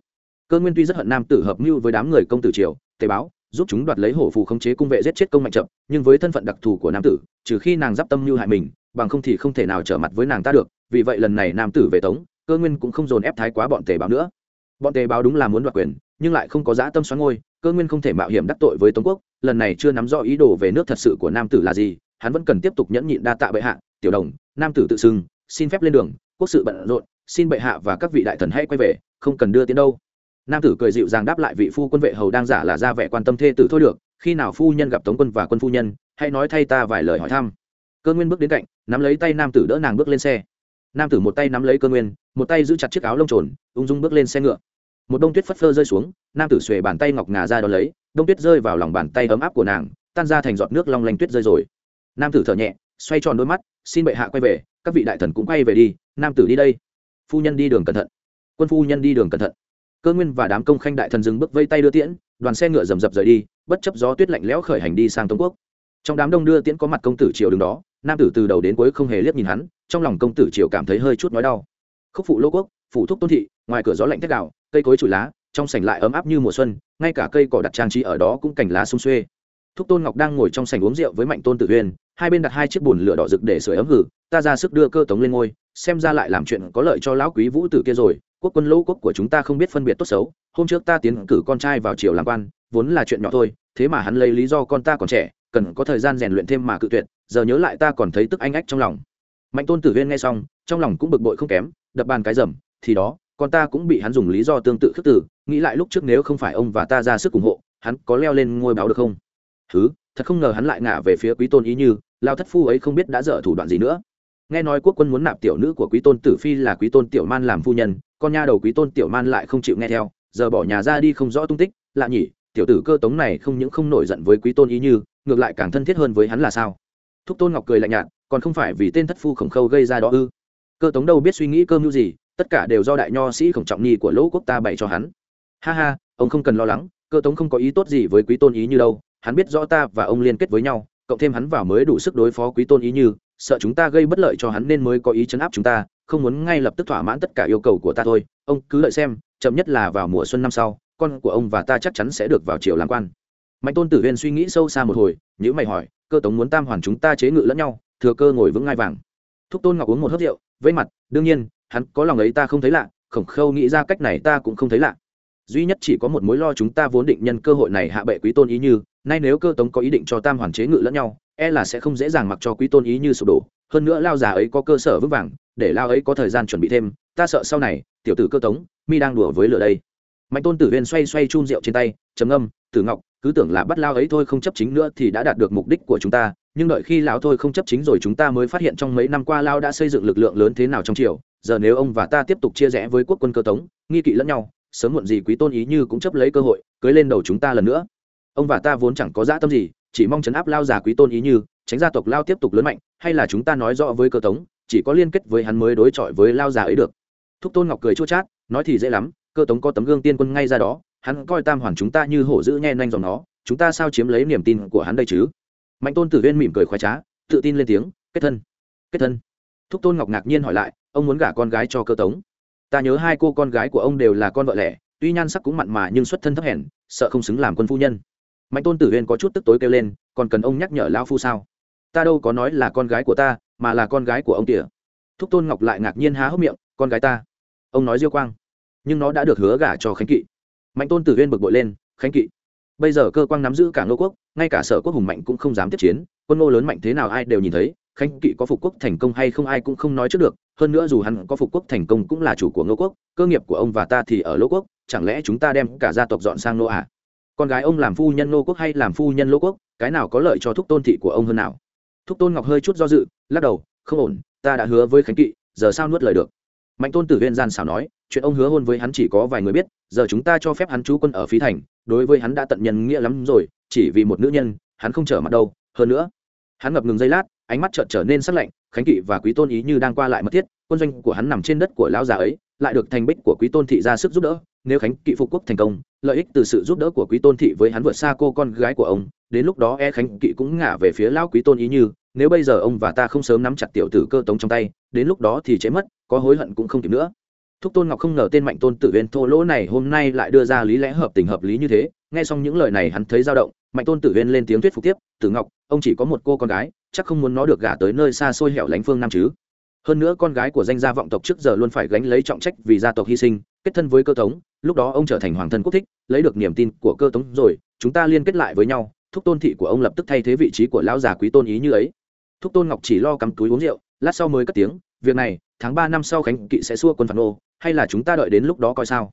Cơ nguyên tuy rất hận nam tử hợp mưu với đám người công tử triều, tế báo, giúp chúng đoạt lấy hổ phù khống chế cung vệ giết chết công mạnh chậm, nhưng với thân phận đặc thù của nam tử, trừ khi nàng giáp tâm mưu hại mình, bằng không thì không thể nào trở mặt với nàng ta được, vì vậy lần này nam tử về tống, cơ nguyên cũng không dồn ép thái quá bọn tề báo nữa. Bọn tề báo đúng là muốn đoạt quyền, nhưng lại không có dã tâm xoắn ngôi, cơ nguyên không thể mạo hiểm đắc tội với tống quốc, lần này chưa nắm rõ ý đồ về nước thật sự của nam tử là gì, hắn vẫn cần tiếp tục nhẫn nhịn đa tạ bệ hạ tiểu đồng, nam tử tự xưng, xin phép lên đường, quốc sự bận rộn, xin bệ hạ và các vị đại thần hãy quay về, không cần đưa tiến đâu. Nam tử cười dịu dàng đáp lại vị phu quân vệ hầu đang giả là ra vẻ quan tâm thê tử thôi được, khi nào phu nhân gặp tống quân và quân phu nhân, hãy nói thay ta vài lời hỏi thăm. Cơ nguyên bước đến cạnh, nắm lấy tay nam tử đỡ nàng bước lên xe. Nam tử một tay nắm lấy cơ nguyên, một tay giữ chặt chiếc áo lông trồn, ung dung bước lên xe ngựa. Một đông tuyết phất phơ rơi xuống, nam tử xuề bàn tay ngọc ngà ra đón lấy, đông tuyết rơi vào lòng bàn tay ấm áp của nàng, tan ra thành giọt nước long lanh tuyết rơi rồi. Nam tử thở nhẹ, xoay tròn đôi mắt xin bệ hạ quay về, các vị đại thần cũng quay về đi, nam tử đi đây. Phu nhân đi đường cẩn thận. Quân phu nhân đi đường cẩn thận. Cơ nguyên và đám công khanh đại thần dừng bước vây tay đưa tiễn, đoàn xe ngựa rầm rập rời đi, bất chấp gió tuyết lạnh lẽo khởi hành đi sang tống quốc. Trong đám đông đưa tiễn có mặt công tử triều đứng đó, nam tử từ đầu đến cuối không hề liếc nhìn hắn, trong lòng công tử triều cảm thấy hơi chút nói đau. Khúc phụ lô quốc phụ thúc tôn thị, ngoài cửa gió lạnh thét đạo cây cối trụi lá, trong sảnh lại ấm áp như mùa xuân, ngay cả cây cỏ đặt trang trí ở đó cũng cành lá sung xuê thúc tôn ngọc đang ngồi trong sảnh uống rượu với mạnh tôn tử huyên hai bên đặt hai chiếc bùn lửa đỏ rực để sưởi ấm hử, ta ra sức đưa cơ tống lên ngôi, xem ra lại làm chuyện có lợi cho lão quý vũ tử kia rồi, quốc quân lỗ quốc của chúng ta không biết phân biệt tốt xấu, hôm trước ta tiến cử con trai vào triều làm quan, vốn là chuyện nhỏ thôi, thế mà hắn lấy lý do con ta còn trẻ, cần có thời gian rèn luyện thêm mà cự tuyệt, giờ nhớ lại ta còn thấy tức anh ách trong lòng. Mạnh tôn tử huyên nghe xong, trong lòng cũng bực bội không kém, đập bàn cái rầm, thì đó, con ta cũng bị hắn dùng lý do tương tự khước tử nghĩ lại lúc trước nếu không phải ông và ta ra sức ủng hộ, hắn có leo lên ngôi báo được không? Thứ thật không ngờ hắn lại ngả về phía quý tôn ý như, lao thất phu ấy không biết đã dở thủ đoạn gì nữa. Nghe nói quốc quân muốn nạp tiểu nữ của quý tôn tử phi là quý tôn tiểu man làm phu nhân, con nha đầu quý tôn tiểu man lại không chịu nghe theo, giờ bỏ nhà ra đi không rõ tung tích, lạ nhỉ, tiểu tử cơ tống này không những không nổi giận với quý tôn ý như, ngược lại càng thân thiết hơn với hắn là sao? Thúc tôn ngọc cười lạnh nhạt, còn không phải vì tên thất phu khổng khâu gây ra đó ư? Cơ tống đâu biết suy nghĩ cơ mưu gì, tất cả đều do đại nho sĩ khổng trọng nhi của lỗ quốc ta bày cho hắn. Ha ha, ông không cần lo lắng, cơ tống không có ý tốt gì với quý tôn ý như đâu hắn biết rõ ta và ông liên kết với nhau, cộng thêm hắn vào mới đủ sức đối phó quý tôn ý như, sợ chúng ta gây bất lợi cho hắn nên mới có ý chấn áp chúng ta, không muốn ngay lập tức thỏa mãn tất cả yêu cầu của ta thôi. Ông cứ lợi xem, chậm nhất là vào mùa xuân năm sau, con của ông và ta chắc chắn sẽ được vào triều làm quan. Mạnh tôn tử huyên suy nghĩ sâu xa một hồi nhữ mày hỏi, cơ tống muốn tam hoàn chúng ta chế ngự lẫn nhau, thừa cơ ngồi vững ngai vàng. Thúc tôn ngọc uống một hớt rượu vây mặt, đương nhiên, hắn có lòng ấy ta không thấy lạ, khổng khâu nghĩ ra cách này ta cũng không thấy lạ duy nhất chỉ có một mối lo chúng ta vốn định nhân cơ hội này hạ bệ quý tôn ý như, nay nếu cơ tống có ý định cho tam hoàn chế ngự lẫn nhau e là sẽ không dễ dàng mặc cho quý tôn ý như sụp đổ. Hơn nữa lao già ấy có cơ sở vững vàng, để lao ấy có thời gian chuẩn bị thêm, ta sợ sau này, tiểu tử cơ tống, mi đang đùa với lửa đây. Mạnh tôn tử viên xoay xoay chun rượu trên tay, trầm âm tử ngọc, cứ tưởng là bắt lao ấy thôi không chấp chính nữa thì đã đạt được mục đích của chúng ta, nhưng đợi khi lão thôi không chấp chính rồi chúng ta mới phát hiện trong mấy năm qua lao đã xây dựng lực lượng lớn thế nào trong triều, giờ nếu ông và ta tiếp tục chia rẽ với quốc quân cơ tống, nghi kỵ lẫn nhau sớm muộn gì quý tôn ý như cũng chấp lấy cơ hội, cưới lên đầu chúng ta lần nữa. Ông và ta vốn chẳng có dã tâm gì, chỉ mong chấn áp lao già quý tôn ý như, tránh gia tộc lao tiếp tục lớn mạnh, hay là chúng ta nói rõ với cơ tống, chỉ có liên kết với hắn mới đối chọi với lao già ấy được. Thúc tôn ngọc cười chua chát, nói thì dễ lắm, cơ tống có tấm gương tiên quân ngay ra đó, hắn coi tam hoàn chúng ta như hổ dữ nhe nhanh dòng nó, chúng ta sao chiếm lấy niềm tin của hắn đây chứ? Mạnh tôn tử viên mỉm cười khoái trá, tự tin lên tiếng, kết thân kết thân. Thúc tôn ngọc ngạc nhiên hỏi lại, ông muốn gả con gái cho cơ tống? Ta nhớ hai cô con gái của ông đều là con vợ lẽ tuy nhan sắc cũng mặn mà nhưng xuất thân thấp hèn, sợ không xứng làm quân phu nhân. Mạnh tôn tử huyên có chút tức tối kêu lên, còn cần ông nhắc nhở lao phu sao? Ta đâu có nói là con gái của ta, mà là con gái của ông tỉa. thúc tôn ngọc lại ngạc nhiên há hốc miệng, con gái ta. Ông nói diêu quang, nhưng nó đã được hứa gả cho khánh kỵ. Mạnh tôn tử huyên bực bội lên, khánh kỵ. Bây giờ cơ quan nắm giữ cả ngô quốc, ngay cả sở quốc hùng mạnh cũng không dám tiếp chiến, quân ngô lớn mạnh thế nào ai đều nhìn thấy khánh kỵ có phục quốc thành công hay không ai cũng không nói trước được, hơn nữa dù hắn có phục quốc thành công cũng là chủ của ngô quốc, cơ nghiệp của ông và ta thì ở lỗ quốc, chẳng lẽ chúng ta đem cả gia tộc dọn sang nô à? con gái ông làm phu nhân nô quốc hay làm phu nhân lỗ quốc, cái nào có lợi cho thúc tôn thị của ông hơn nào thúc tôn ngọc hơi chút do dự, lắc đầu, không ổn, ta đã hứa với khánh kỵ, giờ sao nuốt lời được mạnh tôn tử viên gian xảo nói, chuyện ông hứa hôn với hắn chỉ có vài người biết, giờ chúng ta cho phép hắn trú quân ở phí thành, đối với hắn đã tận nhân nghĩa lắm rồi, chỉ vì một nữ nhân, hắn không trở mặt đâu, hơn nữa, hắn ngập ngừng giây lát ánh mắt chợt trở nên sắc lạnh, khánh kỵ và quý tôn ý như đang qua lại mất thiết, quân doanh của hắn nằm trên đất của lão già ấy, lại được thành bích của quý tôn thị ra sức giúp đỡ, nếu khánh kỵ phục quốc thành công, lợi ích từ sự giúp đỡ của quý tôn thị với hắn vượt xa cô con gái của ông, đến lúc đó e khánh kỵ cũng ngả về phía lão quý tôn ý như, nếu bây giờ ông và ta không sớm nắm chặt tiểu tử cơ tống trong tay, đến lúc đó thì chế mất, có hối hận cũng không kịp nữa. Thúc tôn ngọc không ngờ tên mạnh tôn tử viên thô lỗ này hôm nay lại đưa ra lý lẽ hợp tình hợp lý như thế, nghe xong những lời này hắn thấy dao động, mạnh tôn tử uyên lên tiếng thuyết phục tiếp, tử ngọc ông chỉ có một cô con gái, chắc không muốn nó được gả tới nơi xa xôi hẻo lánh phương nam chứ. Hơn nữa con gái của danh gia vọng tộc trước giờ luôn phải gánh lấy trọng trách vì gia tộc hy sinh, kết thân với cơ tống, lúc đó ông trở thành hoàng thân quốc thích, lấy được niềm tin của cơ tống rồi, chúng ta liên kết lại với nhau, thúc tôn thị của ông lập tức thay thế vị trí của lão già quý tôn ý như ấy. Thúc tôn ngọc chỉ lo cắm túi uống rượu, lát sau mới cất tiếng, việc này, tháng ba năm sau khánh kỵ sẽ xua quân phản ô, hay là chúng ta đợi đến lúc đó coi sao?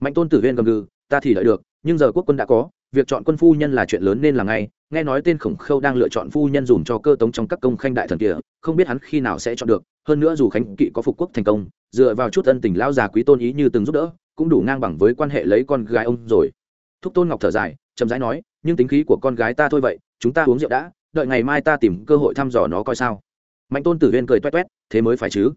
Mạnh tôn tử viên gầm gừ, ta thì đợi được, nhưng giờ quốc quân đã có, việc chọn quân phu nhân là chuyện lớn nên là ngay nghe nói tên khổng khâu đang lựa chọn phu nhân dùng cho cơ tống trong các công khanh đại thần kia, không biết hắn khi nào sẽ chọn được, hơn nữa dù khánh kỵ có phục quốc thành công, dựa vào chút ân tình lao già quý tôn ý như từng giúp đỡ, cũng đủ ngang bằng với quan hệ lấy con gái ông rồi. Thúc tôn ngọc thở dài, chậm rãi nói, nhưng tính khí của con gái ta thôi vậy, chúng ta uống rượu đã, đợi ngày mai ta tìm cơ hội thăm dò nó coi sao. Mạnh tôn tử huyên cười toét toét, thế mới phải chứ.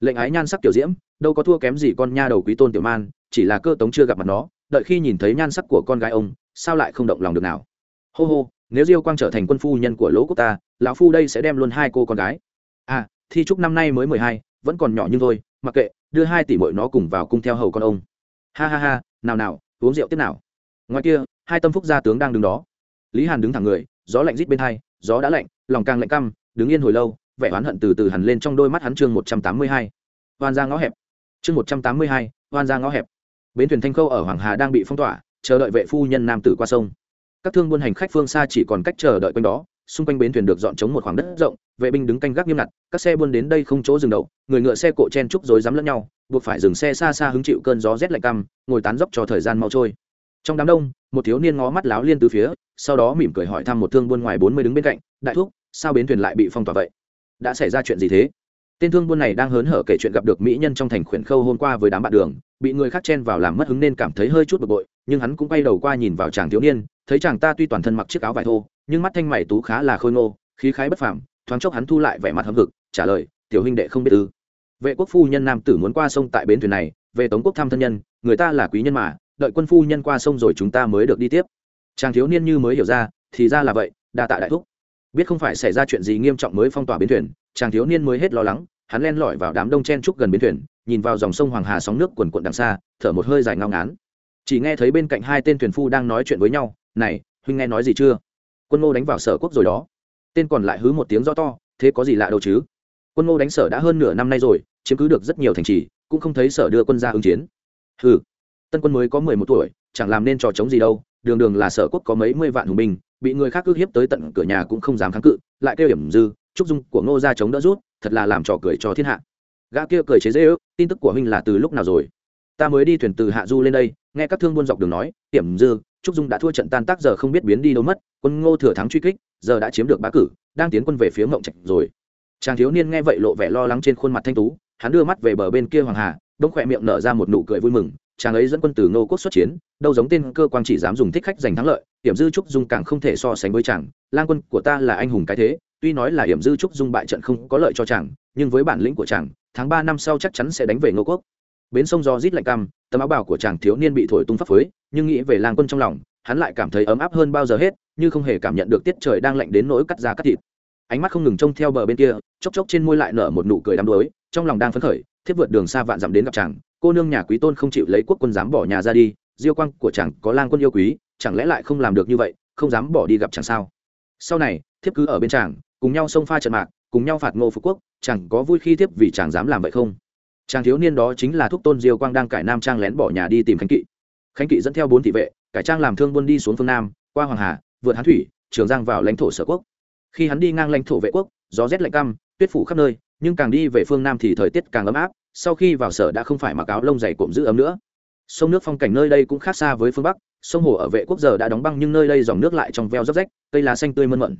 Lệnh ái nhan sắc tiểu diễm, đâu có thua kém gì con nha đầu quý tôn tiểu man, chỉ là cơ tống chưa gặp mặt nó, đợi khi nhìn thấy nhan sắc của con gái ông, sao lại không động lòng được nào? Hô hô nếu diêu quang trở thành quân phu nhân của lỗ quốc ta, lão phu đây sẽ đem luôn hai cô con gái. À thi trúc năm nay mới mười hai, vẫn còn nhỏ nhưng thôi, mặc kệ, đưa hai tỷ mội nó cùng vào cung theo hầu con ông. Ha ha ha, nào nào, uống rượu tiếp nào. Ngoài kia, hai tâm phúc gia tướng đang đứng đó. Lý hàn đứng thẳng người, gió lạnh rít bên hai, gió đã lạnh, lòng càng lạnh căm, đứng yên hồi lâu, vẻ oán hận từ từ hẳn lên trong đôi mắt hắn chương một trăm tám mươi hai. Hoan ra ngõ hẹp. Chương một trăm tám mươi hai, hoan ra ngõ hẹp. Bến thuyền thanh khâu ở hoàng hà đang bị phong tỏa, chờ đợi vệ phu nhân nam tử qua sông các thương buôn hành khách phương xa chỉ còn cách chờ đợi quanh đó, xung quanh bến thuyền được dọn chống một khoảng đất rộng, vệ binh đứng canh gác nghiêm ngặt, các xe buôn đến đây không chỗ dừng đậu, người ngựa xe cộ chen trúc rối rắm lẫn nhau, buộc phải dừng xe xa xa hứng chịu cơn gió rét lạnh căm, ngồi tán dốc cho thời gian mau trôi. Trong đám đông, một thiếu niên ngó mắt láo liên từ phía, sau đó mỉm cười hỏi thăm một thương buôn ngoài bốn mươi đứng bên cạnh, đại thúc, sao bến thuyền lại bị phong tỏa vậy? Đã xảy ra chuyện gì thế? Tên thương buôn này đang hớn hở kể chuyện gặp được mỹ nhân trong thành khuyển khâu hôm qua với đám bạn đường bị người khác chen vào làm mất hứng nên cảm thấy hơi chút bực bội, nhưng hắn cũng quay đầu qua nhìn vào chàng thiếu niên, thấy chàng ta tuy toàn thân mặc chiếc áo vải thô, nhưng mắt thanh mày tú khá là khôi ngô, khí khái bất phàm, thoáng chốc hắn thu lại vẻ mặt hâm hực, trả lời, tiểu huynh đệ không biết ư? Vệ quốc phu nhân nam tử muốn qua sông tại bến thuyền này, về tống quốc thăm thân nhân, người ta là quý nhân mà, đợi quân phu nhân qua sông rồi chúng ta mới được đi tiếp. Chàng thiếu niên như mới hiểu ra, thì ra là vậy, đa tạ đại thúc. Biết không phải xảy ra chuyện gì nghiêm trọng mới phong tỏa bến thuyền, chàng thiếu niên mới hết lo lắng, hắn len lỏi vào đám đông chen trúc gần bến thuyền nhìn vào dòng sông hoàng hà sóng nước quần quận đằng xa, thở một hơi dài ngao ngán. Chỉ nghe thấy bên cạnh hai tên thuyền phu đang nói chuyện với nhau, này, huynh nghe nói gì chưa? Quân ngô đánh vào sở quốc rồi đó. Tên còn lại hứ một tiếng rõ to, thế có gì lạ đâu chứ? Quân ngô đánh sở đã hơn nửa năm nay rồi, chiếm cứ được rất nhiều thành trì, cũng không thấy sở đưa quân ra ứng chiến. Ừ tân quân mới có mười một tuổi, chẳng làm nên trò chống gì đâu, đường đường là sở quốc có mấy mươi vạn hùng binh, bị người khác ước hiếp tới tận cửa nhà cũng không dám kháng cự, lại kêu hiểm dư trúc dung của ngô ra chống đỡ rút, thật là làm trò cười cho thiên hạ gã kia cười chế dễ ước, tin tức của huynh là từ lúc nào rồi? Ta mới đi thuyền từ hạ du lên đây, nghe các thương buôn dọc đường nói, Tiểm dư, trúc dung đã thua trận tan tác giờ không biết biến đi đâu mất, quân ngô thừa thắng truy kích, giờ đã chiếm được bá cử, đang tiến quân về phía mộng trạch rồi. Chàng thiếu niên nghe vậy lộ vẻ lo lắng trên khuôn mặt thanh tú, hắn đưa mắt về bờ bên kia hoàng hà, đông khỏe miệng nở ra một nụ cười vui mừng, chàng ấy dẫn quân từ ngô quốc xuất chiến, đâu giống tên cơ quan chỉ dám dùng thích khách giành thắng lợi hiểm dư trúc dung càng không thể so sánh với chàng, lang quân của ta là anh hùng cái thế, tuy nói là hiểm dư trúc dung bại trận không có lợi cho chàng, nhưng với bản lĩnh của chàng tháng ba năm sau chắc chắn sẽ đánh về ngô quốc. Bến sông do rít lạnh căm, tấm áo bào của chàng thiếu niên bị thổi tung phấp phới, nhưng nghĩ về lang quân trong lòng, hắn lại cảm thấy ấm áp hơn bao giờ hết, như không hề cảm nhận được tiết trời đang lạnh đến nỗi cắt da cắt thịt. Ánh mắt không ngừng trông theo bờ bên kia, chốc chốc trên môi lại nở một nụ cười đắm đuối, trong lòng đang phấn khởi thiết vượt đường xa vạn dặm đến gặp chàng, cô nương nhà quý tôn không chịu lấy quốc quân dám bỏ nhà ra đi, diêu quang của chàng có lang quân yêu quý, chẳng lẽ lại không làm được như vậy, không dám bỏ đi gặp chàng sao? Sau này, thiếp cứ ở bên chàng, cùng nhau xông pha trận mạc cùng nhau phạt ngô phú quốc, chẳng có vui khi tiếp vì chàng dám làm vậy không? Chàng thiếu niên đó chính là thúc tôn diêu quang đang cải nam trang lén bỏ nhà đi tìm khánh kỵ. Khánh kỵ dẫn theo bốn thị vệ, cải trang làm thương buôn đi xuống phương nam, qua hoàng hà, vượt hán thủy, trường giang vào lãnh thổ sở quốc. Khi hắn đi ngang lãnh thổ vệ quốc, gió rét lạnh căm, tuyết phủ khắp nơi, nhưng càng đi về phương nam thì thời tiết càng ấm áp, sau khi vào sở đã không phải mặc áo lông dày cộm giữ ấm nữa. Sông nước phong cảnh nơi đây cũng khác xa với phương bắc, sông hồ ở vệ quốc giờ đã đóng băng nhưng nơi đây dòng nước lại trong veo róc rách, cây lá xanh tươi mơn mận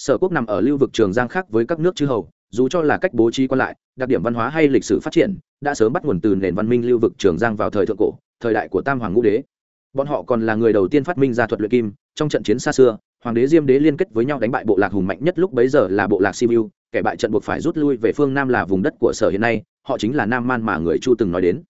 sở quốc nằm ở lưu vực trường giang khác với các nước chư hầu, dù cho là cách bố trí quan lại, đặc điểm văn hóa hay lịch sử phát triển, đã sớm bắt nguồn từ nền văn minh lưu vực trường giang vào thời thượng cổ, thời đại của tam hoàng ngũ đế. Bọn họ còn là người đầu tiên phát minh ra thuật luyện kim, trong trận chiến xa xưa, hoàng đế diêm đế liên kết với nhau đánh bại bộ lạc hùng mạnh nhất lúc bấy giờ là bộ lạc sibiu, kẻ bại trận buộc phải rút lui về phương nam là vùng đất của sở hiện nay, họ chính là nam man mà người chu từng nói đến.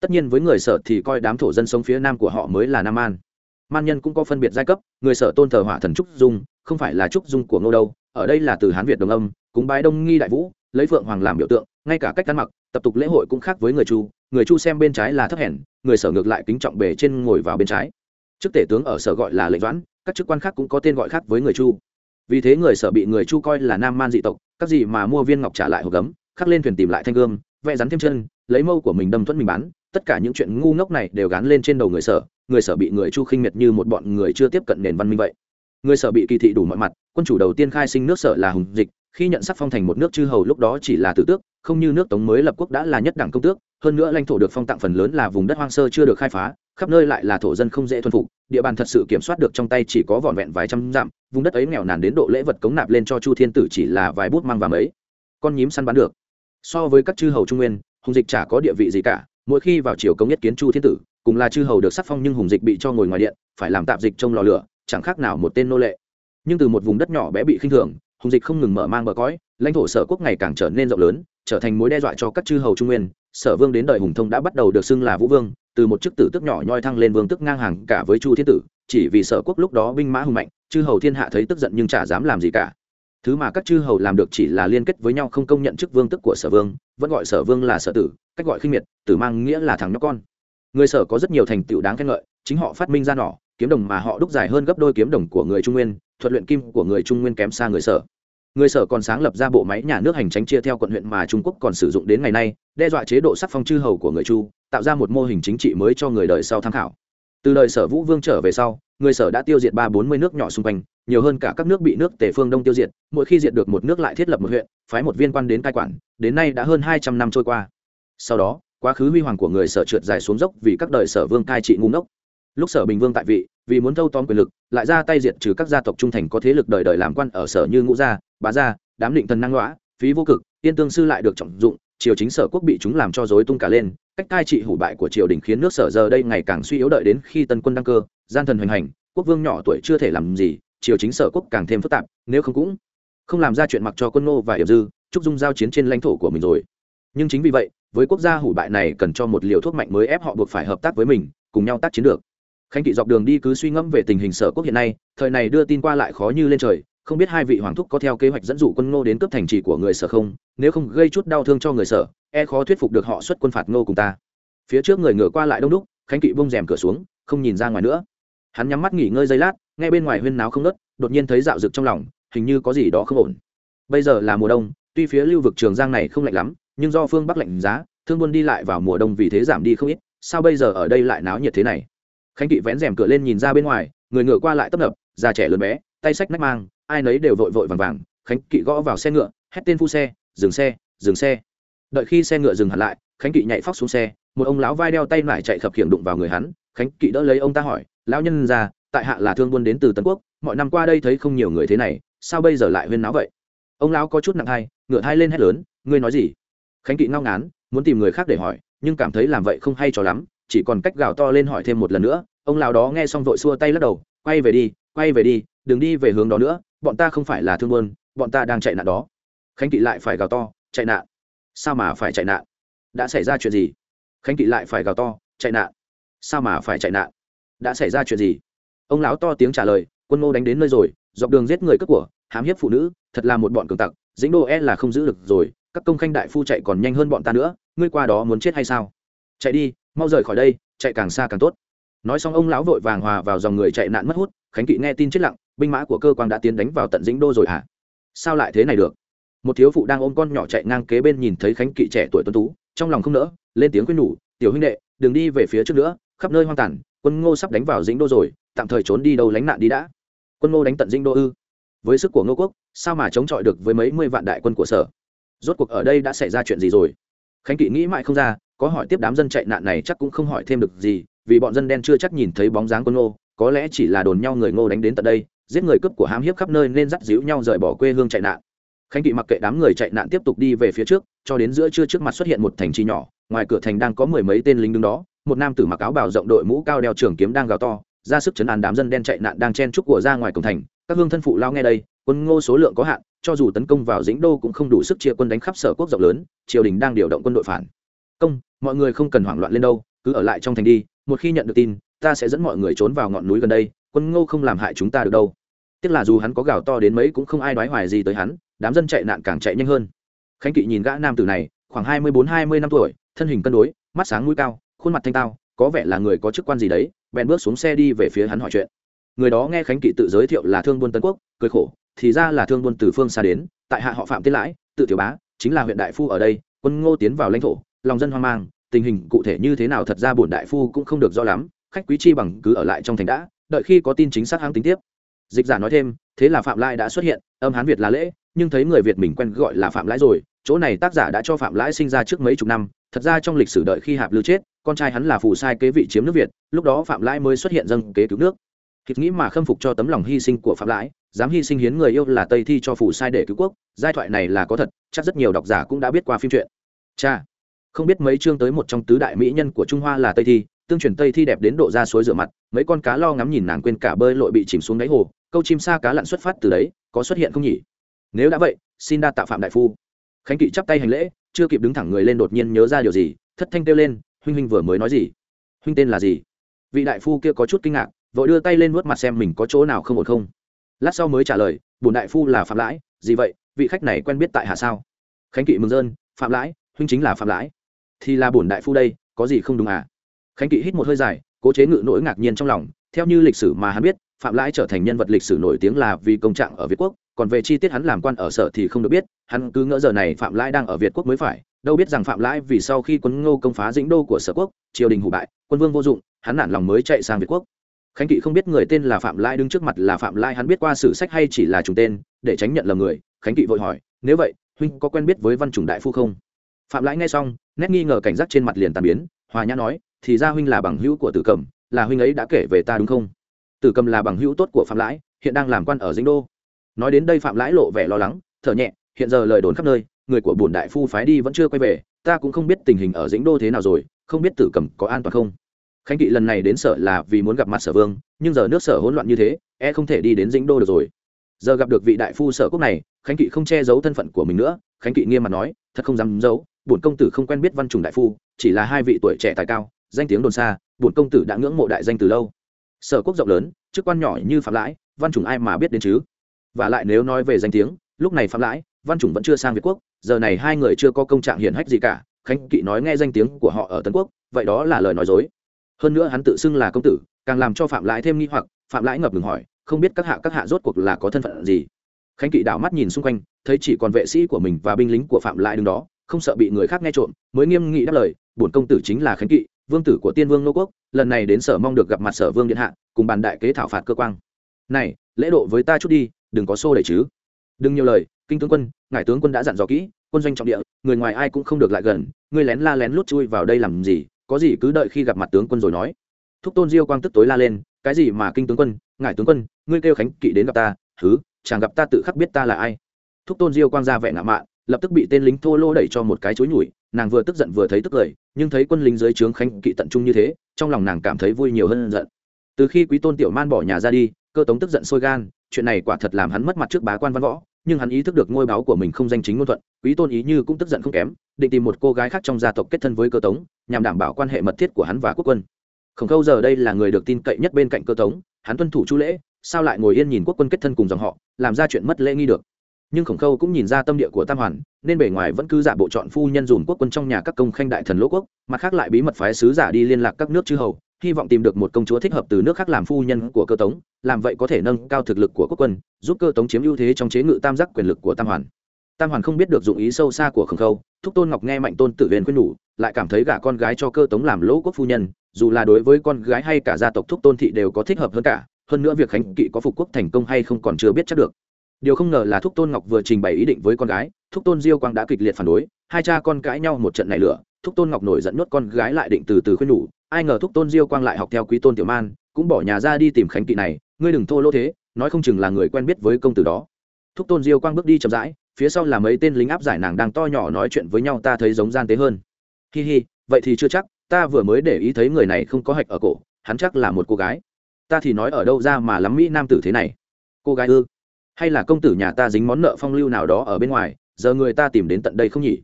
Tất nhiên với người sở thì coi đám thổ dân sống phía nam của họ mới là nam man man nhân cũng có phân biệt giai cấp, người sở tôn thờ hỏa thần trúc dung, không phải là trúc dung của ngô đâu, ở đây là từ hán việt đồng âm, cúng bái đông nghi đại vũ, lấy phượng hoàng làm biểu tượng, ngay cả cách ăn mặc, tập tục lễ hội cũng khác với người chu người chu xem bên trái là thấp hèn, người sở ngược lại kính trọng bề trên ngồi vào bên trái. Chức tể tướng ở sở gọi là lệnh doãn, các chức quan khác cũng có tên gọi khác với người chu. Vì thế người sở bị người chu coi là nam man dị tộc, các gì mà mua viên ngọc trả lại hộp gấm, khắc lên thuyền tìm lại thanh gươm vẽ rắn thêm chân, lấy mâu của mình đâm thuẫn mình bán. Tất cả những chuyện ngu ngốc này đều gán lên trên đầu người sở. Người sở bị người chu khinh miệt như một bọn người chưa tiếp cận nền văn minh vậy. Người sở bị kỳ thị đủ mọi mặt. Quân chủ đầu tiên khai sinh nước sở là hùng dịch. Khi nhận sắc phong thành một nước chư hầu lúc đó chỉ là tử tước, không như nước tống mới lập quốc đã là nhất đẳng công tước. Hơn nữa lãnh thổ được phong tặng phần lớn là vùng đất hoang sơ chưa được khai phá, khắp nơi lại là thổ dân không dễ thuần phục. Địa bàn thật sự kiểm soát được trong tay chỉ có vỏn vẹn vài trăm dặm, vùng đất ấy nghèo nàn đến độ lễ vật cống nạp lên cho chu thiên tử chỉ là vài bút mang và mấy. Con nhím săn bắn được so với các chư hầu trung nguyên, hùng dịch chả có địa vị gì cả, mỗi khi vào triều công nhất kiến chu thiên tử, cùng là chư hầu được sắc phong nhưng hùng dịch bị cho ngồi ngoài điện, phải làm tạp dịch trong lò lửa, chẳng khác nào một tên nô lệ. Nhưng từ một vùng đất nhỏ bé bị khinh thường, hùng dịch không ngừng mở mang bờ cõi, lãnh thổ sở quốc ngày càng trở nên rộng lớn, trở thành mối đe dọa cho các chư hầu trung nguyên. Sở vương đến đời hùng thông đã bắt đầu được xưng là vũ vương, từ một chức tử tức nhỏ nhoi thăng lên vương tức ngang hàng cả với chu thiên tử, chỉ vì sở quốc lúc đó binh mã hùng mạnh, chư hầu thiên hạ thấy tức giận nhưng chả dám làm gì cả thứ mà các chư hầu làm được chỉ là liên kết với nhau không công nhận chức vương tức của sở vương, vẫn gọi sở vương là sở tử, cách gọi khinh miệt, tử mang nghĩa là thằng nhóc con. Người sở có rất nhiều thành tựu đáng khen ngợi, chính họ phát minh ra nỏ, kiếm đồng mà họ đúc dài hơn gấp đôi kiếm đồng của người trung nguyên, thuật luyện kim của người trung nguyên kém xa người sở. Người sở còn sáng lập ra bộ máy nhà nước hành tránh chia theo quận huyện mà trung quốc còn sử dụng đến ngày nay, đe dọa chế độ sắc phong chư hầu của người chu, tạo ra một mô hình chính trị mới cho người đời sau tham khảo. Từ đời sở vũ vương trở về sau, người sở đã tiêu diệt ba bốn mươi nước nhỏ xung quanh nhiều hơn cả các nước bị nước tề phương đông tiêu diệt, mỗi khi diệt được một nước lại thiết lập một huyện, phái một viên quan đến cai quản, đến nay đã hơn hai trăm năm trôi qua. Sau đó, quá khứ huy hoàng của người sở trượt dài xuống dốc vì các đời sở vương cai trị ngu ngốc. Lúc sở bình vương tại vị, vì muốn thâu tóm quyền lực, lại ra tay diệt trừ các gia tộc trung thành có thế lực đời đời làm quan ở sở như ngũ gia, bá gia, đám định thần năng lõa phí vô cực tiên tương sư lại được trọng dụng, triều chính sở quốc bị chúng làm cho rối tung cả lên, cách cai trị hủ bại của triều đình khiến nước sở giờ đây ngày càng suy yếu đợi đến khi tân quân đăng cơ, gian thần hoành hành, quốc vương nhỏ tuổi chưa thể làm gì triều chính sở quốc càng thêm phức tạp, nếu không cũng không làm ra chuyện mặc cho quân ngô và hiệp dư trúc dung giao chiến trên lãnh thổ của mình rồi. Nhưng chính vì vậy, với quốc gia hủ bại này cần cho một liều thuốc mạnh mới ép họ buộc phải hợp tác với mình, cùng nhau tác chiến được. Khánh kỵ dọc đường đi cứ suy ngẫm về tình hình sở quốc hiện nay, thời này đưa tin qua lại khó như lên trời, không biết hai vị hoàng thúc có theo kế hoạch dẫn dụ quân ngô đến cướp thành trì của người sở không, nếu không gây chút đau thương cho người sở e khó thuyết phục được họ xuất quân phạt ngô cùng ta. Phía trước người ngựa qua lại đông đúc khánh kỵ bông rèm cửa xuống, không nhìn ra ngoài nữa. Hắn nhắm mắt nghỉ ngơi giây lát nghe bên ngoài huyên náo không nớt đột nhiên thấy dạo rực trong lòng, hình như có gì đó không ổn. Bây giờ là mùa đông, tuy phía lưu vực trường giang này không lạnh lắm, nhưng do phương bắc lạnh giá, thương buôn đi lại vào mùa đông vì thế giảm đi không ít, sao bây giờ ở đây lại náo nhiệt thế này? Khánh kỵ vén rèm cửa lên nhìn ra bên ngoài, người ngựa qua lại tấp nập, già trẻ lớn bé, tay sách nách mang, ai nấy đều vội vội vàng vàng, khánh kỵ gõ vào xe ngựa, hét tên phu xe, dừng xe dừng xe. Đợi khi xe ngựa dừng hẳn lại, khánh kỵ nhảy phóc xuống xe, một ông lão vai đeo tay lại chạy khập khiểng đụng vào người hắn, khánh kỵ đỡ lấy ông ta hỏi, lão nhân ra tại hạ là thương buôn đến từ tân quốc, mọi năm qua đây thấy không nhiều người thế này, sao bây giờ lại huyên náo vậy? Ông lão có chút nặng thai ngựa hai lên hét lớn, ngươi nói gì? Khánh kỵ ngao ngán, muốn tìm người khác để hỏi, nhưng cảm thấy làm vậy không hay cho lắm, chỉ còn cách gào to lên hỏi thêm một lần nữa, ông lão đó nghe xong vội xua tay lắc đầu, quay về đi, quay về đi, đừng đi về hướng đó nữa, bọn ta không phải là thương buôn, bọn ta đang chạy nạn đó. Khánh kỵ lại phải gào to, chạy nạn? Sao mà phải chạy nạn? Đã xảy ra chuyện gì? Khánh kỵ lại phải gào to, chạy nạn? Sao mà phải chạy nạn? Đã xảy ra chuyện gì? Ông lão to tiếng trả lời, quân ngô đánh đến nơi rồi, dọc đường giết người cướp của hám hiếp phụ nữ, thật là một bọn cường tặc, dĩnh đô e là không giữ được rồi, các công khanh đại phu chạy còn nhanh hơn bọn ta nữa, ngươi qua đó muốn chết hay sao? Chạy đi, mau rời khỏi đây, chạy càng xa càng tốt. Nói xong ông lão vội vàng hòa vào dòng người chạy nạn mất hút, khánh kỵ nghe tin chết lặng, binh mã của cơ quan đã tiến đánh vào tận dĩnh đô rồi hả? Sao lại thế này được? Một thiếu phụ đang ôm con nhỏ chạy ngang kế bên nhìn thấy khánh kỵ trẻ tuổi tuấn tú, trong lòng không nỡ, lên tiếng khuyên nhủ, tiểu huynh đệ, đừng đi về phía trước nữa, khắp nơi hoang tàn, quân ngô sắp đánh vào dĩnh đô rồi tạm thời trốn đi đâu lánh nạn đi đã. Quân ngô đánh tận dinh đô ư? Với sức của ngô quốc, sao mà chống chọi được với mấy mươi vạn đại quân của sở? Rốt cuộc ở đây đã xảy ra chuyện gì rồi? Khánh kỵ nghĩ mãi không ra, có hỏi tiếp đám dân chạy nạn này chắc cũng không hỏi thêm được gì, vì bọn dân đen chưa chắc nhìn thấy bóng dáng quân ngô, có lẽ chỉ là đồn nhau người ngô đánh đến tận đây, giết người cướp của hám hiếp khắp nơi nên dắt díu nhau rời bỏ quê hương chạy nạn. Khánh kỵ mặc kệ đám người chạy nạn tiếp tục đi về phía trước, cho đến giữa trưa trước mặt xuất hiện một thành trì nhỏ, ngoài cửa thành đang có mười mấy tên lính đứng đó, một nam tử mặc áo bào rộng đội mũ cao đeo trường kiếm đang gào to ra sức chấn an đám dân đen chạy nạn đang chen trúc của ra ngoài cổng thành. Các hương thân phụ lao nghe đây, quân ngô số lượng có hạn, cho dù tấn công vào dĩnh đô cũng không đủ sức chia quân đánh khắp sở quốc rộng lớn, triều đình đang điều động quân đội phản. Công, mọi người không cần hoảng loạn lên đâu, cứ ở lại trong thành đi, một khi nhận được tin, ta sẽ dẫn mọi người trốn vào ngọn núi gần đây, quân ngô không làm hại chúng ta được đâu. Tiếc là dù hắn có gào to đến mấy cũng không ai đoái hoài gì tới hắn, đám dân chạy nạn càng chạy nhanh hơn. Khánh kỵ nhìn gã nam tử này, khoảng hai mươi bốn, hai mươi năm tuổi, thân hình cân đối, mắt sáng mũi cao, khuôn mặt thanh tao, có vẻ là người có chức quan gì đấy bèn bước xuống xe đi về phía hắn hỏi chuyện. Người đó nghe khánh kỵ tự giới thiệu là thương buôn tân quốc, cười khổ, thì ra là thương buôn từ phương xa đến, tại hạ họ phạm tên lãi, tự tiểu bá, chính là huyện đại phu ở đây, quân ngô tiến vào lãnh thổ, lòng dân hoang mang, tình hình cụ thể như thế nào thật ra bổn đại phu cũng không được rõ lắm, khách quý chi bằng cứ ở lại trong thành đã, đợi khi có tin chính xác hãng tính tiếp. Dịch giả nói thêm, thế là phạm lai đã xuất hiện, âm hán việt là lễ, nhưng thấy người việt mình quen gọi là phạm lãi rồi chỗ này tác giả đã cho phạm lãi sinh ra trước mấy chục năm, thật ra trong lịch sử đợi khi hạp lưu chết, con trai hắn là phù sai kế vị chiếm nước việt, lúc đó phạm lãi mới xuất hiện dâng kế cứu nước. Thịt nghĩ mà khâm phục cho tấm lòng hy sinh của phạm lãi, dám hy sinh hiến người yêu là tây thi cho phù sai để cứu quốc, giai thoại này là có thật, chắc rất nhiều độc giả cũng đã biết qua phim truyện. Cha, không biết mấy chương tới một trong tứ đại mỹ nhân của trung hoa là tây thi, tương truyền tây thi đẹp đến độ ra suối rửa mặt, mấy con cá lo ngắm nhìn nàng quên cả bơi lội bị chìm xuống đáy hồ, câu chim xa cá lặn xuất phát từ đấy, có xuất hiện không nhỉ? Nếu đã vậy, xin đa tạ phạm đại phu khánh kỵ chắp tay hành lễ, chưa kịp đứng thẳng người lên đột nhiên nhớ ra điều gì, thất thanh kêu lên, huynh huynh vừa mới nói gì? Huynh tên là gì? Vị đại phu kia có chút kinh ngạc, vội đưa tay lên vuốt mặt xem mình có chỗ nào không ổn không. Lát sau mới trả lời bùn đại phu là phạm lãi, gì vậy? Vị khách này quen biết tại hạ sao? Khánh kỵ mừng rơn, phạm lãi, huynh chính là phạm lãi. Thì là bùn đại phu đây, có gì không đúng à? Khánh kỵ hít một hơi dài, cố chế ngự nỗi ngạc nhiên trong lòng, theo như lịch sử mà hắn biết, phạm lãi trở thành nhân vật lịch sử nổi tiếng là vì công trạng ở việt quốc còn về chi tiết hắn làm quan ở sở thì không được biết, hắn cứ ngỡ giờ này phạm lãi đang ở việt quốc mới phải, đâu biết rằng phạm lãi vì sau khi quân ngô công phá dĩnh đô của sở quốc, triều đình hủ bại, quân vương vô dụng, hắn nản lòng mới chạy sang việt quốc. Khánh kỵ không biết người tên là phạm lãi đứng trước mặt là phạm lãi, hắn biết qua sử sách hay chỉ là trùng tên, để tránh nhận lầm người, khánh kỵ vội hỏi, nếu vậy, huynh có quen biết với văn chủng đại phu không? Phạm lãi nghe xong, nét nghi ngờ cảnh giác trên mặt liền tàn biến, hòa nhã nói, thì ra huynh là bằng hữu của tử cẩm là huynh ấy đã kể về ta đúng không? Tử cầm là bằng hữu tốt của phạm lãi, hiện đang làm quan ở dĩnh đô nói đến đây phạm lãi lộ vẻ lo lắng, thở nhẹ, hiện giờ lời đồn khắp nơi, người của bổn đại phu phái đi vẫn chưa quay về, ta cũng không biết tình hình ở dĩnh đô thế nào rồi, không biết tử cầm có an toàn không. Khánh kỵ lần này đến sở là vì muốn gặp mặt sở vương, nhưng giờ nước sở hỗn loạn như thế e không thể đi đến dĩnh đô được rồi. Giờ gặp được vị đại phu sở quốc này, khánh kỵ không che giấu thân phận của mình nữa, khánh kỵ nghiêm mặt nói, thật không dám giấu, bổn công tử không quen biết văn trùng đại phu, chỉ là hai vị tuổi trẻ tài cao, danh tiếng đồn xa, bổn công tử đã ngưỡng mộ đại danh từ lâu. Sở quốc rộng lớn, chức quan nhỏ như phạm lãi, văn trùng ai mà biết đến chứ? Và lại nếu nói về danh tiếng, lúc này phạm lãi, văn chủng vẫn chưa sang việt quốc, giờ này hai người chưa có công trạng hiển hách gì cả, khánh kỵ nói nghe danh tiếng của họ ở tân quốc, vậy đó là lời nói dối. Hơn nữa hắn tự xưng là công tử, càng làm cho phạm lãi thêm nghi hoặc, phạm lãi ngập ngừng hỏi, không biết các hạ các hạ rốt cuộc là có thân phận gì. Khánh kỵ đảo mắt nhìn xung quanh, thấy chỉ còn vệ sĩ của mình và binh lính của phạm lãi đứng đó, không sợ bị người khác nghe trộm, mới nghiêm nghị đáp lời, bổn công tử chính là khánh kỵ, vương tử của tiên vương nô quốc, lần này đến sở mong được gặp mặt sở vương điện hạ, cùng bàn đại kế thảo phạt cơ quan này, lễ độ với ta chút đi đừng có xô đẩy chứ. Đừng nhiều lời, kinh tướng quân, ngài tướng quân đã dặn dò kỹ, quân doanh trọng địa, người ngoài ai cũng không được lại gần, ngươi lén la lén lút chui vào đây làm gì, có gì cứ đợi khi gặp mặt tướng quân rồi nói. Thúc tôn diêu quang tức tối la lên, cái gì mà kinh tướng quân, ngài tướng quân, ngươi kêu khánh kỵ đến gặp ta thứ chẳng gặp ta tự khắc biết ta là ai. Thúc tôn diêu quang ra vẻ ngạo mạn, lập tức bị tên lính thô lô đẩy cho một cái chối nhủi, nàng vừa tức giận vừa thấy tức cười, nhưng thấy quân lính dưới trướng khánh kỵ tận trung như thế, trong lòng nàng cảm thấy vui nhiều hơn giận. Từ khi quý tôn tiểu man bỏ nhà ra đi, cơ tống tức giận sôi gan chuyện này quả thật làm hắn mất mặt trước bá quan văn võ, nhưng hắn ý thức được ngôi báo của mình không danh chính ngôn thuận, quý tôn ý như cũng tức giận không kém, định tìm một cô gái khác trong gia tộc kết thân với cơ tống, nhằm đảm bảo quan hệ mật thiết của hắn và quốc quân. Khổng khâu giờ đây là người được tin cậy nhất bên cạnh cơ tống, hắn tuân thủ chu lễ, sao lại ngồi yên nhìn quốc quân kết thân cùng dòng họ, làm ra chuyện mất lễ nghi được. Nhưng khổng khâu cũng nhìn ra tâm địa của tam hoàn, nên bề ngoài vẫn cứ giả bộ chọn phu nhân dùm quốc quân trong nhà các công khanh đại thần lỗ quốc, mặt khác lại bí mật phái sứ giả đi liên lạc các nước chư hầu hy vọng tìm được một công chúa thích hợp từ nước khác làm phu nhân của cơ tống, làm vậy có thể nâng cao thực lực của quốc quân, giúp cơ tống chiếm ưu thế trong chế ngự tam giác quyền lực của tam hoàn. Tam hoàn không biết được dụng ý sâu xa của khổng khâu, thúc tôn ngọc nghe mạnh tôn tử huyền khuyên nhủ, lại cảm thấy gả con gái cho cơ tống làm lỗ quốc phu nhân, dù là đối với con gái hay cả gia tộc thúc tôn thị đều có thích hợp hơn cả, hơn nữa việc khánh kỵ có phục quốc thành công hay không còn chưa biết chắc được. Điều không ngờ là thúc tôn ngọc vừa trình bày ý định với con gái, thúc tôn diêu quang đã kịch liệt phản đối, hai cha con cãi nhau một trận này lửa, thúc tôn ngọc nổi giận nuốt con gái lại định từ từ khuyên nhủ ai ngờ thúc tôn diêu quang lại học theo quý tôn tiểu man, cũng bỏ nhà ra đi tìm khánh kỵ này, ngươi đừng thô lỗ thế, nói không chừng là người quen biết với công tử đó. Thúc tôn diêu quang bước đi chậm rãi, phía sau là mấy tên lính áp giải nàng đang to nhỏ nói chuyện với nhau, ta thấy giống gian tế hơn. Hi hi, vậy thì chưa chắc, ta vừa mới để ý thấy người này không có hạch ở cổ, hắn chắc là một cô gái. Ta thì nói ở đâu ra mà lắm mỹ nam tử thế này. Cô gái ư? Hay là công tử nhà ta dính món nợ phong lưu nào đó ở bên ngoài, giờ người ta tìm đến tận đây không nhỉ?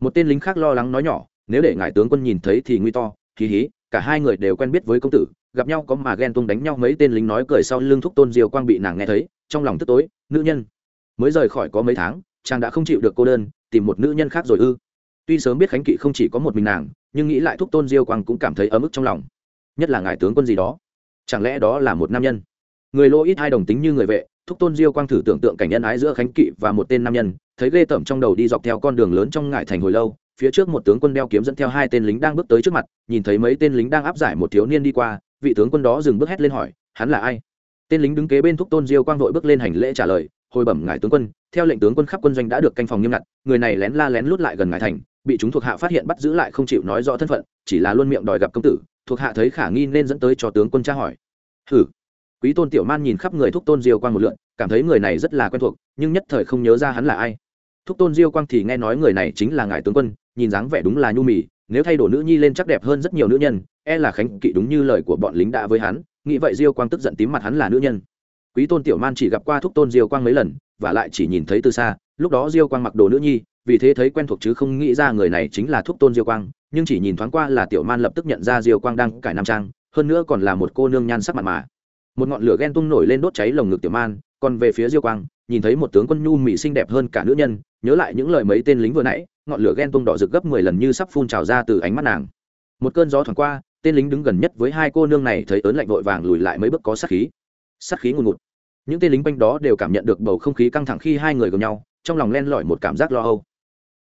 Một tên lính khác lo lắng nói nhỏ, nếu để ngài tướng quân nhìn thấy thì nguy to hí hí cả hai người đều quen biết với công tử, gặp nhau có mà ghen tung đánh nhau mấy tên lính nói cười sau lưng thúc tôn diều quang bị nàng nghe thấy, trong lòng tức tối, nữ nhân, mới rời khỏi có mấy tháng, chàng đã không chịu được cô đơn, tìm một nữ nhân khác rồi ư? Tuy sớm biết khánh kỵ không chỉ có một mình nàng, nhưng nghĩ lại thúc tôn diêu quang cũng cảm thấy ấm ức trong lòng. Nhất là ngài tướng quân gì đó, chẳng lẽ đó là một nam nhân? Người lỗ ít hai đồng tính như người vệ, thúc tôn diêu quang thử tưởng tượng cảnh nhân ái giữa khánh kỵ và một tên nam nhân, thấy ghê tởm trong đầu đi dọc theo con đường lớn trong ngải thành hồi lâu phía trước một tướng quân đeo kiếm dẫn theo hai tên lính đang bước tới trước mặt, nhìn thấy mấy tên lính đang áp giải một thiếu niên đi qua, vị tướng quân đó dừng bước hét lên hỏi, hắn là ai? Tên lính đứng kế bên thúc tôn diêu quang vội bước lên hành lễ trả lời, hồi bẩm ngài tướng quân, theo lệnh tướng quân khắp quân doanh đã được canh phòng nghiêm ngặt, người này lén la lén lút lại gần ngài thành, bị chúng thuộc hạ phát hiện bắt giữ lại không chịu nói rõ thân phận, chỉ là luôn miệng đòi gặp công tử, thuộc hạ thấy khả nghi nên dẫn tới cho tướng quân tra hỏi. Hử quý tôn tiểu man nhìn khắp người thúc tôn diêu quang một lượn, cảm thấy người này rất là quen thuộc, nhưng nhất thời không nhớ ra hắn là ai. Thúc tôn diêu quang thì nghe nói người này chính là ngài tướng quân nhìn dáng vẻ đúng là nhu mì, nếu thay đổi nữ nhi lên chắc đẹp hơn rất nhiều nữ nhân e là khánh kỵ đúng như lời của bọn lính đã với hắn, nghĩ vậy diêu quang tức giận tím mặt hắn là nữ nhân. Quý tôn tiểu man chỉ gặp qua thúc tôn diêu quang mấy lần, và lại chỉ nhìn thấy từ xa, lúc đó diêu quang mặc đồ nữ nhi, vì thế thấy quen thuộc chứ không nghĩ ra người này chính là thúc tôn diêu quang, nhưng chỉ nhìn thoáng qua là tiểu man lập tức nhận ra diêu quang đang cải nam trang, hơn nữa còn là một cô nương nhan sắc mặt mà. Một ngọn lửa ghen tung nổi lên đốt cháy lồng ngực tiểu man, còn về phía diêu quang, nhìn thấy một tướng quân nhu mỹ xinh đẹp hơn cả nữ nhân, nhớ lại những lời mấy tên lính vừa nãy ngọn lửa ghen tung đỏ rực gấp mười lần như sắp phun trào ra từ ánh mắt nàng. Một cơn gió thoảng qua, tên lính đứng gần nhất với hai cô nương này thấy ớn lạnh vội vàng lùi lại mấy bước có sát khí. Sát khí ngùn ngụt. Những tên lính quanh đó đều cảm nhận được bầu không khí căng thẳng khi hai người gặp nhau, trong lòng len lỏi một cảm giác lo âu.